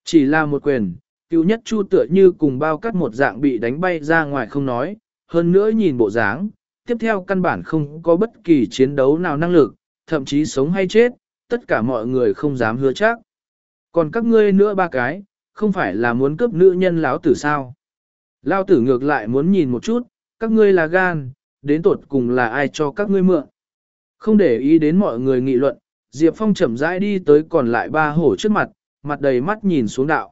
Chỉ là một quyền, cựu nhất chu tựa như cùng bao cắt một dạng bị đánh bay ra ngoài không nói, hơn nữa nhìn bộ dáng, tiếp theo căn bản không có bất kỳ chiến đấu nào năng lực, thậm chí sống hay chết, tất cả mọi người không dám hứa chắc. Còn các ngươi nữa ba cái, không phải là muốn cướp nữ nhân lão tử sao? Lão tử ngược lại muốn nhìn một chút, các ngươi là gan, đến tột cùng là ai cho các ngươi mượn. Không để ý đến mọi người nghị luận, Diệp Phong chậm rãi đi tới còn lại ba hổ trước mặt, mặt đầy mắt nhìn xuống đạo.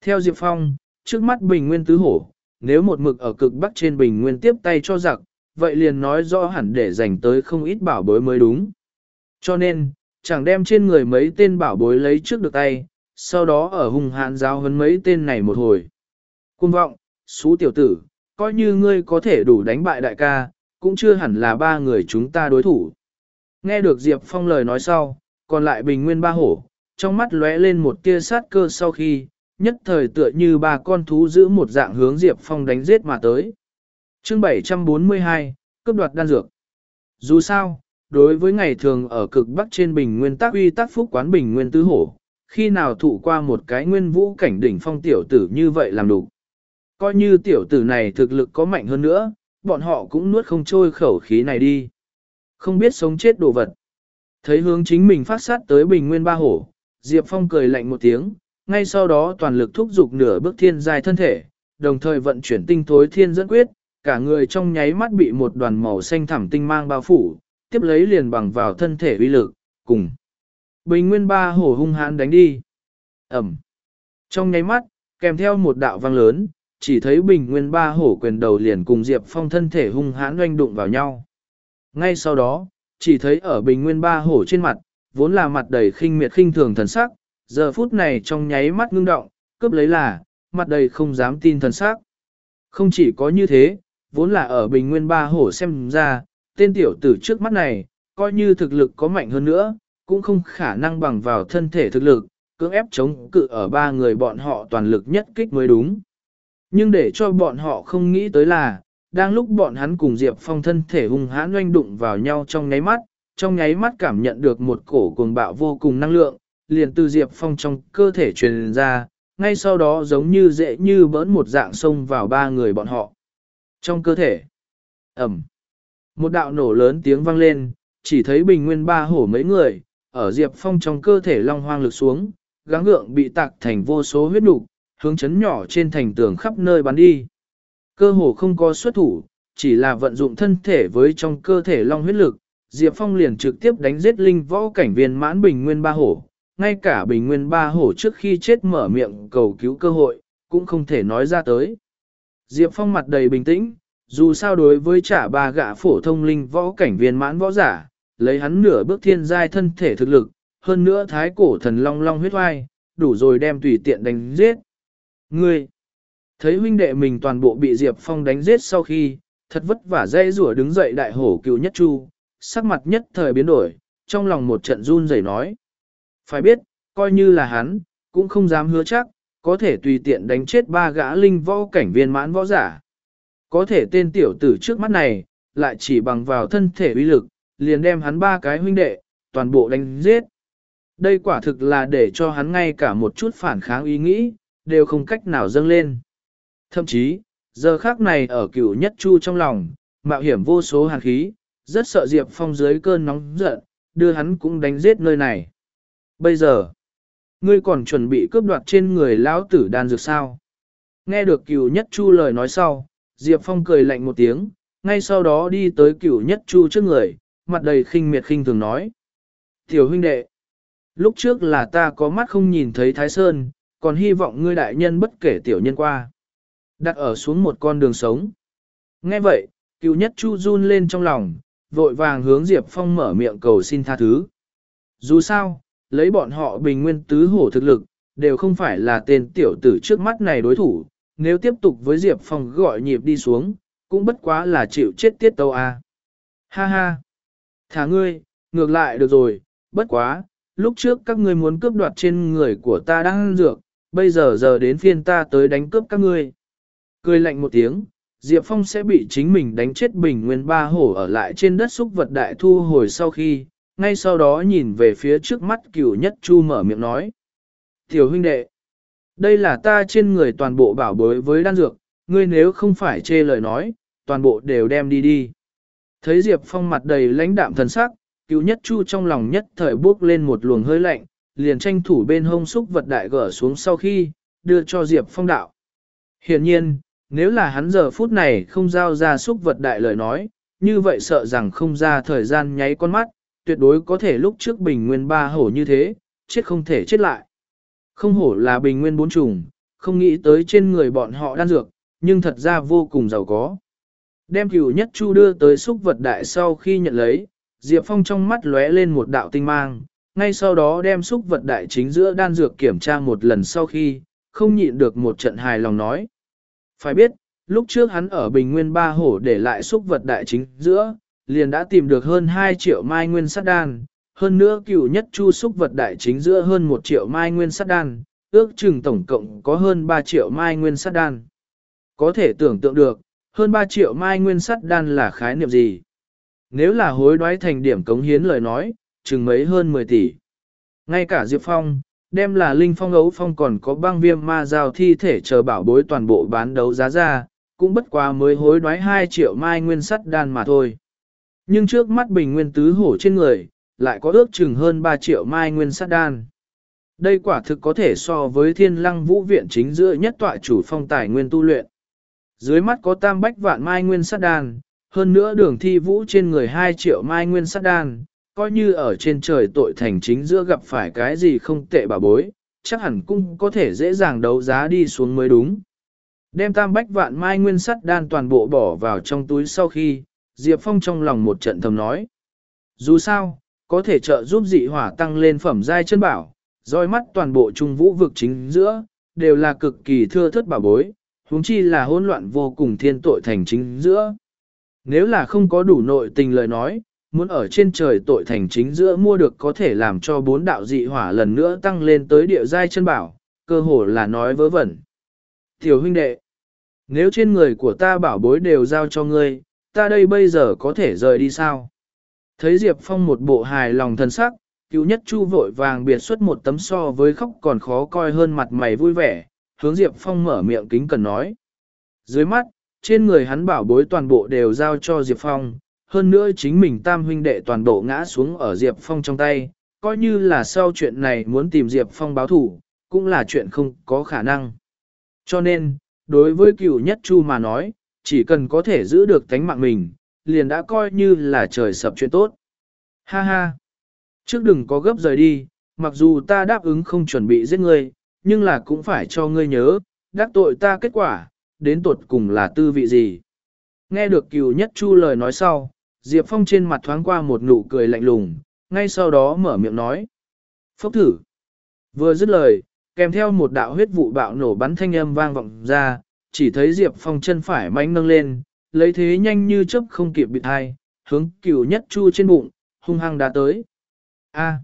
Theo Diệp Phong, trước mắt bình nguyên tứ hổ, nếu một mực ở cực bắc trên bình nguyên tiếp tay cho giặc, vậy liền nói rõ hẳn để dành tới không ít bảo bối mới đúng. Cho nên, chẳng đem trên người mấy tên bảo bối lấy trước được tay, sau đó ở hung hãn giáo huấn mấy tên này một hồi. Cung vọng, xú tiểu tử, coi như ngươi có thể đủ đánh bại đại ca, cũng chưa hẳn là ba người chúng ta đối thủ. Nghe được Diệp Phong lời nói sau, còn lại bình nguyên ba hổ, trong mắt lóe lên một tia sát cơ sau khi, nhất thời tựa như ba con thú giữ một dạng hướng Diệp Phong đánh giết mà tới. Chương 742, cấp đoạt đan dược. Dù sao, đối với ngày thường ở cực bắc trên bình nguyên tác uy tác phúc quán bình nguyên tứ hổ, khi nào thụ qua một cái nguyên vũ cảnh đỉnh phong tiểu tử như vậy làm đủ. Coi như tiểu tử này thực lực có mạnh hơn nữa, bọn họ cũng nuốt không trôi khẩu khí này đi. Không biết sống chết đồ vật. Thấy hướng chính mình phát sát tới bình nguyên ba hổ, Diệp Phong cười lạnh một tiếng, ngay sau đó toàn lực thúc giục nửa bước thiên dài thân thể, đồng thời vận chuyển tinh thối thiên dẫn quyết, cả người trong nháy mắt bị một đoàn màu xanh thẳm tinh mang bao phủ, tiếp lấy liền bằng vào thân thể uy lực, cùng. Bình nguyên ba hổ hung hãn đánh đi. Ẩm. Trong nháy mắt, kèm theo một đạo vang lớn, chỉ thấy bình nguyên ba hổ quyền đầu liền cùng Diệp Phong thân thể hung hãn oanh đụng vào nhau. Ngay sau đó, chỉ thấy ở bình nguyên ba hổ trên mặt, vốn là mặt đầy khinh miệt khinh thường thần sắc, giờ phút này trong nháy mắt ngưng động, cướp lấy là, mặt đầy không dám tin thần sắc. Không chỉ có như thế, vốn là ở bình nguyên ba hổ xem ra, tên tiểu tử trước mắt này, coi như thực lực có mạnh hơn nữa, cũng không khả năng bằng vào thân thể thực lực, cưỡng ép chống cự ở ba người bọn họ toàn lực nhất kích mới đúng. Nhưng để cho bọn họ không nghĩ tới là, đang lúc bọn hắn cùng Diệp Phong thân thể hung hãn oanh đụng vào nhau trong nháy mắt, trong nháy mắt cảm nhận được một cổ cuồng bạo vô cùng năng lượng, liền từ Diệp Phong trong cơ thể truyền ra, ngay sau đó giống như dễ như bỡn một dạng xông vào ba người bọn họ. Trong cơ thể, ẩm, một đạo nổ lớn tiếng vang lên, chỉ thấy bình nguyên ba hổ mấy người, ở Diệp Phong trong cơ thể long hoang lực xuống, gắng gượng bị tạc thành vô số huyết nục, hướng chấn nhỏ trên thành tường khắp nơi bắn đi. Cơ hồ không có xuất thủ, chỉ là vận dụng thân thể với trong cơ thể long huyết lực, Diệp Phong liền trực tiếp đánh giết linh võ cảnh viên mãn bình nguyên ba hổ, ngay cả bình nguyên ba hổ trước khi chết mở miệng cầu cứu cơ hội, cũng không thể nói ra tới. Diệp Phong mặt đầy bình tĩnh, dù sao đối với trả ba gã phổ thông linh võ cảnh viên mãn võ giả, lấy hắn nửa bước thiên giai thân thể thực lực, hơn nữa thái cổ thần long long huyết oai, đủ rồi đem tùy tiện đánh giết. Ngươi, thấy huynh đệ mình toàn bộ bị Diệp Phong đánh giết sau khi, thật vất vả dây rủa đứng dậy đại hổ cựu nhất chu, sắc mặt nhất thời biến đổi, trong lòng một trận run rẩy nói. Phải biết, coi như là hắn, cũng không dám hứa chắc, có thể tùy tiện đánh chết ba gã linh võ cảnh viên mãn võ giả. Có thể tên tiểu tử trước mắt này, lại chỉ bằng vào thân thể uy lực, liền đem hắn ba cái huynh đệ, toàn bộ đánh giết. Đây quả thực là để cho hắn ngay cả một chút phản kháng ý nghĩ, đều không cách nào dâng lên. Thậm chí, giờ khác này ở cửu nhất chu trong lòng, mạo hiểm vô số hàn khí, rất sợ Diệp Phong dưới cơn nóng giận, đưa hắn cũng đánh giết nơi này. Bây giờ, ngươi còn chuẩn bị cướp đoạt trên người lão tử đan dược sao? Nghe được cửu nhất chu lời nói sau, Diệp Phong cười lạnh một tiếng, ngay sau đó đi tới cửu nhất chu trước người, mặt đầy khinh miệt khinh thường nói. Tiểu huynh đệ, lúc trước là ta có mắt không nhìn thấy Thái Sơn, còn hy vọng ngươi đại nhân bất kể tiểu nhân qua. Đặt ở xuống một con đường sống. Nghe vậy, cựu nhất chu run lên trong lòng, vội vàng hướng Diệp Phong mở miệng cầu xin tha thứ. Dù sao, lấy bọn họ bình nguyên tứ hổ thực lực, đều không phải là tên tiểu tử trước mắt này đối thủ, nếu tiếp tục với Diệp Phong gọi nhịp đi xuống, cũng bất quá là chịu chết tiết tâu à? Ha ha! Thả ngươi, ngược lại được rồi, bất quá, lúc trước các ngươi muốn cướp đoạt trên người của ta đang dược, bây giờ giờ đến phiên ta tới đánh cướp các ngươi. Cười lạnh một tiếng, Diệp Phong sẽ bị chính mình đánh chết bình nguyên ba hổ ở lại trên đất xúc vật đại thu hồi sau khi, ngay sau đó nhìn về phía trước mắt cửu nhất chu mở miệng nói. Tiểu huynh đệ, đây là ta trên người toàn bộ bảo bối với đan dược, ngươi nếu không phải chê lời nói, toàn bộ đều đem đi đi. Thấy Diệp Phong mặt đầy lãnh đạm thần sắc, cứu nhất chu trong lòng nhất thời bước lên một luồng hơi lạnh, liền tranh thủ bên hông xúc vật đại gỡ xuống sau khi, đưa cho Diệp Phong đạo. Hiện nhiên, nếu là hắn giờ phút này không giao ra xúc vật đại lời nói, như vậy sợ rằng không ra thời gian nháy con mắt, tuyệt đối có thể lúc trước bình nguyên ba hổ như thế, chết không thể chết lại. Không hổ là bình nguyên bốn trùng, không nghĩ tới trên người bọn họ đan dược, nhưng thật ra vô cùng giàu có. Đem cửu nhất chu đưa tới xúc vật đại sau khi nhận lấy, Diệp Phong trong mắt lóe lên một đạo tinh mang, ngay sau đó đem xúc vật đại chính giữa đan dược kiểm tra một lần sau khi, không nhịn được một trận hài lòng nói. Phải biết, lúc trước hắn ở Bình Nguyên Ba Hổ để lại xúc vật đại chính giữa, liền đã tìm được hơn 2 triệu mai nguyên sát đan, hơn nữa cựu nhất chu xúc vật đại chính giữa hơn 1 triệu mai nguyên sát đan, ước chừng tổng cộng có hơn 3 triệu mai nguyên sát đan. Có thể tưởng tượng được, hơn 3 triệu mai nguyên sắt đan là khái niệm gì? Nếu là hối đoái thành điểm cống hiến lời nói, chừng mấy hơn 10 tỷ. Ngay cả Diệp Phong, đem là linh phong ấu phong còn có băng viêm ma giao thi thể chờ bảo bối toàn bộ bán đấu giá ra, cũng bất quá mới hối đoái 2 triệu mai nguyên sắt đan mà thôi. Nhưng trước mắt bình nguyên tứ hổ trên người, lại có ước chừng hơn 3 triệu mai nguyên sắt đan. Đây quả thực có thể so với thiên lăng vũ viện chính giữa nhất tọa chủ phong tài nguyên tu luyện. Dưới mắt có tam bách vạn mai nguyên sát đan, hơn nữa đường thi vũ trên người 2 triệu mai nguyên sát đan, coi như ở trên trời tội thành chính giữa gặp phải cái gì không tệ bà bối, chắc hẳn cũng có thể dễ dàng đấu giá đi xuống mới đúng. Đem tam bách vạn mai nguyên sắt đan toàn bộ bỏ vào trong túi sau khi, Diệp Phong trong lòng một trận thầm nói. Dù sao, có thể trợ giúp dị hỏa tăng lên phẩm giai chân bảo, roi mắt toàn bộ trung vũ vực chính giữa, đều là cực kỳ thưa thất bảo bối, huống chi là hỗn loạn vô cùng thiên tội thành chính giữa. Nếu là không có đủ nội tình lời nói, muốn ở trên trời tội thành chính giữa mua được có thể làm cho bốn đạo dị hỏa lần nữa tăng lên tới địa giai chân bảo, cơ hồ là nói vớ vẩn. Tiểu huynh đệ, nếu trên người của ta bảo bối đều giao cho ngươi, ta đây bây giờ có thể rời đi sao? Thấy Diệp Phong một bộ hài lòng thân sắc, cứu nhất chu vội vàng biệt xuất một tấm so với khóc còn khó coi hơn mặt mày vui vẻ, hướng Diệp Phong mở miệng kính cần nói. Dưới mắt, trên người hắn bảo bối toàn bộ đều giao cho Diệp Phong, hơn nữa chính mình tam huynh đệ toàn bộ ngã xuống ở Diệp Phong trong tay, coi như là sau chuyện này muốn tìm Diệp Phong báo thủ, cũng là chuyện không có khả năng. Cho nên, đối với cựu nhất chu mà nói, chỉ cần có thể giữ được tánh mạng mình, liền đã coi như là trời sập chuyện tốt. Ha ha! Trước đừng có gấp rời đi, mặc dù ta đáp ứng không chuẩn bị giết ngươi, nhưng là cũng phải cho ngươi nhớ, đắc tội ta kết quả, đến tột cùng là tư vị gì. Nghe được cửu nhất chu lời nói sau, Diệp Phong trên mặt thoáng qua một nụ cười lạnh lùng, ngay sau đó mở miệng nói. Phốc thử. Vừa dứt lời, kèm theo một đạo huyết vụ bạo nổ bắn thanh âm vang vọng ra, chỉ thấy Diệp Phong chân phải mánh nâng lên, lấy thế nhanh như chớp không kịp bị thai, hướng cửu nhất chu trên bụng, hung hăng đã tới. A.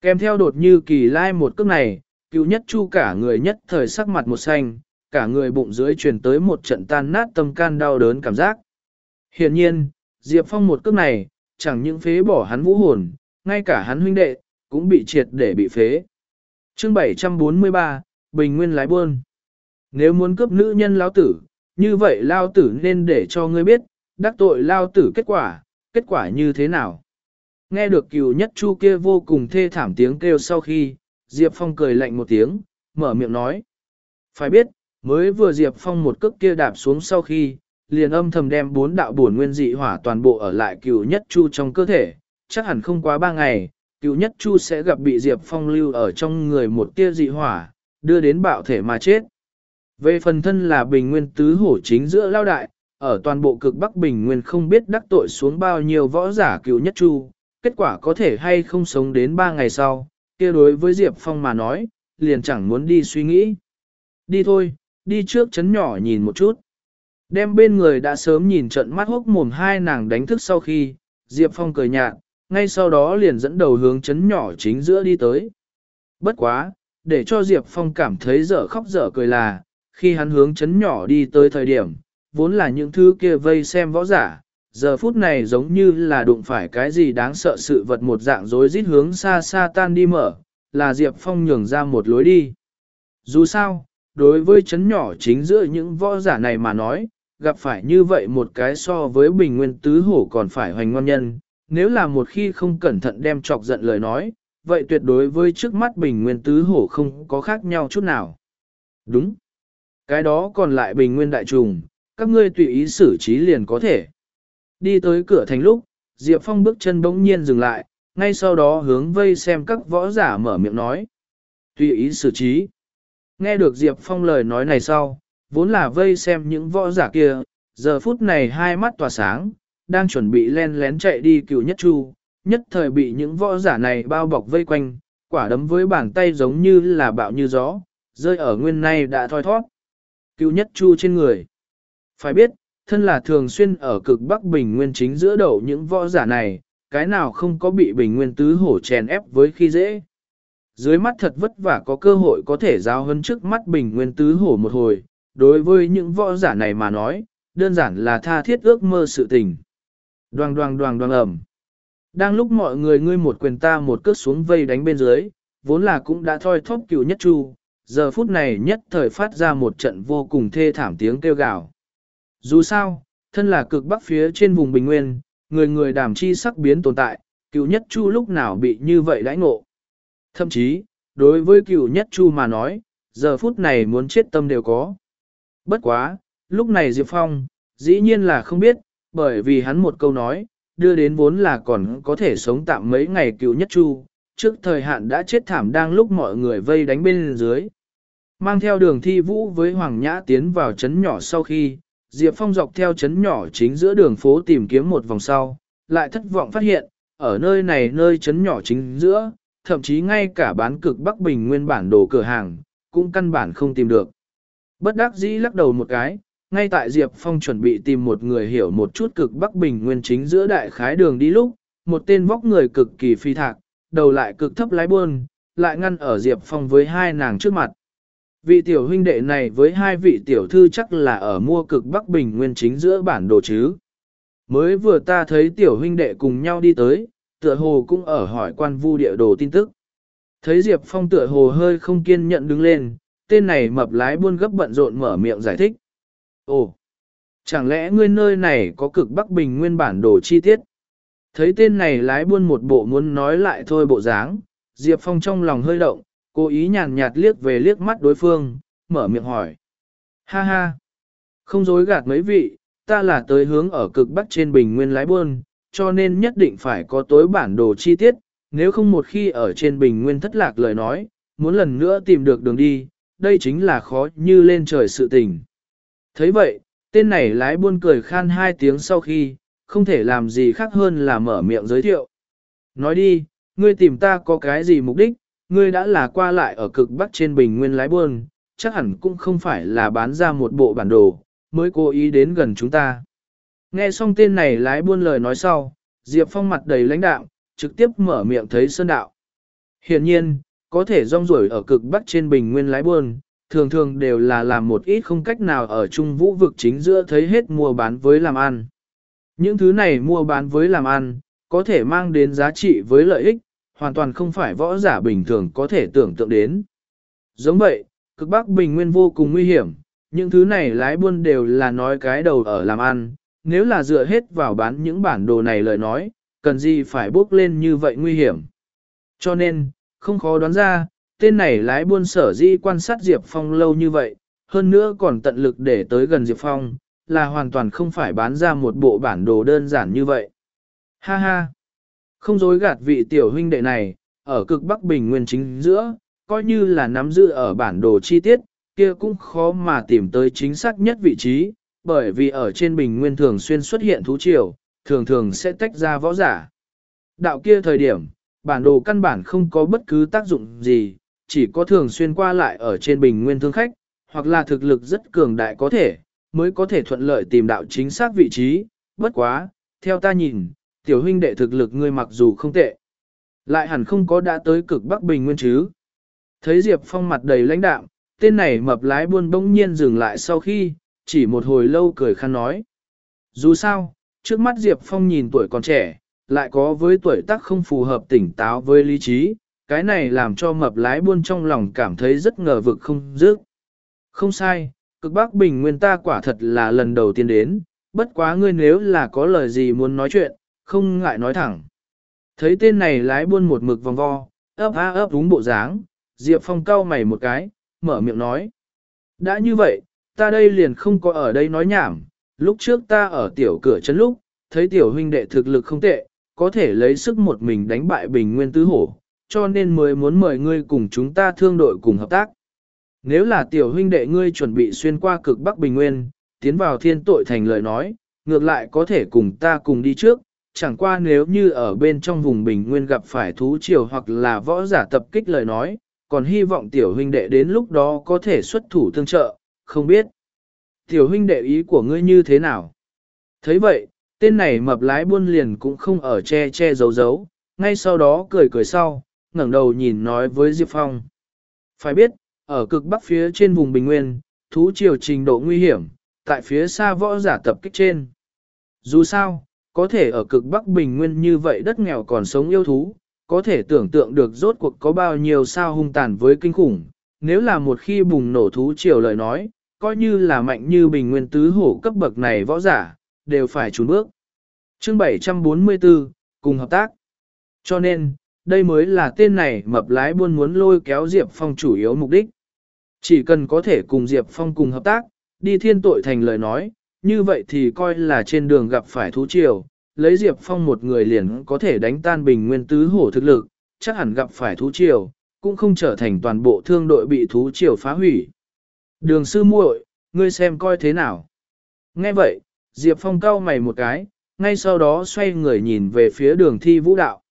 Kèm theo đột như kỳ lai một cước này, cựu nhất chu cả người nhất thời sắc mặt một xanh, cả người bụng dưới truyền tới một trận tan nát tâm can đau đớn cảm giác. Hiện nhiên, Diệp Phong một cước này, chẳng những phế bỏ hắn vũ hồn, ngay cả hắn huynh đệ, cũng bị triệt để bị phế. chương 743, Bình Nguyên lái buôn. Nếu muốn cướp nữ nhân lao tử, như vậy lao tử nên để cho ngươi biết, đắc tội lao tử kết quả, kết quả như thế nào. Nghe được cựu nhất chu kia vô cùng thê thảm tiếng kêu sau khi, Diệp Phong cười lạnh một tiếng, mở miệng nói. Phải biết, mới vừa Diệp Phong một cước kia đạp xuống sau khi, liền âm thầm đem bốn đạo bổn nguyên dị hỏa toàn bộ ở lại cựu nhất chu trong cơ thể, chắc hẳn không quá ba ngày, cựu nhất chu sẽ gặp bị Diệp Phong lưu ở trong người một tia dị hỏa, đưa đến bạo thể mà chết. Về phần thân là bình nguyên tứ hổ chính giữa lao đại, ở toàn bộ cực Bắc Bình Nguyên không biết đắc tội xuống bao nhiêu võ giả cựu nhất chu, kết quả có thể hay không sống đến ba ngày sau, kia đối với Diệp Phong mà nói, liền chẳng muốn đi suy nghĩ. Đi thôi, đi trước chấn nhỏ nhìn một chút. Đem bên người đã sớm nhìn trận mắt hốc mồm hai nàng đánh thức sau khi, Diệp Phong cười nhạt, ngay sau đó liền dẫn đầu hướng chấn nhỏ chính giữa đi tới. Bất quá, để cho Diệp Phong cảm thấy dở khóc dở cười là, khi hắn hướng chấn nhỏ đi tới thời điểm, vốn là những thứ kia vây xem võ giả, giờ phút này giống như là đụng phải cái gì đáng sợ sự vật một dạng rối rít hướng xa xa tan đi mở, là Diệp Phong nhường ra một lối đi. Dù sao, đối với chấn nhỏ chính giữa những võ giả này mà nói, gặp phải như vậy một cái so với bình nguyên tứ hổ còn phải hoành ngon nhân, nếu là một khi không cẩn thận đem chọc giận lời nói, vậy tuyệt đối với trước mắt bình nguyên tứ hổ không có khác nhau chút nào. Đúng. Cái đó còn lại bình nguyên đại trùng, các ngươi tùy ý xử trí liền có thể. Đi tới cửa thành lúc, Diệp Phong bước chân bỗng nhiên dừng lại, ngay sau đó hướng vây xem các võ giả mở miệng nói. Tùy ý xử trí. Nghe được Diệp Phong lời nói này sau, vốn là vây xem những võ giả kia, giờ phút này hai mắt tỏa sáng, đang chuẩn bị len lén chạy đi cựu nhất chu, nhất thời bị những võ giả này bao bọc vây quanh, quả đấm với bàn tay giống như là bạo như gió, rơi ở nguyên này đã thoi thoát. Cựu nhất chu trên người. Phải biết, thân là thường xuyên ở cực Bắc Bình Nguyên chính giữa đầu những võ giả này, cái nào không có bị Bình Nguyên tứ hổ chèn ép với khi dễ. Dưới mắt thật vất vả có cơ hội có thể giao hơn trước mắt Bình Nguyên tứ hổ một hồi, đối với những võ giả này mà nói, đơn giản là tha thiết ước mơ sự tình. Đoàng đoàng đoàng đoàng ẩm. Đang lúc mọi người ngươi một quyền ta một cước xuống vây đánh bên dưới, vốn là cũng đã thoi thóp cựu nhất chu, giờ phút này nhất thời phát ra một trận vô cùng thê thảm tiếng kêu gào. Dù sao, thân là cực bắc phía trên vùng bình nguyên, người người đảm chi sắc biến tồn tại, cựu nhất chu lúc nào bị như vậy đãi ngộ. Thậm chí, đối với cựu nhất chu mà nói, giờ phút này muốn chết tâm đều có. Bất quá, lúc này Diệp Phong, dĩ nhiên là không biết, bởi vì hắn một câu nói, đưa đến vốn là còn có thể sống tạm mấy ngày cựu nhất chu, trước thời hạn đã chết thảm đang lúc mọi người vây đánh bên dưới. Mang theo đường thi vũ với Hoàng Nhã tiến vào trấn nhỏ sau khi, Diệp Phong dọc theo chấn nhỏ chính giữa đường phố tìm kiếm một vòng sau, lại thất vọng phát hiện, ở nơi này nơi chấn nhỏ chính giữa, thậm chí ngay cả bán cực Bắc Bình nguyên bản đồ cửa hàng, cũng căn bản không tìm được. Bất đắc dĩ lắc đầu một cái, ngay tại Diệp Phong chuẩn bị tìm một người hiểu một chút cực Bắc Bình nguyên chính giữa đại khái đường đi lúc, một tên vóc người cực kỳ phi thạc, đầu lại cực thấp lái buôn, lại ngăn ở Diệp Phong với hai nàng trước mặt. Vị tiểu huynh đệ này với hai vị tiểu thư chắc là ở mua cực Bắc Bình nguyên chính giữa bản đồ chứ. Mới vừa ta thấy tiểu huynh đệ cùng nhau đi tới, tựa hồ cũng ở hỏi quan vu địa đồ tin tức. Thấy Diệp Phong tựa hồ hơi không kiên nhận đứng lên, tên này mập lái buôn gấp bận rộn mở miệng giải thích. Ồ, chẳng lẽ ngươi nơi này có cực Bắc Bình nguyên bản đồ chi tiết? Thấy tên này lái buôn một bộ muốn nói lại thôi bộ dáng, Diệp Phong trong lòng hơi động, cố ý nhàn nhạt liếc về liếc mắt đối phương, mở miệng hỏi. Ha ha, không dối gạt mấy vị, ta là tới hướng ở cực Bắc trên Bình nguyên lái buôn, cho nên nhất định phải có tối bản đồ chi tiết, nếu không một khi ở trên Bình nguyên thất lạc lời nói, muốn lần nữa tìm được đường đi, đây chính là khó như lên trời sự tình thấy vậy, tên này lái buôn cười khan hai tiếng sau khi, không thể làm gì khác hơn là mở miệng giới thiệu. Nói đi, ngươi tìm ta có cái gì mục đích, ngươi đã là qua lại ở cực bắc trên bình nguyên lái buôn, chắc hẳn cũng không phải là bán ra một bộ bản đồ, mới cố ý đến gần chúng ta. Nghe xong tên này lái buôn lời nói sau, Diệp Phong mặt đầy lãnh đạo, trực tiếp mở miệng thấy sơn đạo. Hiện nhiên, có thể rong ruổi ở cực bắc trên bình nguyên lái buôn, thường thường đều là làm một ít không cách nào ở trung vũ vực chính giữa thấy hết mua bán với làm ăn. Những thứ này mua bán với làm ăn, có thể mang đến giá trị với lợi ích, hoàn toàn không phải võ giả bình thường có thể tưởng tượng đến. Giống vậy, cực bắc bình nguyên vô cùng nguy hiểm, những thứ này lái buôn đều là nói cái đầu ở làm ăn, nếu là dựa hết vào bán những bản đồ này lời nói, cần gì phải bước lên như vậy nguy hiểm. Cho nên, không khó đoán ra, tên này lái buôn sở di quan sát Diệp Phong lâu như vậy, hơn nữa còn tận lực để tới gần Diệp Phong, là hoàn toàn không phải bán ra một bộ bản đồ đơn giản như vậy. Ha ha! Không dối gạt vị tiểu huynh đệ này, ở cực Bắc Bình Nguyên chính giữa, coi như là nắm giữ ở bản đồ chi tiết, kia cũng khó mà tìm tới chính xác nhất vị trí, bởi vì ở trên Bình Nguyên thường xuyên xuất hiện thú triều, thường thường sẽ tách ra võ giả. Đạo kia thời điểm, bản đồ căn bản không có bất cứ tác dụng gì, chỉ có thường xuyên qua lại ở trên bình nguyên thương khách, hoặc là thực lực rất cường đại có thể, mới có thể thuận lợi tìm đạo chính xác vị trí, bất quá, theo ta nhìn, tiểu huynh đệ thực lực ngươi mặc dù không tệ, lại hẳn không có đã tới cực Bắc Bình Nguyên chứ. Thấy Diệp Phong mặt đầy lãnh đạm, tên này mập lái buôn bỗng nhiên dừng lại sau khi, chỉ một hồi lâu cười khăn nói. Dù sao, trước mắt Diệp Phong nhìn tuổi còn trẻ, lại có với tuổi tác không phù hợp tỉnh táo với lý trí, cái này làm cho mập lái buôn trong lòng cảm thấy rất ngờ vực không dứt. Không sai, cực bắc bình nguyên ta quả thật là lần đầu tiên đến, bất quá ngươi nếu là có lời gì muốn nói chuyện, không ngại nói thẳng. Thấy tên này lái buôn một mực vòng vo, ấp á ấp đúng bộ dáng, Diệp Phong cau mày một cái, mở miệng nói. Đã như vậy, ta đây liền không có ở đây nói nhảm, lúc trước ta ở tiểu cửa chân lúc, thấy tiểu huynh đệ thực lực không tệ, có thể lấy sức một mình đánh bại bình nguyên tứ hổ, cho nên mới muốn mời ngươi cùng chúng ta thương đội cùng hợp tác. Nếu là tiểu huynh đệ ngươi chuẩn bị xuyên qua cực Bắc Bình Nguyên, tiến vào thiên tội thành lời nói, ngược lại có thể cùng ta cùng đi trước, chẳng qua nếu như ở bên trong vùng Bình Nguyên gặp phải thú triều hoặc là võ giả tập kích lời nói, còn hy vọng tiểu huynh đệ đến lúc đó có thể xuất thủ tương trợ, không biết. Tiểu huynh đệ ý của ngươi như thế nào? thấy vậy, tên này mập lái buôn liền cũng không ở che che giấu giấu, ngay sau đó cười cười sau, ngẩng đầu nhìn nói với Diệp Phong. Phải biết, ở cực bắc phía trên vùng Bình Nguyên, thú triều trình độ nguy hiểm, tại phía xa võ giả tập kích trên. Dù sao, có thể ở cực bắc Bình Nguyên như vậy đất nghèo còn sống yêu thú, có thể tưởng tượng được rốt cuộc có bao nhiêu sao hung tàn với kinh khủng. Nếu là một khi bùng nổ thú triều lời nói, coi như là mạnh như bình nguyên tứ hổ cấp bậc này võ giả, đều phải trốn bước. Chương 744, cùng hợp tác. Cho nên, đây mới là tên này mập lái buôn muốn lôi kéo Diệp Phong chủ yếu mục đích. Chỉ cần có thể cùng Diệp Phong cùng hợp tác, đi thiên tội thành lời nói, như vậy thì coi là trên đường gặp phải thú triều, lấy Diệp Phong một người liền có thể đánh tan bình nguyên tứ hổ thực lực, chắc hẳn gặp phải thú triều, cũng không trở thành toàn bộ thương đội bị thú triều phá hủy. Đường sư muội, ngươi xem coi thế nào. Nghe vậy, Diệp Phong cau mày một cái, ngay sau đó xoay người nhìn về phía đường thi vũ đạo.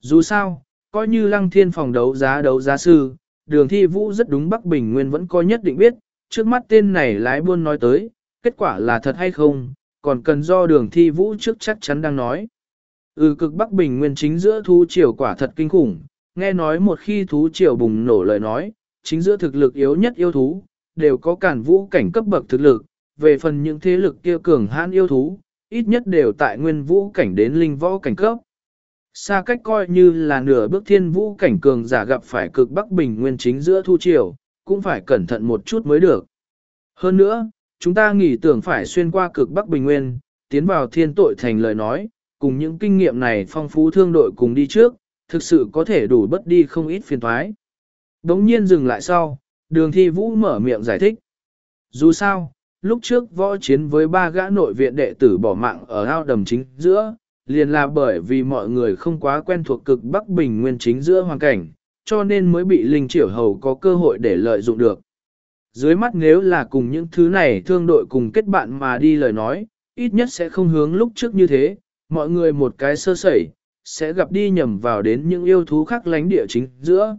Dù sao, coi như lăng thiên phòng đấu giá đấu giá sư, đường thi vũ rất đúng Bắc Bình Nguyên vẫn có nhất định biết, trước mắt tên này lái buôn nói tới, kết quả là thật hay không, còn cần do đường thi vũ trước chắc chắn đang nói. Ừ cực Bắc Bình Nguyên chính giữa thú triều quả thật kinh khủng, nghe nói một khi thú triều bùng nổ lời nói, chính giữa thực lực yếu nhất yêu thú, đều có cản vũ cảnh cấp bậc thực lực, về phần những thế lực kia cường hãn yêu thú, ít nhất đều tại nguyên vũ cảnh đến linh võ cảnh cấp. Xa cách coi như là nửa bước thiên vũ cảnh cường giả gặp phải cực bắc bình nguyên chính giữa thu triều, cũng phải cẩn thận một chút mới được. Hơn nữa, chúng ta nghĩ tưởng phải xuyên qua cực bắc bình nguyên, tiến vào thiên tội thành lời nói, cùng những kinh nghiệm này phong phú thương đội cùng đi trước, thực sự có thể đủ bất đi không ít phiền thoái. Đống nhiên dừng lại sau, đường thi vũ mở miệng giải thích. Dù sao, lúc trước võ chiến với ba gã nội viện đệ tử bỏ mạng ở ao đầm chính giữa, liền là bởi vì mọi người không quá quen thuộc cực Bắc Bình nguyên chính giữa hoàn cảnh, cho nên mới bị Linh Triểu Hầu có cơ hội để lợi dụng được. Dưới mắt nếu là cùng những thứ này thương đội cùng kết bạn mà đi lời nói, ít nhất sẽ không hướng lúc trước như thế, mọi người một cái sơ sẩy, sẽ gặp đi nhầm vào đến những yêu thú khác lánh địa chính giữa.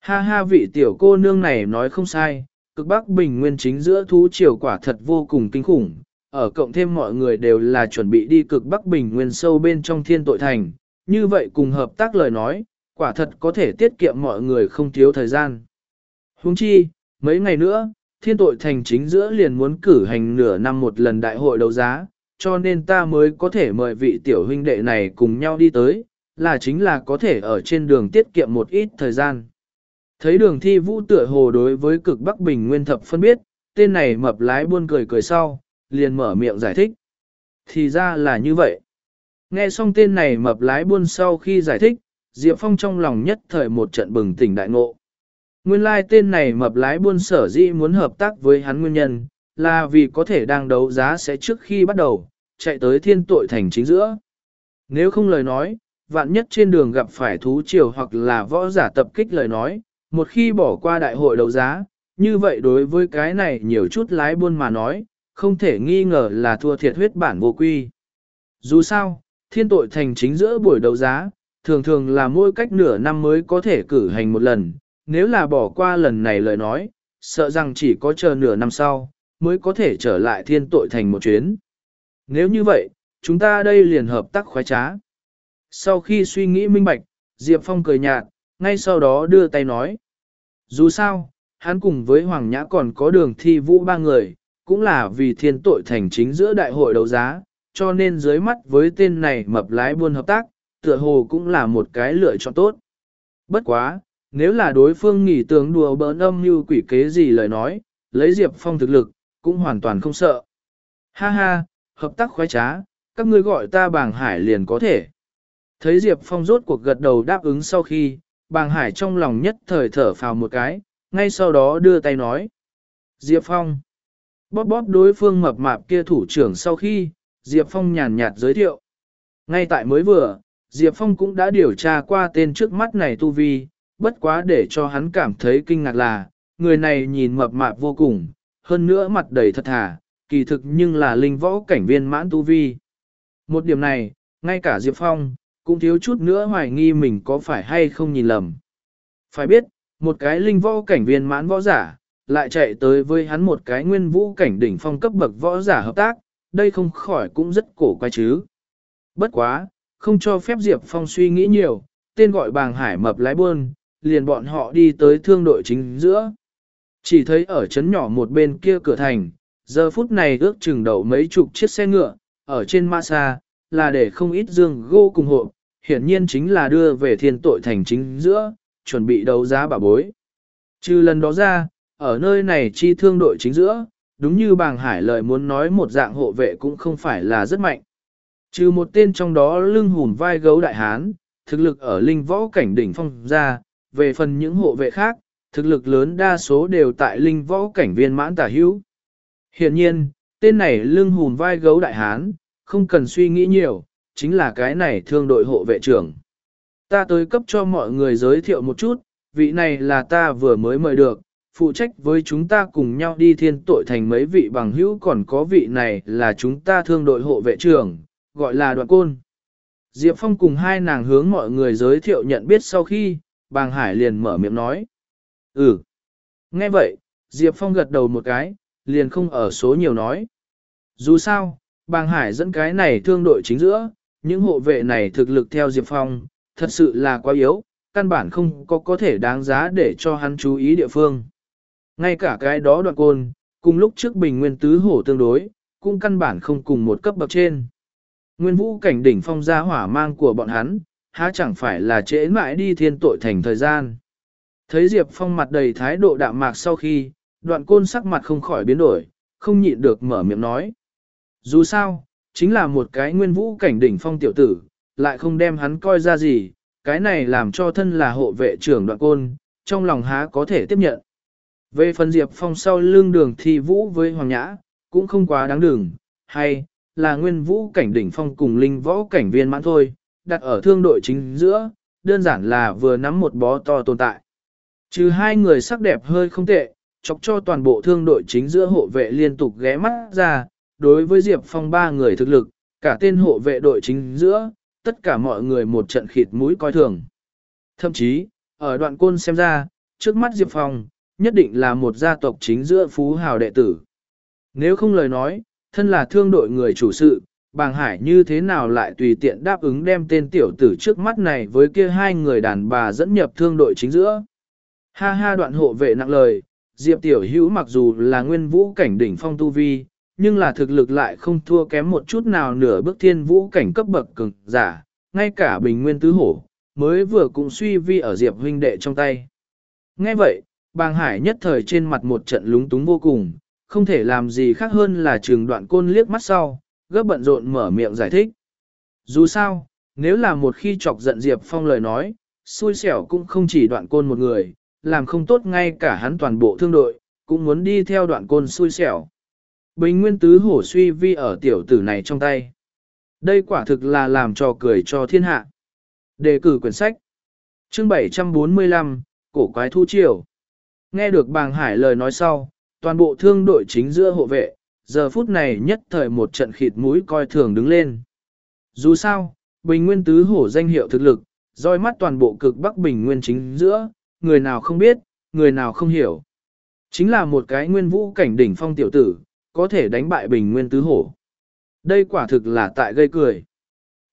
Ha ha vị tiểu cô nương này nói không sai, cực bắc bình nguyên chính giữa thú triều quả thật vô cùng kinh khủng, ở cộng thêm mọi người đều là chuẩn bị đi cực bắc bình nguyên sâu bên trong thiên tội thành, như vậy cùng hợp tác lời nói, quả thật có thể tiết kiệm mọi người không thiếu thời gian. Huống chi, mấy ngày nữa, thiên tội thành chính giữa liền muốn cử hành nửa năm một lần đại hội đấu giá, cho nên ta mới có thể mời vị tiểu huynh đệ này cùng nhau đi tới, là chính là có thể ở trên đường tiết kiệm một ít thời gian. Thấy đường thi vũ tựa hồ đối với cực Bắc Bình Nguyên thập phân biết, tên này mập lái buôn cười cười sau, liền mở miệng giải thích. Thì ra là như vậy. Nghe xong tên này mập lái buôn sau khi giải thích, Diệp Phong trong lòng nhất thời một trận bừng tỉnh đại ngộ. Nguyên lai like tên này mập lái buôn sở dĩ muốn hợp tác với hắn nguyên nhân, là vì có thể đang đấu giá sẽ trước khi bắt đầu, chạy tới thiên tội thành chính giữa. Nếu không lời nói, vạn nhất trên đường gặp phải thú triều hoặc là võ giả tập kích lời nói, một khi bỏ qua đại hội đấu giá, như vậy đối với cái này nhiều chút lái buôn mà nói, không thể nghi ngờ là thua thiệt huyết bản vô quy. Dù sao, thiên tội thành chính giữa buổi đấu giá, thường thường là mỗi cách nửa năm mới có thể cử hành một lần, nếu là bỏ qua lần này lời nói, sợ rằng chỉ có chờ nửa năm sau, mới có thể trở lại thiên tội thành một chuyến. Nếu như vậy, chúng ta đây liền hợp tác khoái trá. Sau khi suy nghĩ minh bạch, Diệp Phong cười nhạt, ngay sau đó đưa tay nói. Dù sao, hắn cùng với Hoàng Nhã còn có đường thi vũ ba người, cũng là vì thiên tội thành chính giữa đại hội đấu giá, cho nên dưới mắt với tên này mập lái buôn hợp tác, tựa hồ cũng là một cái lựa chọn tốt. Bất quá, nếu là đối phương nghỉ tướng đùa bỡn âm như quỷ kế gì lời nói, lấy Diệp Phong thực lực, cũng hoàn toàn không sợ. Ha ha, hợp tác khoái trá, các ngươi gọi ta bàng hải liền có thể. Thấy Diệp Phong rốt cuộc gật đầu đáp ứng sau khi, bàng hải trong lòng nhất thời thở phào một cái, ngay sau đó đưa tay nói. Diệp Phong. Bóp bóp đối phương mập mạp kia thủ trưởng sau khi, Diệp Phong nhàn nhạt giới thiệu. Ngay tại mới vừa, Diệp Phong cũng đã điều tra qua tên trước mắt này tu vi, bất quá để cho hắn cảm thấy kinh ngạc là, người này nhìn mập mạp vô cùng, hơn nữa mặt đầy thật thà, kỳ thực nhưng là linh võ cảnh viên mãn tu vi. Một điểm này, ngay cả Diệp Phong, cũng thiếu chút nữa hoài nghi mình có phải hay không nhìn lầm. Phải biết, một cái linh võ cảnh viên mãn võ giả, lại chạy tới với hắn một cái nguyên vũ cảnh đỉnh phong cấp bậc võ giả hợp tác, đây không khỏi cũng rất cổ quái chứ. Bất quá, không cho phép Diệp Phong suy nghĩ nhiều, tên gọi bàng hải mập lái buôn, liền bọn họ đi tới thương đội chính giữa. Chỉ thấy ở chấn nhỏ một bên kia cửa thành, giờ phút này ước chừng đầu mấy chục chiếc xe ngựa, ở trên ma xa, là để không ít dương gô cùng hộ, hiển nhiên chính là đưa về thiên tội thành chính giữa, chuẩn bị đấu giá bà bối. Trừ lần đó ra, ở nơi này chi thương đội chính giữa, đúng như bàng hải lợi muốn nói một dạng hộ vệ cũng không phải là rất mạnh. Trừ một tên trong đó lưng hùn vai gấu đại hán, thực lực ở linh võ cảnh đỉnh phong ra, về phần những hộ vệ khác, thực lực lớn đa số đều tại linh võ cảnh viên mãn tả hữu. Hiện nhiên, tên này lưng hùn vai gấu đại hán, không cần suy nghĩ nhiều, chính là cái này thương đội hộ vệ trưởng. Ta tới cấp cho mọi người giới thiệu một chút, vị này là ta vừa mới mời được, phụ trách với chúng ta cùng nhau đi thiên tội thành mấy vị bằng hữu còn có vị này là chúng ta thương đội hộ vệ trưởng, gọi là đoạn côn. Diệp Phong cùng hai nàng hướng mọi người giới thiệu nhận biết sau khi, bàng hải liền mở miệng nói. Ừ. Nghe vậy, Diệp Phong gật đầu một cái, liền không ở số nhiều nói. Dù sao, bàng hải dẫn cái này thương đội chính giữa, những hộ vệ này thực lực theo Diệp Phong, thật sự là quá yếu, căn bản không có có thể đáng giá để cho hắn chú ý địa phương. Ngay cả cái đó đoạn côn, cùng lúc trước bình nguyên tứ hổ tương đối, cũng căn bản không cùng một cấp bậc trên. Nguyên vũ cảnh đỉnh phong gia hỏa mang của bọn hắn, há chẳng phải là trễ mãi đi thiên tội thành thời gian. Thấy Diệp Phong mặt đầy thái độ đạm mạc sau khi, đoạn côn sắc mặt không khỏi biến đổi, không nhịn được mở miệng nói. Dù sao, chính là một cái nguyên vũ cảnh đỉnh phong tiểu tử, lại không đem hắn coi ra gì, cái này làm cho thân là hộ vệ trưởng đoạn côn, trong lòng há có thể tiếp nhận. Về phần Diệp Phong sau lưng đường thì vũ với Hoàng Nhã, cũng không quá đáng đừng, hay, là nguyên vũ cảnh đỉnh phong cùng linh võ cảnh viên mãn thôi, đặt ở thương đội chính giữa, đơn giản là vừa nắm một bó to tồn tại. Trừ hai người sắc đẹp hơi không tệ, chọc cho toàn bộ thương đội chính giữa hộ vệ liên tục ghé mắt ra, đối với Diệp Phong ba người thực lực, cả tên hộ vệ đội chính giữa, tất cả mọi người một trận khịt mũi coi thường. Thậm chí, ở đoạn côn xem ra, trước mắt Diệp Phong, nhất định là một gia tộc chính giữa phú hào đệ tử. Nếu không lời nói, thân là thương đội người chủ sự, bàng hải như thế nào lại tùy tiện đáp ứng đem tên tiểu tử trước mắt này với kia hai người đàn bà dẫn nhập thương đội chính giữa. Ha ha đoạn hộ vệ nặng lời, Diệp tiểu hữu mặc dù là nguyên vũ cảnh đỉnh phong tu vi, nhưng là thực lực lại không thua kém một chút nào nửa bước thiên vũ cảnh cấp bậc cường giả, ngay cả bình nguyên tứ hổ, mới vừa cũng suy vi ở Diệp huynh đệ trong tay. Nghe vậy, bàng hải nhất thời trên mặt một trận lúng túng vô cùng, không thể làm gì khác hơn là trường đoạn côn liếc mắt sau, gấp bận rộn mở miệng giải thích. Dù sao, nếu là một khi chọc giận Diệp Phong lời nói, xui xẻo cũng không chỉ đoạn côn một người, làm không tốt ngay cả hắn toàn bộ thương đội, cũng muốn đi theo đoạn côn xui xẻo. Bình nguyên tứ hổ suy vi ở tiểu tử này trong tay. Đây quả thực là làm trò cười cho thiên hạ. Đề cử quyển sách. Chương 745, Cổ quái thu triều. Nghe được bàng hải lời nói sau, toàn bộ thương đội chính giữa hộ vệ, giờ phút này nhất thời một trận khịt mũi coi thường đứng lên. Dù sao, bình nguyên tứ hổ danh hiệu thực lực, roi mắt toàn bộ cực bắc bình nguyên chính giữa, người nào không biết, người nào không hiểu. Chính là một cái nguyên vũ cảnh đỉnh phong tiểu tử, có thể đánh bại bình nguyên tứ hổ. Đây quả thực là tại gây cười.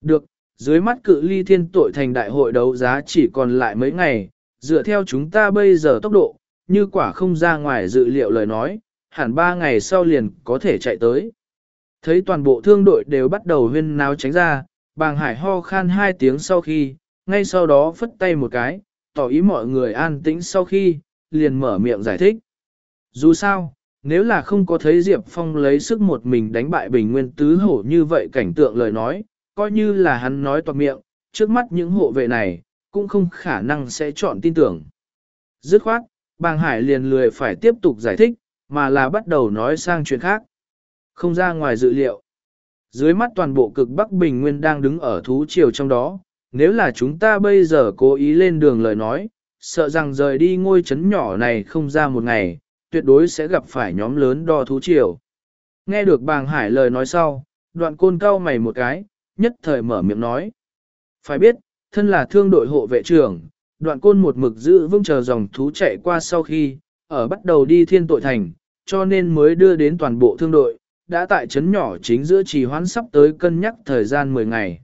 Được, dưới mắt cự ly thiên tội thành đại hội đấu giá chỉ còn lại mấy ngày, dựa theo chúng ta bây giờ tốc độ, như quả không ra ngoài dự liệu lời nói, hẳn ba ngày sau liền có thể chạy tới. Thấy toàn bộ thương đội đều bắt đầu huyên náo tránh ra, bàng hải ho khan hai tiếng sau khi, ngay sau đó phất tay một cái, tỏ ý mọi người an tĩnh sau khi, liền mở miệng giải thích. Dù sao, nếu là không có thấy Diệp Phong lấy sức một mình đánh bại bình nguyên tứ hổ như vậy cảnh tượng lời nói, coi như là hắn nói toạc miệng, trước mắt những hộ vệ này, cũng không khả năng sẽ chọn tin tưởng. Dứt khoát, bàng hải liền lười phải tiếp tục giải thích, mà là bắt đầu nói sang chuyện khác. Không ra ngoài dự liệu. Dưới mắt toàn bộ cực Bắc Bình Nguyên đang đứng ở thú triều trong đó, nếu là chúng ta bây giờ cố ý lên đường lời nói, sợ rằng rời đi ngôi trấn nhỏ này không ra một ngày, tuyệt đối sẽ gặp phải nhóm lớn đo thú triều. Nghe được bàng hải lời nói sau, đoạn côn cao mày một cái, nhất thời mở miệng nói. Phải biết, thân là thương đội hộ vệ trưởng, đoạn côn một mực giữ vững chờ dòng thú chạy qua sau khi, ở bắt đầu đi thiên tội thành, cho nên mới đưa đến toàn bộ thương đội, đã tại trấn nhỏ chính giữa trì hoãn sắp tới cân nhắc thời gian 10 ngày.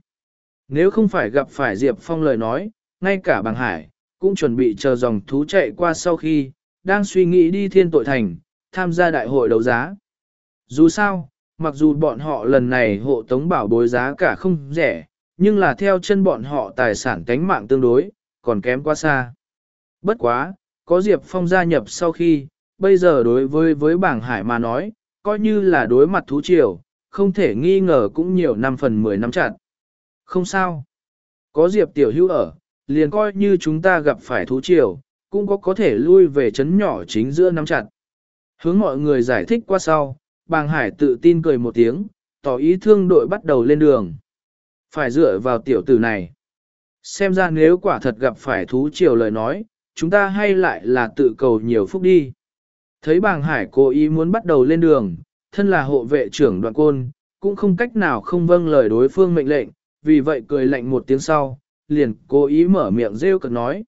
Nếu không phải gặp phải Diệp Phong lời nói, ngay cả bằng hải, cũng chuẩn bị chờ dòng thú chạy qua sau khi, đang suy nghĩ đi thiên tội thành, tham gia đại hội đấu giá. Dù sao, mặc dù bọn họ lần này hộ tống bảo bối giá cả không rẻ, nhưng là theo chân bọn họ tài sản cánh mạng tương đối, còn kém quá xa. Bất quá, có Diệp Phong gia nhập sau khi, bây giờ đối với với bảng hải mà nói, coi như là đối mặt thú triều, không thể nghi ngờ cũng nhiều năm phần 10 năm chặt. Không sao. Có Diệp Tiểu Hữu ở, liền coi như chúng ta gặp phải thú triều, cũng có có thể lui về chấn nhỏ chính giữa nắm chặt. Hướng mọi người giải thích qua sau, bàng hải tự tin cười một tiếng, tỏ ý thương đội bắt đầu lên đường. Phải dựa vào tiểu tử này. Xem ra nếu quả thật gặp phải thú triều lời nói, chúng ta hay lại là tự cầu nhiều phúc đi. Thấy bàng hải cố ý muốn bắt đầu lên đường, thân là hộ vệ trưởng Đoạn côn, cũng không cách nào không vâng lời đối phương mệnh lệnh, vì vậy cười lạnh một tiếng sau, liền cố ý mở miệng rêu cực nói.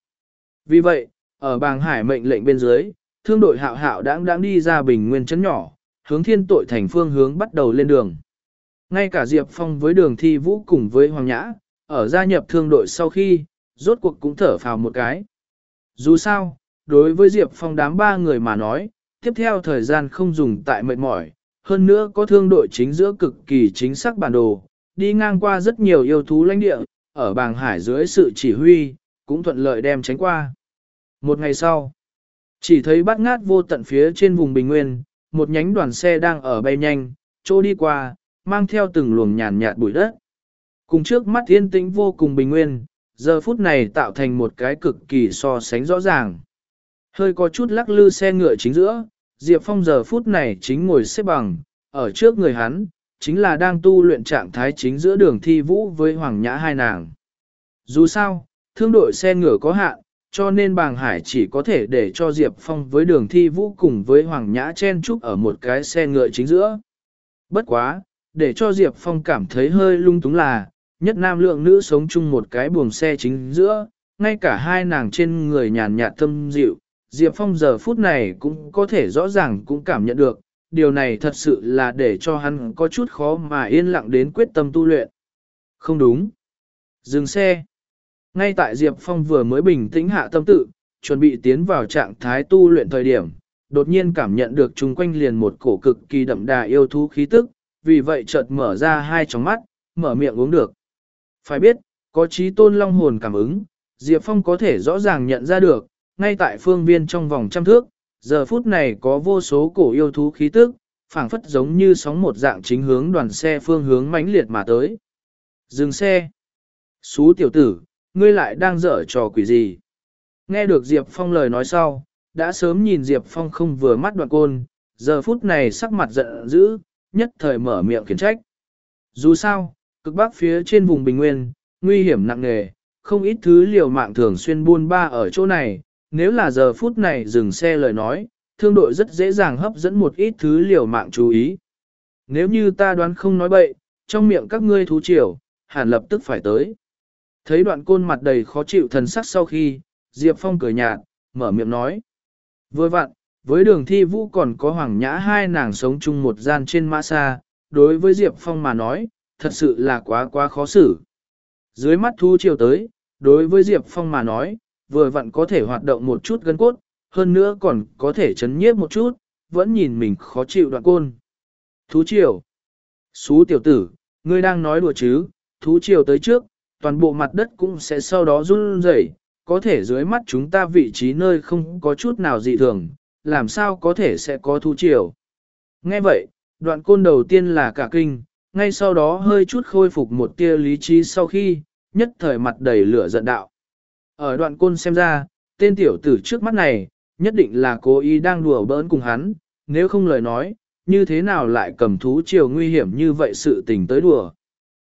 Vì vậy, ở bàng hải mệnh lệnh bên dưới, thương đội hạo hạo đáng đáng đi ra bình nguyên chấn nhỏ, hướng thiên tội thành phương hướng bắt đầu lên đường. Ngay cả Diệp Phong với đường thi vũ cùng với Hoàng Nhã, ở gia nhập thương đội sau khi, rốt cuộc cũng thở phào một cái. Dù sao, đối với Diệp Phong đám ba người mà nói, tiếp theo thời gian không dùng tại mệt mỏi, hơn nữa có thương đội chính giữa cực kỳ chính xác bản đồ, đi ngang qua rất nhiều yêu thú lãnh địa, ở bàng hải dưới sự chỉ huy, cũng thuận lợi đem tránh qua. Một ngày sau, chỉ thấy bát ngát vô tận phía trên vùng bình nguyên, một nhánh đoàn xe đang ở bay nhanh, chỗ đi qua, mang theo từng luồng nhàn nhạt bụi đất. Cùng trước mắt thiên tĩnh vô cùng bình nguyên, giờ phút này tạo thành một cái cực kỳ so sánh rõ ràng. Hơi có chút lắc lư xe ngựa chính giữa, Diệp Phong giờ phút này chính ngồi xếp bằng, ở trước người hắn, chính là đang tu luyện trạng thái chính giữa đường thi vũ với Hoàng Nhã hai nàng. Dù sao, thương đội xe ngựa có hạn, cho nên bàng hải chỉ có thể để cho Diệp Phong với đường thi vũ cùng với Hoàng Nhã chen chúc ở một cái xe ngựa chính giữa. Bất quá, để cho Diệp Phong cảm thấy hơi lung túng là, nhất nam lượng nữ sống chung một cái buồng xe chính giữa, ngay cả hai nàng trên người nhàn nhạt tâm dịu, Diệp Phong giờ phút này cũng có thể rõ ràng cũng cảm nhận được, điều này thật sự là để cho hắn có chút khó mà yên lặng đến quyết tâm tu luyện. Không đúng. Dừng xe. Ngay tại Diệp Phong vừa mới bình tĩnh hạ tâm tự, chuẩn bị tiến vào trạng thái tu luyện thời điểm, đột nhiên cảm nhận được chung quanh liền một cổ cực kỳ đậm đà yêu thú khí tức, vì vậy chợt mở ra hai tròng mắt, mở miệng uống được. Phải biết, có trí tôn long hồn cảm ứng, Diệp Phong có thể rõ ràng nhận ra được, ngay tại phương viên trong vòng trăm thước, giờ phút này có vô số cổ yêu thú khí tức, phảng phất giống như sóng một dạng chính hướng đoàn xe phương hướng mãnh liệt mà tới. Dừng xe. Xú tiểu tử, ngươi lại đang dở trò quỷ gì? Nghe được Diệp Phong lời nói sau, đã sớm nhìn Diệp Phong không vừa mắt đoạn côn, giờ phút này sắc mặt giận dữ, nhất thời mở miệng khiển trách. Dù sao, cực bắc phía trên vùng bình nguyên, nguy hiểm nặng nề, không ít thứ liều mạng thường xuyên buôn ba ở chỗ này, nếu là giờ phút này dừng xe lời nói, thương đội rất dễ dàng hấp dẫn một ít thứ liều mạng chú ý. Nếu như ta đoán không nói bậy, trong miệng các ngươi thú triều, hẳn lập tức phải tới. Thấy đoạn côn mặt đầy khó chịu thần sắc sau khi, Diệp Phong cười nhạt, mở miệng nói. Vừa vặn, với đường thi vũ còn có hoàng nhã hai nàng sống chung một gian trên mã xa, đối với Diệp Phong mà nói, thật sự là quá quá khó xử. Dưới mắt thu chiều tới, đối với Diệp Phong mà nói, vừa vặn có thể hoạt động một chút gân cốt, hơn nữa còn có thể chấn nhiếp một chút, vẫn nhìn mình khó chịu đoạn côn. Thú triều. Xú tiểu tử, ngươi đang nói đùa chứ, thú triều tới trước, toàn bộ mặt đất cũng sẽ sau đó run rẩy, có thể dưới mắt chúng ta vị trí nơi không có chút nào dị thường, làm sao có thể sẽ có thú triều. Nghe vậy, đoạn côn đầu tiên là cả kinh, ngay sau đó hơi chút khôi phục một tia lý trí sau khi, nhất thời mặt đầy lửa giận đạo. Ở đoạn côn xem ra, tên tiểu tử trước mắt này, nhất định là cố ý đang đùa bỡn cùng hắn, nếu không lời nói, như thế nào lại cầm thú chiều nguy hiểm như vậy sự tình tới đùa.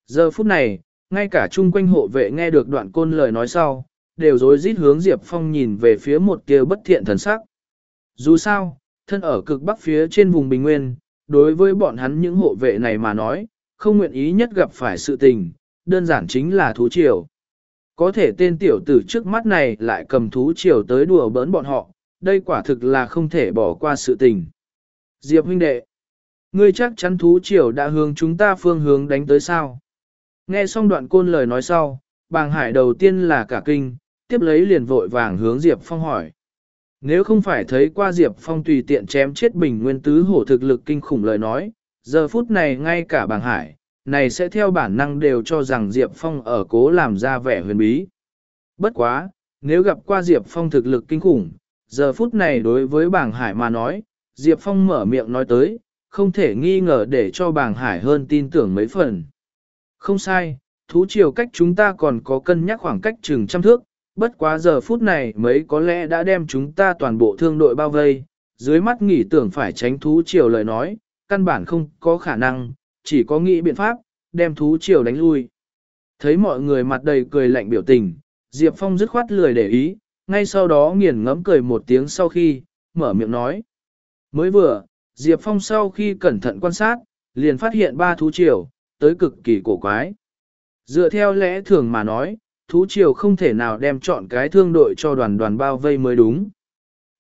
Giờ phút này, ngay cả chung quanh hộ vệ nghe được đoạn côn lời nói sau, đều rối rít hướng Diệp Phong nhìn về phía một kia bất thiện thần sắc. Dù sao, thân ở cực bắc phía trên vùng bình nguyên, đối với bọn hắn những hộ vệ này mà nói, không nguyện ý nhất gặp phải sự tình, đơn giản chính là thú triều. Có thể tên tiểu tử trước mắt này lại cầm thú triều tới đùa bỡn bọn họ, đây quả thực là không thể bỏ qua sự tình. Diệp huynh đệ, ngươi chắc chắn thú triều đã hướng chúng ta phương hướng đánh tới sao? Nghe xong đoạn côn lời nói sau, bàng hải đầu tiên là cả kinh, tiếp lấy liền vội vàng hướng Diệp Phong hỏi. Nếu không phải thấy qua Diệp Phong tùy tiện chém chết bình nguyên tứ hổ thực lực kinh khủng lời nói, giờ phút này ngay cả bàng hải, này sẽ theo bản năng đều cho rằng Diệp Phong ở cố làm ra vẻ huyền bí. Bất quá, nếu gặp qua Diệp Phong thực lực kinh khủng, giờ phút này đối với bàng hải mà nói, Diệp Phong mở miệng nói tới, không thể nghi ngờ để cho bàng hải hơn tin tưởng mấy phần. Không sai, thú chiều cách chúng ta còn có cân nhắc khoảng cách chừng trăm thước, bất quá giờ phút này mấy có lẽ đã đem chúng ta toàn bộ thương đội bao vây, dưới mắt nghỉ tưởng phải tránh thú chiều lời nói, căn bản không có khả năng, chỉ có nghĩ biện pháp, đem thú triều đánh lui. Thấy mọi người mặt đầy cười lạnh biểu tình, Diệp Phong dứt khoát lười để ý, ngay sau đó nghiền ngẫm cười một tiếng sau khi, mở miệng nói. Mới vừa, Diệp Phong sau khi cẩn thận quan sát, liền phát hiện ba thú triều, tới cực kỳ cổ quái. Dựa theo lẽ thường mà nói, thú triều không thể nào đem chọn cái thương đội cho đoàn đoàn bao vây mới đúng.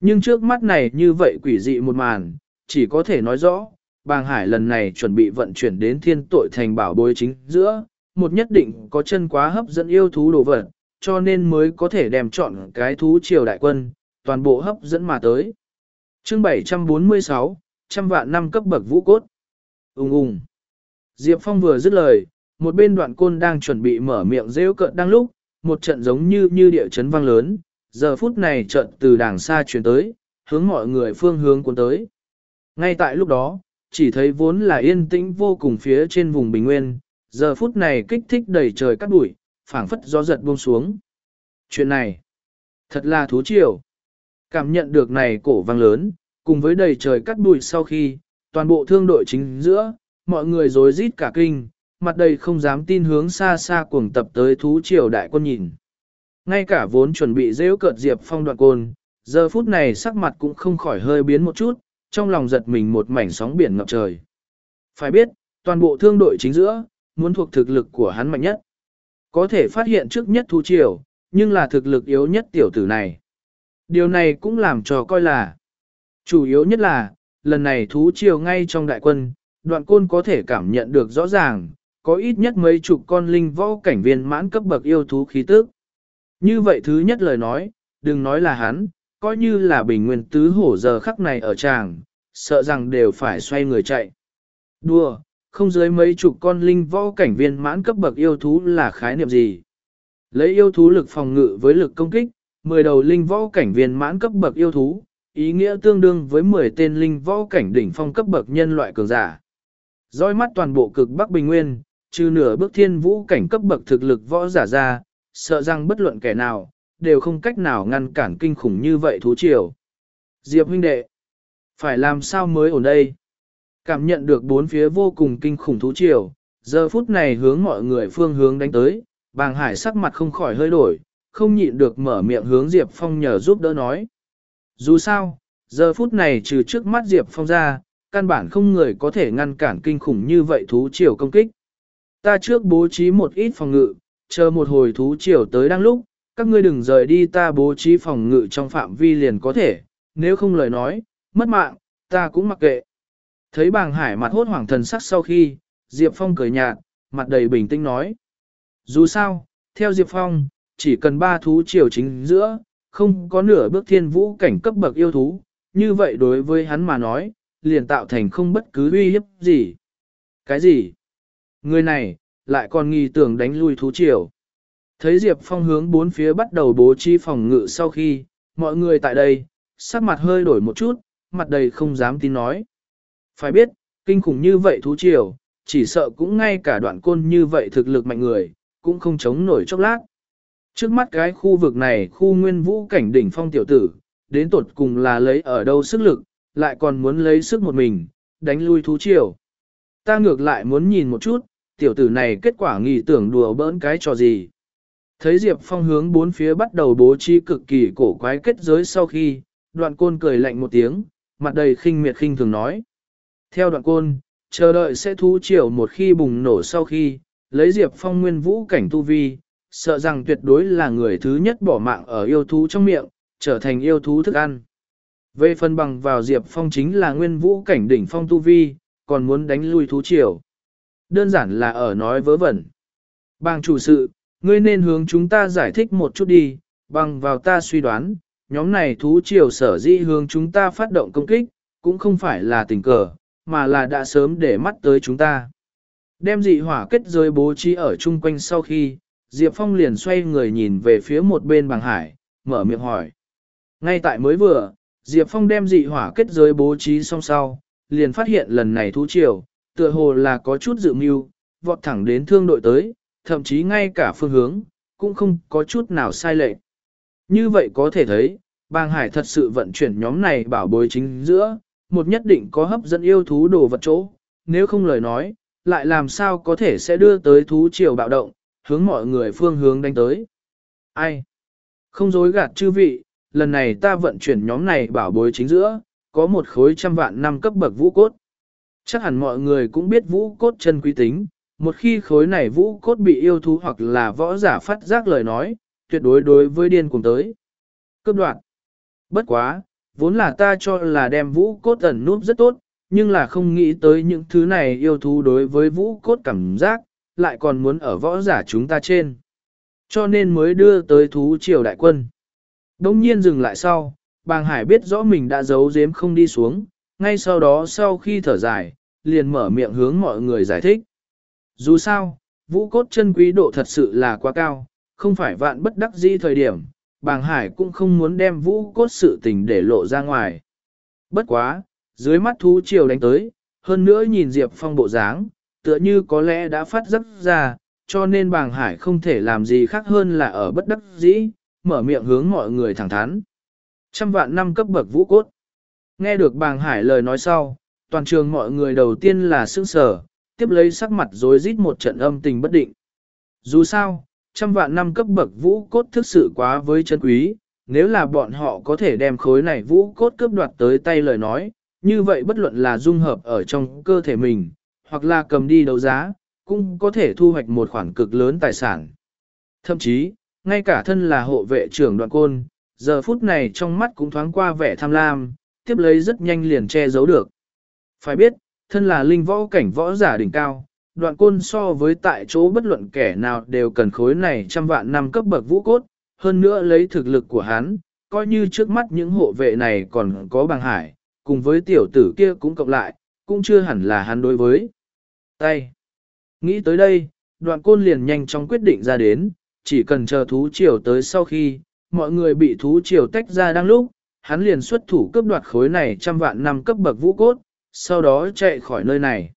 Nhưng trước mắt này như vậy quỷ dị một màn, chỉ có thể nói rõ, bàng hải lần này chuẩn bị vận chuyển đến thiên tội thành bảo bối chính giữa, một nhất định có chân quá hấp dẫn yêu thú đồ vật, cho nên mới có thể đem chọn cái thú triều đại quân, toàn bộ hấp dẫn mà tới. chương 746, trăm vạn năm cấp bậc vũ cốt. Ung ung. Diệp Phong vừa dứt lời, một bên đoạn côn đang chuẩn bị mở miệng rêu cợt đang lúc, một trận giống như như địa chấn vang lớn, giờ phút này trận từ đàng xa chuyển tới, hướng mọi người phương hướng cuốn tới. Ngay tại lúc đó, chỉ thấy vốn là yên tĩnh vô cùng phía trên vùng bình nguyên, giờ phút này kích thích đầy trời cát bụi, phảng phất gió giật buông xuống. Chuyện này, thật là thú triều. Cảm nhận được này cổ vang lớn, cùng với đầy trời cát bụi sau khi, toàn bộ thương đội chính giữa, mọi người rối rít cả kinh, mặt đầy không dám tin hướng xa xa cuồng tập tới thú triều đại quân nhìn. Ngay cả vốn chuẩn bị rêu cợt Diệp Phong đoạn côn, giờ phút này sắc mặt cũng không khỏi hơi biến một chút, trong lòng giật mình một mảnh sóng biển ngập trời. Phải biết, toàn bộ thương đội chính giữa, muốn thuộc thực lực của hắn mạnh nhất. Có thể phát hiện trước nhất thú triều, nhưng là thực lực yếu nhất tiểu tử này. Điều này cũng làm cho coi là chủ yếu nhất là, lần này thú triều ngay trong đại quân, đoạn côn có thể cảm nhận được rõ ràng, có ít nhất mấy chục con linh võ cảnh viên mãn cấp bậc yêu thú khí tức. Như vậy thứ nhất lời nói, đừng nói là hắn, coi như là bình nguyên tứ hổ giờ khắc này ở tràng, sợ rằng đều phải xoay người chạy. Đùa, không dưới mấy chục con linh võ cảnh viên mãn cấp bậc yêu thú là khái niệm gì. Lấy yêu thú lực phòng ngự với lực công kích, 10 đầu linh võ cảnh viên mãn cấp bậc yêu thú, ý nghĩa tương đương với 10 tên linh võ cảnh đỉnh phong cấp bậc nhân loại cường giả. Dõi mắt toàn bộ cực Bắc Bình Nguyên, trừ nửa bước thiên vũ cảnh cấp bậc thực lực võ giả ra, sợ rằng bất luận kẻ nào, đều không cách nào ngăn cản kinh khủng như vậy thú triều. Diệp huynh đệ, phải làm sao mới ổn đây? Cảm nhận được bốn phía vô cùng kinh khủng thú triều, giờ phút này hướng mọi người phương hướng đánh tới, bàng hải sắc mặt không khỏi hơi đổi, không nhịn được mở miệng hướng Diệp Phong nhờ giúp đỡ nói. Dù sao, giờ phút này trừ trước mắt Diệp Phong ra, căn bản không người có thể ngăn cản kinh khủng như vậy thú triều công kích. Ta trước bố trí một ít phòng ngự, chờ một hồi thú triều tới đang lúc, các ngươi đừng rời đi ta bố trí phòng ngự trong phạm vi liền có thể, nếu không lời nói, mất mạng, ta cũng mặc kệ. Thấy bàng hải mặt hốt hoảng thần sắc sau khi, Diệp Phong cười nhạt, mặt đầy bình tĩnh nói. Dù sao, theo Diệp Phong, chỉ cần ba thú triều chính giữa, không có nửa bước thiên vũ cảnh cấp bậc yêu thú, như vậy đối với hắn mà nói, liền tạo thành không bất cứ uy hiếp gì. Cái gì? Người này, lại còn nghi tưởng đánh lui thú triều. Thấy Diệp Phong hướng bốn phía bắt đầu bố trí phòng ngự sau khi, mọi người tại đây, sắc mặt hơi đổi một chút, mặt đầy không dám tin nói. Phải biết, kinh khủng như vậy thú triều, chỉ sợ cũng ngay cả đoạn côn như vậy thực lực mạnh người, cũng không chống nổi chốc lát. Trước mắt cái khu vực này khu nguyên vũ cảnh đỉnh phong tiểu tử, đến tột cùng là lấy ở đâu sức lực, lại còn muốn lấy sức một mình, đánh lui thú triều. Ta ngược lại muốn nhìn một chút, tiểu tử này kết quả nghỉ tưởng đùa bỡn cái trò gì. Thấy Diệp Phong hướng bốn phía bắt đầu bố trí cực kỳ cổ quái kết giới sau khi, đoạn côn cười lạnh một tiếng, mặt đầy khinh miệt khinh thường nói. Theo đoạn côn, chờ đợi sẽ thú triều một khi bùng nổ sau khi, lấy Diệp Phong nguyên vũ cảnh tu vi, sợ rằng tuyệt đối là người thứ nhất bỏ mạng ở yêu thú trong miệng, trở thành yêu thú thức ăn. Về phần bằng vào Diệp Phong chính là nguyên vũ cảnh đỉnh phong tu vi, còn muốn đánh lui thú triều. Đơn giản là ở nói vớ vẩn. Bang chủ sự, ngươi nên hướng chúng ta giải thích một chút đi, bằng vào ta suy đoán, nhóm này thú triều sở dĩ hướng chúng ta phát động công kích, cũng không phải là tình cờ, mà là đã sớm để mắt tới chúng ta. Đem dị hỏa kết giới bố trí ở chung quanh sau khi, Diệp Phong liền xoay người nhìn về phía một bên bằng hải, mở miệng hỏi. Ngay tại mới vừa, Diệp Phong đem dị hỏa kết giới bố trí xong sau, liền phát hiện lần này thú triều, tựa hồ là có chút dự mưu, vọt thẳng đến thương đội tới, thậm chí ngay cả phương hướng, cũng không có chút nào sai lệch. Như vậy có thể thấy, bang hải thật sự vận chuyển nhóm này bảo bối chính giữa, một nhất định có hấp dẫn yêu thú đồ vật chỗ, nếu không lời nói, lại làm sao có thể sẽ đưa tới thú triều bạo động, hướng mọi người phương hướng đánh tới. Ai? Không dối gạt chư vị, lần này ta vận chuyển nhóm này bảo bối chính giữa, có một khối trăm vạn năm cấp bậc vũ cốt. Chắc hẳn mọi người cũng biết vũ cốt chân quý tính, một khi khối này vũ cốt bị yêu thú hoặc là võ giả phát giác lời nói, tuyệt đối đối với điên cùng tới. Cấp đoạn. Bất quá, vốn là ta cho là đem vũ cốt ẩn núp rất tốt, nhưng là không nghĩ tới những thứ này yêu thú đối với vũ cốt cảm giác, lại còn muốn ở võ giả chúng ta trên. Cho nên mới đưa tới thú triều đại quân. Đông nhiên dừng lại sau, bàng hải biết rõ mình đã giấu giếm không đi xuống, ngay sau đó sau khi thở dài, liền mở miệng hướng mọi người giải thích. Dù sao, vũ cốt chân quý độ thật sự là quá cao, không phải vạn bất đắc dĩ thời điểm, bàng hải cũng không muốn đem vũ cốt sự tình để lộ ra ngoài. Bất quá, dưới mắt thú triều đánh tới, hơn nữa nhìn Diệp Phong bộ dáng, tựa như có lẽ đã phát giấc ra, cho nên bàng hải không thể làm gì khác hơn là ở bất đắc dĩ, mở miệng hướng mọi người thẳng thắn. Trăm vạn năm cấp bậc vũ cốt. Nghe được bàng hải lời nói sau, toàn trường mọi người đầu tiên là sững sờ, tiếp lấy sắc mặt rối rít một trận âm tình bất định. Dù sao, trăm vạn năm cấp bậc vũ cốt thực sự quá với chân quý, nếu là bọn họ có thể đem khối này vũ cốt cướp đoạt tới tay lời nói, như vậy bất luận là dung hợp ở trong cơ thể mình, hoặc là cầm đi đấu giá, cũng có thể thu hoạch một khoản cực lớn tài sản. Thậm chí, ngay cả thân là hộ vệ trưởng đoạn côn, giờ phút này trong mắt cũng thoáng qua vẻ tham lam, tiếp lấy rất nhanh liền che giấu được. Phải biết, thân là linh võ cảnh võ giả đỉnh cao, đoạn côn so với tại chỗ bất luận kẻ nào đều cần khối này trăm vạn năm cấp bậc vũ cốt, hơn nữa lấy thực lực của hắn, coi như trước mắt những hộ vệ này còn có bằng hải, cùng với tiểu tử kia cũng cộng lại, cũng chưa hẳn là hắn đối với. Tay. Nghĩ tới đây, đoạn côn liền nhanh chóng quyết định ra đến, chỉ cần chờ thú triều tới sau khi, mọi người bị thú triều tách ra đang lúc, hắn liền xuất thủ cướp đoạt khối này trăm vạn năm cấp bậc vũ cốt, sau đó chạy khỏi nơi này.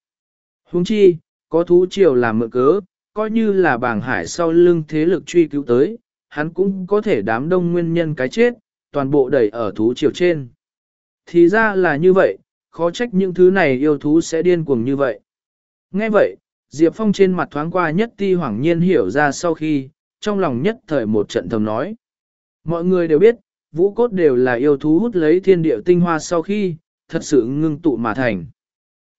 Huống chi, có thú triều làm mượn cớ, coi như là bảng hải sau lưng thế lực truy cứu tới, hắn cũng có thể đám đông nguyên nhân cái chết, toàn bộ đẩy ở thú triều trên. Thì ra là như vậy, khó trách những thứ này yêu thú sẽ điên cuồng như vậy. Nghe vậy, Diệp Phong trên mặt thoáng qua nhất ti hoảng nhiên hiểu ra sau khi, trong lòng nhất thời một trận thầm nói. Mọi người đều biết, vũ cốt đều là yêu thú hút lấy thiên địa tinh hoa sau khi, thật sự ngưng tụ mà thành.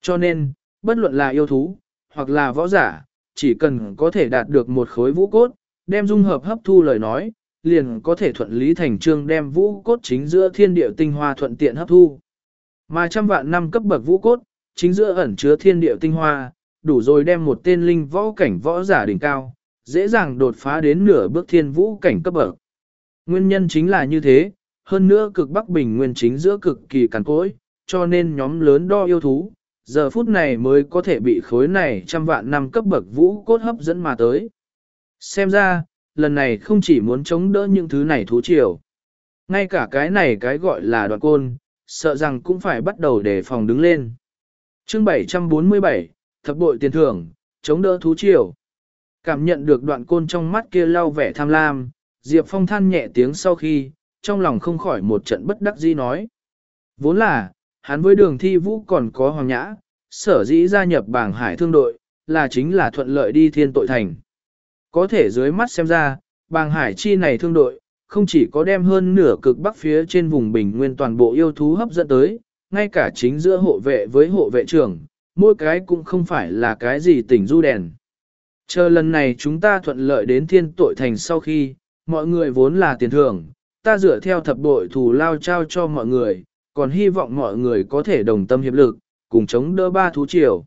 Cho nên, bất luận là yêu thú, hoặc là võ giả, chỉ cần có thể đạt được một khối vũ cốt, đem dung hợp hấp thu lời nói, liền có thể thuận lý thành trương đem vũ cốt chính giữa thiên địa tinh hoa thuận tiện hấp thu. Mà trăm vạn năm cấp bậc vũ cốt, chính giữa ẩn chứa thiên địa tinh hoa, đủ rồi đem một tên linh võ cảnh võ giả đỉnh cao, dễ dàng đột phá đến nửa bước thiên vũ cảnh cấp bậc. Nguyên nhân chính là như thế, hơn nữa cực bắc bình nguyên chính giữa cực kỳ cằn cỗi, cho nên nhóm lớn đo yêu thú, giờ phút này mới có thể bị khối này trăm vạn năm cấp bậc vũ cốt hấp dẫn mà tới. Xem ra, lần này không chỉ muốn chống đỡ những thứ này thú triều. Ngay cả cái này cái gọi là đoạn côn, sợ rằng cũng phải bắt đầu đề phòng đứng lên. chương 747, thập bội tiền thưởng, chống đỡ thú triều. Cảm nhận được đoạn côn trong mắt kia lau vẻ tham lam, Diệp Phong than nhẹ tiếng sau khi, trong lòng không khỏi một trận bất đắc dĩ nói. Vốn là, hắn với đường thi vũ còn có hoàng nhã, sở dĩ gia nhập bảng hải thương đội, là chính là thuận lợi đi thiên tội thành. Có thể dưới mắt xem ra, bàng hải chi này thương đội, không chỉ có đem hơn nửa cực bắc phía trên vùng bình nguyên toàn bộ yêu thú hấp dẫn tới, ngay cả chính giữa hộ vệ với hộ vệ trưởng, mỗi cái cũng không phải là cái gì tỉnh du đèn. Chờ lần này chúng ta thuận lợi đến thiên tội thành sau khi, mọi người vốn là tiền thưởng, ta dựa theo thập bội thù lao trao cho mọi người, còn hy vọng mọi người có thể đồng tâm hiệp lực, cùng chống đỡ ba thú triều.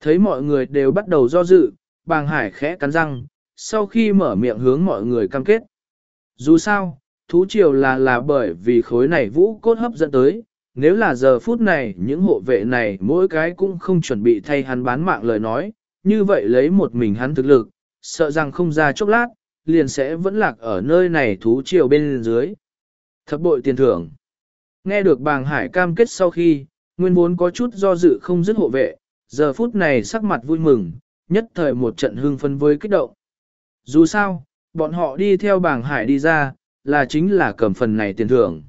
Thấy mọi người đều bắt đầu do dự, bàng hải khẽ cắn răng, sau khi mở miệng hướng mọi người cam kết. Dù sao, thú triều là là bởi vì khối này vũ cốt hấp dẫn tới, nếu là giờ phút này những hộ vệ này mỗi cái cũng không chuẩn bị thay hắn bán mạng lời nói, như vậy lấy một mình hắn thực lực, sợ rằng không ra chốc lát, liền sẽ vẫn lạc ở nơi này thú triều bên dưới. Thập bội tiền thưởng. Nghe được bàng hải cam kết sau khi, nguyên vốn có chút do dự không dứt hộ vệ, giờ phút này sắc mặt vui mừng, nhất thời một trận hưng phân với kích động. Dù sao, bọn họ đi theo bàng hải đi ra, là chính là cầm phần này tiền thưởng.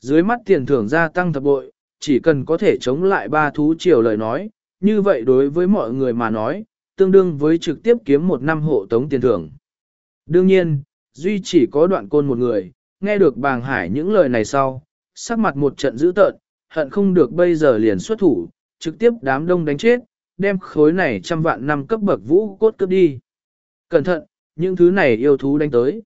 Dưới mắt tiền thưởng gia tăng thập bội, chỉ cần có thể chống lại ba thú triều lời nói, như vậy đối với mọi người mà nói, tương đương với trực tiếp kiếm một năm hộ tống tiền thưởng. Đương nhiên, Duy chỉ có đoạn côn một người, nghe được bàng hải những lời này sau, sắc mặt một trận dữ tợn, hận không được bây giờ liền xuất thủ, trực tiếp đám đông đánh chết, đem khối này trăm vạn năm cấp bậc vũ cốt cướp đi. Cẩn thận, những thứ này yêu thú đánh tới.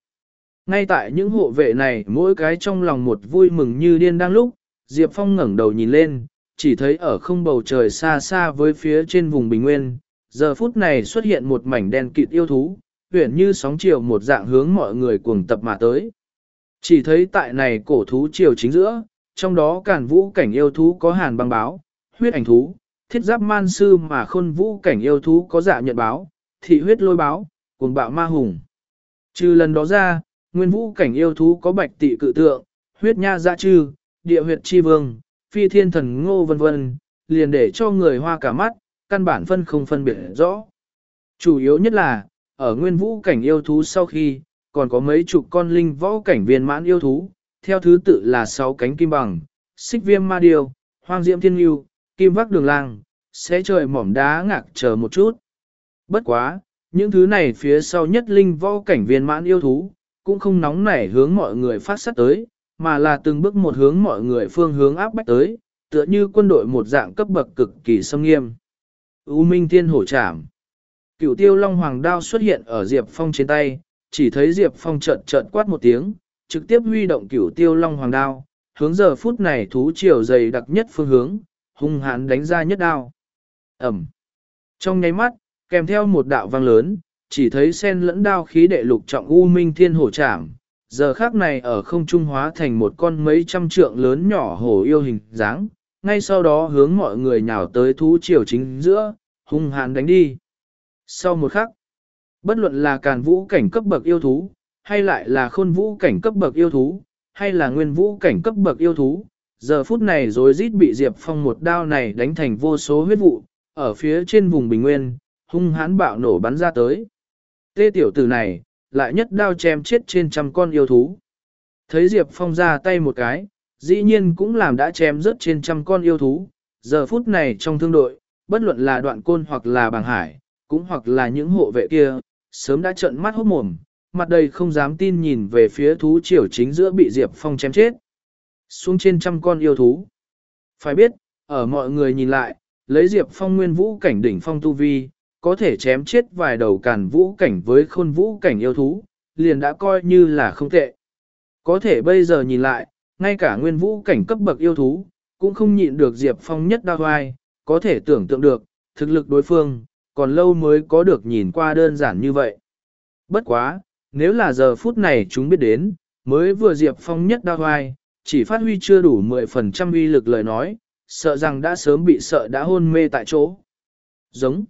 Ngay tại những hộ vệ này mỗi cái trong lòng một vui mừng như điên đang lúc, Diệp Phong ngẩng đầu nhìn lên, chỉ thấy ở không bầu trời xa xa với phía trên vùng bình nguyên, giờ phút này xuất hiện một mảnh đen kịt yêu thú, huyển như sóng chiều một dạng hướng mọi người cuồng tập mà tới. Chỉ thấy tại này cổ thú chiều chính giữa, trong đó cản vũ cảnh yêu thú có hàn băng báo, huyết ảnh thú, thiết giáp man sư mà khôn vũ cảnh yêu thú có dạ nhận báo, thị huyết lôi báo, cuồng bạo ma hùng. Trừ lần đó ra, nguyên vũ cảnh yêu thú có bạch tị cự tượng, huyết nha dạ trư, địa huyệt chi vương, phi thiên thần ngô vân vân, liền để cho người hoa cả mắt, căn bản phân không phân biệt rõ. Chủ yếu nhất là, ở nguyên vũ cảnh yêu thú sau khi, còn có mấy chục con linh võ cảnh viên mãn yêu thú, theo thứ tự là sáu cánh kim bằng, xích viêm ma điêu, hoang diễm thiên yêu, kim vắc đường lang, sẽ trời mỏm đá ngạc chờ một chút. Bất quá, những thứ này phía sau nhất linh võ cảnh viên mãn yêu thú, cũng không nóng nảy hướng mọi người phát sát tới, mà là từng bước một hướng mọi người phương hướng áp bách tới, tựa như quân đội một dạng cấp bậc cực kỳ sâm nghiêm. U Minh Thiên Hổ Trảm Cửu tiêu long hoàng đao xuất hiện ở Diệp Phong trên tay, chỉ thấy Diệp Phong trợn trợn quát một tiếng, trực tiếp huy động cửu tiêu long hoàng đao, hướng giờ phút này thú triều dày đặc nhất phương hướng, hung hãn đánh ra nhất đao. Ẩm. Trong nháy mắt, kèm theo một đạo vang lớn, chỉ thấy sen lẫn đao khí đệ lục trọng u minh thiên hổ trảm, giờ khác này ở không trung hóa thành một con mấy trăm trượng lớn nhỏ hổ yêu hình dáng, ngay sau đó hướng mọi người nhào tới thú triều chính giữa, hung hãn đánh đi. Sau một khắc, bất luận là càn vũ cảnh cấp bậc yêu thú, hay lại là khôn vũ cảnh cấp bậc yêu thú, hay là nguyên vũ cảnh cấp bậc yêu thú, giờ phút này rồi rít bị Diệp Phong một đao này đánh thành vô số huyết vụ, ở phía trên vùng bình nguyên, hung hãn bạo nổ bắn ra tới. Tê tiểu tử này, lại nhất đao chém chết trên trăm con yêu thú. Thấy Diệp Phong ra tay một cái, dĩ nhiên cũng làm đã chém rớt trên trăm con yêu thú, giờ phút này trong thương đội, bất luận là đoạn côn hoặc là bàng hải, cũng hoặc là những hộ vệ kia, sớm đã trợn mắt hốt mồm, mặt đầy không dám tin nhìn về phía thú triều chính giữa bị Diệp Phong chém chết. Xuống trên trăm con yêu thú. Phải biết, ở mọi người nhìn lại, lấy Diệp Phong nguyên vũ cảnh đỉnh phong tu vi, có thể chém chết vài đầu càn vũ cảnh với khôn vũ cảnh yêu thú, liền đã coi như là không tệ. Có thể bây giờ nhìn lại, ngay cả nguyên vũ cảnh cấp bậc yêu thú, cũng không nhịn được Diệp Phong nhất đa hoai, có thể tưởng tượng được, thực lực đối phương, còn lâu mới có được nhìn qua đơn giản như vậy. Bất quá, nếu là giờ phút này chúng biết đến, mới vừa Diệp Phong nhất đa hoai, chỉ phát huy chưa đủ 10% uy lực lời nói, sợ rằng đã sớm bị sợ đã hôn mê tại chỗ. Giống.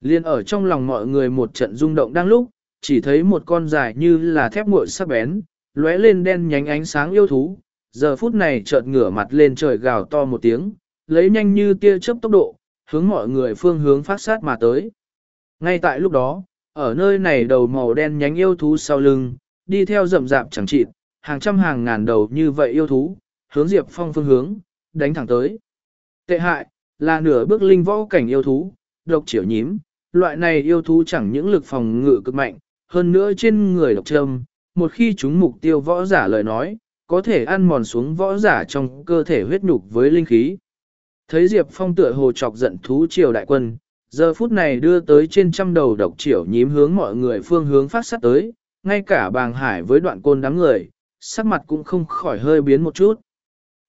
Liên ở trong lòng mọi người một trận rung động đang lúc, chỉ thấy một con dài như là thép nguội sắc bén, lóe lên đen nhánh ánh sáng yêu thú, giờ phút này chợt ngửa mặt lên trời gào to một tiếng, lấy nhanh như tia chớp tốc độ, hướng mọi người phương hướng phát sát mà tới. Ngay tại lúc đó, ở nơi này đầu màu đen nhánh yêu thú sau lưng, đi theo rậm rạp chẳng chịt, hàng trăm hàng ngàn đầu như vậy yêu thú, hướng Diệp Phong phương hướng, đánh thẳng tới. Tệ hại, là nửa bước linh võ cảnh yêu thú, độc chiểu nhím, loại này yêu thú chẳng những lực phòng ngự cực mạnh, hơn nữa trên người độc trâm, một khi chúng mục tiêu võ giả lời nói, có thể ăn mòn xuống võ giả trong cơ thể huyết nhục với linh khí. Thấy Diệp Phong tựa hồ chọc giận thú triều đại quân, giờ phút này đưa tới trên trăm đầu độc triều nhím hướng mọi người phương hướng phát sát tới, ngay cả bàng hải với đoạn côn đám người, sắc mặt cũng không khỏi hơi biến một chút.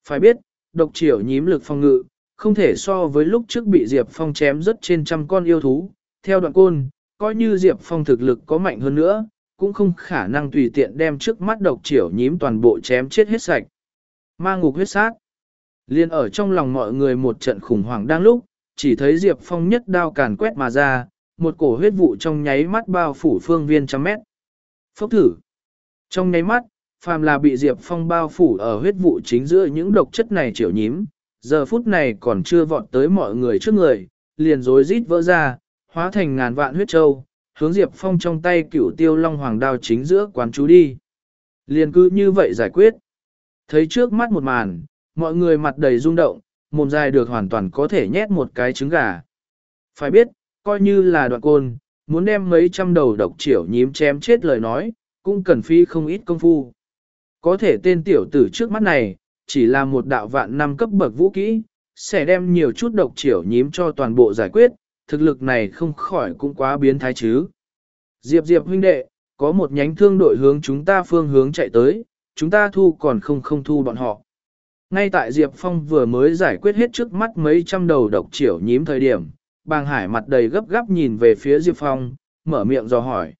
Phải biết, độc triều nhím lực phong ngự, không thể so với lúc trước bị Diệp Phong chém rất trên trăm con yêu thú, theo đoạn côn, coi như Diệp Phong thực lực có mạnh hơn nữa, cũng không khả năng tùy tiện đem trước mắt độc triều nhím toàn bộ chém chết hết sạch. Ma ngục huyết sát. Liên ở trong lòng mọi người một trận khủng hoảng đang lúc, chỉ thấy Diệp Phong nhất đao càn quét mà ra, một cổ huyết vụ trong nháy mắt bao phủ phương viên trăm mét. Phốc thử. Trong nháy mắt, phàm là bị Diệp Phong bao phủ ở huyết vụ chính giữa những độc chất này triệu nhím, giờ phút này còn chưa vọt tới mọi người trước người, liền rối rít vỡ ra, hóa thành ngàn vạn huyết châu, hướng Diệp Phong trong tay cửu tiêu long hoàng đao chính giữa quán chú đi. Liền cứ như vậy giải quyết. Thấy trước mắt một màn, mọi người mặt đầy rung động, mồm dài được hoàn toàn có thể nhét một cái trứng gà. Phải biết, coi như là đoạn côn, muốn đem mấy trăm đầu độc triểu nhím chém chết lời nói, cũng cần phi không ít công phu. Có thể tên tiểu tử trước mắt này, chỉ là một đạo vạn năm cấp bậc vũ kỹ, sẽ đem nhiều chút độc triểu nhím cho toàn bộ giải quyết, thực lực này không khỏi cũng quá biến thái chứ. Diệp Diệp huynh đệ, có một nhánh thương đội hướng chúng ta phương hướng chạy tới, chúng ta thu còn không không thu bọn họ. Ngay tại Diệp Phong vừa mới giải quyết hết trước mắt mấy trăm đầu độc triểu nhím thời điểm, bàng hải mặt đầy gấp gáp nhìn về phía Diệp Phong, mở miệng dò hỏi.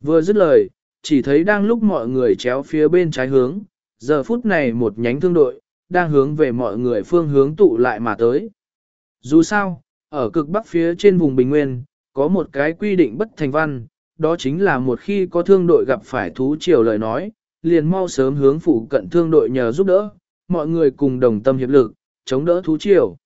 Vừa dứt lời, chỉ thấy đang lúc mọi người chéo phía bên trái hướng, giờ phút này một nhánh thương đội, đang hướng về mọi người phương hướng tụ lại mà tới. Dù sao, ở cực bắc phía trên vùng Bình Nguyên, có một cái quy định bất thành văn, đó chính là một khi có thương đội gặp phải thú triều lời nói, liền mau sớm hướng phụ cận thương đội nhờ giúp đỡ, mọi người cùng đồng tâm hiệp lực, chống đỡ thú triều.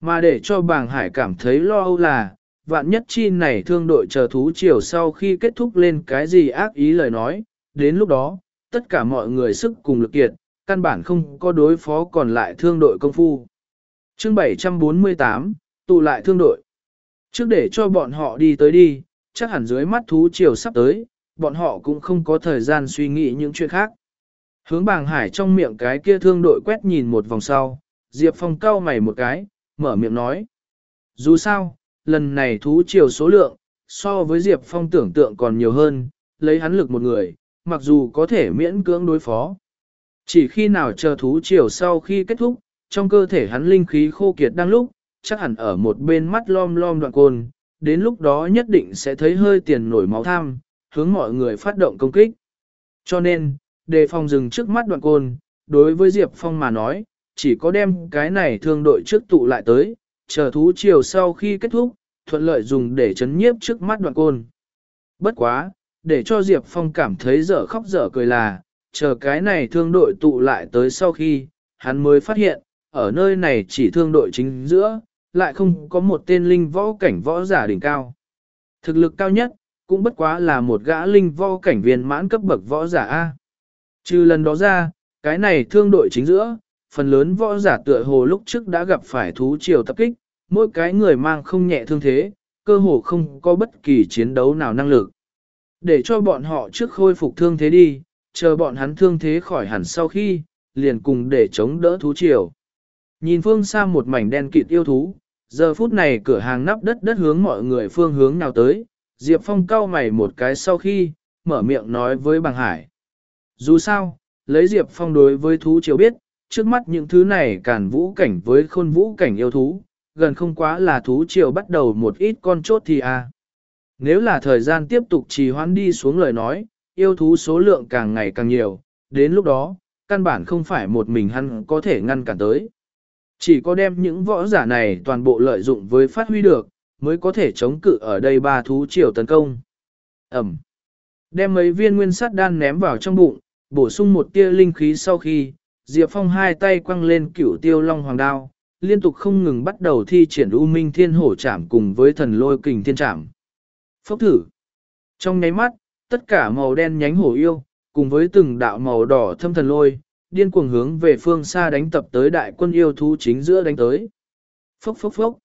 Mà để cho bàng hải cảm thấy lo âu là, vạn nhất chi này thương đội chờ thú triều sau khi kết thúc lên cái gì ác ý lời nói, đến lúc đó, tất cả mọi người sức cùng lực kiệt, căn bản không có đối phó còn lại thương đội công phu. Chương 748, tụ lại thương đội. Trước để cho bọn họ đi tới đi, chắc hẳn dưới mắt thú triều sắp tới, bọn họ cũng không có thời gian suy nghĩ những chuyện khác. Hướng bàng hải trong miệng cái kia thương đội quét nhìn một vòng sau, Diệp Phong cau mày một cái, mở miệng nói. Dù sao, lần này thú triều số lượng, so với Diệp Phong tưởng tượng còn nhiều hơn, lấy hắn lực một người, mặc dù có thể miễn cưỡng đối phó. Chỉ khi nào chờ thú triều sau khi kết thúc, trong cơ thể hắn linh khí khô kiệt đang lúc, chắc hẳn ở một bên mắt lom lom đoạn côn, đến lúc đó nhất định sẽ thấy hơi tiền nổi máu tham, hướng mọi người phát động công kích. Cho nên, đề phòng dừng trước mắt đoạn côn, đối với Diệp Phong mà nói, chỉ có đem cái này thương đội trước tụ lại tới, chờ thú chiều sau khi kết thúc, thuận lợi dùng để chấn nhiếp trước mắt đoạn côn. Bất quá, để cho Diệp Phong cảm thấy dở khóc dở cười là, chờ cái này thương đội tụ lại tới sau khi, hắn mới phát hiện, ở nơi này chỉ thương đội chính giữa, lại không có một tên linh võ cảnh võ giả đỉnh cao. Thực lực cao nhất, cũng bất quá là một gã linh võ cảnh viên mãn cấp bậc võ giả A. Trừ lần đó ra, cái này thương đội chính giữa, phần lớn võ giả tựa hồ lúc trước đã gặp phải thú triều tập kích, mỗi cái người mang không nhẹ thương thế, cơ hồ không có bất kỳ chiến đấu nào năng lực. Để cho bọn họ trước khôi phục thương thế đi, chờ bọn hắn thương thế khỏi hẳn sau khi, liền cùng để chống đỡ thú triều. Nhìn phương xa một mảnh đen kịt yêu thú, giờ phút này cửa hàng nắp đất đất hướng mọi người phương hướng nào tới, Diệp Phong cau mày một cái sau khi, mở miệng nói với Bàng hải. Dù sao, lấy Diệp Phong đối với thú triều biết, trước mắt những thứ này càn vũ cảnh với khôn vũ cảnh yêu thú, gần không quá là thú triều bắt đầu một ít con chốt thì à. Nếu là thời gian tiếp tục trì hoãn đi xuống lời nói, yêu thú số lượng càng ngày càng nhiều, đến lúc đó, căn bản không phải một mình hắn có thể ngăn cản tới. Chỉ có đem những võ giả này toàn bộ lợi dụng với phát huy được, mới có thể chống cự ở đây ba thú triều tấn công. Ẩm. Đem mấy viên nguyên sắt đan ném vào trong bụng, bổ sung một tia linh khí sau khi, Diệp Phong hai tay quăng lên cửu tiêu long hoàng đao, liên tục không ngừng bắt đầu thi triển u minh thiên hổ chạm cùng với thần lôi kình thiên chạm. Phốc thử. Trong nháy mắt, tất cả màu đen nhánh hổ yêu, cùng với từng đạo màu đỏ thâm thần lôi, điên cuồng hướng về phương xa đánh tập tới đại quân yêu thú chính giữa đánh tới. Phốc phốc phốc.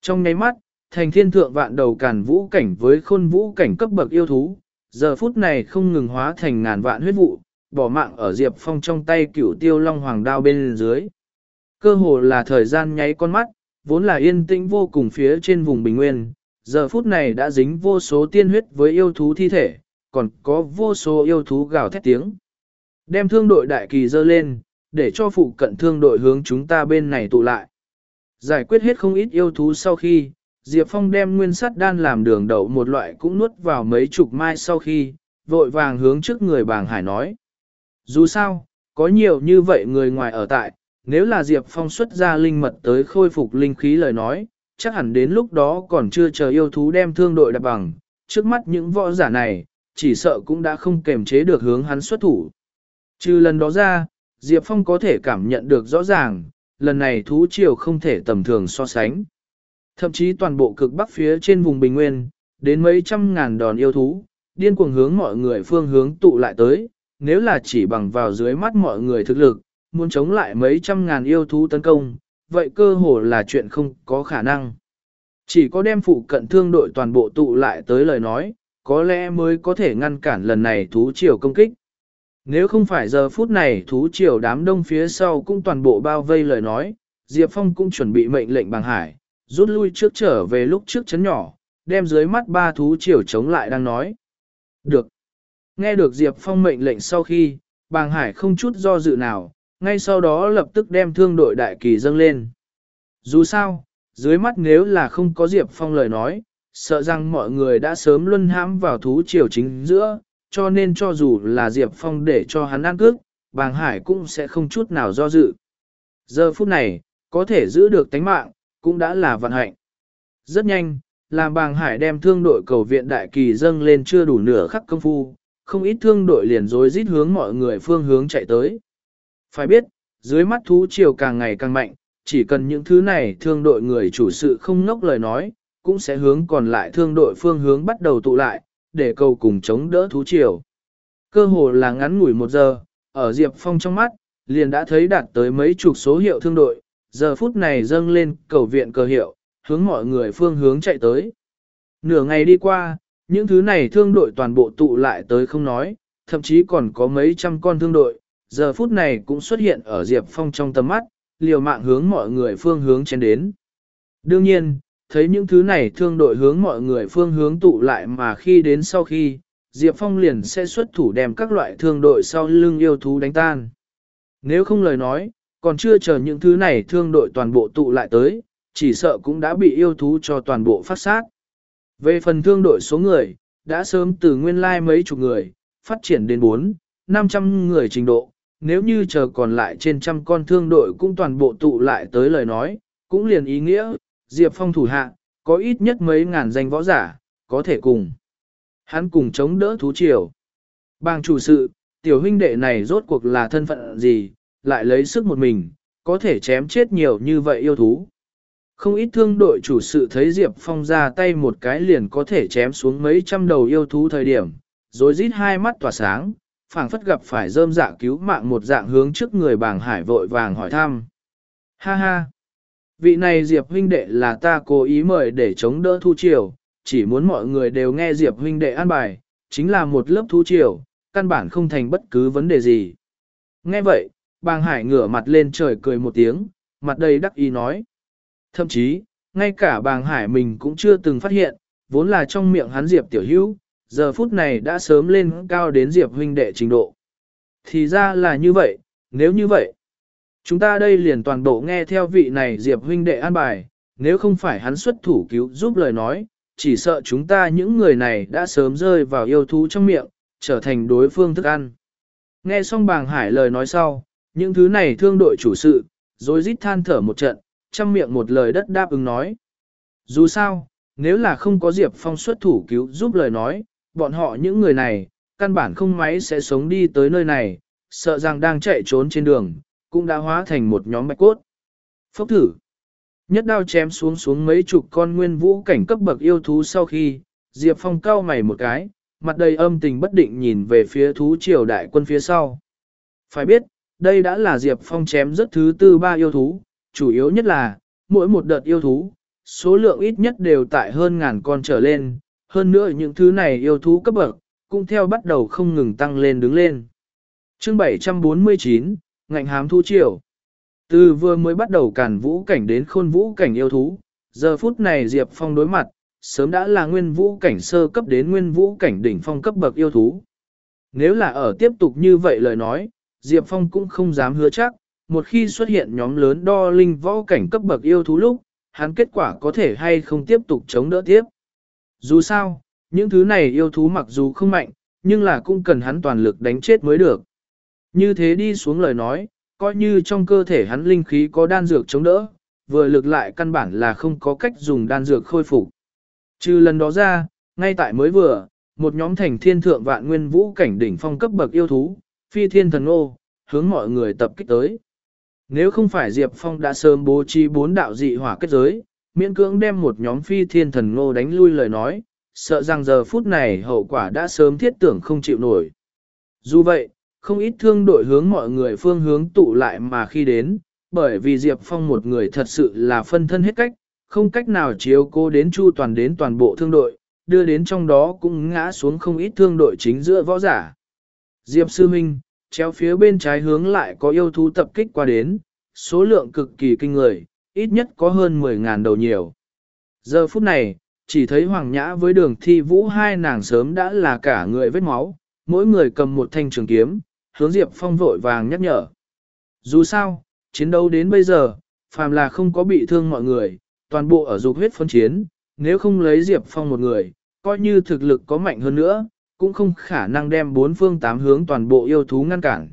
Trong nháy mắt, thành thiên thượng vạn đầu càn vũ cảnh với khôn vũ cảnh cấp bậc yêu thú, giờ phút này không ngừng hóa thành ngàn vạn huyết vụ, bỏ mạng ở Diệp Phong trong tay cửu tiêu long hoàng đao bên dưới. Cơ hồ là thời gian nháy con mắt, vốn là yên tĩnh vô cùng phía trên vùng bình nguyên, giờ phút này đã dính vô số tiên huyết với yêu thú thi thể, còn có vô số yêu thú gào thét tiếng. Đem thương đội đại kỳ dơ lên, để cho phụ cận thương đội hướng chúng ta bên này tụ lại. Giải quyết hết không ít yêu thú sau khi, Diệp Phong đem nguyên sắt đan làm đường đậu một loại cũng nuốt vào mấy chục mai sau khi, vội vàng hướng trước người bàng hải nói. Dù sao, có nhiều như vậy người ngoài ở tại, nếu là Diệp Phong xuất ra linh mật tới khôi phục linh khí lời nói, chắc hẳn đến lúc đó còn chưa chờ yêu thú đem thương đội đập bằng, trước mắt những võ giả này, chỉ sợ cũng đã không kềm chế được hướng hắn xuất thủ. Trừ lần đó ra, Diệp Phong có thể cảm nhận được rõ ràng, lần này thú triều không thể tầm thường so sánh. Thậm chí toàn bộ cực bắc phía trên vùng bình nguyên, đến mấy trăm ngàn đòn yêu thú, điên cuồng hướng mọi người phương hướng tụ lại tới, nếu là chỉ bằng vào dưới mắt mọi người thực lực, muốn chống lại mấy trăm ngàn yêu thú tấn công, vậy cơ hồ là chuyện không có khả năng. Chỉ có đem phụ cận thương đội toàn bộ tụ lại tới lời nói, có lẽ mới có thể ngăn cản lần này thú triều công kích. Nếu không phải giờ phút này thú triều đám đông phía sau cũng toàn bộ bao vây lời nói, Diệp Phong cũng chuẩn bị mệnh lệnh bằng hải, rút lui trước trở về lúc trước chấn nhỏ, đem dưới mắt ba thú triều chống lại đang nói. Được. Nghe được Diệp Phong mệnh lệnh sau khi, bàng hải không chút do dự nào, ngay sau đó lập tức đem thương đội đại kỳ dâng lên. Dù sao, dưới mắt nếu là không có Diệp Phong lời nói, sợ rằng mọi người đã sớm luân hãm vào thú triều chính giữa, cho nên cho dù là Diệp Phong để cho hắn ăn cước, bàng hải cũng sẽ không chút nào do dự. Giờ phút này, có thể giữ được tánh mạng, cũng đã là vận hạnh. Rất nhanh, làm bàng hải đem thương đội cầu viện đại kỳ dâng lên chưa đủ nửa khắc công phu, không ít thương đội liền rối rít hướng mọi người phương hướng chạy tới. Phải biết, dưới mắt thú triều càng ngày càng mạnh, chỉ cần những thứ này thương đội người chủ sự không ngốc lời nói, cũng sẽ hướng còn lại thương đội phương hướng bắt đầu tụ lại, để cầu cùng chống đỡ thú triều. Cơ hồ là ngắn ngủi một giờ, ở Diệp Phong trong mắt, liền đã thấy đạt tới mấy chục số hiệu thương đội, giờ phút này dâng lên cầu viện cờ hiệu, hướng mọi người phương hướng chạy tới. Nửa ngày đi qua, những thứ này thương đội toàn bộ tụ lại tới không nói, thậm chí còn có mấy trăm con thương đội, giờ phút này cũng xuất hiện ở Diệp Phong trong tầm mắt, liều mạng hướng mọi người phương hướng chen đến. Đương nhiên, thấy những thứ này thương đội hướng mọi người phương hướng tụ lại mà khi đến sau khi, Diệp Phong liền sẽ xuất thủ đem các loại thương đội sau lưng yêu thú đánh tan. Nếu không lời nói, còn chưa chờ những thứ này thương đội toàn bộ tụ lại tới, chỉ sợ cũng đã bị yêu thú cho toàn bộ phát sát. Về phần thương đội số người, đã sớm từ nguyên lai mấy chục người, phát triển đến 4, 500 người trình độ, nếu như chờ còn lại trên trăm con thương đội cũng toàn bộ tụ lại tới lời nói, cũng liền ý nghĩa, Diệp Phong thủ hạ, có ít nhất mấy ngàn danh võ giả, có thể cùng. Hắn cùng chống đỡ thú triều. Bang chủ sự, tiểu huynh đệ này rốt cuộc là thân phận gì, lại lấy sức một mình, có thể chém chết nhiều như vậy yêu thú. Không ít thương đội chủ sự thấy Diệp Phong ra tay một cái liền có thể chém xuống mấy trăm đầu yêu thú thời điểm, rồi rít hai mắt tỏa sáng, phảng phất gặp phải rơm dạ cứu mạng một dạng hướng trước người bàng hải vội vàng hỏi thăm. Ha ha! Vị này Diệp huynh đệ là ta cố ý mời để chống đỡ thu triều, chỉ muốn mọi người đều nghe Diệp huynh đệ an bài, chính là một lớp thu triều, căn bản không thành bất cứ vấn đề gì. Nghe vậy, bàng hải ngửa mặt lên trời cười một tiếng, mặt đầy đắc ý nói. Thậm chí, ngay cả bàng hải mình cũng chưa từng phát hiện, vốn là trong miệng hắn Diệp tiểu hữu, giờ phút này đã sớm lên cao đến Diệp huynh đệ trình độ. Thì ra là như vậy, nếu như vậy, chúng ta đây liền toàn bộ nghe theo vị này Diệp huynh đệ an bài, nếu không phải hắn xuất thủ cứu giúp lời nói, chỉ sợ chúng ta những người này đã sớm rơi vào yêu thú trong miệng, trở thành đối phương thức ăn. Nghe xong bàng hải lời nói sau, những thứ này thương đội chủ sự, rồi rít than thở một trận, chăm miệng một lời đất đáp ứng nói. Dù sao, nếu là không có Diệp Phong xuất thủ cứu giúp lời nói, bọn họ những người này, căn bản không máy sẽ sống đi tới nơi này, sợ rằng đang chạy trốn trên đường, cũng đã hóa thành một nhóm bạch cốt. Phốc thử. Nhất đao chém xuống xuống mấy chục con nguyên vũ cảnh cấp bậc yêu thú sau khi, Diệp Phong cao mày một cái, mặt đầy âm tình bất định nhìn về phía thú triều đại quân phía sau. Phải biết, đây đã là Diệp Phong chém rất thứ tư ba yêu thú, chủ yếu nhất là, mỗi một đợt yêu thú, số lượng ít nhất đều tại hơn ngàn con trở lên, hơn nữa những thứ này yêu thú cấp bậc, cũng theo bắt đầu không ngừng tăng lên đứng lên. chương 749, ngạnh hám thu triều. Từ vừa mới bắt đầu cản vũ cảnh đến khôn vũ cảnh yêu thú, giờ phút này Diệp Phong đối mặt, sớm đã là nguyên vũ cảnh sơ cấp đến nguyên vũ cảnh đỉnh phong cấp bậc yêu thú. Nếu là ở tiếp tục như vậy lời nói, Diệp Phong cũng không dám hứa chắc, một khi xuất hiện nhóm lớn đo linh võ cảnh cấp bậc yêu thú lúc, hắn kết quả có thể hay không tiếp tục chống đỡ tiếp. Dù sao, những thứ này yêu thú mặc dù không mạnh, nhưng là cũng cần hắn toàn lực đánh chết mới được. Như thế đi xuống lời nói, coi như trong cơ thể hắn linh khí có đan dược chống đỡ, vừa lực lại căn bản là không có cách dùng đan dược khôi phục. Trừ lần đó ra, ngay tại mới vừa, một nhóm thành thiên thượng vạn nguyên vũ cảnh đỉnh phong cấp bậc yêu thú, phi thiên thần ô, hướng mọi người tập kích tới. Nếu không phải Diệp Phong đã sớm bố trí bốn đạo dị hỏa kết giới, miễn cưỡng đem một nhóm phi thiên thần ngô đánh lui lời nói, sợ rằng giờ phút này hậu quả đã sớm thiết tưởng không chịu nổi. Dù vậy, không ít thương đội hướng mọi người phương hướng tụ lại mà khi đến, bởi vì Diệp Phong một người thật sự là phân thân hết cách, không cách nào chiếu cố đến chu toàn đến toàn bộ thương đội, đưa đến trong đó cũng ngã xuống không ít thương đội chính giữa võ giả. Diệp Sư Minh, chéo phía bên trái hướng lại có yêu thú tập kích qua đến, số lượng cực kỳ kinh người, ít nhất có hơn 10.000 đầu nhiều. Giờ phút này, chỉ thấy Hoàng Nhã với đường thi vũ hai nàng sớm đã là cả người vết máu, mỗi người cầm một thanh trường kiếm, hướng Diệp Phong vội vàng nhắc nhở. Dù sao, chiến đấu đến bây giờ, phàm là không có bị thương mọi người, toàn bộ ở dục huyết phân chiến, nếu không lấy Diệp Phong một người, coi như thực lực có mạnh hơn nữa, cũng không khả năng đem bốn phương tám hướng toàn bộ yêu thú ngăn cản.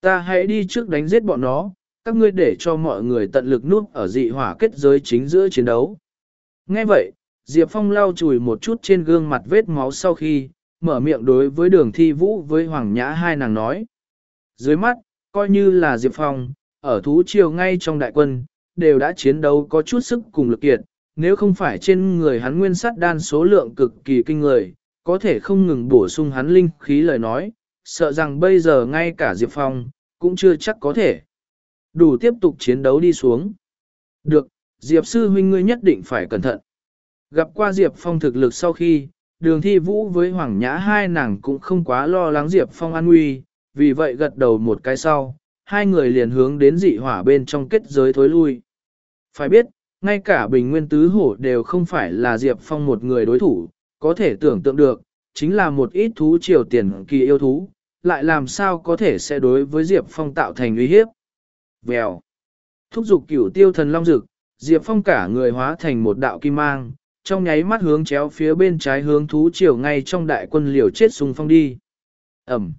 Ta hãy đi trước đánh giết bọn nó, các ngươi để cho mọi người tận lực núp ở dị hỏa kết giới chính giữa chiến đấu. Nghe vậy, Diệp Phong lau chùi một chút trên gương mặt vết máu sau khi, mở miệng đối với đường thi vũ với Hoàng Nhã hai nàng nói. Dưới mắt, coi như là Diệp Phong, ở thú triều ngay trong đại quân, đều đã chiến đấu có chút sức cùng lực kiệt, nếu không phải trên người hắn nguyên sắt đan số lượng cực kỳ kinh người, có thể không ngừng bổ sung hắn linh khí lời nói, sợ rằng bây giờ ngay cả Diệp Phong, cũng chưa chắc có thể. Đủ tiếp tục chiến đấu đi xuống. Được, Diệp sư huynh ngươi nhất định phải cẩn thận. Gặp qua Diệp Phong thực lực sau khi, đường thi vũ với Hoàng Nhã hai nàng cũng không quá lo lắng Diệp Phong an nguy, vì vậy gật đầu một cái sau, hai người liền hướng đến dị hỏa bên trong kết giới thối lui. Phải biết, ngay cả bình nguyên tứ hổ đều không phải là Diệp Phong một người đối thủ, có thể tưởng tượng được, chính là một ít thú triều tiền kỳ yêu thú, lại làm sao có thể sẽ đối với Diệp Phong tạo thành uy hiếp. Vèo. Thúc giục cửu tiêu thần long dực, Diệp Phong cả người hóa thành một đạo kim mang, trong nháy mắt hướng chéo phía bên trái hướng thú triều ngay trong đại quân liều chết xung phong đi. Ẩm.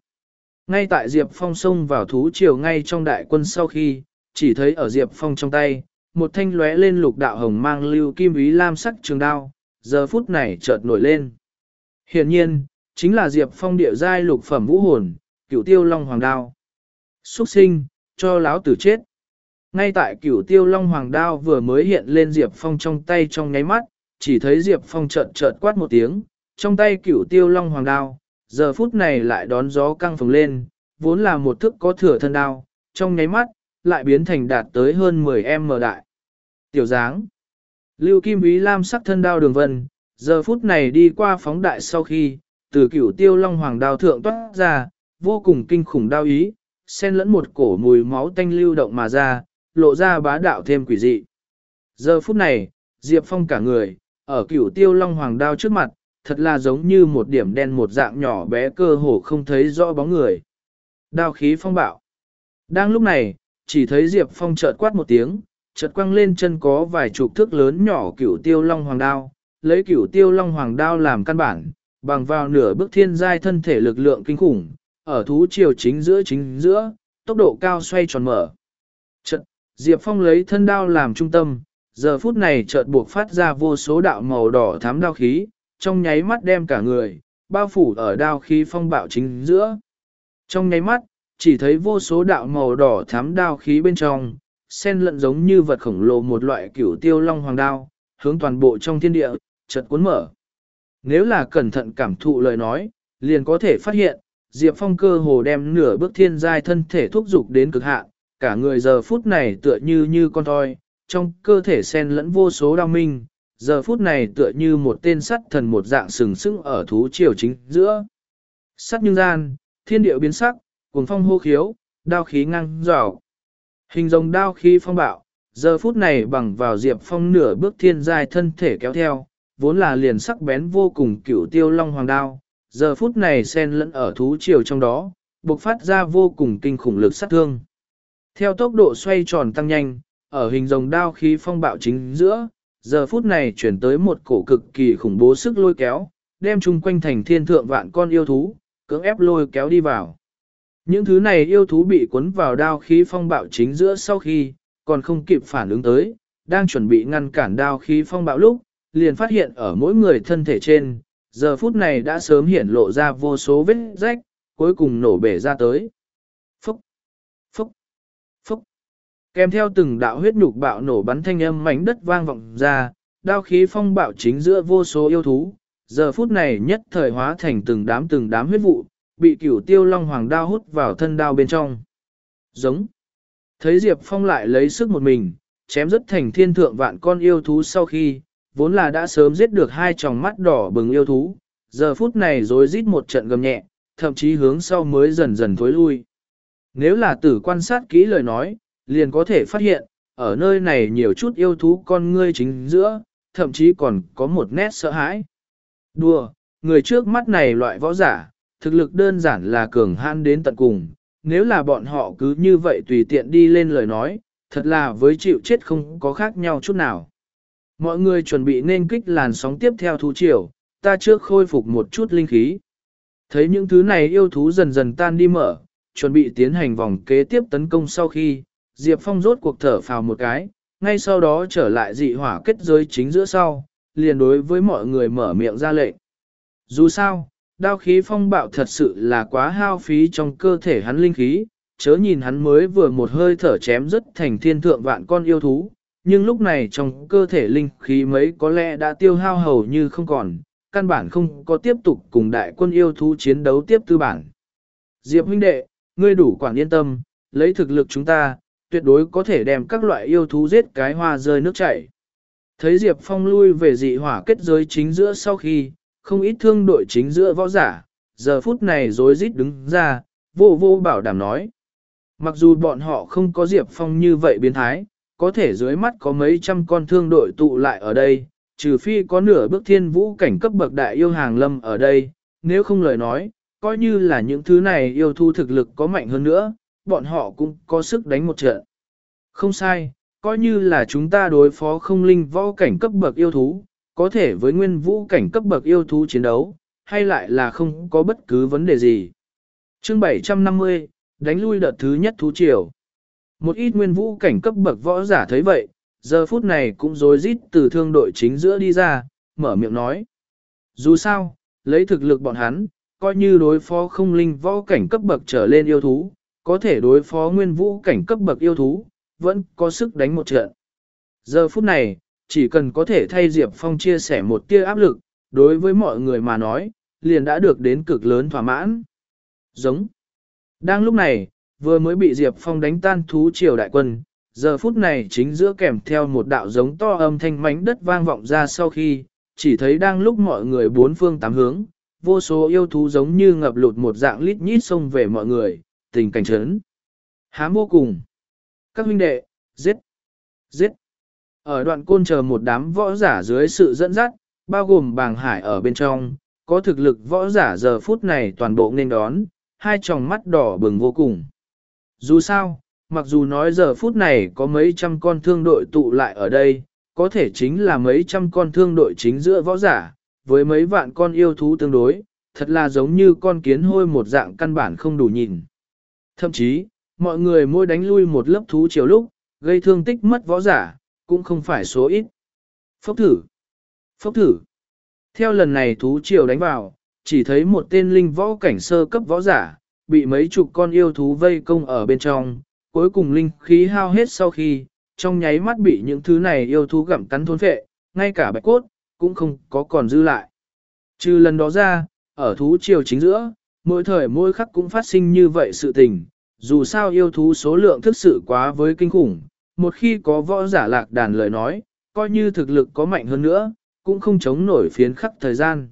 Ngay tại Diệp Phong xông vào thú triều ngay trong đại quân sau khi, chỉ thấy ở Diệp Phong trong tay, một thanh lóe lên lục đạo hồng mang lưu kim ý lam sắc trường đao, giờ phút này chợt nổi lên. Hiển nhiên, chính là Diệp Phong địa giai lục phẩm vũ hồn, cửu tiêu long hoàng đao. Xuất sinh, cho láo tử chết. Ngay tại cửu tiêu long hoàng đao vừa mới hiện lên Diệp Phong trong tay trong nháy mắt, chỉ thấy Diệp Phong chợt chợt quát một tiếng, trong tay cửu tiêu long hoàng đao, giờ phút này lại đón gió căng phồng lên, vốn là một thức có thừa thân đao, trong nháy mắt, lại biến thành đạt tới hơn 10m đại. Tiểu dáng Lưu Kim Ý Lam sắc thân đao đường vân, giờ phút này đi qua phóng đại sau khi, từ cửu tiêu long hoàng đao thượng toát ra, vô cùng kinh khủng đao ý, xen lẫn một cổ mùi máu tanh lưu động mà ra, lộ ra bá đạo thêm quỷ dị. Giờ phút này, Diệp Phong cả người, ở cửu tiêu long hoàng đao trước mặt, thật là giống như một điểm đen một dạng nhỏ bé cơ hồ không thấy rõ bóng người. Đao khí phong bạo. Đang lúc này, chỉ thấy Diệp Phong chợt quát một tiếng, chợt quăng lên chân có vài chục thước lớn nhỏ cửu tiêu long hoàng đao, lấy cửu tiêu long hoàng đao làm căn bản, bằng vào nửa bước thiên giai thân thể lực lượng kinh khủng, ở thú triều chính giữa chính giữa, tốc độ cao xoay tròn mở. Chợt, Diệp Phong lấy thân đao làm trung tâm, giờ phút này chợt buộc phát ra vô số đạo màu đỏ thám đao khí, trong nháy mắt đem cả người, bao phủ ở đao khí phong bạo chính giữa. Trong nháy mắt, chỉ thấy vô số đạo màu đỏ thám đao khí bên trong, sen lẫn giống như vật khổng lồ một loại cửu tiêu long hoàng đao, hướng toàn bộ trong thiên địa, chợt cuốn mở. Nếu là cẩn thận cảm thụ lời nói, liền có thể phát hiện, Diệp Phong cơ hồ đem nửa bước thiên giai thân thể thúc dục đến cực hạn, cả người giờ phút này tựa như như con thoi, trong cơ thể sen lẫn vô số đau minh, giờ phút này tựa như một tên sắt thần một dạng sừng sững ở thú triều chính giữa. Sắt nhưng gian, thiên điệu biến sắc, cuồng phong hô khiếu, đao khí ngang dọc. Hình rồng đao khí phong bạo, giờ phút này bằng vào Diệp Phong nửa bước thiên giai thân thể kéo theo, vốn là liền sắc bén vô cùng cửu tiêu long hoàng đao, giờ phút này xen lẫn ở thú triều trong đó, bộc phát ra vô cùng kinh khủng lực sát thương. Theo tốc độ xoay tròn tăng nhanh, ở hình rồng đao khí phong bạo chính giữa, giờ phút này chuyển tới một cổ cực kỳ khủng bố sức lôi kéo, đem chung quanh thành thiên thượng vạn con yêu thú, cưỡng ép lôi kéo đi vào. Những thứ này yêu thú bị cuốn vào đao khí phong bạo chính giữa sau khi, còn không kịp phản ứng tới, đang chuẩn bị ngăn cản đao khí phong bạo lúc, liền phát hiện ở mỗi người thân thể trên, giờ phút này đã sớm hiển lộ ra vô số vết rách, cuối cùng nổ bể ra tới. Phúc, phúc, phúc. Kèm theo từng đạo huyết nhục bạo nổ bắn thanh âm mảnh đất vang vọng ra, đao khí phong bạo chính giữa vô số yêu thú, giờ phút này nhất thời hóa thành từng đám từng đám huyết vụ, bị cửu tiêu long hoàng đao hút vào thân đao bên trong. Giống. Thấy Diệp Phong lại lấy sức một mình, chém rất thành thiên thượng vạn con yêu thú sau khi, vốn là đã sớm giết được hai tròng mắt đỏ bừng yêu thú, giờ phút này rồi rít một trận gầm nhẹ, thậm chí hướng sau mới dần dần thối lui. Nếu là tử quan sát kỹ lời nói, liền có thể phát hiện, ở nơi này nhiều chút yêu thú con ngươi chính giữa, thậm chí còn có một nét sợ hãi. Đùa, người trước mắt này loại võ giả, thực lực đơn giản là cường hãn đến tận cùng, nếu là bọn họ cứ như vậy tùy tiện đi lên lời nói, thật là với chịu chết không có khác nhau chút nào. Mọi người chuẩn bị nên kích làn sóng tiếp theo thú triều, ta trước khôi phục một chút linh khí. Thấy những thứ này yêu thú dần dần tan đi mở, chuẩn bị tiến hành vòng kế tiếp tấn công sau khi, Diệp Phong rốt cuộc thở phào một cái, ngay sau đó trở lại dị hỏa kết giới chính giữa sau, liền đối với mọi người mở miệng ra lệnh. Dù sao, đao khí phong bạo thật sự là quá hao phí trong cơ thể hắn linh khí, chớ nhìn hắn mới vừa một hơi thở chém rất thành thiên thượng vạn con yêu thú, nhưng lúc này trong cơ thể linh khí mấy có lẽ đã tiêu hao hầu như không còn, căn bản không có tiếp tục cùng đại quân yêu thú chiến đấu tiếp tư bản. Diệp huynh đệ, ngươi đủ quản yên tâm, lấy thực lực chúng ta, tuyệt đối có thể đem các loại yêu thú giết cái hoa rơi nước chảy. Thấy Diệp Phong lui về dị hỏa kết giới chính giữa sau khi, không ít thương đội chính giữa võ giả, giờ phút này rối rít đứng ra, vô vô bảo đảm nói. Mặc dù bọn họ không có Diệp Phong như vậy biến thái, có thể dưới mắt có mấy trăm con thương đội tụ lại ở đây, trừ phi có nửa bước thiên vũ cảnh cấp bậc đại yêu hàng lâm ở đây, nếu không lời nói, coi như là những thứ này yêu thu thực lực có mạnh hơn nữa, bọn họ cũng có sức đánh một trận. Không sai, coi như là chúng ta đối phó không linh võ cảnh cấp bậc yêu thú, có thể với nguyên vũ cảnh cấp bậc yêu thú chiến đấu, hay lại là không có bất cứ vấn đề gì. Chương 750, đánh lui đợt thứ nhất thú triều. Một ít nguyên vũ cảnh cấp bậc võ giả thấy vậy, giờ phút này cũng rối rít từ thương đội chính giữa đi ra, mở miệng nói. Dù sao, lấy thực lực bọn hắn, coi như đối phó không linh võ cảnh cấp bậc trở lên yêu thú, có thể đối phó nguyên vũ cảnh cấp bậc yêu thú, vẫn có sức đánh một trận. Giờ phút này, chỉ cần có thể thay Diệp Phong chia sẻ một tia áp lực, đối với mọi người mà nói, liền đã được đến cực lớn thỏa mãn. Giống. Đang lúc này, vừa mới bị Diệp Phong đánh tan thú triều đại quân, giờ phút này chính giữa kèm theo một đạo giống to âm thanh mánh đất vang vọng ra sau khi, chỉ thấy đang lúc mọi người bốn phương tám hướng, vô số yêu thú giống như ngập lụt một dạng lít nhít xông về mọi người, tình cảnh chấn. Hám vô cùng. Các huynh đệ, giết, giết. Ở đoạn côn chờ một đám võ giả dưới sự dẫn dắt, bao gồm bàng hải ở bên trong, có thực lực võ giả giờ phút này toàn bộ nên đón, hai tròng mắt đỏ bừng vô cùng. Dù sao, mặc dù nói giờ phút này có mấy trăm con thương đội tụ lại ở đây, có thể chính là mấy trăm con thương đội chính giữa võ giả, với mấy vạn con yêu thú tương đối, thật là giống như con kiến hôi một dạng căn bản không đủ nhìn. Thậm chí, mọi người môi đánh lui một lớp thú chiều lúc, gây thương tích mất võ giả, cũng không phải số ít. Phốc thử. Phốc thử. Theo lần này thú triều đánh vào, chỉ thấy một tên linh võ cảnh sơ cấp võ giả, bị mấy chục con yêu thú vây công ở bên trong, cuối cùng linh khí hao hết sau khi, trong nháy mắt bị những thứ này yêu thú gặm cắn thôn phệ, ngay cả bạch cốt, cũng không có còn dư lại. Trừ lần đó ra, ở thú triều chính giữa, mỗi thời mỗi khắc cũng phát sinh như vậy sự tình, dù sao yêu thú số lượng thực sự quá với kinh khủng, một khi có võ giả lạc đàn lời nói, coi như thực lực có mạnh hơn nữa, cũng không chống nổi phiến khắc thời gian.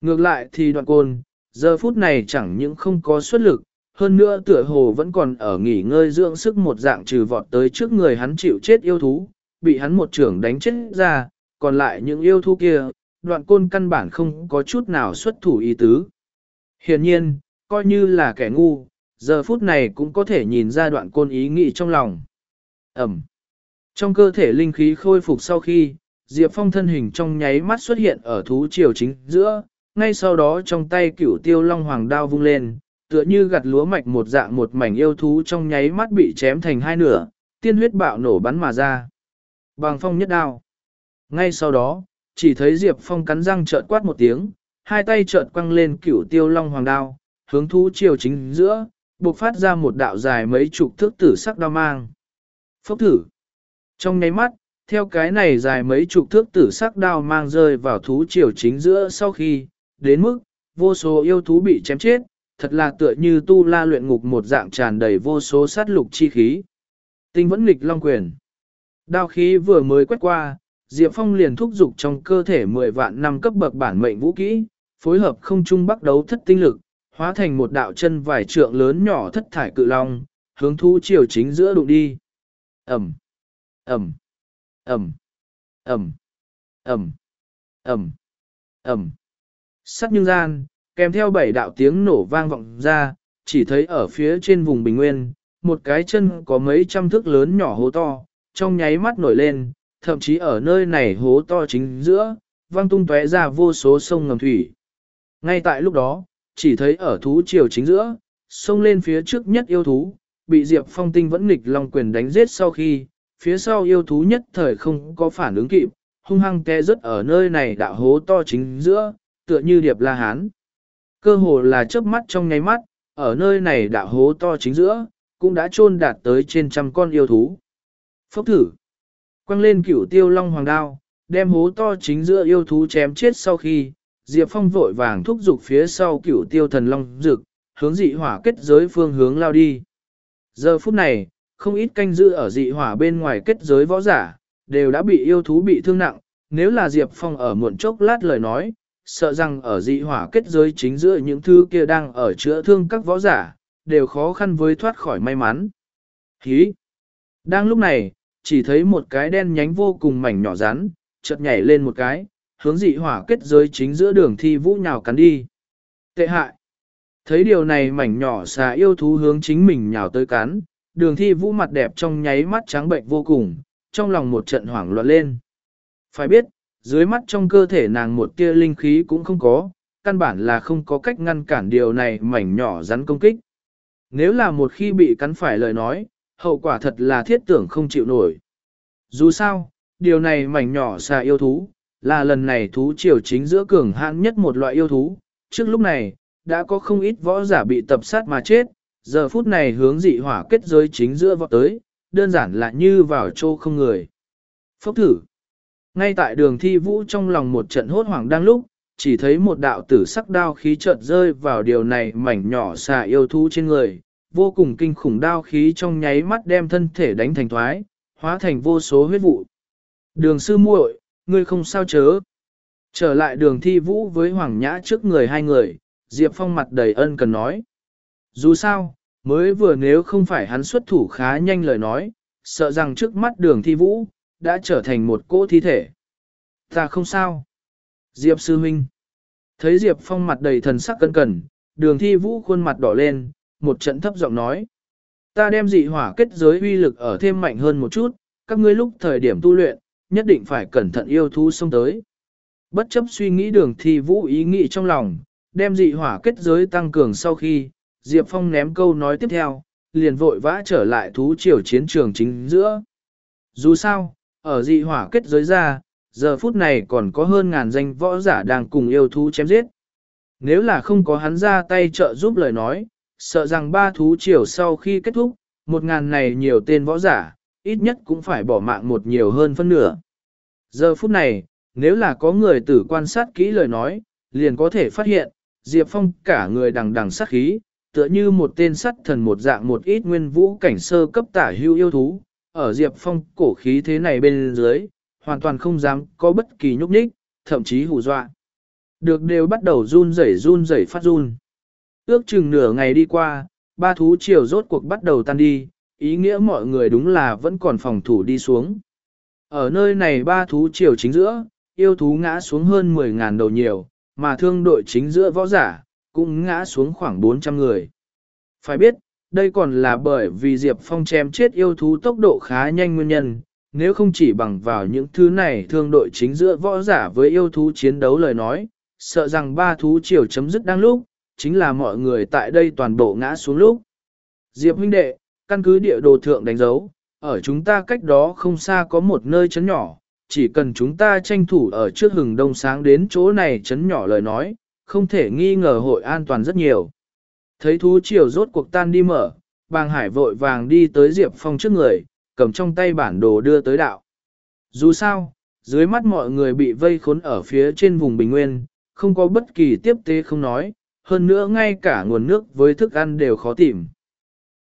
Ngược lại thì đoạn côn, giờ phút này chẳng những không có xuất lực, hơn nữa tựa hồ vẫn còn ở nghỉ ngơi dưỡng sức một dạng trừ vọt tới trước người hắn chịu chết yêu thú, bị hắn một trưởng đánh chết ra, còn lại những yêu thú kia, đoạn côn căn bản không có chút nào xuất thủ ý tứ. Hiển nhiên, coi như là kẻ ngu, giờ phút này cũng có thể nhìn ra đoạn côn ý nghĩ trong lòng. Ẩm. Trong cơ thể linh khí khôi phục sau khi, Diệp Phong thân hình trong nháy mắt xuất hiện ở thú triều chính giữa, ngay sau đó trong tay cửu tiêu long hoàng đao vung lên, tựa như gặt lúa mạch một dạng một mảnh yêu thú trong nháy mắt bị chém thành hai nửa, tiên huyết bạo nổ bắn mà ra. Bằng phong nhất đao. Ngay sau đó, chỉ thấy Diệp Phong cắn răng trợn quát một tiếng, hai tay trợn quăng lên cửu tiêu long hoàng đao, hướng thú triều chính giữa, bộc phát ra một đạo dài mấy chục thước tử sắc đao mang. Phốc thử. Trong nháy mắt, theo cái này dài mấy chục thước tử sắc đao mang rơi vào thú triều chính giữa sau khi, đến mức, vô số yêu thú bị chém chết, thật là tựa như tu la luyện ngục một dạng tràn đầy vô số sát lục chi khí. Tinh vẫn nghịch long quyền. Đao khí vừa mới quét qua, Diệp Phong liền thúc dục trong cơ thể 10 vạn năm cấp bậc bản mệnh vũ kỹ, phối hợp không trung bắt đấu thất tinh lực, hóa thành một đạo chân vài trượng lớn nhỏ thất thải cự long, hướng thú triều chính giữa đụng đi ầm, ầm, ầm, ầm, ầm, ầm, ầm, Sắt nhưng gian, kèm theo bảy đạo tiếng nổ vang vọng ra, chỉ thấy ở phía trên vùng bình nguyên, một cái chân có mấy trăm thước lớn nhỏ hố to, trong nháy mắt nổi lên, thậm chí ở nơi này hố to chính giữa, vang tung tóe ra vô số sông ngầm thủy. Ngay tại lúc đó, chỉ thấy ở thú triều chính giữa, sông lên phía trước nhất yêu thú, bị Diệp Phong tinh vẫn nghịch long quyền đánh giết sau khi, phía sau yêu thú nhất thời không có phản ứng kịp, hung hăng té rớt ở nơi này đạo hố to chính giữa, tựa như điệp la hán. Cơ hồ là chớp mắt trong nháy mắt, ở nơi này đạo hố to chính giữa, cũng đã chôn đạt tới trên trăm con yêu thú. Phốc thử, quăng lên cửu tiêu long hoàng đao, đem hố to chính giữa yêu thú chém chết sau khi, Diệp Phong vội vàng thúc giục phía sau cửu tiêu thần long rực, hướng dị hỏa kết giới phương hướng lao đi. Giờ phút này, không ít canh giữ ở dị hỏa bên ngoài kết giới võ giả, đều đã bị yêu thú bị thương nặng, nếu là Diệp Phong ở muộn chốc lát lời nói, sợ rằng ở dị hỏa kết giới chính giữa những thứ kia đang ở chữa thương các võ giả, đều khó khăn với thoát khỏi may mắn. Hí! Đang lúc này, chỉ thấy một cái đen nhánh vô cùng mảnh nhỏ rắn, chợt nhảy lên một cái, hướng dị hỏa kết giới chính giữa đường thi vũ nhào cắn đi. Tệ hại! Thấy điều này mảnh nhỏ xà yêu thú hướng chính mình nhào tới cắn, đường thi vũ mặt đẹp trong nháy mắt trắng bệnh vô cùng, trong lòng một trận hoảng loạn lên. Phải biết, dưới mắt trong cơ thể nàng một tia linh khí cũng không có, căn bản là không có cách ngăn cản điều này mảnh nhỏ rắn công kích. Nếu là một khi bị cắn phải lời nói, hậu quả thật là thiết tưởng không chịu nổi. Dù sao, điều này mảnh nhỏ xà yêu thú, là lần này thú triều chính giữa cường hãn nhất một loại yêu thú. Trước lúc này, đã có không ít võ giả bị tập sát mà chết, giờ phút này hướng dị hỏa kết giới chính giữa vọt tới, đơn giản là như vào chỗ không người. Phốc thử. Ngay tại đường thi vũ trong lòng một trận hốt hoảng đang lúc, chỉ thấy một đạo tử sắc đao khí chợt rơi vào điều này mảnh nhỏ xà yêu thú trên người, vô cùng kinh khủng đao khí trong nháy mắt đem thân thể đánh thành thoái, hóa thành vô số huyết vụ. Đường sư muội, ngươi không sao chớ. Trở lại đường thi vũ với Hoàng Nhã trước người hai người, Diệp Phong mặt đầy ân cần nói. Dù sao, mới vừa nếu không phải hắn xuất thủ khá nhanh lời nói, sợ rằng trước mắt đường thi vũ, đã trở thành một cỗ thi thể. Ta không sao. Diệp sư huynh. Thấy Diệp Phong mặt đầy thần sắc cân cần, đường thi vũ khuôn mặt đỏ lên, một trận thấp giọng nói. Ta đem dị hỏa kết giới uy lực ở thêm mạnh hơn một chút, các ngươi lúc thời điểm tu luyện, nhất định phải cẩn thận yêu thú xông tới. Bất chấp suy nghĩ đường thi vũ ý nghĩ trong lòng, đem dị hỏa kết giới tăng cường sau khi, Diệp Phong ném câu nói tiếp theo, liền vội vã trở lại thú triều chiến trường chính giữa. Dù sao, ở dị hỏa kết giới ra, giờ phút này còn có hơn ngàn danh võ giả đang cùng yêu thú chém giết. Nếu là không có hắn ra tay trợ giúp lời nói, sợ rằng ba thú triều sau khi kết thúc, một ngàn này nhiều tên võ giả, ít nhất cũng phải bỏ mạng một nhiều hơn phân nửa. Giờ phút này, nếu là có người tử quan sát kỹ lời nói, liền có thể phát hiện, Diệp Phong cả người đằng đằng sát khí, tựa như một tên sắt thần một dạng một ít nguyên vũ cảnh sơ cấp tả hưu yêu thú, ở Diệp Phong cổ khí thế này bên dưới, hoàn toàn không dám có bất kỳ nhúc nhích, thậm chí hù dọa. Được đều bắt đầu run rẩy run rẩy phát run. Ước chừng nửa ngày đi qua, ba thú triều rốt cuộc bắt đầu tan đi, ý nghĩa mọi người đúng là vẫn còn phòng thủ đi xuống. Ở nơi này ba thú triều chính giữa, yêu thú ngã xuống hơn 10.000 đầu nhiều, mà thương đội chính giữa võ giả, cũng ngã xuống khoảng 400 người. Phải biết, đây còn là bởi vì Diệp Phong chém chết yêu thú tốc độ khá nhanh nguyên nhân, nếu không chỉ bằng vào những thứ này thương đội chính giữa võ giả với yêu thú chiến đấu lời nói, sợ rằng ba thú triều chấm dứt đang lúc, chính là mọi người tại đây toàn bộ ngã xuống lúc. Diệp huynh đệ, căn cứ địa đồ thượng đánh dấu, ở chúng ta cách đó không xa có một nơi chấn nhỏ, chỉ cần chúng ta tranh thủ ở trước hừng đông sáng đến chỗ này chấn nhỏ lời nói, không thể nghi ngờ hội an toàn rất nhiều. Thấy thú triều rốt cuộc tan đi mở, bàng hải vội vàng đi tới Diệp Phong trước người, cầm trong tay bản đồ đưa tới đạo. Dù sao, dưới mắt mọi người bị vây khốn ở phía trên vùng bình nguyên, không có bất kỳ tiếp tế không nói, hơn nữa ngay cả nguồn nước với thức ăn đều khó tìm.